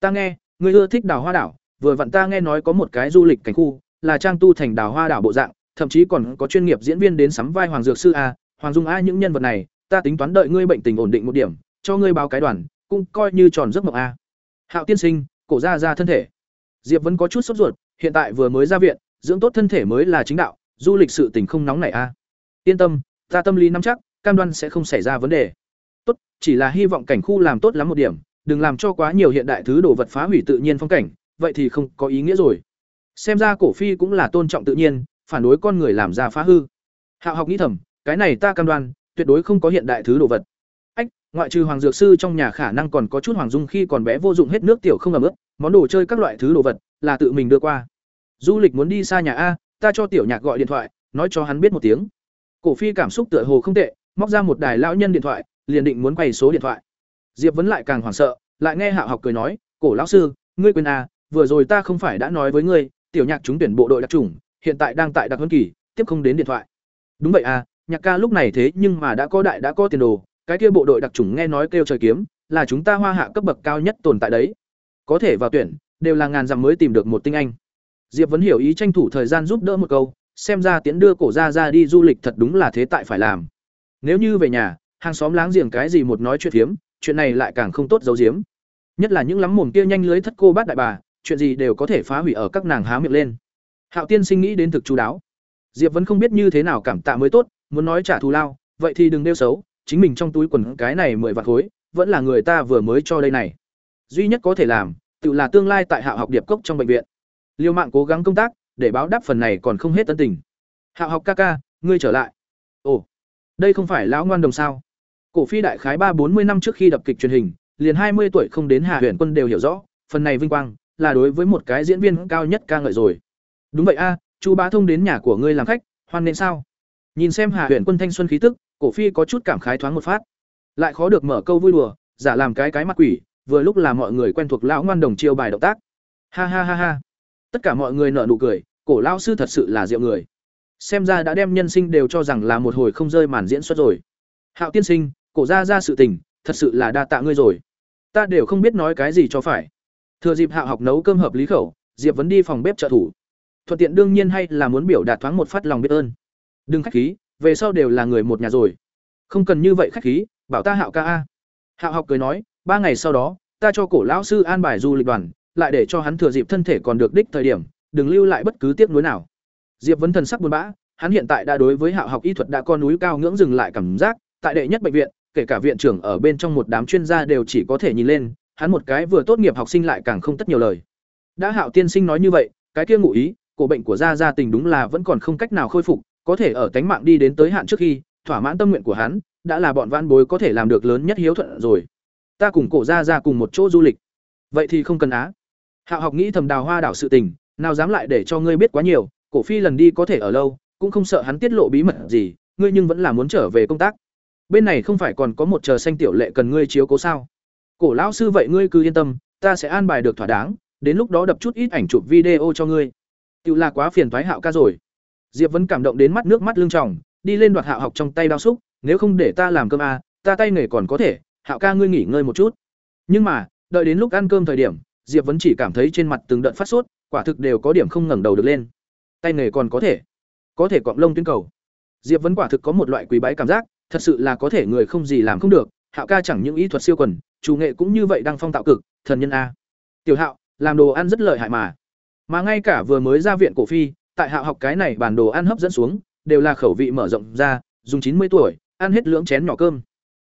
Ta nghe người ưa thích đào hoa đảo, vừa vặn ta nghe nói có một cái du lịch cảnh khu là trang tu thành đào hoa đảo bộ dạng, thậm chí còn có chuyên nghiệp diễn viên đến sắm vai hoàng dược sư a. Hoàng dung a, những nhân vật này, ta tính toán đợi ngươi bệnh tình ổn định một điểm, cho ngươi báo cái đoàn, cũng coi như tròn giấc mộng a. Hạo tiên sinh, cổ ra ra thân thể. Diệp vẫn có chút sốt ruột, hiện tại vừa mới ra viện, dưỡng tốt thân thể mới là chính đạo, du lịch sự tình không nóng này a. Yên tâm, ta tâm lý nắm chắc, cam đoan sẽ không xảy ra vấn đề. Tốt, chỉ là hy vọng cảnh khu làm tốt lắm một điểm, đừng làm cho quá nhiều hiện đại thứ đồ vật phá hủy tự nhiên phong cảnh, vậy thì không có ý nghĩa rồi xem ra cổ phi cũng là tôn trọng tự nhiên, phản đối con người làm ra phá hư. Hạo học nghĩ thầm, cái này ta cam đoan, tuyệt đối không có hiện đại thứ đồ vật. Ách, ngoại trừ hoàng dược sư trong nhà khả năng còn có chút hoàng dung khi còn bé vô dụng hết nước tiểu không ẩm ướt, món đồ chơi các loại thứ đồ vật là tự mình đưa qua. Du lịch muốn đi xa nhà a, ta cho tiểu nhạc gọi điện thoại, nói cho hắn biết một tiếng. Cổ phi cảm xúc tựa hồ không tệ, móc ra một đài lão nhân điện thoại, liền định muốn quay số điện thoại. Diệp vẫn lại càng hoảng sợ, lại nghe hạo học cười nói, cổ lão sư, ngươi quên à vừa rồi ta không phải đã nói với ngươi tiểu nhạc trúng tuyển bộ đội đặc trùng hiện tại đang tại đặc huấn kỳ, tiếp không đến điện thoại. Đúng vậy à nhạc ca lúc này thế nhưng mà đã có đại đã có tiền đồ, cái kia bộ đội đặc trùng nghe nói kêu trời kiếm, là chúng ta hoa hạ cấp bậc cao nhất tồn tại đấy. Có thể vào tuyển, đều là ngàn dặm mới tìm được một tinh anh. Diệp vẫn hiểu ý tranh thủ thời gian giúp đỡ một câu, xem ra tiến đưa cổ ra ra đi du lịch thật đúng là thế tại phải làm. Nếu như về nhà, hàng xóm láng giềng cái gì một nói chuyện phiếm, chuyện này lại càng không tốt giấu giếm. Nhất là những lắm mồm kia nhanh lưới thất cô bát đại bà chuyện gì đều có thể phá hủy ở các nàng há miệng lên. Hạo tiên sinh nghĩ đến thực chú đáo. Diệp vẫn không biết như thế nào cảm tạ mới tốt, muốn nói trả thù lao, vậy thì đừng đeo xấu, chính mình trong túi quần cái này mười vạt khối, vẫn là người ta vừa mới cho đây này. Duy nhất có thể làm, tự là tương lai tại hạo học điệp cốc trong bệnh viện. Liêu mạng cố gắng công tác, để báo đáp phần này còn không hết tân tình. Hạo học ca ca, ngươi trở lại. Ồ, đây không phải lão ngoan đồng sao? Cổ phi đại khái ba bốn mươi năm trước khi đập kịch truyền hình, liền hai mươi tuổi không đến hà huyện quân đều hiểu rõ, phần này vinh quang là đối với một cái diễn viên cao nhất ca ngợi rồi. Đúng vậy a, chu bá thông đến nhà của ngươi làm khách, hoan nên sao? Nhìn xem hà huyện quân thanh xuân khí tức, cổ phi có chút cảm khái thoáng một phát. Lại khó được mở câu vui đùa, giả làm cái cái mặt quỷ, vừa lúc là mọi người quen thuộc lão ngoan đồng chiêu bài động tác. Ha ha ha ha. Tất cả mọi người nở nụ cười, cổ lao sư thật sự là diệu người. Xem ra đã đem nhân sinh đều cho rằng là một hồi không rơi màn diễn xuất rồi. Hạo tiên sinh, cổ ra ra sự tình, thật sự là đa tạ ngươi rồi. Ta đều không biết nói cái gì cho phải thừa dịp hạ học nấu cơm hợp lý khẩu, diệp vấn đi phòng bếp trợ thủ. Thuận tiện đương nhiên hay là muốn biểu đạt thoáng một phát lòng biết ơn. Đừng khách khí, về sau đều là người một nhà rồi. Không cần như vậy khách khí, bảo ta hạo ca a. Hạo học cười nói, ba ngày sau đó, ta cho cổ lão sư an bài du lịch đoàn, lại để cho hắn thừa dịp thân thể còn được đích thời điểm, đừng lưu lại bất cứ tiếc nuối nào. Diệp vấn thần sắc buồn bã, hắn hiện tại đã đối với hạo học y thuật đã con núi cao ngưỡng dừng lại cảm giác, tại đệ nhất bệnh viện, kể cả viện trưởng ở bên trong một đám chuyên gia đều chỉ có thể nhìn lên hắn một cái vừa tốt nghiệp học sinh lại càng không tất nhiều lời. Đã hạo tiên sinh nói như vậy, cái kia ngụ ý, cổ bệnh của gia gia tình đúng là vẫn còn không cách nào khôi phục, có thể ở tánh mạng đi đến tới hạn trước khi, thỏa mãn tâm nguyện của hắn, đã là bọn văn bối có thể làm được lớn nhất hiếu thuận rồi. Ta cùng cổ gia gia cùng một chỗ du lịch. Vậy thì không cần á. Hạo học nghĩ thầm đào hoa đảo sự tình, nào dám lại để cho ngươi biết quá nhiều, cổ phi lần đi có thể ở lâu, cũng không sợ hắn tiết lộ bí mật gì, ngươi nhưng vẫn là muốn trở về công tác. Bên này không phải còn có một chờ xanh tiểu lệ cần ngươi chiếu cố sao? Cổ lão sư vậy ngươi cứ yên tâm ta sẽ an bài được thỏa đáng đến lúc đó đập chút ít ảnh chụp video cho ngươi. Tự là quá phiền thoái hạo ca rồi. Diệp vẫn cảm động đến mắt nước mắt lưng tròng đi lên đoạt hạo học trong tay đao xúc nếu không để ta làm cơm à, ta tay nghề còn có thể hạo ca ngươi nghỉ ngơi một chút. Nhưng mà đợi đến lúc ăn cơm thời điểm diệp vẫn chỉ cảm thấy trên mặt từng đợt phát sốt quả thực đều có điểm không ngẩng đầu được lên. Tay nghề còn có thể có thể cọng lông tuyến cầu. Diệp vẫn quả thực có một loại quý bái cảm giác thật sự là có thể người không gì làm không được hạo ca chẳng những ý thuật siêu quần chủ nghệ cũng như vậy đang phong tạo cực, thần nhân a. Tiểu hạo, làm đồ ăn rất lợi hại mà. Mà ngay cả vừa mới ra viện cổ phi, tại hạo học cái này bản đồ ăn hấp dẫn xuống, đều là khẩu vị mở rộng ra, dùng chín mươi tuổi, ăn hết lưỡng chén nhỏ cơm.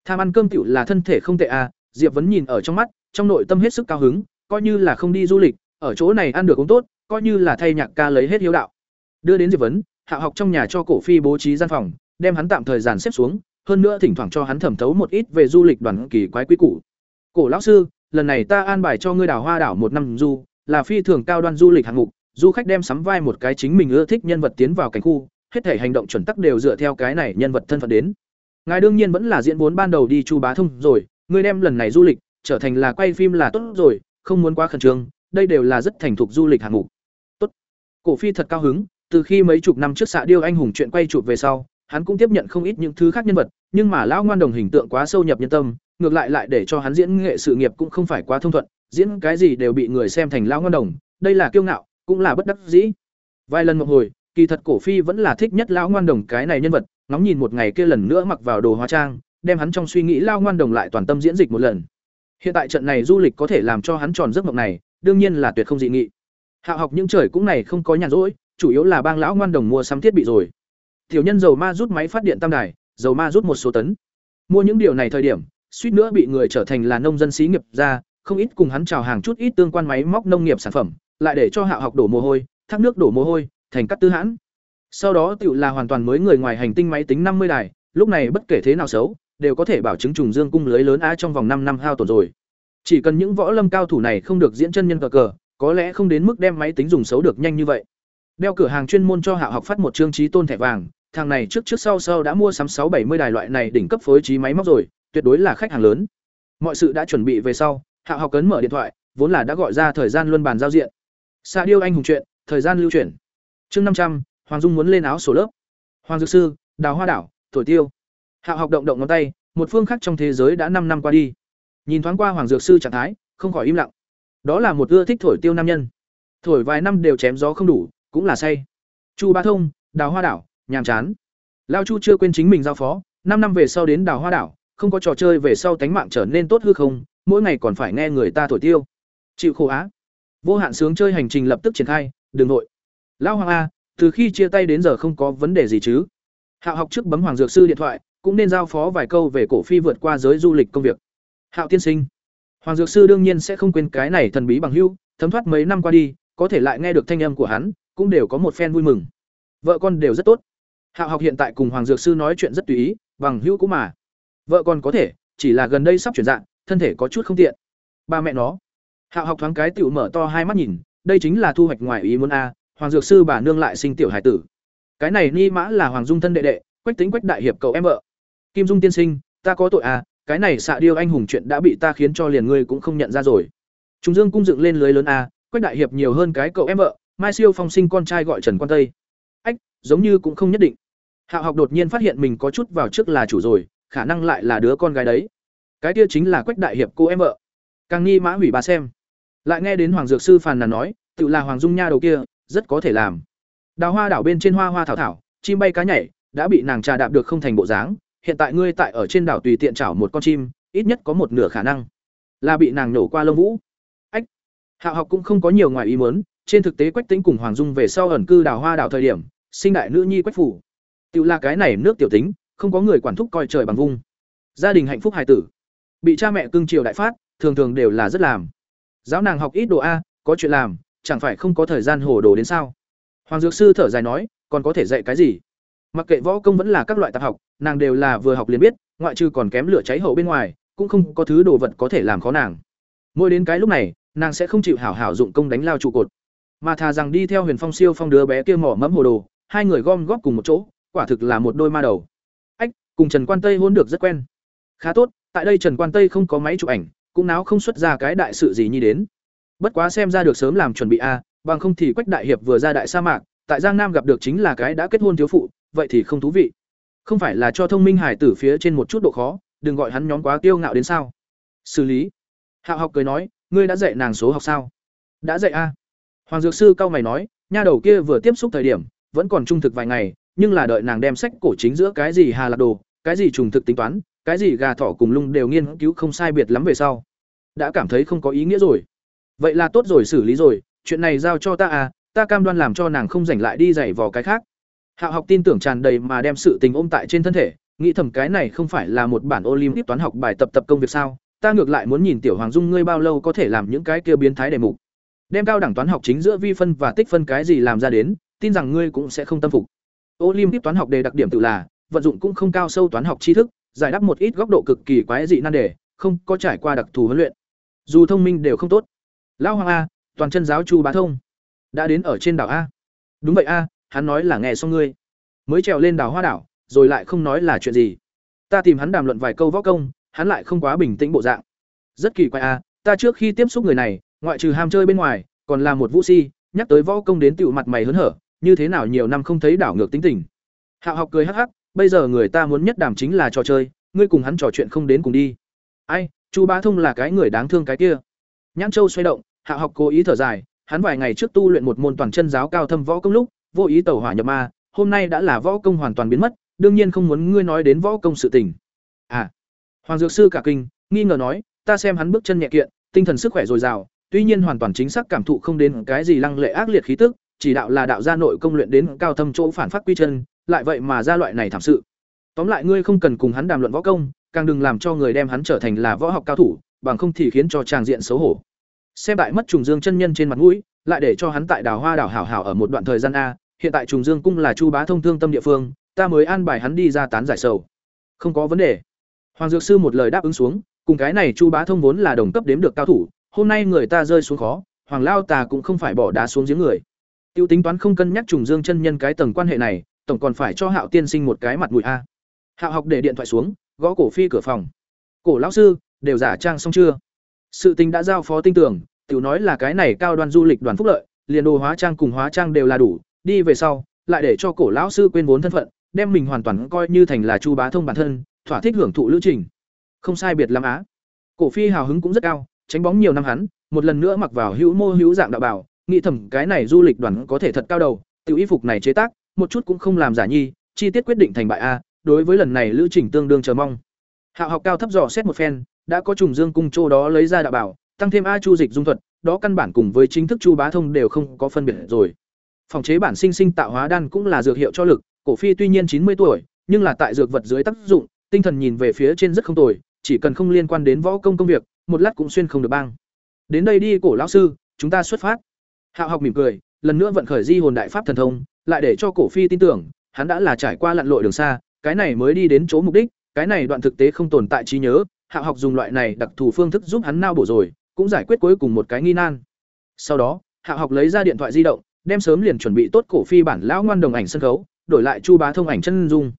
Tham ăn cơm tiểu là thân thể không tệ a, diệp vẫn nhìn ở trong mắt, trong nội tâm hết sức cao hứng, coi như là không đi du lịch, ở chỗ này ăn được cũng tốt, coi như là thay nhạc ca lấy hết hiếu đạo. Đưa đến diệp vấn hạ học trong nhà cho cổ phi bố trí gian phòng, đem hắn tạm thời dàn xếp xuống, hơn nữa thỉnh thoảng cho hắn thẩm thấu một ít về du lịch đoàn kỳ quái quý cũ cổ lão sư, lần này ta an bài cho ngươi đảo hoa đảo một năm du, là phi thường cao đoan du lịch hạng mục, du khách đem sắm vai một cái chính mình ưa thích nhân vật tiến vào cảnh khu, hết thể hành động chuẩn tắc đều dựa theo cái này nhân vật thân phận đến. Ngài đương nhiên vẫn là diễn vốn ban đầu đi chu bá thông rồi, ngươi đem lần này du lịch trở thành là quay phim là tốt rồi, không muốn quá khẩn trương, đây đều là rất thành thục du lịch hạng mục. Tốt. Cổ phi thật cao hứng, từ khi mấy chục năm trước xạ điêu anh hùng chuyện quay chụp về sau, hắn cũng tiếp nhận không ít những thứ khác nhân vật, nhưng mà lão ngoan đồng hình tượng quá sâu nhập nhân tâm ngược lại lại để cho hắn diễn nghệ sự nghiệp cũng không phải quá thông thuận, diễn cái gì đều bị người xem thành lão ngoan đồng, đây là kiêu ngạo, cũng là bất đắc dĩ. Vài lần một hồi, kỳ thật cổ phi vẫn là thích nhất lão ngoan đồng cái này nhân vật, ngóng nhìn một ngày kia lần nữa mặc vào đồ hóa trang, đem hắn trong suy nghĩ lão ngoan đồng lại toàn tâm diễn dịch một lần. Hiện tại trận này du lịch có thể làm cho hắn tròn giấc mộng này, đương nhiên là tuyệt không dị nghị. Hạ học những trời cũng này không có nhàn rỗi, chủ yếu là bang lão ngoan đồng mua sắm thiết bị rồi. Tiểu nhân dầu ma rút máy phát điện tam đài, dầu ma rút một số tấn. Mua những điều này thời điểm suýt nữa bị người trở thành là nông dân xí nghiệp ra, không ít cùng hắn chào hàng chút ít tương quan máy móc nông nghiệp sản phẩm, lại để cho hạo học đổ mồ hôi, thác nước đổ mồ hôi, thành cắt tư hãn. Sau đó tựu là hoàn toàn mới người ngoài hành tinh máy tính năm mươi đài, lúc này bất kể thế nào xấu, đều có thể bảo chứng trùng dương cung lưới lớn á trong vòng năm năm hao tổn rồi. Chỉ cần những võ lâm cao thủ này không được diễn chân nhân cờ cờ, có lẽ không đến mức đem máy tính dùng xấu được nhanh như vậy. Đeo cửa hàng chuyên môn cho hạo học phát một chương trí tôn thẻ vàng, thằng này trước trước sau sau đã mua sắm sáu bảy mươi đài loại này đỉnh cấp phối trí máy móc rồi tuyệt đối là khách hàng lớn. Mọi sự đã chuẩn bị về sau, hạ học cấn mở điện thoại, vốn là đã gọi ra thời gian luân bàn giao diện. Xa điêu anh hùng chuyện, thời gian lưu chuyển. Chương năm trăm, hoàng dung muốn lên áo sổ lớp. Hoàng dược sư, đào hoa đảo, thổi tiêu. Hạ học động động ngón tay, một phương khác trong thế giới đã năm năm qua đi. Nhìn thoáng qua hoàng dược sư trạng thái, không khỏi im lặng. Đó là một ưa thích thổi tiêu nam nhân. Thổi vài năm đều chém gió không đủ, cũng là say. Chu ba thông, đào hoa đảo, nhàm chán. Lao chu chưa quên chính mình giao phó, năm năm về sau đến đào hoa đảo không có trò chơi về sau tánh mạng trở nên tốt hư không, mỗi ngày còn phải nghe người ta thổi tiêu. Chịu khổ á. Vô hạn sướng chơi hành trình lập tức triển khai đường nội. Lao hoàng a, từ khi chia tay đến giờ không có vấn đề gì chứ? Hạo học trước bấm hoàng dược sư điện thoại, cũng nên giao phó vài câu về cổ phi vượt qua giới du lịch công việc. Hạo tiên sinh. Hoàng dược sư đương nhiên sẽ không quên cái này thần bí bằng hưu thấm thoát mấy năm qua đi, có thể lại nghe được thanh âm của hắn, cũng đều có một phen vui mừng. Vợ con đều rất tốt. Hạo học hiện tại cùng hoàng dược sư nói chuyện rất tùy ý, bằng hữu cũng mà vợ con có thể, chỉ là gần đây sắp chuyển dạng, thân thể có chút không tiện. Ba mẹ nó. Hạo học thoáng cái tựu mở to hai mắt nhìn, đây chính là thu hoạch ngoài ý muốn a, hoàng dược sư bà nương lại sinh tiểu hải tử. Cái này ni mã là hoàng dung thân đệ đệ, quách tính quách đại hiệp cậu em vợ. Kim dung tiên sinh, ta có tội à cái này xạ điêu anh hùng chuyện đã bị ta khiến cho liền ngươi cũng không nhận ra rồi. Chúng dương cung dựng lên lưới lớn a, quách đại hiệp nhiều hơn cái cậu em vợ, mai siêu phong sinh con trai gọi trần quan tây. Ách, giống như cũng không nhất định. Hạ học đột nhiên phát hiện mình có chút vào trước là chủ rồi khả năng lại là đứa con gái đấy. Cái kia chính là quách đại hiệp cô em vợ. Càng nghi mã hủy bà xem. Lại nghe đến hoàng dược sư phàn nàn nói, tự là hoàng dung nha đầu kia, rất có thể làm. Đào hoa đảo bên trên hoa hoa thảo thảo, chim bay cá nhảy, đã bị nàng trà đạp được không thành bộ dáng. Hiện tại ngươi tại ở trên đảo tùy tiện chảo một con chim, ít nhất có một nửa khả năng là bị nàng nổ qua lông vũ. Ách hạo học cũng không có nhiều ngoài ý muốn, trên thực tế quách tính cùng hoàng dung về sau ẩn cư đào hoa đảo thời điểm, sinh đại nữ nhi quách phủ. Tự là cái này nước tiểu tính không có người quản thúc coi trời bằng vung. Gia đình hạnh phúc hài tử. Bị cha mẹ cưng chiều đại phát, thường thường đều là rất làm. Giáo nàng học ít đồ a, có chuyện làm, chẳng phải không có thời gian hồ đồ đến sao? Hoàng dược sư thở dài nói, còn có thể dạy cái gì? Mặc kệ võ công vẫn là các loại tạp học, nàng đều là vừa học liền biết, ngoại trừ còn kém lửa cháy hậu bên ngoài, cũng không có thứ đồ vật có thể làm khó nàng. Mỗi đến cái lúc này, nàng sẽ không chịu hảo hảo dụng công đánh lao trụ cột. Mà thà rằng đi theo huyền phong siêu phong đứa bé kia mỏ mẫm hồ đồ, hai người gom góp cùng một chỗ, quả thực là một đôi ma đầu cùng trần quan tây hôn được rất quen. Khá tốt, tại đây trần quan tây không có máy chụp ảnh, cũng náo không xuất ra cái đại sự gì nhi đến. Bất quá xem ra được sớm làm chuẩn bị a, bằng không thì quách đại hiệp vừa ra đại sa mạc, tại giang nam gặp được chính là cái đã kết hôn thiếu phụ, vậy thì không thú vị. Không phải là cho thông minh hải tử phía trên một chút độ khó, đừng gọi hắn nhóm quá kiêu ngạo đến sao? Xử lý. Hạo học cười nói, ngươi đã dạy nàng số học sao? Đã dạy a. Hoàng dược sư cao mày nói, nha đầu kia vừa tiếp xúc thời điểm, vẫn còn trung thực vài ngày, nhưng là đợi nàng đem sách cổ chính giữa cái gì hà lạc đồ cái gì trùng thực tính toán, cái gì gà thỏ cùng lung đều nghiên cứu không sai biệt lắm về sau. Đã cảm thấy không có ý nghĩa rồi. Vậy là tốt rồi, xử lý rồi. Chuyện này giao cho ta à ta cam đoan làm cho nàng không giành lại đi giày vò cái khác. Hạ học tin tưởng tràn đầy mà đem sự tình ôm tại trên thân thể, nghĩ thầm cái này không phải là một bản olympic toán học bài tập tập công việc sao? Ta ngược lại muốn nhìn tiểu hoàng dung ngươi bao lâu có thể làm những cái kia biến thái đề mục. Đem cao đẳng toán học chính giữa vi phân và tích phân cái gì làm ra đến, tin rằng ngươi cũng sẽ không tâm phục. Olympic toán học đề đặc điểm tự là vận dụng cũng không cao sâu toán học tri thức, giải đáp một ít góc độ cực kỳ quái dị nan đề, không có trải qua đặc thù huấn luyện. Dù thông minh đều không tốt. Lão hoàng a, toàn chân giáo chu bá thông, đã đến ở trên đảo a. Đúng vậy a, hắn nói là nghe xong ngươi. Mới trèo lên đảo hoa đảo, rồi lại không nói là chuyện gì. Ta tìm hắn đàm luận vài câu võ công, hắn lại không quá bình tĩnh bộ dạng. Rất kỳ quái a, ta trước khi tiếp xúc người này, ngoại trừ ham chơi bên ngoài, còn là một vũ si, nhắc tới võ công đến tựu mặt mày hớn hở, như thế nào nhiều năm không thấy đảo ngược tính tình. Hạo học cười hắc hắc bây giờ người ta muốn nhất đàm chính là trò chơi, ngươi cùng hắn trò chuyện không đến cùng đi. Ai, chu bá thông là cái người đáng thương cái kia. Nhãn châu xoay động, hạ học cố ý thở dài, hắn vài ngày trước tu luyện một môn toàn chân giáo cao thâm võ công lúc, vô ý tẩu hỏa nhập ma, hôm nay đã là võ công hoàn toàn biến mất, đương nhiên không muốn ngươi nói đến võ công sự tình. À hoàng dược sư cả kinh, nghi ngờ nói, ta xem hắn bước chân nhẹ kiện, tinh thần sức khỏe dồi dào, tuy nhiên hoàn toàn chính xác cảm thụ không đến cái gì lăng lệ ác liệt khí tức, chỉ đạo là đạo gia nội công luyện đến cao thâm chỗ phản phát quy chân lại vậy mà ra loại này thảm sự. Tóm lại ngươi không cần cùng hắn đàm luận võ công, càng đừng làm cho người đem hắn trở thành là võ học cao thủ, bằng không thì khiến cho tràng diện xấu hổ. Xem đại mất trùng dương chân nhân trên mặt mũi, lại để cho hắn tại đào hoa đảo hảo hảo ở một đoạn thời gian a, hiện tại trùng dương cung là chu bá thông thương tâm địa phương, ta mới an bài hắn đi ra tán giải sầu. Không có vấn đề. Hoàng dược sư một lời đáp ứng xuống, cùng cái này chu bá thông vốn là đồng cấp đếm được cao thủ, hôm nay người ta rơi xuống khó, hoàng lao tà cũng không phải bỏ đá xuống giếng người. Tiêu tính toán không cân nhắc trùng dương chân nhân cái tầng quan hệ này tổng còn phải cho hạo tiên sinh một cái mặt mũi a. Hạo học để điện thoại xuống, gõ cổ phi cửa phòng. Cổ lão sư, đều giả trang xong chưa? Sự tình đã giao phó tinh tưởng tiểu nói là cái này cao đoan du lịch đoàn phúc lợi, liền đồ hóa trang cùng hóa trang đều là đủ, đi về sau, lại để cho cổ lão sư quên vốn thân phận, đem mình hoàn toàn coi như thành là chu bá thông bản thân, thỏa thích hưởng thụ lữ trình. Không sai biệt lắm á. Cổ phi hào hứng cũng rất cao, tránh bóng nhiều năm hắn, một lần nữa mặc vào hữu mô hữu dạng đạo bảo, nghĩ thầm cái này du lịch đoàn có thể thật cao đầu, tiểu y phục này chế tác một chút cũng không làm giả nhi, chi tiết quyết định thành bại a, đối với lần này lữ trình tương đương chờ mong. Hạo học cao thấp dò xét một phen, đã có trùng dương cung châu đó lấy ra đạo bảo, tăng thêm a chu dịch dung thuật, đó căn bản cùng với chính thức chu bá thông đều không có phân biệt rồi. Phòng chế bản sinh sinh tạo hóa đan cũng là dược hiệu cho lực, cổ phi tuy nhiên chín mươi tuổi, nhưng là tại dược vật dưới tác dụng, tinh thần nhìn về phía trên rất không tồi, chỉ cần không liên quan đến võ công công việc, một lát cũng xuyên không được băng. Đến đây đi cổ lão sư, chúng ta xuất phát. Hạo học mỉm cười, lần nữa vận khởi di hồn đại pháp thần thông lại để cho cổ phi tin tưởng, hắn đã là trải qua lặn lội đường xa, cái này mới đi đến chỗ mục đích, cái này đoạn thực tế không tồn tại trí nhớ, hạ học dùng loại này đặc thù phương thức giúp hắn nao bổ rồi, cũng giải quyết cuối cùng một cái nghi nan. Sau đó, hạ học lấy ra điện thoại di động, đem sớm liền chuẩn bị tốt cổ phi bản lão ngoan đồng ảnh sân khấu, đổi lại chu bá thông ảnh chân dung.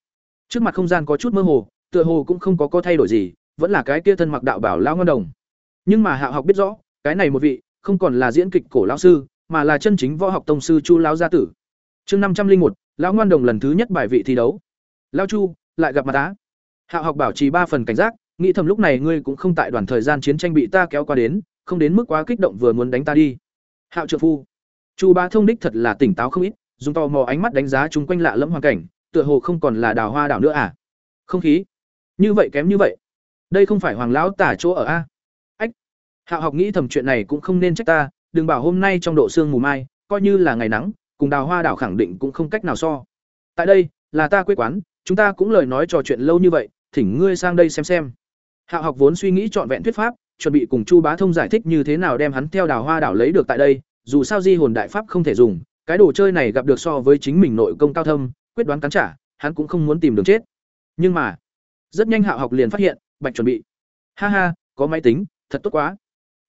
Trước mặt không gian có chút mơ hồ, tựa hồ cũng không có có thay đổi gì, vẫn là cái kia thân mặc đạo bảo lão ngoan đồng. Nhưng mà hạ học biết rõ, cái này một vị, không còn là diễn kịch cổ lão sư, mà là chân chính võ học tông sư chu lão gia tử chương năm trăm linh một, lão ngoan đồng lần thứ nhất bài vị thi đấu. Lao chu, lại gặp mặt á. Hạ học bảo trì ba phần cảnh giác, nghĩ thầm lúc này ngươi cũng không tại đoàn thời gian chiến tranh bị ta kéo qua đến, không đến mức quá kích động vừa muốn đánh ta đi. Hạo trợ phu. Chu bá thông đích thật là tỉnh táo không ít, dùng to mò ánh mắt đánh giá chung quanh lạ lẫm hoàn cảnh, tựa hồ không còn là đào hoa đảo nữa à? Không khí. Như vậy kém như vậy. Đây không phải hoàng lão tả chỗ ở a? Ách. Hạo học nghĩ thầm chuyện này cũng không nên trách ta, đừng bảo hôm nay trong độ sương mù mai, coi như là ngày nắng cùng đào hoa đảo khẳng định cũng không cách nào so. Tại đây, là ta quê quán, chúng ta cũng lời nói trò chuyện lâu như vậy, thỉnh ngươi sang đây xem xem. Hạo học vốn suy nghĩ trọn vẹn thuyết pháp, chuẩn bị cùng chu bá thông giải thích như thế nào đem hắn theo đào hoa đảo lấy được tại đây, dù sao di hồn đại pháp không thể dùng, cái đồ chơi này gặp được so với chính mình nội công cao thâm, quyết đoán cắn trả, hắn cũng không muốn tìm đường chết. Nhưng mà, rất nhanh hạo học liền phát hiện, bạch chuẩn bị. Ha ha, có máy tính, thật tốt quá.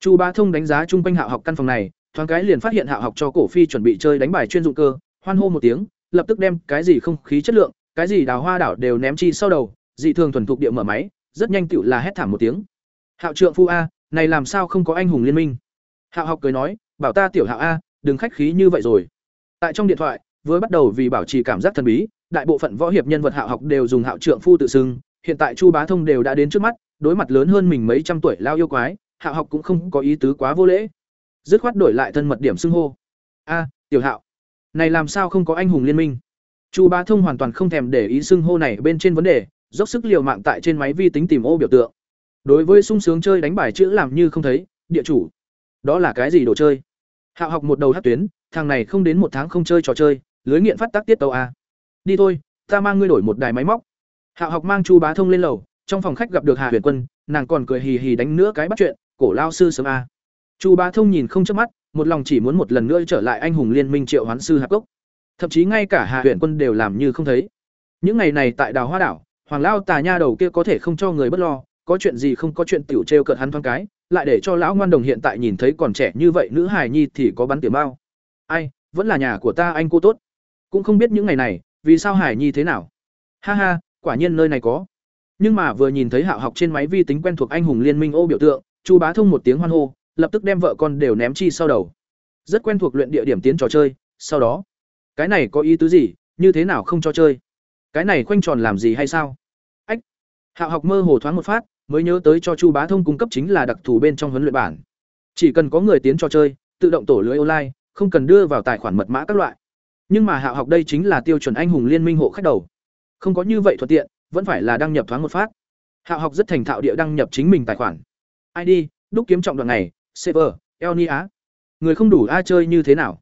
Chu bá thông đánh giá chung quanh hạo học căn phòng này thoáng cái liền phát hiện hạo học cho cổ phi chuẩn bị chơi đánh bài chuyên dụng cơ, hoan hô một tiếng, lập tức đem cái gì không khí chất lượng, cái gì đào hoa đảo đều ném chi sau đầu, dị thường thuần thục địa mở máy, rất nhanh tựu là hét thảm một tiếng. Hạo trượng phu a, này làm sao không có anh hùng liên minh? Hạo học cười nói, bảo ta tiểu hạo a, đừng khách khí như vậy rồi. Tại trong điện thoại với bắt đầu vì bảo trì cảm giác thần bí, đại bộ phận võ hiệp nhân vật hạo học đều dùng hạo trượng phu tự xưng, hiện tại chu bá thông đều đã đến trước mắt, đối mặt lớn hơn mình mấy trăm tuổi lao yêu quái, hạo học cũng không có ý tứ quá vô lễ dứt khoát đổi lại thân mật điểm xưng hô. A, tiểu hạo, này làm sao không có anh hùng liên minh? Chu bá thông hoàn toàn không thèm để ý xưng hô này bên trên vấn đề, dốc sức liều mạng tại trên máy vi tính tìm ô biểu tượng. Đối với sung sướng chơi đánh bài chữ làm như không thấy, địa chủ. Đó là cái gì đồ chơi? Hạo học một đầu hát tuyến, thằng này không đến một tháng không chơi trò chơi, lưới nghiện phát tác tiết tàu a. Đi thôi, ta mang ngươi đổi một đài máy móc. Hạo học mang chu bá thông lên lầu, trong phòng khách gặp được hà huyền quân, nàng còn cười hì hì đánh nữa cái bắt chuyện, cổ lao sư sớm a chu bá thông nhìn không chớp mắt, một lòng chỉ muốn một lần nữa trở lại anh hùng liên minh triệu hoán sư hạp Cốc. thậm chí ngay cả hà huyền quân đều làm như không thấy. Những ngày này tại đào hoa đảo, hoàng lao tà nha đầu kia có thể không cho người bất lo, có chuyện gì không có chuyện tiểu trêu cợt hắn thoáng cái, lại để cho lão ngoan đồng hiện tại nhìn thấy còn trẻ như vậy nữ hài nhi thì có bắn tiểu bao ai, vẫn là nhà của ta anh cô tốt. Cũng không biết những ngày này, vì sao hải nhi thế nào. Ha ha, quả nhiên nơi này có. Nhưng mà vừa nhìn thấy hạo học trên máy vi tính quen thuộc anh hùng liên minh ô biểu tượng, chu bá thông một tiếng hoan hô lập tức đem vợ con đều ném chi sau đầu. Rất quen thuộc luyện địa điểm tiến trò chơi, sau đó. Cái này có ý tứ gì? Như thế nào không cho chơi? Cái này khoanh tròn làm gì hay sao? Ách! Hạo học mơ hồ thoáng một phát, mới nhớ tới cho chu bá thông cung cấp chính là đặc thù bên trong huấn luyện bản. Chỉ cần có người tiến trò chơi, tự động tổ lưới online, không cần đưa vào tài khoản mật mã các loại. Nhưng mà hạo học đây chính là tiêu chuẩn anh hùng liên minh hộ khách đầu. Không có như vậy thuận tiện, vẫn phải là đăng nhập thoáng một phát. Hạo học rất thành thạo địa đăng nhập chính mình tài khoản. Id đúc kiếm trọng đoạn này Sever, elni á. Người không đủ ai chơi như thế nào?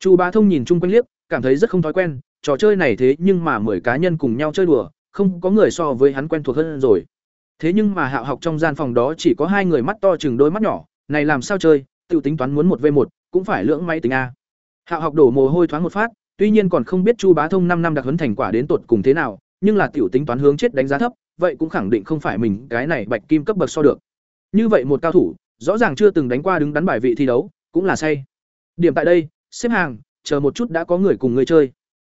Chu bá thông nhìn chung quanh liếc cảm thấy rất không thói quen trò chơi này thế nhưng mà mười cá nhân cùng nhau chơi đùa không có người so với hắn quen thuộc hơn rồi. Thế nhưng mà hạo học trong gian phòng đó chỉ có hai người mắt to chừng đôi mắt nhỏ này làm sao chơi tiểu tính toán muốn một v một cũng phải lưỡng máy tính a. Hạo học đổ mồ hôi thoáng một phát tuy nhiên còn không biết chu bá thông năm năm đặc huấn thành quả đến tột cùng thế nào nhưng là tiểu tính toán hướng chết đánh giá thấp vậy cũng khẳng định không phải mình cái này bạch kim cấp bậc so được. Như vậy một cao thủ rõ ràng chưa từng đánh qua đứng đắn bài vị thi đấu, cũng là say. Điểm tại đây, xếp hàng, chờ một chút đã có người cùng người chơi.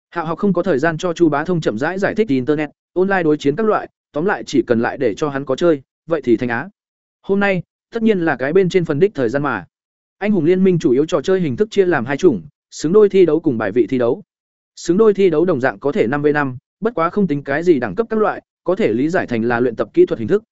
Hạo học không có thời gian cho chu bá thông chậm rãi giải thích internet, online đối chiến các loại, tóm lại chỉ cần lại để cho hắn có chơi, vậy thì thành á. Hôm nay, tất nhiên là cái bên trên phần đích thời gian mà. Anh hùng liên minh chủ yếu trò chơi hình thức chia làm hai chủng, xứng đôi thi đấu cùng bài vị thi đấu. Xứng đôi thi đấu đồng dạng có thể năm v năm, bất quá không tính cái gì đẳng cấp các loại, có thể lý giải thành là luyện tập kỹ thuật hình thức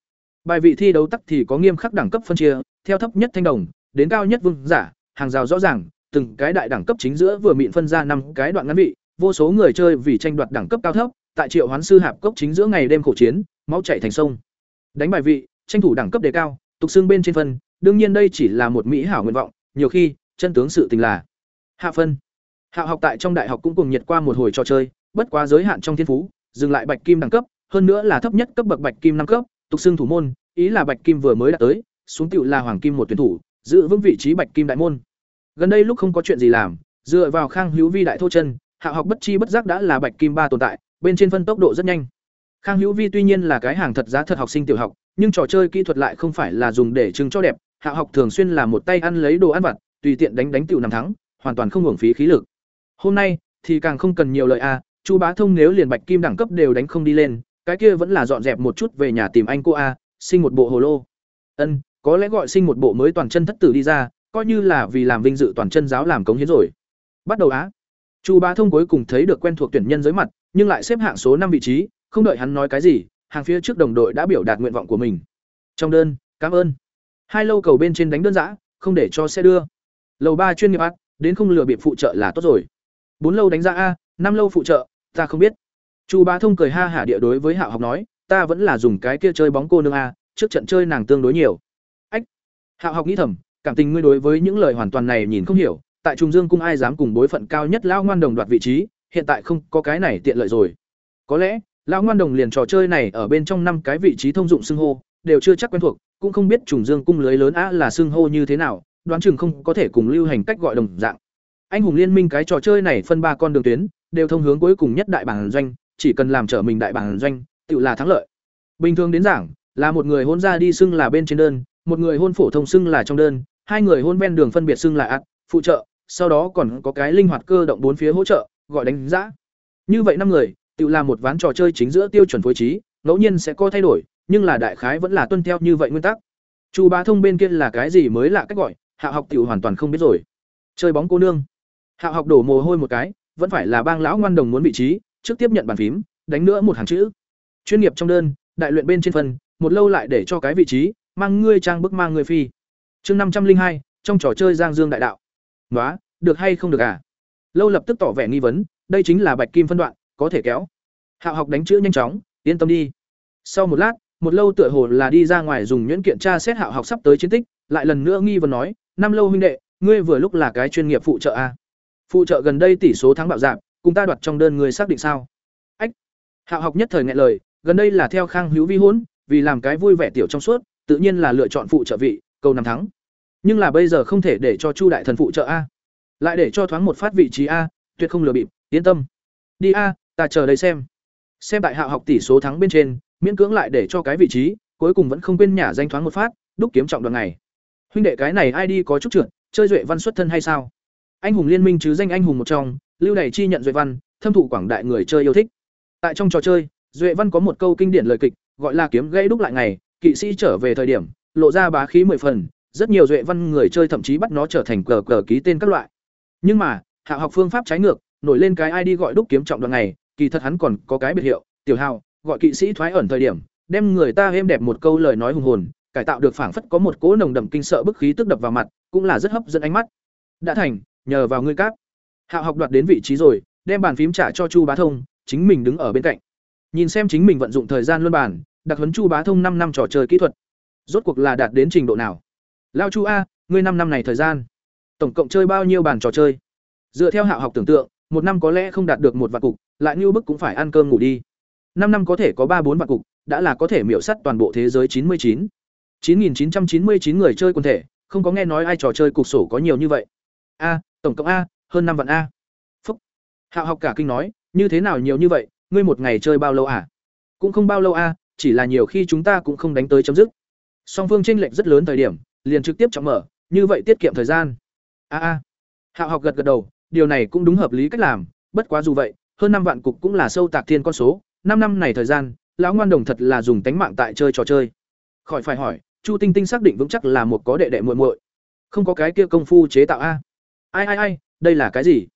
bài vị thi đấu tắc thì có nghiêm khắc đẳng cấp phân chia, theo thấp nhất thanh đồng, đến cao nhất vương giả, hàng rào rõ ràng, từng cái đại đẳng cấp chính giữa vừa mịn phân ra năm cái đoạn ngắn vị, vô số người chơi vì tranh đoạt đẳng cấp cao thấp, tại triệu hoán sư hạp cốc chính giữa ngày đêm khổ chiến, máu chảy thành sông. Đánh bài vị, tranh thủ đẳng cấp đề cao, tục xương bên trên phân, đương nhiên đây chỉ là một mỹ hảo nguyện vọng, nhiều khi, chân tướng sự tình là hạ phân. Hạ học tại trong đại học cũng cùng nhiệt qua một hồi trò chơi, bất quá giới hạn trong thiên phú, dừng lại bạch kim đẳng cấp, hơn nữa là thấp nhất cấp bậc bạch kim năm cấp tục xưng thủ môn, ý là bạch kim vừa mới đã tới, xuống tựu là hoàng kim một tuyển thủ, giữ vững vị trí bạch kim đại môn. Gần đây lúc không có chuyện gì làm, dựa vào khang hữu vi đại thô chân, hạ học bất chi bất giác đã là bạch kim ba tồn tại, bên trên phân tốc độ rất nhanh. Khang hữu vi tuy nhiên là cái hàng thật giá thật học sinh tiểu học, nhưng trò chơi kỹ thuật lại không phải là dùng để chứng cho đẹp, hạ học thường xuyên là một tay ăn lấy đồ ăn vặt, tùy tiện đánh đánh tiểu nằm thắng, hoàn toàn không hưởng phí khí lực. Hôm nay, thì càng không cần nhiều lời a, chu bá thông nếu liền bạch kim đẳng cấp đều đánh không đi lên cái kia vẫn là dọn dẹp một chút về nhà tìm anh cô a, sinh một bộ hồ lô. Ân, có lẽ gọi sinh một bộ mới toàn chân thất tử đi ra, coi như là vì làm vinh dự toàn chân giáo làm cống hiến rồi. Bắt đầu á. Chu bá thông cuối cùng thấy được quen thuộc tuyển nhân giới mặt, nhưng lại xếp hạng số năm vị trí, không đợi hắn nói cái gì, hàng phía trước đồng đội đã biểu đạt nguyện vọng của mình. Trong đơn, cảm ơn. Hai lâu cầu bên trên đánh đơn giã, không để cho xe đưa. Lầu ba chuyên nghiệp ác đến không lừa bịp phụ trợ là tốt rồi. Bốn lâu đánh giá a, năm lâu phụ trợ, ta không biết chu bá thông cười ha hả địa đối với hạo học nói, ta vẫn là dùng cái kia chơi bóng cô nương a, trước trận chơi nàng tương đối nhiều. Ách. Hạo học nghĩ thầm, cảm tình ngươi đối với những lời hoàn toàn này nhìn không hiểu, tại trung dương cung ai dám cùng bối phận cao nhất Lão ngoan đồng đoạt vị trí, hiện tại không có cái này tiện lợi rồi. Có lẽ, Lão ngoan đồng liền trò chơi này ở bên trong năm cái vị trí thông dụng xưng hô, đều chưa chắc quen thuộc, cũng không biết trùng dương cung lưới lớn a là xưng hô như thế nào, đoán chừng không có thể cùng lưu hành cách gọi đồng dạng. Anh hùng liên minh cái trò chơi này phân ba con đường tuyến, đều thông hướng cuối cùng nhất đại bản doanh chỉ cần làm trở mình đại bản doanh, tự là thắng lợi. Bình thường đến giảng, là một người hôn ra đi xưng là bên trên đơn, một người hôn phổ thông xưng là trong đơn, hai người hôn ven đường phân biệt xưng là ạt phụ trợ, sau đó còn có cái linh hoạt cơ động bốn phía hỗ trợ, gọi đánh giá. Như vậy năm người, tự là một ván trò chơi chính giữa tiêu chuẩn phối trí, ngẫu nhiên sẽ có thay đổi, nhưng là đại khái vẫn là tuân theo như vậy nguyên tắc. Chu bá thông bên kia là cái gì mới lạ cách gọi, hạ học tiểu hoàn toàn không biết rồi. Chơi bóng cô nương. Hạ học đổ mồ hôi một cái, vẫn phải là bang lão ngoan đồng muốn vị trí trước tiếp nhận bàn phím đánh nữa một hàng chữ. Chuyên nghiệp trong đơn đại luyện bên trên phần một lâu lại để cho cái vị trí mang ngươi trang bức mang ngươi phi. Chương năm trăm linh hai trong trò chơi giang dương đại đạo. Ngoá, được hay không được à? Lâu lập tức tỏ vẻ nghi vấn đây chính là bạch kim phân đoạn có thể kéo. Hạo học đánh chữ nhanh chóng yên tâm đi. Sau một lát một lâu tựa hồ là đi ra ngoài dùng nhuyễn kiện tra xét hạo học sắp tới chiến tích lại lần nữa nghi vấn nói năm lâu huynh đệ ngươi vừa lúc là cái chuyên nghiệp phụ trợ a phụ trợ gần đây tỷ số thắng bạo giảm cùng ta đoạt trong đơn người xác định sao? Ách, hạ học nhất thời ngại lời, gần đây là theo khang hữu vi hôn, vì làm cái vui vẻ tiểu trong suốt, tự nhiên là lựa chọn phụ trợ vị, cầu năm thắng. Nhưng là bây giờ không thể để cho chu đại thần phụ trợ a. Lại để cho thoáng một phát vị trí a, tuyệt không lừa bịp, yên tâm. Đi a, ta chờ đây xem. Xem tại hạ học tỷ số thắng bên trên, miễn cưỡng lại để cho cái vị trí, cuối cùng vẫn không quên nhả danh thoáng một phát, đúc kiếm trọng đoạn này. Huynh đệ cái này ai đi có chút trượt, chơi duệ văn xuất thân hay sao? Anh hùng liên minh chứ danh anh hùng một trong lưu này chi nhận duệ văn, thâm thụ quảng đại người chơi yêu thích. Tại trong trò chơi, duệ văn có một câu kinh điển lời kịch, gọi là kiếm gãy đúc lại ngày, kỵ sĩ trở về thời điểm, lộ ra bá khí mười phần, rất nhiều duệ văn người chơi thậm chí bắt nó trở thành cờ cờ ký tên các loại. Nhưng mà, hạ học phương pháp trái ngược, nổi lên cái id gọi đúc kiếm trọng đoạn này kỳ thật hắn còn có cái biệt hiệu, tiểu hào, gọi kỵ sĩ thoái ẩn thời điểm, đem người ta êm đẹp một câu lời nói hùng hồn, cải tạo được phảng phất có một cỗ nồng đậm kinh sợ bức khí tức đập vào mặt, cũng là rất hấp dẫn ánh mắt. Đã thành, nhờ vào ngươi cáp hạ học đoạt đến vị trí rồi, đem bàn phím trả cho chu bá thông, chính mình đứng ở bên cạnh. Nhìn xem chính mình vận dụng thời gian luân bản đặc huấn chu bá thông năm năm trò chơi kỹ thuật. Rốt cuộc là đạt đến trình độ nào? Lao chu a, ngươi năm năm này thời gian, tổng cộng chơi bao nhiêu bàn trò chơi? Dựa theo hạ học tưởng tượng, một năm có lẽ không đạt được một vạn cục, lại như bức cũng phải ăn cơm ngủ đi. Năm năm có thể có ba bốn vạn cục, đã là có thể miểu sắt toàn bộ thế giới chín mươi chín. chín nghìn chín trăm chín mươi chín người chơi quần thể, không có nghe nói ai trò chơi cục sổ có nhiều như vậy. A, tổng cộng a hơn năm vạn a. Phúc. Hạo học cả kinh nói, như thế nào nhiều như vậy? Ngươi một ngày chơi bao lâu à? Cũng không bao lâu a, chỉ là nhiều khi chúng ta cũng không đánh tới chấm dứt. Song phương tranh lệch rất lớn thời điểm, liền trực tiếp chọn mở, như vậy tiết kiệm thời gian. A a. Hạo học gật gật đầu, điều này cũng đúng hợp lý cách làm, bất quá dù vậy, hơn năm vạn cục cũng là sâu tạc thiên con số, năm năm này thời gian, lão ngoan đồng thật là dùng tánh mạng tại chơi trò chơi. Khỏi phải hỏi, chu tinh tinh xác định vững chắc là một có đệ đệ muội muội, không có cái kia công phu chế tạo a ai ai ai, đây là cái gì?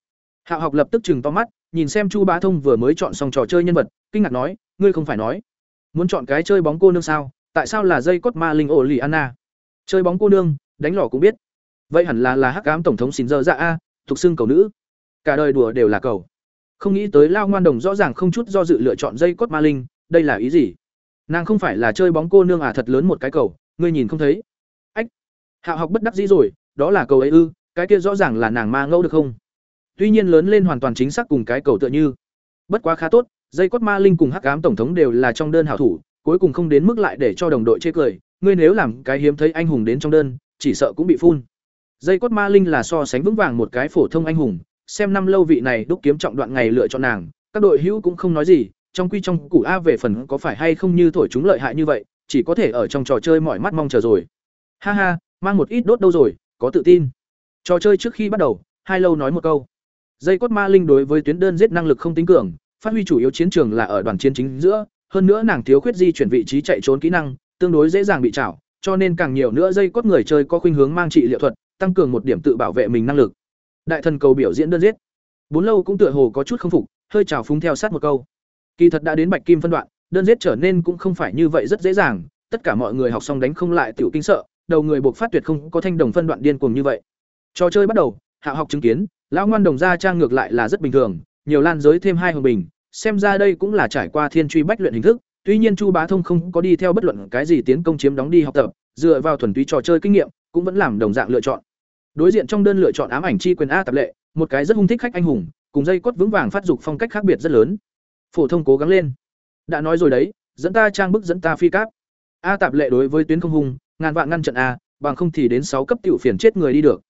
Hạ học lập tức chừng to mắt, nhìn xem chu bá thông vừa mới chọn xong trò chơi nhân vật, kinh ngạc nói, ngươi không phải nói. Muốn chọn cái chơi bóng cô nương sao? Tại sao là dây cốt ma linh ổ lì anna chơi bóng cô nương, đánh lỏ cũng biết. Vậy hẳn là là hắc ám tổng thống xin dơ dạ a, thuộc xưng cầu nữ. Cả đời đùa đều là cầu. Không nghĩ tới lao ngoan đồng rõ ràng không chút do dự lựa chọn dây cốt ma linh, đây là ý gì? Nàng không phải là chơi bóng cô nương à thật lớn một cái cầu, ngươi nhìn không thấy. Ách, hạ học bất đắc dĩ rồi, đó là cầu ấy ư cái kia rõ ràng là nàng ma ngẫu được không? Tuy nhiên lớn lên hoàn toàn chính xác cùng cái cầu tựa như. Bất quá khá tốt, dây cốt ma linh cùng hắc ám tổng thống đều là trong đơn hảo thủ, cuối cùng không đến mức lại để cho đồng đội chê cười, ngươi nếu làm cái hiếm thấy anh hùng đến trong đơn, chỉ sợ cũng bị phun. Dây cốt ma linh là so sánh vững vàng một cái phổ thông anh hùng, xem năm lâu vị này đúc kiếm trọng đoạn ngày lựa chọn nàng, các đội hữu cũng không nói gì, trong quy trong củ a về phần có phải hay không như thổi chúng lợi hại như vậy, chỉ có thể ở trong trò chơi mọi mắt mong chờ rồi. Ha ha, mang một ít đốt đâu rồi, có tự tin trò chơi trước khi bắt đầu, hai lâu nói một câu. Dây cốt ma linh đối với tuyến đơn giết năng lực không tính cường, phát huy chủ yếu chiến trường là ở đoàn chiến chính giữa, hơn nữa nàng thiếu khuyết di chuyển vị trí chạy trốn kỹ năng, tương đối dễ dàng bị chảo cho nên càng nhiều nữa dây cốt người chơi có khuynh hướng mang trị liệu thuật, tăng cường một điểm tự bảo vệ mình năng lực. Đại thần cầu biểu diễn đơn giết. Bốn lâu cũng tựa hồ có chút không phục, hơi trào phúng theo sát một câu. Kỳ thật đã đến bạch kim phân đoạn, đơn giết trở nên cũng không phải như vậy rất dễ dàng, tất cả mọi người học xong đánh không lại tiểu kinh sợ, đầu người buộc phát tuyệt không có thanh đồng phân đoạn điên cuồng như vậy trò chơi bắt đầu, hạ học chứng kiến, lão ngoan đồng gia trang ngược lại là rất bình thường, nhiều lan giới thêm hai hồng bình, xem ra đây cũng là trải qua thiên truy bách luyện hình thức. Tuy nhiên chu bá thông không có đi theo bất luận cái gì tiến công chiếm đóng đi học tập, dựa vào thuần túy trò chơi kinh nghiệm, cũng vẫn làm đồng dạng lựa chọn. Đối diện trong đơn lựa chọn ám ảnh chi quyền a tập lệ, một cái rất hung thích khách anh hùng, cùng dây cốt vững vàng phát dục phong cách khác biệt rất lớn. Phổ thông cố gắng lên. Đã nói rồi đấy, dẫn ta trang bức dẫn ta phi cáp. A tạp lệ đối với tuyến không hung ngàn vạn ngăn trận a, bằng không thì đến sáu cấp tiểu phiền chết người đi được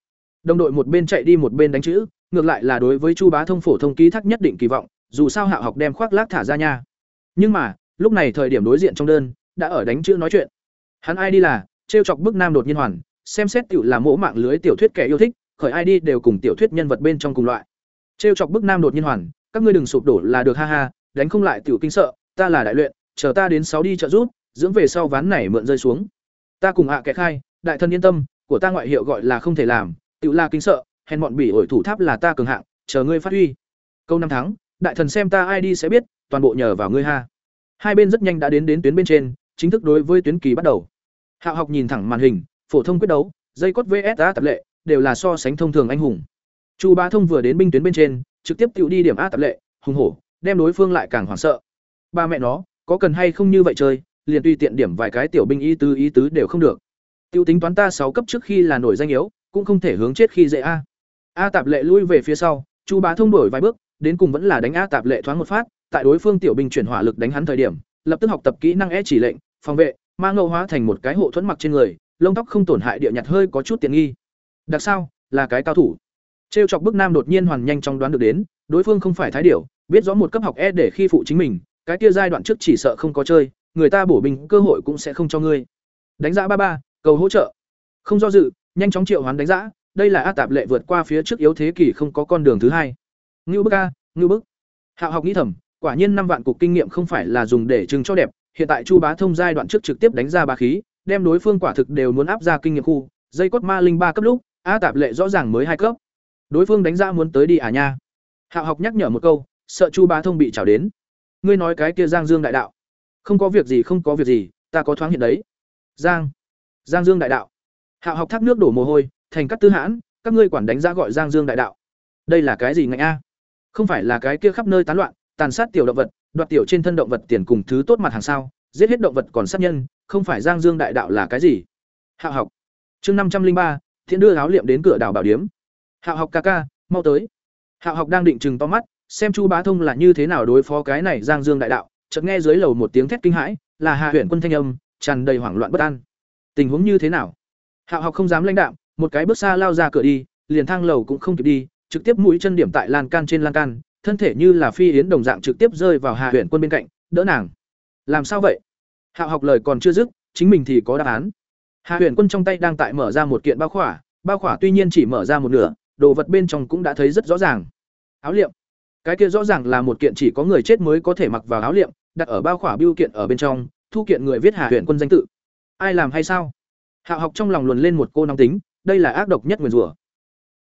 đồng đội một bên chạy đi một bên đánh chữ ngược lại là đối với chu bá thông phổ thông ký thác nhất định kỳ vọng dù sao hạ học đem khoác lác thả ra nha. Nhưng mà lúc này thời điểm đối diện trong đơn đã ở đánh chữ nói chuyện. Hắn ai đi là trêu chọc bức nam đột nhiên hoàn xem xét tiểu là mỗ mạng lưới tiểu thuyết kẻ yêu thích khởi ai đi đều cùng tiểu thuyết nhân vật bên trong cùng loại. Trêu chọc bức nam đột nhiên hoàn các ngươi đừng sụp đổ là được ha ha đánh không lại tiểu kinh sợ ta là đại luyện chờ ta đến sáu đi trợ giúp, dưỡng về sau ván này mượn rơi xuống. Ta cùng hạ kẻ khai đại thân yên tâm của ta ngoại hiệu gọi là không thể làm tự là kinh sợ, hèn bọn bỉ ổi thủ tháp là ta cường hạng, chờ ngươi phát huy. Câu năm tháng, đại thần xem ta ai đi sẽ biết, toàn bộ nhờ vào ngươi ha. Hai bên rất nhanh đã đến đến tuyến bên trên, chính thức đối với tuyến kỳ bắt đầu. Hạo học nhìn thẳng màn hình, phổ thông quyết đấu, dây cốt vs a tập lệ, đều là so sánh thông thường anh hùng. Chu bá thông vừa đến binh tuyến bên trên, trực tiếp tự đi điểm a tập lệ, hùng hổ, đem đối phương lại càng hoảng sợ. Ba mẹ nó, có cần hay không như vậy chơi, liền tùy tiện điểm vài cái tiểu binh ý tứ ý tứ đều không được. Tiêu tính toán ta sáu cấp trước khi là nổi danh yếu cũng không thể hướng chết khi dễ a. A tạp lệ lui về phía sau, chu bá thông đổi vài bước, đến cùng vẫn là đánh a tạp lệ thoáng một phát, tại đối phương tiểu binh chuyển hỏa lực đánh hắn thời điểm, lập tức học tập kỹ năng e chỉ lệnh, phòng vệ, ma ngẫu hóa thành một cái hộ thuẫn mặc trên người, lông tóc không tổn hại địa nhặt hơi có chút tiện nghi. Đặc sao, là cái cao thủ. Trêu chọc bức nam đột nhiên hoàn nhanh trong đoán được đến, đối phương không phải thái điểu, biết rõ một cấp học e để khi phụ chính mình, cái kia giai đoạn trước chỉ sợ không có chơi, người ta bổ bình cơ hội cũng sẽ không cho ngươi. Đánh giá ba ba, cầu hỗ trợ. Không do dự nhanh chóng triệu hoán đánh giá đây là a tạp lệ vượt qua phía trước yếu thế kỷ không có con đường thứ hai. Ngưu bức a, ngưu bức. Hạo học nghĩ thầm, quả nhiên năm vạn cục kinh nghiệm không phải là dùng để trưng cho đẹp, hiện tại chu bá thông giai đoạn trước trực tiếp đánh ra bá khí, đem đối phương quả thực đều muốn áp ra kinh nghiệm khu, dây cốt ma linh ba cấp lúc a tạp lệ rõ ràng mới hai cấp. Đối phương đánh ra muốn tới đi à nha. Hạo học nhắc nhở một câu, sợ chu bá thông bị trào đến. Ngươi nói cái kia giang dương đại đạo. Không có việc gì, không có việc gì, ta có thoáng hiện đấy. Giang. Giang dương đại đạo hạo học thác nước đổ mồ hôi, thành các tư hãn, các ngươi quản đánh giá gọi giang dương đại đạo. Đây là cái gì ngạnh a? Không phải là cái kia khắp nơi tán loạn, tàn sát tiểu động vật, đoạt tiểu trên thân động vật tiền cùng thứ tốt mặt hàng sao, giết hết động vật còn sát nhân, không phải giang dương đại đạo là cái gì? Hạo học. Chương năm trăm linh ba, thiện đưa áo liệm đến cửa đảo bảo điếm. Hạo học ca ca, mau tới. Hạo học đang định chừng to mắt, xem chu bá thông là như thế nào đối phó cái này giang dương đại đạo, chợt nghe dưới lầu một tiếng thét kinh hãi, là hạ huyện quân thanh âm, tràn đầy hoảng loạn bất an. Tình huống như thế nào? Hạo học không dám lãnh đạm, một cái bước xa lao ra cửa đi, liền thang lầu cũng không kịp đi, trực tiếp mũi chân điểm tại lan can trên lan can, thân thể như là phi yến đồng dạng trực tiếp rơi vào hạ huyện quân bên cạnh, đỡ nàng. Làm sao vậy? Hạo học lời còn chưa dứt, chính mình thì có đáp án. Hạ huyện quân trong tay đang tại mở ra một kiện bao khỏa bao khỏa tuy nhiên chỉ mở ra một nửa, đồ vật bên trong cũng đã thấy rất rõ ràng. Áo liệm. Cái kia rõ ràng là một kiện chỉ có người chết mới có thể mặc vào áo liệm, đặt ở bao khỏa biêu kiện ở bên trong, thu kiện người viết hạ huyện quân danh tự. Ai làm hay sao? Hạ học trong lòng luồn lên một cô nóng tính, đây là ác độc nhất nguyền rủa.